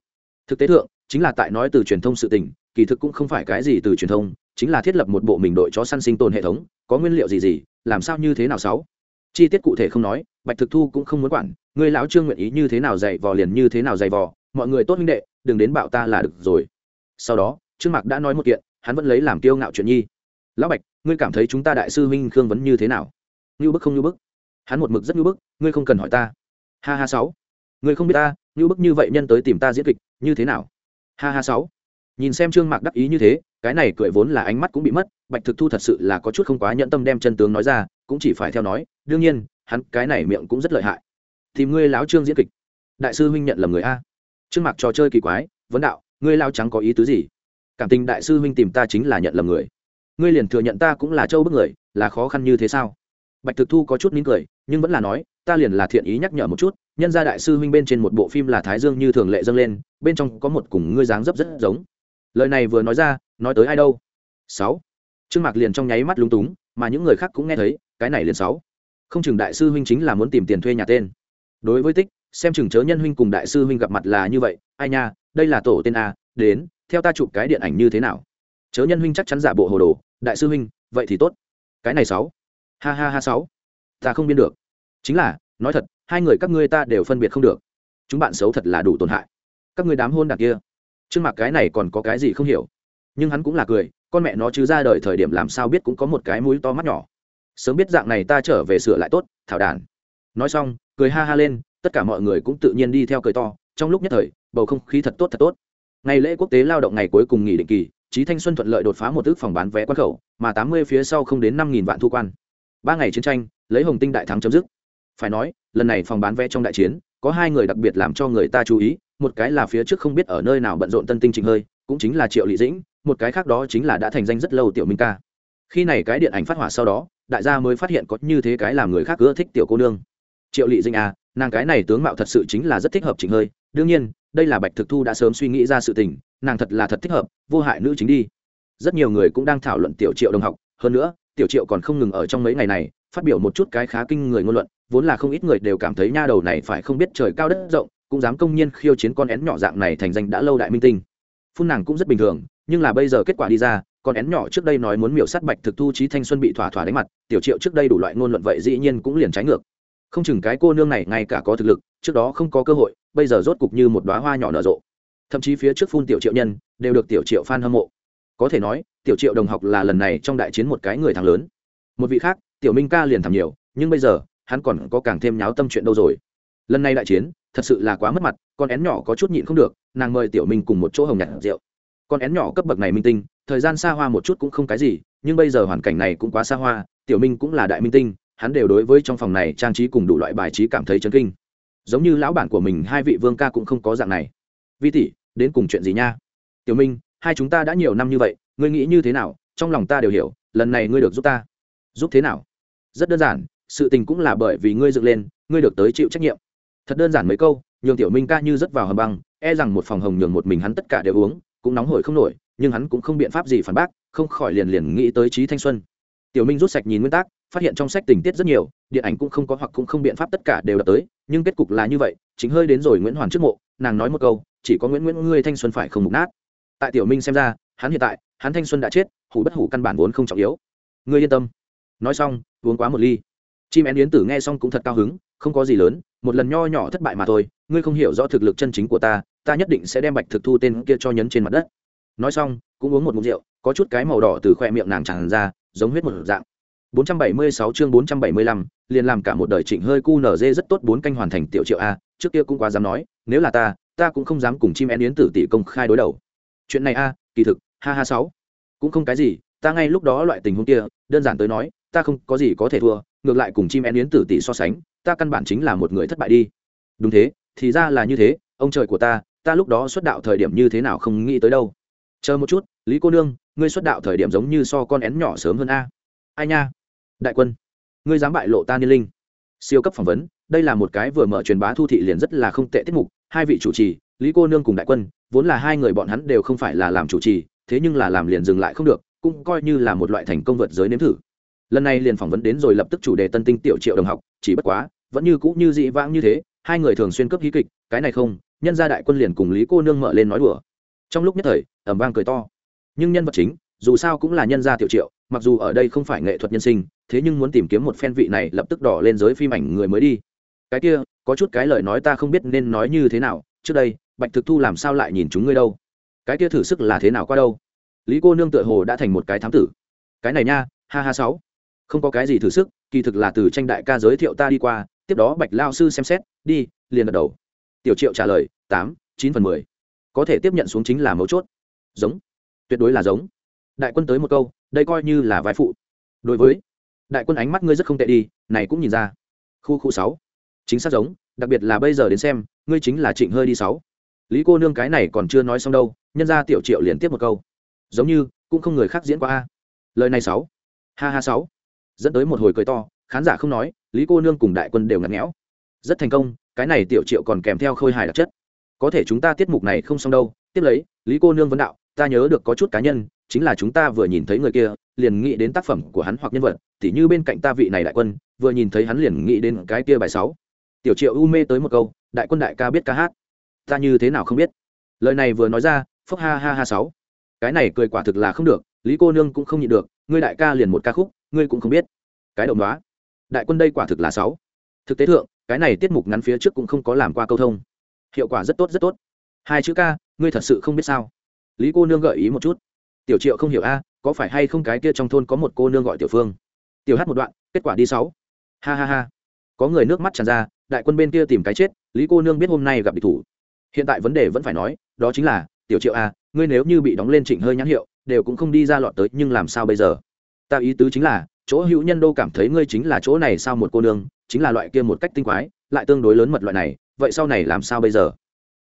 Thực tế thượng, chính là tại nói từ truyền thông sự tình, kỳ thực cũng không phải cái gì từ truyền thông, chính là thiết lập một bộ mình đội chó săn sinh tồn hệ thống, có nguyên liệu gì gì, làm sao như thế nào sáu? Chi tiết cụ thể không nói, bạch thực thu cũng không muốn quản người lão trương nguyện ý như thế nào dạy vò liền như thế nào dạy vò, mọi người tốt minh đệ, đừng đến bảo ta là được rồi. Sau đó, trương mạc đã nói một kiện, hắn vẫn lấy làm kiêu ngạo chuyện nhi. Lão bạch, ngươi cảm thấy chúng ta đại sư huynh khương vấn như thế nào? Như bức không như bức. Hắn một mực rất như bức, ngươi không cần hỏi ta. Ha ha sáu. Ngươi không biết ta như bức như vậy nhân tới tìm ta diễn kịch, như thế nào? Ha ha sáu. Nhìn xem trương mạc đắc ý như thế cái này cười vốn là ánh mắt cũng bị mất, bạch thực thu thật sự là có chút không quá nhẫn tâm đem chân tướng nói ra, cũng chỉ phải theo nói, đương nhiên, hắn cái này miệng cũng rất lợi hại. Tìm ngươi láo trương diễn kịch. Đại sư huynh nhận lầm người a. Trương mặt trò chơi kỳ quái, vấn đạo, ngươi lao trắng có ý tứ gì. Cảm tình đại sư huynh tìm ta chính là nhận lầm người. Ngươi liền thừa nhận ta cũng là châu bức người, là khó khăn như thế sao? Bạch thực thu có chút nín cười, nhưng vẫn là nói, ta liền là thiện ý nhắc nhở một chút, nhân gia đại sư huynh bên trên một bộ phim là thái dương như thường lệ dâng lên, bên trong có một cùng ngươi dáng dấp rất giống. Lời này vừa nói ra nói tới ai đâu? Sáu. Trương mạc liền trong nháy mắt lúng túng, mà những người khác cũng nghe thấy, cái này liền sáu. Không chừng đại sư huynh chính là muốn tìm tiền thuê nhà tên. Đối với tích, xem chừng chớ nhân huynh cùng đại sư huynh gặp mặt là như vậy, ai nha, đây là tổ tên a, đến, theo ta chụp cái điện ảnh như thế nào? Chớ nhân huynh chắc chắn giả bộ hồ đồ, đại sư huynh, vậy thì tốt. Cái này sáu. Ha ha ha sáu. Ta không biên được. Chính là, nói thật, hai người các ngươi ta đều phân biệt không được. Chúng bạn xấu thật là đủ tổn hại. Các ngươi đám hôn đặc kia. Trước mặt cái này còn có cái gì không hiểu? Nhưng hắn cũng là cười, con mẹ nó chứ ra đời thời điểm làm sao biết cũng có một cái mũi to mắt nhỏ. Sớm biết dạng này ta trở về sửa lại tốt, thảo đản nói xong, cười ha ha lên, tất cả mọi người cũng tự nhiên đi theo cười to, trong lúc nhất thời, bầu không khí thật tốt thật tốt. Ngày lễ quốc tế lao động ngày cuối cùng nghỉ định kỳ trí thanh xuân thuận lợi đột phá một ước phòng bán vé quan khẩu, mà tám mươi phía sau không đến năm nghìn vạn thu quan. Ba ngày chiến tranh, lấy hồng tinh đại thắng chấm dứt. Phải nói, lần này phòng bán vé trong đại chiến, có hai người đặc biệt làm cho người ta chú ý, một cái là phía trước không biết ở nơi nào bận rộn tân tinh trình hơi, cũng chính là triệu lị dĩnh một cái khác đó chính là đã thành danh rất lâu tiểu minh ca. Khi này cái điện ảnh phát hỏa sau đó, đại gia mới phát hiện có như thế cái làm người khác ưa thích tiểu cô nương. Triệu lị dinh à nàng cái này tướng mạo thật sự chính là rất thích hợp chính hơi. Đương nhiên, đây là bạch thực thu đã sớm suy nghĩ ra sự tình, nàng thật là thật thích hợp, vô hại nữ chính đi. Rất nhiều người cũng đang thảo luận tiểu triệu đồng học. Hơn nữa, tiểu triệu còn không ngừng ở trong mấy ngày này, phát biểu một chút cái khá kinh người ngôn luận, vốn là không ít người đều cảm thấy nha đầu này phải không biết trời cao đất rộng, cũng dám công nhiên khiêu chiến con én nhỏ dạng này thành danh đã lâu đại minh tinh. Phun nàng cũng rất bình thường nhưng là bây giờ kết quả đi ra, con én nhỏ trước đây nói muốn miểu sát bạch thực thu trí thanh xuân bị thỏa thỏa đánh mặt, tiểu triệu trước đây đủ loại ngôn luận vậy dĩ nhiên cũng liền trái ngược. Không chừng cái cô nương này ngay cả có thực lực, trước đó không có cơ hội, bây giờ rốt cục như một đoá hoa nhỏ nở rộ. Thậm chí phía trước phun tiểu triệu nhân, đều được tiểu triệu f hâm mộ. Có thể nói, tiểu triệu đồng học là lần này trong đại chiến một cái người thắng lớn. Một vị khác, tiểu minh ca liền thảm nhiều, nhưng bây giờ, hắn còn có càng thêm nháo tâm chuyện đâu rồi. Lần này đại chiến, thật sự là quá mất mặt, con én nhỏ có chút nhịn không được, nàng mời tiểu minh cùng một chỗ hồng nhặt rượu con én nhỏ cấp bậc này minh tinh, thời gian xa hoa một chút cũng không cái gì, nhưng bây giờ hoàn cảnh này cũng quá xa hoa, tiểu minh cũng là đại minh tinh, hắn đều đối với trong phòng này trang trí cùng đủ loại bài trí cảm thấy chấn kinh. Giống như lão bản của mình, hai vị vương ca cũng không có dạng này. Vi tỷ, đến cùng chuyện gì nha? Tiểu minh, hai chúng ta đã nhiều năm như vậy, ngươi nghĩ như thế nào? Trong lòng ta đều hiểu, lần này ngươi được giúp ta. Giúp thế nào? Rất đơn giản, sự tình cũng là bởi vì ngươi dựng lên, ngươi được tới chịu trách nhiệm. Thật đơn giản mấy câu, nhường tiểu minh ca như rất vào hầm băng e rằng một phòng hồng nhường một mình hắn tất cả đều uống cũng nóng hổi không nổi, nhưng hắn cũng không biện pháp gì phản bác, không khỏi liền liền nghĩ tới trí thanh xuân. Tiểu minh rút sạch nhìn nguyên tắc, phát hiện trong sách tình tiết rất nhiều, điện ảnh cũng không có hoặc cũng không biện pháp tất cả đều đập tới, nhưng kết cục là như vậy, chính hơi đến rồi nguyễn hoàn trước mộ, nàng nói một câu, chỉ có nguyễn nguyễn, ngươi thanh xuân phải không mục nát. Tại tiểu minh xem ra, hắn hiện tại, hắn thanh xuân đã chết, hủ bất hủ căn bản vốn không trọng yếu. Ngươi yên tâm. Nói xong, uống quá một ly. Chim én yến tử nghe xong cũng thật cao hứng, không có gì lớn, một lần nho nhỏ thất bại mà thôi, ngươi không hiểu rõ thực lực chân chính của ta ta nhất định sẽ đem bạch thực thu tên kia cho nhấn trên mặt đất. Nói xong cũng uống một mục rượu có chút cái màu đỏ từ khoe miệng nàng tràn ra giống huyết một dạng. 476 chương 475, liền làm cả một đời trịnh hơi cu nở dê rất tốt bốn canh hoàn thành tiểu triệu a trước kia cũng quá dám nói nếu là ta ta cũng không dám cùng chim én yến tử tỷ công khai đối đầu. Chuyện này a kỳ thực ha ha sáu. Cũng không cái gì ta ngay lúc đó loại tình huống kia đơn giản tới nói ta không có gì có thể thua ngược lại cùng chim én yến tử tỷ so sánh ta căn bản chính là một người thất bại đi. Đúng thế thì ra là như thế ông trời của ta ta lúc đó xuất đạo thời điểm như thế nào không nghĩ tới đâu. Chờ một chút, lý cô nương, ngươi xuất đạo thời điểm giống như so con én nhỏ sớm hơn a. Ai nha? Đại quân, ngươi dám bại lộ ta niên linh. Siêu cấp phỏng vấn, đây là một cái vừa mở truyền bá thu thị liền rất là không tệ tiết mục, hai vị chủ trì, lý cô nương cùng đại quân, vốn là hai người bọn hắn đều không phải là làm chủ trì, thế nhưng là làm liền dừng lại không được, cũng coi như là một loại thành công vượt giới nếm thử. Lần này liền phỏng vấn đến rồi lập tức chủ đề tân tinh tiểu triệu đồng học, chỉ bất quá, vẫn như cũ như dị vãng như thế hai người thường xuyên cấp hí kịch, cái này không, nhân gia đại quân liền cùng lý cô nương mở lên nói đùa. Trong lúc nhất thời ẩm vang cười to. Nhưng nhân vật chính, dù sao cũng là nhân gia tiểu triệu, mặc dù ở đây không phải nghệ thuật nhân sinh, thế nhưng muốn tìm kiếm một phen vị này lập tức đỏ lên giới phim ảnh người mới đi. Cái kia, có chút cái lời nói ta không biết nên nói như thế nào, trước đây, bạch thực thu làm sao lại nhìn chúng ngươi đâu? Cái kia thử sức là thế nào qua đâu? Lý cô nương tựa hồ đã thành một cái thám tử. Cái này nha, ha ha sáu. Không có cái gì thử sức, kỳ thực là từ tranh đại ca giới thiệu ta đi qua tiếp đó bạch lao sư xem xét, đi, liền gật đầu. Tiểu triệu trả lời, tám, chín phần mười. Có thể tiếp nhận xuống chính là mấu chốt. Giống. Tuyệt đối là giống. Đại quân tới một câu, đây coi như là vai phụ. Đối với, đại quân ánh mắt ngươi rất không tệ đi, này cũng nhìn ra. Khu khu sáu. Chính xác giống, đặc biệt là bây giờ đến xem, ngươi chính là trịnh hơi đi sáu. Lý cô nương cái này còn chưa nói xong đâu, nhân ra tiểu triệu liền tiếp một câu. Giống như, cũng không người khác diễn qua a. Lời này sáu. Ha ha sáu. Dẫn tới một hồi cười to khán giả không nói, lý cô nương cùng đại quân đều ngặt nghẽo. Rất thành công, cái này tiểu triệu còn kèm theo khôi hài đặc chất. Có thể chúng ta tiết mục này không xong đâu, tiếp lấy, lý cô nương vấn đạo, ta nhớ được có chút cá nhân, chính là chúng ta vừa nhìn thấy người kia, liền nghĩ đến tác phẩm của hắn hoặc nhân vật, tỉ như bên cạnh ta vị này đại quân, vừa nhìn thấy hắn liền nghĩ đến cái kia bài sáu. Tiểu triệu u mê tới một câu, đại quân đại ca biết ca hát. Ta như thế nào không biết? Lời này vừa nói ra phúc ha ha ha sáu. Cái này cười quả thực là không được, lý cô nương cũng không nhịn được, ngươi đại ca liền một ca khúc, ngươi cũng không biết. Cái động đó đại quân đây quả thực là sáu. Thực tế thượng, cái này tiết mục ngắn phía trước cũng không có làm qua câu thông. Hiệu quả rất tốt rất tốt. Hai chữ ca, ngươi thật sự không biết sao? Lý cô nương gợi ý một chút. Tiểu triệu không hiểu a, có phải hay không cái kia trong thôn có một cô nương gọi tiểu phương? Tiểu hát một đoạn, kết quả đi sáu. Ha ha ha. Có người nước mắt tràn ra, đại quân bên kia tìm cái chết, lý cô nương biết hôm nay gặp địch thủ. Hiện tại vấn đề vẫn phải nói, đó chính là, tiểu triệu a, ngươi nếu như bị đóng lên chỉnh hơi nhãn hiệu, đều cũng không đi ra lọt tới, nhưng làm sao bây giờ? Ta ý tứ chính là chỗ hữu nhân đô cảm thấy ngươi chính là chỗ này sao một cô nương, chính là loại kia một cách tinh quái, lại tương đối lớn mật loại này, vậy sau này làm sao bây giờ?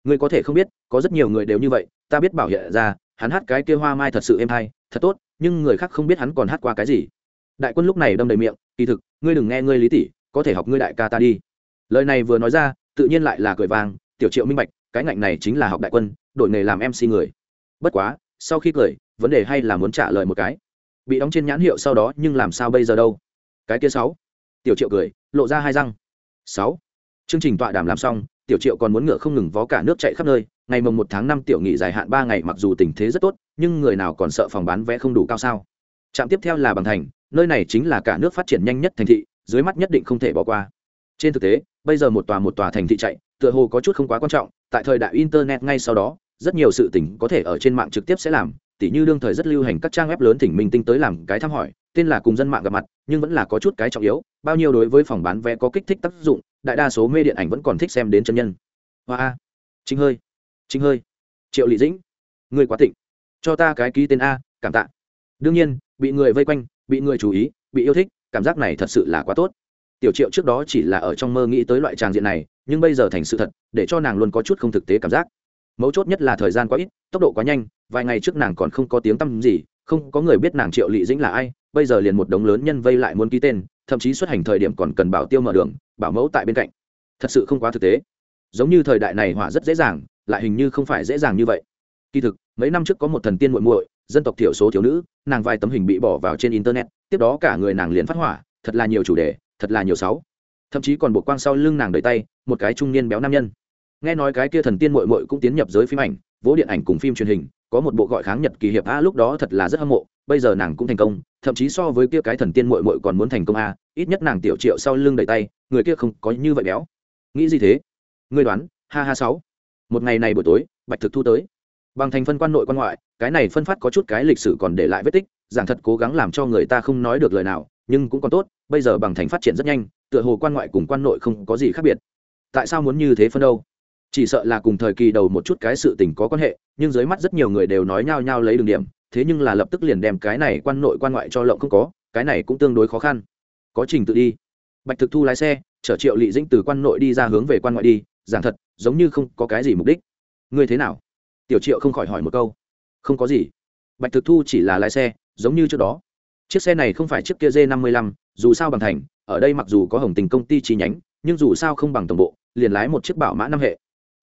Ngươi có thể không biết, có rất nhiều người đều như vậy, ta biết bảo hiện ra, hắn hát cái kia hoa mai thật sự êm hay, thật tốt, nhưng người khác không biết hắn còn hát qua cái gì. Đại quân lúc này đâm đầy miệng, kỳ thực, ngươi đừng nghe ngươi lý tỷ có thể học ngươi đại ca ta đi. Lời này vừa nói ra, tự nhiên lại là cười vang, tiểu triệu minh bạch, cái ngạnh này chính là học đại quân, đổi nghề làm mc người. Bất quá, sau khi cười, vấn đề hay là muốn trả lời một cái bị đóng trên nhãn hiệu sau đó, nhưng làm sao bây giờ đâu? Cái kia sáu. Tiểu triệu cười, lộ ra hai răng. Sáu. Chương trình tọa đàm làm xong, tiểu triệu còn muốn ngựa không ngừng vó cả nước chạy khắp nơi. Ngày mồng một tháng năm, tiểu nghỉ dài hạn ba ngày, mặc dù tình thế rất tốt, nhưng người nào còn sợ phòng bán vé không đủ cao sao? Trạm tiếp theo là bằng thành, nơi này chính là cả nước phát triển nhanh nhất thành thị, dưới mắt nhất định không thể bỏ qua. Trên thực tế, bây giờ một tòa một tòa thành thị chạy, tựa hồ có chút không quá quan trọng, tại thời đại internet ngay sau đó, rất nhiều sự tình có thể ở trên mạng trực tiếp sẽ làm tỉ như đương thời rất lưu hành các trang web lớn thỉnh minh tinh tới làm cái thăm hỏi, tên là cùng dân mạng gặp mặt, nhưng vẫn là có chút cái trọng yếu, bao nhiêu đối với phòng bán vé có kích thích tác dụng, đại đa số mê điện ảnh vẫn còn thích xem đến chân nhân. Hoa a. Chính hơi. Chính hơi. Triệu lị dĩnh. Người quá tịnh cho ta cái ký tên a, cảm tạ. Đương nhiên, bị người vây quanh, bị người chú ý, bị yêu thích, cảm giác này thật sự là quá tốt. Tiểu triệu trước đó chỉ là ở trong mơ nghĩ tới loại tràng diện này, nhưng bây giờ thành sự thật, để cho nàng luôn có chút không thực tế cảm giác mấu chốt nhất là thời gian quá ít, tốc độ quá nhanh, vài ngày trước nàng còn không có tiếng tăm gì, không có người biết nàng triệu lị dĩnh là ai, bây giờ liền một đống lớn nhân vây lại muốn ký tên, thậm chí xuất hành thời điểm còn cần bảo tiêu mở đường, bảo mẫu tại bên cạnh. Thật sự không quá thực tế. Giống như thời đại này hỏa rất dễ dàng, lại hình như không phải dễ dàng như vậy. Kỳ thực, mấy năm trước có một thần tiên muội muội, dân tộc thiểu số thiếu nữ, nàng vài tấm hình bị bỏ vào trên internet, tiếp đó cả người nàng liền phát hỏa, thật là nhiều chủ đề, thật là nhiều sáu thậm chí còn bộ quang sau lưng nàng đầy tay, một cái trung niên béo nam nhân nghe nói cái kia thần tiên muội muội cũng tiến nhập giới phim ảnh, vỗ điện ảnh cùng phim truyền hình, có một bộ gọi kháng nhật kỳ hiệp a, lúc đó thật là rất hâm mộ, bây giờ nàng cũng thành công, thậm chí so với kia cái thần tiên muội muội còn muốn thành công a, ít nhất nàng tiểu triệu sau lưng đầy tay, người kia không có như vậy béo. Nghĩ gì thế? Ngươi đoán, ha ha sáu. Một ngày này buổi tối, bạch thực thu tới. Bằng thành phân quan nội quan ngoại, cái này phân phát có chút cái lịch sử còn để lại vết tích, giảng thật cố gắng làm cho người ta không nói được lời nào, nhưng cũng còn tốt, bây giờ bằng thành phát triển rất nhanh, tựa hồ quan ngoại cùng quan nội không có gì khác biệt. Tại sao muốn như thế phân đâu? Chỉ sợ là cùng thời kỳ đầu một chút cái sự tình có quan hệ, nhưng dưới mắt rất nhiều người đều nói nhao nhao lấy đường điểm, thế nhưng là lập tức liền đem cái này quan nội quan ngoại cho lộng không có, cái này cũng tương đối khó khăn. Có trình tự đi. Bạch thực thu lái xe, chở triệu lị dĩnh từ quan nội đi ra hướng về quan ngoại đi, giảng thật, giống như không có cái gì mục đích. Ngươi thế nào? Tiểu triệu không khỏi hỏi một câu. Không có gì. Bạch thực thu chỉ là lái xe, giống như trước đó. Chiếc xe này không phải chiếc kia d năm mươi lăm dù sao bằng thành, ở đây mặc dù có hồng tình công ty chi nhánh, nhưng dù sao không bằng tổng bộ, liền lái một chiếc bảo mã năm hệ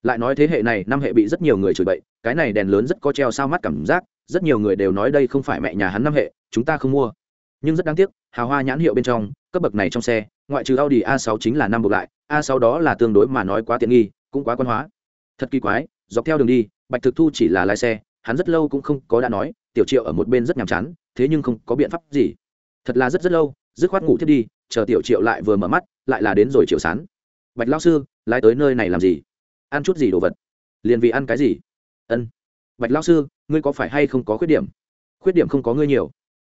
lại nói thế hệ này năm hệ bị rất nhiều người chửi bậy, cái này đèn lớn rất có treo sao mắt cảm giác, rất nhiều người đều nói đây không phải mẹ nhà hắn năm hệ, chúng ta không mua. Nhưng rất đáng tiếc, hào hoa nhãn hiệu bên trong, cấp bậc này trong xe, ngoại trừ audi a 6 chính là năm bậc lại, a 6 đó là tương đối mà nói quá tiện nghi, cũng quá quan hóa. Thật kỳ quái, dọc theo đường đi, bạch thực thu chỉ là lái xe, hắn rất lâu cũng không có đã nói, tiểu triệu ở một bên rất nhàm chán, thế nhưng không có biện pháp gì. Thật là rất rất lâu, dứt khoát ngủ thiết đi, chờ tiểu triệu lại vừa mở mắt, lại là đến rồi triệu sán. Bạch lao sư, lái tới nơi này làm gì? Ăn chút gì đồ vật. Liền vì ăn cái gì? Ân. Bạch lao sư, ngươi có phải hay không có khuyết điểm? Khuyết điểm không có ngươi nhiều.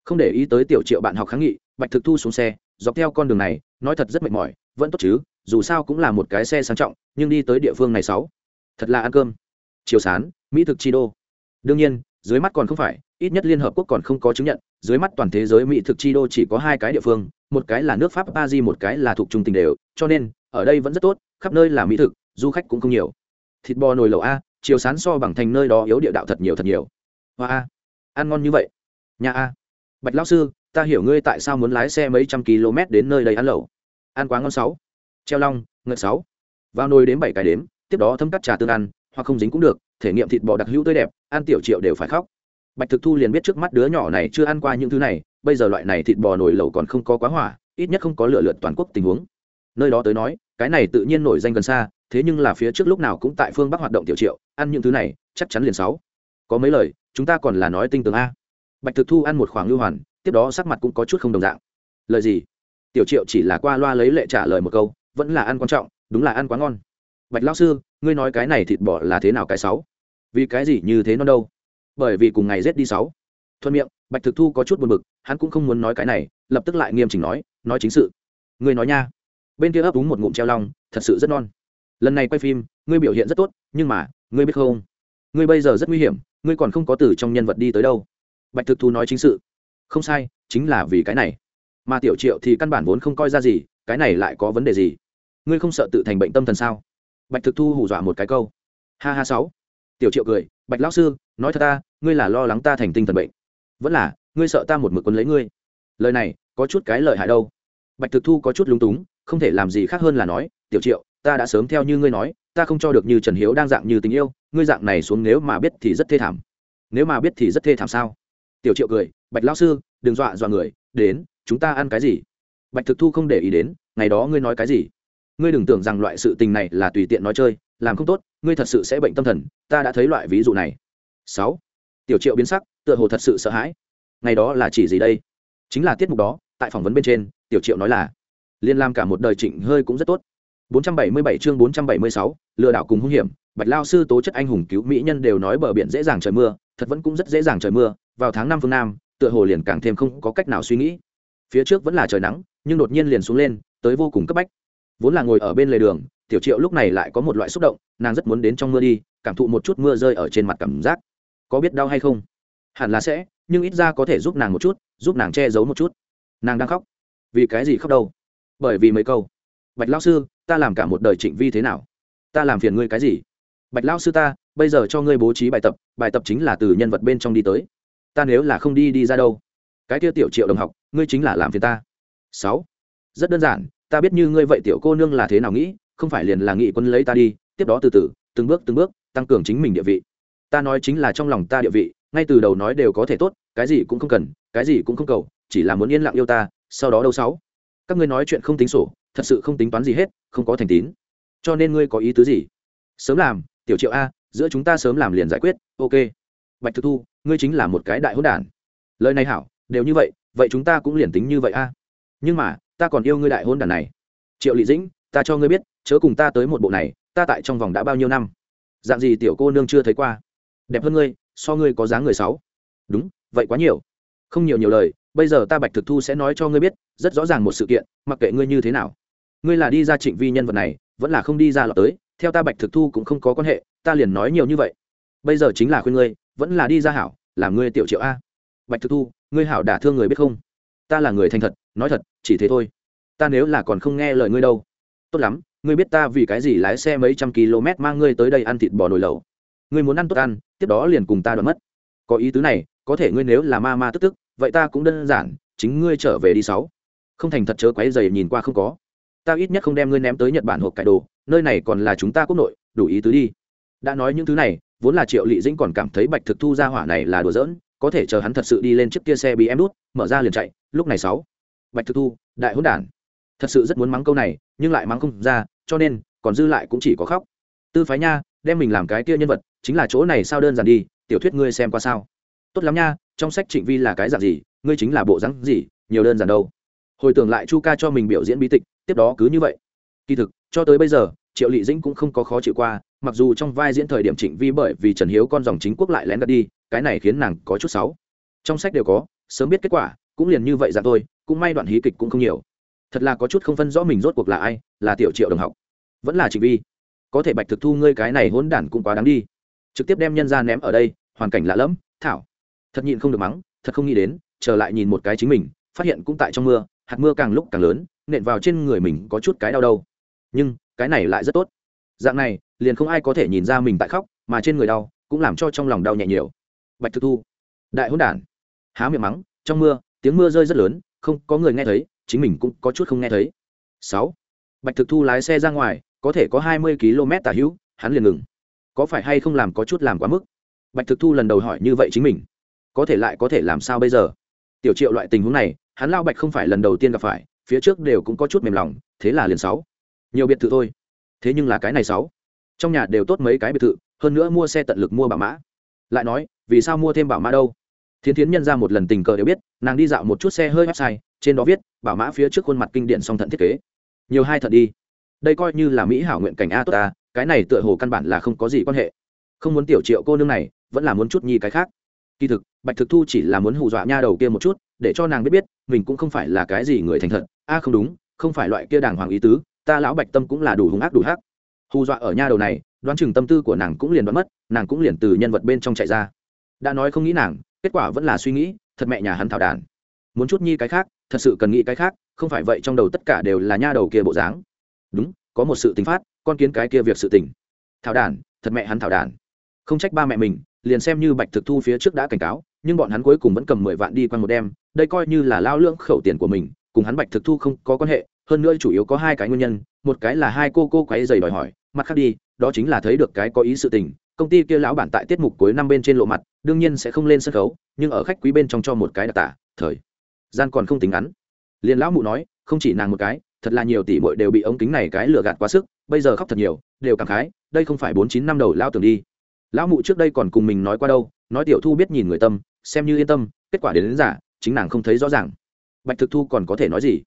Không để ý tới tiểu triệu bạn học kháng nghị, bạch thực thu xuống xe, dọc theo con đường này, nói thật rất mệt mỏi, vẫn tốt chứ, dù sao cũng là một cái xe sang trọng, nhưng đi tới địa phương này sáu. Thật là ăn cơm. Chiều sán, mỹ thực chi đô. Đương nhiên, dưới mắt còn không phải, ít nhất liên hợp quốc còn không có chứng nhận, dưới mắt toàn thế giới mỹ thực chi đô chỉ có hai cái địa phương, một cái là nước pháp ba di một cái là thuộc trung tình đều, cho nên, ở đây vẫn rất tốt, khắp nơi là mỹ thực du khách cũng không nhiều. Thịt bò nồi lẩu a, chiều sán so bằng thành nơi đó yếu địa đạo thật nhiều thật nhiều. Hoa a, ăn ngon như vậy. Nhà a, bạch lão sư, ta hiểu ngươi tại sao muốn lái xe mấy trăm km đến nơi đây ăn lẩu. Ăn quá ngon sáu. Treo long ngợt sáu. Vào nồi đến bảy cái đếm, tiếp đó thấm cắt trà tương ăn, hoặc không dính cũng được, thể nghiệm thịt bò đặc hữu tươi đẹp, ăn tiểu triệu đều phải khóc. Bạch thực thu liền biết trước mắt đứa nhỏ này chưa ăn qua những thứ này, bây giờ loại này thịt bò nồi lẩu còn không có quá hỏa, ít nhất không có lựa lượt toàn quốc tình huống. Nơi đó tới nói, cái này tự nhiên nổi danh gần xa thế nhưng là phía trước lúc nào cũng tại phương bắc hoạt động tiểu triệu, ăn những thứ này, chắc chắn liền sáu. Có mấy lời, chúng ta còn là nói tinh tường a. Bạch thực thu ăn một khoảng lưu hoàn, tiếp đó sắc mặt cũng có chút không đồng dạng. Lời gì? Tiểu triệu chỉ là qua loa lấy lệ trả lời một câu, vẫn là ăn quan trọng, đúng là ăn quá ngon. Bạch lão sư, ngươi nói cái này thịt bò là thế nào cái sáu? Vì cái gì như thế nó đâu? Bởi vì cùng ngày rét đi sáu. Thuận miệng, bạch thực thu có chút buồn bực, hắn cũng không muốn nói cái này, lập tức lại nghiêm chỉnh nói nói chính sự. Ngươi nói nha. Bên kia ấp úng một ngụm treo long, thật sự rất non lần này quay phim, ngươi biểu hiện rất tốt, nhưng mà, ngươi biết không? Ngươi bây giờ rất nguy hiểm, ngươi còn không có từ trong nhân vật đi tới đâu. Bạch thực thu nói chính sự. Không sai, chính là vì cái này. Mà tiểu triệu thì căn bản vốn không coi ra gì, cái này lại có vấn đề gì? Ngươi không sợ tự thành bệnh tâm thần sao? Bạch thực thu hù dọa một cái câu. Ha ha sáu. Tiểu triệu cười, bạch lão sư, nói thật ta, ngươi là lo lắng ta thành tinh thần bệnh. Vẫn là, ngươi sợ ta một mực quân lấy ngươi. Lời này, có chút cái lợi hại đâu. Bạch thực thu có chút lúng túng, không thể làm gì khác hơn là nói, tiểu triệu ta đã sớm theo như ngươi nói, ta không cho được như trần hiếu đang dạng như tình yêu, ngươi dạng này xuống nếu mà biết thì rất thê thảm. Nếu mà biết thì rất thê thảm sao? Tiểu triệu cười, bạch lão sư, đừng dọa dọa người, đến, chúng ta ăn cái gì? Bạch thực thu không để ý đến, ngày đó ngươi nói cái gì? Ngươi đừng tưởng rằng loại sự tình này là tùy tiện nói chơi, làm không tốt, ngươi thật sự sẽ bệnh tâm thần, ta đã thấy loại ví dụ này. Sáu. Tiểu triệu biến sắc, tựa hồ thật sự sợ hãi. Ngày đó là chỉ gì đây? Chính là tiết mục đó, tại phỏng vấn bên trên, tiểu triệu nói là, liên lam cả một đời trịnh hơi cũng rất tốt. 477 chương 476, lừa đảo cùng hung hiểm bạch lão sư tố chất anh hùng cứu mỹ nhân đều nói bờ biển dễ dàng trời mưa thật vẫn cũng rất dễ dàng trời mưa vào tháng năm phương nam tựa hồ liền càng thêm không có cách nào suy nghĩ. Phía trước vẫn là trời nắng nhưng đột nhiên liền xuống lên tới vô cùng cấp bách. Vốn là ngồi ở bên lề đường tiểu triệu lúc này lại có một loại xúc động nàng rất muốn đến trong mưa đi cảm thụ một chút mưa rơi ở trên mặt cảm giác. Có biết đau hay không? Hẳn là sẽ nhưng ít ra có thể giúp nàng một chút giúp nàng che giấu một chút. Nàng đang khóc. Vì cái gì khóc đâu? Bởi vì mấy câu. Bạch lão sư ta làm cả một đời trịnh vi thế nào? Ta làm phiền ngươi cái gì? Bạch lao sư ta, bây giờ cho ngươi bố trí bài tập bài tập chính là từ nhân vật bên trong đi tới. Ta nếu là không đi đi ra đâu. Cái kia tiểu triệu đồng học, ngươi chính là làm phiền ta. Sáu. Rất đơn giản, ta biết như ngươi vậy tiểu cô nương là thế nào nghĩ, không phải liền là nghị quân lấy ta đi, tiếp đó từ từ, từng bước từng bước, tăng cường chính mình địa vị. Ta nói chính là trong lòng ta địa vị, ngay từ đầu nói đều có thể tốt, cái gì cũng không cần, cái gì cũng không cầu, chỉ là muốn yên lặng yêu ta, sau đó đâu sáu? Các ngươi nói chuyện không tính sổ thật sự không tính toán gì hết, không có thành tín. Cho nên ngươi có ý tứ gì? Sớm làm, tiểu triệu a, giữa chúng ta sớm làm liền giải quyết, ok. Bạch thực thu, ngươi chính là một cái đại hỗn đản. Lời này hảo, đều như vậy vậy chúng ta cũng liền tính như vậy a. Nhưng mà, ta còn yêu ngươi đại hôn đản này. Triệu lị dĩnh, ta cho ngươi biết, chớ cùng ta tới một bộ này, ta tại trong vòng đã bao nhiêu năm? Dạng gì tiểu cô nương chưa thấy qua? Đẹp hơn ngươi, so ngươi có dáng người sáu. Đúng, vậy quá nhiều. Không nhiều nhiều lời bây giờ ta bạch thực thu sẽ nói cho ngươi biết, rất rõ ràng một sự kiện, mặc kệ ngươi như thế nào. Ngươi là đi ra trịnh vi nhân vật này, vẫn là không đi ra lọt tới, theo ta bạch thực thu cũng không có quan hệ, ta liền nói nhiều như vậy. Bây giờ chính là khuyên ngươi, vẫn là đi ra hảo làm ngươi tiểu triệu a. Bạch thực thu, ngươi hảo đả thương người biết không? Ta là người thành thật, nói thật, chỉ thế thôi. Ta nếu là còn không nghe lời ngươi đâu. Tốt lắm, ngươi biết ta vì cái gì lái xe mấy trăm km mang ngươi tới đây ăn thịt bò nồi lẩu. Ngươi muốn ăn tốt ăn, tiếp đó liền cùng ta đoán mất. Có ý tứ này, có thể ngươi nếu là ma ma tức tức vậy ta cũng đơn giản, chính ngươi trở về đi sáu. Không thành thật chớ quấy dày nhìn qua không có. Ta ít nhất không đem ngươi ném tới nhật bản hộp cải đồ, nơi này còn là chúng ta quốc nội, đủ ý tứ đi. Đã nói những thứ này, vốn là triệu lị dĩnh còn cảm thấy bạch thực thu ra hỏa này là đùa giỡn, có thể chờ hắn thật sự đi lên chiếc kia xe bị em đút mở ra liền chạy, lúc này sáu. Bạch thực thu, đại hỗn đản. Thật sự rất muốn mắng câu này, nhưng lại mắng không ra, cho nên, còn dư lại cũng chỉ có khóc. Tư phái nha, đem mình làm cái kia nhân vật, chính là chỗ này sao đơn giản đi, tiểu thuyết ngươi xem qua sao? Tốt lắm nha trong sách trịnh vi là cái dạng gì, ngươi chính là bộ rắn gì, nhiều đơn giản đâu. Hồi tưởng lại chu ca cho mình biểu diễn bí tịch, tiếp đó cứ như vậy. Kỳ thực, cho tới bây giờ, triệu lị dĩnh cũng không có khó chịu qua, mặc dù trong vai diễn thời điểm trịnh vi bởi vì trần hiếu con dòng chính quốc lại lén đặt đi, cái này khiến nàng có chút xấu. Trong sách đều có, sớm biết kết quả, cũng liền như vậy ra thôi, cũng may đoạn hí kịch cũng không nhiều. Thật là có chút không phân rõ mình rốt cuộc là ai, là tiểu triệu đồng học. Vẫn là trịnh vi. Có thể bạch thực thu ngươi cái này hỗn đản cũng quá đáng đi. Trực tiếp đem nhân ra ném ở đây, hoàn cảnh lạ lẫm, thảo thật nhịn không được mắng, thật không nghĩ đến, trở lại nhìn một cái chính mình, phát hiện cũng tại trong mưa, hạt mưa càng lúc càng lớn, nện vào trên người mình có chút cái đau đâu. Nhưng, cái này lại rất tốt. Dạng này, liền không ai có thể nhìn ra mình tại khóc, mà trên người đau, cũng làm cho trong lòng đau nhẹ nhiều. Bạch thực thu, đại hỗn đản. Há miệng mắng, trong mưa, tiếng mưa rơi rất lớn, không có người nghe thấy, chính mình cũng có chút không nghe thấy. Sáu. Bạch thực thu lái xe ra ngoài, có thể có hai mươi km tả hữu, hắn liền ngừng. Có phải hay không làm có chút làm quá mức? Bạch thực thu lần đầu hỏi như vậy chính mình có thể lại có thể làm sao bây giờ? Tiểu triệu loại tình huống này, hắn lao bạch không phải lần đầu tiên gặp phải, phía trước đều cũng có chút mềm lòng, thế là liền sáu. Nhiều biệt thự thôi. Thế nhưng là cái này sáu. Trong nhà đều tốt mấy cái biệt thự, hơn nữa mua xe tận lực mua bảo mã. Lại nói, vì sao mua thêm bảo mã đâu? Thiến thiến nhân ra một lần tình cờ đều biết, nàng đi dạo một chút xe hơi website, trên đó viết, bảo mã phía trước khuôn mặt kinh điển song thận thiết kế. Nhiều hai thận đi. Đây coi như là mỹ hảo nguyện cảnh a tốt ta, cái này tựa hồ căn bản là không có gì quan hệ. Không muốn tiểu triệu cô nương này, vẫn là muốn chút nhi cái khác kỳ thực bạch thực thu chỉ là muốn hù dọa nha đầu kia một chút để cho nàng biết biết mình cũng không phải là cái gì người thành thật. A không đúng không phải loại kia đàng hoàng ý tứ ta lão bạch tâm cũng là đủ hung ác đủ hắc. Hù dọa ở nha đầu này đoán chừng tâm tư của nàng cũng liền đoán mất nàng cũng liền từ nhân vật bên trong chạy ra. Đã nói không nghĩ nàng kết quả vẫn là suy nghĩ thật mẹ nhà hắn thảo đàn. Muốn chút nhi cái khác thật sự cần nghĩ cái khác không phải vậy trong đầu tất cả đều là nha đầu kia bộ dáng. Đúng có một sự tính phát con kiến cái kia việc sự tình. Thảo đàn, thật mẹ hắn thảo đàn, không trách ba mẹ mình liền xem như bạch thực thu phía trước đã cảnh cáo, nhưng bọn hắn cuối cùng vẫn cầm mười vạn đi quanh một đêm đây coi như là lao lưỡng khẩu tiền của mình, cùng hắn bạch thực thu không có quan hệ, hơn nữa chủ yếu có hai cái nguyên nhân, một cái là hai cô cô quáy dày đòi hỏi, mặt khác đi, đó chính là thấy được cái có ý sự tình, công ty kia lão bản tại tiết mục cuối năm bên trên lộ mặt, đương nhiên sẽ không lên sân khấu, nhưng ở khách quý bên trong cho một cái đặc tả, thời gian còn không tính ngắn. Liền lão mụ nói, không chỉ nàng một cái, thật là nhiều tỷ muội đều bị ống kính này cái lừa gạt quá sức, bây giờ khóc thật nhiều, đều cảm khái, đây không phải bốn chín năm đầu lao tưởng đi lão mụ trước đây còn cùng mình nói qua đâu nói tiểu thu biết nhìn người tâm xem như yên tâm kết quả đến, đến giả chính nàng không thấy rõ ràng. Bạch thực thu còn có thể nói gì?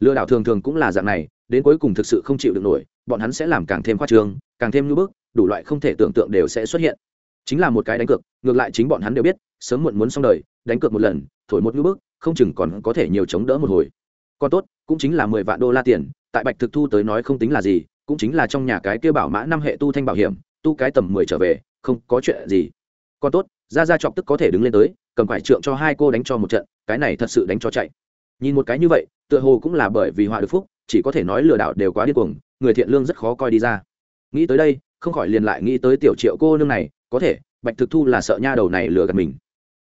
Lừa đảo thường thường cũng là dạng này đến cuối cùng thực sự không chịu được nổi bọn hắn sẽ làm càng thêm khoa trương càng thêm ngưỡng bức đủ loại không thể tưởng tượng đều sẽ xuất hiện. Chính là một cái đánh cược ngược lại chính bọn hắn đều biết sớm muộn muốn xong đời đánh cược một lần thổi một ngưỡng bức không chừng còn có thể nhiều chống đỡ một hồi. Còn tốt cũng chính là mười vạn đô la tiền tại bạch thực thu tới nói không tính là gì cũng chính là trong nhà cái kia bảo mã năm hệ tu thanh bảo hiểm tu cái tầm mười trở về không có chuyện gì. Còn tốt ra ra chọc tức có thể đứng lên tới, cầm phải trượng cho hai cô đánh cho một trận, cái này thật sự đánh cho chạy. Nhìn một cái như vậy, tựa hồ cũng là bởi vì họa được phúc, chỉ có thể nói lừa đảo đều quá điên cuồng, người thiện lương rất khó coi đi ra. Nghĩ tới đây, không khỏi liền lại nghĩ tới tiểu triệu cô nương này, có thể, bạch thực thu là sợ nha đầu này lừa gạt mình.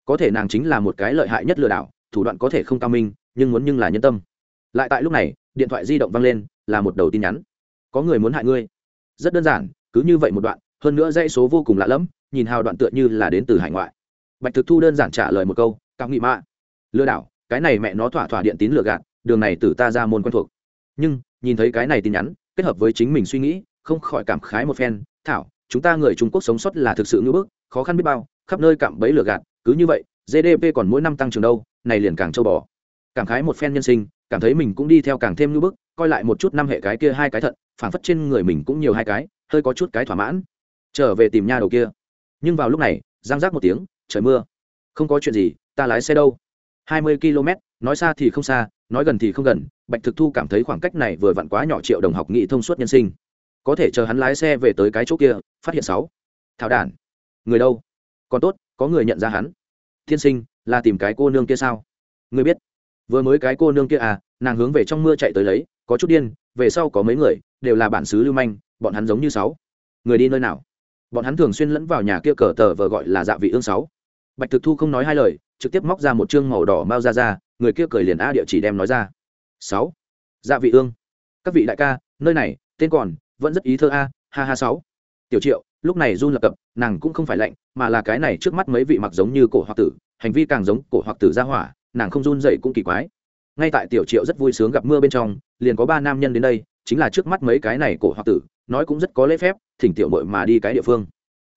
Có thể nàng chính là một cái lợi hại nhất lừa đảo, thủ đoạn có thể không cao minh, nhưng muốn nhưng là nhân tâm. Lại tại lúc này, điện thoại di động vang lên, là một đầu tin nhắn. Có người muốn hại ngươi. Rất đơn giản, cứ như vậy một đoạn hơn nữa dãy số vô cùng lạ lẫm, nhìn hào đoạn tựa như là đến từ hải ngoại. Bạch thực thu đơn giản trả lời một câu, cao nghị mạ lừa đảo, cái này mẹ nó thỏa thỏa điện tín lừa gạt, đường này từ ta ra môn quen thuộc. Nhưng, nhìn thấy cái này tin nhắn, kết hợp với chính mình suy nghĩ, không khỏi cảm khái một phen, thảo, chúng ta người trung quốc sống sót là thực sự ngưỡng bức, khó khăn biết bao, khắp nơi cạm bấy lừa gạt, cứ như vậy gdp còn mỗi năm tăng trưởng đâu, này liền càng châu bò. Cảm khái một phen nhân sinh, cảm thấy mình cũng đi theo càng thêm ngưỡng bức, coi lại một chút năm hệ cái kia hai cái thận, phảng phất trên người mình cũng nhiều hai cái, hơi có chút cái thỏa mãn trở về tìm nha đầu kia. Nhưng vào lúc này giang giác một tiếng, trời mưa. Không có chuyện gì, ta lái xe đâu. Hai mươi km nói xa thì không xa, nói gần thì không gần. Bạch thực thu cảm thấy khoảng cách này vừa vặn quá nhỏ triệu đồng học nghị thông suốt nhân sinh. Có thể chờ hắn lái xe về tới cái chỗ kia, phát hiện sáu. Thảo đản. Người đâu? Còn tốt, có người nhận ra hắn. Thiên sinh, là tìm cái cô nương kia sao? Người biết. Vừa mới cái cô nương kia à nàng hướng về trong mưa chạy tới lấy, có chút điên, về sau có mấy người, đều là bản xứ lưu manh, bọn hắn giống như sáu. Người đi nơi nào? Bọn hắn thường xuyên lẫn vào nhà kia cờ tờ vờ gọi là dạ vị ương sáu. Bạch thực thu không nói hai lời, trực tiếp móc ra một chương màu đỏ mao ra ra, người kia cười liền a địa chỉ đem nói ra. Sáu. Dạ vị ương. Các vị đại ca, nơi này, tên còn, vẫn rất ý thơ a, ha ha sáu. Tiểu triệu, lúc này run lập cập, nàng cũng không phải lạnh, mà là cái này trước mắt mấy vị mặc giống như cổ hoặc tử, hành vi càng giống cổ hoặc tử ra hỏa, nàng không run dậy cũng kỳ quái. Ngay tại tiểu triệu rất vui sướng gặp mưa bên trong, liền có ba nam nhân đến đây, chính là trước mắt mấy cái này cổ hoặc tử, nói cũng rất có lễ phép thỉnh tiểu mội mà đi cái địa phương.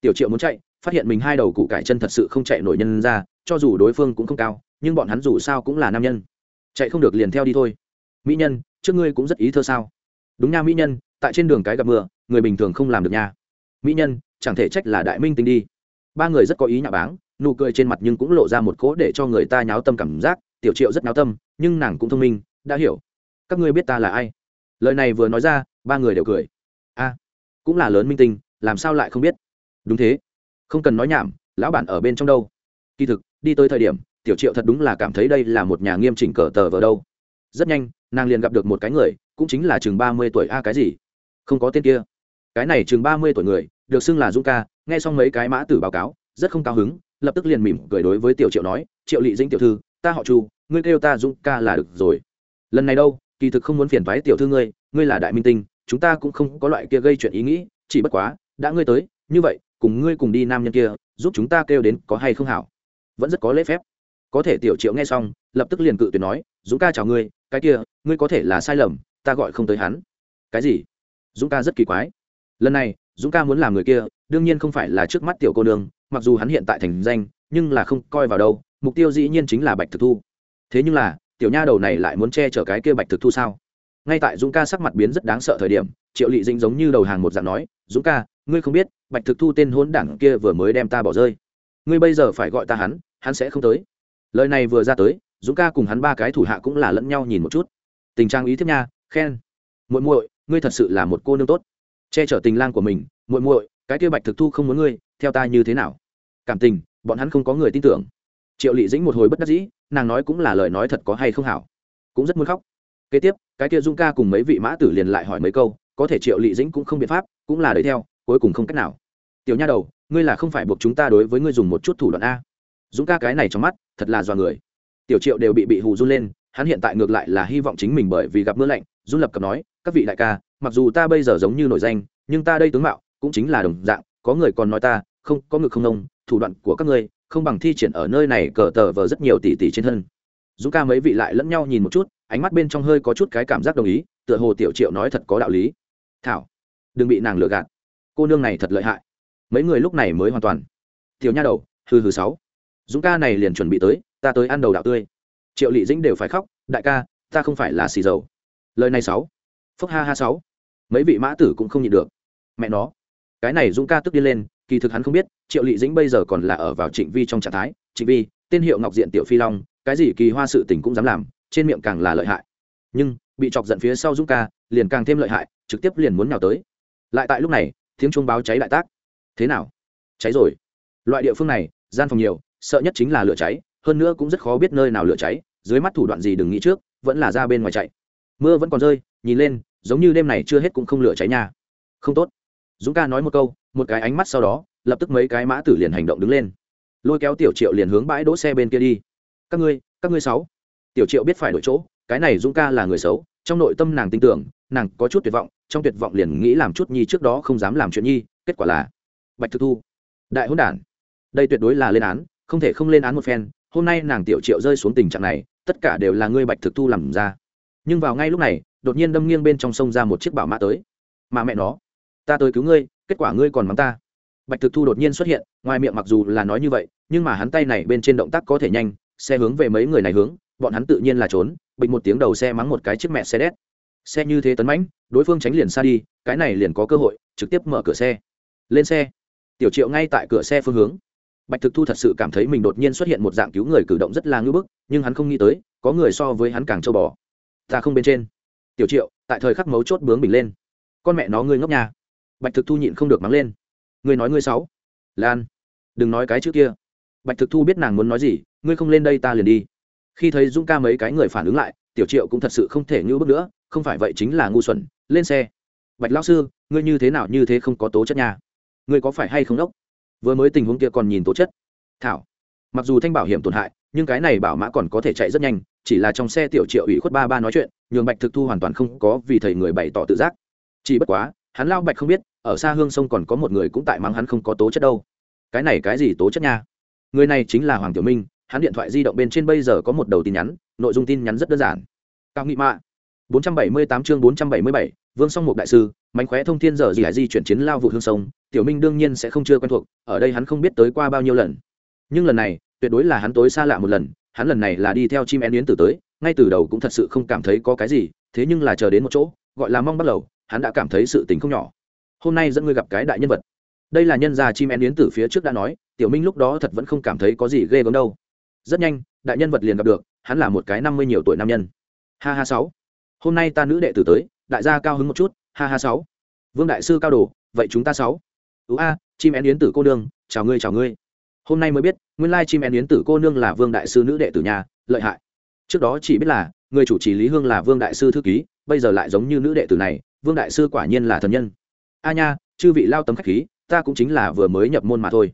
Tiểu triệu muốn chạy, phát hiện mình hai đầu cụ cải chân thật sự không chạy nổi nhân ra, cho dù đối phương cũng không cao, nhưng bọn hắn dù sao cũng là nam nhân. Chạy không được liền theo đi thôi. Mỹ nhân, trước ngươi cũng rất ý thơ sao? Đúng nha, mỹ nhân, tại trên đường cái gặp mưa, người bình thường không làm được nha. Mỹ nhân, chẳng thể trách là đại minh tính đi. Ba người rất có ý nhà báng, nụ cười trên mặt nhưng cũng lộ ra một cỗ để cho người ta nháo tâm cảm giác, tiểu triệu rất nháo tâm, nhưng nàng cũng thông minh, đã hiểu. Các ngươi biết ta là ai? Lời này vừa nói ra, ba người đều cười cũng là lớn minh tinh, làm sao lại không biết? Đúng thế. Không cần nói nhảm, lão bản ở bên trong đâu? Kỳ thực, đi tới thời điểm, tiểu triệu thật đúng là cảm thấy đây là một nhà nghiêm chỉnh cờ tờ vờ đâu. Rất nhanh, nàng liền gặp được một cái người, cũng chính là chừng ba mươi tuổi a cái gì? Không có tên kia. Cái này chừng ba mươi tuổi người, được xưng là dũng ca, nghe xong mấy cái mã tử báo cáo, rất không cao hứng, lập tức liền mỉm cười đối với tiểu triệu nói, triệu lị dĩnh tiểu thư, ta họ chu, ngươi kêu ta dũng ca là được rồi. Lần này đâu, kỳ thực không muốn phiền thoái tiểu thư ngươi ngươi là đại minh tinh chúng ta cũng không có loại kia gây chuyện ý nghĩ, chỉ bất quá, đã ngươi tới, như vậy, cùng ngươi cùng đi nam nhân kia, giúp chúng ta kêu đến có hay không hảo. Vẫn rất có lễ phép. Có thể tiểu triệu nghe xong, lập tức liền cự tuyệt nói, dũng ca chào ngươi, cái kia, ngươi có thể là sai lầm, ta gọi không tới hắn. Cái gì? Dũng ca rất kỳ quái. Lần này, dũng ca muốn làm người kia, đương nhiên không phải là trước mắt tiểu cô nương, mặc dù hắn hiện tại thành danh, nhưng là không coi vào đâu, mục tiêu dĩ nhiên chính là bạch thực thu. Thế nhưng là, tiểu nha đầu này lại muốn che chở cái kia bạch thực thu sao? Ngay tại dũng ca sắc mặt biến rất đáng sợ thời điểm, triệu lị dĩnh giống như đầu hàng một dạng nói, dũng ca, ngươi không biết, bạch thực thu tên hôn đảng kia vừa mới đem ta bỏ rơi. Ngươi bây giờ phải gọi ta hắn hắn sẽ không tới. Lời này vừa ra tới, dũng ca cùng hắn ba cái thủ hạ cũng là lẫn nhau nhìn một chút. Tình trang ý thiếp nha, khen. Muội muội, ngươi thật sự là một cô nương tốt. Che chở tình lang của mình, muội muội, cái kia bạch thực thu không muốn ngươi, theo ta như thế nào? Cảm tình, bọn hắn không có người tin tưởng. Triệu lị dĩnh một hồi bất đắc dĩ, nàng nói cũng là lời nói thật có hay không hảo. Cũng rất muốn khóc kế tiếp, cái kia dung ca cùng mấy vị mã tử liền lại hỏi mấy câu, có thể triệu lị dĩnh cũng không biện pháp, cũng là đợi theo, cuối cùng không cách nào. Tiểu nha đầu, ngươi là không phải buộc chúng ta đối với ngươi dùng một chút thủ đoạn a. Dũng ca cái này trong mắt, thật là do người. Tiểu triệu đều bị bị hù run lên, hắn hiện tại ngược lại là hy vọng chính mình bởi vì gặp mưa lạnh run lập cập nói, các vị đại ca, mặc dù ta bây giờ giống như nổi danh, nhưng ta đây tướng mạo cũng chính là đồng dạng, có người còn nói ta, không, có ngực không nông, thủ đoạn của các ngươi không bằng thi triển ở nơi này cờ tờ vờ rất nhiều tỷ tỷ trên thân. Dũng ca mấy vị lại lẫn nhau nhìn một chút ánh mắt bên trong hơi có chút cái cảm giác đồng ý, tựa hồ tiểu triệu nói thật có đạo lý. Thảo, đừng bị nàng lừa gạt. Cô nương này thật lợi hại. Mấy người lúc này mới hoàn toàn. Tiểu nha đầu, hừ hừ sáu. Dũng ca này liền chuẩn bị tới, ta tới ăn đầu đạo tươi. Triệu lị dĩnh đều phải khóc, đại ca, ta không phải là xì dầu. Lời này sáu. Phúc ha ha sáu. Mấy vị mã tử cũng không nhịn được. Mẹ nó. Cái này dũng ca tức đi lên, kỳ thực hắn không biết, triệu lị dĩnh bây giờ còn là ở vào trịnh vi trong trạng thái. Trịnh vi, tên hiệu ngọc diện tiểu phi long, cái gì kỳ hoa sự tình cũng dám làm trên miệng càng là lợi hại. Nhưng, bị chọc giận phía sau dũng ca, liền càng thêm lợi hại, trực tiếp liền muốn nào tới. Lại tại lúc này, tiếng chuông báo cháy đại tác. Thế nào? Cháy rồi. Loại địa phương này, gian phòng nhiều, sợ nhất chính là lửa cháy, hơn nữa cũng rất khó biết nơi nào lửa cháy, dưới mắt thủ đoạn gì đừng nghĩ trước, vẫn là ra bên ngoài chạy. Mưa vẫn còn rơi, nhìn lên, giống như đêm này chưa hết cũng không lửa cháy nha. Không tốt. Dũng ca nói một câu, một cái ánh mắt sau đó, lập tức mấy cái mã tử liền hành động đứng lên. Lôi kéo tiểu triệu liền hướng bãi đỗ xe bên kia đi. Các ngươi các ngươi sáu tiểu triệu biết phải đổi chỗ, cái này dũng ca là người xấu, trong nội tâm nàng tin tưởng, nàng có chút tuyệt vọng, trong tuyệt vọng liền nghĩ làm chút nhi trước đó không dám làm chuyện nhi, kết quả là bạch thực thu. Đại hôn đản. Đây tuyệt đối là lên án, không thể không lên án một phen, hôm nay nàng tiểu triệu rơi xuống tình trạng này, tất cả đều là ngươi bạch thực thu làm ra. Nhưng vào ngay lúc này, đột nhiên đâm nghiêng bên trong sông ra một chiếc bảo mã tới. Mà mẹ nó, ta tới cứu ngươi, kết quả ngươi còn mắng ta. Bạch thực thu đột nhiên xuất hiện, ngoài miệng mặc dù là nói như vậy, nhưng mà hắn tay này bên trên động tác có thể nhanh, xe hướng về mấy người này hướng bọn hắn tự nhiên là trốn bịch một tiếng đầu xe mắng một cái chiếc mẹ xe đét. Xe như thế tấn mãnh, đối phương tránh liền xa đi, cái này liền có cơ hội, trực tiếp mở cửa xe. Lên xe. Tiểu triệu ngay tại cửa xe phương hướng. Bạch thực thu thật sự cảm thấy mình đột nhiên xuất hiện một dạng cứu người cử động rất là ngưỡng bức, nhưng hắn không nghĩ tới, có người so với hắn càng châu bò. Ta không bên trên. Tiểu triệu, tại thời khắc mấu chốt bướng bình lên. Con mẹ nó ngươi ngốc nhà bạch thực thu nhịn không được mắng lên. Ngươi nói ngươi sáu lan, đừng nói cái chữ kia. Bạch thực thu biết nàng muốn nói gì, ngươi không lên đây ta liền đi khi thấy dũng ca mấy cái người phản ứng lại, tiểu triệu cũng thật sự không thể ngưu bước nữa, không phải vậy chính là ngu xuẩn, lên xe. Bạch lao sư, ngươi như thế nào như thế không có tố chất nhà ngươi có phải hay không đốc? Vừa mới tình huống kia còn nhìn tố chất. Thảo, mặc dù thanh bảo hiểm tổn hại, nhưng cái này bảo mã còn có thể chạy rất nhanh, chỉ là trong xe tiểu triệu ủy khuất ba ba nói chuyện, nhường bạch thực thu hoàn toàn không có vì thầy người bày tỏ tự giác. Chỉ bất quá, hắn lao bạch không biết, ở xa hương sông còn có một người cũng tại mắng hắn không có tố chất đâu. Cái này cái gì tố chất nha? Người này chính là hoàng tiểu minh hắn điện thoại di động bên trên bây giờ có một đầu tin nhắn nội dung tin nhắn rất đơn giản. Cao nghị mạ 478 chương 477, vương song mục đại sư mánh khóe thông thiên giờ gì di chuyển chiến lao vụ hương sông tiểu minh đương nhiên sẽ không chưa quen thuộc ở đây hắn không biết tới qua bao nhiêu lần. Nhưng lần này tuyệt đối là hắn tối xa lạ một lần hắn lần này là đi theo chim én yến tử tới ngay từ đầu cũng thật sự không cảm thấy có cái gì thế nhưng là chờ đến một chỗ gọi là mong bắt đầu hắn đã cảm thấy sự tình không nhỏ. Hôm nay dẫn ngươi gặp cái đại nhân vật. Đây là nhân gia chim én yến tử phía trước đã nói tiểu minh lúc đó thật vẫn không cảm thấy có gì ghê gớm đâu rất nhanh, đại nhân vật liền gặp được, hắn là một cái năm mươi nhiều tuổi nam nhân. Ha ha sáu. Hôm nay ta nữ đệ tử tới, đại gia cao hứng một chút, ha ha sáu. Vương đại sư cao đồ, vậy chúng ta sáu. Ú a, chim én yến tử cô nương, chào ngươi chào ngươi. Hôm nay mới biết, nguyên lai chim én yến tử cô nương là vương đại sư nữ đệ tử nhà, lợi hại. Trước đó chỉ biết là, người chủ trì lý hương là vương đại sư thư ký, bây giờ lại giống như nữ đệ tử này, vương đại sư quả nhiên là thần nhân. A nha, chư vị lao tấm khách khí, ta cũng chính là vừa mới nhập môn mà thôi.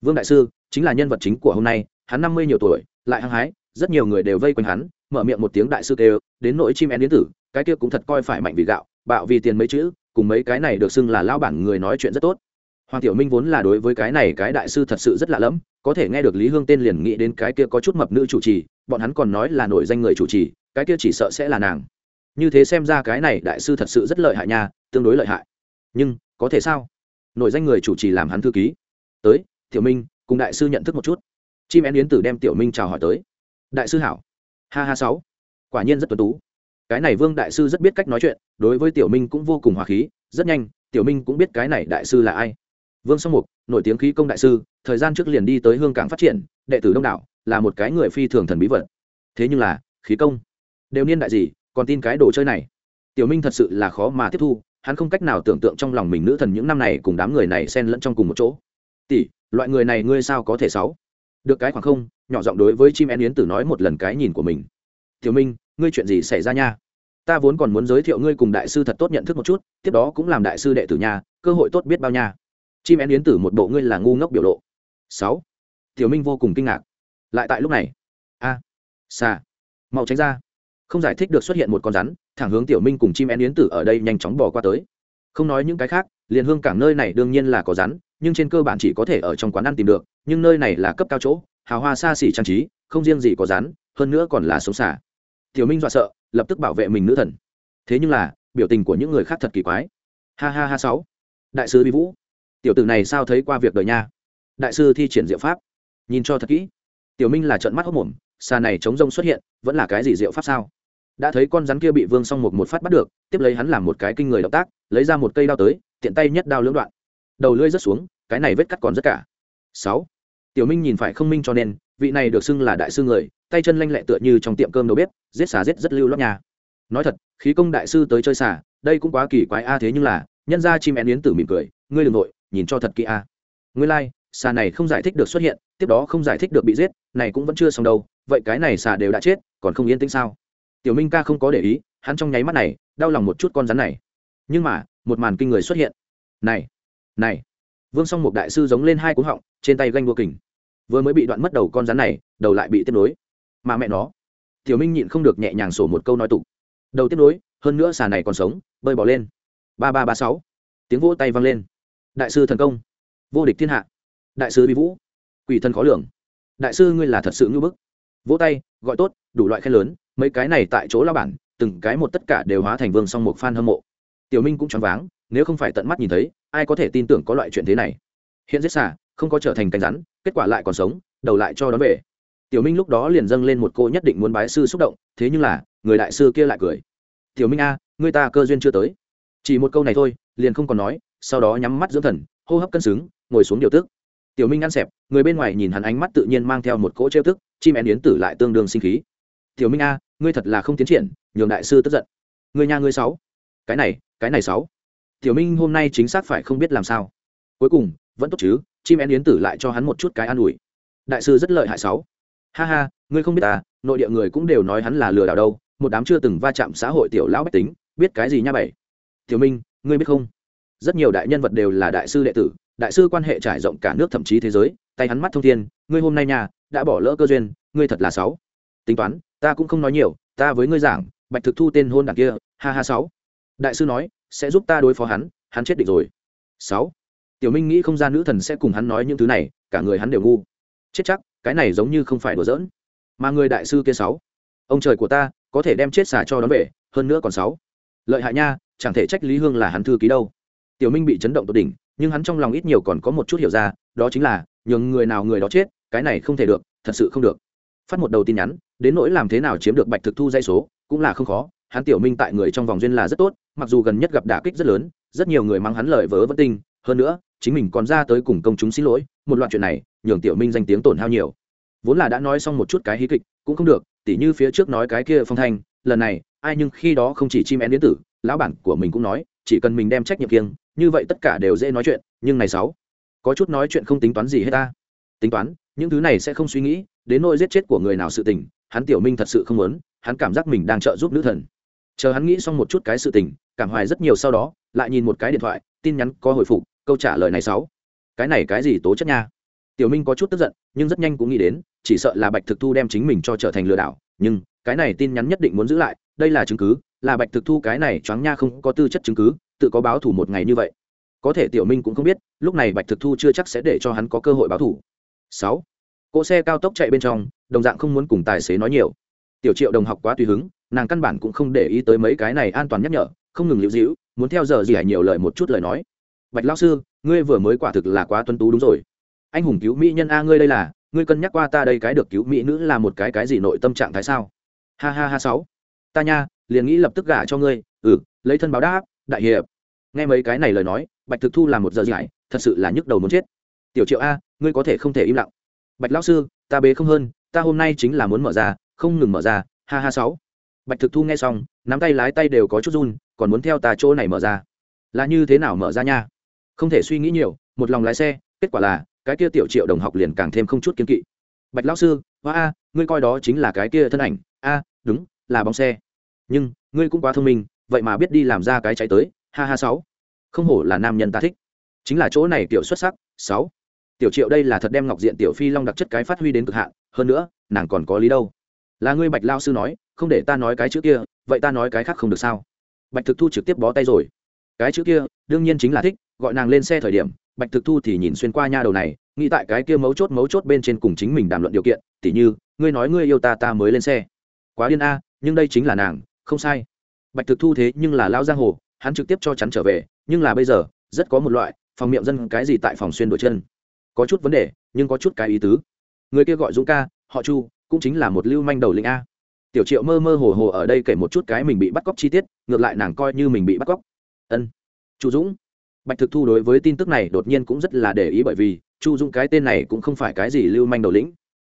Vương đại sư, chính là nhân vật chính của hôm nay hắn năm mươi nhiều tuổi, lại hăng hái, rất nhiều người đều vây quanh hắn, mở miệng một tiếng đại sư kêu, đến nỗi chim én đến tử, cái kia cũng thật coi phải mạnh vì gạo, bạo vì tiền mấy chữ, cùng mấy cái này được xưng là lao bản người nói chuyện rất tốt. Hoàng tiểu minh vốn là đối với cái này cái đại sư thật sự rất lạ lẫm, có thể nghe được lý hương tên liền nghĩ đến cái kia có chút mập nữ chủ trì, bọn hắn còn nói là nổi danh người chủ trì, cái kia chỉ sợ sẽ là nàng. Như thế xem ra cái này đại sư thật sự rất lợi hại nha, tương đối lợi hại. Nhưng, có thể sao? Nổi danh người chủ trì làm hắn thư ký. Tới, tiểu minh, cùng đại sư nhận thức một chút chim én yến tử đem tiểu minh chào hỏi tới. Đại sư hảo. Ha ha sáu. Quả nhiên rất tuấn tú. Cái này vương đại sư rất biết cách nói chuyện, đối với tiểu minh cũng vô cùng hòa khí, rất nhanh, tiểu minh cũng biết cái này đại sư là ai. Vương song mục, nổi tiếng khí công đại sư, thời gian trước liền đi tới hương cảng phát triển, đệ tử đông đảo, là một cái người phi thường thần bí vật. Thế nhưng là, khí công. Đều niên đại gì, còn tin cái đồ chơi này. Tiểu minh thật sự là khó mà tiếp thu, hắn không cách nào tưởng tượng trong lòng mình nữ thần những năm này cùng đám người này xen lẫn trong cùng một chỗ. Tỷ, loại người này ngươi sao có thể sáu? Được cái khoảng không nhỏ giọng đối với chim én yến tử nói một lần cái nhìn của mình. Tiểu minh ngươi chuyện gì xảy ra nha? Ta vốn còn muốn giới thiệu ngươi cùng đại sư thật tốt nhận thức một chút tiếp đó cũng làm đại sư đệ tử nhà cơ hội tốt biết bao nha. Chim én yến tử một bộ ngươi là ngu ngốc biểu lộ. Sáu. Tiểu minh vô cùng kinh ngạc. Lại tại lúc này. A. À, xa mau tránh ra. Không giải thích được xuất hiện một con rắn thẳng hướng tiểu minh cùng chim én yến tử ở đây nhanh chóng bỏ qua tới. Không nói những cái khác liền hương cảng nơi này đương nhiên là có rắn nhưng trên cơ bản chỉ có thể ở trong quán ăn tìm được, nhưng nơi này là cấp cao chỗ, hào hoa xa xỉ trang trí, không riêng gì có rán hơn nữa còn là sống xả. Tiểu minh dọa sợ, lập tức bảo vệ mình nữ thần. Thế nhưng là, biểu tình của những người khác thật kỳ quái. Ha ha ha sáu. Đại sư vi vũ. Tiểu tử này sao thấy qua việc đời nha? Đại sư thi triển diệu pháp. Nhìn cho thật kỹ. Tiểu minh là trận mắt hốc mồm, xà này chống rông xuất hiện, vẫn là cái gì diệu pháp sao? Đã thấy con rắn kia bị vương xong một một phát bắt được, tiếp lấy hắn làm một cái kinh người động tác, lấy ra một cây đao tới, tiện tay nhất đao lưỡng đoạn đầu lưỡi rất xuống cái này vết cắt còn rất cả. Sáu. Tiểu minh nhìn phải không minh cho nên vị này được xưng là đại sư người tay chân lanh lẹ tựa như trong tiệm cơm đầu bếp giết xà giết rất lưu lót nhà nói thật khí công đại sư tới chơi xà đây cũng quá kỳ quái a thế nhưng là nhân ra chim én yến tử mỉm cười ngươi đ ừ n g nội nhìn cho thật kỹ a. Ngươi lai、like, xà này không giải thích được xuất hiện tiếp đó không giải thích được bị giết này cũng vẫn chưa xong đâu vậy cái này xà đều đã chết còn không yên tĩnh sao? Tiểu minh ca không có để ý hắn trong nháy mắt này đau lòng một chút con rắn này. Nhưng mà một màn kinh người xuất hiện. Này này, vương song một đại sư giống lên hai cú họng, trên tay ganh đua kình. Vừa mới bị đoạn mất đầu con rắn này, đầu lại bị tiếp nối. Mà mẹ nó, tiểu minh nhịn không được nhẹ nhàng sổ một câu nói tục. Đầu tiếp nối, hơn nữa xà này còn sống, bơi bỏ lên. Ba ba ba sáu, tiếng vỗ tay vang lên. Đại sư thần công, vô địch thiên hạ. Đại sư bi vũ, quỷ thần khó lường. Đại sư ngươi là thật sự ngưỡng bức. Vỗ tay, gọi tốt, đủ loại khen lớn, mấy cái này tại chỗ la bản, từng cái một tất cả đều hóa thành vương song một fan hâm mộ. Tiểu minh cũng choáng váng, nếu không phải tận mắt nhìn thấy ai có thể tin tưởng có loại chuyện thế này? Hiện giết xà, không có trở thành cánh rắn, kết quả lại còn sống, đầu lại cho đón về. Tiểu minh lúc đó liền dâng lên một cô nhất định muốn bái sư xúc động, thế nhưng là, người đại sư kia lại cười. Tiểu minh a người ta cơ duyên chưa tới. Chỉ một câu này thôi, liền không còn nói, sau đó nhắm mắt dưỡng thần, hô hấp cân xứng, ngồi xuống điều tức. Tiểu minh ăn xẹp, người bên ngoài nhìn hắn ánh mắt tự nhiên mang theo một cỗ trêu tức, chim én yến tử lại tương đương sinh khí. Tiểu minh a, ngươi thật là không tiến triển, nhường đại sư tức giận. Người nhà ngươi sáu. Cái này cái này sáu tiểu minh hôm nay chính xác phải không biết làm sao. Cuối cùng, vẫn tốt chứ, chim én yến tử lại cho hắn một chút cái an ủi. Đại sư rất lợi hại sáu. Ha ha, ngươi không biết ta nội địa người cũng đều nói hắn là lừa đảo đâu, một đám chưa từng va chạm xã hội tiểu lão bách tính, biết cái gì nha bảy. Tiểu minh, ngươi biết không? Rất nhiều đại nhân vật đều là đại sư đệ tử, đại sư quan hệ trải rộng cả nước thậm chí thế giới, tay hắn mắt thông thiên, ngươi hôm nay nhà, đã bỏ lỡ cơ duyên, ngươi thật là sáu. Tính toán, ta cũng không nói nhiều, ta với ngươi giảng, bạch thực thu tên hôn đảng kia, ha ha sáu. Đại sư nói sẽ giúp ta đối phó hắn hắn chết định rồi. Sáu, tiểu minh nghĩ không gian nữ thần sẽ cùng hắn nói những thứ này, cả người hắn đều ngu. Chết chắc, cái này giống như không phải đùa giỡn. Mà người đại sư kia sáu, ông trời của ta, có thể đem chết xả cho đón về, hơn nữa còn sáu. Lợi hại nha, chẳng thể trách lý hương là hắn thư ký đâu. Tiểu minh bị chấn động tột đỉnh, nhưng hắn trong lòng ít nhiều còn có một chút hiểu ra, đó chính là, nhường người nào người đó chết, cái này không thể được, thật sự không được. Phát một đầu tin nhắn, đến nỗi làm thế nào chiếm được bạch thực thu dây số, cũng là không khó hắn tiểu minh tại người trong vòng duyên là rất tốt, mặc dù gần nhất gặp đả kích rất lớn, rất nhiều người mang hắn lời vớ vất tinh, hơn nữa, chính mình còn ra tới cùng công chúng xin lỗi, một loạt chuyện này, nhường tiểu minh danh tiếng tổn hao nhiều. Vốn là đã nói xong một chút cái hí kịch, cũng không được, tỉ như phía trước nói cái kia phong thanh, lần này, ai nhưng khi đó không chỉ chim én điện tử, lão bản của mình cũng nói, chỉ cần mình đem trách nhiệm kiêng, như vậy tất cả đều dễ nói chuyện, nhưng này sáu, có chút nói chuyện không tính toán gì hết ta. Tính toán, những thứ này sẽ không suy nghĩ, đến nỗi giết chết của người nào sự tình, hắn tiểu minh thật sự không muốn, hắn cảm giác mình đang trợ giúp nữ thần chờ hắn nghĩ xong một chút cái sự tình, cảm hoài rất nhiều sau đó, lại nhìn một cái điện thoại, tin nhắn có hồi phục, câu trả lời này sáu. Cái này cái gì tố chất nha? Tiểu minh có chút tức giận, nhưng rất nhanh cũng nghĩ đến, chỉ sợ là bạch thực thu đem chính mình cho trở thành lừa đảo, nhưng cái này tin nhắn nhất định muốn giữ lại, đây là chứng cứ, là bạch thực thu cái này choáng nha không có tư chất chứng cứ, tự có báo thủ một ngày như vậy. Có thể tiểu minh cũng không biết, lúc này bạch thực thu chưa chắc sẽ để cho hắn có cơ hội báo thủ. Sáu. Cỗ xe cao tốc chạy bên trong, đồng dạng không muốn cùng tài xế nói nhiều. Tiểu triệu đồng học quá tùy hứng nàng căn bản cũng không để ý tới mấy cái này an toàn nhắc nhở, không ngừng lưu dĩu muốn theo giờ gì hãy nhiều lời một chút lời nói. Bạch lao sư, ngươi vừa mới quả thực là quá tuân tú đúng rồi. Anh hùng cứu mỹ nhân a ngươi đây là, ngươi cân nhắc qua ta đây cái được cứu mỹ nữ là một cái cái gì nội tâm trạng thái sao? Ha ha ha sáu. Ta nha, liền nghĩ lập tức gả cho ngươi. Ừ lấy thân báo đáp, đại hiệp. Nghe mấy cái này lời nói, bạch thực thu làm một giờ giải thật sự là nhức đầu muốn chết. Tiểu triệu a, ngươi có thể không thể im lặng. Bạch lão sư, ta bế không hơn, ta hôm nay chính là muốn mở ra, không ngừng mở ra. Ha ha sáu bạch thực thu nghe xong, nắm tay lái tay đều có chút run, còn muốn theo ta chỗ này mở ra. Là như thế nào mở ra nha? Không thể suy nghĩ nhiều, một lòng lái xe, kết quả là, cái kia tiểu triệu đồng học liền càng thêm không chút kiên kỵ. Bạch lão sư, hoa a, ngươi coi đó chính là cái kia thân ảnh. A, đúng, là bóng xe. Nhưng, ngươi cũng quá thông minh, vậy mà biết đi làm ra cái cháy tới. Ha ha sáu. Không hổ là nam nhân ta thích. Chính là chỗ này tiểu xuất sắc, sáu. Tiểu triệu đây là thật đem ngọc diện tiểu phi long đặc chất cái phát huy đến cực hạn, hơn nữa, nàng còn có lý đâu. Là ngươi bạch lao sư nói không để ta nói cái chữ kia, vậy ta nói cái khác không được sao? Bạch thực thu trực tiếp bó tay rồi. Cái chữ kia, đương nhiên chính là thích, gọi nàng lên xe thời điểm, bạch thực thu thì nhìn xuyên qua nha đầu này, nghĩ tại cái kia mấu chốt mấu chốt bên trên cùng chính mình đàm luận điều kiện, tỉ như, ngươi nói ngươi yêu ta ta mới lên xe. Quá điên a, nhưng đây chính là nàng, không sai. Bạch thực thu thế nhưng là lao giang hồ, hắn trực tiếp cho chắn trở về, nhưng là bây giờ, rất có một loại, phòng miệng dân cái gì tại phòng xuyên đổi chân. Có chút vấn đề, nhưng có chút cái ý tứ. Người kia gọi dũng ca, họ chu, cũng chính là một lưu manh đầu lĩnh a tiểu triệu mơ mơ hồ hồ ở đây kể một chút cái mình bị bắt cóc chi tiết, ngược lại nàng coi như mình bị bắt cóc. Ân. Chu dũng. Bạch thực thu đối với tin tức này đột nhiên cũng rất là để ý bởi vì, chu dũng cái tên này cũng không phải cái gì lưu manh đầu lĩnh.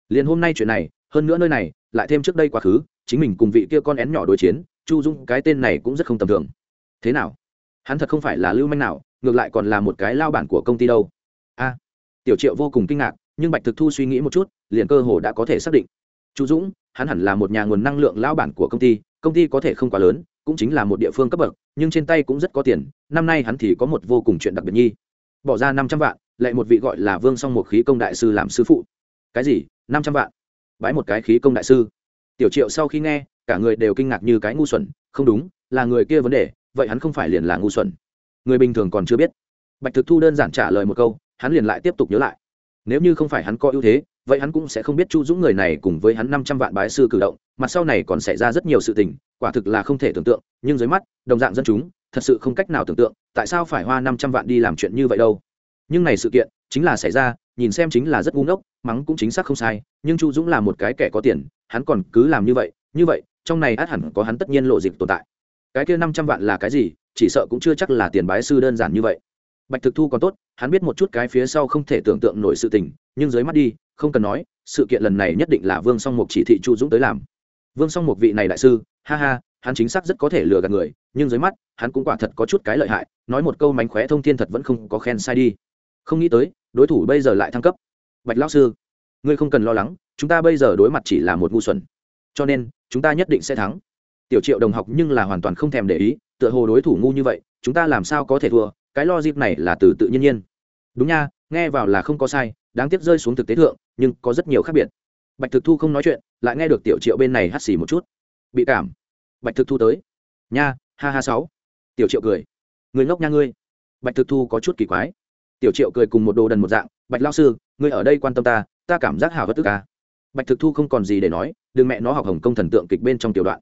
Liền hôm nay chuyện này, hơn nữa nơi này, lại thêm trước đây quá khứ, chính mình cùng vị kia con én nhỏ đối chiến, chu dũng cái tên này cũng rất không tầm thường. Thế nào? Hắn thật không phải là lưu manh nào, ngược lại còn là một cái lao bản của công ty đâu. A. Tiểu triệu vô cùng kinh ngạc, nhưng bạch thực thu suy nghĩ một chút, liền cơ hồ đã có thể xác định chu dũng, hắn hẳn là một nhà nguồn năng lượng lao bản của công ty công ty có thể không quá lớn, cũng chính là một địa phương cấp bậc, nhưng trên tay cũng rất có tiền, năm nay hắn thì có một vô cùng chuyện đặc biệt nhi. Bỏ ra năm trăm vạn, lại một vị gọi là vương song một khí công đại sư làm sư phụ. Cái gì? Năm trăm vạn? Bãi một cái khí công đại sư. Tiểu triệu sau khi nghe, cả người đều kinh ngạc như cái ngu xuẩn, không đúng, là người kia vấn đề, vậy hắn không phải liền là ngu xuẩn. Người bình thường còn chưa biết. Bạch thực thu đơn giản trả lời một câu, hắn liền lại tiếp tục nhớ lại. Nếu như không phải hắn có ưu thế vậy hắn cũng sẽ không biết chu dũng người này cùng với hắn năm trăm vạn bái sư cử động mặt sau này còn xảy ra rất nhiều sự tình, quả thực là không thể tưởng tượng, nhưng dưới mắt, đồng dạng dân chúng, thật sự không cách nào tưởng tượng, tại sao phải hoa năm trăm vạn đi làm chuyện như vậy đâu. Nhưng này sự kiện, chính là xảy ra, nhìn xem chính là rất ngu ngốc, mắng cũng chính xác không sai, nhưng chu dũng là một cái kẻ có tiền, hắn còn cứ làm như vậy như vậy, trong này át hẳn có hắn tất nhiên lộ dịch tồn tại. Cái kia năm trăm vạn là cái gì, chỉ sợ cũng chưa chắc là tiền bái sư đơn giản như vậy. Bạch thực thu còn tốt, hắn biết một chút cái phía sau không thể tưởng tượng nổi sự tình, nhưng dưới mắt đi không cần nói, sự kiện lần này nhất định là vương song mục chỉ thị chu dũng tới làm. Vương song mục vị này đại sư, ha ha, hắn chính xác rất có thể lừa gạt người, nhưng dưới mắt, hắn cũng quả thật có chút cái lợi hại, nói một câu mánh khóe thông thiên thật vẫn không có khen sai đi. Không nghĩ tới, đối thủ bây giờ lại thăng cấp. Bạch lão sư, ngươi không cần lo lắng, chúng ta bây giờ đối mặt chỉ là một ngu xuẩn. Cho nên, chúng ta nhất định sẽ thắng. Tiểu triệu đồng học nhưng là hoàn toàn không thèm để ý, tựa hồ đối thủ ngu như vậy, chúng ta làm sao có thể thua, cái lo dịp này là từ tự nhiên nhiên. Đúng nha, nghe vào là không có sai đáng tiếc rơi xuống thực tế thượng, nhưng có rất nhiều khác biệt. Bạch thực thu không nói chuyện, lại nghe được tiểu triệu bên này hắt xì một chút. Bị cảm. Bạch thực thu tới. Nha, ha ha sáu. Tiểu triệu cười. Người ngốc nha ngươi. Bạch thực thu có chút kỳ quái. Tiểu triệu cười cùng một đồ đần một dạng, bạch lao sư, ngươi ở đây quan tâm ta ta cảm giác hào bất tức ca. Bạch thực thu không còn gì để nói, đừng mẹ nó học hồng công thần tượng kịch bên trong tiểu đoạn.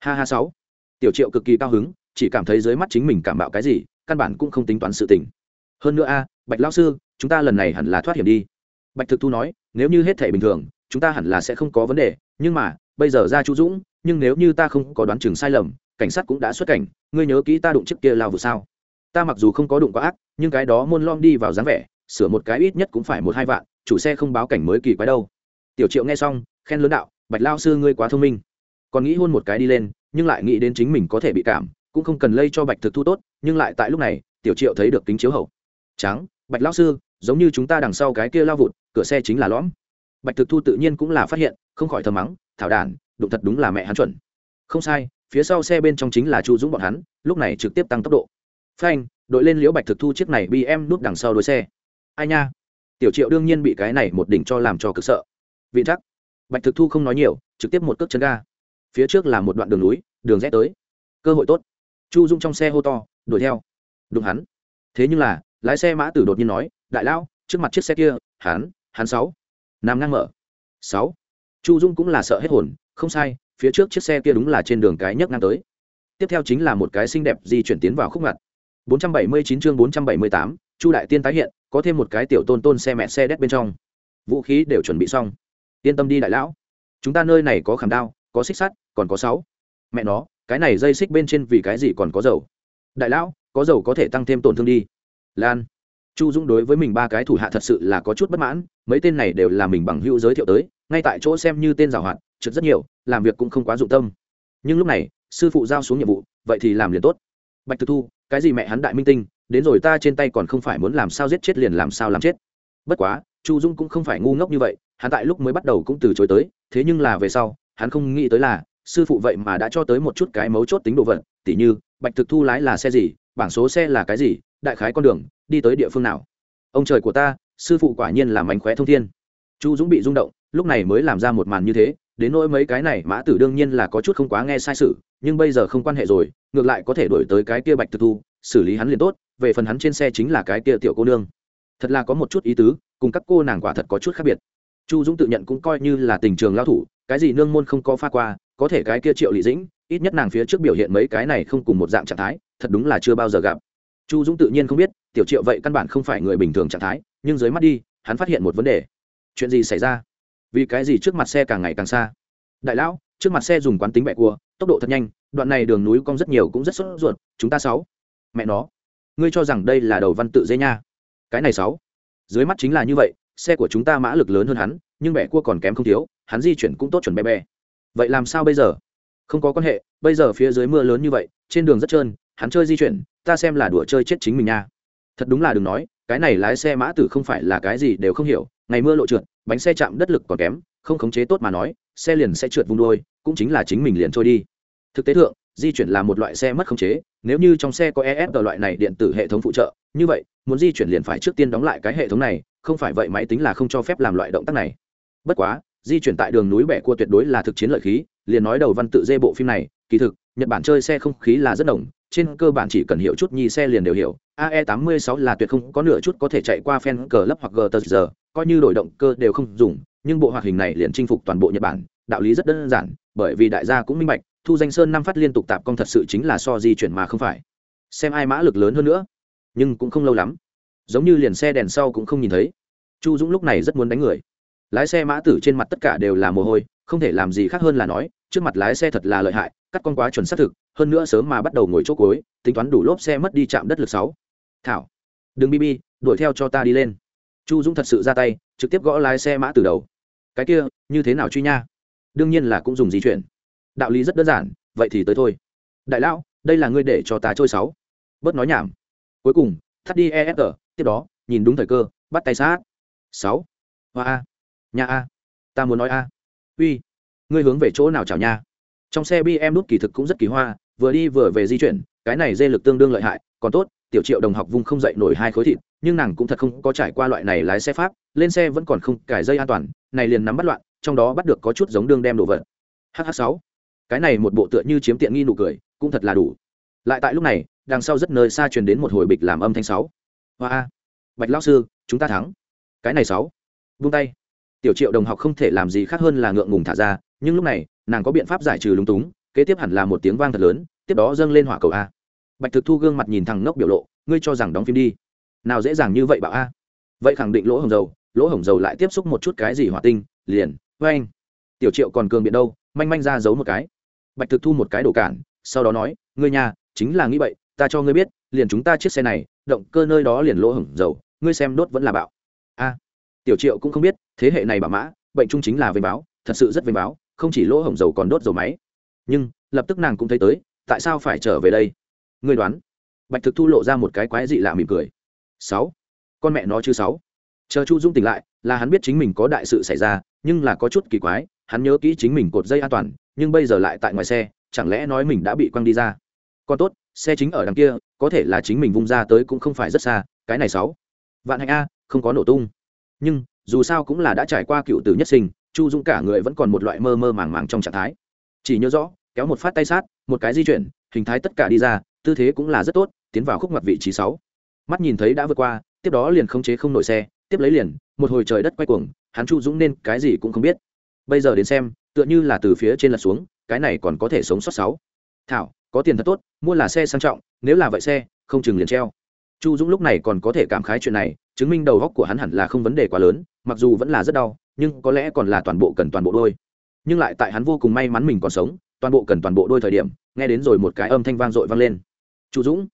Ha ha sáu. Tiểu triệu cực kỳ cao hứng, chỉ cảm thấy dưới mắt chính mình cảm bạo cái gì, căn bản cũng không tính toán sự tình. Hơn nữa a, bạch lão sư, chúng ta lần này hẳn là thoát hiểm đi bạch thực thu nói, nếu như hết thể bình thường, chúng ta hẳn là sẽ không có vấn đề, nhưng mà, bây giờ ra chu dũng, nhưng nếu như ta không có đoán chừng sai lầm, cảnh sát cũng đã xuất cảnh, ngươi nhớ kỹ ta đụng chiếc kia lao vụ sao? Ta mặc dù không có đụng quá ác, nhưng cái đó môn lom đi vào dáng vẻ, sửa một cái ít nhất cũng phải một hai vạn, chủ xe không báo cảnh mới kỳ quái đâu. Tiểu triệu nghe xong, khen lớn đạo, bạch lao sư ngươi quá thông minh. Còn nghĩ hôn một cái đi lên, nhưng lại nghĩ đến chính mình có thể bị cảm, cũng không cần lây cho bạch thực thu tốt, nhưng lại tại lúc này, tiểu triệu thấy được kính chiếu hậu. Trắng, bạch lão sư, giống như chúng ta đằng sau cái kia lao vụt cửa xe chính là lõm. Bạch thực thu tự nhiên cũng là phát hiện, không khỏi thờ mắng, thảo đản đụng thật đúng là mẹ hắn chuẩn. Không sai, phía sau xe bên trong chính là chu dũng bọn hắn, lúc này trực tiếp tăng tốc độ. Phanh, đội lên liễu bạch thực thu chiếc này bị em núp đằng sau đuôi xe. Ai nha. Tiểu triệu đương nhiên bị cái này một đỉnh cho làm cho cực sợ. Vị chắc. Bạch thực thu không nói nhiều, trực tiếp một cước chân ga. Phía trước là một đoạn đường núi, đường rẽ tới. Cơ hội tốt. Chu dung trong xe hô to, đuổi theo. Đụng hắn. Thế nhưng là, lái xe mã tử đột nhiên nói, đại lão, trước mặt chiếc xe kia, hắn hắn sáu. Nằm ngang mở. Sáu. Chu dung cũng là sợ hết hồn không sai phía trước chiếc xe kia đúng là trên đường cái nhấc ngang tới. Tiếp theo chính là một cái xinh đẹp di chuyển tiến vào khúc ngặt 479 chương 478, chu đại tiên tái hiện có thêm một cái tiểu tôn tôn xe mẹ xe đét bên trong. Vũ khí đều chuẩn bị xong. Yên tâm đi đại lão. Chúng ta nơi này có khảm đao có xích sắt còn có sáu. Mẹ nó cái này dây xích bên trên vì cái gì còn có dầu? Đại lão có dầu có thể tăng thêm tổn thương đi. Lan chu dũng đối với mình ba cái thủ hạ thật sự là có chút bất mãn, mấy tên này đều là mình bằng hữu giới thiệu tới, ngay tại chỗ xem như tên giảo hoạt, trượt rất nhiều, làm việc cũng không quá dụng tâm. Nhưng lúc này, sư phụ giao xuống nhiệm vụ, vậy thì làm liền tốt. Bạch thực thu, cái gì mẹ hắn đại minh tinh, đến rồi ta trên tay còn không phải muốn làm sao giết chết liền làm sao làm chết. Bất quá, chu dung cũng không phải ngu ngốc như vậy, hắn tại lúc mới bắt đầu cũng từ chối tới, thế nhưng là về sau, hắn không nghĩ tới là, sư phụ vậy mà đã cho tới một chút cái mấu chốt tính đồ vật, tỉ như, bạch thực thu lái là xe gì, bảng số xe là cái gì đại khái con đường, đi tới địa phương nào? Ông trời của ta, sư phụ quả nhiên là mánh khóe thông thiên. Chu dũng bị rung động, lúc này mới làm ra một màn như thế, đến nỗi mấy cái này, mã tử đương nhiên là có chút không quá nghe sai sự, nhưng bây giờ không quan hệ rồi, ngược lại có thể đổi tới cái kia bạch thực thu, xử lý hắn liền tốt, về phần hắn trên xe chính là cái kia tiểu cô nương. Thật là có một chút ý tứ, cùng các cô nàng quả thật có chút khác biệt. Chu dũng tự nhận cũng coi như là tình trường lao thủ, cái gì nương môn không có pha qua, có thể cái kia triệu lị dĩnh, ít nhất nàng phía trước biểu hiện mấy cái này không cùng một dạng trạng thái, thật đúng là chưa bao giờ gặp chu dũng tự nhiên không biết, tiểu triệu vậy căn bản không phải người bình thường trạng thái, nhưng dưới mắt đi, hắn phát hiện một vấn đề. Chuyện gì xảy ra? Vì cái gì trước mặt xe càng ngày càng xa? Đại lão, trước mặt xe dùng quán tính bẹ cua, tốc độ thật nhanh, đoạn này đường núi cong rất nhiều cũng rất sốt ruột, chúng ta sáu. Mẹ nó, ngươi cho rằng đây là đầu văn tự dễ nha. Cái này sáu. Dưới mắt chính là như vậy, xe của chúng ta mã lực lớn hơn hắn, nhưng bẹ cua còn kém không thiếu, hắn di chuyển cũng tốt chuẩn bé bé vậy làm sao bây giờ? Không có quan hệ, bây giờ phía dưới mưa lớn như vậy, trên đường rất trơn hắn chơi di chuyển, ta xem là đùa chơi chết chính mình nha. Thật đúng là đừng nói, cái này lái xe mã tử không phải là cái gì đều không hiểu, ngày mưa lộ trượt, bánh xe chạm đất lực còn kém, không khống chế tốt mà nói, xe liền sẽ trượt vùng đôi cũng chính là chính mình liền trôi đi. Thực tế thượng, di chuyển là một loại xe mất khống chế, nếu như trong xe có efg loại này điện tử hệ thống phụ trợ, như vậy, muốn di chuyển liền phải trước tiên đóng lại cái hệ thống này, không phải vậy máy tính là không cho phép làm loại động tác này. Bất quá, di chuyển tại đường núi bẻ cua tuyệt đối là thực chiến lợi khí, liền nói đầu văn tự dê bộ phim này, kỳ thực, nhật bản chơi xe không khí là rất đồng trên cơ bản chỉ cần hiểu chút nhi xe liền đều hiểu. Ae 86 là tuyệt không có nửa chút có thể chạy qua phen cờ lấp hoặc gờ giờ coi như đổi động cơ đều không dùng, nhưng bộ hoạt hình này liền chinh phục toàn bộ nhật bản, đạo lý rất đơn giản, bởi vì đại gia cũng minh bạch, thu danh sơn năm phát liên tục tạp công thật sự chính là so di chuyển mà không phải. Xem ai mã lực lớn hơn nữa, nhưng cũng không lâu lắm. Giống như liền xe đèn sau cũng không nhìn thấy. Chu dũng lúc này rất muốn đánh người. Lái xe mã tử trên mặt tất cả đều là mồ hôi, không thể làm gì khác hơn là nói, trước mặt lái xe thật là lợi hại cắt con quá chuẩn xác thực, hơn nữa sớm mà bắt đầu ngồi chỗ cối tính toán đủ lốp xe mất đi chạm đất lực sáu. Thảo, đừng bb đuổi theo cho ta đi lên. Chu dũng thật sự ra tay, trực tiếp gõ lái xe mã từ đầu. Cái kia, như thế nào truy nha? Đương nhiên là cũng dùng di chuyển. Đạo lý rất đơn giản, vậy thì tới thôi. Đại lão, đây là ngươi để cho ta trôi sáu. Bớt nói nhảm. Cuối cùng, thắt đi esg tiếp đó, nhìn đúng thời cơ, bắt tay sát. Sáu. Hoa a. Nhà a. Ta muốn nói a. Uy. Ngươi hướng về chỗ nào chào nha? Trong xe bm đút kỳ thực cũng rất kỳ hoa, vừa đi vừa về di chuyển, cái này dê lực tương đương lợi hại, còn tốt, tiểu triệu đồng học vung không dậy nổi hai khối thịt, nhưng nàng cũng thật không có trải qua loại này lái xe pháp, lên xe vẫn còn không cải dây an toàn, này liền nắm bắt loạn, trong đó bắt được có chút giống đương đem đồ vật. Hh sáu. Cái này một bộ tựa như chiếm tiện nghi nụ cười, cũng thật là đủ. Lại tại lúc này, đằng sau rất nơi xa truyền đến một hồi bịch làm âm thanh sáu. Hoa bạch lão sư, chúng ta thắng. Cái này sáu. Vung tay tiểu triệu đồng học không thể làm gì khác hơn là ngượng ngùng thả ra, nhưng lúc này, nàng có biện pháp giải trừ lúng túng, kế tiếp hẳn là một tiếng vang thật lớn, tiếp đó dâng lên hỏa cầu a. Bạch thực thu gương mặt nhìn thằng ngốc biểu lộ, ngươi cho rằng đóng phim đi. Nào dễ dàng như vậy bảo a. Vậy khẳng định lỗ hồng dầu, lỗ hồng dầu lại tiếp xúc một chút cái gì hỏa tinh, liền vê anh tiểu triệu còn cường biện đâu, manh manh ra giấu một cái. Bạch thực thu một cái đổ cản, sau đó nói, ngươi nhà, chính là nghĩ vậy ta cho ngươi biết, liền chúng ta chiếc xe này, động cơ nơi đó liền lỗ hồng dầu, ngươi xem đốt vẫn là bạo. A tiểu triệu cũng không biết, thế hệ này bà mã, bệnh trung chính là vênh báo, thật sự rất vênh báo, không chỉ lỗ hổng dầu còn đốt dầu máy. Nhưng, lập tức nàng cũng thấy tới, tại sao phải trở về đây? Người đoán. Bạch thực thu lộ ra một cái quái dị lạ mỉm cười. Sáu. Con mẹ nó chứ sáu. Chờ chu dung tỉnh lại, là hắn biết chính mình có đại sự xảy ra, nhưng là có chút kỳ quái, hắn nhớ kỹ chính mình cột dây an toàn, nhưng bây giờ lại tại ngoài xe, chẳng lẽ nói mình đã bị quăng đi ra? Còn tốt, xe chính ở đằng kia, có thể là chính mình vung ra tới cũng không phải rất xa, cái này sáu. Vạn hạnh a, không có nổ tung nhưng dù sao cũng là đã trải qua cựu tử nhất sinh, chu dũng cả người vẫn còn một loại mơ mơ màng màng trong trạng thái. Chỉ nhớ rõ, kéo một phát tay sát, một cái di chuyển, hình thái tất cả đi ra, tư thế cũng là rất tốt, tiến vào khúc ngoặt vị trí sáu. Mắt nhìn thấy đã vượt qua, tiếp đó liền khống chế không nổi xe, tiếp lấy liền, một hồi trời đất quay cuồng, hắn chu dũng nên cái gì cũng không biết. Bây giờ đến xem, tựa như là từ phía trên lật xuống, cái này còn có thể sống sót sáu. Thảo, có tiền thật tốt, mua là xe sang trọng, nếu là vậy xe, không chừng liền treo chu dũng lúc này còn có thể cảm khái chuyện này, chứng minh đầu góc của hắn hẳn là không vấn đề quá lớn, mặc dù vẫn là rất đau, nhưng có lẽ còn là toàn bộ cần toàn bộ đôi. Nhưng lại tại hắn vô cùng may mắn mình còn sống, toàn bộ cần toàn bộ đôi thời điểm, nghe đến rồi một cái âm thanh vang dội vang lên. Chu dũng.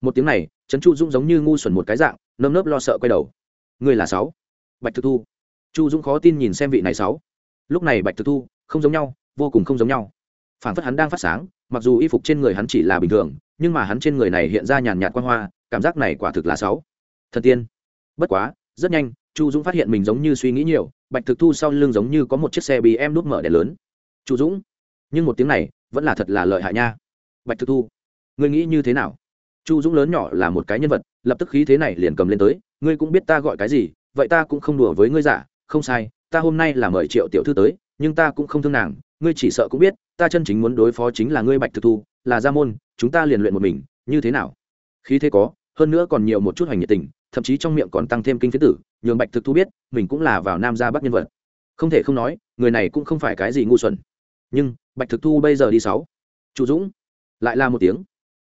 Một tiếng này, trấn chu dũng giống như ngu xuẩn một cái dạng, nơm nớp lo sợ quay đầu. Người là sáu. Bạch thực thu. Chu dũng khó tin nhìn xem vị này sáu. Lúc này bạch thực thu không giống nhau, vô cùng không giống nhau. Phản phất hắn đang phát sáng, mặc dù y phục trên người hắn chỉ là bình thường, nhưng mà hắn trên người này hiện ra nhàn nhạt quan hoa cảm giác này quả thực là sáu. Thần tiên. Bất quá, rất nhanh, chu dũng phát hiện mình giống như suy nghĩ nhiều, bạch thực thu sau lưng giống như có một chiếc xe bị em đút mở đèn lớn. Chu dũng, nhưng một tiếng này vẫn là thật là lợi hại nha. Bạch thực thu, ngươi nghĩ như thế nào? Chu dũng lớn nhỏ là một cái nhân vật, lập tức khí thế này liền cầm lên tới, ngươi cũng biết ta gọi cái gì, vậy ta cũng không đùa với ngươi giả, không sai, ta hôm nay là mời triệu tiểu thư tới, nhưng ta cũng không thương nàng, ngươi chỉ sợ cũng biết, ta chân chính muốn đối phó chính là ngươi bạch thực thu, là gia môn, chúng ta liền luyện một mình, như thế nào? Khí thế có, hơn nữa còn nhiều một chút hoành nhiệt tình, thậm chí trong miệng còn tăng thêm kinh phiến tử, nhường bạch thực thu biết, mình cũng là vào nam gia bắc nhân vật. Không thể không nói, người này cũng không phải cái gì ngu xuẩn. Nhưng, bạch thực thu bây giờ đi sáu. Chu dũng, lại là một tiếng.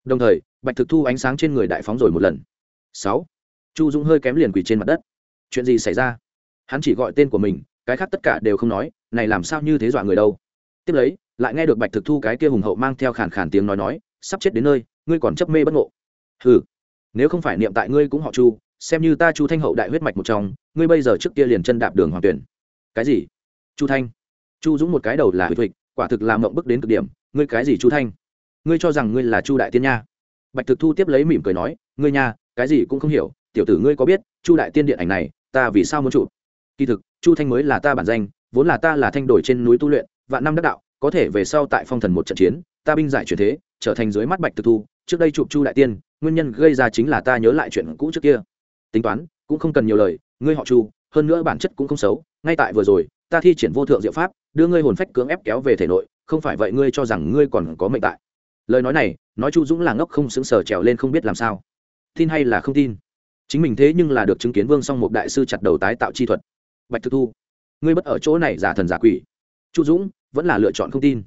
Đồng thời, bạch thực thu ánh sáng trên người đại phóng rồi một lần. Sáu. Chu dũng hơi kém liền quỳ trên mặt đất. Chuyện gì xảy ra? Hắn chỉ gọi tên của mình, cái khác tất cả đều không nói, này làm sao như thế dọa người đâu. Tiếp lấy, lại nghe được bạch thực thu cái kia hùng hậu mang theo khàn khàn tiếng nói nói, sắp chết đến nơi, ngươi còn chấp mê bất ngộ ừ nếu không phải niệm tại ngươi cũng họ chu, xem như ta chu thanh hậu đại huyết mạch một trong, ngươi bây giờ trước kia liền chân đạp đường hoàng tuyển. Cái gì? Chu thanh. Chu dũng một cái đầu là huyết huyệt quả thực làm mộng bức đến cực điểm. Ngươi cái gì chu thanh? Ngươi cho rằng ngươi là chu đại tiên nha? Bạch thực thu tiếp lấy mỉm cười nói, ngươi nha, cái gì cũng không hiểu, tiểu tử ngươi có biết, chu đại tiên điện ảnh này, ta vì sao muốn chụp? Kỳ thực, chu thanh mới là ta bản danh, vốn là ta là thanh đổi trên núi tu luyện, vạn năm đắc đạo, có thể về sau tại phong thần một trận chiến, ta binh giải truyền thế, trở thành dưới mắt bạch thực thu, trước đây chụp chu đại tiên nguyên nhân gây ra chính là ta nhớ lại chuyện cũ trước kia. Tính toán, cũng không cần nhiều lời, ngươi họ chu, hơn nữa bản chất cũng không xấu, ngay tại vừa rồi, ta thi triển vô thượng diệu pháp, đưa ngươi hồn phách cưỡng ép kéo về thể nội, không phải vậy ngươi cho rằng ngươi còn có mệnh tại. Lời nói này, nói chu dũng là ngốc không xứng sở trèo lên không biết làm sao. Tin hay là không tin? Chính mình thế nhưng là được chứng kiến vương song một đại sư chặt đầu tái tạo chi thuật. Bạch thực thu, ngươi bất ở chỗ này giả thần giả quỷ. Chu dũng, vẫn là lựa chọn không tin.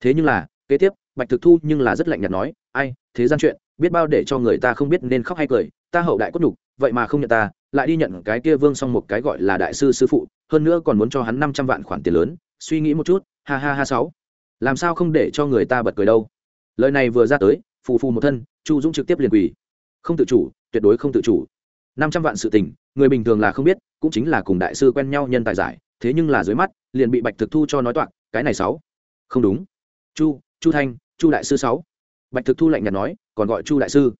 Thế nhưng là, kế tiếp, bạch thực thu nhưng là rất lạnh nhạt nói ai, thế gian chuyện, biết bao để cho người ta không biết nên khóc hay cười, ta hậu đại cốt nhục, vậy mà không nhận ta, lại đi nhận cái kia vương xong một cái gọi là đại sư sư phụ, hơn nữa còn muốn cho hắn năm trăm vạn khoản tiền lớn, suy nghĩ một chút, ha ha ha sáu. Làm sao không để cho người ta bật cười đâu? Lời này vừa ra tới, phù phù một thân, chu dũng trực tiếp liền quỳ. Không tự chủ, tuyệt đối không tự chủ. Năm trăm vạn sự tình, người bình thường là không biết, cũng chính là cùng đại sư quen nhau nhân tài giải, thế nhưng là dưới mắt, liền bị bạch thực thu cho nói toạc, cái này sáu. Không đúng. Chu chu thanh, chu đại sư sáu bạch thực thu lạnh nhạt nói, còn gọi chu đại sư.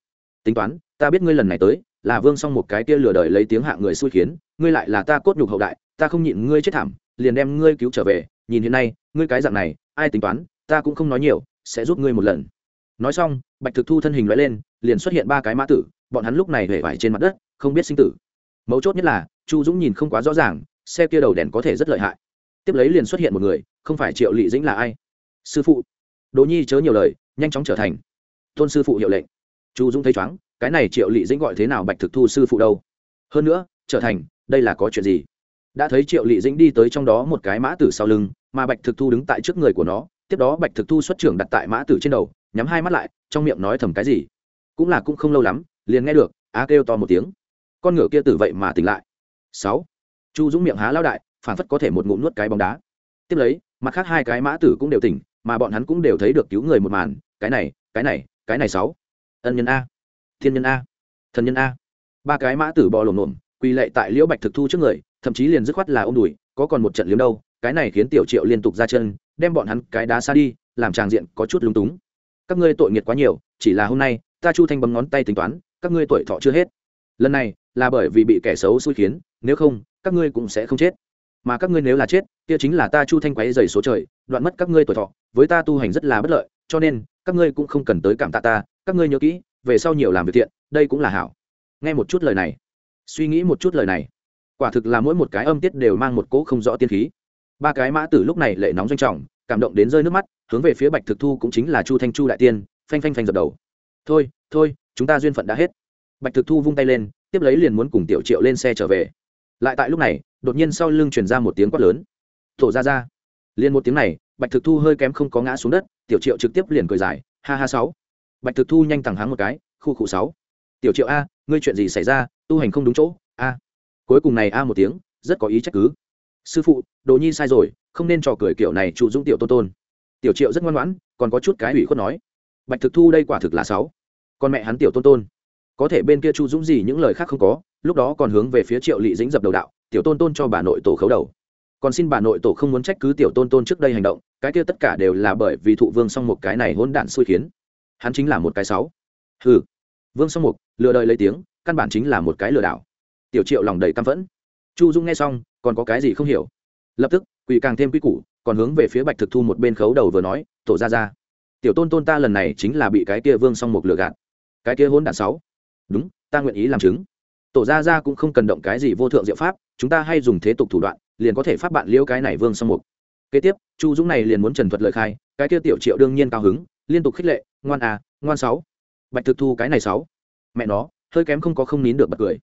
Tính toán, ta biết ngươi lần này tới, là vương xong một cái kia lừa đời lấy tiếng hạ người xui khiến, ngươi lại là ta cốt nhục hậu đại, ta không nhịn ngươi chết thảm, liền đem ngươi cứu trở về, nhìn hiện nay, ngươi cái dạng này, ai tính toán, ta cũng không nói nhiều, sẽ giúp ngươi một lần. Nói xong, bạch thực thu thân hình loại lên, liền xuất hiện ba cái mã tử, bọn hắn lúc này hể vải trên mặt đất, không biết sinh tử. Mấu chốt nhất là, chu dũng nhìn không quá rõ ràng, xe kia đầu đèn có thể rất lợi hại. Tiếp lấy liền xuất hiện một người, không phải triệu lị dĩnh là ai? Sư phụ. Đỗ nhi chớ nhiều lời nhanh chóng trở thành tôn sư phụ hiệu lệnh. Chu dũng thấy chóng, cái này triệu lị dĩnh gọi thế nào bạch thực thu sư phụ đâu? Hơn nữa, trở thành, đây là có chuyện gì? Đã thấy triệu lị dĩnh đi tới trong đó một cái mã tử sau lưng, mà bạch thực thu đứng tại trước người của nó, tiếp đó bạch thực thu xuất trưởng đặt tại mã tử trên đầu, nhắm hai mắt lại, trong miệng nói thầm cái gì? Cũng là cũng không lâu lắm, liền nghe được, á kêu to một tiếng. Con ngựa kia tử vậy mà tỉnh lại. Sáu. Chu dũng miệng há lao đại, phản phất có thể một ngụm nuốt cái bóng đá. Tiếp lấy, mặt khác hai cái mã tử cũng đều tỉnh mà bọn hắn cũng đều thấy được cứu người một màn, cái này cái này cái này sáu. Ân nhân a. Thiên nhân a. Thần nhân a. Ba cái mã tử bò lồm lồm quỳ lệ tại liễu bạch thực thu trước người, thậm chí liền dứt khoát là ô m đùi, có còn một trận liếm đâu, cái này khiến tiểu triệu liên tục ra chân, đem bọn hắn cái đá xa đi, làm tràng diện có chút lúng túng. Các ngươi tội nghiệt quá nhiều, chỉ là hôm nay, ta chu thanh bấm ngón tay tính toán, các ngươi tuổi thọ chưa hết. Lần này, là bởi vì bị kẻ xấu xui khiến, nếu không, các ngươi cũng sẽ không chết. Mà các ngươi nếu là chết, kia chính là ta chu thanh quáy dày số trời, đoạn mất các ngươi tuổi thọ với ta tu hành rất là bất lợi, cho nên, các ngươi cũng không cần tới cảm tạ ta, các ngươi nhớ kỹ, về sau nhiều làm việc thiện, đây cũng là hảo. Nghe một chút lời này, suy nghĩ một chút lời này, quả thực là mỗi một cái âm tiết đều mang một cỗ không rõ tiên khí. Ba cái mã tử lúc này lệ nóng doanh trọng, cảm động đến rơi nước mắt, hướng về phía bạch thực thu cũng chính là chu thanh chu đại tiên, phanh phanh phanh dập đầu. Thôi thôi, chúng ta duyên phận đã hết. Bạch thực thu vung tay lên, tiếp lấy liền muốn cùng tiểu triệu lên xe trở về. Lại tại lúc này, đột nhiên sau lưng truyền ra một tiếng quát lớn. Thổ ra ra. Liền một tiếng này bạch thực thu hơi kém không có ngã xuống đất, tiểu triệu trực tiếp liền cười dài, ha ha sáu. Bạch thực thu nhanh thẳng háng một cái, khu khu sáu. Tiểu triệu a, ngươi chuyện gì xảy ra, tu hành không đúng chỗ, a. Cuối cùng này a một tiếng, rất có ý trách cứ. Sư phụ, đồ nhi sai rồi, không nên trò cười kiểu này trụ dũng tiểu tôn tôn. Tiểu triệu rất ngoan ngoãn, còn có chút cái ủy khuất nói. Bạch thực thu đây quả thực là sáu. Con mẹ hắn tiểu tôn tôn. Có thể bên kia chu dũng gì những lời khác không có, lúc đó còn hướng về phía triệu lị dính dập đầu đạo, tiểu tôn tôn cho bà nội tổ khấu đầu còn xin bà nội tổ không muốn trách cứ tiểu tôn tôn trước đây hành động, cái kia tất cả đều là bởi vì thụ vương song một cái này hỗn đản xui khiến. Hắn chính là một cái sáu. Hừ. Vương song mục, lừa đời lấy tiếng, căn bản chính là một cái lừa đảo. Tiểu triệu lòng đầy căm phẫn. Chu dung nghe xong, còn có cái gì không hiểu? Lập tức, quỳ càng thêm quy củ, còn hướng về phía bạch thực thu một bên khấu đầu vừa nói, tổ ra ra tiểu tôn tôn ta lần này chính là bị cái kia vương song mục lừa gạt. Cái kia hôn đạn sáu. Đúng, ta nguyện ý làm chứng. Tổ gia gia cũng không cần động cái gì vô thượng diệu pháp, chúng ta hay dùng thế tục thủ đoạn liền có thể phát bạn liễu cái này vương song mục. Kế tiếp, chu dũng này liền muốn trần thuật lời khai, cái kia tiểu triệu đương nhiên cao hứng, liên tục khích lệ, ngoan à ngoan sáu. Bạch thực thu, cái này sáu. Mẹ nó, hơi kém không có không nín được bật cười.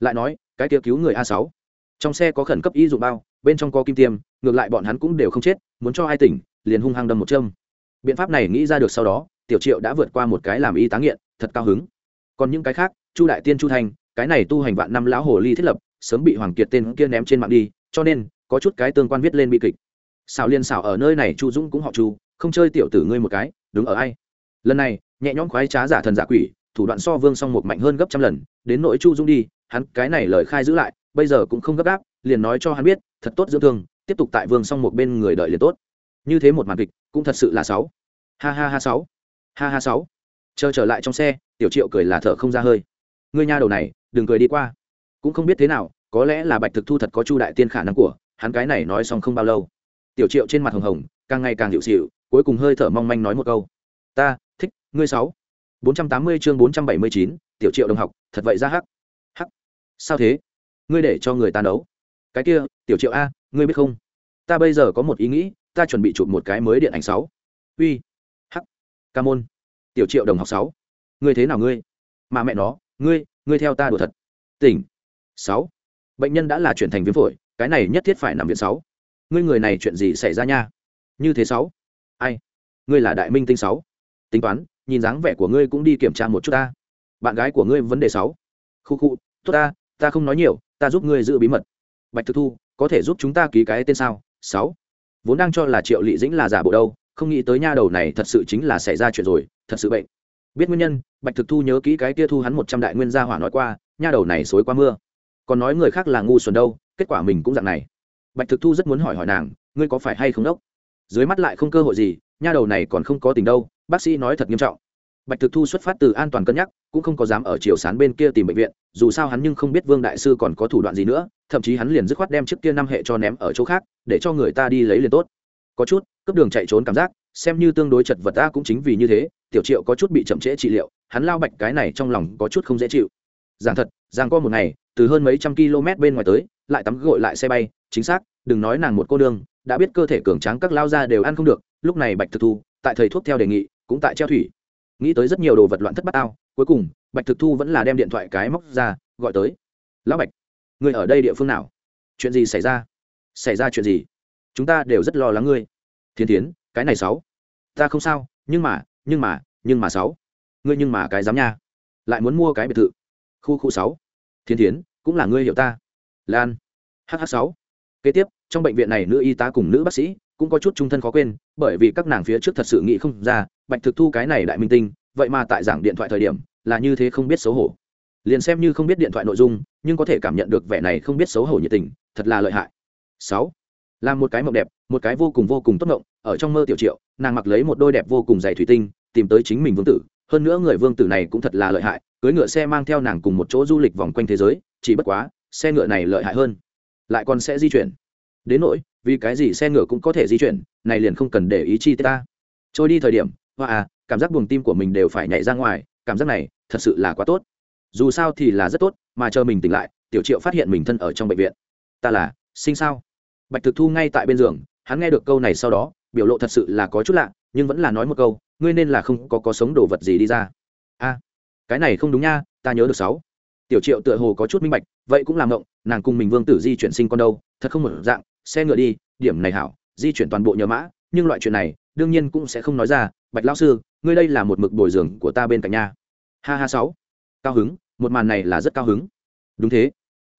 Lại nói, cái kia cứu người a sáu. Trong xe có khẩn cấp y dụng bao, bên trong có kim tiêm, ngược lại bọn hắn cũng đều không chết, muốn cho ai tỉnh, liền hung hăng đâm một châm. Biện pháp này nghĩ ra được sau đó, tiểu triệu đã vượt qua một cái làm y tá nghiện, thật cao hứng. Còn những cái khác, chu đại tiên chu thanh cái này tu hành vạn năm lão hồ ly thiết lập, sớm bị hoàng kiệt tên kia ném trên mạng đi cho nên, có chút cái tương quan viết lên bi kịch. Xảo liên xảo ở nơi này, chu dũng cũng họ chu, không chơi tiểu tử ngươi một cái đứng ở ai? Lần này, nhẹ nhõm khoái trá giả thần giả quỷ, thủ đoạn so vương song một mạnh hơn gấp trăm lần, đến nỗi chu dũng đi, hắn cái này lời khai giữ lại, bây giờ cũng không gấp gáp, liền nói cho hắn biết, thật tốt dưỡng thương, tiếp tục tại vương song một bên người đợi liền tốt. Như thế một màn kịch, cũng thật sự là sáu ha ha ha sáu ha ha sáu chờ trở lại trong xe, tiểu triệu cười là thở không ra hơi. Ngươi nha đầu này, đừng cười đi qua. Cũng không biết thế nào có lẽ là bạch thực thu thật có chu đại tiên khả năng của, hắn cái này nói xong không bao lâu. Tiểu triệu trên mặt hồng hồng, càng ngày càng hiệu xịu cuối cùng hơi thở mong manh nói một câu. Ta, thích, ngươi sáu. bốn trăm tám mươi chương bốn trăm bảy mươi chín, tiểu triệu đồng học, thật vậy ra hắc. Hắc. Sao thế? Ngươi để cho người ta nấu. Cái kia, tiểu triệu a, ngươi biết không? Ta bây giờ có một ý nghĩ, ta chuẩn bị chụp một cái mới điện ảnh sáu. Uy. Hắc. Ca môn. Tiểu triệu đồng học sáu. Ngươi thế nào ngươi? Mà mẹ nó, ngươi ngươi theo ta đùa thật. Tỉnh. Sáu bệnh nhân đã là chuyển thành viêm phổi, cái này nhất thiết phải nằm viện sáu. Ngươi người này chuyện gì xảy ra nha? Như thế sáu. Ai? Ngươi là đại minh tinh sáu. Tính toán, nhìn dáng vẻ của ngươi cũng đi kiểm tra một chút ta. Bạn gái của ngươi vấn đề sáu. Khu khu, tốt ta ta không nói nhiều, ta giúp ngươi giữ bí mật. Bạch thực thu, có thể giúp chúng ta ký cái tên sao? Sáu. Vốn đang cho là triệu lị dĩnh là giả bộ đâu, không nghĩ tới nha đầu này thật sự chính là xảy ra chuyện rồi, thật sự bệnh. Biết nguyên nhân, bạch thực thu nhớ kỹ cái kia thu hắn một trăm đại nguyên gia hỏa nói qua, nha đầu này xối qua mưa còn nói người khác là ngu xuẩn đâu, kết quả mình cũng dạng này. Bạch thực thu rất muốn hỏi hỏi nàng, ngươi có phải hay không đốc? Dưới mắt lại không cơ hội gì, nha đầu này còn không có tình đâu, bác sĩ nói thật nghiêm trọng. Bạch thực thu xuất phát từ an toàn cân nhắc, cũng không có dám ở chiều sán bên kia tìm bệnh viện, dù sao hắn nhưng không biết vương đại sư còn có thủ đoạn gì nữa, thậm chí hắn liền dứt khoát đem chiếc kia năm hệ cho ném ở chỗ khác, để cho người ta đi lấy liền tốt. Có chút cấp đường chạy trốn cảm giác, xem như tương đối chật vật ta cũng chính vì như thế, tiểu triệu có chút bị chậm trễ trị liệu, hắn lao bạch cái này trong lòng có chút không dễ chịu. Giảng thật giang có một ngày từ hơn mấy trăm km bên ngoài tới, lại tắm gội lại xe bay, chính xác, đừng nói nàng một cô đương đã biết cơ thể cường tráng các lao ra đều ăn không được, lúc này bạch thực thu, tại thầy thuốc theo đề nghị, cũng tại treo thủy. Nghĩ tới rất nhiều đồ vật loạn thất bát ao, cuối cùng, bạch thực thu vẫn là đem điện thoại cái móc ra, gọi tới. Lão bạch người ở đây địa phương nào? Chuyện gì xảy ra? Xảy ra chuyện gì? Chúng ta đều rất lo lắng ngươi. Thiên tiến cái này sáu. Ta không sao, nhưng mà nhưng mà nhưng mà sáu. Ngươi nhưng mà cái dám nha. Lại muốn mua cái biệt thự. Khu khu sáu thiên tiến cũng là ngươi hiểu ta. Lan. Hh sáu. Kế tiếp, trong bệnh viện này nữ y tá cùng nữ bác sĩ cũng có chút trung thân khó quên, bởi vì các nàng phía trước thật sự nghĩ không ra, bạch thực thu cái này đại minh tinh, vậy mà tại giảng điện thoại thời điểm là như thế không biết xấu hổ. Liền xem như không biết điện thoại nội dung, nhưng có thể cảm nhận được vẻ này không biết xấu hổ nhiệt tình, thật là lợi hại. Sáu. Là một cái mộng đẹp, một cái vô cùng vô cùng tốt mộng, ở trong mơ tiểu triệu, nàng mặc lấy một đôi đẹp vô cùng dày thủy tinh, tìm tới chính mình vương tử hơn nữa người vương tử này cũng thật là lợi hại, cưới ngựa xe mang theo nàng cùng một chỗ du lịch vòng quanh thế giới, chỉ bất quá, xe ngựa này lợi hại hơn. Lại còn sẽ di chuyển. Đến nỗi, vì cái gì xe ngựa cũng có thể di chuyển, này liền không cần để ý chi ta. Trôi đi thời điểm, hoa à cảm giác buồng tim của mình đều phải nhảy ra ngoài, cảm giác này, thật sự là quá tốt. Dù sao thì là rất tốt, mà chờ mình tỉnh lại, tiểu triệu phát hiện mình thân ở trong bệnh viện. Ta là, sinh sao? Bạch thực thu ngay tại bên giường, hắn nghe được câu này sau đó, biểu lộ thật sự là có chút lạ, nhưng vẫn là nói một câu ngươi nên là không có có sống đồ vật gì đi ra. A, cái này không đúng nha, ta nhớ được sáu. Tiểu triệu tựa hồ có chút minh bạch, vậy cũng làm ngộng, nàng cùng mình vương tử di chuyển sinh con đâu, thật không một dạng, xe ngựa đi, điểm này hảo, di chuyển toàn bộ nhờ mã, nhưng loại chuyện này, đương nhiên cũng sẽ không nói ra. Bạch lão sư, ngươi đây là một mực bồi giường của ta bên cạnh nha. Ha ha sáu. Cao hứng, một màn này là rất cao hứng. Đúng thế.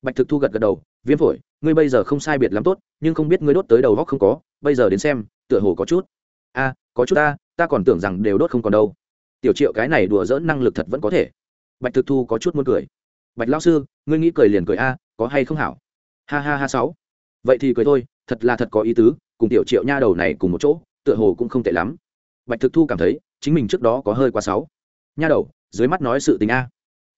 Bạch thực thu gật gật đầu, viêm phổi, ngươi bây giờ không sai biệt lắm tốt, nhưng không biết ngươi đốt tới đầu góc không có, bây giờ đến xem, tựa hồ có chút. A, có chút ta ta còn tưởng rằng đều đốt không còn đâu. Tiểu triệu cái này đùa dỡn năng lực thật vẫn có thể. Bạch thực thu có chút muốn cười. Bạch lão sư, ngươi nghĩ cười liền cười a, có hay không hảo? Ha ha ha sáu. Vậy thì cười thôi, thật là thật có ý tứ, cùng tiểu triệu nha đầu này cùng một chỗ, tựa hồ cũng không tệ lắm. Bạch thực thu cảm thấy, chính mình trước đó có hơi quá sáu. Nha đầu, dưới mắt nói sự tình a.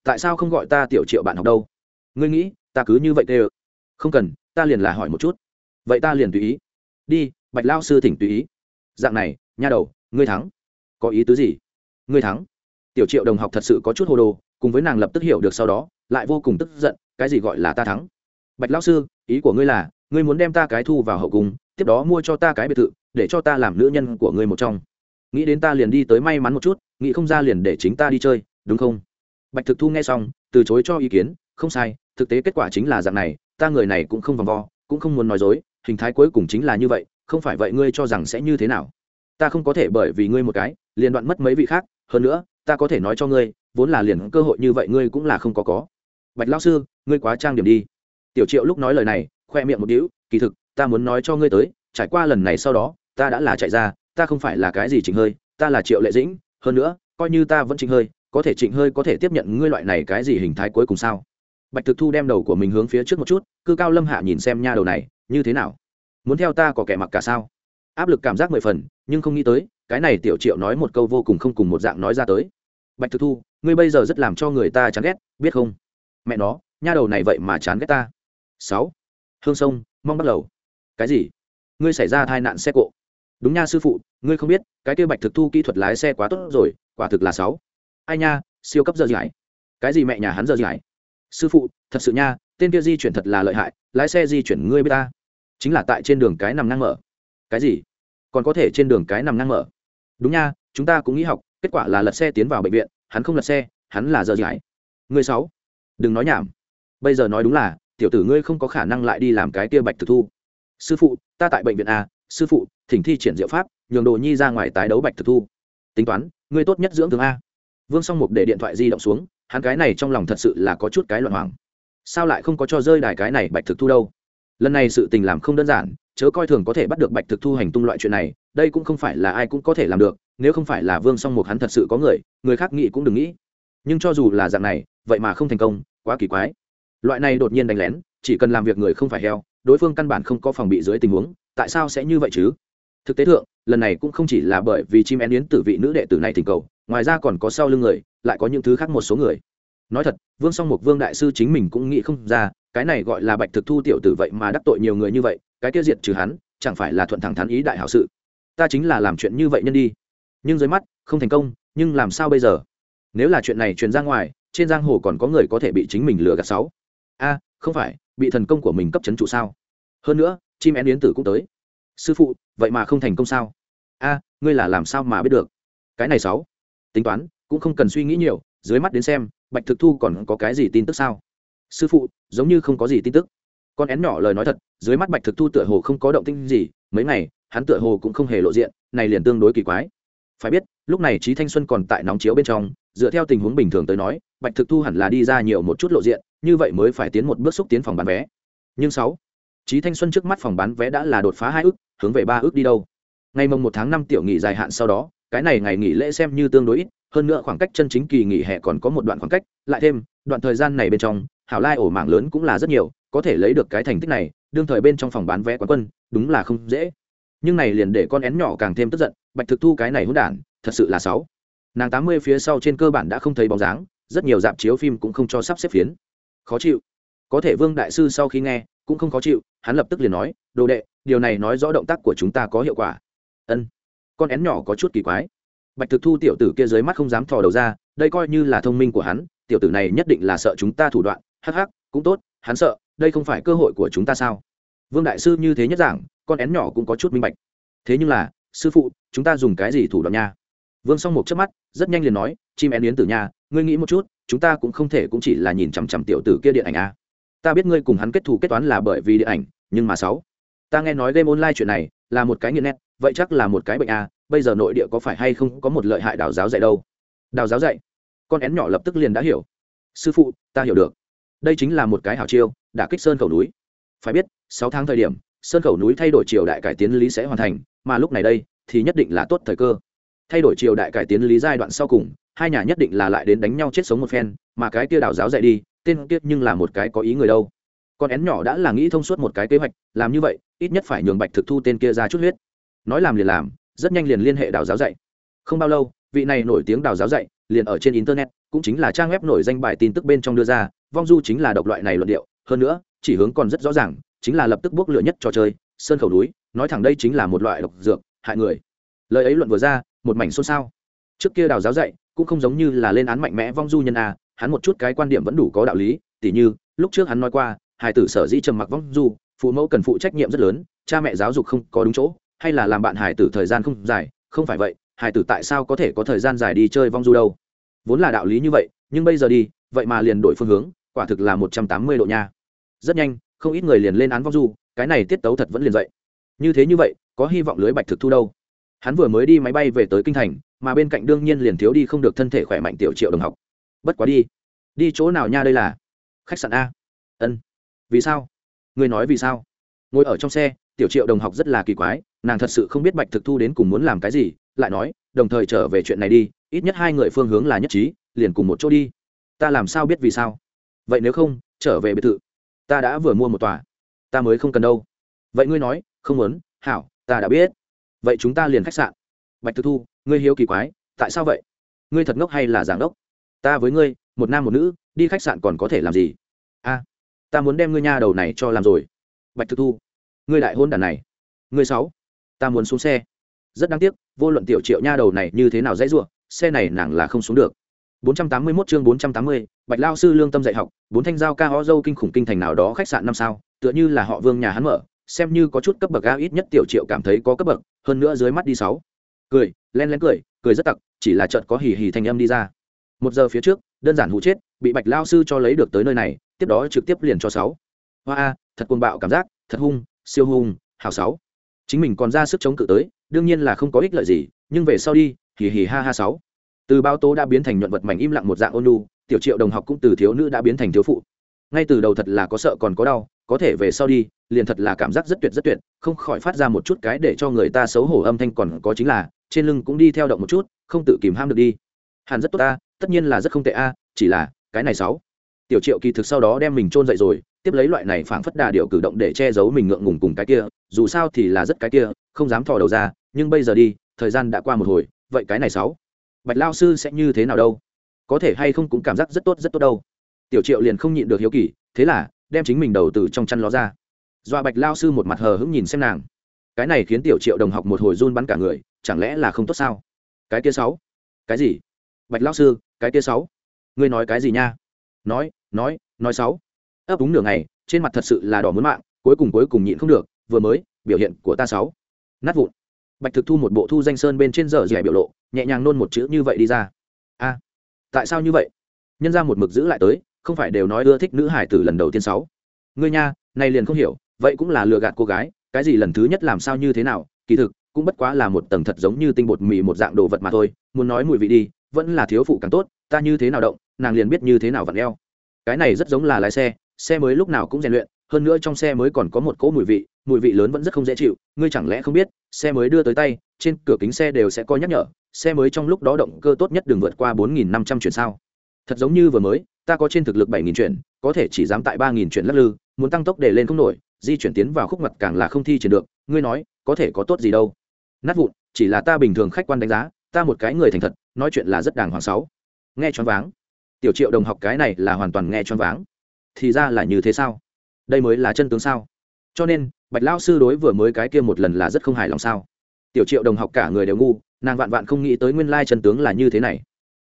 Tại sao không gọi ta tiểu triệu bạn học đâu? Ngươi nghĩ, ta cứ như vậy tê ừ không cần, ta liền là hỏi một chút. Vậy ta liền tùy ý. Đi, bạch lao sư thỉnh tùy ý. Dạng này, nha đầu ngươi thắng. Có ý tứ gì? Ngươi thắng. Tiểu triệu đồng học thật sự có chút hồ đồ, cùng với nàng lập tức hiểu được sau đó, lại vô cùng tức giận, cái gì gọi là ta thắng? Bạch lão sư, ý của ngươi là, ngươi muốn đem ta cái thu vào hậu cung, tiếp đó mua cho ta cái biệt thự, để cho ta làm nữ nhân của ngươi một trong. Nghĩ đến ta liền đi tới may mắn một chút, nghĩ không ra liền để chính ta đi chơi, đúng không? Bạch thực thu nghe xong, từ chối cho ý kiến, không sai, thực tế kết quả chính là dạng này, ta người này cũng không vòng vo, cũng không muốn nói dối, hình thái cuối cùng chính là như vậy, không phải vậy ngươi cho rằng sẽ như thế nào? Ta không có thể bởi vì ngươi một cái, liền đoạn mất mấy vị khác, hơn nữa, ta có thể nói cho ngươi, vốn là liền cơ hội như vậy ngươi cũng là không có có. Bạch lão sư, ngươi quá trang điểm đi. Tiểu triệu lúc nói lời này, khoe miệng một đĩu kỳ thực, ta muốn nói cho ngươi tới, trải qua lần này sau đó, ta đã là chạy ra, ta không phải là cái gì chỉnh hơi, ta là triệu lệ dĩnh, hơn nữa, coi như ta vẫn chỉnh hơi, có thể chỉnh hơi có thể tiếp nhận ngươi loại này cái gì hình thái cuối cùng sao? Bạch thực thu đem đầu của mình hướng phía trước một chút, cư cao lâm hạ nhìn xem nha đầu này, như thế nào? Muốn theo ta có kẻ mặc cả sao? Áp lực cảm giác mười phần, nhưng không nghĩ tới, cái này tiểu triệu nói một câu vô cùng không cùng một dạng nói ra tới. Bạch thực thu, ngươi bây giờ rất làm cho người ta chán ghét, biết không? Mẹ nó, nha đầu này vậy mà chán ghét ta. Sáu. Hương sông, mong bắt đầu. Cái gì? Ngươi xảy ra tai nạn xe cộ. Đúng nha sư phụ, ngươi không biết, cái kia bạch thực thu kỹ thuật lái xe quá tốt rồi, quả thực là sáu. Ai nha, siêu cấp giờ giải. cái gì mẹ nhà hắn giờ giải? sư phụ, thật sự nha, tên kia di chuyển thật là lợi hại, lái xe di chuyển ngươi b ta. Chính là tại trên đường cái nằm ngang mở cái gì? Còn có thể trên đường cái nằm ngang mở. Đúng nha, chúng ta cũng nghĩ học, kết quả là lật xe tiến vào bệnh viện, hắn không lật xe, hắn là giờ giải. Ngươi sáu, đừng nói nhảm. Bây giờ nói đúng là, tiểu tử ngươi không có khả năng lại đi làm cái kia bạch thực thu. Sư phụ, ta tại bệnh viện a, sư phụ, thỉnh thi triển diệu pháp, nhường đồ nhi ra ngoài tái đấu bạch thực thu. Tính toán, ngươi tốt nhất dưỡng thương a. Vương song mục để điện thoại di động xuống, hắn cái này trong lòng thật sự là có chút cái loạn hoàng sao lại không có cho rơi đài cái này bạch thực thu đâu? Lần này sự tình làm không đơn giản chớ coi thường có thể bắt được bạch thực thu hành tung loại chuyện này, đây cũng không phải là ai cũng có thể làm được, nếu không phải là vương song mục hắn thật sự có người người khác nghĩ cũng đừng nghĩ. Nhưng cho dù là dạng này, vậy mà không thành công, quá kỳ quái. Loại này đột nhiên đánh lén, chỉ cần làm việc người không phải heo, đối phương căn bản không có phòng bị dưới tình huống, tại sao sẽ như vậy chứ? Thực tế thượng, lần này cũng không chỉ là bởi vì chim én yến tử vị nữ đệ tử này tình cầu, ngoài ra còn có sau lưng người, lại có những thứ khác một số người. Nói thật, vương song mục vương đại sư chính mình cũng nghĩ không ra, cái này gọi là bạch thực thu tiểu tử vậy mà đắc tội nhiều người như vậy cái tiêu diệt trừ hắn, chẳng phải là thuận thẳng thắn ý đại hảo sự. Ta chính là làm chuyện như vậy nhân đi. Nhưng dưới mắt, không thành công, nhưng làm sao bây giờ? Nếu là chuyện này truyền ra ngoài, trên giang hồ còn có người có thể bị chính mình lừa gạt sáu. A, không phải, bị thần công của mình cấp chấn trụ sao? Hơn nữa, chim én yến tử cũng tới. Sư phụ, vậy mà không thành công sao? A, ngươi là làm sao mà biết được? Cái này sáu. Tính toán, cũng không cần suy nghĩ nhiều, dưới mắt đến xem, bạch thực thu còn có cái gì tin tức sao? Sư phụ, giống như không có gì tin tức con én nhỏ lời nói thật, dưới mắt bạch thực thu tựa hồ không có động tinh gì, mấy ngày, hắn tựa hồ cũng không hề lộ diện, này liền tương đối kỳ quái. Phải biết, lúc này trí thanh xuân còn tại nóng chiếu bên trong, dựa theo tình huống bình thường tới nói, bạch thực thu hẳn là đi ra nhiều một chút lộ diện, như vậy mới phải tiến một bước xúc tiến phòng bán vé. Nhưng sáu trí thanh xuân trước mắt phòng bán vé đã là đột phá hai ước, hướng về ba ước đi đâu? Ngày mồng một tháng năm tiểu nghỉ dài hạn sau đó, cái này ngày nghỉ lễ xem như tương đối ít, hơn nữa khoảng cách chân chính kỳ nghỉ hè còn có một đoạn khoảng cách, lại thêm, đoạn thời gian này bên trong hảo lai ổ mảng lớn cũng là rất nhiều, có thể lấy được cái thành tích này, đương thời bên trong phòng bán vé quán quân, đúng là không dễ. Nhưng này liền để con én nhỏ càng thêm tức giận, bạch thực thu cái này hỗn đản, thật sự là sáu. Nàng tám mươi phía sau trên cơ bản đã không thấy bóng dáng, rất nhiều dạp chiếu phim cũng không cho sắp xếp phiến. Khó chịu. Có thể vương đại sư sau khi nghe, cũng không khó chịu, hắn lập tức liền nói, đồ đệ, điều này nói rõ động tác của chúng ta có hiệu quả. Ân. Con én nhỏ có chút kỳ quái. Bạch thực thu tiểu tử kia dưới mắt không dám thò đầu ra, đây coi như là thông minh của hắn, tiểu tử này nhất định là sợ chúng ta thủ đoạn hắc hắc, cũng tốt, hắn sợ, đây không phải cơ hội của chúng ta sao? Vương đại sư như thế nhất giảng, con én nhỏ cũng có chút minh bạch. Thế nhưng là, sư phụ, chúng ta dùng cái gì thủ đoạn nha? Vương song một chớp mắt, rất nhanh liền nói, chim én yến tử nha, ngươi nghĩ một chút, chúng ta cũng không thể cũng chỉ là nhìn chằm chằm tiểu tử kia điện ảnh a ta biết ngươi cùng hắn kết thù kết toán là bởi vì điện ảnh, nhưng mà sáu, ta nghe nói game online chuyện này là một cái nghiện nét vậy chắc là một cái bệnh a bây giờ nội địa có phải hay không có một lợi hại đào giáo dạy đâu? Đào giáo dạy? Con én nhỏ lập tức liền đã hiểu. Sư phụ, ta hiểu được đây chính là một cái hảo chiêu đã kích sơn khẩu núi. Phải biết, sáu tháng thời điểm, sơn khẩu núi thay đổi triều đại cải tiến lý sẽ hoàn thành, mà lúc này đây, thì nhất định là tốt thời cơ. Thay đổi triều đại cải tiến lý giai đoạn sau cùng, hai nhà nhất định là lại đến đánh nhau chết sống một phen, mà cái kia đào giáo dạy đi, tên kiết nhưng là một cái có ý người đâu. Con én nhỏ đã là nghĩ thông suốt một cái kế hoạch, làm như vậy, ít nhất phải nhường bạch thực thu tên kia ra chút huyết. Nói làm liền làm, rất nhanh liền liên hệ đào giáo dạy. Không bao lâu, vị này nổi tiếng đào giáo dạy, liền ở trên internet, cũng chính là trang web nổi danh bài tin tức bên trong đưa ra vong du chính là độc loại này luận điệu, hơn nữa, chỉ hướng còn rất rõ ràng, chính là lập tức bước lửa nhất trò chơi, sơn khẩu núi, nói thẳng đây chính là một loại độc dược, hại người. Lời ấy luận vừa ra, một mảnh xôn xao. Trước kia đào giáo dạy, cũng không giống như là lên án mạnh mẽ vong du nhân a, hắn một chút cái quan điểm vẫn đủ có đạo lý, tỉ như, lúc trước hắn nói qua hải tử sở dĩ trầm mặc vong du, phụ mẫu cần phụ trách nhiệm rất lớn, cha mẹ giáo dục không có đúng chỗ, hay là làm bạn hải tử thời gian không dài, không phải vậy hải tử tại sao có thể có thời gian dài đi chơi vong du đâu? Vốn là đạo lý như vậy, nhưng bây giờ đi vậy mà liền đổi phương hướng, quả thực là một trăm tám mươi độ nha. Rất nhanh, không ít người liền lên án vong du, cái này tiết tấu thật vẫn liền dậy. Như thế như vậy, có hy vọng lưới bạch thực thu đâu. Hắn vừa mới đi máy bay về tới kinh thành, mà bên cạnh đương nhiên liền thiếu đi không được thân thể khỏe mạnh tiểu triệu đồng học. Bất quá đi. Đi chỗ nào nha đây là? Khách sạn a. Ân. Vì sao? Người nói vì sao? Ngồi ở trong xe, tiểu triệu đồng học rất là kỳ quái, nàng thật sự không biết bạch thực thu đến cùng muốn làm cái gì, lại nói, đồng thời trở về chuyện này đi, ít nhất hai người phương hướng là nhất trí, liền cùng một chỗ đi ta làm sao biết vì sao? Vậy nếu không, trở về biệt thự. Ta đã vừa mua một tòa. Ta mới không cần đâu. Vậy ngươi nói, không muốn, hảo, ta đã biết. Vậy chúng ta liền khách sạn. Bạch thực thu, ngươi hiếu kỳ quái, tại sao vậy? Ngươi thật ngốc hay là giảng đốc? Ta với ngươi, một nam một nữ, đi khách sạn còn có thể làm gì? A, ta muốn đem ngươi nha đầu này cho làm rồi. Bạch thực thu, ngươi đại hôn đàn này. Ngươi sáu, ta muốn xuống xe. Rất đáng tiếc, vô luận tiểu triệu nha đầu này như thế nào dễ dụa xe này nàng là không xuống được. 481 chương 480, Bạch Lao sư lương tâm dạy học, bốn thanh giao ca ho dâu kinh khủng kinh thành nào đó khách sạn năm sao, tựa như là họ Vương nhà hắn mở, xem như có chút cấp bậc cao ít nhất tiểu triệu cảm thấy có cấp bậc, hơn nữa dưới mắt đi sáu. Cười, len lén cười, cười rất tặc, chỉ là chợt có hì hì thanh âm đi ra. Một giờ phía trước, đơn giản hụ chết, bị Bạch Lao sư cho lấy được tới nơi này, tiếp đó trực tiếp liền cho sáu. Hoa a, thật cuồng bạo cảm giác, thật hung, siêu hung, hào sáu. Chính mình còn ra sức chống cự tới, đương nhiên là không có ích lợi gì, nhưng về sau đi, hì hì ha ha sáu từ bao tố đã biến thành nhuận vật mảnh im lặng một dạng ôn lu tiểu triệu đồng học cũng từ thiếu nữ đã biến thành thiếu phụ. Ngay từ đầu thật là có sợ còn có đau, có thể về sau đi, liền thật là cảm giác rất tuyệt rất tuyệt, không khỏi phát ra một chút cái để cho người ta xấu hổ âm thanh còn có chính là, trên lưng cũng đi theo động một chút, không tự kìm ham được đi. Hàn rất tốt ta, tất nhiên là rất không tệ a, chỉ là, cái này sáu. Tiểu triệu kỳ thực sau đó đem mình trôn dậy rồi, tiếp lấy loại này phảng phất đà điệu cử động để che giấu mình ngượng ngùng cùng cái kia, dù sao thì là rất cái kia, không dám thò đầu ra, nhưng bây giờ đi, thời gian đã qua một hồi, vậy cái này sáu bạch lao sư sẽ như thế nào đâu? Có thể hay không cũng cảm giác rất tốt rất tốt đâu. Tiểu triệu liền không nhịn được hiếu kỳ, thế là, đem chính mình đầu từ trong chăn ló ra. Dọa bạch lao sư một mặt hờ hững nhìn xem nàng. Cái này khiến tiểu triệu đồng học một hồi run bắn cả người, chẳng lẽ là không tốt sao? Cái kia sáu. Cái gì? Bạch lao sư, cái kia sáu. Ngươi nói cái gì nha? Nói nói nói sáu. Ấp úng nửa ngày, trên mặt thật sự là đỏ muốn mạng, cuối cùng cuối cùng nhịn không được, vừa mới, biểu hiện của ta sáu. Nát vụn. Bạch thực thu một bộ thu danh sơn bên trên giờ rẻ biểu lộ nhẹ nhàng nôn một chữ như vậy đi ra. A, tại sao như vậy? Nhân ra một mực giữ lại tới, không phải đều nói ưa thích nữ hải tử lần đầu tiên sáu. Ngươi nha, này liền không hiểu, vậy cũng là lừa gạt cô gái, cái gì lần thứ nhất làm sao như thế nào? Kỳ thực, cũng bất quá là một tầng thật giống như tinh bột mì một dạng đồ vật mà thôi, muốn nói mùi vị đi, vẫn là thiếu phụ càng tốt, ta như thế nào động, nàng liền biết như thế nào vặn eo. Cái này rất giống là lái xe xe mới lúc nào cũng rèn luyện, hơn nữa trong xe mới còn có một cỗ mùi vị mùi vị lớn vẫn rất không dễ chịu, ngươi chẳng lẽ không biết, xe mới đưa tới tay, trên cửa kính xe đều sẽ có nhắc nhở xe mới trong lúc đó động cơ tốt nhất đừng vượt qua bốn nghìn năm trăm chuyển sao? Thật giống như vừa mới, ta có trên thực lực bảy nghìn chuyển, có thể chỉ dám tại 3.000 chuyển lắc lư, muốn tăng tốc để lên không nổi, di chuyển tiến vào khúc mặt càng là không thi triển được, ngươi nói, có thể có tốt gì đâu? Nát vụn, chỉ là ta bình thường khách quan đánh giá, ta một cái người thành thật, nói chuyện là rất đàng hoàng sáu. Nghe choáng váng. Tiểu triệu đồng học cái này là hoàn toàn nghe choáng váng. Thì ra là như thế sao? Đây mới là chân tướng sao? Cho nên, bạch lao sư đối vừa mới cái kia một lần là rất không hài lòng sao? Tiểu triệu đồng học cả người đều ngu nàng vạn vạn không nghĩ tới nguyên lai Trần tướng là như thế này.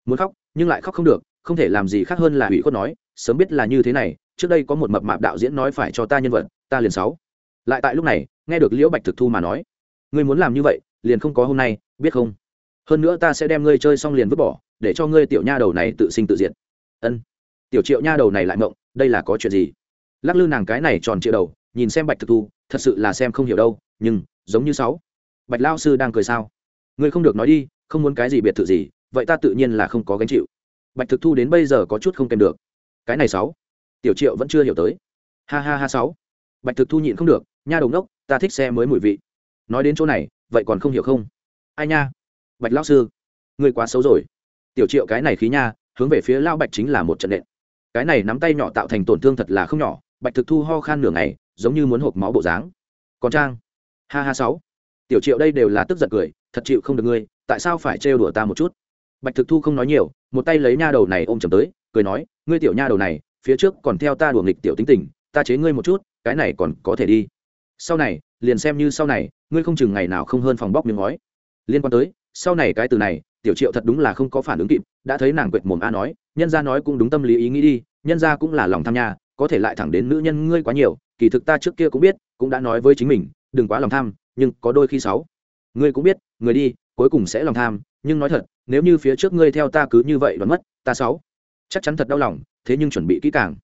Muốn khóc, nhưng lại khóc không được, không thể làm gì khác hơn là hủy khuất nói, sớm biết là như thế này, trước đây có một mập mạp đạo diễn nói phải cho ta nhân vật, ta liền sáu. Lại tại lúc này, nghe được liễu bạch thực thu mà nói, ngươi muốn làm như vậy, liền không có hôm nay, biết không? Hơn nữa ta sẽ đem ngươi chơi xong liền vứt bỏ, để cho ngươi tiểu nha đầu này tự sinh tự diệt. Ân. Tiểu triệu nha đầu này lại mộng, đây là có chuyện gì? Lắc lư nàng cái này tròn triệu đầu, nhìn xem bạch thực thu, thật sự là xem không hiểu đâu, nhưng, giống như sáu. Bạch lao sư đang cười sao? Ngươi không được nói đi, không muốn cái gì biệt thự gì, vậy ta tự nhiên là không có gánh chịu. Bạch thực thu đến bây giờ có chút không kèm được. Cái này sáu. Tiểu triệu vẫn chưa hiểu tới. Ha ha ha sáu. Bạch thực thu nhịn không được, nha đồng đốc ta thích xe mới mùi vị. Nói đến chỗ này, vậy còn không hiểu không? Ai nha? Bạch lão sư. Ngươi quá xấu rồi. Tiểu triệu cái này khí nha, hướng về phía lao bạch chính là một trận nện. Cái này nắm tay nhỏ tạo thành tổn thương thật là không nhỏ. Bạch thực thu ho khan nửa ngày, giống như muốn hộp máu bộ dáng. Còn trang? Ha ha sáu. Tiểu triệu đây đều là tức giận cười thật chịu không được ngươi, tại sao phải trêu đùa ta một chút? Bạch thực thu không nói nhiều, một tay lấy nha đầu này ôm chầm tới, cười nói, ngươi tiểu nha đầu này, phía trước còn theo ta đùa nghịch tiểu tính tình, ta chế ngươi một chút, cái này còn có thể đi. Sau này, liền xem như sau này, ngươi không chừng ngày nào không hơn phòng bóc miếng ngói. Liên quan tới, sau này cái từ này, tiểu triệu thật đúng là không có phản ứng kịp, đã thấy nàng quệt mồm a nói, nhân ra nói cũng đúng tâm lý ý nghĩ đi, nhân ra cũng là lòng tham nhà có thể lại thẳng đến nữ nhân ngươi quá nhiều, kỳ thực ta trước kia cũng biết, cũng đã nói với chính mình, đừng quá lòng tham, nhưng có đôi khi sáu ngươi cũng biết người đi cuối cùng sẽ lòng tham nhưng nói thật nếu như phía trước ngươi theo ta cứ như vậy đoán mất ta sáu. Chắc chắn thật đau lòng thế nhưng chuẩn bị kỹ càng.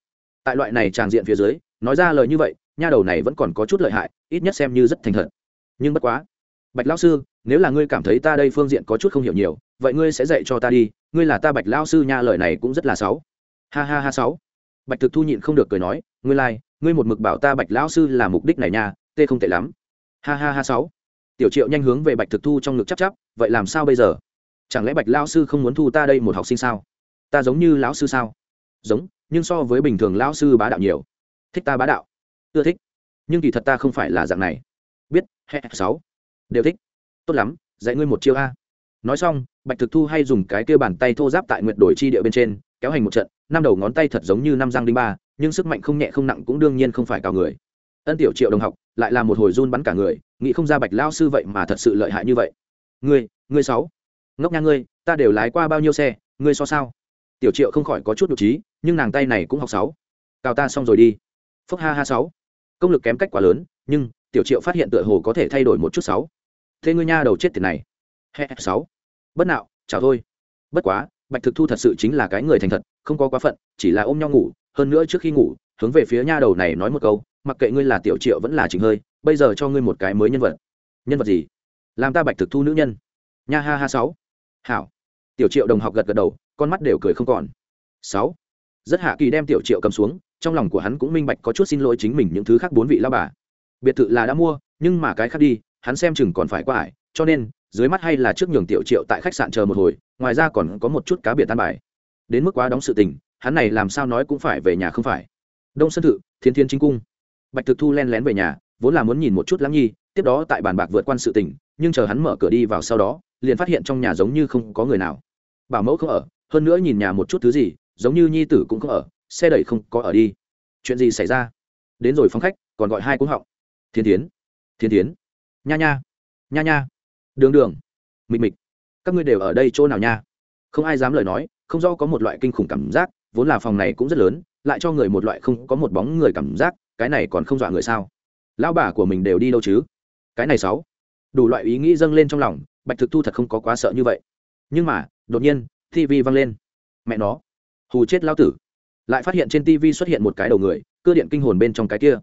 Tại loại này tràng diện phía dưới nói ra lời như vậy nha đầu này vẫn còn có chút lợi hại ít nhất xem như rất thành thật. Nhưng bất quá. Bạch lão sư nếu là ngươi cảm thấy ta đây phương diện có chút không hiểu nhiều vậy ngươi sẽ dạy cho ta đi ngươi là ta bạch lão sư nha lời này cũng rất là sáu ha ha ha sáu. Bạch thực thu nhịn không được cười nói ngươi lai、like, ngươi một mực bảo ta bạch lão sư là mục đích này nha tê không tệ lắm. Ha ha ha sáu tiểu triệu nhanh hướng về bạch thực thu trong ngực chắp chắp, vậy làm sao bây giờ? Chẳng lẽ bạch lão sư không muốn thu ta đây một học sinh sao? Ta giống như lão sư sao? Giống, nhưng so với bình thường lão sư bá đạo nhiều. Thích ta bá đạo? Ưa thích. Nhưng kỳ thật ta không phải là dạng này. Biết hệ sáu. Đều thích. Tốt lắm, dạy ngươi một chiêu a. Nói xong, bạch thực thu hay dùng cái kia bàn tay thô giáp tại nguyện đổi chi địa bên trên, kéo hành một trận, năm đầu ngón tay thật giống như năm răng đinh ba, nhưng sức mạnh không nhẹ không nặng cũng đương nhiên không phải cào người. Ân tiểu triệu đồng học, lại là một hồi run bắn cả người nghĩ không ra bạch lao sư vậy mà thật sự lợi hại như vậy. Ngươi ngươi sáu. Ngốc nha ngươi, ta đều lái qua bao nhiêu xe, ngươi so sao? Tiểu triệu không khỏi có chút nhục trí nhưng nàng tay này cũng học sáu. Cào ta xong rồi đi. Phúc ha ha sáu. Công lực kém cách quá lớn, nhưng tiểu triệu phát hiện tựa hồ có thể thay đổi một chút sáu. Thế ngươi nha đầu chết tiền này. He, sáu. Bất nạo, chào thôi. Bất quá, bạch thực thu thật sự chính là cái người thành thật, không có quá phận, chỉ là ôm nhau ngủ, hơn nữa trước khi ngủ, hướng về phía nha đầu này nói một câu, mặc kệ ngươi là tiểu triệu vẫn là trình hơi bây giờ cho ngươi một cái mới nhân vật. Nhân vật gì? Làm ta bạch thực thu nữ nhân. Nha ha ha, sáu. Hảo. Tiểu triệu đồng học gật gật đầu, con mắt đều cười không còn. Sáu. Rất hạ kỳ đem tiểu triệu cầm xuống, trong lòng của hắn cũng minh bạch có chút xin lỗi chính mình những thứ khác bốn vị lao bà. Biệt thự là đã mua, nhưng mà cái khác đi, hắn xem chừng còn phải qua ải, cho nên, dưới mắt hay là trước nhường tiểu triệu tại khách sạn chờ một hồi, ngoài ra còn có một chút cá biệt tan bài. Đến mức quá đóng sự tình, hắn này làm sao nói cũng phải về nhà không phải. Đông sân thự, thiên thiên chính cung. Bạch thực thu len lén về nhà vốn là muốn nhìn một chút lắm nhi, tiếp đó tại bàn bạc vượt qua sự tình, nhưng chờ hắn mở cửa đi vào sau đó, liền phát hiện trong nhà giống như không có người nào. Bảo mẫu không ở, hơn nữa nhìn nhà một chút thứ gì, giống như nhi tử cũng không ở, xe đẩy không có ở đi. Chuyện gì xảy ra? Đến rồi phong khách, còn gọi hai cuống họng. Thiên tiến thiên tiến nha nha nha nha. Đường đường mịch mịch các ngươi đều ở đây chỗ nào nha? Không ai dám lời nói, không do có một loại kinh khủng cảm giác, vốn là phòng này cũng rất lớn, lại cho người một loại không có một bóng người cảm giác, cái này còn không dọa người sao? Lão bà của mình đều đi đâu chứ? Cái này sáu. Đủ loại ý nghĩ dâng lên trong lòng, bạch thực thu thật không có quá sợ như vậy. Nhưng mà, đột nhiên tv văng lên. Mẹ nó. Hù chết lao tử. Lại phát hiện trên tv xuất hiện một cái đầu người, cơ điện kinh hồn bên trong cái kia.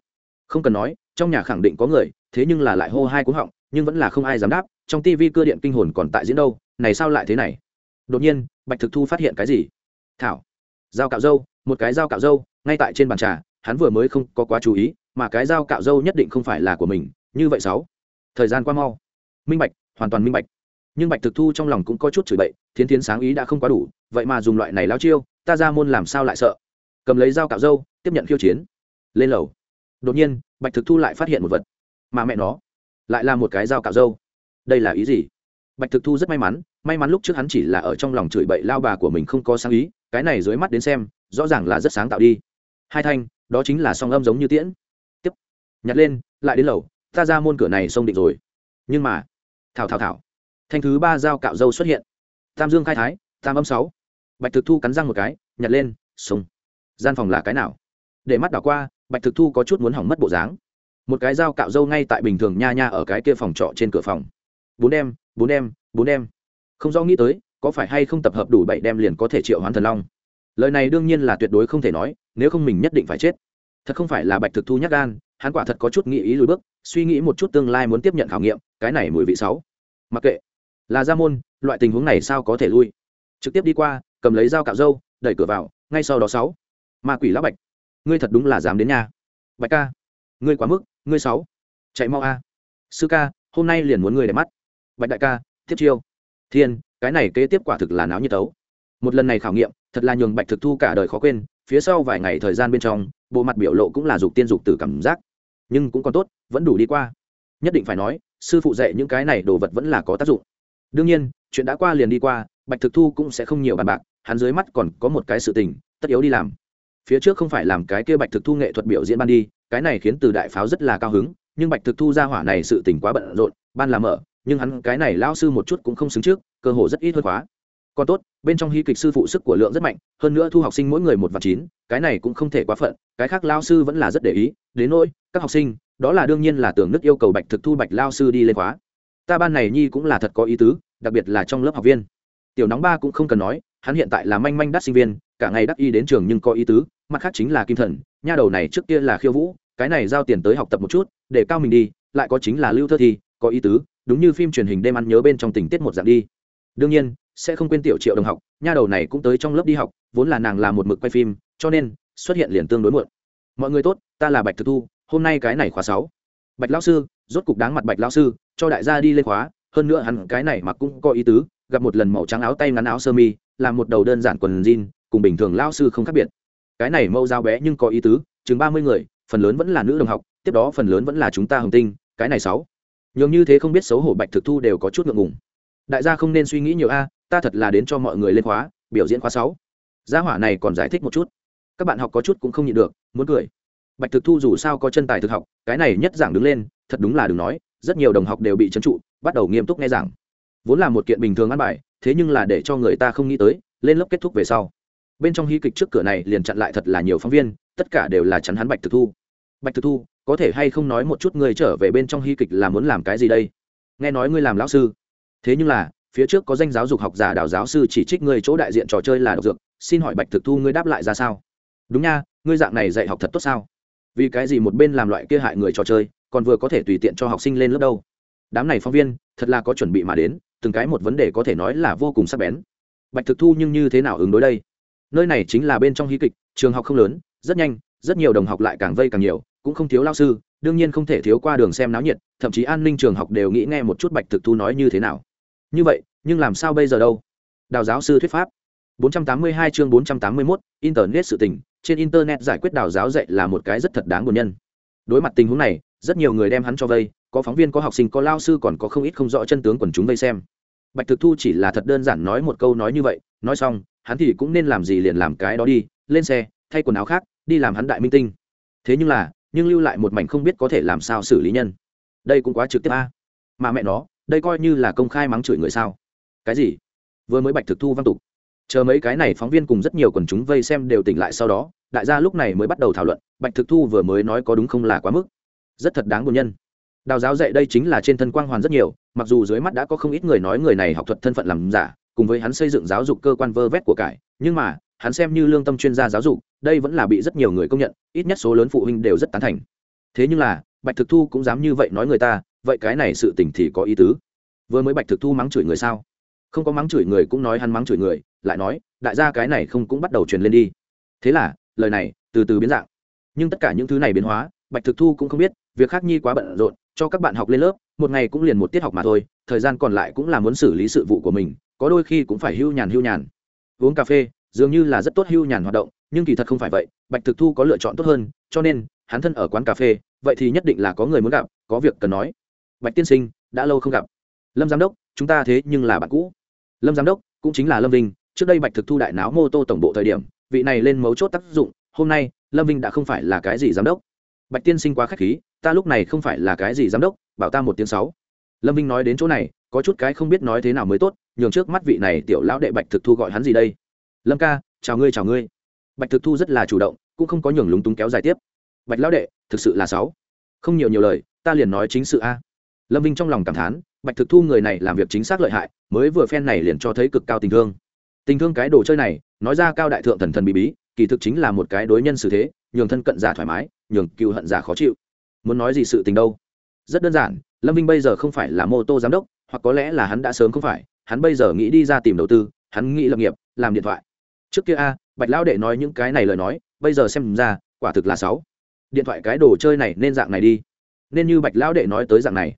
Không cần nói, trong nhà khẳng định có người, thế nhưng là lại hô hai cú họng, nhưng vẫn là không ai dám đáp, trong tv cơ điện kinh hồn còn tại diễn đâu, này sao lại thế này? Đột nhiên, bạch thực thu phát hiện cái gì? Thảo. Dao cạo dâu, một cái dao cạo dâu, ngay tại trên bàn trà hắn vừa mới không có quá chú ý, mà cái dao cạo dâu nhất định không phải là của mình, như vậy sáu. Thời gian qua mau. Minh bạch, hoàn toàn minh bạch. Nhưng bạch thực thu trong lòng cũng có chút chửi bậy, thiến thiến sáng ý đã không quá đủ, vậy mà dùng loại này lao chiêu, ta ra môn làm sao lại sợ? Cầm lấy dao cạo dâu tiếp nhận khiêu chiến. Lên lầu. Đột nhiên, bạch thực thu lại phát hiện một vật. Mà mẹ nó, lại là một cái dao cạo dâu đây là ý gì? Bạch thực thu rất may mắn may mắn lúc trước hắn chỉ là ở trong lòng chửi bậy lao bà của mình không có sáng ý, cái này dưới mắt đến xem, rõ ràng là rất sáng tạo đi. Hai thanh đó chính là song âm giống như tiễn. Tiếp. Nhặt lên, lại đến lầu, ta ra môn cửa này xông định rồi. Nhưng mà, thảo thảo thảo. Thanh thứ ba dao cạo dâu xuất hiện. Tam dương khai thái, tam âm sáu. Bạch thực thu cắn răng một cái, nhặt lên sông gian phòng là cái nào? Để mắt đảo qua, bạch thực thu có chút muốn hỏng mất bộ dáng. Một cái dao cạo dâu ngay tại bình thường nha nha ở cái kia phòng trọ trên cửa phòng. Bốn đem bốn đem bốn đem không do nghĩ tới, có phải hay không tập hợp đủ bảy đem liền có thể triệu hoán thần long. Lời này đương nhiên là tuyệt đối không thể nói nếu không mình nhất định phải chết. Thật không phải là bạch thực thu nhắc gan, hắn quả thật có chút nghĩ ý lùi bước, suy nghĩ một chút tương lai muốn tiếp nhận khảo nghiệm, cái này mùi vị sáu mặc kệ, là ra môn, loại tình huống này sao có thể lui? Trực tiếp đi qua, cầm lấy dao cạo dâu đẩy cửa vào, ngay sau đó sáu. Ma quỷ lão bạch, ngươi thật đúng là dám đến nhà. Bạch ca, ngươi quá mức, ngươi sáu. Chạy mau a. Sư ca, hôm nay liền muốn ngươi để mắt. Bạch đại ca, tiếp chiêu. Thiên, cái này kế tiếp quả thực là náo như tấu. Một lần này khảo nghiệm, thật là nhường bạch thực thu cả đời khó quên phía sau vài ngày thời gian bên trong, bộ mặt biểu lộ cũng là dục tiên dục từ cảm giác. Nhưng cũng còn tốt, vẫn đủ đi qua. Nhất định phải nói, sư phụ dạy những cái này đồ vật vẫn là có tác dụng. Đương nhiên, chuyện đã qua liền đi qua, bạch thực thu cũng sẽ không nhiều bàn bạc, hắn dưới mắt còn có một cái sự tình, tất yếu đi làm. Phía trước không phải làm cái kia bạch thực thu nghệ thuật biểu diễn ban đi, cái này khiến từ đại pháo rất là cao hứng, nhưng bạch thực thu ra hỏa này sự tình quá bận rộn, ban làm mở, nhưng hắn cái này lao sư một chút cũng không xứng trước, cơ hồ rất ít hơn khóa còn tốt, bên trong hy kịch sư phụ sức của lượng rất mạnh, hơn nữa thu học sinh mỗi người một vạn chín, cái này cũng không thể quá phận, cái khác lao sư vẫn là rất để ý, đến nỗi, các học sinh, đó là đương nhiên là tưởng nước yêu cầu bạch thực thu bạch lao sư đi lên khóa. Ta ban này nhi cũng là thật có ý tứ, đặc biệt là trong lớp học viên. Tiểu nóng ba cũng không cần nói, hắn hiện tại là manh manh đắt sinh viên, cả ngày đắc y đến trường nhưng có ý tứ, mặt khác chính là kim thần, nha đầu này trước kia là khiêu vũ, cái này giao tiền tới học tập một chút, để cao mình đi, lại có chính là lưu thơ thi, có ý tứ, đúng như phim truyền hình đêm ăn nhớ bên trong tình tiết một dạng đi đương nhiên, sẽ không quên tiểu triệu đồng học, nha đầu này cũng tới trong lớp đi học, vốn là nàng là một mực quay phim, cho nên, xuất hiện liền tương đối muộn. Mọi người tốt, ta là bạch thực thu, hôm nay cái này khóa sáu. Bạch lão sư, rốt cục đáng mặt bạch lão sư, cho đại gia đi lên khóa, hơn nữa hắn cái này mặc cũng có ý tứ, gặp một lần màu trắng áo tay ngắn áo sơ mi, làm một đầu đơn giản quần jean, cùng bình thường lão sư không khác biệt. Cái này mâu dao bé nhưng có ý tứ, chừng ba mươi người, phần lớn vẫn là nữ đồng học, tiếp đó phần lớn vẫn là chúng ta hồng tinh, cái này sáu. Nhường như thế không biết xấu hổ bạch thực thu đều có chút ngượng ngùng đại gia không nên suy nghĩ nhiều a, ta thật là đến cho mọi người lên khóa, biểu diễn khóa sáu. Gia hỏa này còn giải thích một chút. Các bạn học có chút cũng không nhịn được, muốn cười. Bạch thực thu dù sao có chân tài thực học, cái này nhất giảng đứng lên, thật đúng là đừng nói, rất nhiều đồng học đều bị trấn trụ, bắt đầu nghiêm túc nghe giảng. Vốn là một kiện bình thường ăn bài, thế nhưng là để cho người ta không nghĩ tới, lên lớp kết thúc về sau. Bên trong hy kịch trước cửa này liền chặn lại thật là nhiều phóng viên, tất cả đều là chắn hắn bạch thực thu. Bạch thực thu, có thể hay không nói một chút ngươi trở về bên trong hy kịch là muốn làm cái gì đây? Nghe nói ngươi làm lão sư thế nhưng là, phía trước có danh giáo dục học giả đào giáo sư chỉ trích ngươi chỗ đại diện trò chơi là độc dược, xin hỏi bạch thực thu ngươi đáp lại ra sao? Đúng nha, ngươi dạng này dạy học thật tốt sao? Vì cái gì một bên làm loại kia hại người trò chơi, còn vừa có thể tùy tiện cho học sinh lên lớp đâu? Đám này phóng viên, thật là có chuẩn bị mà đến, từng cái một vấn đề có thể nói là vô cùng sắc bén. Bạch thực thu nhưng như thế nào ứng đối đây? Nơi này chính là bên trong hí kịch, trường học không lớn, rất nhanh, rất nhiều đồng học lại càng vây càng nhiều, cũng không thiếu lao sư, đương nhiên không thể thiếu qua đường xem náo nhiệt, thậm chí an ninh trường học đều nghĩ nghe một chút bạch thực thu nói như thế nào như vậy nhưng làm sao bây giờ đâu? Đào giáo sư thuyết pháp. 482 chương 481, internet sự tình. Trên internet giải quyết đào giáo dạy là một cái rất thật đáng buồn nhân. Đối mặt tình huống này rất nhiều người đem hắn cho vây. Có phóng viên có học sinh có lao sư còn có không ít không rõ chân tướng quần chúng vây xem. Bạch thực thu chỉ là thật đơn giản nói một câu nói như vậy. Nói xong hắn thì cũng nên làm gì liền làm cái đó đi. Lên xe thay quần áo khác đi làm hắn đại minh tinh. Thế nhưng là nhưng lưu lại một mảnh không biết có thể làm sao xử lý nhân. Đây cũng quá trực tiếp a. Mà mẹ nó đây coi như là công khai mắng chửi người sao? Cái gì? Vừa mới bạch thực thu văn tục. Chờ mấy cái này phóng viên cùng rất nhiều quần chúng vây xem đều tỉnh lại sau đó, đại gia lúc này mới bắt đầu thảo luận, bạch thực thu vừa mới nói có đúng không là quá mức. Rất thật đáng buồn nhân. Đào giáo dạy đây chính là trên thân quang hoàn rất nhiều, mặc dù dưới mắt đã có không ít người nói người này học thuật thân phận làm giả, cùng với hắn xây dựng giáo dục cơ quan vơ vét của cải, nhưng mà, hắn xem như lương tâm chuyên gia giáo dục, đây vẫn là bị rất nhiều người công nhận, ít nhất số lớn phụ huynh đều rất tán thành. Thế nhưng là, bạch thực thu cũng dám như vậy nói người ta vậy cái này sự tình thì có ý tứ. Vừa mới bạch thực thu mắng chửi người sao? Không có mắng chửi người cũng nói hắn mắng chửi người, lại nói, đại gia cái này không cũng bắt đầu truyền lên đi. Thế là, lời này, từ từ biến dạng. Nhưng tất cả những thứ này biến hóa, bạch thực thu cũng không biết, việc khác nhi quá bận rộn, cho các bạn học lên lớp, một ngày cũng liền một tiết học mà thôi, thời gian còn lại cũng là muốn xử lý sự vụ của mình, có đôi khi cũng phải hưu nhàn hưu nhàn. Uống cà phê, dường như là rất tốt hưu nhàn hoạt động, nhưng kỳ thật không phải vậy, bạch thực thu có lựa chọn tốt hơn, cho nên, hắn thân ở quán cà phê, vậy thì nhất định là có người muốn gặp, có việc cần nói bạch tiên sinh, đã lâu không gặp. Lâm giám đốc, chúng ta thế nhưng là bạn cũ. Lâm giám đốc, cũng chính là lâm vinh. Trước đây bạch thực thu đại náo mô tô tổng bộ thời điểm, vị này lên mấu chốt tác dụng, hôm nay, lâm vinh đã không phải là cái gì giám đốc. Bạch tiên sinh quá k h á c h khí, ta lúc này không phải là cái gì giám đốc, bảo ta một tiếng sáu. Lâm vinh nói đến chỗ này, có chút cái không biết nói thế nào mới tốt, nhường trước mắt vị này tiểu lão đệ bạch thực thu gọi hắn gì đây? Lâm ca, chào ngươi chào ngươi. Bạch thực thu rất là chủ động, cũng không có nhường lúng túng kéo dài tiếp. Bạch lão đệ, thực sự là sáu. Không nhiều nhiều lời, ta liền nói chính sự a lâm vinh trong lòng cảm thán, bạch thực thu người này làm việc chính xác lợi hại, mới vừa phen này liền cho thấy cực cao tình thương. Tình thương cái đồ chơi này, nói ra cao đại thượng thần thần bí bí, kỳ thực chính là một cái đối nhân xử thế, nhường thân cận giả thoải mái, nhường cựu hận giả khó chịu. Muốn nói gì sự tình đâu? Rất đơn giản, lâm vinh bây giờ không phải là mô tô giám đốc, hoặc có lẽ là hắn đã sớm không phải, hắn bây giờ nghĩ đi ra tìm đầu tư, hắn nghĩ lập nghiệp, làm điện thoại. Trước kia a, bạch lão đệ nói những cái này lời nói, bây giờ xem ra, quả thực là sáu. Điện thoại cái đồ chơi này nên dạng này đi. Nên như bạch lão đệ nói tới dạng này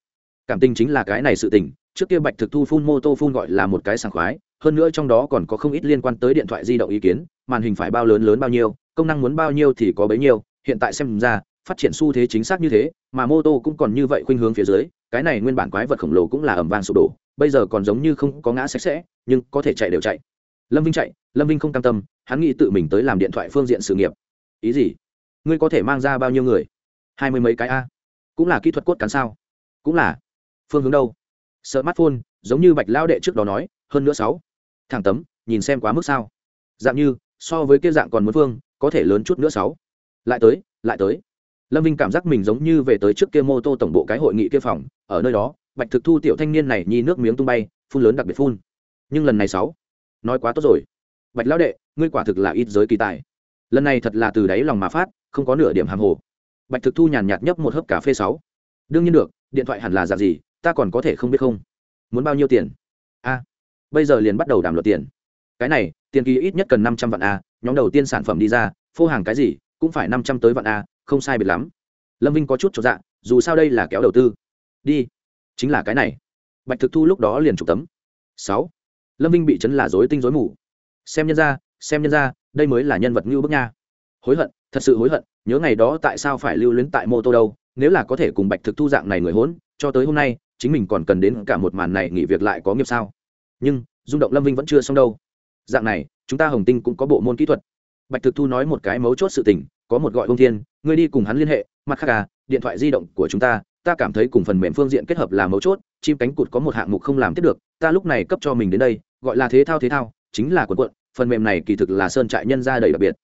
cảm tình chính là cái này sự tình, trước kia bạch thực thu phun mô tô phun gọi là một cái sảng khoái, hơn nữa trong đó còn có không ít liên quan tới điện thoại di động ý kiến, màn hình phải bao lớn lớn bao nhiêu, công năng muốn bao nhiêu thì có bấy nhiêu, hiện tại xem ra, phát triển xu thế chính xác như thế, mà mô tô cũng còn như vậy khuynh hướng phía dưới, cái này nguyên bản quái vật khổng lồ cũng là ẩm vang sụp đổ, bây giờ còn giống như không có ngã sạch sẽ, nhưng có thể chạy đều chạy. Lâm vinh chạy, lâm vinh không cam tâm, hắn nghĩ tự mình tới làm điện thoại phương diện sự nghiệp. Ý gì? Ngươi có thể mang ra bao nhiêu người? Hai mươi mấy cái a. Cũng là kỹ thuật cốt cán sao? Cũng là phương hướng đâu? Smartphone, giống như bạch lao đệ trước đó nói, hơn nữa sáu. Thẳng tấm, nhìn xem quá mức sao. Dạng như, so với kia dạng còn muốn phương, có thể lớn chút nữa sáu. Lại tới lại tới. Lâm vinh cảm giác mình giống như về tới trước kia mô tô tổng bộ cái hội nghị kia phòng, ở nơi đó, bạch thực thu tiểu thanh niên này nhi nước miếng tung bay, phun lớn đặc biệt phun. Nhưng lần này sáu, nói quá tốt rồi. Bạch lão đệ, ngươi quả thực là ít giới kỳ tài. Lần này thật là từ đáy lòng mà phát, không có nửa điểm hàm hồ. Bạch thực thu nhàn nhạt nhấp một hớp cà phê sáu. Đương nhiên được, điện thoại hẳn là dạng gì ta còn có thể không biết không? Muốn bao nhiêu tiền? A, bây giờ liền bắt đầu đàm luật tiền. Cái này, tiền kỳ ít nhất cần năm trăm vạn a, nhóm đầu tiên sản phẩm đi ra, phô hàng cái gì, cũng phải năm trăm tới vạn a, không sai biệt lắm. Lâm vinh có chút cho dạ dù sao đây là kéo đầu tư. Đi, chính là cái này. Bạch thực thu lúc đó liền chụp tấm. Sáu, lâm vinh bị chấn là dối tinh dối mù. Xem nhân ra xem nhân ra đây mới là nhân vật ngưu bức nha. Hối hận, thật sự hối hận, nhớ ngày đó tại sao phải lưu luyến tại mô tô đâu, nếu là có thể cùng bạch thực thu dạng này người hốn, cho tới hôm nay chính mình còn cần đến cả một màn này nghỉ việc lại có nghiệp sao? Nhưng, rung động lâm vinh vẫn chưa xong đâu. Dạng này, chúng ta hồng tinh cũng có bộ môn kỹ thuật. Bạch thực thu nói một cái mấu chốt sự tình, có một gọi ông thiên, ngươi đi cùng hắn liên hệ, mặt khác à điện thoại di động của chúng ta ta cảm thấy cùng phần mềm phương diện kết hợp là mấu chốt, chim cánh cụt có một hạng mục không làm tiếp được, ta lúc này cấp cho mình đến đây, gọi là thế thao thế thao, chính là quần quận, phần mềm này kỳ thực là sơn trại nhân ra đầy đặc biệt.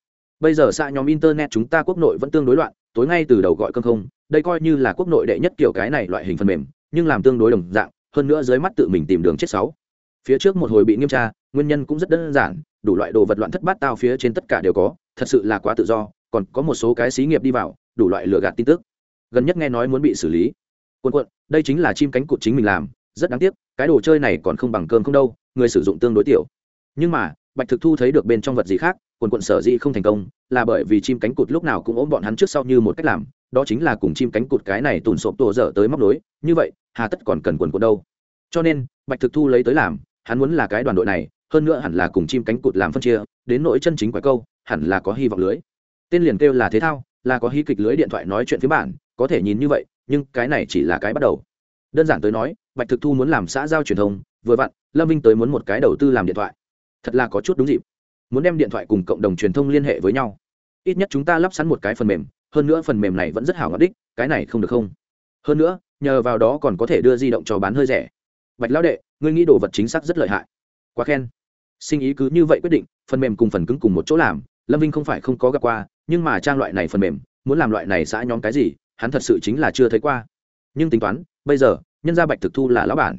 Bây giờ xã nhóm internet chúng ta quốc nội vẫn tương đối loạn, tối ngay từ đầu gọi cơm không, đây coi như là quốc nội đệ nhất kiểu cái này loại hình phần mềm nhưng làm tương đối đồng dạng, hơn nữa dưới mắt tự mình tìm đường chết sáu. Phía trước một hồi bị nghiêm tra, nguyên nhân cũng rất đơn giản, đủ loại đồ vật loạn thất bát tao phía trên tất cả đều có, thật sự là quá tự do, còn có một số cái xí nghiệp đi vào, đủ loại lừa gạt tin tức. Gần nhất nghe nói muốn bị xử lý. Quân quận, đây chính là chim cánh cụt chính mình làm, rất đáng tiếc, cái đồ chơi này còn không bằng cơm không đâu, người sử dụng tương đối tiểu. Nhưng mà, bạch thực thu thấy được bên trong vật gì khác, quần quận sở dĩ không thành công, là bởi vì chim cánh cụt lúc nào cũng ôm bọn hắn trước sau như một cách làm đó chính là cùng chim cánh cụt cái này tùn sộp tổ dở tới móc nối, như vậy, hà tất còn cần quần của đâu. Cho nên, bạch thực thu lấy tới làm, hắn muốn là cái đoàn đội này, hơn nữa hẳn là cùng chim cánh cụt làm phân chia, đến nỗi chân chính quái câu, hẳn là có hy vọng lưới. Tên liền kêu là thế thao, là có hy kịch lưới điện thoại nói chuyện phía bản, có thể nhìn như vậy, nhưng cái này chỉ là cái bắt đầu. Đơn giản tới nói, bạch thực thu muốn làm xã giao truyền thông, vừa vặn, lâm Vinh tới muốn một cái đầu tư làm điện thoại. Thật là có chút đúng dịp. Muốn đem điện thoại cùng cộng đồng truyền thông liên hệ với nhau. Ít nhất chúng ta lắp sẵn một cái phần mềm hơn nữa phần mềm này vẫn rất hảo ngọt đích, cái này không được không? Hơn nữa, nhờ vào đó còn có thể đưa di động cho bán hơi rẻ. Bạch lão đệ, ngươi nghĩ đồ vật chính xác rất lợi hại. Quá khen. Sinh ý cứ như vậy quyết định, phần mềm cùng phần cứng cùng một chỗ làm, lâm vinh không phải không có gặp qua, nhưng mà trang loại này phần mềm, muốn làm loại này xã nhóm cái gì, hắn thật sự chính là chưa thấy qua. Nhưng tính toán, bây giờ, nhân gia bạch thực thu là lão bản.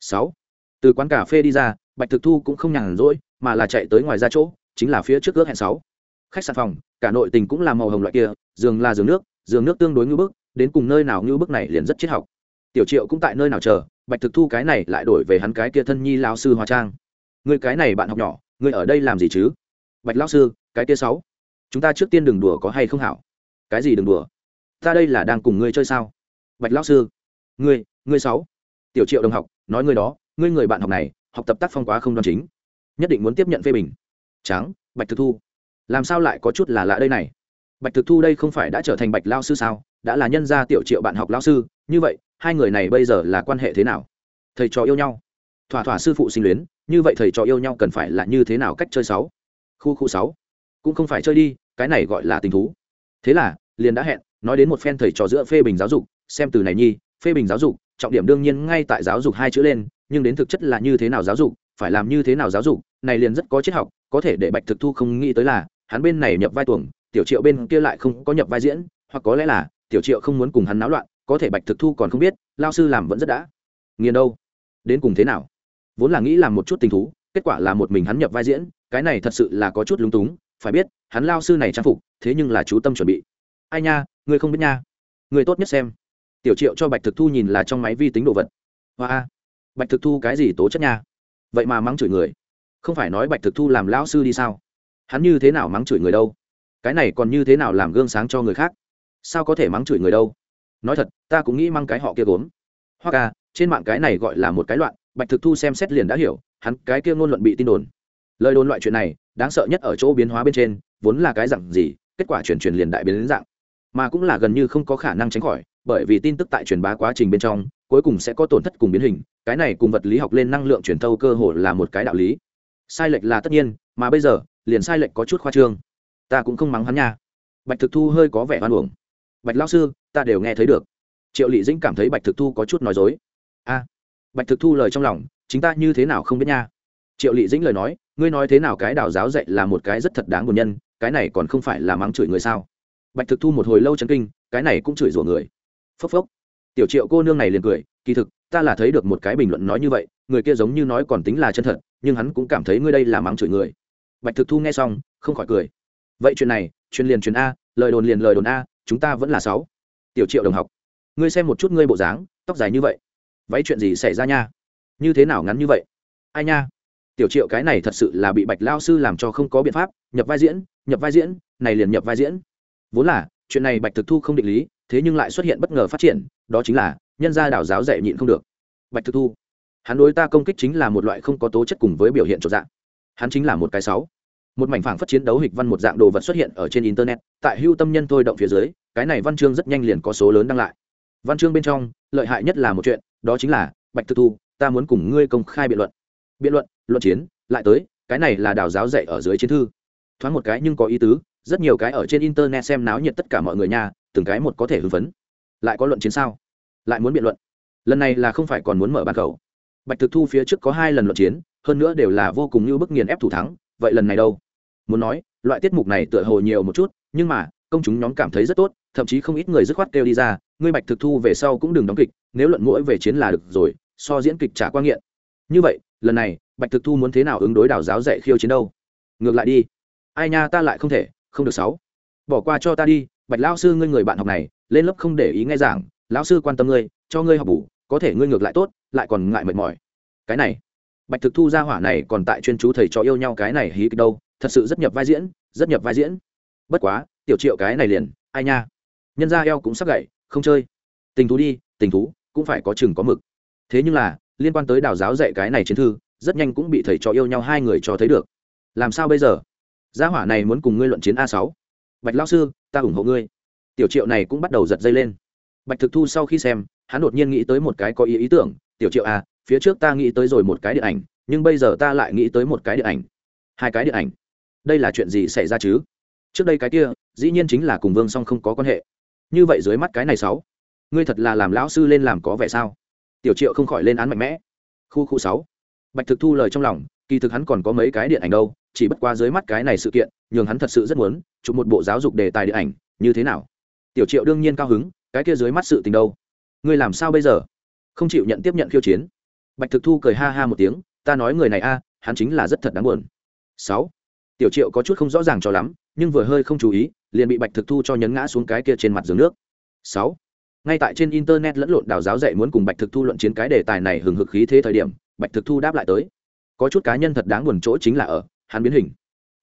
Sáu. Từ quán cà phê đi ra, bạch thực thu cũng không nhàn rỗi, mà là chạy tới ngoài ra chỗ, chính là phía trước ước hẹn sáu khách sạn phòng, cả nội tình cũng là màu hồng loại kia, giường là giường nước giường nước tương đối ngưu bức, đến cùng nơi nào ngưu bức này liền rất triết học. Tiểu triệu cũng tại nơi nào chờ, bạch thực thu cái này lại đổi về hắn cái kia thân nhi lao sư hóa trang. Người cái này bạn học nhỏ, người ở đây làm gì chứ? Bạch lao sư, cái kia sáu. Chúng ta trước tiên đừng đùa có hay không hảo? Cái gì đừng đùa? Ta đây là đang cùng ngươi chơi sao? Bạch lao sư, ngươi ngươi sáu. Tiểu triệu đồng học, nói ngươi đó, ngươi người bạn học này, học tập tác phong quá không đoan chính. Nhất định muốn tiếp nhận phê bình. Tráng bạch thực thu làm sao lại có chút là lạ đây này? Bạch thực thu đây không phải đã trở thành bạch lao sư sao? Đã là nhân gia tiểu triệu bạn học lao sư, như vậy, hai người này bây giờ là quan hệ thế nào? Thầy trò yêu nhau. Thỏa thỏa sư phụ sinh luyến, như vậy thầy trò yêu nhau cần phải là như thế nào cách chơi sáu? Khu khu sáu. Cũng không phải chơi đi, cái này gọi là tình thú. Thế là, liền đã hẹn, nói đến một phen thầy trò giữa phê bình giáo dục, xem từ này nhi, phê bình giáo dục, trọng điểm đương nhiên ngay tại giáo dục hai chữ lên, nhưng đến thực chất là như thế nào giáo dục, phải làm như thế nào giáo dục, này liền rất có triết học, có thể để bạch thực thu không nghĩ tới là hắn bên này nhập vai tuồng, tiểu triệu bên kia lại không có nhập vai diễn, hoặc có lẽ là, tiểu triệu không muốn cùng hắn náo loạn, có thể bạch thực thu còn không biết, lao sư làm vẫn rất đã. Nghiền đâu? Đến cùng thế nào? Vốn là nghĩ làm một chút tình thú, kết quả là một mình hắn nhập vai diễn, cái này thật sự là có chút lúng túng, phải biết, hắn lao sư này trang phục, thế nhưng là chú tâm chuẩn bị. Ai nha người không biết nha. Người tốt nhất xem. Tiểu triệu cho bạch thực thu nhìn là trong máy vi tính đồ vật. Hoa bạch thực thu cái gì tố chất nha? Vậy mà mắng chửi người. Không phải nói bạch thực thu làm lão sư đi sao? Hắn như thế nào mắng chửi người đâu? Cái này còn như thế nào làm gương sáng cho người khác? Sao có thể mắng chửi người đâu? Nói thật, ta cũng nghĩ mang cái họ kia gốm. Hoặc à trên mạng cái này gọi là một cái loạn, bạch thực thu xem xét liền đã hiểu, hắn cái kia ngôn luận bị tin đồn. Lời đồn loại chuyện này, đáng sợ nhất ở chỗ biến hóa bên trên, vốn là cái dạng gì, kết quả chuyển truyền liền đại biến đến dạng. Mà cũng là gần như không có khả năng tránh khỏi, bởi vì tin tức tại truyền bá quá trình bên trong, cuối cùng sẽ có tổn thất cùng biến hình, cái này cùng vật lý học lên năng lượng truyền thâu cơ hồ là một cái đạo lý. Sai lệch là tất nhiên mà bây giờ, liền sai lệch có chút khoa trương. Ta cũng không mắng hắn nha. Bạch thực thu hơi có vẻ hoan uổng. Bạch lao sư, ta đều nghe thấy được. Triệu lị dĩnh cảm thấy bạch thực thu có chút nói dối. A, bạch thực thu lời trong lòng, chính ta như thế nào không biết nha. Triệu lị dĩnh lời nói, ngươi nói thế nào cái đào giáo dạy là một cái rất thật đáng buồn nhân, cái này còn không phải là mắng chửi người sao? Bạch thực thu một hồi lâu chân kinh, cái này cũng chửi rủa người. Phốc phốc. Tiểu triệu cô nương này liền cười, kỳ thực, ta là thấy được một cái bình luận nói như vậy, người kia giống như nói còn tính là chân thật, nhưng hắn cũng cảm thấy ngươi đây là mắng chửi người bạch thực thu nghe xong, không khỏi cười. Vậy chuyện này chuyện liền chuyện a, lời đồn liền lời đồn a, chúng ta vẫn là sáu. Tiểu triệu đồng học, ngươi xem một chút ngươi bộ dáng, tóc dài như vậy. Váy chuyện gì xảy ra nha? Như thế nào ngắn như vậy? Ai nha? Tiểu triệu cái này thật sự là bị bạch lao sư làm cho không có biện pháp, nhập vai diễn, nhập vai diễn, này liền nhập vai diễn. Vốn là, chuyện này bạch thực thu không định lý, thế nhưng lại xuất hiện bất ngờ phát triển, đó chính là, nhân gia đảo giáo dạy nhịn không được. Bạch thực thu, hắn đối ta công kích chính là một loại không có tố chất cùng với biểu hiện trọn dạng hắn chính là một cái sáu. Một mảnh phảng phát chiến đấu hịch văn một dạng đồ vật xuất hiện ở trên internet, tại hưu tâm nhân thôi động phía dưới, cái này văn chương rất nhanh liền có số lớn đăng lại. Văn chương bên trong, lợi hại nhất là một chuyện, đó chính là, bạch thực thu, ta muốn cùng ngươi công khai biện luận. Biện luận luận chiến, lại tới, cái này là đào giáo dạy ở dưới chiến thư. Thoáng một cái nhưng có ý tứ, rất nhiều cái ở trên internet xem náo nhiệt tất cả mọi người nha, từng cái một có thể hưng phấn. Lại có luận chiến sao? Lại muốn biện luận. Lần này là không phải còn muốn mở bàn cầu. Bạch thực thu phía trước có hai lần luận chiến hơn nữa đều là vô cùng như bức nghiền ép thủ thắng, vậy lần này đâu? Muốn nói, loại tiết mục này tựa hồ nhiều một chút, nhưng mà, công chúng nhóm cảm thấy rất tốt, thậm chí không ít người dứt khoát kêu đi ra, ngươi bạch thực thu về sau cũng đừng đóng kịch, nếu luận mũi về chiến là được rồi, so diễn kịch trả quan nghiện. Như vậy, lần này, bạch thực thu muốn thế nào ứng đối đảo giáo dạy khiêu chiến đâu? Ngược lại đi. Ai nha, ta lại không thể, không được sáu. Bỏ qua cho ta đi, bạch lao sư, ngươi người bạn học này, lên lớp không để ý nghe giảng lão sư quan tâm ngươi, cho ngươi học bù, có thể ngươi ngược lại tốt, lại còn ngại mệt mỏi. Cái này bạch thực thu ra hỏa này còn tại chuyên chú thầy trò yêu nhau cái này hí kịch đâu, thật sự rất nhập vai diễn, rất nhập vai diễn. Bất quá, tiểu triệu cái này liền, ai nha? Nhân ra eo cũng sắc gậy, không chơi. Tình thú đi, tình thú, cũng phải có chừng có mực. Thế nhưng là, liên quan tới đào giáo dạy cái này chiến thư, rất nhanh cũng bị thầy trò yêu nhau hai người cho thấy được. Làm sao bây giờ? Gia hỏa này muốn cùng ngươi luận chiến a sáu. Bạch lao sư, ta ủng hộ ngươi. Tiểu triệu này cũng bắt đầu giật dây lên. Bạch thực thu sau khi xem, hắn đột nhiên nghĩ tới một cái có ý ý tưởng, tiểu triệu à phía trước ta nghĩ tới rồi một cái điện ảnh, nhưng bây giờ ta lại nghĩ tới một cái điện ảnh. Hai cái điện ảnh. Đây là chuyện gì xảy ra chứ? Trước đây cái kia, dĩ nhiên chính là cùng vương song không có quan hệ. Như vậy dưới mắt cái này sáu, ngươi thật là làm lão sư lên làm có vẻ sao? Tiểu triệu không khỏi lên án mạnh mẽ. Khu khu sáu. Bạch thực thu lời trong lòng, kỳ thực hắn còn có mấy cái điện ảnh đâu, chỉ bất qua dưới mắt cái này sự kiện, nhường hắn thật sự rất muốn chụp một bộ giáo dục đề tài điện ảnh, như thế nào? Tiểu triệu đương nhiên cao hứng, cái kia dưới mắt sự tình đâu? Ngươi làm sao bây giờ? Không chịu nhận tiếp nhận khiêu chiến bạch thực thu cười ha ha một tiếng, ta nói người này a, hắn chính là rất thật đáng buồn. Sáu. Tiểu triệu có chút không rõ ràng cho lắm, nhưng vừa hơi không chú ý, liền bị bạch thực thu cho nhấn ngã xuống cái kia trên mặt giường nước. Sáu. Ngay tại trên internet lẫn lộn đào giáo dạy muốn cùng bạch thực thu luận chiến cái đề tài này hừng hực khí thế thời điểm, bạch thực thu đáp lại tới. Có chút cá nhân thật đáng buồn chỗ chính là ở, hắn biến hình.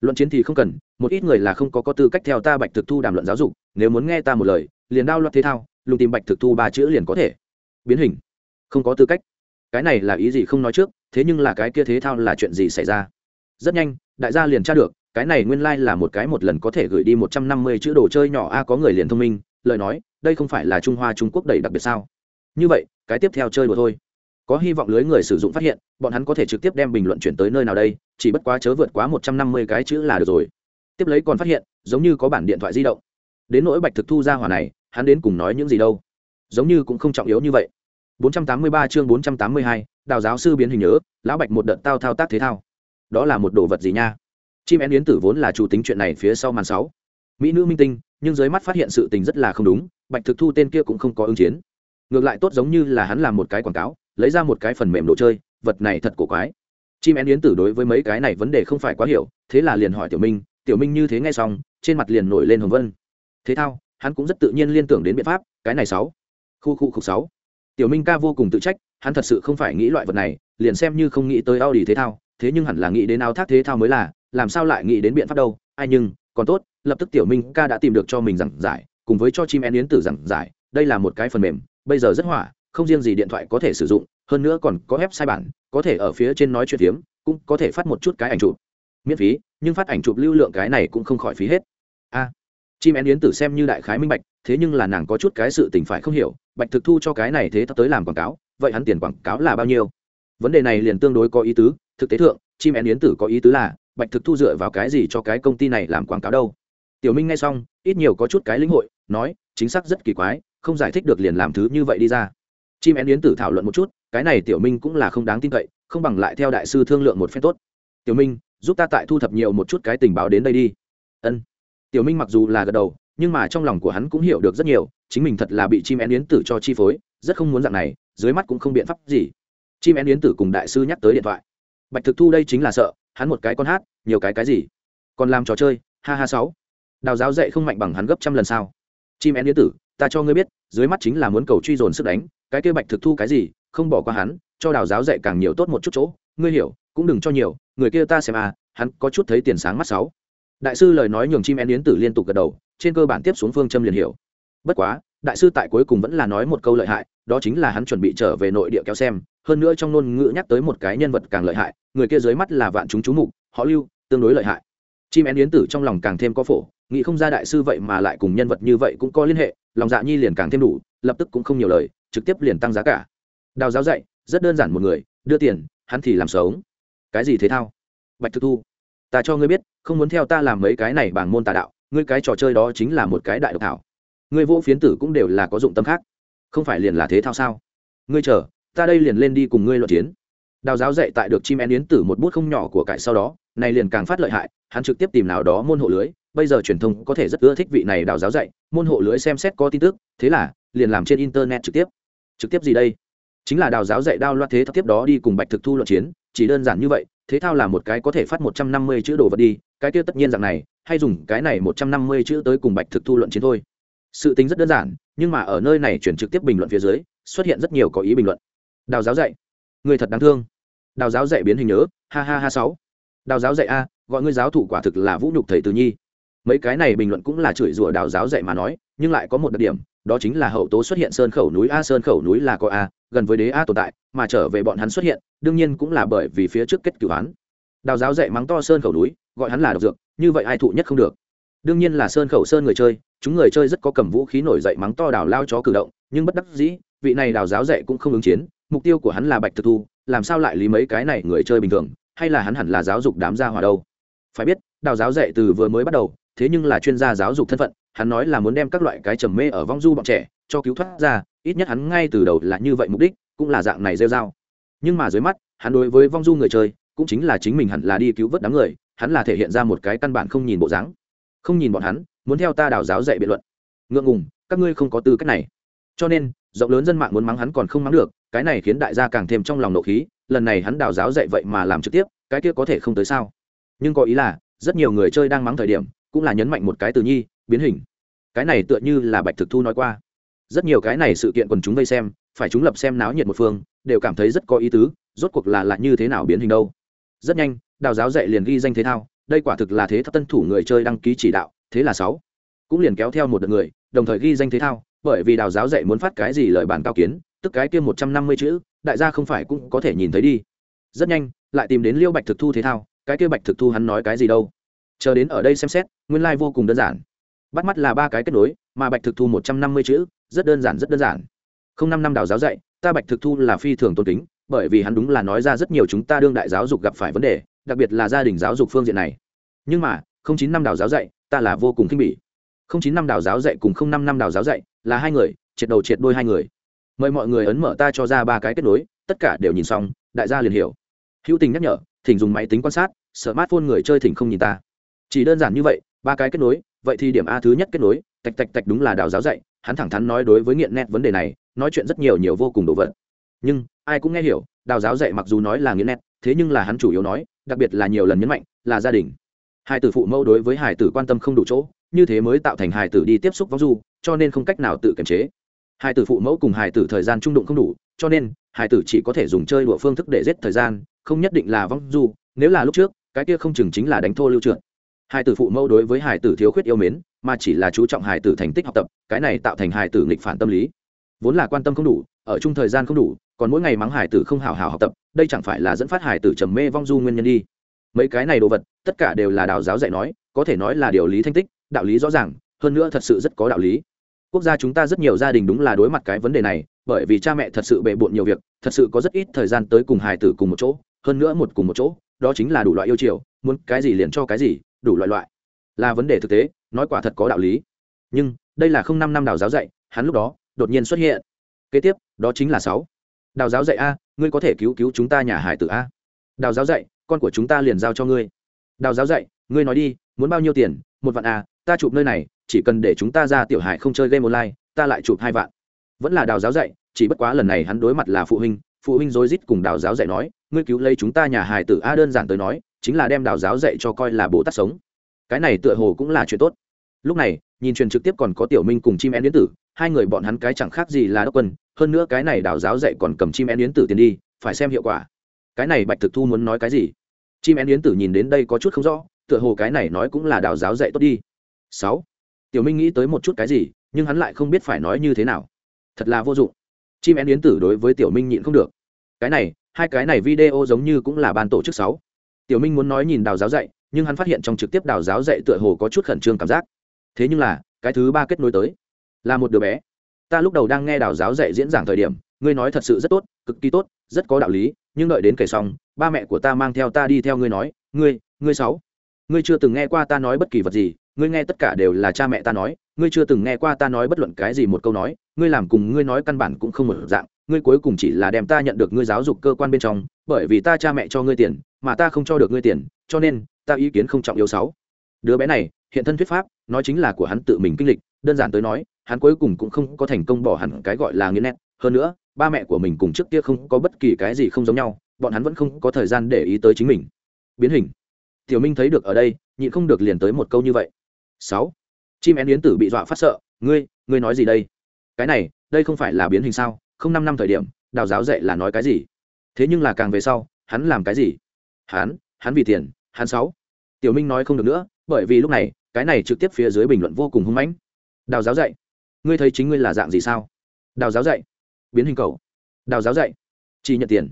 Luận chiến thì không cần, một ít người là không có có tư cách theo ta bạch thực thu đàm luận giáo dục, nếu muốn nghe ta một lời, liền đao loạt thế thao, lùng tìm bạch thực thu ba chữ liền có thể. Biến hình. Không có tư cách cái này là ý gì không nói trước, thế nhưng là cái kia thế thao là chuyện gì xảy ra? Rất nhanh, đại gia liền tra được, cái này nguyên lai、like、là một cái một lần có thể gửi đi một trăm năm mươi chữ đồ chơi nhỏ a có người liền thông minh, lời nói, đây không phải là trung hoa trung quốc đầy đặc biệt sao? Như vậy, cái tiếp theo chơi đùa thôi. Có hy vọng lưới người sử dụng phát hiện, bọn hắn có thể trực tiếp đem bình luận chuyển tới nơi nào đây, chỉ bất quá chớ vượt quá một trăm năm mươi cái chữ là được rồi. Tiếp lấy còn phát hiện, giống như có bản điện thoại di động. Đến nỗi bạch thực thu ra hỏa này, hắn đến cùng nói những gì đâu? Giống như cũng không trọng yếu như vậy. 483 chương 482, đào giáo sư biến hình nhớ lão bạch một đợt tao thao tác thế thao. Đó là một đồ vật gì nha? Chim én yến tử vốn là chủ tính chuyện này phía sau màn sáu. Mỹ nữ minh tinh nhưng dưới mắt phát hiện sự tình rất là không đúng bạch thực thu tên kia cũng không có ứng chiến. Ngược lại tốt giống như là hắn làm một cái quảng cáo lấy ra một cái phần mềm đồ chơi vật này thật cổ quái. Chim én yến tử đối với mấy cái này vấn đề không phải quá hiểu thế là liền hỏi tiểu minh tiểu minh như thế nghe xong trên mặt liền nổi lên hồng vân. Thế thao hắn cũng rất tự nhiên liên tưởng đến biện pháp cái này sáu. Khu khu khu sáu tiểu minh ca vô cùng tự trách, hắn thật sự không phải nghĩ loại vật này, liền xem như không nghĩ tới Audi thế thao, thế nhưng hẳn là nghĩ đến áo thác thế thao mới là, làm sao lại nghĩ đến biện pháp đâu, ai nhưng, còn tốt, lập tức tiểu minh ca đã tìm được cho mình giảng giải, cùng với cho chim én yến tử giảng giải, đây là một cái phần mềm, bây giờ rất hỏa, không riêng gì điện thoại có thể sử dụng, hơn nữa còn có ép sai bản, có thể ở phía trên nói chuyện phiếm, cũng có thể phát một chút cái ảnh chụp miễn phí, nhưng phát ảnh chụp lưu lượng cái này cũng không khỏi phí hết. A chim én yến tử xem như đại khái minh bạch, thế nhưng là nàng có chút cái sự tình phải không hiểu, bạch thực thu cho cái này thế tới làm quảng cáo, vậy hắn tiền quảng cáo là bao nhiêu? Vấn đề này liền tương đối có ý tứ, thực tế thượng, chim én yến tử có ý tứ là, bạch thực thu dựa vào cái gì cho cái công ty này làm quảng cáo đâu? Tiểu minh nghe xong, ít nhiều có chút cái lĩnh hội, nói, chính xác rất kỳ quái, không giải thích được liền làm thứ như vậy đi ra. Chim én yến tử thảo luận một chút, cái này tiểu minh cũng là không đáng tin cậy, không bằng lại theo đại sư thương lượng một phen tốt. Tiểu minh, giúp ta tại thu thập nhiều một chút cái tình báo đến đây đi. Ân tiểu minh mặc dù là gật đầu, nhưng mà trong lòng của hắn cũng hiểu được rất nhiều, chính mình thật là bị chim én yến tử cho chi phối, rất không muốn dạng này, dưới mắt cũng không biện pháp gì. Chim én yến tử cùng đại sư nhắc tới điện thoại. Bạch thực thu đây chính là sợ, hắn một cái con hát, nhiều cái cái gì? Còn làm trò chơi, ha ha sáu. Đào giáo dạy không mạnh bằng hắn gấp trăm lần sao? Chim én yến tử, ta cho ngươi biết, dưới mắt chính là muốn cầu truy dồn sức đánh, cái kia bạch thực thu cái gì, không bỏ qua hắn, cho đào giáo dạy càng nhiều tốt một chút chỗ. Ngươi hiểu, cũng đừng cho nhiều, người kia ta xem à hắn có chút thấy tiền sáng mắt sáu đại sư lời nói nhường chim én yến tử liên tục gật đầu, trên cơ bản tiếp xuống phương châm liền hiểu. Bất quá, đại sư tại cuối cùng vẫn là nói một câu lợi hại, đó chính là hắn chuẩn bị trở về nội địa kéo xem, hơn nữa trong ngôn ngữ nhắc tới một cái nhân vật càng lợi hại, người kia dưới mắt là vạn chúng chú mục, họ lưu, tương đối lợi hại. Chim én yến tử trong lòng càng thêm có phổ, nghĩ không ra đại sư vậy mà lại cùng nhân vật như vậy cũng có liên hệ, lòng dạ nhi liền càng thêm đủ, lập tức cũng không nhiều lời, trực tiếp liền tăng giá cả. Đào giáo dạy, rất đơn giản một người, đưa tiền, hắn thì làm sống. Cái gì thế thao? Bạch thực thu ta cho ngươi biết, không muốn theo ta làm mấy cái này bằng môn tà đạo, ngươi cái trò chơi đó chính là một cái đại độc thảo. Ngươi vô phiến tử cũng đều là có dụng tâm khác. Không phải liền là thế thao sao? Ngươi chờ, ta đây liền lên đi cùng ngươi luận chiến. Đào giáo dạy tại được chim én yến tử một bút không nhỏ của cải sau đó, này liền càng phát lợi hại, hắn trực tiếp tìm nào đó môn hộ lưới, bây giờ truyền thông có thể rất ưa thích vị này đào giáo dạy, môn hộ lưới xem xét có tin tức, thế là, liền làm trên internet trực tiếp. Trực tiếp gì đây? Chính là đào giáo dạy đao loạt thế thấp tiếp đó đi cùng bạch thực thu luận chiến chỉ đơn giản như vậy, thế thao là một cái có thể phát một trăm năm mươi chữ đồ vật đi, cái kia tất nhiên rằng này, hay dùng cái này một trăm năm mươi chữ tới cùng bạch thực thu luận chiến thôi. Sự tính rất đơn giản, nhưng mà ở nơi này chuyển trực tiếp bình luận phía dưới, xuất hiện rất nhiều có ý bình luận. Đào giáo dạy. Người thật đáng thương. Đào giáo dạy biến hình nhớ, ha ha ha sáu. Đào giáo dạy a, gọi ngươi giáo thủ quả thực là vũ nhục thầy từ nhi. Mấy cái này bình luận cũng là chửi rủa đào giáo dạy mà nói, nhưng lại có một đặc điểm, đó chính là hậu tố xuất hiện sơn khẩu núi a, sơn khẩu núi là có a gần với đế a tồn tại, mà trở về bọn hắn xuất hiện, đương nhiên cũng là bởi vì phía trước kết cửu hắn. Đào giáo dạy mắng to sơn khẩu núi, gọi hắn là độc dược, như vậy ai thụ nhất không được. Đương nhiên là sơn khẩu sơn người chơi, chúng người chơi rất có cầm vũ khí nổi dậy mắng to đào lao chó cử động, nhưng bất đắc dĩ, vị này đào giáo dạy cũng không ứng chiến, mục tiêu của hắn là bạch thực thu, làm sao lại lý mấy cái này người chơi bình thường, hay là hắn hẳn là giáo dục đám gia hòa đâu? Phải biết, đào giáo dạy từ vừa mới bắt đầu, thế nhưng là chuyên gia giáo dục thân phận hắn nói là muốn đem các loại cái trầm mê ở vong du bọn trẻ cho cứu thoát ra, ít nhất hắn ngay từ đầu là như vậy mục đích, cũng là dạng này rêu dao nhưng mà dưới mắt, hắn đối với vong du người chơi, cũng chính là chính mình hẳn là đi cứu vớt đám người, hắn là thể hiện ra một cái căn bản không nhìn bộ dáng. Không nhìn bọn hắn, muốn theo ta đào giáo dạy biện luận. Ngượng ngùng, các ngươi không có tư cách này. Cho nên, rộng lớn dân mạng muốn mắng hắn còn không mắng được, cái này khiến đại gia càng thêm trong lòng nộ khí, lần này hắn đào giáo dạy vậy mà làm trực tiếp, cái kia có thể không tới sao? Nhưng có ý là, rất nhiều người chơi đang mắng thời điểm, cũng là nhấn mạnh một cái từ nhi biến hình. Cái này tựa như là bạch thực thu nói qua. Rất nhiều cái này sự kiện quần chúng vây xem, phải chúng lập xem náo nhiệt một phương, đều cảm thấy rất có ý tứ, rốt cuộc là lại như thế nào biến hình đâu. Rất nhanh, đào giáo dạy liền ghi danh thế thao, đây quả thực là thế thao tân thủ người chơi đăng ký chỉ đạo, thế là sáu. Cũng liền kéo theo một đợt người, đồng thời ghi danh thế thao, bởi vì đào giáo dạy muốn phát cái gì lời bản cao kiến, tức cái kia một trăm năm mươi chữ, đại gia không phải cũng có thể nhìn thấy đi. Rất nhanh, lại tìm đến liêu bạch thực thu thế thao, cái kia bạch thực thu hắn nói cái gì đâu. Chờ đến ở đây xem xét, nguyên lai、like、vô cùng đơn giản bắt mắt là ba cái kết nối, mà bạch thực thu một trăm năm mươi chữ, rất đơn giản, rất đơn giản. Không năm năm đào giáo dạy, ta bạch thực thu là phi thường tôn kính, bởi vì hắn đúng là nói ra rất nhiều chúng ta đương đại giáo dục gặp phải vấn đề, đặc biệt là gia đình giáo dục phương diện này. Nhưng mà, không chín năm đào giáo dạy, ta là vô cùng khinh bỉ. Không chín năm đào giáo dạy cùng không năm năm đào giáo dạy là hai người, triệt đầu triệt đôi hai người. Mời mọi người ấn mở ta cho ra ba cái kết nối, tất cả đều nhìn xong, đại gia liền hiểu. Hữu tình nhắc nhở, thỉnh dùng máy tính quan sát, smartphone người chơi thỉnh không nhìn ta. Chỉ đơn giản như vậy, ba cái kết nối vậy thì điểm a thứ nhất kết nối, tạch tạch tạch đúng là đào giáo dạy, hắn thẳng thắn nói đối với nghiện nét vấn đề này, nói chuyện rất nhiều nhiều vô cùng đồ vật. Nhưng, ai cũng nghe hiểu, đào giáo dạy mặc dù nói là nghiện nét thế nhưng là hắn chủ yếu nói, đặc biệt là nhiều lần nhấn mạnh, là gia đình. Hai tử phụ mẫu đối với hải tử quan tâm không đủ chỗ, như thế mới tạo thành hải tử đi tiếp xúc vong du, cho nên không cách nào tự kiềm chế. Hải tử phụ mẫu cùng hải tử thời gian trung đụng không đủ, cho nên hải tử chỉ có thể dùng chơi đùa phương thức để giết thời gian, không nhất định là vong du, nếu là lúc trước, cái kia không chừng chính là đánh thô lưu trượt. Hải tử phụ mẫu đối với hải tử thiếu khuyết yêu mến, mà chỉ là chú trọng hải tử thành tích học tập, cái này tạo thành hải tử nghịch phản tâm lý. Vốn là quan tâm không đủ, ở chung thời gian không đủ, còn mỗi ngày mắng hải tử không hào hào học tập, đây chẳng phải là dẫn phát hải tử trầm mê vong du nguyên nhân đi. Mấy cái này đồ vật, tất cả đều là đạo giáo dạy nói, có thể nói là điều lý thanh tích, đạo lý rõ ràng, hơn nữa thật sự rất có đạo lý. Quốc gia chúng ta rất nhiều gia đình đúng là đối mặt cái vấn đề này, bởi vì cha mẹ thật sự bề bộn nhiều việc, thật sự có rất ít thời gian tới cùng hài tử cùng một chỗ, hơn nữa một cùng một chỗ, đó chính là đủ loại yêu chiều, muốn cái gì liền cho cái gì đủ loại loại. Là vấn đề thực tế, nói quả thật có đạo lý. Nhưng, đây là không năm năm đào giáo dạy, hắn lúc đó, đột nhiên xuất hiện. Kế tiếp, đó chính là sáu. Đào giáo dạy a, ngươi có thể cứu cứu chúng ta nhà hải tử a. Đào giáo dạy, con của chúng ta liền giao cho ngươi. Đào giáo dạy, ngươi nói đi, muốn bao nhiêu tiền? Một vạn a, ta chụp nơi này, chỉ cần để chúng ta ra tiểu hải không chơi game online, ta lại chụp hai vạn. Vẫn là đào giáo dạy, chỉ bất quá lần này hắn đối mặt là phụ huynh phụ huynh rối rít cùng đào giáo dạy nói, ngươi cứu lấy chúng ta nhà hải tử a đơn giản tới nói chính là đem đạo giáo dạy cho coi là bồ tát sống. Cái này tựa hồ cũng là chuyện tốt. Lúc này, nhìn truyền trực tiếp còn có tiểu minh cùng chim én yến tử, hai người bọn hắn cái chẳng khác gì là đốc quân, hơn nữa cái này đạo giáo dạy còn cầm chim én yến tử tiền đi, phải xem hiệu quả. Cái này bạch thực thu muốn nói cái gì? Chim én yến tử nhìn đến đây có chút không rõ, tựa hồ cái này nói cũng là đạo giáo dạy tốt đi. Sáu. Tiểu minh nghĩ tới một chút cái gì, nhưng hắn lại không biết phải nói như thế nào. Thật là vô dụng. Chim én yến tử đối với tiểu minh nhịn không được. Cái này, hai cái này video giống như cũng là ban tổ chức sáu tiểu minh muốn nói nhìn đào giáo dạy, nhưng hắn phát hiện trong trực tiếp đào giáo dạy tựa hồ có chút khẩn trương cảm giác. Thế nhưng là, cái thứ ba kết nối tới, là một đứa bé. Ta lúc đầu đang nghe đào giáo dạy diễn giảng thời điểm, ngươi nói thật sự rất tốt, cực kỳ tốt, rất có đạo lý, nhưng đợi đến kể xong, ba mẹ của ta mang theo ta đi theo ngươi nói, ngươi ngươi sáu, ngươi chưa từng nghe qua ta nói bất kỳ vật gì, ngươi nghe tất cả đều là cha mẹ ta nói, ngươi chưa từng nghe qua ta nói bất luận cái gì một câu nói, ngươi làm cùng ngươi nói căn bản cũng không một dạng, ngươi cuối cùng chỉ là đem ta nhận được ngươi giáo dục cơ quan bên trong, bởi vì ta cha mẹ cho ngươi tiền mà ta không cho được ngươi tiền, cho nên, ta ý kiến không trọng yếu sáu. Đứa bé này, hiện thân thuyết pháp, nói chính là của hắn tự mình kinh lịch, đơn giản tới nói, hắn cuối cùng cũng không có thành công bỏ hẳn cái gọi là nghiến nét. Hơn nữa, ba mẹ của mình cùng trước kia không có bất kỳ cái gì không giống nhau, bọn hắn vẫn không có thời gian để ý tới chính mình. Biến hình. Tiểu minh thấy được ở đây, nhịn không được liền tới một câu như vậy. Sáu. Chim én yến tử bị dọa phát sợ, ngươi ngươi nói gì đây? Cái này, đây không phải là biến hình sao? Không năm năm thời điểm, đào giáo dạy là nói cái gì? Thế nhưng là càng về sau, hắn làm cái gì? Hắn hắn vì tiền hắn sáu. Tiểu minh nói không được nữa, bởi vì lúc này, cái này trực tiếp phía dưới bình luận vô cùng hung mãnh. Đào giáo dạy, ngươi thấy chính ngươi là dạng gì sao? Đào giáo dạy, biến hình cầu. Đào giáo dạy, chỉ nhận tiền.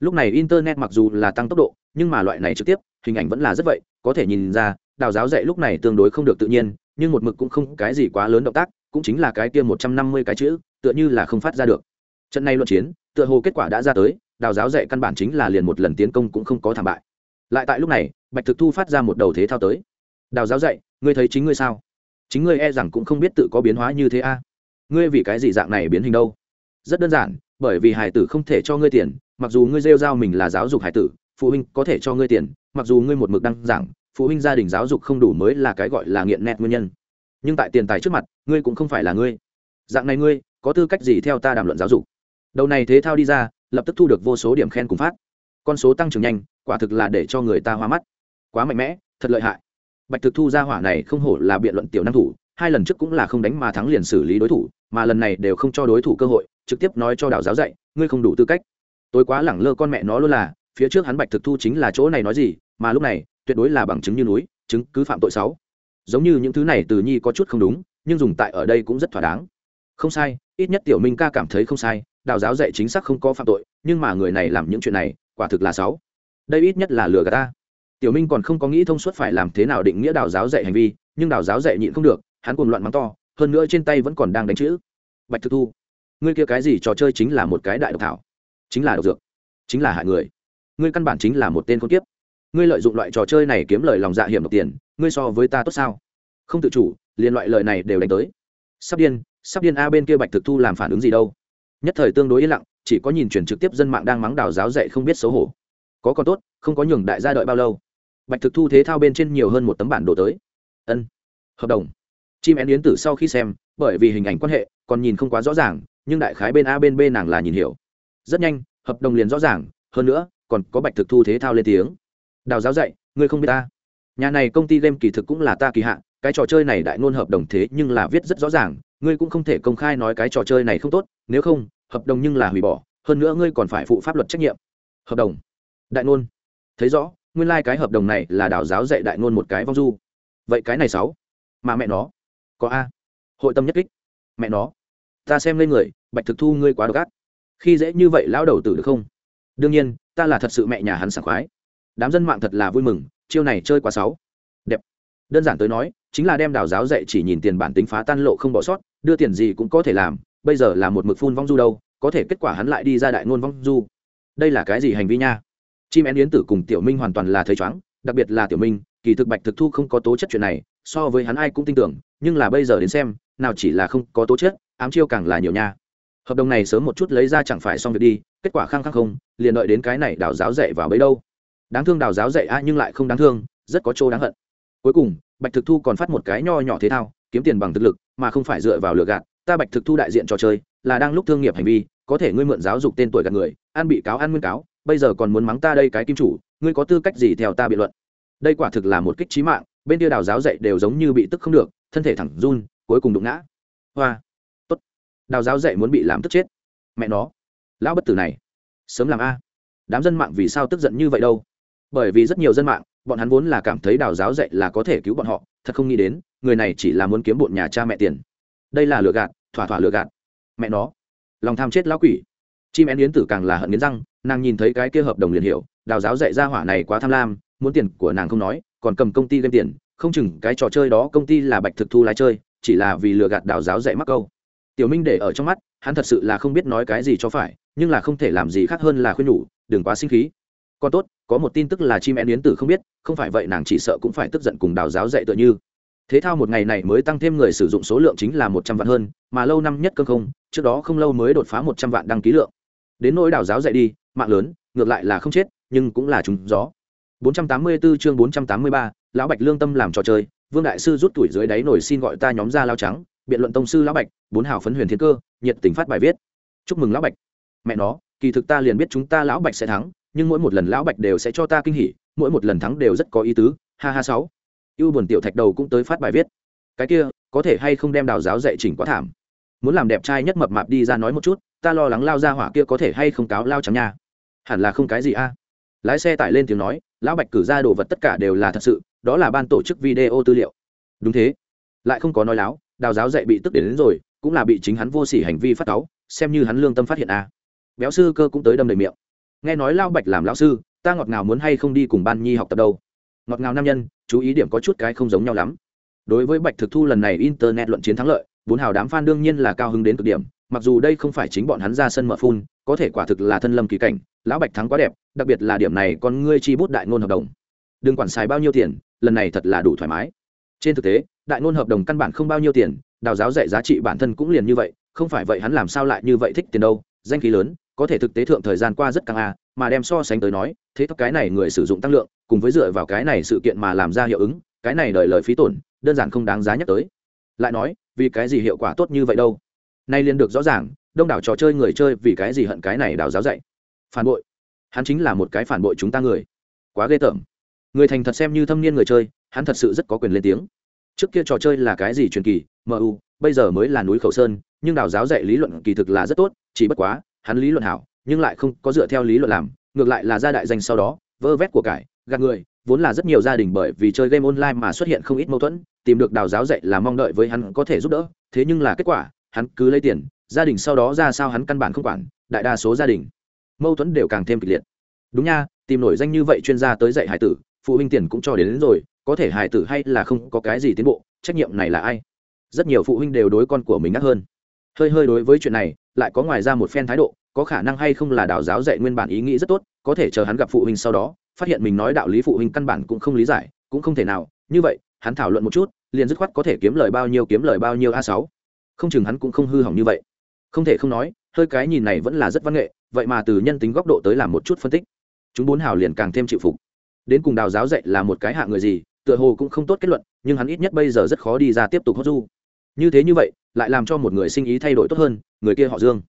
Lúc này internet mặc dù là tăng tốc độ, nhưng mà loại này trực tiếp, hình ảnh vẫn là rất vậy, có thể nhìn ra, đào giáo dạy lúc này tương đối không được tự nhiên, nhưng một mực cũng không cái gì quá lớn động tác, cũng chính là cái kia một trăm năm mươi cái chữ, tựa như là không phát ra được. Trận này luận chiến, tựa hồ kết quả đã ra tới đào giáo dạy căn bản chính là liền một lần tiến công cũng không có thảm bại. Lại tại lúc này, bạch thực thu phát ra một đầu thế thao tới. Đào giáo dạy, ngươi thấy chính ngươi sao? Chính ngươi e rằng cũng không biết tự có biến hóa như thế a. Ngươi vì cái gì dạng này biến hình đâu? Rất đơn giản, bởi vì hải tử không thể cho ngươi tiền, mặc dù ngươi rêu giao mình là giáo dục hải tử, phụ huynh có thể cho ngươi tiền, mặc dù ngươi một mực đăng giảng, phụ huynh gia đình giáo dục không đủ mới là cái gọi là nghiện nẹt nguyên nhân. Nhưng tại tiền tài trước mặt, ngươi cũng không phải là ngươi. Dạng này ngươi, có tư cách gì theo ta đàm luận giáo dục? Đầu này thế thao đi ra lập tức thu được vô số điểm khen cùng phát. Con số tăng trưởng nhanh, quả thực là để cho người ta hoa mắt. Quá mạnh mẽ, thật lợi hại. Bạch thực thu ra hỏa này không hổ là biện luận tiểu năng thủ, hai lần trước cũng là không đánh mà thắng liền xử lý đối thủ, mà lần này đều không cho đối thủ cơ hội, trực tiếp nói cho đạo giáo dạy, ngươi không đủ tư cách. Tôi quá lẳng lơ con mẹ nó luôn là, phía trước hắn bạch thực thu chính là chỗ này nói gì, mà lúc này, tuyệt đối là bằng chứng như núi, chứng cứ phạm tội sáu giống như những thứ này từ nhi có chút không đúng, nhưng dùng tại ở đây cũng rất thỏa đáng không sai, ít nhất tiểu minh ca cảm thấy không sai đạo giáo dạy chính xác không có phạm tội, nhưng mà người này làm những chuyện này, quả thực là sáu đây ít nhất là lừa gạt ta. Tiểu minh còn không có nghĩ thông suốt phải làm thế nào định nghĩa đạo giáo dạy hành vi, nhưng đạo giáo dạy nhịn không được, hắn cuồng loạn mắng to, hơn nữa trên tay vẫn còn đang đánh chữ. Bạch thực thu, ngươi kia cái gì trò chơi chính là một cái đại độc thảo. Chính là độc dược. Chính là hại người. Ngươi căn bản chính là một tên con kiếp. Ngươi lợi dụng loại trò chơi này kiếm lời lòng dạ hiểm độc tiền, ngươi so với ta tốt sao? Không tự chủ, liền loại lời này đều đánh tới. Sắp điên sắp điên a bên kia bạch thực thu làm phản ứng gì đâu. Nhất thời tương đối yên lặng, chỉ có nhìn chuyển trực tiếp dân mạng đang mắng đào giáo dạy không biết xấu hổ. Có còn tốt, không có nhường đại gia đợi bao lâu. Bạch thực thu thế thao bên trên nhiều hơn một tấm bản đồ tới. Ân, hợp đồng. Chim én yến tử sau khi xem, bởi vì hình ảnh quan hệ, còn nhìn không quá rõ ràng, nhưng đại khái bên a bên b nàng là nhìn hiểu. Rất nhanh, hợp đồng liền rõ ràng, hơn nữa, còn có bạch thực thu thế thao lên tiếng. Đào giáo dạy, ngươi không biết ta. Nhà này công ty game kỳ thực cũng là ta kỳ hạn cái trò chơi này đại ngôn hợp đồng thế nhưng là viết rất rõ ràng ngươi cũng không thể công khai nói cái trò chơi này không tốt, nếu không, hợp đồng nhưng là hủy bỏ, hơn nữa ngươi còn phải phụ pháp luật trách nhiệm. Hợp đồng. Đại ngôn. Thấy rõ, nguyên lai、like、cái hợp đồng này là đào giáo dạy đại ngôn một cái vong du. Vậy cái này sáu? Mà mẹ nó. Có a. Hội tâm nhất kích. Mẹ nó. Ta xem lên người, bạch thực thu ngươi quá độc ác. Khi dễ như vậy lão đầu tử được không? Đương nhiên, ta là thật sự mẹ nhà hắn sảng khoái. Đám dân mạng thật là vui mừng, chiêu này chơi quá sáu. Đẹp. Đơn giản tới nói chính là đem đào giáo dạy chỉ nhìn tiền bản tính phá tan lộ không bỏ sót, đưa tiền gì cũng có thể làm, bây giờ là một mực phun vong du đâu, có thể kết quả hắn lại đi ra đại ngôn vong du. Đây là cái gì hành vi nha? Chim én yến tử cùng tiểu minh hoàn toàn là thấy chóng, đặc biệt là tiểu minh, kỳ thực bạch thực thu không có tố chất chuyện này, so với hắn ai cũng tin tưởng, nhưng là bây giờ đến xem, nào chỉ là không có tố chất, ám chiêu càng là nhiều nha. Hợp đồng này sớm một chút lấy ra chẳng phải xong việc đi, kết quả khăng khăng không, liền đợi đến cái này đào giáo dạy vào bấy đâu. Đáng thương đào giáo dạy a nhưng lại không đáng thương, rất có chỗ đáng hận. Cuối cùng bạch thực thu còn phát một cái nho nhỏ thế thao, kiếm tiền bằng thực lực, mà không phải dựa vào lừa gạt. Ta bạch thực thu đại diện trò chơi, là đang lúc thương nghiệp hành vi, có thể ngươi mượn giáo dục tên tuổi gạt người an bị cáo an nguyên cáo, bây giờ còn muốn mắng ta đây cái kim chủ, ngươi có tư cách gì theo ta biện luận? Đây quả thực là một kích trí mạng, bên kia đào giáo dạy đều giống như bị tức không được, thân thể thẳng run, cuối cùng đụng ngã. Hoa. Tốt. Đào giáo dạy muốn bị làm tức chết. Mẹ nó. Lão bất tử này. Sớm làm a. Đám dân mạng vì sao tức giận như vậy đâu? Bởi vì rất nhiều dân mạng bọn hắn vốn là cảm thấy đào giáo dạy là có thể cứu bọn họ, thật không nghĩ đến, người này chỉ là muốn kiếm bọn nhà cha mẹ tiền. Đây là lừa gạt, thỏa thỏa lừa gạt. Mẹ nó, lòng tham chết lão quỷ. Chim én yến tử càng là hận nghiến răng, nàng nhìn thấy cái kia hợp đồng liền hiểu, đào giáo dạy ra hỏa này quá tham lam, muốn tiền của nàng không nói, còn cầm công ty game tiền, không chừng cái trò chơi đó công ty là bạch thực thu lái chơi, chỉ là vì lừa gạt đào giáo dạy mắc câu. Tiểu minh để ở trong mắt, hắn thật sự là không biết nói cái gì cho phải, nhưng là không thể làm gì khác hơn là khuyên nhủ, đừng quá sinh khí. Còn tốt có một tin tức là chim én yến tử không biết không phải vậy nàng chỉ sợ cũng phải tức giận cùng đào giáo dạy tựa như thế thao một ngày này mới tăng thêm người sử dụng số lượng chính là một trăm vạn hơn mà lâu năm nhất cơ không trước đó không lâu mới đột phá một trăm vạn đăng ký lượng đến nỗi đào giáo dạy đi mạng lớn ngược lại là không chết nhưng cũng là trúng gió 484 chương 483, lão Bạch lương tâm làm trò chơi, Vương đại sư rút tuổi dưới đáy nổi xin gọi ta nhóm ra lao trắng, biện luận tông sư lão Bạch, bốn hào phấn huyền thiên cơ, nhiệt tình phát bài viết. Chúc mừng lão Bạch. Mẹ nó, kỳ thực ta liền biết chúng ta lão Bạch sẽ thắng, nhưng mỗi một lần lão Bạch đều sẽ cho ta kinh hỉ, mỗi một lần thắng đều rất có ý tứ, ha ha sáu. Ưu buồn tiểu thạch đầu cũng tới phát bài viết. Cái kia, có thể hay không đem đào giáo dạy chỉnh quá thảm. Muốn làm đẹp trai nhất mập mạp đi ra nói một chút, ta lo lắng lao ra hỏa kia có thể hay không cáo lao trắng nha. Hẳn là không cái gì a. Lái xe tải lên tiếng nói, lão bạch cử ra đồ vật tất cả đều là thật sự đó là ban tổ chức video tư liệu đúng thế lại không có nói láo đào giáo dạy bị tức đến, đến rồi cũng là bị chính hắn vô sỉ hành vi phát cáu xem như hắn lương tâm phát hiện a à. béo sư cơ cũng tới đâm đầy miệng nghe nói lao bạch làm lão sư, ta ngọt ngào muốn hay không đi cùng ban nhi học tập đâu? Ngọt ngào nam nhân, chú ý điểm có chút cái không giống nhau lắm. Đối với bạch thực thu lần này internet luận chiến thắng lợi, bốn hào đám f a n đương nhiên là cao hứng đến cực điểm, mặc dù đây không phải chính bọn hắn ra sân mở phun, có thể quả thực là thân lâm kỳ cảnh, lão bạch thắng quá đẹp, đặc biệt là điểm này còn ngươi chi bút đại ngôn hợp đồng. Đừng quản xài bao nhiêu tiền, lần này thật là đủ thoải mái. Trên thực tế, đại ngôn hợp đồng căn bản không bao nhiêu tiền, đào giáo dạy giá trị bản thân cũng liền như vậy, không phải vậy hắn làm sao lại như vậy thích tiền đâu? Danh khí lớn, có thể thực tế thượng thời gian qua rất căng a, mà đem so sánh tới nói, thế các cái này người sử dụng tăng lượng, cùng với dựa vào cái này sự kiện mà làm ra hiệu ứng, cái này đợi lời phí tổn, đơn giản không đáng giá nhắc tới. Lại nói, vì cái gì hiệu quả tốt như vậy đâu? Nay liền được rõ ràng, đông đảo trò chơi người chơi vì cái gì hận cái này đào giáo dạy. Phản bội. Hắn chính là một cái phản bội chúng ta người. Quá ghê tởm. Người thành thật xem như thâm niên người chơi, hắn thật sự rất có quyền lên tiếng. Trước kia trò chơi là cái gì truyền kỳ mu bây giờ mới là núi khẩu sơn, nhưng đào giáo dạy lý luận kỳ thực là rất tốt chỉ bất quá hắn lý luận hảo nhưng lại không có dựa theo lý luận làm ngược lại là gia đại danh sau đó vơ vét của cải gạt người vốn là rất nhiều gia đình bởi vì chơi game online mà xuất hiện không ít mâu thuẫn tìm được đào giáo dạy là mong đợi với hắn có thể giúp đỡ thế nhưng là kết quả hắn cứ lấy tiền gia đình sau đó ra sao hắn căn bản không quản đại đa số gia đình. Mâu thuẫn đều càng thêm kịch liệt. Đúng nha tìm nổi danh như vậy chuyên gia tới dạy hải tử phụ huynh tiền cũng cho đến, đến rồi có thể hải tử hay là không có cái gì tiến bộ trách nhiệm này là ai? Rất nhiều phụ huynh đều đối con của mình ngắt hơn. Hơi hơi đối với chuyện này lại có ngoài ra một phen thái độ, có khả năng hay không là đào giáo dạy nguyên bản ý nghĩ rất tốt, có thể chờ hắn gặp phụ huynh sau đó, phát hiện mình nói đạo lý phụ huynh căn bản cũng không lý giải, cũng không thể nào. Như vậy, hắn thảo luận một chút, liền dứt khoát có thể kiếm lời bao nhiêu kiếm lời bao nhiêu a sáu. Không chừng hắn cũng không hư hỏng như vậy. Không thể không nói, hơi cái nhìn này vẫn là rất văn nghệ, vậy mà từ nhân tính góc độ tới làm một chút phân tích, chúng bốn hào liền càng thêm chịu phục. Đến cùng đào giáo dạy là một cái hạ người gì, tựa hồ cũng không tốt kết luận, nhưng hắn ít nhất bây giờ rất khó đi ra tiếp tục hốt du. Như thế như vậy lại làm cho một người sinh ý thay đổi tốt hơn, người kia họ dương.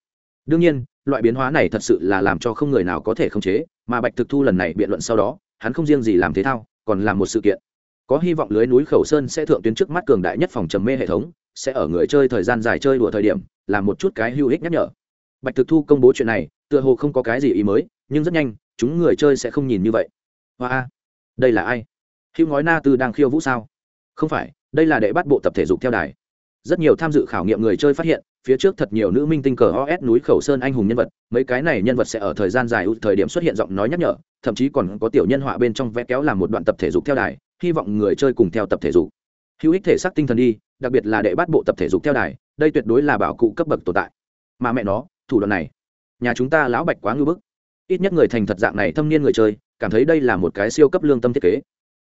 Đương nhiên, loại biến hóa này thật sự là làm cho không người nào có thể khống chế, mà bạch thực thu lần này biện luận sau đó, hắn không riêng gì làm thế thao, còn làm một sự kiện. Có hy vọng lưới núi khẩu sơn sẽ thượng tuyến trước mắt cường đại nhất phòng trầm mê hệ thống, sẽ ở người chơi thời gian dài chơi đùa thời điểm, làm một chút cái hữu ích nhắc nhở. Bạch thực thu công bố chuyện này, tựa hồ không có cái gì ý mới, nhưng rất nhanh, chúng người chơi sẽ không nhìn như vậy. Hoa a, đây là ai? Hữu ngói na tư đang khiêu vũ sao? Không phải, đây là đệ bắt bộ tập thể dục theo đài rất nhiều tham dự khảo nghiệm người chơi phát hiện, phía trước thật nhiều nữ minh tinh cờ os núi khẩu sơn anh hùng nhân vật, mấy cái này nhân vật sẽ ở thời gian dài thời điểm xuất hiện giọng nói nhắc nhở, thậm chí còn có tiểu nhân họa bên trong vẽ kéo làm một đoạn tập thể dục theo đài, hy vọng người chơi cùng theo tập thể dục. Hữu ích thể xác tinh thần đi, đặc biệt là đệ bắt bộ tập thể dục theo đài, đây tuyệt đối là bảo cụ cấp bậc tồn tại. Mà mẹ nó, thủ đoạn này, nhà chúng ta lão bạch quá ngư bức. Ít nhất người thành thật dạng này thâm niên người chơi, cảm thấy đây là một cái siêu cấp lương tâm thiết kế.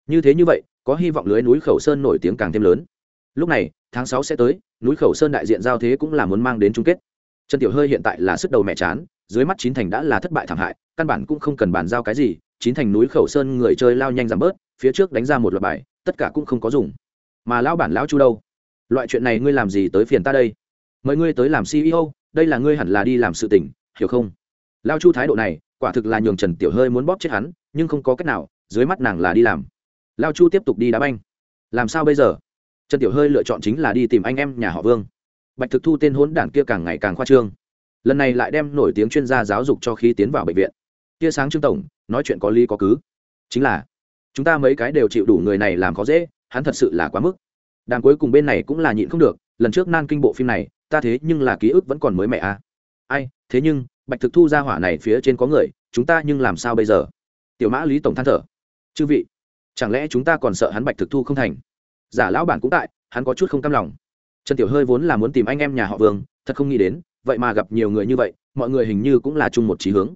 Như thế như vậy, có hy vọng lưới núi khẩu sơn nổi tiếng càng thêm lớn lúc này, tháng sáu sẽ tới, núi khẩu sơn đại diện giao thế cũng là muốn mang đến chung kết. Trần tiểu hơi hiện tại là sức đầu mẹ chán, dưới mắt chín thành đã là thất bại thảm hại, căn bản cũng không cần bàn giao cái gì, chín thành núi khẩu sơn người chơi lao nhanh giảm bớt, phía trước đánh ra một loạt bài, tất cả cũng không có dùng. Mà lão bản lão chu đâu? Loại chuyện này ngươi làm gì tới phiền ta đây? Mời ngươi tới làm ceo đây là ngươi hẳn là đi làm sự tỉnh hiểu không? Lao chu thái độ này, quả thực là nhường trần tiểu hơi muốn bóp chết hắn, nhưng không có cách nào, dưới mắt nàng là đi làm. Lao chu tiếp tục đi đá banh. Làm sao bây giờ? Trần tiểu hơi lựa chọn chính là đi tìm anh em nhà họ vương. Bạch thực thu tên hốn đản kia càng ngày càng khoa trương. Lần này lại đem nổi tiếng chuyên gia giáo dục cho khi tiến vào bệnh viện. Tia sáng trương tổng, nói chuyện có lý có cứ. Chính là, chúng ta mấy cái đều chịu đủ người này làm khó dễ, hắn thật sự là quá mức. Đàn cuối cùng bên này cũng là nhịn không được, lần trước nan kinh bộ phim này, ta thế nhưng là ký ức vẫn còn mới mẹ à. ai, thế nhưng, bạch thực thu ra hỏa này phía trên có người, chúng ta nhưng làm sao bây giờ? Tiểu mã lý tổng than thở. Chư vị, chẳng lẽ chúng ta còn sợ hắn bạch thực thu không thành? Giả lão bản cũng tại, hắn có chút không cam lòng. Trần tiểu hơi vốn là muốn tìm anh em nhà họ vương, thật không nghĩ đến, vậy mà gặp nhiều người như vậy, mọi người hình như cũng là chung một trí hướng.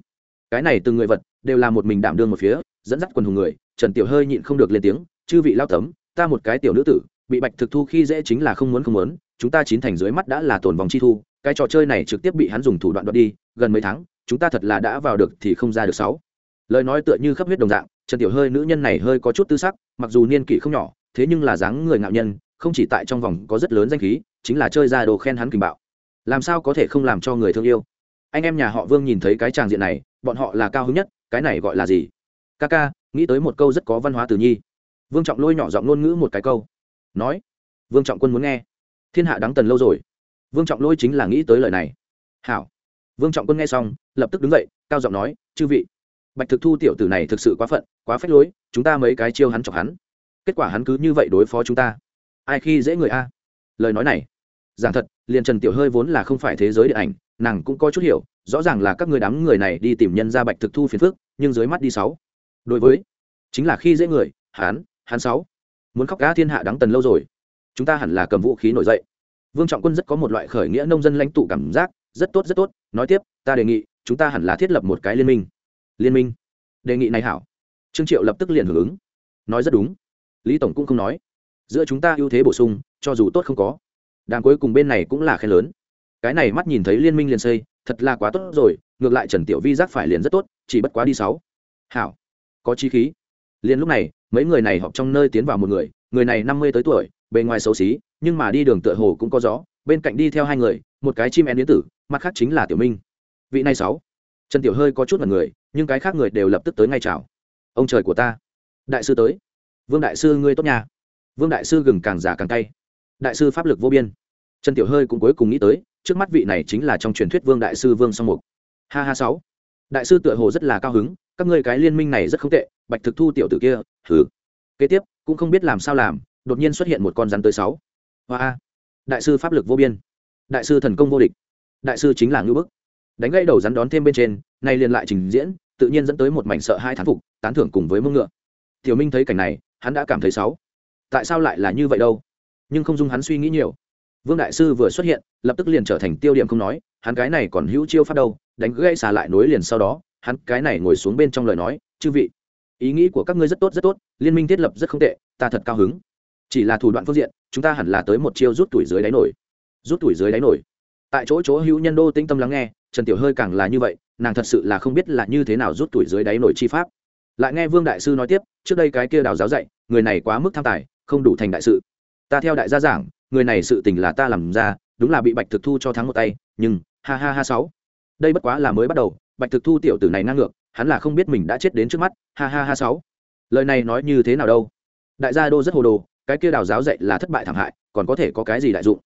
Cái này từng người vật, đều là một mình đảm đương một phía, dẫn dắt quần hùng người, trần tiểu hơi nhịn không được lên tiếng, chư vị lao tấm, ta một cái tiểu nữ tử, bị bạch thực thu khi dễ chính là không muốn không muốn, chúng ta chín thành dưới mắt đã là tồn vòng chi thu, cái trò chơi này trực tiếp bị hắn dùng thủ đoạn đoạt đi, gần mấy tháng, chúng ta thật là đã vào được thì không ra được sáu. Lời nói tựa như khắp huyết đồng dạng, trần tiểu hơi nữ nhân này hơi có chút tư sắc, mặc dù niên kỷ không nhỏ thế nhưng là dáng người ngạo nhân, không chỉ tại trong vòng có rất lớn danh khí, chính là chơi ra đồ khen hắn kình bạo. Làm sao có thể không làm cho người thương yêu? Anh em nhà họ vương nhìn thấy cái tràng diện này, bọn họ là cao hứng nhất, cái này gọi là gì? Ca ca, nghĩ tới một câu rất có văn hóa từ nhi. Vương trọng lôi nhỏ giọng ngôn ngữ một cái câu. Nói, vương trọng quân muốn nghe. Thiên hạ đáng tần lâu rồi. Vương trọng lôi chính là nghĩ tới lời này. Hảo. Vương trọng quân nghe xong, lập tức đứng dậy, cao giọng nói, chư vị, bạch thực thu tiểu tử này thực sự quá phận, quá phách lối, chúng ta mấy cái chiêu hắn chọc hắn kết quả hắn cứ như vậy đối phó chúng ta. Ai khi dễ người a? Lời nói này, giảng thật, liền trần tiểu hơi vốn là không phải thế giới điện ảnh, nàng cũng có chút hiểu, rõ ràng là các người đám người này đi tìm nhân ra bạch thực thu phiền phức, nhưng dưới mắt đi sáu. Đối với, chính là khi dễ người hán hán sáu. Muốn khóc cá thiên hạ đáng tần lâu rồi. Chúng ta hẳn là cầm vũ khí nổi dậy. Vương trọng quân rất có một loại khởi nghĩa nông dân lãnh tụ cảm giác, rất tốt rất tốt, nói tiếp, ta đề nghị, chúng ta hẳn là thiết lập một cái liên minh. Liên minh. Đề nghị này hảo. Trương triệu lập tức liền hưởng ứng. Nói rất đúng lý tổng cũng không nói. Giữa chúng ta ưu thế bổ sung, cho dù tốt không có, đàm cuối cùng bên này cũng là khen lớn. Cái này mắt nhìn thấy liên minh liền xây, thật là quá tốt rồi, ngược lại trần tiểu vi giác phải liền rất tốt, chỉ bất quá đi sáu. Hảo. Có chi khí. Liền lúc này, mấy người này họp trong nơi tiến vào một người người này năm mươi tới tuổi, bề ngoài xấu xí, nhưng mà đi đường tựa hồ cũng có gió, bên cạnh đi theo hai người, một cái chim én yến tử, mặt khác chính là tiểu minh. Vị này sáu. Trần tiểu hơi có chút mật người, nhưng cái khác người đều lập tức tới ngay chào. Ông trời của ta. Đại sư tới vương đại sư ngươi tốt nhà vương đại sư gừng càng già càng cay. Đại sư pháp lực vô biên. Trần tiểu hơi cũng cuối cùng nghĩ tới, trước mắt vị này chính là trong truyền thuyết vương đại sư vương song mục. Ha ha sáu. Đại sư tựa hồ rất là cao hứng, các ngươi cái liên minh này rất không tệ, bạch thực thu tiểu tử kia thử kế tiếp, cũng không biết làm sao làm, đột nhiên xuất hiện một con rắn tới sáu. Hoa đại sư pháp lực vô biên. Đại sư thần công vô địch. Đại sư chính là ngữ bức. Đánh gãy đầu rắn đón thêm bên trên, nay liền lại trình diễn, tự nhiên dẫn tới một mảnh sợ hai thán phục, tán thưởng cùng với mông ngựa. Tiểu minh thấy cảnh này hắn đã cảm thấy xấu tại sao lại là như vậy đâu? Nhưng không dung hắn suy nghĩ nhiều. Vương đại sư vừa xuất hiện, lập tức liền trở thành tiêu điểm không nói, hắn cái này còn hữu chiêu phát đâu, đánh gãy xà lại nối liền sau đó, hắn cái này ngồi xuống bên trong lời nói, chư vị, ý nghĩ của các ngươi rất tốt rất tốt, liên minh thiết lập rất không tệ, ta thật cao hứng. Chỉ là thủ đoạn phương diện, chúng ta hẳn là tới một chiêu rút tuổi dưới đáy nổi. Rút tuổi dưới đáy nổi. Tại chỗ chỗ hữu nhân đô tĩnh tâm lắng nghe, trần tiểu hơi càng là như vậy, nàng thật sự là không biết là như thế nào rút tuổi dưới đáy nổi chi pháp lại nghe vương đại sư nói tiếp, trước đây cái kia đào giáo dạy, người này quá mức tham tài, không đủ thành đại sự. Ta theo đại gia giảng, người này sự tình là ta làm ra, đúng là bị bạch thực thu cho thắng một tay, nhưng, ha ha ha sáu. Đây bất quá là mới bắt đầu, bạch thực thu tiểu tử này năng ngược, hắn là không biết mình đã chết đến trước mắt, ha ha ha sáu. Lời này nói như thế nào đâu? Đại gia đô rất hồ đồ, cái kia đào giáo dạy là thất bại thảm hại, còn có thể có cái gì đại dụng?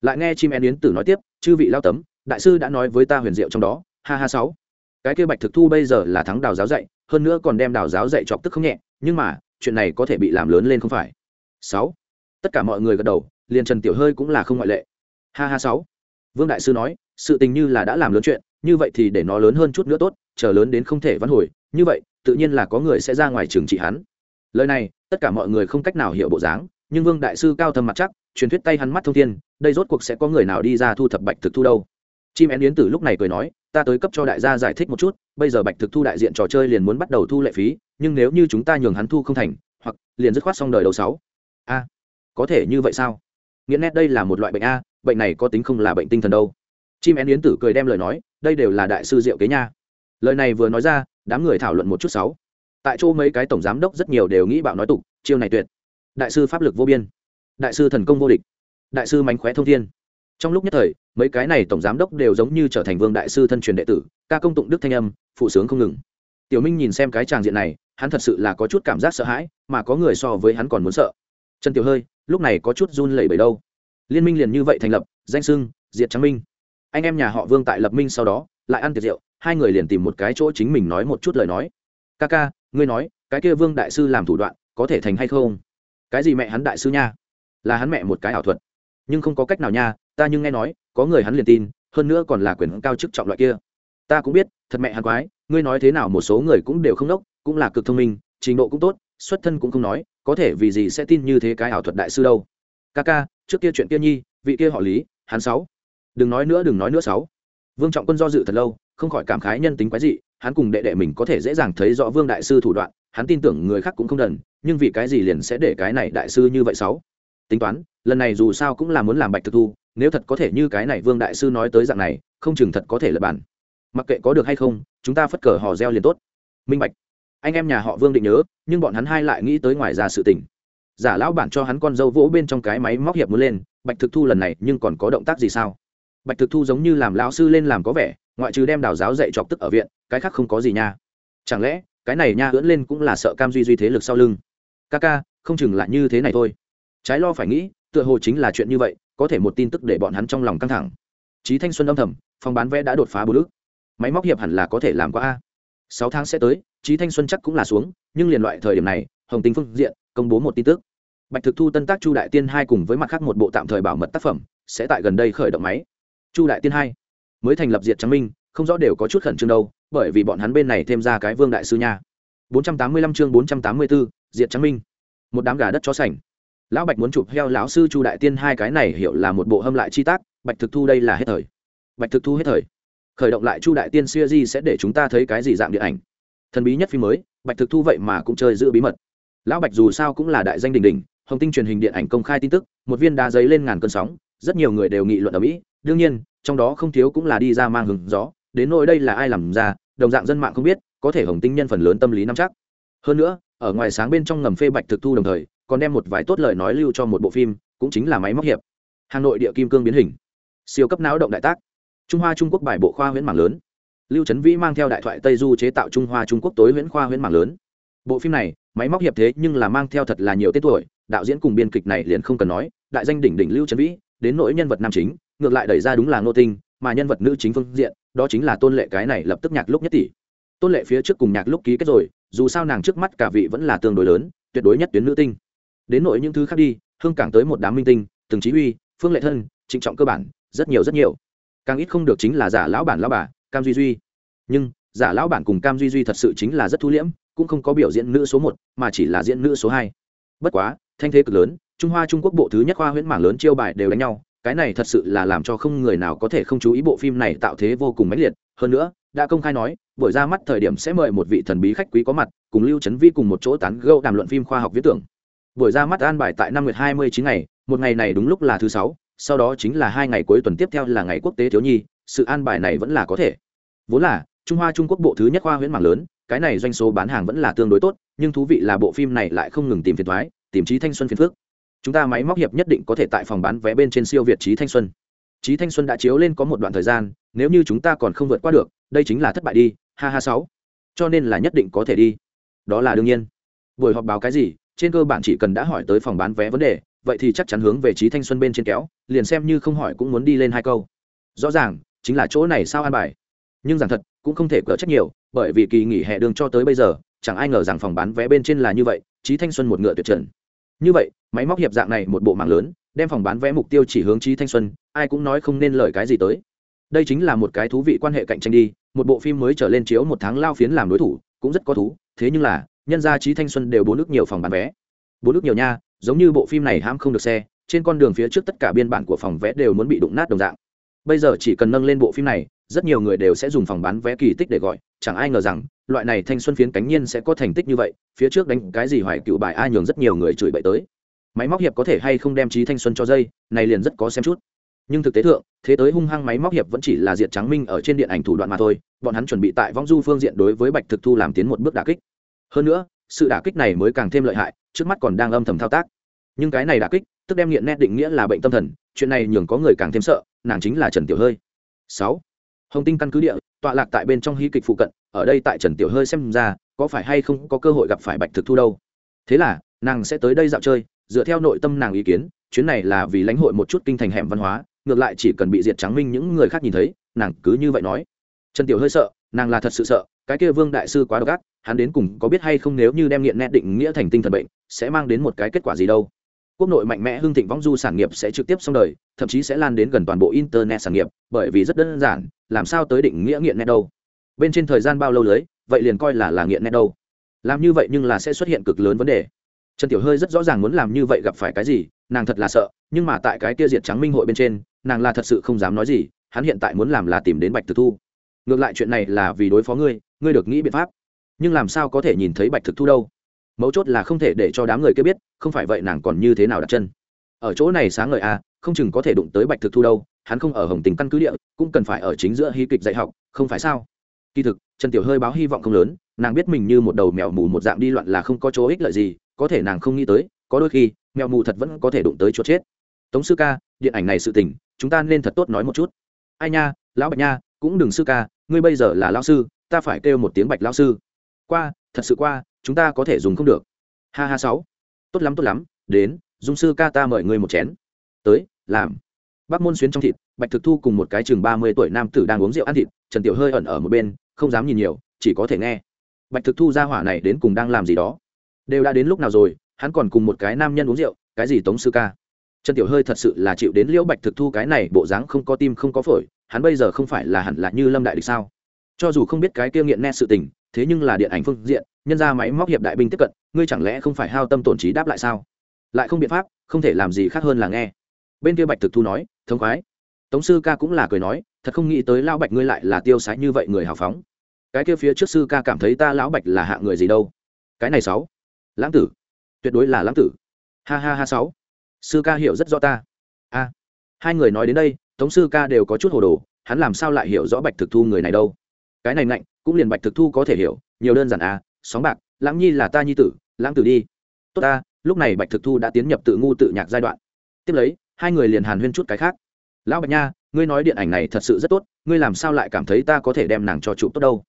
Lại nghe chim én yến tử nói tiếp, chư vị lao tấm, đại sư đã nói với ta huyền diệu trong đó, ha ha sáu cái kia bạch thực thu bây giờ là thắng đào giáo dạy, hơn nữa còn đem đào giáo dạy chọc tức không nhẹ, nhưng mà, chuyện này có thể bị làm lớn lên không phải. Sáu. Tất cả mọi người gật đầu, liền trần tiểu hơi cũng là không ngoại lệ. Ha ha, sáu. Vương đại sư nói, sự tình như là đã làm lớn chuyện, như vậy thì để nó lớn hơn chút nữa tốt, chờ lớn đến không thể vãn hồi, như vậy, tự nhiên là có người sẽ ra ngoài trường trị hắn. Lời này, tất cả mọi người không cách nào hiểu bộ dáng, nhưng vương đại sư cao thâm mặt chắc, truyền thuyết tay hắn mắt thông thiên, đây rốt cuộc sẽ có người nào đi ra thu thập bạch thực thu đâu. Chim én yến tử lúc này cười nói ta tới cấp cho đại gia giải thích một chút, bây giờ bạch thực thu đại diện trò chơi liền muốn bắt đầu thu lệ phí, nhưng nếu như chúng ta nhường hắn thu không thành, hoặc liền dứt khoát xong đời đầu sáu. A, có thể như vậy sao? Nghĩa nét đây là một loại bệnh a, bệnh này có tính không là bệnh tinh thần đâu. Chim én yến tử cười đem lời nói, đây đều là đại sư diệu kế nha. Lời này vừa nói ra, đám người thảo luận một chút sáu. Tại chỗ mấy cái tổng giám đốc rất nhiều đều nghĩ bạo nói tục, chiêu này tuyệt. Đại sư pháp lực vô biên. Đại sư thần công vô địch. Đại sư mánh khóe thông thiên trong lúc nhất thời, mấy cái này tổng giám đốc đều giống như trở thành vương đại sư thân truyền đệ tử, ca công tụng đức thanh âm, phụ sướng không ngừng. Tiểu minh nhìn xem cái tràng diện này, hắn thật sự là có chút cảm giác sợ hãi, mà có người so với hắn còn muốn sợ. Trần tiểu hơi, lúc này có chút run lẩy bẩy đâu. Liên minh liền như vậy thành lập, danh sưng, diệt trắng minh. Anh em nhà họ vương tại lập minh sau đó, lại ăn tiệc rượu, hai người liền tìm một cái chỗ chính mình nói một chút lời nói. Ca ca, ngươi nói, cái kia vương đại sư làm thủ đoạn, có thể thành hay không? Cái gì mẹ hắn đại sư nha? Là hắn mẹ một cái ảo thuật nhưng không có cách nào nha, ta nhưng nghe nói, có người hắn liền tin, hơn nữa còn là quyền cao chức trọng loại kia. Ta cũng biết, thật mẹ hắn quái, ngươi nói thế nào một số người cũng đều không đốc, cũng là cực thông minh, trình độ cũng tốt, xuất thân cũng không nói, có thể vì gì sẽ tin như thế cái ảo thuật đại sư đâu. Ca ca, trước kia chuyện kia nhi, vị kia họ lý, hắn sáu. Đừng nói nữa, đừng nói nữa sáu. Vương trọng quân do dự thật lâu, không khỏi cảm khái nhân tính quái dị, hắn cùng đệ đệ mình có thể dễ dàng thấy rõ vương đại sư thủ đoạn, hắn tin tưởng người khác cũng không đần, nhưng vì cái gì liền sẽ để cái này đại sư như vậy sáu? Tính toán lần này dù sao cũng là muốn làm bạch thực thu, nếu thật có thể như cái này vương đại sư nói tới dạng này, không chừng thật có thể là bản. Mặc kệ có được hay không, chúng ta phất cờ hò reo liền tốt. Minh bạch. Anh em nhà họ vương định nhớ, nhưng bọn hắn hai lại nghĩ tới ngoài ra sự tình. Giả lão bản cho hắn con dâu vỗ bên trong cái máy móc hiệp muốn lên, bạch thực thu lần này nhưng còn có động tác gì sao? Bạch thực thu giống như làm lão sư lên làm có vẻ, ngoại trừ đem đào giáo dạy chọc tức ở viện, cái khác không có gì nha. Chẳng lẽ, cái này nha ưỡn lên cũng là sợ cam duy duy thế lực sau lưng? Ca ca, không chừng lại như thế này thôi. Trái lo phải nghĩ tựa hồ chính là chuyện như vậy có thể một tin tức để bọn hắn trong lòng căng thẳng. Trí thanh xuân âm thầm phòng bán vé đã đột phá bốn ước máy móc hiệp hẳn là có thể làm qua a. Sáu tháng sẽ tới trí thanh xuân chắc cũng là xuống nhưng liền loại thời điểm này hồng tinh phương diện công bố một tin tức. Bạch thực thu tân tác chu đại tiên hai cùng với mặt khác một bộ tạm thời bảo mật tác phẩm sẽ tại gần đây khởi động máy. Chu đại tiên hai mới thành lập diệt trắng minh không rõ đều có chút khẩn trương đâu bởi vì bọn hắn bên này thêm ra cái vương đại sư nha. 485 chương 484, diệt trắng minh. Một đám gà đất chó sành lão bạch muốn chụp heo lão sư chu đại tiên hai cái này hiểu là một bộ hâm lại chi tác, bạch thực thu đây là hết thời. Bạch thực thu hết thời. Khởi động lại chu đại tiên siêu di sẽ để chúng ta thấy cái gì dạng điện ảnh. Thần bí nhất phim mới, bạch thực thu vậy mà cũng chơi giữ bí mật. Lão bạch dù sao cũng là đại danh đình đình hồng tinh truyền hình điện ảnh công khai tin tức, một viên đá giấy lên ngàn cơn sóng, rất nhiều người đều nghị luận ở mỹ. Đương nhiên, trong đó không thiếu cũng là đi ra mang hứng gió, đến nỗi đây là ai làm ra, đồng dạng dân mạng không biết, có thể hồng tinh nhân phần lớn tâm lý nắm chắc. Hơn nữa, ở ngoài sáng bên trong ngầm phê bạch thực thu đồng thời còn đem một vài tốt lời nói lưu cho một bộ phim, cũng chính là máy móc hiệp. Hà nội địa kim cương biến hình. Siêu cấp não động đại tác. Trung hoa trung quốc bài bộ khoa huyễn mạng lớn. Lưu trấn vĩ mang theo đại thoại tây du chế tạo trung hoa trung quốc tối huyễn khoa huyễn mạng lớn. Bộ phim này, máy móc hiệp thế nhưng là mang theo thật là nhiều tên tuổi, đạo diễn cùng biên kịch này liền không cần nói, đại danh đỉnh đỉnh lưu trấn vĩ, đến nỗi nhân vật nam chính, ngược lại đẩy ra đúng là ngô tinh, mà nhân vật nữ chính phương diện, đó chính là tôn lệ cái này lập tức nhạc lúc nhất tỷ. Tôn lệ phía trước cùng nhạc lúc ký kết rồi, dù sao nàng trước mắt cả vị vẫn là tương đối lớn, tuyệt đối nhất tuyến nữ tinh đến nội những thứ khác đi hương cảng tới một đám minh tinh từng chí uy, phương lệ thân trịnh trọng cơ bản rất nhiều rất nhiều. Càng ít không được chính là giả lão bản lão bà cam duy duy. Nhưng giả lão bản cùng cam duy duy thật sự chính là rất thu liễm cũng không có biểu diễn nữ số một mà chỉ là diễn nữ số hai. Bất quá thanh thế cực lớn trung hoa trung quốc bộ thứ nhất khoa huyễn mảng lớn chiêu bài đều đánh nhau cái này thật sự là làm cho không người nào có thể không chú ý bộ phim này tạo thế vô cùng mãnh liệt. Hơn nữa đã công khai nói buổi ra mắt thời điểm sẽ mời một vị thần bí khách quý có mặt cùng lưu trấn vi cùng một chỗ tán gẫu đàm luận phim khoa học viễn tưởng buổi ra mắt an bài tại năm nguyệt hai mươi chín ngày, một ngày này đúng lúc là thứ sáu, sau đó chính là hai ngày cuối tuần tiếp theo là ngày quốc tế thiếu nhi, sự an bài này vẫn là có thể. Vốn là, trung hoa trung quốc bộ thứ nhất khoa huyễn mạng lớn, cái này doanh số bán hàng vẫn là tương đối tốt, nhưng thú vị là bộ phim này lại không ngừng tìm phiền thoái, tìm trí thanh xuân phiền phước chúng ta máy móc hiệp nhất định có thể tại phòng bán vé bên trên siêu việt trí thanh xuân. Trí thanh xuân đã chiếu lên có một đoạn thời gian, nếu như chúng ta còn không vượt qua được, đây chính là thất bại đi, ha ha sáu. Cho nên là nhất định có thể đi. Đó là đương nhiên. Buổi họp báo cái gì? Trên cơ bản chỉ cần đã hỏi tới phòng bán vé vấn đề, vậy thì chắc chắn hướng về trí thanh xuân bên trên kéo, liền xem như không hỏi cũng muốn đi lên hai câu. Rõ ràng, chính là chỗ này sao an bài. Nhưng rằng thật, cũng không thể cỡ trách nhiều, bởi vì kỳ nghỉ hè đường cho tới bây giờ, chẳng ai ngờ rằng phòng bán vé bên trên là như vậy trí thanh xuân một ngựa tuyệt trần. Như vậy, máy móc hiệp dạng này một bộ mạng lớn, đem phòng bán vé mục tiêu chỉ hướng trí thanh xuân, ai cũng nói không nên lời cái gì tới. Đây chính là một cái thú vị quan hệ cạnh tranh đi, một bộ phim mới trở lên chiếu một tháng lao phiến làm đối thủ, cũng rất có thú, thế nhưng là nhân gia trí thanh xuân đều bốn nước nhiều phòng bán vé. Bốn nước nhiều nha, giống như bộ phim này hãm không được xe, trên con đường phía trước tất cả biên bản của phòng vé đều muốn bị đụng nát đồng dạng. Bây giờ chỉ cần nâng lên bộ phim này, rất nhiều người đều sẽ dùng phòng bán vé kỳ tích để gọi, chẳng ai ngờ rằng, loại này thanh xuân phiến cánh nhiên sẽ có thành tích như vậy, phía trước đánh cái gì hoài cựu bài ai nhường rất nhiều người chửi bậy tới. Máy móc hiệp có thể hay không đem trí thanh xuân cho dây, này liền rất có xem chút. Nhưng thực tế thượng, thế tới hung hăng máy móc hiệp vẫn chỉ là diệt trắng minh ở trên điện ảnh thủ đoạn mà thôi, bọn hắn chuẩn bị tại vong du phương diện đối với bạch thực thu làm tiến một bước đà kích hơn nữa, sự đả kích này mới càng thêm lợi hại, trước mắt còn đang âm thầm thao tác. Nhưng cái này đả kích, tức đem nghiện nét định nghĩa là bệnh tâm thần, chuyện này nhường có người càng thêm sợ, nàng chính là trần tiểu hơi. Sáu. Hồng tinh căn cứ địa, tọa lạc tại bên trong hí kịch phụ cận, ở đây tại trần tiểu hơi xem ra, có phải hay không có cơ hội gặp phải bạch thực thu đâu? Thế là, nàng sẽ tới đây dạo chơi, dựa theo nội tâm nàng ý kiến, chuyến này là vì lãnh hội một chút kinh thành hẻm văn hóa, ngược lại chỉ cần bị diệt trắng minh những người khác nhìn thấy, nàng cứ như vậy nói. Trần tiểu hơi sợ, nàng là thật sự sợ, cái kia vương đại sư quá độc ác hắn đến cùng có biết hay không nếu như đem nghiện nét định nghĩa thành tinh thần bệnh, sẽ mang đến một cái kết quả gì đâu? Quốc nội mạnh mẽ hưng thịnh vong du sản nghiệp sẽ trực tiếp xong đời, thậm chí sẽ lan đến gần toàn bộ internet sản nghiệp, bởi vì rất đơn giản, làm sao tới định nghĩa nghiện nét đâu? Bên trên thời gian bao lâu lưới, vậy liền coi là là nghiện nét đâu? Làm như vậy nhưng là sẽ xuất hiện cực lớn vấn đề. Trần tiểu hơi rất rõ ràng muốn làm như vậy gặp phải cái gì, nàng thật là sợ, nhưng mà tại cái kia diệt trắng minh hội bên trên, nàng là thật sự không dám nói gì, hắn hiện tại muốn làm là tìm đến bạch thực thu. Ngược lại chuyện này là vì đối phó ngươi ngươi được nghĩ biện pháp nhưng làm sao có thể nhìn thấy bạch thực thu đâu? Mấu chốt là không thể để cho đám người kia biết, không phải vậy nàng còn như thế nào đặt chân. Ở chỗ này sáng ngời à không chừng có thể đụng tới bạch thực thu đâu, hắn không ở hồng tình căn cứ địa, cũng cần phải ở chính giữa hí kịch dạy học, không phải sao? Kỳ thực, trần tiểu hơi báo hy vọng không lớn, nàng biết mình như một đầu mèo mù một dạng đi loạn là không có chỗ ích lợi gì, có thể nàng không nghĩ tới, có đôi khi, mèo mù thật vẫn có thể đụng tới chỗ chết. Tống sư ca, điện ảnh này sự tình, chúng ta nên thật tốt nói một chút. Ai nha, lão bạch nha, cũng đừng sư ca, ngươi bây giờ là lão sư, ta phải kêu một tiếng bạch lão sư qua, thật sự qua, chúng ta có thể dùng không được. Ha ha sáu. Tốt lắm tốt lắm, đến, dung sư ca ta mời ngươi một chén. Tới, làm. Bác môn xuyến trong thịt, bạch thực thu cùng một cái chừng ba mươi tuổi nam tử đang uống rượu ăn thịt, trần tiểu hơi ẩn ở một bên, không dám nhìn nhiều, chỉ có thể nghe. Bạch thực thu ra hỏa này đến cùng đang làm gì đó. Đều đã đến lúc nào rồi, hắn còn cùng một cái nam nhân uống rượu, cái gì tống sư ca? Trần tiểu hơi thật sự là chịu đến liễu bạch thực thu cái này bộ dáng không có tim không có phổi, hắn bây giờ không phải là hẳn là như lâm đại địch sao? Cho dù không biết cái kia nghiện nét sự tình thế nhưng là điện ảnh phương diện, nhân ra máy móc hiệp đại binh tiếp cận, ngươi chẳng lẽ không phải hao tâm tổn trí đáp lại sao? Lại không biện pháp, không thể làm gì khác hơn là nghe. Bên kia bạch thực thu nói, thống khoái. Tống sư ca cũng là cười nói, thật không nghĩ tới lão bạch ngươi lại là tiêu sái như vậy người hào phóng. Cái kia phía trước sư ca cảm thấy ta lão bạch là hạ người gì đâu. Cái này sáu. Lãng tử. Tuyệt đối là lãng tử. Ha ha ha, sáu. Sư ca hiểu rất rõ ta. A. Hai người nói đến đây, tống sư ca đều có chút hồ đồ, hắn làm sao lại hiểu rõ bạch thực thu người này đâu? Cái này nạnh cũng liền bạch thực thu có thể hiểu, nhiều đơn giản à sóng bạc, lãng nhi là ta nhi tử, lãng tử đi. Tốt ta, lúc này bạch thực thu đã tiến nhập tự ngu tự nhạc giai đoạn. Tiếp lấy, hai người liền hàn huyên chút cái khác. Lão bạch nha, ngươi nói điện ảnh này thật sự rất tốt, ngươi làm sao lại cảm thấy ta có thể đem nàng cho chụp tốt đâu?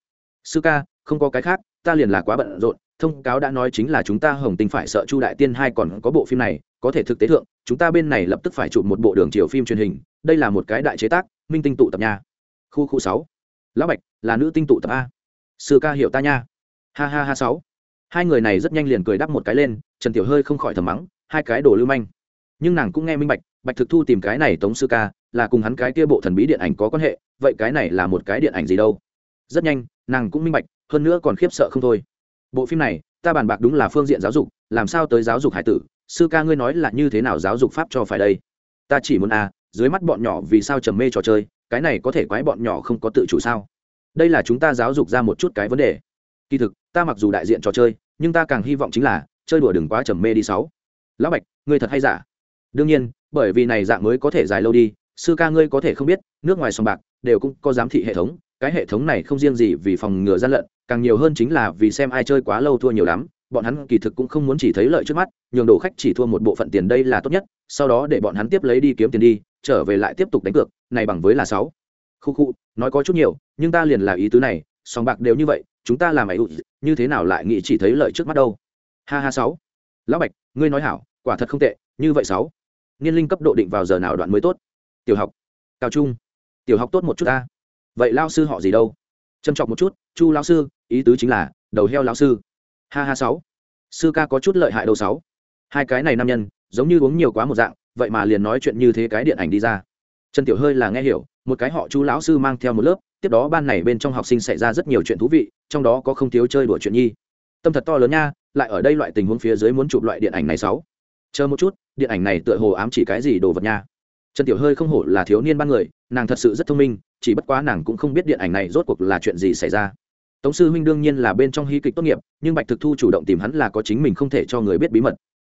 Sư ca, không có cái khác, ta liền là quá bận rộn, thông cáo đã nói chính là chúng ta hồng tinh phải sợ chu đại tiên hai còn có bộ phim này, có thể thực tế thượng, chúng ta bên này lập tức phải chụp một bộ đường chiều phim truyền hình, đây là một cái đại chế tác, minh tinh tụ tập nha. Khu khu sáu lão bạch, là nữ tinh tụ tập a. Sư ca hiểu ta nha. Ha ha ha sáu. Hai người này rất nhanh liền cười đắp một cái lên, trần tiểu hơi không khỏi thầm mắng, hai cái đồ lưu manh. Nhưng nàng cũng nghe minh bạch bạch thực thu tìm cái này tống sư ca, là cùng hắn cái kia bộ thần bí điện ảnh có quan hệ, vậy cái này là một cái điện ảnh gì đâu? Rất nhanh, nàng cũng minh bạch, hơn nữa còn khiếp sợ không thôi. Bộ phim này, ta bàn bạc đúng là phương diện giáo dục, làm sao tới giáo dục hải tử, sư ca ngươi nói là như thế nào giáo dục pháp cho phải đây? Ta chỉ muốn à dưới mắt bọn nhỏ vì sao trầm mê trò chơi cái này có thể quái bọn nhỏ không có tự chủ sao? Đây là chúng ta giáo dục ra một chút cái vấn đề. Kỳ thực, ta mặc dù đại diện trò chơi, nhưng ta càng hy vọng chính là, chơi đùa đừng quá trầm mê đi sáu. Lão bạch, ngươi thật hay giả? Đương nhiên, bởi vì này dạng mới có thể dài lâu đi, sư ca ngươi có thể không biết, nước ngoài sòng bạc đều cũng có giám thị hệ thống, cái hệ thống này không riêng gì vì phòng ngừa gian lận, càng nhiều hơn chính là vì xem ai chơi quá lâu thua nhiều lắm, bọn hắn kỳ thực cũng không muốn chỉ thấy lợi trước mắt, nhường đồ khách chỉ thua một bộ phận tiền đây là tốt nhất sau đó để bọn hắn tiếp lấy đi kiếm tiền đi, trở về lại tiếp tục đánh cược, này bằng với là sáu. Khu khu, nói có chút nhiều, nhưng ta liền là ý tứ này, sòng bạc đều như vậy, chúng ta làm ấy như thế nào lại nghĩ chỉ thấy lợi trước mắt đâu? Ha ha sáu. Lão bạch, ngươi nói hảo, quả thật không tệ, như vậy sáu. Niên linh cấp độ định vào giờ nào đoạn mới tốt? Tiểu học. Cao trung. Tiểu học tốt một chút ta. Vậy lao sư họ gì đâu? Trân trọng một chút, chu lao sư, ý tứ chính là, đầu heo lao sư. Ha ha sáu. Sư ca có chút lợi hại đâu sáu. Hai cái này nam nhân giống như uống nhiều quá một dạng, vậy mà liền nói chuyện như thế cái điện ảnh đi ra. Trần tiểu hơi là nghe hiểu, một cái họ chú lão sư mang theo một lớp, tiếp đó ban này bên trong học sinh xảy ra rất nhiều chuyện thú vị, trong đó có không thiếu chơi đùa chuyện nhi. Tâm thật to lớn nha, lại ở đây loại tình huống phía dưới muốn chụp loại điện ảnh này sáu. Chờ một chút, điện ảnh này tựa hồ ám chỉ cái gì đồ vật nha. Trần tiểu hơi không hổ là thiếu niên ban người, nàng thật sự rất thông minh, chỉ bất quá nàng cũng không biết điện ảnh này rốt cuộc là chuyện gì xảy ra. Tống sư huynh đương nhiên là bên trong hy kịch tốt nghiệp, nhưng bạch thực thu chủ động tìm hắn là có chính mình không thể cho người biết bí mật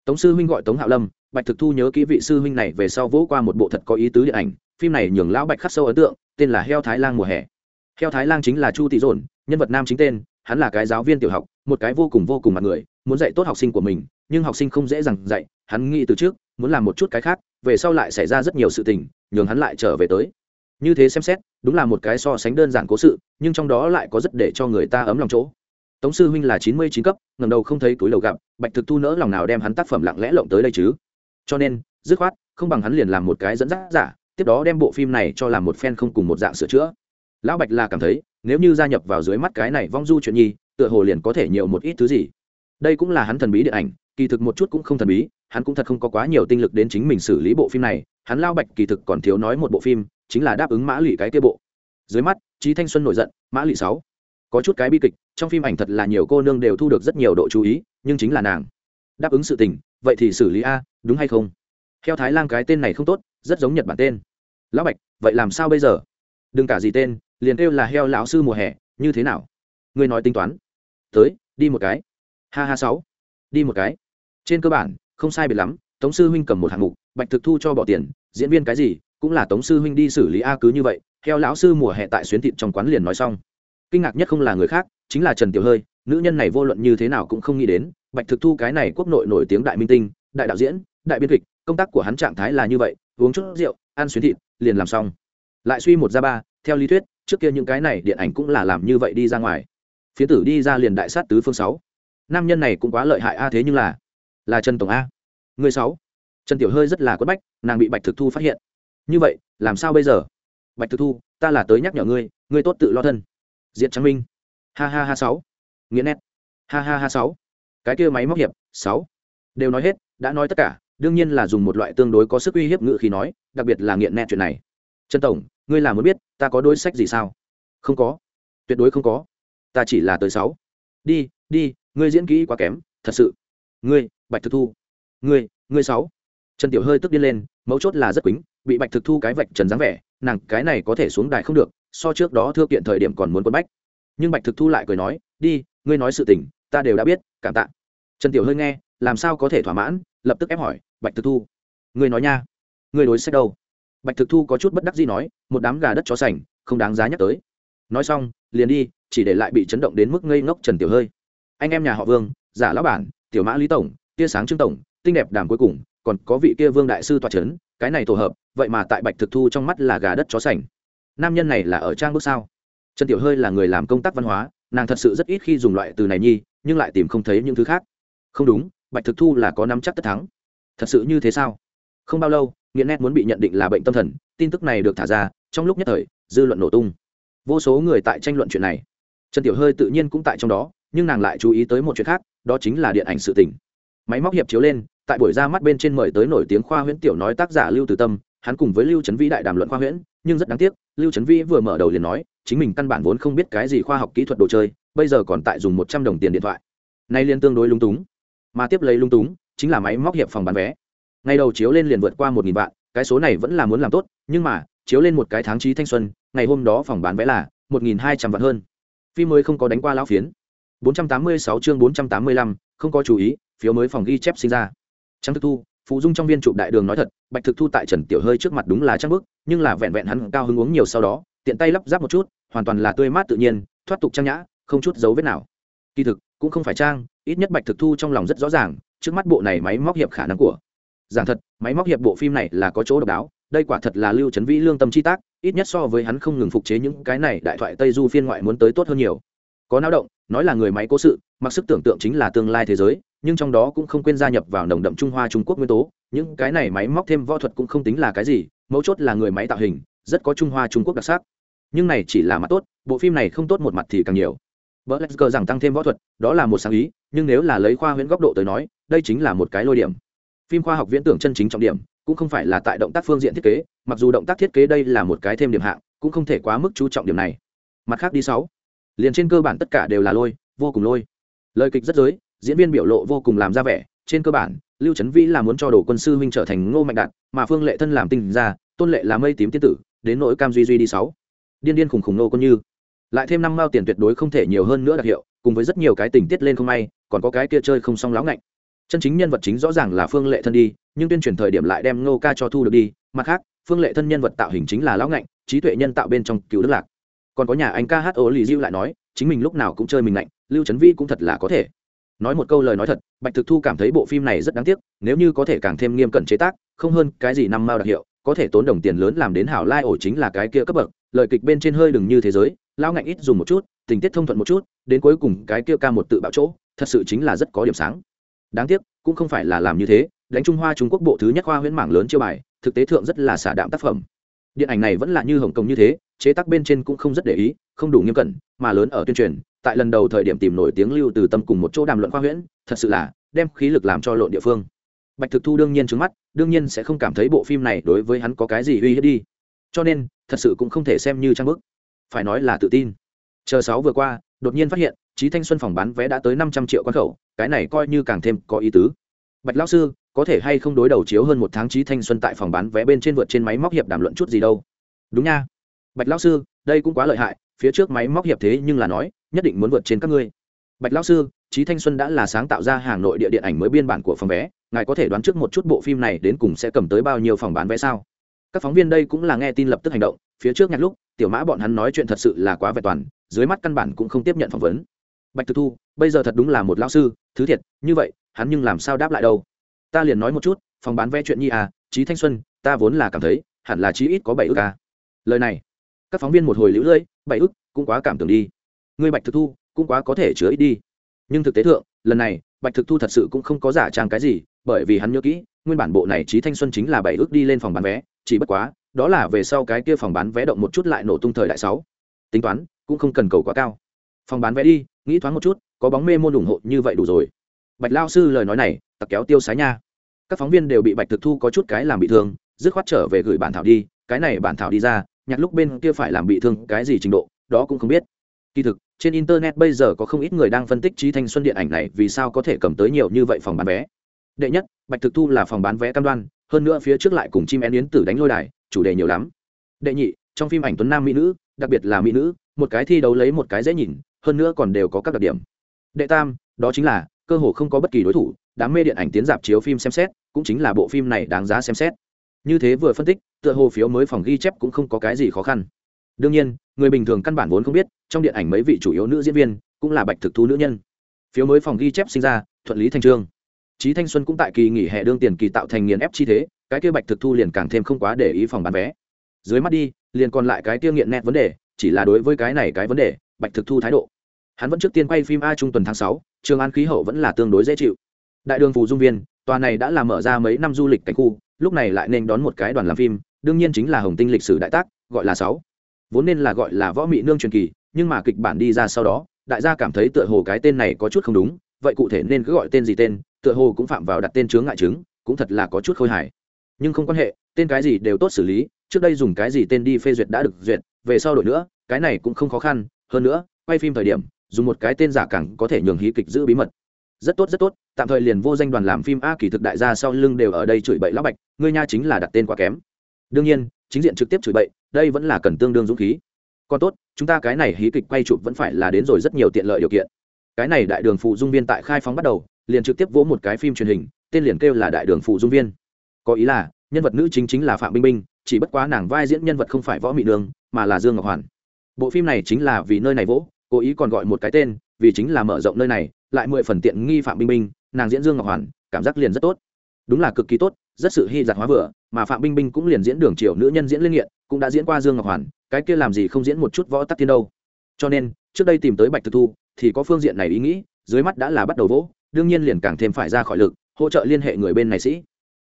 tống sư huynh gọi tống hạo lâm, bạch thực thu nhớ kỹ vị sư huynh này về sau vỗ qua một bộ thật có ý tứ điện ảnh, phim này nhường lão bạch khắc sâu ấn tượng, tên là heo thái lan mùa hè. Heo thái lan chính là chu tị dồn, nhân vật nam chính tên, hắn là cái giáo viên tiểu học, một cái vô cùng vô cùng mặt người, muốn dạy tốt học sinh của mình, nhưng học sinh không dễ dàng dạy, hắn nghĩ từ trước, muốn làm một chút cái khác, về sau lại xảy ra rất nhiều sự tình, nhường hắn lại trở về tới. Như thế xem xét, đúng là một cái so sánh đơn giản cố sự, nhưng trong đó lại có rất để cho người ta ấm lòng chỗ tống sư huynh là chín mươi chín cấp ngầm đầu không thấy túi đầu gặp, bạch thực thu nỡ lòng nào đem hắn tác phẩm lặng lẽ lộng tới đây chứ? Cho nên, dứt khoát, không bằng hắn liền làm một cái dẫn dắt giả, tiếp đó đem bộ phim này cho làm một phen không cùng một dạng sửa chữa. Lão bạch là cảm thấy, nếu như gia nhập vào dưới mắt cái này vong du chuyện nhi, tựa hồ liền có thể nhiều một ít thứ gì. Đây cũng là hắn thần bí điện ảnh, kỳ thực một chút cũng không thần bí, hắn cũng thật không có quá nhiều tinh lực đến chính mình xử lý bộ phim này, hắn lao bạch kỳ thực còn thiếu nói một bộ phim, chính là đáp ứng mã lụy cái kia bộ. Dưới mắt trí thanh xuân nổi giận, mã lụy sáu có chút cái bi kịch, trong phim ảnh thật là nhiều cô nương đều thu được rất nhiều độ chú ý, nhưng chính là nàng. Đáp ứng sự tình, vậy thì xử lý a, đúng hay không? Theo thái lan cái tên này không tốt, rất giống nhật bản tên. Lão bạch, vậy làm sao bây giờ? Đừng cả gì tên, liền kêu là heo lão sư mùa hè, như thế nào? Ngươi nói tính toán. Tới, đi một cái. Ha ha sáu. Đi một cái. Trên cơ bản, không sai biệt lắm, tống sư huynh cầm một hạng mục, bạch thực thu cho bỏ tiền, diễn viên cái gì, cũng là tống sư huynh đi xử lý a cứ như vậy theo lão sư mùa hè tại xuyến thịt trong quán liền nói xong kinh ngạc nhất không là người khác, chính là trần tiểu hơi, nữ nhân này vô luận như thế nào cũng không nghĩ đến, bạch thực thu cái này quốc nội nổi tiếng đại minh tinh, đại đạo diễn, đại biên kịch, công tác của hắn trạng thái là như vậy, uống chút rượu, ăn xuyến thịt, liền làm xong. Lại suy một ra ba, theo lý thuyết, trước kia những cái này điện ảnh cũng là làm như vậy đi ra ngoài. Phía tử đi ra liền đại sát tứ phương sáu. Nam nhân này cũng quá lợi hại a, thế nhưng là là trần tổng a. Người sáu. Trần tiểu hơi rất là quất bách, nàng bị bạch thực thu phát hiện. Như vậy, làm sao bây giờ? Bạch thực thu, ta là tới nhắc nhở ngươi ngươi tốt tự lo thân diện trắng minh. Ha ha ha sáu. Nghĩa nét. Ha ha ha sáu. Cái kia máy móc hiệp, sáu. Đều nói hết, đã nói tất cả, đương nhiên là dùng một loại tương đối có sức uy hiếp ngự khi nói, đặc biệt là nghiện nét chuyện này. Trần tổng, ngươi là muốn biết, ta có đối sách gì sao? Không có. Tuyệt đối không có. Ta chỉ là tới sáu. Đi đi, ngươi diễn kỹ quá kém, thật sự. Ngươi, bạch thực thu. Ngươi ngươi sáu. Trần tiểu hơi tức điên lên, mấu chốt là rất quýnh bị bạch thực thu cái vạch trần dáng vẻ, nàng cái này có thể xuống đài không được so trước đó thưa kiện thời điểm còn muốn quân bách. Nhưng bạch thực thu lại cười nói, đi, ngươi nói sự tình, ta đều đã biết, cảm tạ. Trần tiểu hơi nghe, làm sao có thể thỏa mãn, lập tức ép hỏi, bạch thực thu, ngươi nói nha, ngươi đối sách đâu? Bạch thực thu có chút bất đắc gì nói, một đám gà đất chó sành, không đáng giá nhắc tới. Nói xong, liền đi, chỉ để lại bị chấn động đến mức ngây ngốc trần tiểu hơi. Anh em nhà họ vương, giả lão bản, tiểu mã lý tổng, tia sáng trương tổng, tinh đẹp đàm cuối cùng, còn có vị kia vương đại sư toa c cái này tổ hợp, vậy mà tại bạch thực thu trong mắt là gà đất chó sành nam nhân này là ở trang bước sao? Trần tiểu hơi là người làm công tác văn hóa, nàng thật sự rất ít khi dùng loại từ này nhi, nhưng lại tìm không thấy những thứ khác. Không đúng, bạch thực thu là có nắm chắc tất thắng. Thật sự như thế sao? Không bao lâu, nghiện nét muốn bị nhận định là bệnh tâm thần, tin tức này được thả ra, trong lúc nhất thời, dư luận nổ tung. Vô số người tại tranh luận chuyện này. Trần tiểu hơi tự nhiên cũng tại trong đó, nhưng nàng lại chú ý tới một chuyện khác, đó chính là điện ảnh sự tỉnh máy móc hiệp chiếu lên, tại buổi ra mắt bên trên mời tới nổi tiếng khoa huyễn tiểu nói tác giả lưu từ tâm, hắn cùng với lưu trấn vĩ đại đàm luận khoa huyễn nhưng rất đáng tiếc lưu trấn vĩ vừa mở đầu liền nói chính mình căn bản vốn không biết cái gì khoa học kỹ thuật đồ chơi bây giờ còn tại dùng một trăm đồng tiền điện thoại. Nay liên tương đối lung túng. Mà tiếp lấy lung túng chính là máy móc hiệp phòng bán vé. Ngày đầu chiếu lên liền vượt qua một nghìn vạn cái số này vẫn là muốn làm tốt nhưng mà chiếu lên một cái tháng trí thanh xuân ngày hôm đó phòng bán vé là một nghìn hai trăm vạn hơn. Phim mới không có đánh qua lão phiến. 486 chương 485, không có chú ý, phiếu mới phòng ghi chép sinh ra. Trang Thực Thu, phụ Dung trong viên trụ đại đường nói thật, Bạch Thực Thu tại Trần Tiểu hơi trước mặt đúng là trang bức, nhưng là vẹn vẹn hắn cao hứng uống nhiều sau đó, tiện tay lắp ráp một chút, hoàn toàn là tươi mát tự nhiên, thoát tục trang nhã, không chút dấu vết nào. Kỳ thực, cũng không phải trang, ít nhất Bạch Thực Thu trong lòng rất rõ ràng, trước mắt bộ này máy móc hiệp khả năng của. Giảng thật, máy móc hiệp bộ phim này là có chỗ độc đáo, đây quả thật là Lưu Trấn Vĩ lương tâm chi tác, ít nhất so với hắn không ngừng phục chế những cái này đại thoại Tây Du phiên ngoại muốn tới tốt hơn nhiều có náo động, nói là người máy cố sự, mặc sức tưởng tượng chính là tương lai thế giới, nhưng trong đó cũng không quên gia nhập vào nồng đậm trung hoa trung quốc nguyên tố. Những cái này máy móc thêm võ thuật cũng không tính là cái gì, mấu chốt là người máy tạo hình, rất có trung hoa trung quốc đặc sắc. Nhưng này chỉ là mặt tốt, bộ phim này không tốt một mặt thì càng nhiều. Vợ lạch rằng tăng thêm võ thuật, đó là một sáng ý, nhưng nếu là lấy khoa huyễn góc độ tới nói, đây chính là một cái lôi điểm. Phim khoa học viễn tưởng chân chính trọng điểm, cũng không phải là tại động tác phương diện thiết kế, mặc dù động tác thiết kế đây là một cái thêm điểm hạng, cũng không thể quá mức chú trọng điểm này. Mặt khác đi sáu liền trên cơ bản tất cả đều là lôi, vô cùng lôi. Lời kịch rất giới, diễn viên biểu lộ vô cùng làm ra vẻ, trên cơ bản, lưu trấn vĩ là muốn cho đồ quân sư huynh trở thành ngô mạnh đạt, mà phương lệ thân làm tinh ra, tôn lệ là mây tím tiên tử, đến nỗi cam duy duy đi sáu. Điên điên khùng khùng nô quân như. Lại thêm năm mao tiền tuyệt đối không thể nhiều hơn nữa đặc hiệu, cùng với rất nhiều cái tình tiết lên không may, còn có cái kia chơi không xong láo ngạnh. Chân chính nhân vật chính rõ ràng là phương lệ thân đi, nhưng tuyên truyền thời điểm lại đem ngô ca cho thu được đi, mặt khác, phương lệ thân nhân vật tạo hình chính là lão ngạnh, trí tuệ nhân tạo bên trong cựu đức lạc còn có nhà anh ca hát ô lì diêu lại nói, chính mình lúc nào cũng chơi mình lạnh, lưu trấn vi cũng thật là có thể. Nói một câu lời nói thật, bạch thực thu cảm thấy bộ phim này rất đáng tiếc, nếu như có thể càng thêm nghiêm cẩn chế tác, không hơn cái gì năm mao đặc hiệu, có thể tốn đồng tiền lớn làm đến hảo lai ổ chính là cái kia cấp bậc, lời kịch bên trên hơi đừng như thế giới, lão ngạnh ít dùng một chút, tình tiết thông thuận một chút, đến cuối cùng cái kia ca một tự bạo chỗ, thật sự chính là rất có điểm sáng. Đáng tiếc, cũng không phải là làm như thế, đánh trung hoa trung quốc bộ thứ nhất hoa huyễn mảng lớn chiêu bài, thực tế thượng rất là xả đạm tác phẩm điện ảnh này vẫn là như hồng kông như thế, chế tác bên trên cũng không rất để ý, không đủ nghiêm cẩn, mà lớn ở tuyên truyền, tại lần đầu thời điểm tìm nổi tiếng lưu từ tâm cùng một chỗ đàm luận khoa huyễn, thật sự là đem khí lực làm cho lộn địa phương. Bạch thực thu đương nhiên trứng mắt, đương nhiên sẽ không cảm thấy bộ phim này đối với hắn có cái gì uy hiếp đi. Cho nên, thật sự cũng không thể xem như trang bức. Phải nói là tự tin. Chờ sáu vừa qua, đột nhiên phát hiện trí thanh xuân phòng bán vé đã tới năm trăm triệu quan khẩu, cái này coi như càng thêm có ý tứ. Bạch lão sư có thể hay không đối đầu chiếu hơn một tháng trí thanh xuân tại phòng bán vé bên trên vượt trên máy móc hiệp đàm luận chút gì đâu. Đúng nha. Bạch lão sư, đây cũng quá lợi hại, phía trước máy móc hiệp thế nhưng là nói, nhất định muốn vượt trên các ngươi. Bạch lão sư trí thanh xuân đã là sáng tạo ra hàng nội địa điện ảnh mới biên bản của phòng vé, ngài có thể đoán trước một chút bộ phim này đến cùng sẽ cầm tới bao nhiêu phòng bán vé sao? Các phóng viên đây cũng là nghe tin lập tức hành động, phía trước nhạc lúc, tiểu mã bọn hắn nói chuyện thật sự là quá vẹn toàn, dưới mắt căn bản cũng không tiếp nhận phỏng vấn. Bạch thực thu, bây giờ thật đúng là một lão sư, thứ thiệt, như vậy, hắn nhưng làm sao đáp lại đâu? Ta liền nói một chút, phòng bán vé chuyện nhi à trí thanh xuân, ta vốn là cảm thấy, hẳn là chí ít có bảy ước à. lời này, các phóng viên một hồi lũ lưỡi bảy ước cũng quá cảm tưởng đi. Ngươi bạch thực thu cũng quá có thể chứa ít đi. Nhưng thực tế thượng, lần này, bạch thực thu thật sự cũng không có giả trang cái gì, bởi vì hắn nhớ kỹ, nguyên bản bộ này trí thanh xuân chính là bảy ước đi lên phòng bán vé, chỉ bất quá, đó là về sau cái kia phòng bán vé động một chút lại nổ tung thời đại sáu. Tính toán, cũng không cần cầu quá cao. Phòng bán vé đi, nghĩ thoáng một chút, có bóng mê môn ủng hộ như vậy đủ rồi. Bạch lao sư lời nói này tặc kéo tiêu sái nha. Các phóng viên đều bị bạch thực thu có chút cái làm bị thương, dứt khoát trở về gửi bản thảo đi, cái này bản thảo đi ra, nhạc lúc bên kia phải làm bị thương cái gì trình độ, đó cũng không biết. Kỳ thực, trên internet bây giờ có không ít người đang phân tích trí thanh xuân điện ảnh này vì sao có thể cầm tới nhiều như vậy phòng bán vé. Đệ nhất, bạch thực thu là phòng bán vé cam đoan, hơn nữa phía trước lại cùng chim én yến tử đánh lôi đài, chủ đề nhiều lắm. Đệ nhị, trong phim ảnh tuấn nam mỹ nữ, đặc biệt là mỹ nữ, một cái thi đấu lấy một cái dễ nhìn, hơn nữa còn đều có các đặc điểm. Đệ tam, đó chính là, cơ hồ không có bất kỳ đối thủ đám mê điện ảnh tiến dạp chiếu phim xem xét, cũng chính là bộ phim này đáng giá xem xét. Như thế vừa phân tích, tựa hồ phiếu mới phòng ghi chép cũng không có cái gì khó khăn. Đương nhiên, người bình thường căn bản vốn không biết, trong điện ảnh mấy vị chủ yếu nữ diễn viên, cũng là bạch thực thu nữ nhân. Phiếu mới phòng ghi chép sinh ra, thuận lý thành trương. Trí thanh xuân cũng tại kỳ nghỉ hè đương tiền kỳ tạo thành nghiền ép chi thế, cái kia bạch thực thu liền càng thêm không quá để ý phòng bán vé. Dưới mắt đi, liền còn lại cái tiêu nghiện nét vấn đề, chỉ là đối với cái này cái vấn đề, bạch thực thu thái độ. Hắn vẫn trước tiên quay phim a trung tuần tháng sáu, trường an khí hậu vẫn là tương đối dễ chịu đại đường phù dung viên, tòa này đã làm mở ra mấy năm du lịch cảnh khu, lúc này lại nên đón một cái đoàn làm phim, đương nhiên chính là hồng tinh lịch sử đại tác, gọi là sáu. Vốn nên là gọi là võ mị nương truyền kỳ, nhưng mà kịch bản đi ra sau đó, đại gia cảm thấy tựa hồ cái tên này có chút không đúng, vậy cụ thể nên cứ gọi tên gì tên, tựa hồ cũng phạm vào đặt tên chướng ngại chứng, cũng thật là có chút khôi hài. Nhưng không quan hệ, tên cái gì đều tốt xử lý, trước đây dùng cái gì tên đi phê duyệt đã được duyệt, về sau đổi nữa, cái này cũng không khó khăn, hơn nữa, quay phim thời điểm, dùng một cái tên giả cẳng có thể nhường hí kịch giữ bí mật rất tốt rất tốt, tạm thời liền vô danh đoàn làm phim a kỳ thực đại gia sau lưng đều ở đây chửi bậy lão bạch, ngươi nha chính là đặt tên quá kém. Đương nhiên, chính diện trực tiếp chửi bậy, đây vẫn là cần tương đương dũng khí. Còn tốt, chúng ta cái này hí kịch quay chụp vẫn phải là đến rồi rất nhiều tiện lợi điều kiện. Cái này đại đường phụ dung viên tại khai phóng bắt đầu, liền trực tiếp vỗ một cái phim truyền hình, tên liền kêu là đại đường phụ dung viên. Có ý là, nhân vật nữ chính chính là phạm Minh Minh chỉ bất quá nàng vai diễn nhân vật không phải võ mị nương mà là dương ngọc hoàn. Bộ phim này chính là vì nơi này vỗ, cố ý còn gọi một cái tên, vì chính là mở rộng nơi này lại mười phần tiện nghi phạm binh binh, nàng diễn dương ngọc hoàn, cảm giác liền rất tốt. Đúng là cực kỳ tốt, rất sự hy giặt hóa vừa, mà phạm binh binh cũng liền diễn đường triều nữ nhân diễn liên nghiện, cũng đã diễn qua dương ngọc hoàn, cái kia làm gì không diễn một chút võ tắc tiên đâu. Cho nên, trước đây tìm tới bạch thực thu, thì có phương diện này ý nghĩ, dưới mắt đã là bắt đầu vỗ, đương nhiên liền càng thêm phải ra khỏi lực, hỗ trợ liên hệ người bên này sĩ.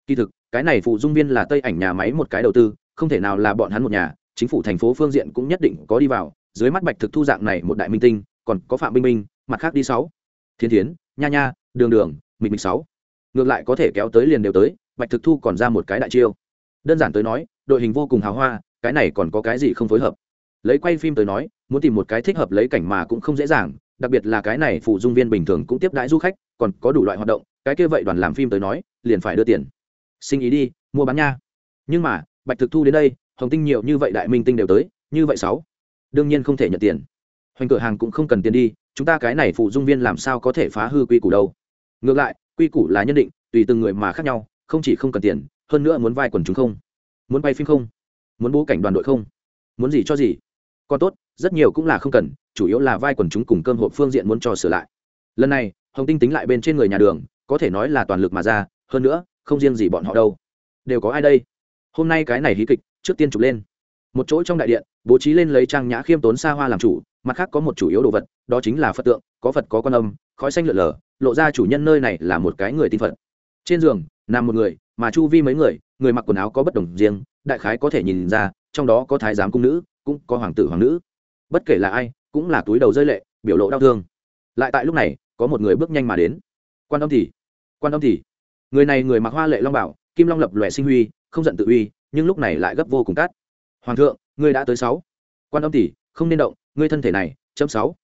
Kỳ thực, cái này phụ dung viên là tây ảnh nhà máy một cái đầu tư, không thể nào là bọn hắn một nhà, chính phủ thành phố phương diện cũng nhất định có đi vào, dưới mắt bạch thực thu dạng này một đại minh tinh, còn có phạm binh minh mặt khác đi sáu thiên thiến, nha nha, đường đường, mịch mịch sáu. Ngược lại có thể kéo tới liền đều tới, bạch thực thu còn ra một cái đại chiêu. Đơn giản tới nói, đội hình vô cùng hào hoa, cái này còn có cái gì không phối hợp? Lấy quay phim tới nói, muốn tìm một cái thích hợp lấy cảnh mà cũng không dễ dàng, đặc biệt là cái này phụ dung viên bình thường cũng tiếp đãi du khách, còn có đủ loại hoạt động, cái kia vậy đoàn làm phim tới nói, liền phải đưa tiền. Sinh ý đi, mua bán nha. Nhưng mà, bạch thực thu đến đây, hồng tinh nhiều như vậy đại minh tinh đều tới, như vậy sáu. Đương nhiên không thể nhận tiền. Hoành cửa hàng cũng không cần tiền đi chúng ta cái này phụ dung viên làm sao có thể phá hư quy củ đâu? Ngược lại, quy củ là nhân định, tùy từng người mà khác nhau, không chỉ không cần tiền, hơn nữa muốn vai quần chúng không? Muốn bay phim không? Muốn bố cảnh đoàn đội không? Muốn gì cho gì? Còn tốt, rất nhiều cũng là không cần, chủ yếu là vai quần chúng cùng cơm hộp phương diện muốn cho sửa lại. Lần này, hồng tinh tính lại bên trên người nhà đường, có thể nói là toàn lực mà ra, hơn nữa, không riêng gì bọn họ đâu. Đều có ai đây? Hôm nay cái này hí kịch, trước tiên chụp lên. Một chỗ trong đại điện, bố trí lên lấy trang nhã khiêm tốn xa hoa làm chủ mặt khác có một chủ yếu đồ vật, đó chính là phật tượng, có phật có con âm, khói xanh lượn lờ, lộ ra chủ nhân nơi này là một cái người tin phật. Trên giường, nằm một người, mà chu vi mấy người người mặc quần áo có bất đồng riêng, đại khái có thể nhìn ra, trong đó có thái giám cung nữ, cũng có hoàng tử hoàng nữ. Bất kể là ai, cũng là túi đầu rơi lệ, biểu lộ đau thương. Lại tại lúc này, có một người bước nhanh mà đến. Quan âm thì, quan âm thì. Người này người mặc hoa lệ long bảo, kim long lập lòe sinh huy, không giận tự uy, nhưng lúc này lại gấp vô cùng cát. Hoàng thượng ngươi đã tới sáu. Quan âm tỷ không nên động, ngươi thân thể này, chấm sáu.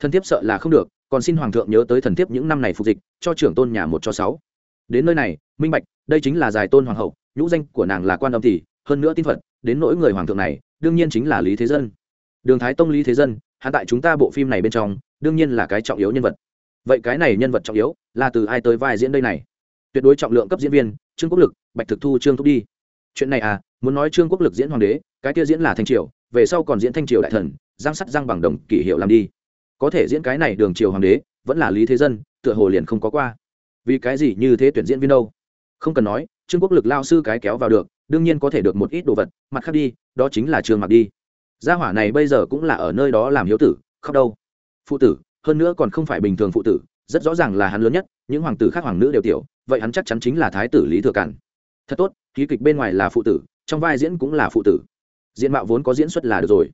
Thần thiếp sợ là không được, còn xin hoàng thượng nhớ tới thần thiếp những năm này phục dịch, cho trưởng tôn nhà một cho sáu. Đến nơi này, minh bạch, đây chính là giải tôn hoàng hậu, nhũ danh của nàng là quan âm tỷ, hơn nữa tin phật, đến nỗi người hoàng thượng này, đương nhiên chính là lý thế dân. Đường thái tông lý thế dân, hạ tại chúng ta bộ phim này bên trong, đương nhiên là cái trọng yếu nhân vật. Vậy cái này nhân vật trọng yếu, là từ ai tới vai diễn đây này? Tuyệt đối trọng lượng cấp diễn viên, trương quốc lực, bạch thực thu, trương thúc đi. Chuyện này à muốn nói trương quốc lực diễn hoàng đế, cái kia diễn là thanh triều về sau còn diễn thanh triều đại thần, giang sắt giang bằng đồng kỷ hiệu làm đi. Có thể diễn cái này đường triều hoàng đế, vẫn là lý thế dân, tựa hồ liền không có qua. Vì cái gì như thế tuyển diễn viên đâu? Không cần nói, trương quốc lực lao sư cái kéo vào được, đương nhiên có thể được một ít đồ vật, mặt khác đi, đó chính là trường mặc đi. Gia hỏa này bây giờ cũng là ở nơi đó làm hiếu tử, khóc đâu. Phụ tử, hơn nữa còn không phải bình thường phụ tử, rất rõ ràng là hắn lớn nhất, những hoàng tử khác hoàng nữ đều tiểu, vậy hắn chắc chắn chính là thái tử lý thừa cản. Thật tốt, ký kịch bên ngoài là phụ tử, trong vai diễn cũng là phụ tử diện mạo vốn có diễn xuất là được rồi.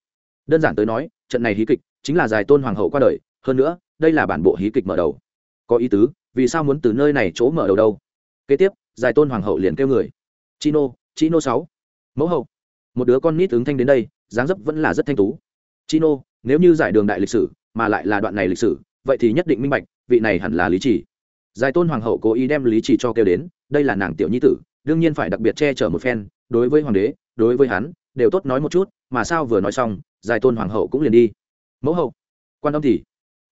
Đơn giản tới nói, trận này hí kịch chính là dài tôn hoàng hậu qua đời, hơn nữa, đây là bản bộ hí kịch mở đầu. Có ý tứ, vì sao muốn từ nơi này chỗ mở đầu đâu? Kế tiếp, dài tôn hoàng hậu liền kêu người. Chino chino sáu. Mẫu hậu. Một đứa con nít ứng thanh đến đây, dáng dấp vẫn là rất thanh tú. Chino, nếu như giải đường đại lịch sử, mà lại là đoạn này lịch sử, vậy thì nhất định minh bạch, vị này hẳn là lý chỉ giải tôn hoàng hậu cố ý đem lý chỉ cho kêu đến, đây là nàng tiểu nhi tử, đương nhiên phải đặc biệt che chở một phen, đối với hoàng đế, đối với hắn đều tốt nói một chút, mà sao vừa nói xong giải tôn hoàng hậu cũng liền đi. Mẫu hậu, quan âm thì,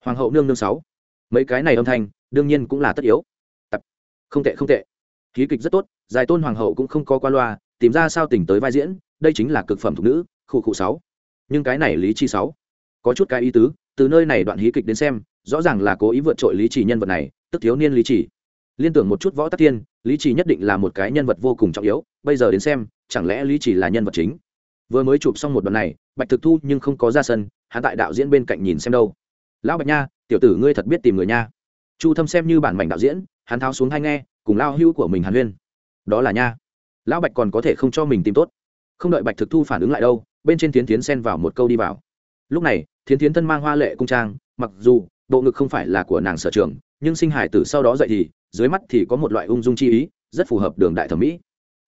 hoàng hậu nương nương sáu. Mấy cái này âm thanh, đương nhiên cũng là tất yếu. Tập. Không tệ không tệ. Khí kịch rất tốt giải tôn hoàng hậu cũng không có qua loa, tìm ra sao tỉnh tới vai diễn, đây chính là cực phẩm thục nữ khu khu sáu. Nhưng cái này lý chi sáu. Có chút cái ý tứ, từ nơi này đoạn hí kịch đến xem, rõ ràng là cố ý vượt trội lý chỉ nhân vật này, tức thiếu niên lý chỉ liên tưởng một chút võ tắc thiên lý chỉ nhất định là một cái nhân vật vô cùng trọng yếu, bây giờ đến xem, chẳng lẽ lý chỉ là nhân vật chính? Vừa mới chụp xong một đoạn này, bạch thực thu nhưng không có ra sân, hắn tại đạo diễn bên cạnh nhìn xem đâu. Lão bạch nha, tiểu tử ngươi thật biết tìm người nha. Chu thâm xem như bản mảnh đạo diễn, hắn tháo xuống hay nghe, cùng lao hữu của mình hàn huyên. Đó là nha. Lão bạch còn có thể không cho mình tìm tốt. Không đợi bạch thực thu phản ứng lại đâu, bên trên tiến tiến xen vào một câu đi vào. Lúc này, thiến tiến thân mang hoa lệ cung trang, mặc dù bộ ngực không phải là của nàng sở trường, nhưng sinh hải tử sau đó dậy thì, dưới mắt thì có một loại ung dung chi ý, rất phù hợp đường đại thẩm mỹ.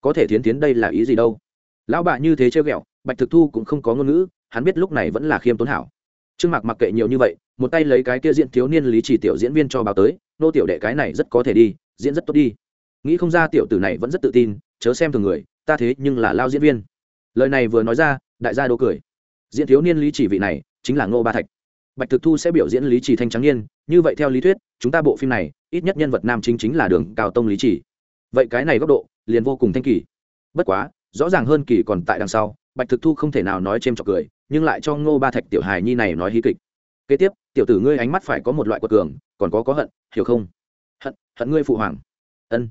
Có thể thiến tiến đây là ý gì đâu? Lão bà như thế chơi ghẹo bạch thực thu cũng không có ngôn ngữ, hắn biết lúc này vẫn là khiêm tốn hảo. Trương mạc mặc kệ nhiều như vậy, một tay lấy cái kia diễn thiếu niên lý chỉ tiểu diễn viên cho báo tới, nô tiểu đệ, cái này rất có thể đi, diễn rất tốt đi. Nghĩ không ra tiểu tử này vẫn rất tự tin, chớ xem thường người, ta thế nhưng là lao diễn viên. Lời này vừa nói ra, đại gia đô cười. Diễn thiếu niên lý chỉ vị này, chính là ngô ba thạch. Bạch thực thu sẽ biểu diễn lý chỉ thanh trắng niên, như vậy theo lý thuyết, chúng ta bộ phim này, ít nhất nhân vật nam chính chính là đường cao tông lý chỉ. Vậy cái này góc độ, liền vô cùng thanh kỳ. Bất quá, rõ ràng hơn kỳ còn tại đằng sau bạch thực thu không thể nào nói c h trọc cười nhưng lại cho ngô ba thạch tiểu hài nhi này nói hí kịch. Kế tiếp tiểu tử ngươi ánh mắt phải có một loại quật cường còn có có hận hiểu không? Hận hận ngươi phụ hoàng. Ân.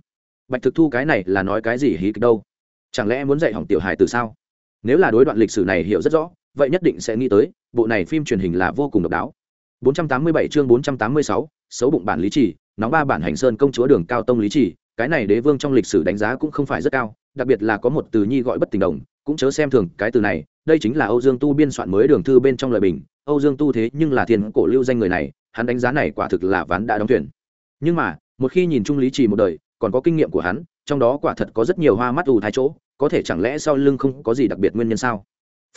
Bạch thực thu cái này là nói cái gì hí kịch đâu? Chẳng lẽ muốn dạy hỏng tiểu hài từ sao? Nếu là đối đoạn lịch sử này hiểu rất rõ vậy nhất định sẽ nghĩ tới bộ này phim truyền hình là vô cùng độc đáo. 487 chương 486, xấu bụng bản lý chỉ nóng ba bản hành sơn công chúa đường cao tông lý chỉ cái này đế vương trong lịch sử đánh giá cũng không phải rất cao đặc biệt là có một từ nhi gọi bất tình đồng cũng chớ xem thường cái từ này, đây chính là âu dương tu biên soạn mới đường thư bên trong lời bình. Âu dương tu thế nhưng là thiên cổ lưu danh người này, hắn đánh giá này quả thực là ván đã đóng thuyền. Nhưng mà, một khi nhìn trung lý trì một đời, còn có kinh nghiệm của hắn, trong đó quả thật có rất nhiều hoa mắt ù thái chỗ, có thể chẳng lẽ sau lưng không có gì đặc biệt nguyên nhân sao?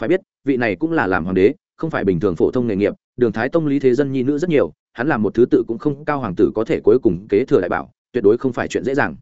Phải biết, vị này cũng là làm hoàng đế, không phải bình thường phổ thông nghề nghiệp, đường thái tông lý thế dân nhi nữ rất nhiều, hắn làm một thứ tự cũng không cao hoàng tử có thể cuối cùng kế thừa đại bảo, tuyệt đối không phải chuyện dễ dàng.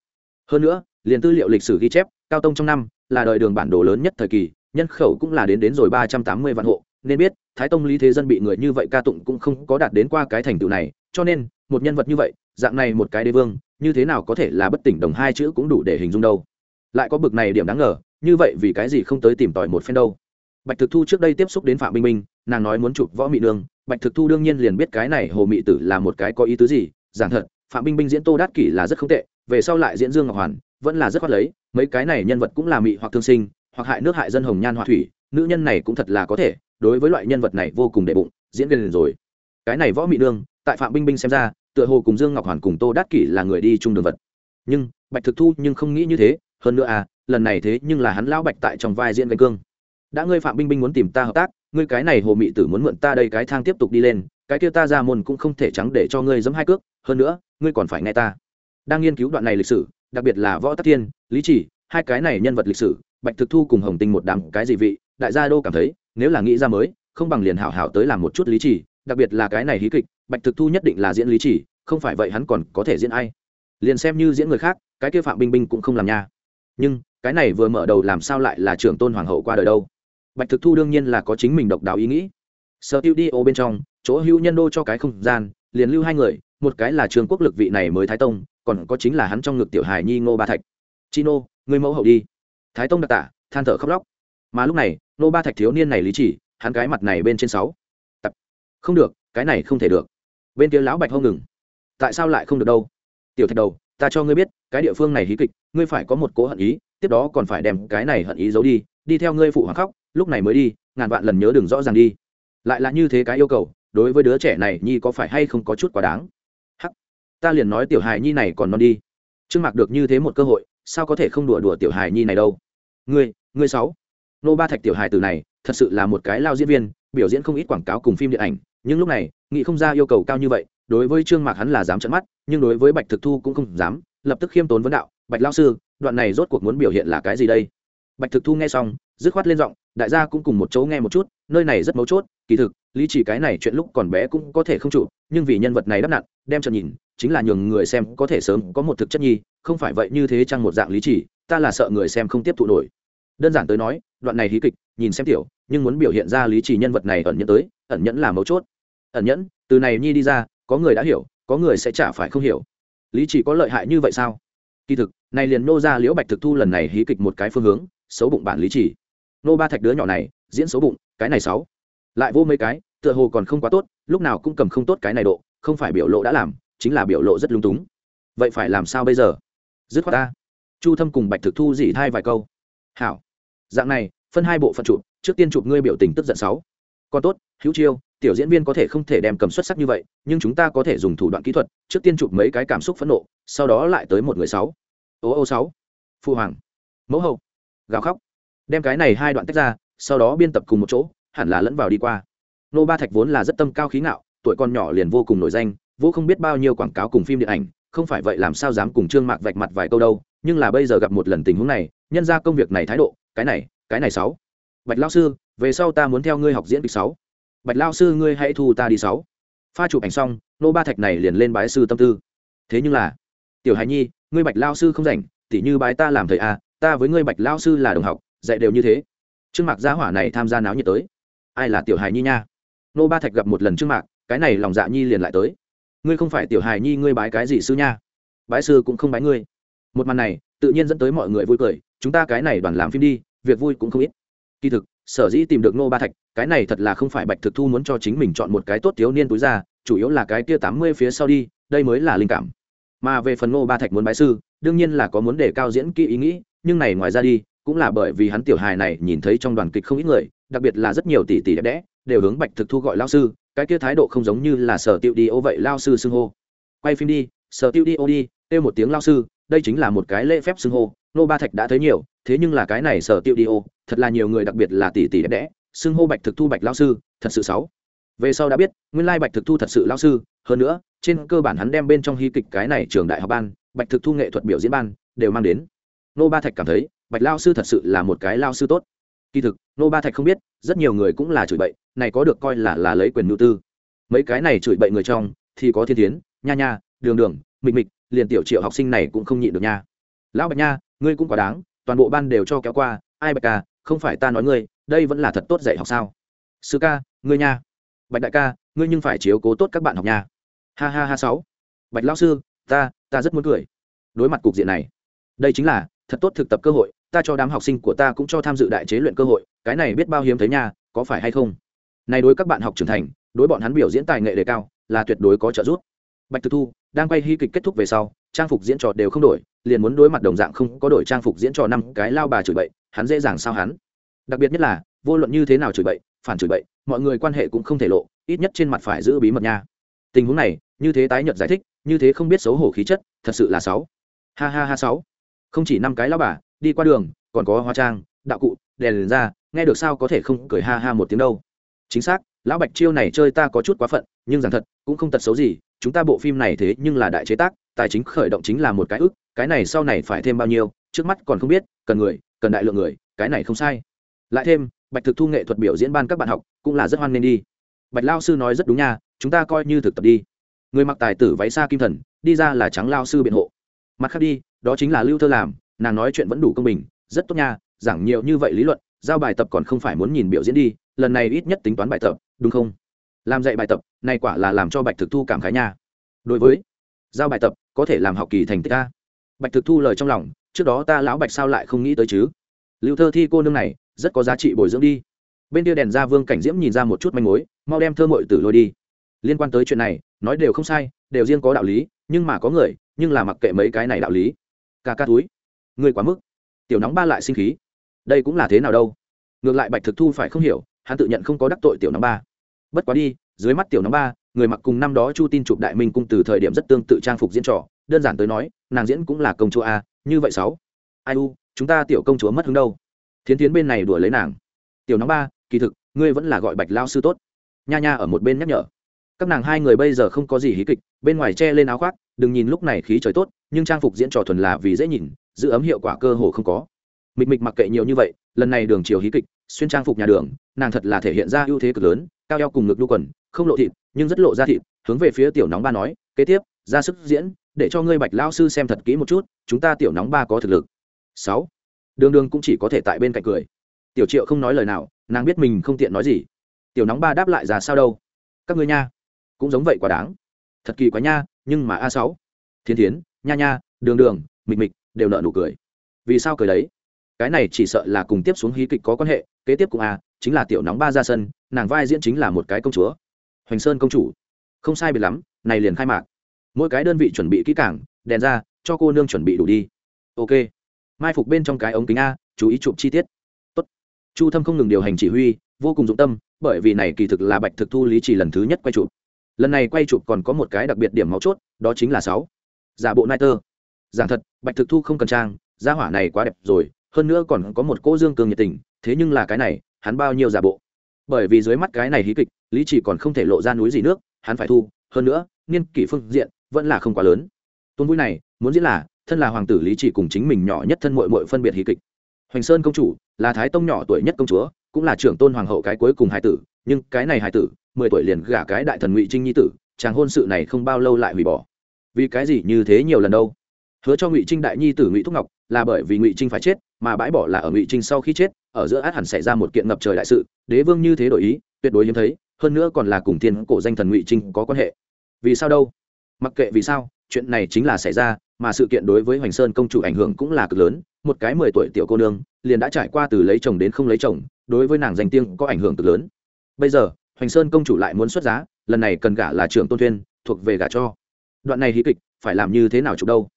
Hơn nữa, liền tư liệu lịch sử ghi chép, cao tông trong năm là đời đường bản đồ lớn nhất thời kỳ, nhân khẩu cũng là đến đến rồi ba trăm tám mươi vạn hộ. Nên biết, thái tông lý thế dân bị người như vậy ca tụng cũng không có đạt đến qua cái thành tựu này, cho nên, một nhân vật như vậy, dạng này một cái đế vương, như thế nào có thể là bất tỉnh đồng hai chữ cũng đủ để hình dung đâu. Lại có bực này điểm đáng ngờ, như vậy vì cái gì không tới tìm tòi một phen đâu? Bạch thực thu trước đây tiếp xúc đến phạm Minh minh nàng nói muốn chụp võ mị nương bạch thực thu đương nhiên liền biết cái này hồ mị tử là một cái có ý tứ gì. Giảng thật, phạm Minh Minh diễn tô đát kỷ là rất không tệ, về sau lại diễn dương ngọc hoàn vẫn là rất khoát lấy, mấy cái này nhân vật cũng là mị hoặc thương sinh, hoặc hại nước hại dân hồng nhan họa thủy, nữ nhân này cũng thật là có thể, đối với loại nhân vật này vô cùng đệ bụng, diễn viên rồi. Cái này võ mị nương, tại phạm binh binh xem ra, tựa hồ cùng dương ngọc hoàn cùng tô đát kỷ là người đi chung đường vật. Nhưng, bạch thực thu nhưng không nghĩ như thế, hơn nữa à lần này thế nhưng là hắn lão bạch tại trong vai diễn gánh cương. Đã ngươi phạm binh binh muốn tìm ta hợp tác, ngươi cái này hồ mị tử muốn mượn ta đây cái thang tiếp tục đi lên, cái kia ta ra môn cũng không thể trắng để cho ngươi giấm hai cước, hơn nữa, ngươi còn phải nghe ta. Đang nghiên cứu đoạn này lịch sử đặc biệt là võ tắc thiên, lý chỉ, hai cái này nhân vật lịch sử, bạch thực thu cùng hồng tinh một đám cái gì vị, đại gia đô cảm thấy, nếu là nghĩ ra mới, không bằng liền hảo hảo tới làm một chút lý chỉ, đặc biệt là cái này hí kịch, bạch thực thu nhất định là diễn lý chỉ, không phải vậy hắn còn có thể diễn ai. Liền xem như diễn người khác, cái kia phạm binh binh cũng không làm nha. Nhưng, cái này vừa mở đầu làm sao lại là trưởng tôn hoàng hậu qua đời đâu? Bạch thực thu đương nhiên là có chính mình độc đáo ý nghĩ. Sở tiêu đi ô bên trong, chỗ hữu nhân đô cho cái không gian, liền lưu hai người, một cái là trường quốc lực vị này mới thái tông còn có chính là hắn trong ngực tiểu hài nhi ngô ba thạch. Chi nô người mẫu hậu đi. Thái tông đặc tả, than thở khóc lóc. Mà lúc này, ngô ba thạch thiếu niên này lý chỉ, hắn cái mặt này bên trên sáu. Tập, không được, cái này không thể được. Bên kia lão bạch hông ngừng. Tại sao lại không được đâu? Tiểu thạch đầu, ta cho ngươi biết, cái địa phương này hí kịch, ngươi phải có một cố hận ý, tiếp đó còn phải đem cái này hận ý giấu đi đi theo ngươi phụ hoàng khóc, lúc này mới đi, ngàn vạn lần nhớ đừng rõ ràng đi. Lại là như thế cái yêu cầu, đối với đứa trẻ này nhi có phải hay không có chút quá đáng? Ta liền nói tiểu hài nhi này còn non đi. Trương mạc được như thế một cơ hội, sao có thể không đùa đùa tiểu hài nhi này đâu? Ngươi ngươi sáu. Nô ba thạch tiểu hài từ này, thật sự là một cái lao diễn viên, biểu diễn không ít quảng cáo cùng phim điện ảnh, nhưng lúc này, nghị không ra yêu cầu cao như vậy, đối với trương mạc hắn là dám trận mắt, nhưng đối với bạch thực thu cũng không dám, lập tức khiêm tốn vấn đạo, bạch lao sư, đoạn này rốt cuộc muốn biểu hiện là cái gì đây? Bạch thực thu nghe xong, dứt khoát lên giọng, đại gia cũng cùng một chỗ nghe một chút, nơi này rất mấu chốt, kỳ thực lý chỉ cái này chuyện lúc còn bé cũng có thể không chủ, nhưng vì nhân vật này đắp nặn, đem trận nhìn, chính là nhường người xem có thể sớm có một thực chất nhi, không phải vậy như thế chăng một dạng lý chỉ, ta là sợ người xem không tiếp thụ nổi. Đơn giản tới nói, đoạn này hí kịch, nhìn xem tiểu, nhưng muốn biểu hiện ra lý chỉ nhân vật này ẩn nhẫn tới, ẩn nhẫn là mấu chốt. Ẩn nhẫn, từ này nhi đi ra, có người đã hiểu, có người sẽ chả phải không hiểu. Lý chỉ có lợi hại như vậy sao? Kỳ thực, này liền nô ra liễu bạch thực thu lần này hí kịch một cái phương hướng, xấu bụng bản lý chỉ. Nô ba thạch đứa nhỏ này, diễn xấu bụng, cái này sáu lại vô mấy cái, tựa hồ còn không quá tốt, lúc nào cũng cầm không tốt cái này độ, không phải biểu lộ đã làm, chính là biểu lộ rất lung túng. Vậy phải làm sao bây giờ? Dứt khoát ta. Chu thâm cùng bạch thực thu dỉ thai vài câu. Hảo. Dạng này, phân hai bộ phận chụp, trước tiên chụp ngươi biểu tình tức giận sáu. Còn tốt, hữu chiêu, tiểu diễn viên có thể không thể đem cầm xuất sắc như vậy, nhưng chúng ta có thể dùng thủ đoạn kỹ thuật, trước tiên chụp mấy cái cảm xúc phẫn nộ, sau đó lại tới một người sáu. Ô ô sáu. Phu hoàng. Mẫu hậu. Gào khóc. Đem cái này hai đoạn tách ra, sau đó biên tập cùng một chỗ hẳn là lẫn vào đi qua. Nô ba thạch vốn là rất tâm cao khí ngạo, tuổi con nhỏ liền vô cùng nổi danh, vô không biết bao nhiêu quảng cáo cùng phim điện ảnh, không phải vậy làm sao dám cùng trương mạc vạch mặt vài câu đâu, nhưng là bây giờ gặp một lần tình huống này, nhân ra công việc này thái độ, cái này cái này sáu. Bạch lao sư, về sau ta muốn theo ngươi học diễn kịch sáu. Bạch lao sư ngươi hãy thu ta đi sáu. Pha chụp ảnh xong, nô ba thạch này liền lên bái sư tâm tư. Thế nhưng là, tiểu hài nhi, ngươi bạch lao sư không rảnh, tỉ như bái ta làm thầy a ta với ngươi bạch lao sư là đồng học, dạy đều như thế. Trương mạc gia hỏa này tham gia náo nhiệt tới ai là tiểu hài nhi nha? Nô ba thạch gặp một lần trước mạc cái này lòng dạ nhi liền lại tới. Ngươi không phải tiểu hài nhi, ngươi bái cái gì sư nha? Bái sư cũng không bái ngươi. Một màn này, tự nhiên dẫn tới mọi người vui cười, chúng ta cái này đoàn làm phim đi, việc vui cũng không ít. Kỳ thực, sở dĩ tìm được nô ba thạch, cái này thật là không phải bạch thực thu muốn cho chính mình chọn một cái tốt thiếu niên túi ra, chủ yếu là cái kia tám mươi phía sau đi, đây mới là linh cảm. Mà về phần nô ba thạch muốn bái sư, đương nhiên là có muốn đề cao diễn kỹ ý nghĩ, nhưng này ngoài ra đi, cũng là bởi vì hắn tiểu hài này nhìn thấy trong đoàn kịch không ít người đặc biệt là rất nhiều tỷ tỷ đẹp đẽ, đều hướng bạch thực thu gọi lao sư, cái kia thái độ không giống như là sở tiêu đi ô vậy lao sư xưng hô. Quay phim đi, sở tiêu đi ô đi, kêu một tiếng lao sư, đây chính là một cái lễ phép xưng hô, nô ba thạch đã thấy nhiều, thế nhưng là cái này sở tiêu đi ô, thật là nhiều người đặc biệt là tỷ tỷ đẹp đẽ, xưng hô bạch thực thu bạch lao sư, thật sự xấu. Về sau đã biết, nguyên lai bạch thực thu thật sự lao sư, hơn nữa, trên cơ bản hắn đem bên trong hy kịch cái này trường đại học ban, bạch thực thu nghệ thuật biểu diễn ban, đều mang đến. Nô ba thạch cảm thấy, bạch lao sư thật sự là một cái lao sư tốt kỳ thực nô ba thạch không biết, rất nhiều người cũng là chửi bậy, này có được coi là là lấy quyền nhu tư. Mấy cái này chửi bậy người trong, thì có thiên tiến, nha nha, đường đường, mịch mịch, liền tiểu triệu học sinh này cũng không nhịn được nha. Lão bạch nha, ngươi cũng quá đáng, toàn bộ ban đều cho kéo qua, ai bạch ca, không phải ta nói ngươi, đây vẫn là thật tốt dạy học sao? Sư ca, ngươi nha. Bạch đại ca, ngươi nhưng phải chiếu cố tốt các bạn học nha. Ha ha ha sáu. Bạch lao sư, ta ta rất muốn cười. Đối mặt cục diện này, đây chính là thật tốt thực tập cơ hội ta cho đám học sinh của ta cũng cho tham dự đại chế luyện cơ hội, cái này biết bao hiếm thấy nha, có phải hay không? Này đối các bạn học trưởng thành, đối bọn hắn biểu diễn tài nghệ đề cao, là tuyệt đối có trợ giúp. Bạch thực thu, đang quay hy kịch kết thúc về sau, trang phục diễn trò đều không đổi, liền muốn đối mặt đồng dạng không có đổi trang phục diễn trò năm cái lao bà chửi bậy, hắn dễ dàng sao hắn? Đặc biệt nhất là, vô luận như thế nào chửi bậy, phản chửi bậy, mọi người quan hệ cũng không thể lộ, ít nhất trên mặt phải giữ bí mật nha. Tình huống này, như thế tái nhật giải thích, như thế không biết xấu hổ khí chất, thật sự là sáu ha ha ha sáu không chỉ năm cái lao bà đi qua đường, còn có hóa trang, đạo cụ, đèn lên ra nghe được sao có thể không cười ha ha một tiếng đâu. Chính xác, lão bạch chiêu này chơi ta có chút quá phận, nhưng rằng thật, cũng không tật xấu gì, chúng ta bộ phim này thế nhưng là đại chế tác, tài chính khởi động chính là một cái ức cái này sau này phải thêm bao nhiêu, trước mắt còn không biết, cần người, cần đại lượng người, cái này không sai. Lại thêm, bạch thực thu nghệ thuật biểu diễn ban các bạn học cũng là rất hoan nghênh đi. Bạch lao sư nói rất đúng nha, chúng ta coi như thực tập đi. Người mặc tài tử váy xa kim thần, đi ra là trắng lao sư biện hộ. Mặt khác đi, đó chính là lưu thơ làm nàng nói chuyện vẫn đủ công bình, rất tốt nha, giảng nhiều như vậy lý luận, giao bài tập còn không phải muốn nhìn biểu diễn đi, lần này ít nhất tính toán bài tập, đúng không? Làm dạy bài tập, này quả là làm cho bạch thực thu cảm khái nha. Đối với giao bài tập, có thể làm học kỳ thành tích ta bạch thực thu lời trong lòng, trước đó ta lão bạch sao lại không nghĩ tới chứ? Lưu thơ thi cô nương này, rất có giá trị bồi dưỡng đi. Bên kia đèn ra vương cảnh diễm nhìn ra một chút manh mối, mau đem thơ mội tử lôi đi. Liên quan tới chuyện này, nói đều không sai, đều riêng có đạo lý, nhưng mà có người, nhưng là mặc kệ mấy cái này đạo lý. Ca ca túi người quá mức. Tiểu nóng ba lại sinh khí. Đây cũng là thế nào đâu? Ngược lại bạch thực thu phải không hiểu, hắn tự nhận không có đắc tội tiểu nóng ba. Bất quá đi, dưới mắt tiểu nóng ba, người mặc cùng năm đó chu tin chụp đại minh cung từ thời điểm rất tương tự trang phục diễn trò, đơn giản tới nói, nàng diễn cũng là công chúa a, như vậy sáu. Ai u, chúng ta tiểu công chúa mất hứng đâu. Thiến tiến bên này đuổi lấy nàng. Tiểu nóng ba, kỳ thực, ngươi vẫn là gọi bạch lao sư tốt. Nha nha ở một bên nhắc nhở. Các nàng hai người bây giờ không có gì hí kịch, bên ngoài che lên áo khoác, đừng nhìn lúc này khí trời tốt, nhưng trang phục diễn trò thuần là vì dễ nhìn giữ ấm hiệu quả cơ hồ không có. Mịch mịch mặc kệ nhiều như vậy, lần này đường chiều hí kịch, xuyên trang phục nhà đường, nàng thật là thể hiện ra ưu thế cực lớn, cao eo cùng ngực đu quần, không lộ thịt, nhưng rất lộ ra thịt, hướng về phía tiểu nóng ba nói, kế tiếp, ra sức diễn, để cho ngươi bạch lao sư xem thật kỹ một chút, chúng ta tiểu nóng ba có thực lực. Sáu. Đường đường cũng chỉ có thể tại bên cạnh cười. Tiểu triệu không nói lời nào, nàng biết mình không tiện nói gì. Tiểu nóng ba đáp lại ra sao đâu? Các ngươi nha, cũng giống vậy quá đáng. Thật kỳ quá nha, nhưng mà a sáu. Thiên thiến, nha nha, đường đường, mịch mịch đều nợ nụ cười. Vì sao cười đấy? Cái này chỉ sợ là cùng tiếp xuống hí kịch có quan hệ, kế tiếp cùng a à, chính là tiểu nóng ba ra sân, nàng vai diễn chính là một cái công chúa. Hoành sơn công chủ. Không sai biệt lắm, này liền khai mạc. Mỗi cái đơn vị chuẩn bị kỹ cảng đèn ra, cho cô nương chuẩn bị đủ đi. Ok. Mai phục bên trong cái ống kính a, chú ý chụp chi tiết. Tốt. chu thâm không ngừng điều hành chỉ huy, vô cùng dụng tâm, bởi vì này kỳ thực là bạch thực thu lý chỉ lần thứ nhất quay chụp. Lần này quay chụp còn có một cái đặc biệt điểm máu chốt, đó chính là sáu. Giả bộ nai tơ giảng thật, bạch thực thu không cần trang, gia hỏa này quá đẹp rồi, hơn nữa còn có một cô dương cường nhiệt tình, thế nhưng là cái này, hắn bao nhiêu giả bộ? Bởi vì dưới mắt cái này hí kịch, lý chỉ còn không thể lộ ra núi gì nước, hắn phải thu, hơn nữa, niên kỷ phương diện, vẫn là không quá lớn. Tôn vui này, muốn diễn là, thân là hoàng tử lý chỉ cùng chính mình nhỏ nhất thân mội mội phân biệt hí kịch. Hoành sơn công chủ, là thái tông nhỏ tuổi nhất công chúa, cũng là trưởng tôn hoàng hậu cái cuối cùng hải tử, nhưng cái này hải tử, mười tuổi liền gả cái đại thần ngụy trinh nhi tử, chàng hôn sự này không bao lâu lại hủy bỏ. Vì cái gì như thế nhiều lần đâu? Hứa cho ngụy trinh đại nhi tử ngụy thúc ngọc là bởi vì ngụy trinh phải chết, mà bãi bỏ là ở ngụy trinh sau khi chết, ở giữa át hẳn xảy ra một kiện ngập trời đại sự, đế vương như thế đổi ý, tuyệt đối hiếm thấy, hơn nữa còn là cùng thiên cổ danh thần ngụy trinh có quan hệ. Vì sao đâu? Mặc kệ vì sao, chuyện này chính là xảy ra, mà sự kiện đối với hoành sơn công chủ ảnh hưởng cũng là cực lớn, một cái mười tuổi tiểu cô nương, liền đã trải qua từ lấy chồng đến không lấy chồng, đối với nàng danh tiếng có ảnh hưởng cực lớn. Bây giờ, hoành sơn công chủ lại muốn xuất giá, lần này cần gả là trưởng tôn thuyên thuộc về gả cho. Đoạn này hí kịch phải làm như thế nào chụp đâu?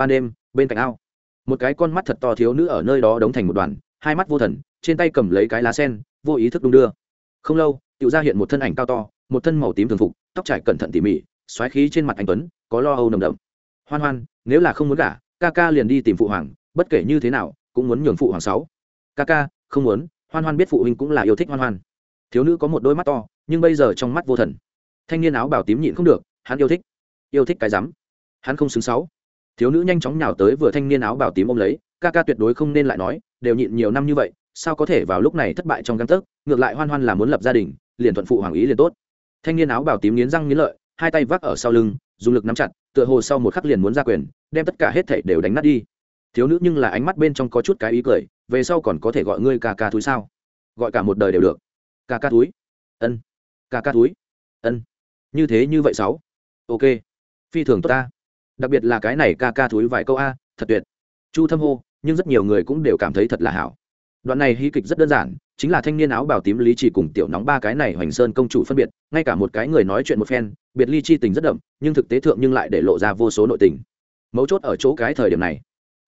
Ban đêm, bên cạnh ao. Một cái con mắt thật to thiếu nữ ở nơi đó đóng thành một đoàn, hai mắt vô thần, trên tay cầm lấy cái lá sen, vô ý thức đung đưa. Không lâu tự ra hiện một thân ảnh cao to, một thân màu tím thường phục, tóc trải cẩn thận tỉ mỉ, xoáy khí trên mặt anh tuấn, có lo âu nồng đậm. Hoan hoan, nếu là không muốn gả, ca ca liền đi tìm phụ hoàng, bất kể như thế nào, cũng muốn nhường phụ hoàng sáu. Ca ca, không muốn, hoan hoan biết phụ huynh cũng là yêu thích hoan hoan. Thiếu nữ có một đôi mắt to, nhưng bây giờ trong mắt vô thần. Thanh niên áo bảo tím nhịn không được, hắn yêu thích. Yêu thích cái rắm. Hắn không xứng sáu thiếu nữ nhanh chóng nhào tới vừa thanh niên áo bảo tím ôm lấy, ca ca tuyệt đối không nên lại nói, đều nhịn nhiều năm như vậy, sao có thể vào lúc này thất bại trong găng tấc, ngược lại hoan hoan là muốn lập gia đình, liền thuận phụ hoàng ý liền tốt. Thanh niên áo bảo tím nghiến răng nghiến lợi, hai tay vác ở sau lưng, dùng lực nắm chặt, tựa hồ sau một khắc liền muốn ra quyền, đem tất cả hết thảy đều đánh nát đi. Thiếu nữ nhưng là ánh mắt bên trong có chút cái ý cười, về sau còn có thể gọi ngươi ca ca túi sao? Gọi cả một đời đều được. Ca ca túi ân. Ca ca túi ân. Như thế như vậy sáu. Ok. Phi thường tốt ta đặc biệt là cái này ca ca thúi vài câu a, thật tuyệt. Chu thâm hô, nhưng rất nhiều người cũng đều cảm thấy thật là hảo. Đoạn này hí kịch rất đơn giản, chính là thanh niên áo bào tím lý chỉ cùng tiểu nóng ba cái này hoành sơn công chủ phân biệt, ngay cả một cái người nói chuyện một phen, biệt ly chi tình rất đậm, nhưng thực tế thượng nhưng lại để lộ ra vô số nội tình. Mấu chốt ở chỗ cái thời điểm này.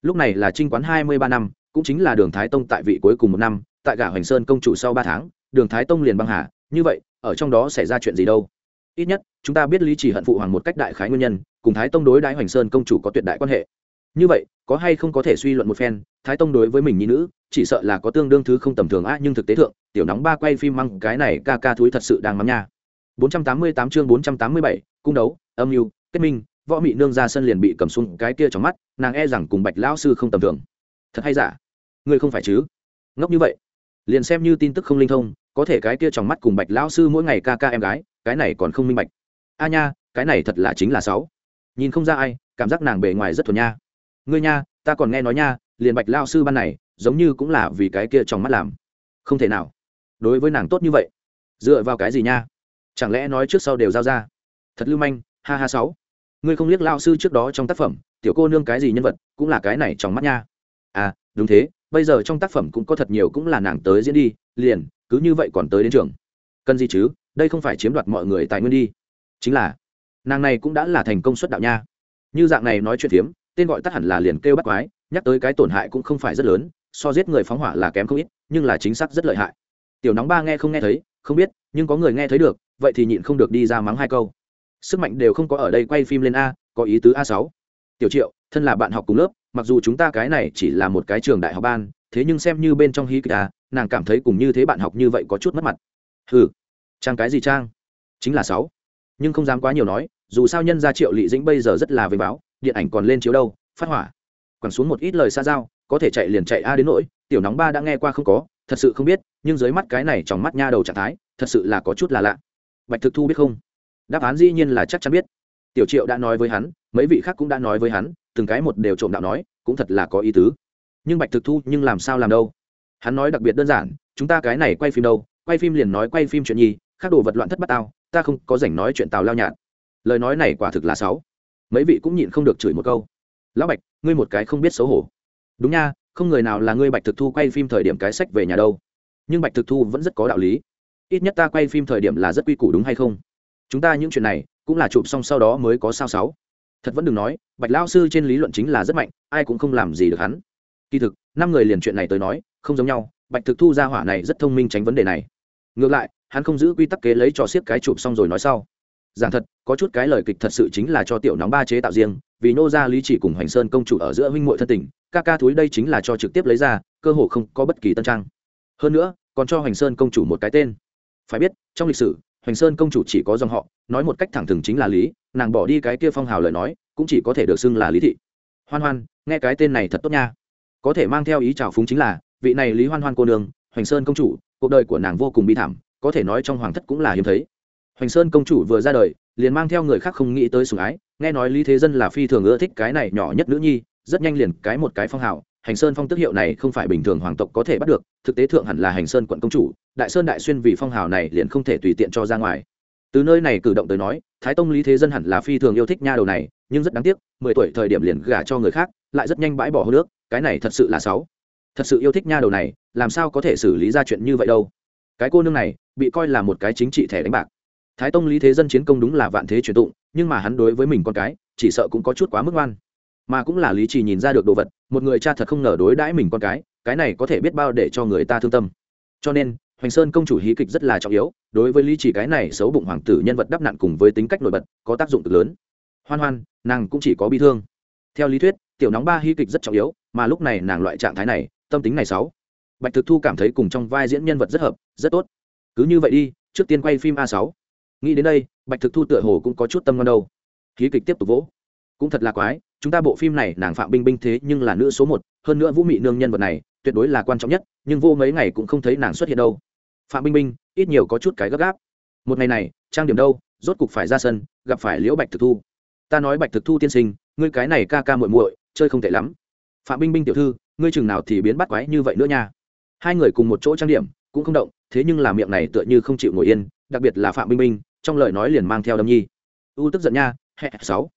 Lúc này là trinh quán hai mươi ba năm, cũng chính là đường thái tông tại vị cuối cùng một năm, tại gả hoành sơn công chủ sau ba tháng, đường thái tông liền băng hà, như vậy, ở trong đó xảy ra chuyện gì đâu? Ít nhất, chúng ta biết lý chỉ hận phụ hoàng một cách đại khái nguyên nhân cùng thái tông đối đãi hoành sơn công chủ có tuyệt đại quan hệ. Như vậy có hay không có thể suy luận một phen thái tông đối với mình nhi nữ chỉ sợ là có tương đương thứ không tầm thường á nhưng thực tế thượng tiểu nóng ba quay phim măng cái này ca ca thúi thật sự đang mắm nha. 488 chương 487, cung đấu âm mưu kết minh võ mị nương ra sân liền bị cầm xuống cái kia trong mắt nàng e rằng cùng bạch lão sư không tầm thường. Thật hay giả? Ngươi không phải chứ? Ngốc như vậy. Liền xem như tin tức không linh thông có thể cái kia trong mắt cùng bạch lão sư mỗi ngày ca ca em gái cái này còn không minh bạch. A nha cái này thật là chính là sáu nhìn không ra ai, cảm giác nàng bề ngoài rất thuần nha. Ngươi nha, ta còn nghe nói nha, liền bạch lao sư ban này, giống như cũng là vì cái kia trong mắt làm. Không thể nào. Đối với nàng tốt như vậy. Dựa vào cái gì nha? Chẳng lẽ nói trước sau đều giao ra? Thật lưu manh, ha ha sáu. Ngươi không liếc lao sư trước đó trong tác phẩm, tiểu cô nương cái gì nhân vật, cũng là cái này trong mắt nha. À đúng thế, bây giờ trong tác phẩm cũng có thật nhiều cũng là nàng tới diễn đi, liền, cứ như vậy còn tới đến trường. Cần gì chứ, đây không phải chiếm đoạt mọi người tài nguyên đi. Chính là nàng này cũng đã là thành công xuất đạo nha. Như dạng này nói chuyện phiếm, tên gọi tắt hẳn là liền kêu bắt quái, nhắc tới cái tổn hại cũng không phải rất lớn, so giết người phóng hỏa là kém không ít, nhưng là chính xác rất lợi hại. Tiểu nóng ba nghe không nghe thấy, không biết, nhưng có người nghe thấy được, vậy thì nhịn không được đi ra mắng hai câu. Sức mạnh đều không có ở đây, quay phim lên a, có ý tứ a sáu. Tiểu triệu, thân là bạn học cùng lớp, mặc dù chúng ta cái này chỉ là một cái trường đại học ban, thế nhưng xem như bên trong hí kịch à nàng cảm thấy cùng như thế bạn học như vậy có chút mất mặt. Ừ trang cái gì trang? Chính là sáu nhưng không dám quá nhiều nói, dù sao nhân gia triệu lị dĩnh bây giờ rất là vinh báo, điện ảnh còn lên chiếu đâu, phát hỏa. Quẳng xuống một ít lời xa giao, có thể chạy liền chạy a đến nỗi, tiểu nóng ba đã nghe qua không có, thật sự không biết, nhưng dưới mắt cái này trong mắt nha đầu trạng thái, thật sự là có chút là lạ. Bạch thực thu biết không? Đáp án dĩ nhiên là chắc chắn biết. Tiểu triệu đã nói với hắn, mấy vị khác cũng đã nói với hắn, từng cái một đều trộm đạo nói, cũng thật là có ý tứ. Nhưng bạch thực thu nhưng làm sao làm đâu? Hắn nói đặc biệt đơn giản, chúng ta cái này quay phim đâu? Quay phim liền nói quay phim chuyện nhi khác đồ vật loạn thất bát tao ta không có rảnh nói chuyện tào lao nhạt lời nói này quả thực là sáu mấy vị cũng nhịn không được chửi một câu. Lão bạch, ngươi một cái không biết xấu hổ. Đúng nha, không người nào là ngươi bạch thực thu quay phim thời điểm cái sách về nhà đâu. Nhưng bạch thực thu vẫn rất có đạo lý. Ít nhất ta quay phim thời điểm là rất quy củ đúng hay không? Chúng ta những chuyện này cũng là chụp xong sau đó mới có sao sáu. Thật vẫn đừng nói, bạch lao sư trên lý luận chính là rất mạnh, ai cũng không làm gì được hắn. Kỳ thực, năm người liền chuyện này tới nói, không giống nhau. Bạch thực thu ra hỏa này rất thông minh tránh vấn đề này. Ngược lại hắn không giữ quy tắc kế lấy cho siết cái chụp xong rồi nói sau. Giảng thật, có chút cái lời kịch thật sự chính là cho tiểu nóng ba chế tạo riêng, vì nô gia lý chỉ cùng hoành sơn công chủ ở giữa huynh muội thân tình, ca ca thúi đây chính là cho trực tiếp lấy ra, cơ hồ không có bất kỳ tân trang. Hơn nữa, còn cho hoành sơn công chủ một cái tên. Phải biết, trong lịch sử, hoành sơn công chủ chỉ có dòng họ, nói một cách thẳng thừng chính là lý, nàng bỏ đi cái kia phong hào lời nói, cũng chỉ có thể được xưng là lý thị. Hoan hoan, nghe cái tên này thật tốt nha. Có thể mang theo ý trào phúng chính là, vị này lý hoan hoan cô nương, hoành sơn công chủ, cuộc đời của nàng vô cùng bi thảm có thể nói trong hoàng thất cũng là hiếm thấy. Hoành sơn công chủ vừa ra đời, liền mang theo người khác không nghĩ tới sủng ái, nghe nói lý thế dân là phi thường ưa thích cái này nhỏ nhất nữ nhi, rất nhanh liền cái một cái phong hào. Hành sơn phong tước hiệu này không phải bình thường hoàng tộc có thể bắt được, thực tế thượng hẳn là hành sơn quận công chủ, đại sơn đại xuyên vì phong hào này liền không thể tùy tiện cho ra ngoài. Từ nơi này cử động tới nói, thái tông lý thế dân hẳn là phi thường yêu thích nha đầu này, nhưng rất đáng tiếc, mười tuổi thời điểm liền gả cho người khác, lại rất nhanh bãi bỏ hô nước cái này thật sự là sáu thật sự yêu thích nha đầu này, làm sao có thể xử lý ra chuyện như vậy đâu? Cái cô nương này bị coi là một cái chính trị thẻ đánh bạc. Thái tông lý thế dân chiến công đúng là vạn thế truyền tụng, nhưng mà hắn đối với mình con cái, chỉ sợ cũng có chút quá mức oan. mà cũng là lý trì nhìn ra được đồ vật, một người cha thật không ngờ đối đãi mình con cái cái này có thể biết bao để cho người ta thương tâm. Cho nên, hoành sơn công chủ hí kịch rất là trọng yếu, đối với lý trì cái này xấu bụng hoàng tử nhân vật đắp nặn cùng với tính cách nổi bật, có tác dụng cực lớn. Hoan hoan, nàng cũng chỉ có bi thương. Theo lý thuyết, tiểu nóng ba hí kịch rất trọng yếu, mà lúc này nàng loại trạng thái này, tâm tính này sáu bạch thực thu cảm thấy cùng trong vai diễn nhân vật rất hợp, rất tốt. Cứ như vậy đi, trước tiên quay phim a sáu. Nghĩ đến đây, bạch thực thu tựa hồ cũng có chút tâm ngon đâu khí kịch tiếp tục vỗ. Cũng thật là quái, chúng ta bộ phim này nàng phạm binh binh thế nhưng là nữ số một, hơn nữa vũ mị nương nhân vật này, tuyệt đối là quan trọng nhất, nhưng vô mấy ngày cũng không thấy nàng xuất hiện đâu. Phạm binh binh ít nhiều có chút cái gấp gáp. Một ngày này, trang điểm đâu, rốt cục phải ra sân, gặp phải liễu bạch thực thu. Ta nói bạch thực thu tiên sinh, ngươi cái này ca ca muội muội, chơi không tệ lắm. Phạm binh binh tiểu thư, ngươi chừng nào thì biến bắt quái như vậy nữa nha hai người cùng một chỗ trang điểm, cũng không động, thế nhưng là miệng này tựa như không chịu ngồi yên, đặc biệt là phạm binh binh trong lời nói liền mang theo đâm nhi. U tức giận nha hẹ sáu.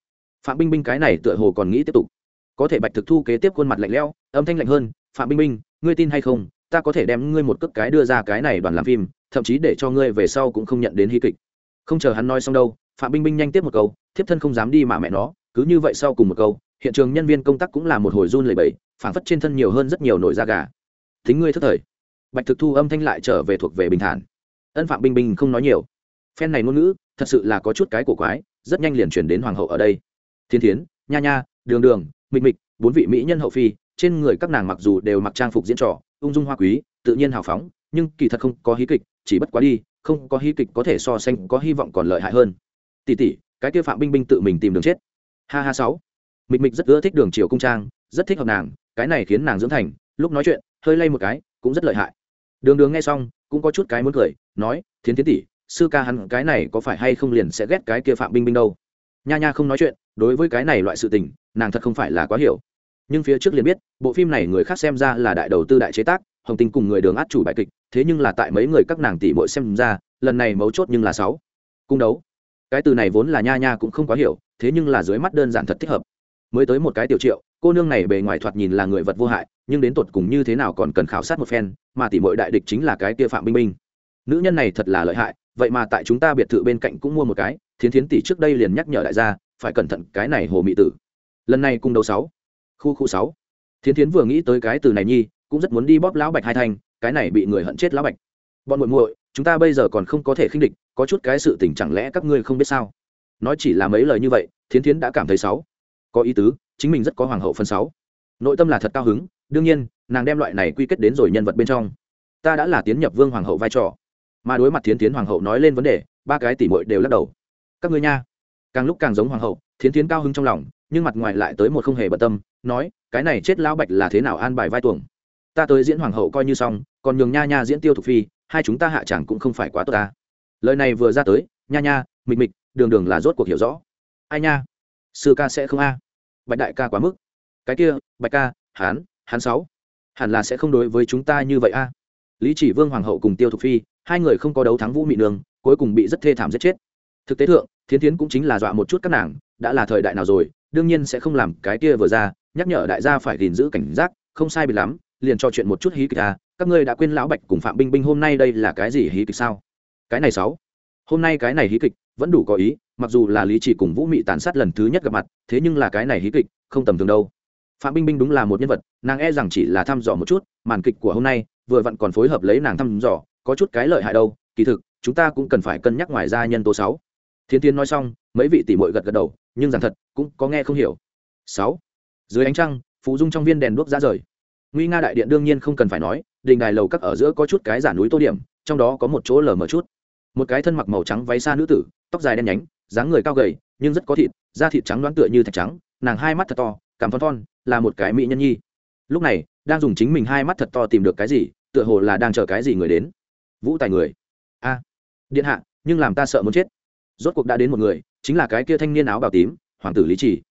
Phạm binh binh cái này tựa hồ còn nghĩ tiếp tục. Có thể bạch thực thu kế tiếp khuôn mặt lạnh lẽo, âm thanh lạnh hơn, phạm binh binh ngươi tin hay không? Ta có thể đem ngươi một cước cái đưa ra cái này đoàn làm phim, thậm chí để cho ngươi về sau cũng không nhận đến hy kịch. Không chờ hắn nói xong đâu, phạm binh binh nhanh tiếp một câu, thiếp thân không dám đi mà mẹ nó, cứ như vậy sau cùng một câu, hiện trường nhân viên công tác cũng là một hồi run lẩy bẩy, phảng phất trên thân nhiều hơn rất nhiều nổi da gà thính ngươi thất thời. Bạch thực thu âm thanh lại trở về thuộc về bình thản. Ân phạm binh binh không nói nhiều. Phen này ngôn ngữ, thật sự là có chút cái cổ quái, rất nhanh liền chuyển đến hoàng hậu ở đây. Thiên thiến, nha nha, đường đường, mịch mịch, bốn vị mỹ nhân hậu phi, trên người các nàng mặc dù đều mặc trang phục diễn trò, ung dung hoa quý, tự nhiên hào phóng, nhưng kỳ thật không có hí kịch, chỉ bất quá đi, không có hí kịch có thể so sánh có hy vọng còn lợi hại hơn. Tỷ tỷ, cái kia phạm binh binh tự mình tìm đường chết. Ha ha sáu. Mịch mịch rất ưa thích đường triều cung trang, rất thích hợp nàng, cái này khiến nàng dưỡng thành lúc nói chuyện, hơi lay một cái, cũng rất lợi hại. Đường đường nghe xong, cũng có chút cái muốn cười, nói, thiến tiến tỷ, sư ca hắn cái này có phải hay không liền sẽ ghét cái kia phạm binh binh đâu? Nha nha không nói chuyện, đối với cái này loại sự tình, nàng thật không phải là quá hiểu. Nhưng phía trước liền biết, bộ phim này người khác xem ra là đại đầu tư đại chế tác, hồng tinh cùng người đường át chủ bài kịch, thế nhưng là tại mấy người các nàng tỷ muội xem ra, lần này mấu chốt nhưng là sáu. Cung đấu. Cái từ này vốn là nha nha cũng không quá hiểu, thế nhưng là dưới mắt đơn giản thật thích hợp. Mới tới một cái tiểu triệu, cô nương này bề ngoài thoạt nhìn là người vật vô hại nhưng đến tột cùng như thế nào còn cần khảo sát một phen, mà tỷ muội đại địch chính là cái kia phạm binh binh nữ nhân này thật là lợi hại, vậy mà tại chúng ta biệt thự bên cạnh cũng mua một cái, thiến thiến tỷ trước đây liền nhắc nhở đại gia, phải cẩn thận cái này hồ mỹ tử. Lần này cung đấu sáu, khu khu sáu. Thiến thiến vừa nghĩ tới cái từ này nhi, cũng rất muốn đi bóp lão bạch hai thanh, cái này bị người hận chết lão bạch. Bọn muội muội, chúng ta bây giờ còn không có thể khinh địch, có chút cái sự tình chẳng lẽ các ngươi không biết sao? Nói chỉ là mấy lời như vậy, thiến thiến đã cảm thấy sáu. Có ý tứ, chính mình rất có hoàng hậu phân sáu. Nội tâm là thật cao hứng đương nhiên, nàng đem loại này quy kết đến rồi nhân vật bên trong. Ta đã là tiến nhập vương hoàng hậu vai trò. Mà đối mặt thiến tiến hoàng hậu nói lên vấn đề, ba cái tỷ muội đều lắc đầu. Các ngươi nha. Càng lúc càng giống hoàng hậu, thiến tiến cao hứng trong lòng, nhưng mặt ngoài lại tới một không hề bận tâm, nói, cái này chết lão bạch là thế nào an bài vai tuồng? Ta tới diễn hoàng hậu coi như xong, còn nhường nha nha diễn tiêu thục phi, hai chúng ta hạ chẳng cũng không phải quá tốt ta. Lời này vừa ra tới, nha nha, mịch mịch, đường đường là rốt cuộc hiểu rõ. Ai nha? Sư ca sẽ không a. Bạch đại ca quá mức. Cái kia, bạch ca, hán hắn sáu. Hẳn là sẽ không đối với chúng ta như vậy a. Lý chỉ vương hoàng hậu cùng tiêu thục phi, hai người không có đấu thắng vũ mị đường cuối cùng bị rất thê thảm giết chết. Thực tế thượng, thiến thiến cũng chính là dọa một chút các nàng, đã là thời đại nào rồi, đương nhiên sẽ không làm cái kia vừa ra, nhắc nhở đại gia phải gìn giữ cảnh giác, không sai bị lắm, liền cho chuyện một chút hí kịch à các ngươi đã quên lão bạch cùng phạm binh binh hôm nay đây là cái gì hí kịch sao? Cái này sáu. Hôm nay cái này hí kịch, vẫn đủ có ý, mặc dù là lý chỉ cùng vũ mị tàn sát lần thứ nhất gặp mặt, thế nhưng là cái này hí kịch, không tầm thường đâu phạm binh binh đúng là một nhân vật, nàng e rằng chỉ là thăm dò một chút, màn kịch của hôm nay, vừa vặn còn phối hợp lấy nàng thăm dò, có chút cái lợi hại đâu, kỳ thực, chúng ta cũng cần phải cân nhắc ngoài ra nhân tố sáu. Thiên tiến nói xong, mấy vị tỷ muội gật gật đầu, nhưng rằng thật, cũng có nghe không hiểu. Sáu. Dưới ánh trăng phụ dung trong viên đèn đuốc ra rời. Nguy nga đại điện đương nhiên không cần phải nói, đình đài lầu các ở giữa có chút cái giả núi tô điểm, trong đó có một chỗ lờ mờ chút. Một cái thân mặc màu trắng váy xa nữ tử, tóc dài đen nhánh, dáng người cao gầy, nhưng rất có thịt, da thịt trắng đoán tựa như thạch trắng, nàng hai mắt thật to, cảm thon thon là một cái mỹ nhân nhi. Lúc này, đang dùng chính mình hai mắt thật to tìm được cái gì, tựa hồ là đang chờ cái gì người đến. Vũ tài người. A. Điện hạ, nhưng làm ta sợ muốn chết. Rốt cuộc đã đến một người, chính là cái kia thanh niên áo bào tím, hoàng tử lý trì.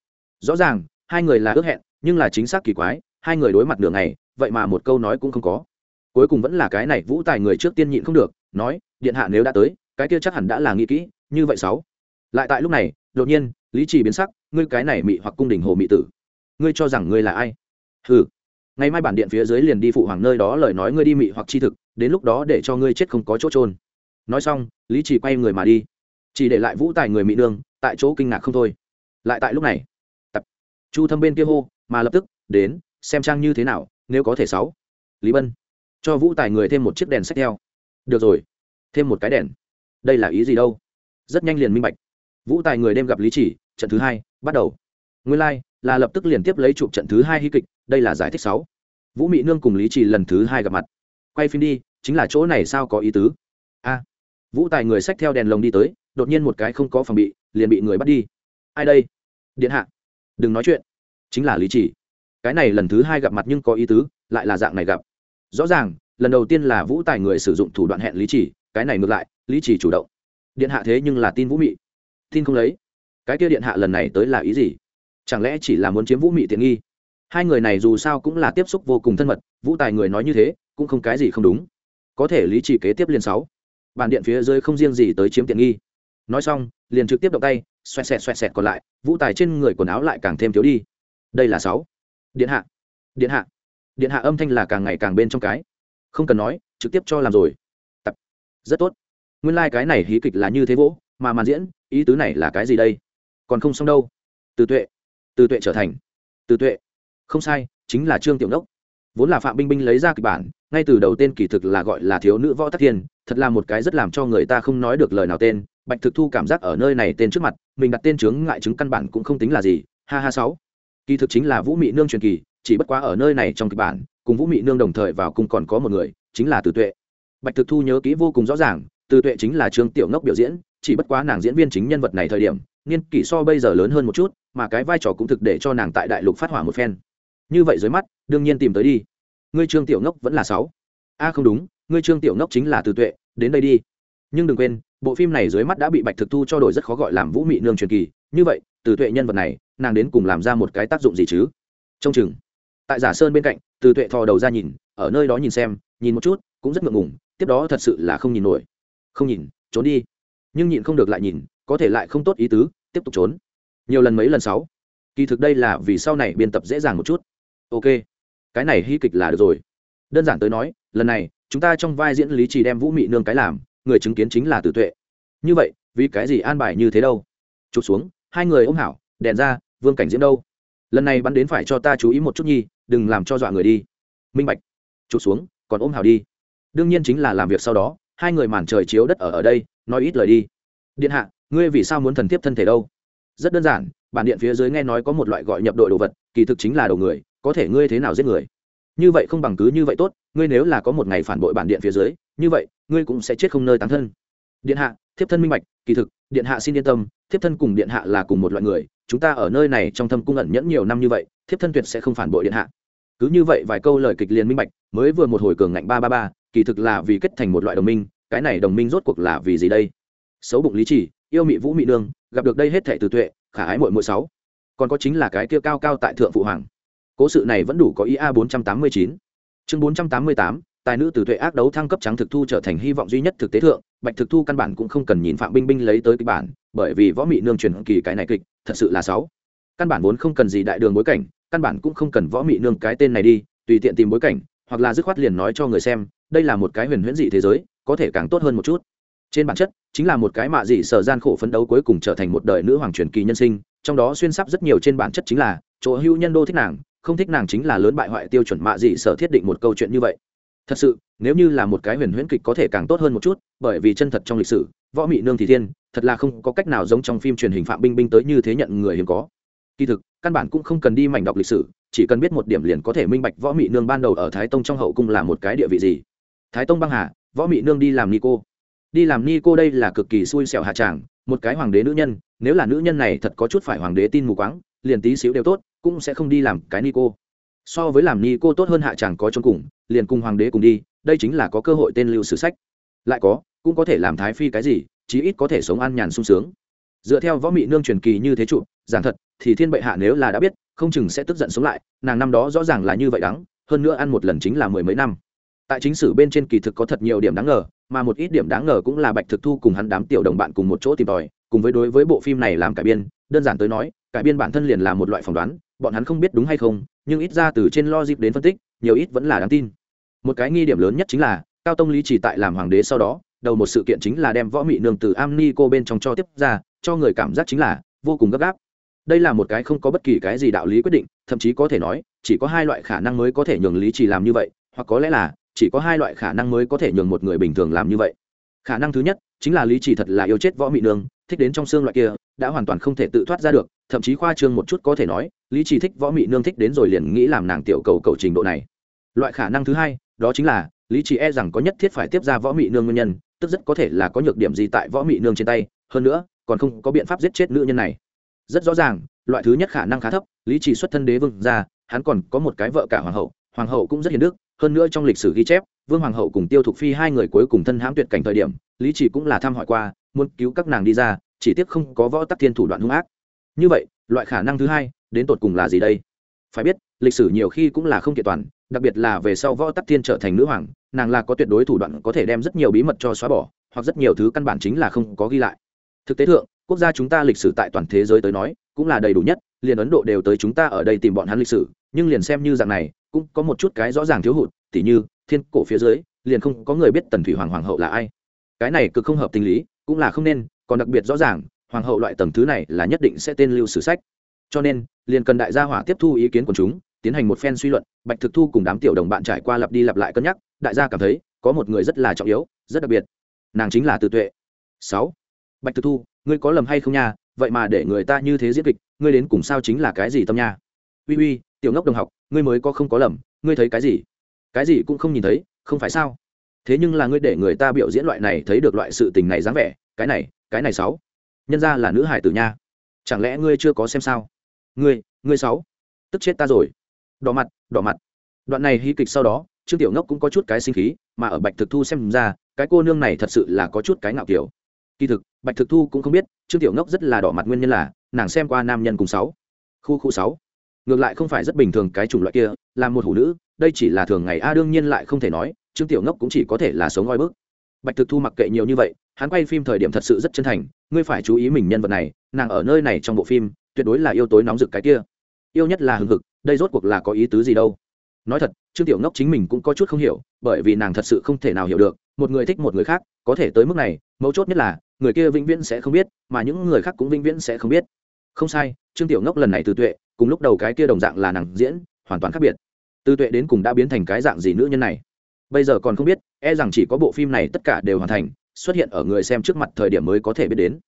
Rõ ràng, hai người là ước hẹn, nhưng là chính xác kỳ quái, hai người đối mặt đường này vậy mà một câu nói cũng không có. Cuối cùng vẫn là cái này vũ tài người trước tiên nhịn không được, nói, điện hạ nếu đã tới, cái kia chắc hẳn đã là nghĩ kỹ, như vậy sáu. Lại tại lúc này, đột nhiên, lý trì biến sắc, ngươi cái này mị hoặc cung đình hồ mị tử ngươi cho rằng ngươi là ai? Hừ. Ngày mai bản điện phía dưới liền đi phụ hoàng nơi đó lời nói ngươi đi mị hoặc chi thực đến lúc đó để cho ngươi chết không có chỗ trôn nói xong lý chỉ quay người mà đi. Chỉ để lại vũ tài người mị nương tại chỗ kinh ngạc không thôi. Lại tại lúc này tập chu thâm bên kia hô mà lập tức đến xem trang như thế nào nếu có thể sáu. Lý bân cho vũ tài người thêm một chiếc đèn sách theo. Được rồi thêm một cái đèn. Đây là ý gì đâu? Rất nhanh liền minh bạch. Vũ tài người đêm gặp lý chỉ trận thứ hai bắt đầu. Nguyên lai、like, là lập tức liền tiếp lấy chụp trận thứ hai hy kịch, đây là giải thích sáu. Vũ Mị nương cùng lý chỉ lần thứ hai gặp mặt. Quay phim đi, chính là chỗ này sao có ý tứ? A. Vũ tài người xách theo đèn lồng đi tới, đột nhiên một cái không có phòng bị, liền bị người bắt đi. Ai đây? Điện hạ. Đừng nói chuyện. Chính là lý chỉ cái này lần thứ hai gặp mặt nhưng có ý tứ, lại là dạng này gặp. Rõ ràng, lần đầu tiên là vũ tài người sử dụng thủ đoạn hẹn lý chỉ cái này ngược lại, lý chỉ chủ động. Điện hạ thế nhưng là tin vũ mị. Tin không lấy. Cái kia điện hạ lần này tới là ý gì? Chẳng lẽ chỉ là muốn chiếm vũ mị tiện nghi? Hai người này dù sao cũng là tiếp xúc vô cùng thân mật, vũ tài người nói như thế, cũng không cái gì không đúng. Có thể lý chỉ kế tiếp liền sáu. Bản điện phía dưới không riêng gì tới chiếm tiện nghi. Nói xong, liền trực tiếp động tay, xoẹt xẹt xoẹt xẹt còn lại, vũ tài trên người quần áo lại càng thêm thiếu đi. Đây là sáu. Điện hạ. Điện hạ. Điện hạ âm thanh là càng ngày càng bên trong cái. Không cần nói, trực tiếp cho làm rồi. Tập. Rất tốt. Nguyên lai、like、cái này hí kịch là như thế vỗ, mà màn diễn, ý tứ này là cái gì đây? Còn không xong đâu. Từ tuệ từ tuệ trở thành. Từ tuệ. Không sai, chính là trương tiểu đốc. Vốn là phạm binh binh lấy ra kịch bản, ngay từ đầu tên kỳ thực là gọi là thiếu nữ võ tắc thiên, thật là một cái rất làm cho người ta không nói được lời nào tên. Bạch thực thu cảm giác ở nơi này tên trước mặt, mình đặt tên chướng ngại chứng căn bản cũng không tính là gì. Ha ha sáu. Kỳ thực chính là vũ mị nương truyền kỳ, chỉ bất quá ở nơi này trong kịch bản, cùng vũ mị nương đồng thời vào cùng còn có một người, chính là từ tuệ. Bạch thực thu nhớ kỹ vô cùng rõ ràng, từ tuệ chính là trương tiểu ngốc biểu diễn, chỉ bất quá nàng diễn viên chính nhân vật này thời điểm, niên kỷ so bây giờ lớn hơn một chút mà cái vai trò cũng thực để cho nàng tại đại lục phát hỏa một phen. Như vậy dưới mắt, đương nhiên tìm tới đi. Ngươi trương tiểu ngốc vẫn là sáu. A, không đúng, ngươi trương tiểu ngốc chính là từ tuệ, đến đây đi. Nhưng đừng quên, bộ phim này dưới mắt đã bị bạch thực thu cho đổi rất khó gọi làm vũ mị nương truyền kỳ. Như vậy, từ tuệ nhân vật này, nàng đến cùng làm ra một cái tác dụng gì chứ? Trông chừng. Tại giả sơn bên cạnh, từ tuệ thò đầu ra nhìn, ở nơi đó nhìn xem, nhìn một chút, cũng rất ngượng ngùng, tiếp đó thật sự là không nhìn nổi. Không nhìn, trốn đi. Nhưng nhìn không được lại nhìn, có thể lại không tốt ý tứ, tiếp tục trốn nhiều lần mấy lần sáu. Kỳ thực đây là vì sau này biên tập dễ dàng một chút. Ok, cái này hy kịch là được rồi. Đơn giản tới nói, lần này, chúng ta trong vai diễn lý chỉ đem vũ mị nương cái làm, người chứng kiến chính là tử tuệ. Như vậy, vì cái gì an bài như thế đâu? Chụp xuống, hai người ôm hảo, đèn ra, vương cảnh diễn đâu? Lần này bắn đến phải cho ta chú ý một chút nhi, đừng làm cho dọa người đi. Minh bạch, chụp xuống, còn ôm hảo đi. Đương nhiên chính là làm việc sau đó, hai người màn trời chiếu đất ở ở đây, nói ít lời đi. Điện hạ, ngươi vì sao muốn thần tiếp thân thể đâu? Rất đơn giản, bản điện phía dưới nghe nói có một loại gọi nhập đội đồ vật, kỳ thực chính là đầu người, có thể ngươi thế nào giết người? Như vậy không bằng cứ như vậy tốt, ngươi nếu là có một ngày phản bội bản điện phía dưới, như vậy, ngươi cũng sẽ chết không nơi tán thân. Điện hạ, thiếp thân minh bạch, kỳ thực, điện hạ xin yên tâm, thiếp thân cùng điện hạ là cùng một loại người, chúng ta ở nơi này trong thâm cung ẩn nhẫn nhiều năm như vậy, thiếp thân tuyệt sẽ không phản bội điện hạ. Cứ như vậy vài câu lời kịch liền minh bạch, mới vừa một hồi cường ngạnh ba ba ba, kỳ thực là vì kết thành một loại đồng minh, cái này đồng minh rốt cuộc là vì gì đây? Xấu bụng lý chỉ yêu mị vũ mị nương gặp được đây hết thệ từ tuệ, khả ái mội mội sáu. Còn có chính là cái kia cao cao tại thượng phụ hoàng. Cố sự này vẫn đủ có ý a bốn trăm tám mươi chín. Chương bốn trăm tám mươi tám, tài nữ từ tuệ ác đấu thăng cấp trắng thực thu trở thành hy vọng duy nhất thực tế thượng, bạch thực thu căn bản cũng không cần nhìn phạm binh binh lấy tới kịch bản, bởi vì võ mị nương truyền kỳ cái này kịch, thật sự là sáu. Căn bản vốn không cần gì đại đường bối cảnh, căn bản cũng không cần võ mị nương cái tên này đi, tùy tiện tìm bối cảnh, hoặc là dứt khoát liền nói cho người xem, đây là một cái huyền huyễn dị thế giới, có thể càng tốt hơn một chút trên bản chất, chính là một cái mạ dị sở gian khổ phấn đấu cuối cùng trở thành một đời nữ hoàng truyền kỳ nhân sinh, trong đó xuyên sắp rất nhiều trên bản chất chính là, chỗ hưu nhân đô thích nàng, không thích nàng chính là lớn bại hoại tiêu chuẩn mạ dị sở thiết định một câu chuyện như vậy. Thật sự, nếu như là một cái huyền huyễn kịch có thể càng tốt hơn một chút, bởi vì chân thật trong lịch sử, võ mị nương thì thiên, thật là không có cách nào giống trong phim truyền hình phạm binh binh tới như thế nhận người hiếm có. Kỳ thực, căn bản cũng không cần đi mảnh đọc lịch sử, chỉ cần biết một điểm liền có thể minh bạch võ mị nương ban đầu ở thái tông trong hậu cung là một cái địa vị gì. Thái tông băng hà, võ mị nương đi làm ni cô đi làm ni cô đây là cực kỳ xui xẻo hạ tràng, một cái hoàng đế nữ nhân, nếu là nữ nhân này thật có chút phải hoàng đế tin mù quáng, liền tí xíu đều tốt, cũng sẽ không đi làm cái ni cô. So với làm ni cô tốt hơn hạ tràng có trong cùng, liền cùng hoàng đế cùng đi, đây chính là có cơ hội tên lưu sử sách. Lại có, cũng có thể làm thái phi cái gì, chí ít có thể sống an nhàn sung sướng. Dựa theo võ mị nương truyền kỳ như thế trụ, giảng thật, thì thiên bệ hạ nếu là đã biết, không chừng sẽ tức giận sống lại, nàng năm đó rõ ràng là như vậy đắng, hơn nữa ăn một lần chính là mười mấy năm. Tại chính sử bên trên kỳ thực có thật nhiều điểm đáng ngờ mà một ít điểm đáng ngờ cũng là bạch thực thu cùng hắn đám tiểu đồng bạn cùng một chỗ tìm tòi, cùng với đối với bộ phim này làm cải biên, đơn giản tới nói, cải biên bản thân liền là một loại phỏng đoán, bọn hắn không biết đúng hay không, nhưng ít ra từ trên logic đến phân tích, nhiều ít vẫn là đáng tin. Một cái nghi điểm lớn nhất chính là, cao tông lý chỉ tại làm hoàng đế sau đó, đầu một sự kiện chính là đem võ mị nương từ am ni cô bên trong cho tiếp ra, cho người cảm giác chính là vô cùng gấp gáp. Đây là một cái không có bất kỳ cái gì đạo lý quyết định, thậm chí có thể nói, chỉ có hai loại khả năng mới có thể nhường lý chỉ làm như vậy, hoặc có lẽ là chỉ có hai loại khả năng mới có thể nhường một người bình thường làm như vậy. Khả năng thứ nhất chính là lý chỉ thật là yêu chết võ mị nương, thích đến trong xương loại kia, đã hoàn toàn không thể tự thoát ra được, thậm chí khoa trương một chút có thể nói, lý chỉ thích võ mị nương thích đến rồi liền nghĩ làm nàng tiểu cầu cầu trình độ này. Loại khả năng thứ hai, đó chính là lý chỉ e rằng có nhất thiết phải tiếp ra võ mị nương nguyên nhân, tức rất có thể là có nhược điểm gì tại võ mị nương trên tay, hơn nữa, còn không có biện pháp giết chết nữ nhân này. Rất rõ ràng, loại thứ nhất khả năng khá thấp, lý chỉ xuất thân đế vương ra, hắn còn có một cái vợ cả hoàng hậu hoàng hậu cũng rất hiền đức hơn nữa trong lịch sử ghi chép, vương hoàng hậu cùng tiêu thục phi hai người cuối cùng thân hãm tuyệt cảnh thời điểm, lý chỉ cũng là thăm hỏi qua, muốn cứu các nàng đi ra, chỉ tiếc không có võ tắc thiên thủ đoạn hung ác. Như vậy, loại khả năng thứ hai, đến tột cùng là gì đây? Phải biết, lịch sử nhiều khi cũng là không kiện toàn, đặc biệt là về sau võ tắc thiên trở thành nữ hoàng, nàng là có tuyệt đối thủ đoạn có thể đem rất nhiều bí mật cho xóa bỏ, hoặc rất nhiều thứ căn bản chính là không có ghi lại. Thực tế thượng, quốc gia chúng ta lịch sử tại toàn thế giới tới nói, cũng là đầy đủ nhất, liền ấn độ đều tới chúng ta ở đây tìm bọn hắn lịch sử, nhưng liền xem như dạng này cũng có một chút cái rõ ràng thiếu hụt, tỉ như, thiên cổ phía dưới, liền không có người biết tần thủy hoàng hoàng hậu là ai. Cái này cực không hợp tình lý, cũng là không nên, còn đặc biệt rõ ràng, hoàng hậu loại tầng thứ này là nhất định sẽ tên lưu sử sách. Cho nên, liền cần đại gia hỏa tiếp thu ý kiến của chúng, tiến hành một phen suy luận, bạch thực thu cùng đám tiểu đồng bạn trải qua lặp đi lặp lại cân nhắc, đại gia cảm thấy, có một người rất là trọng yếu, rất đặc biệt. Nàng chính là từ tuệ. Sáu. Bạch thực thu, ngươi có lầm hay không nha? Vậy mà để người ta như thế diễn kịch, ngươi đến cùng sao chính là cái gì tâm nha? Uy uy tiểu ngốc đồng học, ngươi mới có không có lầm, ngươi thấy cái gì? Cái gì cũng không nhìn thấy, không phải sao? Thế nhưng là ngươi để người ta biểu diễn loại này thấy được loại sự tình này dáng vẻ, cái này cái này sáu. Nhân ra là nữ hải tử nha. Chẳng lẽ ngươi chưa có xem sao? Ngươi ngươi sáu. Tức chết ta rồi. Đỏ mặt đỏ mặt. Đoạn này hy kịch sau đó, trương tiểu ngốc cũng có chút cái sinh khí, mà ở bạch thực thu xem ra, cái cô nương này thật sự là có chút cái ngạo kiểu. Kỳ thực, bạch thực thu cũng không biết, trương tiểu ngốc rất là đỏ mặt nguyên nhân là, nàng xem qua nam nhân cùng sáu. Khu khu sáu ngược lại không phải rất bình thường cái chủng loại kia, là một hủ nữ, đây chỉ là thường ngày. A, đương nhiên lại không thể nói, trương tiểu ngốc cũng chỉ có thể là sống oi bước bạch thực thu mặc kệ nhiều như vậy, hắn quay phim thời điểm thật sự rất chân thành, ngươi phải chú ý mình nhân vật này, nàng ở nơi này trong bộ phim, tuyệt đối là yêu tối nóng rực cái kia. Yêu nhất là hừng hực, đây rốt cuộc là có ý tứ gì đâu? Nói thật, trương tiểu ngốc chính mình cũng có chút không hiểu, bởi vì nàng thật sự không thể nào hiểu được, một người thích một người khác, có thể tới mức này, mấu chốt nhất là, người kia vĩnh viễn sẽ không biết, mà những người khác cũng vĩnh viễn sẽ không biết. Không sai, trương tiểu ngốc lần này từ tuệ cùng lúc đầu cái kia đồng dạng là nàng diễn, hoàn toàn khác biệt. Từ tuệ đến cùng đã biến thành cái dạng gì nữ nhân này? Bây giờ còn không biết e rằng chỉ có bộ phim này tất cả đều hoàn thành, xuất hiện ở người xem trước mặt thời điểm mới có thể biết đến.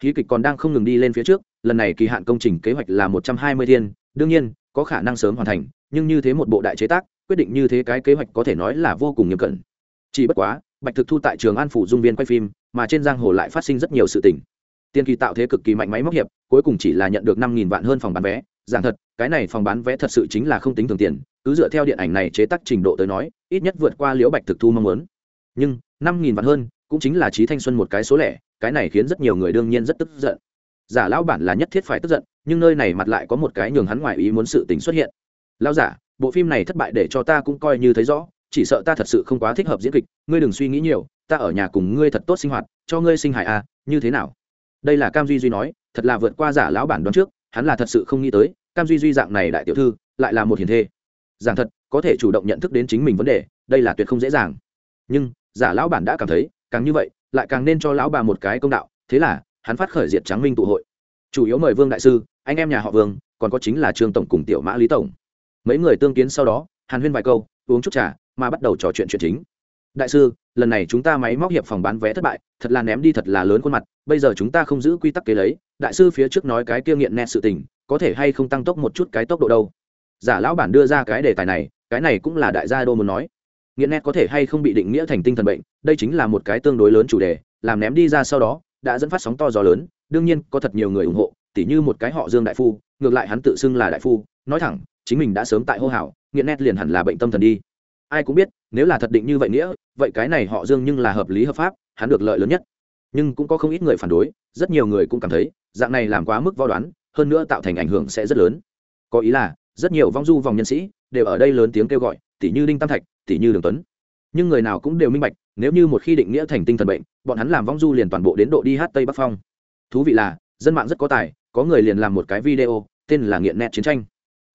Ký kịch còn đang không ngừng đi lên phía trước, lần này kỳ hạn công trình kế hoạch là một trăm hai mươi thiên, đương nhiên, có khả năng sớm hoàn thành, nhưng như thế một bộ đại chế tác, quyết định như thế cái kế hoạch có thể nói là vô cùng nghiêm cẩn. Chỉ bất quá, bạch thực thu tại trường an phủ dung viên quay phim, mà trên giang hồ lại phát sinh rất nhiều sự tình. Tiên kỳ tạo thế cực kỳ mạnh máy móc hiệp, cuối cùng chỉ là nhận được năm nghìn vạn hơn phòng bán vé giảng thật, cái này phòng bán vé thật sự chính là không tính thường tiền, cứ dựa theo điện ảnh này chế tác trình độ tới nói, ít nhất vượt qua liễu bạch thực thu mong muốn. Nhưng, năm nghìn vạn hơn, cũng chính là trí thanh xuân một cái số lẻ, cái này khiến rất nhiều người đương nhiên rất tức giận. Giả lão bản là nhất thiết phải tức giận, nhưng nơi này mặt lại có một cái nhường hắn ngoài ý muốn sự tình xuất hiện. Lão giả, bộ phim này thất bại để cho ta cũng coi như thấy rõ, chỉ sợ ta thật sự không quá thích hợp diễn kịch, ngươi đừng suy nghĩ nhiều, ta ở nhà cùng ngươi thật tốt sinh hoạt, cho ngươi sinh hài à như thế nào? Đây là cam duy duy nói, thật là vượt qua giả lão bản đoán trước hắn là thật sự không nghĩ tới, cam duy duy dạng này đại tiểu thư, lại là một hiền thê. Giảng thật, có thể chủ động nhận thức đến chính mình vấn đề, đây là tuyệt không dễ dàng. Nhưng, giả lão bản đã cảm thấy, càng như vậy, lại càng nên cho lão bà một cái công đạo, thế là, hắn phát khởi diệt trắng minh tụ hội. Chủ yếu mời vương đại sư, anh em nhà họ vương, còn có chính là trương tổng cùng tiểu mã lý tổng. Mấy người tương kiến sau đó, hàn huyên vài câu, uống chút trà, mà bắt đầu trò chuyện chuyện chính. Đại sư, lần này chúng ta máy móc hiệp phòng bán vé thất bại, thật là ném đi thật là lớn khuôn mặt, bây giờ chúng ta không giữ quy tắc kế lấy đại sư phía trước nói cái kia nghiện nét sự tình, có thể hay không tăng tốc một chút cái tốc độ đâu? Giả lão bản đưa ra cái đề tài này, cái này cũng là đại gia đô muốn nói. Nghiện nét có thể hay không bị định nghĩa thành tinh thần bệnh, đây chính là một cái tương đối lớn chủ đề, làm ném đi ra sau đó, đã dẫn phát sóng to gió lớn, đương nhiên, có thật nhiều người ủng hộ, tỉ như một cái họ dương đại phu, ngược lại hắn tự xưng là đại phu, nói thẳng, chính mình đã sớm tại hô hào, nghiện nét liền hẳn là bệnh tâm thần đi. Ai cũng biết, nếu là thật định như vậy nghĩa, vậy cái này họ dương nhưng là hợp lý hợp pháp, hắn được lợi lớn nhất nhưng cũng có không ít người phản đối, rất nhiều người cũng cảm thấy, dạng này làm quá mức vo đoán, hơn nữa tạo thành ảnh hưởng sẽ rất lớn. Có ý là, rất nhiều vong du vòng nhân sĩ đều ở đây lớn tiếng kêu gọi tỷ như đinh tam thạch tỷ như đường tuấn. Nhưng người nào cũng đều minh bạch, nếu như một khi định nghĩa thành tinh thần bệnh, bọn hắn làm vong du liền toàn bộ đến độ đi hát tây bắc phong. Thú vị là, dân mạng rất có tài, có người liền làm một cái video, tên là nghiện nét chiến tranh.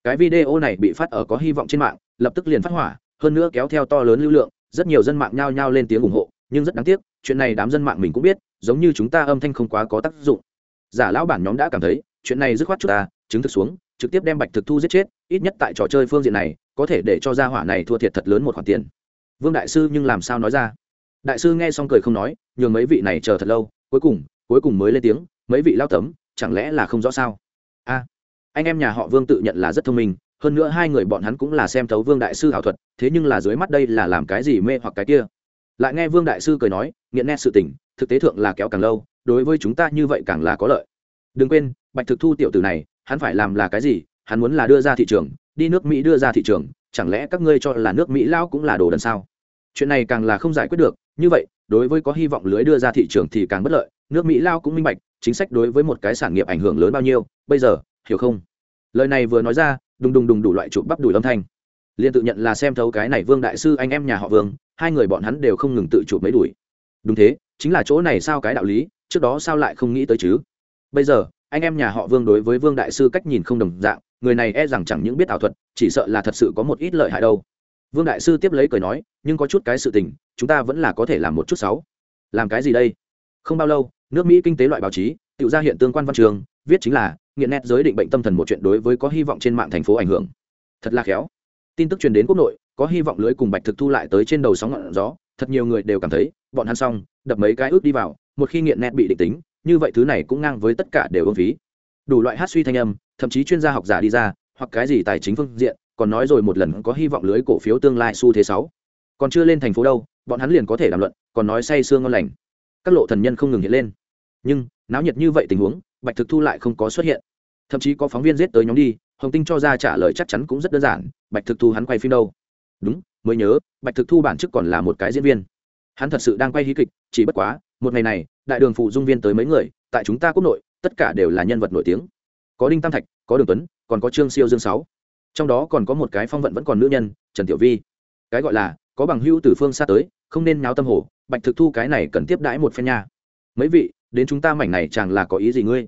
Cái video này bị phát ở có hy vọng trên mạng, lập tức liền phát hỏa, hơn nữa kéo theo to lớn lưu lượng, rất nhiều dân mạng nhao nhao lên tiếng ủng hộ nhưng rất đáng tiếc, chuyện này đám dân mạng mình cũng biết, giống như chúng ta âm thanh không quá có tác dụng. Giả lão bản nhóm đã cảm thấy, chuyện này dứt khoát chúng ta, chứng thực xuống, trực tiếp đem bạch thực thu giết chết, ít nhất tại trò chơi phương diện này, có thể để cho gia hỏa này thua thiệt thật lớn một khoản tiền. Vương đại sư nhưng làm sao nói ra? Đại sư nghe xong cười không nói, nhường mấy vị này chờ thật lâu, cuối cùng cuối cùng mới lên tiếng, mấy vị lao tấm, chẳng lẽ là không rõ sao? A, anh em nhà họ vương tự nhận là rất thông minh, hơn nữa hai người bọn hắn cũng là xem thấu vương đại sư ảo thuật, thế nhưng là dưới mắt đây là làm cái gì mê hoặc cái kia? Lại nghe vương đại sư cười nói, nghiện nét sự tình, thực tế thượng là kéo càng lâu, đối với chúng ta như vậy càng là có lợi. Đừng quên, bạch thực thu tiểu tử này, hắn phải làm là cái gì? Hắn muốn là đưa ra thị trường, đi nước mỹ đưa ra thị trường, chẳng lẽ các ngươi cho là nước mỹ lao cũng là đồ đần sao? Chuyện này càng là không giải quyết được, như vậy, đối với có hy vọng lưới đưa ra thị trường thì càng bất lợi, nước mỹ lao cũng minh bạch, chính sách đối với một cái sản nghiệp ảnh hưởng lớn bao nhiêu, bây giờ, hiểu không? Lời này vừa nói ra, đùng đùng đùng đủ loại trụ bắp đùi âm thanh liền tự nhận là xem thấu cái này vương đại sư anh em nhà họ vương, hai người bọn hắn đều không ngừng tự chụp mấy đuổi. Đúng thế, chính là chỗ này sao cái đạo lý, trước đó sao lại không nghĩ tới chứ? Bây giờ, anh em nhà họ vương đối với vương đại sư cách nhìn không đồng dạng, người này e rằng chẳng những biết ảo thuật, chỉ sợ là thật sự có một ít lợi hại đâu. Vương đại sư tiếp lấy cười nói, nhưng có chút cái sự tình, chúng ta vẫn là có thể làm một chút sáu. Làm cái gì đây? Không bao lâu, nước mỹ kinh tế loại báo chí, tự ra hiện tương quan văn trường, viết chính là, nghiện nét giới định bệnh tâm thần một chuyện đối với có hy vọng trên mạng thành phố ảnh hưởng. Thật là khéo tin tức truyền đến quốc nội, có hy vọng lưới cùng bạch thực thu lại tới trên đầu sóng ngọn gió, thật nhiều người đều cảm thấy, bọn hắn xong, đập mấy cái ước đi vào, một khi nghiện nét bị định tính, như vậy thứ này cũng ngang với tất cả đều ưng phí. Đủ loại hát suy thanh âm, thậm chí chuyên gia học giả đi ra, hoặc cái gì tài chính phương diện, còn nói rồi một lần có hy vọng lưới cổ phiếu tương lai xu thế sáu. Còn chưa lên thành phố đâu, bọn hắn liền có thể đàm luận, còn nói say sương ngon lành. Các lộ thần nhân không ngừng hiện lên. Nhưng, náo nhiệt như vậy tình huống, bạch thực thu lại không có xuất hiện. Thậm chí có phóng viên giết tới nhóm đi hồng tinh cho ra trả lời chắc chắn cũng rất đơn giản, bạch thực thu hắn quay phim đâu? Đúng, mới nhớ, bạch thực thu bản chức còn là một cái diễn viên. Hắn thật sự đang quay hí kịch, chỉ bất quá, một ngày này, đại đường phụ dung viên tới mấy người, tại chúng ta quốc nội, tất cả đều là nhân vật nổi tiếng. Có đinh tam thạch, có đường tuấn, còn có trương siêu dương sáu. Trong đó còn có một cái phong vận vẫn còn nữ nhân, trần tiểu vi. Cái gọi là, có bằng hữu từ phương xa tới, không nên nháo tâm hồ bạch thực thu cái này cần tiếp đãi một phen nha. Mấy vị, đến chúng ta mảnh này chẳng là có ý gì ngươi?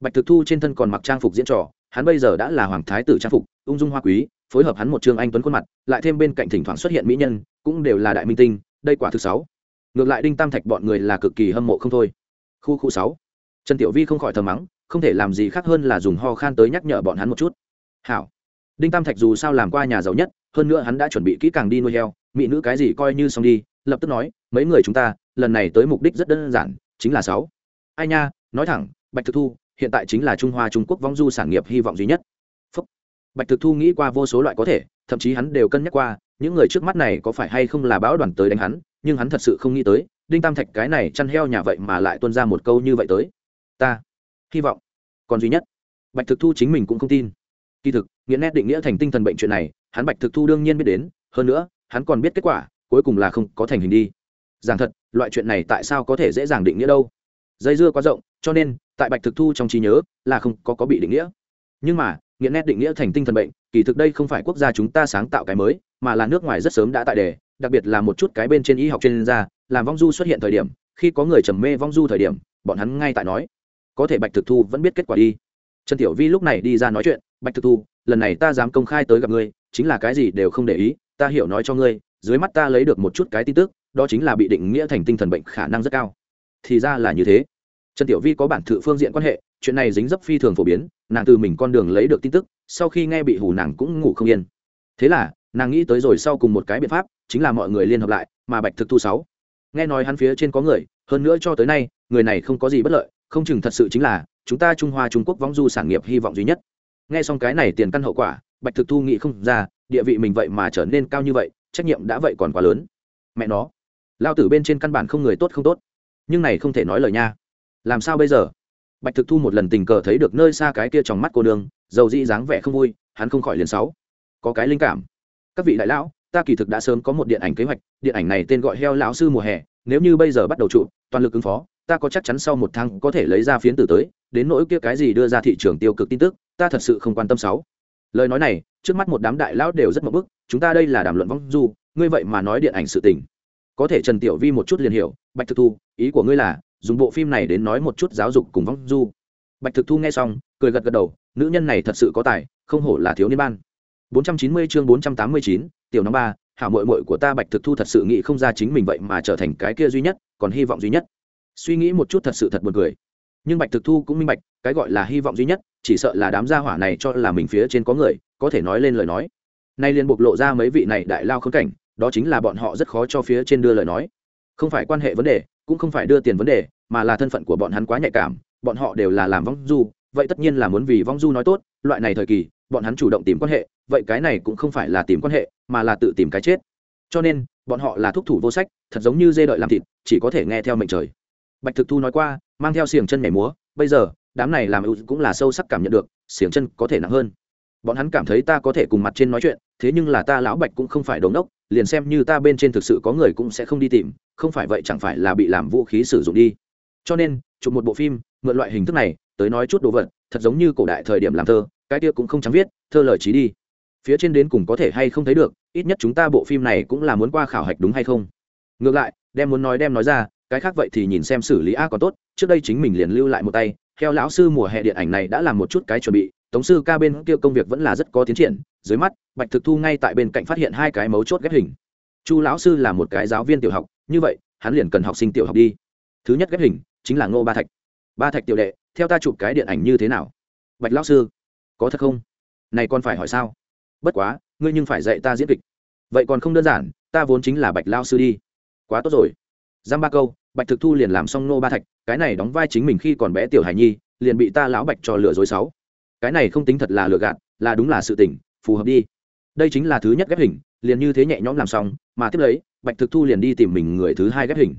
Bạch thực thu trên thân còn mặc trang phục diễn trò hắn bây giờ đã là hoàng thái tử trang phục, ung dung hoa quý, phối hợp hắn một trương anh tuấn khuôn mặt, lại thêm bên cạnh thỉnh thoảng xuất hiện mỹ nhân, cũng đều là đại minh tinh, đây quả thứ sáu. Ngược lại đinh tam thạch bọn người là cực kỳ hâm mộ không thôi. Khu khu sáu. Trần tiểu vi không khỏi thầm mắng, không thể làm gì khác hơn là dùng ho khan tới nhắc nhở bọn hắn một chút. Hảo. Đinh tam thạch dù sao làm qua nhà giàu nhất, hơn nữa hắn đã chuẩn bị kỹ càng đi nuôi heo, mỹ nữ cái gì coi như xong đi, lập tức nói, mấy người chúng ta, lần này tới mục đích rất đơn giản, chính là sáu. Ai nha, nói thẳng, bạch thực thu hiện tại chính là trung hoa trung quốc vong du sản nghiệp hy vọng duy nhất. Phúc. bạch thực thu nghĩ qua vô số loại có thể, thậm chí hắn đều cân nhắc qua, những người trước mắt này có phải hay không là báo đoàn tới đánh hắn, nhưng hắn thật sự không nghĩ tới, đinh tam thạch cái này chăn heo nhà vậy mà lại tuân ra một câu như vậy tới. Ta hy vọng còn duy nhất. Bạch thực thu chính mình cũng không tin. Kỳ thực nghĩa nét định nghĩa thành tinh thần bệnh chuyện này, hắn bạch thực thu đương nhiên biết đến, hơn nữa, hắn còn biết kết quả, cuối cùng là không có thành hình đi. Rằng thật, loại chuyện này tại sao có thể dễ dàng định nghĩa đâu? Dây dưa quá rộng cho nên, tại bạch thực thu trong trí nhớ là không có có bị định nghĩa. Nhưng mà, nghiện nét định nghĩa thành tinh thần bệnh, kỳ thực đây không phải quốc gia chúng ta sáng tạo cái mới, mà là nước ngoài rất sớm đã tại đề, đặc biệt là một chút cái bên trên y học chuyên gia, làm vong du xuất hiện thời điểm, khi có người trầm mê vong du thời điểm, bọn hắn ngay tại nói. Có thể bạch thực thu vẫn biết kết quả đi. Trần tiểu vi lúc này đi ra nói chuyện, bạch thực thu, lần này ta dám công khai tới gặp ngươi, chính là cái gì đều không để ý, ta hiểu nói cho ngươi, dưới mắt ta lấy được một chút cái tin tức, đó chính là bị định nghĩa thành tinh thần bệnh khả năng rất cao. Thì ra là như thế trần tiểu vi có bản thự phương diện quan hệ, chuyện này dính dấp phi thường phổ biến, nàng từ mình con đường lấy được tin tức, sau khi nghe bị hù nàng cũng ngủ không yên. Thế là, nàng nghĩ tới rồi sau cùng một cái biện pháp, chính là mọi người liên hợp lại, mà bạch thực thu sáu. Nghe nói hắn phía trên có người, hơn nữa cho tới nay, người này không có gì bất lợi, không chừng thật sự chính là, chúng ta trung hoa trung quốc võng du sản nghiệp hy vọng duy nhất. Nghe xong cái này tiền căn hậu quả, bạch thực thu nghĩ không ra, địa vị mình vậy mà trở nên cao như vậy, trách nhiệm đã vậy còn quá lớn. Mẹ nó, lao tử bên trên căn bản không người tốt không tốt. Nhưng này không thể nói lời nha làm sao bây giờ? Bạch thực thu một lần tình cờ thấy được nơi xa cái kia trong mắt cô nương dầu dĩ dáng vẻ không vui, hắn không khỏi liền sáu. Có cái linh cảm. Các vị đại lão, ta kỳ thực đã sớm có một điện ảnh kế hoạch, điện ảnh này tên gọi heo lão sư mùa hè, nếu như bây giờ bắt đầu trụ toàn lực ứng phó, ta có chắc chắn sau một tháng có thể lấy ra phiến tử tới, đến nỗi kia cái gì đưa ra thị trường tiêu cực tin tức, ta thật sự không quan tâm sáu. Lời nói này, trước mắt một đám đại lão đều rất mập bức, chúng ta đây là đàm luận vong du, ngươi vậy mà nói điện ảnh sự tình. Có thể trần tiểu vi một chút liền hiểu, bạch thực thu, ý của ngươi là dùng bộ phim này đến nói một chút giáo dục cùng vong du. Bạch thực thu nghe xong cười gật gật đầu nữ nhân này thật sự có tài không hổ là thiếu niên ban. 490 chương 489, tiểu năm ba hảo muội muội của ta bạch thực thu thật sự nghĩ không ra chính mình vậy mà trở thành cái kia duy nhất còn hy vọng duy nhất. Suy nghĩ một chút thật sự thật buồn cười. Nhưng bạch thực thu cũng minh bạch cái gọi là hy vọng duy nhất chỉ sợ là đám gia hỏa này cho là mình phía trên có người có thể nói lên lời nói. Nay liền bộc lộ ra mấy vị này đại lao khốn cảnh đó chính là bọn họ rất khó cho phía trên đưa lời nói. Không phải quan hệ vấn đề cũng không phải đưa tiền vấn đề mà là thân phận của bọn hắn quá nhạy cảm, bọn họ đều là làm vong du, vậy tất nhiên là muốn vì vong du nói tốt, loại này thời kỳ, bọn hắn chủ động tìm quan hệ, vậy cái này cũng không phải là tìm quan hệ, mà là tự tìm cái chết. Cho nên, bọn họ là thúc thủ vô sách, thật giống như dê đợi làm thịt, chỉ có thể nghe theo mệnh trời. Bạch thực thu nói qua, mang theo xiềng chân nhảy múa, bây giờ, đám này làm ưu cũng là sâu sắc cảm nhận được, xiềng chân có thể nặng hơn. Bọn hắn cảm thấy ta có thể cùng mặt trên nói chuyện, thế nhưng là ta lão bạch cũng không phải đống đốc liền xem như ta bên trên thực sự có người cũng sẽ không đi tìm, không phải vậy chẳng phải là bị làm vũ khí sử dụng đi cho nên, chụp một bộ phim, mượn loại hình thức này, tới nói chút đồ vật, thật giống như cổ đại thời điểm làm thơ, cái kia cũng không chẳng viết, thơ lời trí đi. Phía trên đến cùng có thể hay không thấy được, ít nhất chúng ta bộ phim này cũng là muốn qua khảo hạch đúng hay không? Ngược lại, đem muốn nói đem nói ra, cái khác vậy thì nhìn xem xử lý a còn tốt, trước đây chính mình liền lưu lại một tay, theo lão sư mùa hè điện ảnh này đã làm một chút cái chuẩn bị, tống sư ca bên kia công việc vẫn là rất có tiến triển, dưới mắt, bạch thực thu ngay tại bên cạnh phát hiện hai cái mấu chốt ghép hình. Chu lão sư là một cái giáo viên tiểu học, như vậy, hắn liền cần học sinh tiểu học đi. Thứ nhất ghép hình chính là ngô ba thạch. Ba thạch tiểu đệ theo ta chụp cái điện ảnh như thế nào? Bạch lão sư có thật không? Này còn phải hỏi sao? Bất quá ngươi nhưng phải dạy ta diễn kịch. Vậy còn không đơn giản ta vốn chính là bạch lao sư đi. Quá tốt rồi. Giam ba câu bạch thực thu liền làm xong nô ba thạch cái này đóng vai chính mình khi còn bé tiểu hải nhi liền bị ta lão bạch cho lừa dối sáu cái này không tính thật là lừa gạt là đúng là sự tình, phù hợp đi. Đây chính là thứ nhất ghép hình liền như thế nhẹ nhõm làm xong mà tiếp lấy bạch thực thu liền đi tìm mình người thứ hai ghép hình.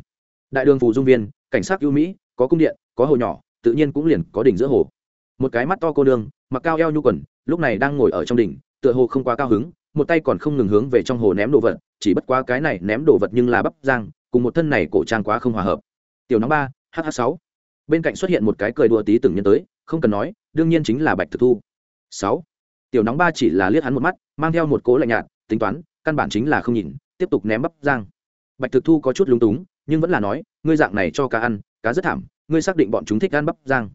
Đại đường phù dung viên cảnh sát ưu mỹ, có cung điện, có hồ nhỏ, tự nhiên cũng liền có đỉnh giữa hồ. Một cái mắt to cô nương, mặc cao eo nhu quần, lúc này đang ngồi ở trong đỉnh, tựa hồ không quá cao hứng, một tay còn không ngừng hướng về trong hồ ném đồ vật, chỉ bất quá cái này ném đồ vật nhưng là bắp giang cùng một thân này cổ trang quá không hòa hợp. Tiểu nóng ba hh sáu. Bên cạnh xuất hiện một cái cười đùa tí từng nhân tới, không cần nói, đương nhiên chính là bạch thực thu. Sáu. Tiểu nóng ba chỉ là liếc hắn một mắt, mang theo một cố lạnh nhạt, tính toán, căn bản chính là không nhìn, tiếp tục ném bắp giang bạch thực thu có chút lúng túng nhưng vẫn là nói, ngươi dạng này cho cá ăn, cá rất thảm, ngươi xác định bọn chúng thích ăn bắp giang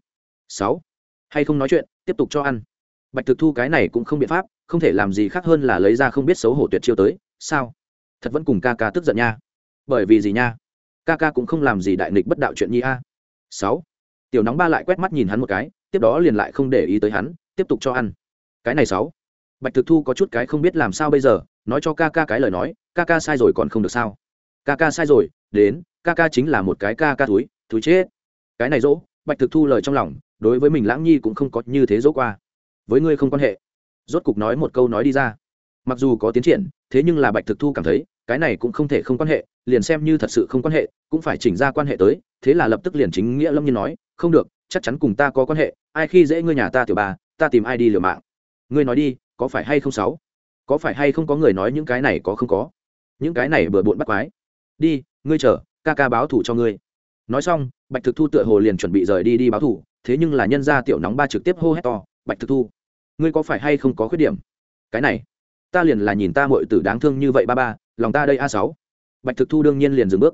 sáu. Hay không nói chuyện, tiếp tục cho ăn. Bạch thực thu cái này cũng không biện pháp, không thể làm gì khác hơn là lấy ra không biết xấu hổ tuyệt chiêu tới. Sao? Thật vẫn cùng ca ca tức giận nha. Bởi vì gì nha? Ca ca cũng không làm gì đại nghịch bất đạo chuyện nhi a. Sáu. Tiểu nóng ba lại quét mắt nhìn hắn một cái, tiếp đó liền lại không để ý tới hắn, tiếp tục cho ăn. Cái này sáu. Bạch thực thu có chút cái không biết làm sao bây giờ, nói cho ca ca cái lời nói, ca ca sai rồi còn không được sao? Ca ca sai rồi đến ca ca chính là một cái ca ca túi túi chết. Cái này dỗ bạch thực thu lời trong lòng đối với mình lãng nhi cũng không có như thế dỗ qua. Với ngươi không quan hệ. Rốt cục nói một câu nói đi ra. Mặc dù có tiến triển thế nhưng là bạch thực thu cảm thấy cái này cũng không thể không quan hệ liền xem như thật sự không quan hệ cũng phải chỉnh ra quan hệ tới thế là lập tức liền chính nghĩa lâm nhiên nói không được chắc chắn cùng ta có quan hệ ai khi dễ ngươi nhà ta tiểu bà, ta tìm ai đi liều mạng. Ngươi nói đi có phải hay không sáu? Có phải hay không có người nói những cái này có không có? Những cái này bừa bộn bắt quái. Đi ngươi chờ, ca ca báo thủ cho ngươi. Nói xong, bạch thực thu tựa hồ liền chuẩn bị rời đi đi báo thủ, thế nhưng là nhân gia tiểu nóng ba trực tiếp hô hét to, bạch thực thu, ngươi có phải hay không có khuyết điểm? Cái này, ta liền là nhìn ta muội tử đáng thương như vậy ba ba, lòng ta đây a sáu. Bạch thực thu đương nhiên liền dừng bước.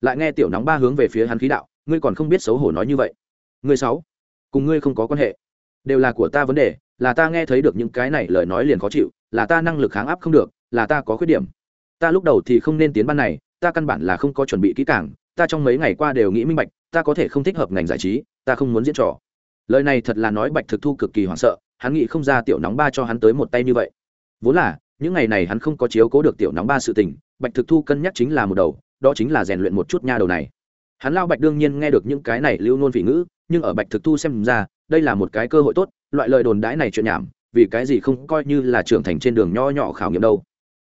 Lại nghe tiểu nóng ba hướng về phía hắn khí đạo, ngươi còn không biết xấu hổ nói như vậy. Ngươi sáu, cùng ngươi không có quan hệ. Đều là của ta vấn đề, là ta nghe thấy được những cái này lời nói liền khó chịu, là ta năng lực kháng áp không được, là ta có khuyết điểm. Ta lúc đầu thì không nên tiến ban này ta căn bản là không có chuẩn bị kỹ càng, ta trong mấy ngày qua đều nghĩ minh bạch, ta có thể không thích hợp ngành giải trí, ta không muốn diễn trò. Lời này thật là nói bạch thực thu cực kỳ hoảng sợ, hắn nghĩ không ra tiểu nóng ba cho hắn tới một tay như vậy. Vốn là, những ngày này hắn không có chiếu cố được tiểu nóng ba sự tình, bạch thực thu cân nhắc chính là một đầu, đó chính là rèn luyện một chút nha đầu này. Hắn lao bạch đương nhiên nghe được những cái này lưu nôn phỉ ngữ, nhưng ở bạch thực thu xem ra, đây là một cái cơ hội tốt, loại lời đồn đãi này chuyện nhảm, vì cái gì không coi như là trưởng thành trên đường nho nhỏ khảo nghiệm đâu.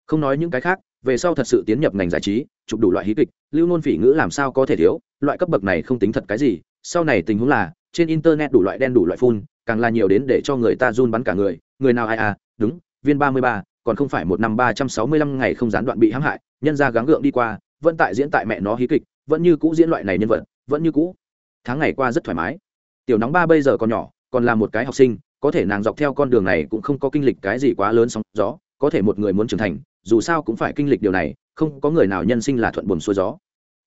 Không nói những cái khác, về sau thật sự tiến nhập ngành giải trí chụp đủ loại hí kịch, lưu nôn phỉ ngữ làm sao có thể thiếu, loại cấp bậc này không tính thật cái gì, sau này tình huống là, trên internet đủ loại đen đủ loại phun càng là nhiều đến để cho người ta run bắn cả người người nào ai à đúng, viên ba mươi ba, còn không phải một năm ba trăm sáu mươi lăm ngày không gián đoạn bị hãm hại, nhân ra gắng gượng đi qua, vẫn tại diễn tại mẹ nó hí kịch, vẫn như cũ diễn loại này nhân vật, vẫn như cũ. Tháng ngày qua rất thoải mái. Tiểu nóng ba bây giờ còn nhỏ, còn là một cái học sinh, có thể nàng dọc theo con đường này cũng không có kinh lịch cái gì quá lớn sóng gió, có thể một người muốn trưởng thành, dù sao cũng phải kinh lịch điều này không có người nào nhân sinh là thuận buồm xuôi gió.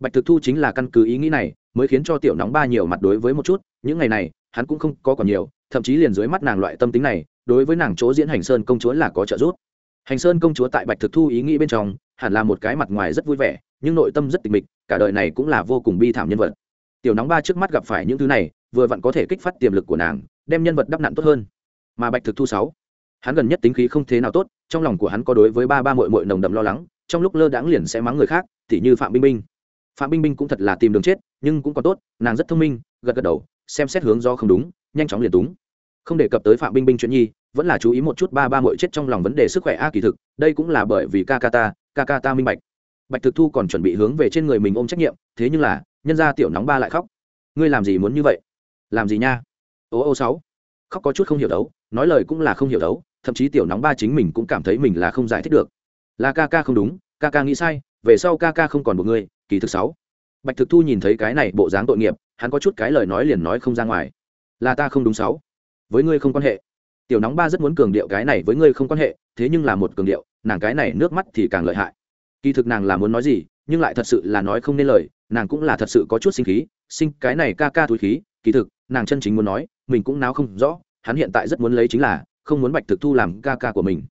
Bạch thực thu chính là căn cứ ý nghĩ này, mới khiến cho tiểu nóng ba nhiều mặt đối với một chút, những ngày này, hắn cũng không có còn nhiều, thậm chí liền dưới mắt nàng loại tâm tính này, đối với nàng chỗ diễn hành sơn công chúa là có trợ giúp. Hành sơn công chúa tại bạch thực thu ý nghĩ bên trong, hẳn là một cái mặt ngoài rất vui vẻ, nhưng nội tâm rất tịch mịch, cả đời này cũng là vô cùng bi thảm nhân vật. Tiểu nóng ba trước mắt gặp phải những thứ này, vừa vặn có thể kích phát tiềm lực của nàng, đem nhân vật đắp nặn tốt hơn. Mà bạch thực thu sáu, hắn gần nhất tính khí không thế nào tốt, trong lòng của hắn có đối với ba ba mội mội nồng đậm lo lắng trong lúc lơ đãng liền sẽ mắng người khác thì như phạm binh binh. Phạm binh binh cũng thật là tìm đường chết, nhưng cũng còn tốt, nàng rất thông minh, gật gật đầu, xem xét hướng do không đúng, nhanh chóng liền túng. Không đề cập tới phạm binh binh chuyện nhi, vẫn là chú ý một chút ba ba mội chết trong lòng vấn đề sức khỏe a kỳ thực, đây cũng là bởi vì ca ca ta, ca ca ta minh bạch. Bạch thực thu còn chuẩn bị hướng về trên người mình ôm trách nhiệm, thế nhưng là, nhân ra tiểu nóng ba lại khóc. Ngươi làm gì muốn như vậy? Làm gì nha? Ô ô sáu. Khóc có chút không hiểu đấu, nói lời cũng là không hiểu đấu, thậm chí tiểu nóng ba chính mình cũng cảm thấy mình là không giải thích được là ca ca không đúng, ca ca nghĩ sai, về sau ca ca không còn một người, kỳ thực sáu. Bạch thực thu nhìn thấy cái này bộ dáng tội nghiệp, hắn có chút cái lời nói liền nói không ra ngoài. Là ta không đúng sáu. Với ngươi không quan hệ. Tiểu nóng ba rất muốn cường điệu cái này với ngươi không quan hệ, thế nhưng là một cường điệu, nàng cái này nước mắt thì càng lợi hại. Kỳ thực nàng là muốn nói gì, nhưng lại thật sự là nói không nên lời, nàng cũng là thật sự có chút sinh khí, sinh cái này ca ca túi khí, kỳ thực, nàng chân chính muốn nói, mình cũng náo không rõ, hắn hiện tại rất muốn lấy chính là, không muốn bạch thực thu làm ca ca của mình.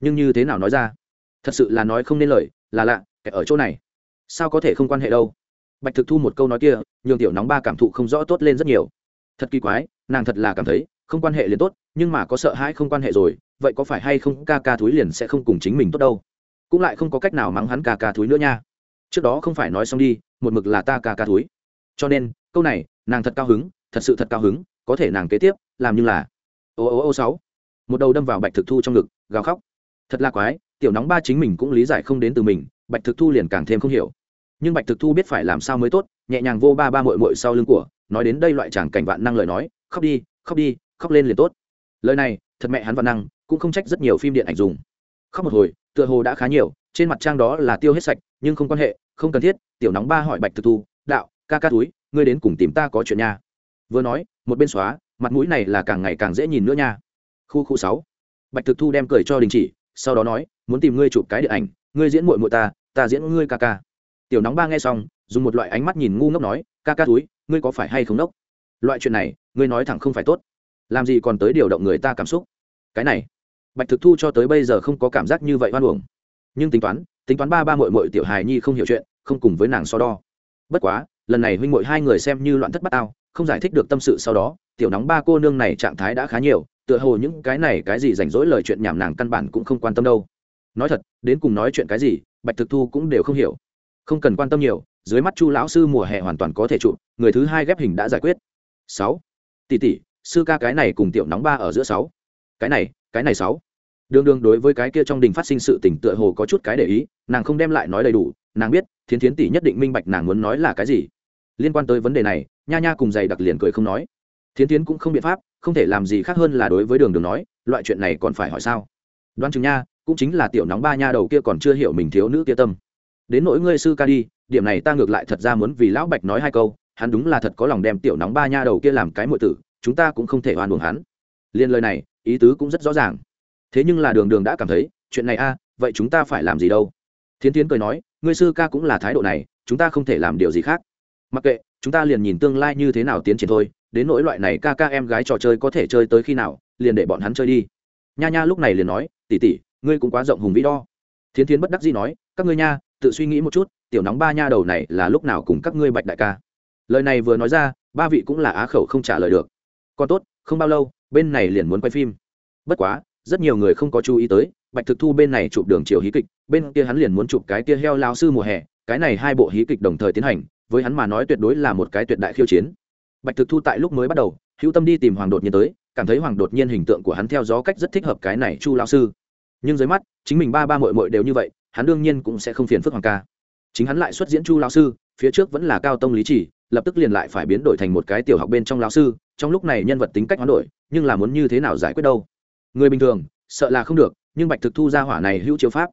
Nhưng như thế nào nói ra? Thật sự là nói không nên lời, là lạ, kẻ ở chỗ này. Sao có thể không quan hệ đâu? Bạch thực thu một câu nói kia, nhường tiểu nóng ba cảm thụ không rõ tốt lên rất nhiều. Thật kỳ quái, nàng thật là cảm thấy, không quan hệ liền tốt, nhưng mà có sợ hãi không quan hệ rồi, vậy có phải hay không ca ca thúi liền sẽ không cùng chính mình tốt đâu? Cũng lại không có cách nào mắng hắn ca ca thúi nữa nha. Trước đó không phải nói xong đi, một mực là ta ca ca thúi. Cho nên, câu này, nàng thật cao hứng, thật sự thật cao hứng, có thể nàng kế tiếp, làm như là, ô ô ô, sáu. Một đầu đâm vào bạch thực thu trong ngực, gào khóc. Thật là quái tiểu nóng ba chính mình cũng lý giải không đến từ mình, bạch thực thu liền càng thêm không hiểu. Nhưng bạch thực thu biết phải làm sao mới tốt, nhẹ nhàng vô ba ba mội mội sau lưng của, nói đến đây loại chàng cảnh vạn năng lời nói, khóc đi khóc đi, khóc lên liền tốt. Lời này, thật mẹ hắn vạn năng, cũng không trách rất nhiều phim điện ảnh dùng. Khóc một hồi, tựa hồ đã khá nhiều, trên mặt trang đó là tiêu hết sạch, nhưng không quan hệ, không cần thiết, tiểu nóng ba hỏi bạch thực thu, đạo, ca ca túi, ngươi đến cùng tìm ta có chuyện nha? Vừa nói, một bên xóa, mặt mũi này là càng ngày càng dễ nhìn nữa nha. Khu khu sáu. Bạch thực thu đem cười cho đình chỉ sau đó nói, muốn tìm ngươi chụp cái điện ảnh, ngươi diễn muội muội ta ta diễn ngươi ca ca. Tiểu nóng ba nghe xong, dùng một loại ánh mắt nhìn ngu ngốc nói, ca ca túi, ngươi có phải hay không đốc? Loại chuyện này, ngươi nói thẳng không phải tốt. Làm gì còn tới điều động người ta cảm xúc? Cái này. Bạch thực thu cho tới bây giờ không có cảm giác như vậy hoan uổng. Nhưng tính toán tính toán ba ba mội mội tiểu hài nhi không hiểu chuyện, không cùng với nàng so đo. Bất quá, lần này huynh mội hai người xem như loạn thất bát ao, không giải thích được tâm sự sau đó, tiểu nóng ba cô nương này trạng thái đã khá nhiều tựa hồ những cái này cái gì rảnh rỗi lời chuyện nhảm nàng căn bản cũng không quan tâm đâu. Nói thật, đến cùng nói chuyện cái gì, bạch thực thu cũng đều không hiểu. Không cần quan tâm nhiều, dưới mắt chu lão sư mùa hè hoàn toàn có thể trụ, người thứ hai ghép hình đã giải quyết. Sáu. Tỷ tỷ, sư ca cái này cùng tiểu nóng ba ở giữa sáu. Cái này cái này sáu. Đương đương đối với cái kia trong đình phát sinh sự tỉnh tựa hồ có chút cái để ý, nàng không đem lại nói đầy đủ, nàng biết, thiến thiến tỷ nhất định minh bạch nàng muốn nói là cái gì. Liên quan tới vấn đề này, nha nha cùng dày đặc liền cười không nói thiến thiến cũng không biện pháp, không thể làm gì khác hơn là đối với đường đường nói, loại chuyện này còn phải hỏi sao? Đoan chừng nha, cũng chính là tiểu nóng ba nha đầu kia còn chưa hiểu mình thiếu nữ kia tâm. Đến nỗi ngươi sư ca đi, điểm này ta ngược lại thật ra muốn vì lão bạch nói hai câu, hắn đúng là thật có lòng đem tiểu nóng ba nha đầu kia làm cái muội tử, chúng ta cũng không thể oan uổng hắn. Liên lời này, ý tứ cũng rất rõ ràng. Thế nhưng là đường đường đã cảm thấy, chuyện này a, vậy chúng ta phải làm gì đâu? Thiến tiến cười nói, ngươi sư ca cũng là thái độ này, chúng ta không thể làm điều gì khác. Mặc kệ, chúng ta liền nhìn tương lai như thế nào tiến triển thôi đến nỗi loại này ca ca em gái trò chơi có thể chơi tới khi nào, liền để bọn hắn chơi đi. Nha nha lúc này liền nói tỉ tỉ ngươi cũng quá rộng hùng vĩ đo thiến thiến bất đắc dĩ nói, các ngươi nha, tự suy nghĩ một chút, tiểu nóng ba nha đầu này là lúc nào cùng các ngươi bạch đại ca? Lời này vừa nói ra, ba vị cũng là á khẩu không trả lời được. Còn tốt, không bao lâu, bên này liền muốn quay phim. Bất quá, rất nhiều người không có chú ý tới, bạch thực thu bên này chụp đường chiều hí kịch, bên kia hắn liền muốn chụp cái kia heo lao sư mùa hè, cái này hai bộ hí kịch đồng thời tiến hành, với hắn mà nói tuyệt đối là một cái tuyệt đại khiêu chiến bạch thực thu tại lúc mới bắt đầu, hữu tâm đi tìm hoàng đột nhiên tới, cảm thấy hoàng đột nhiên hình tượng của hắn theo gió cách rất thích hợp cái này chu lao sư. Nhưng dưới mắt, chính mình ba ba mội mội đều như vậy, hắn đương nhiên cũng sẽ không phiền phức hoàng ca. Chính hắn lại xuất diễn chu lao sư, phía trước vẫn là cao tông lý chỉ, lập tức liền lại phải biến đổi thành một cái tiểu học bên trong lao sư, trong lúc này nhân vật tính cách hoán đổi, nhưng là muốn như thế nào giải quyết đâu? Người bình thường, sợ là không được, nhưng bạch thực thu ra hỏa này hữu chiếu pháp.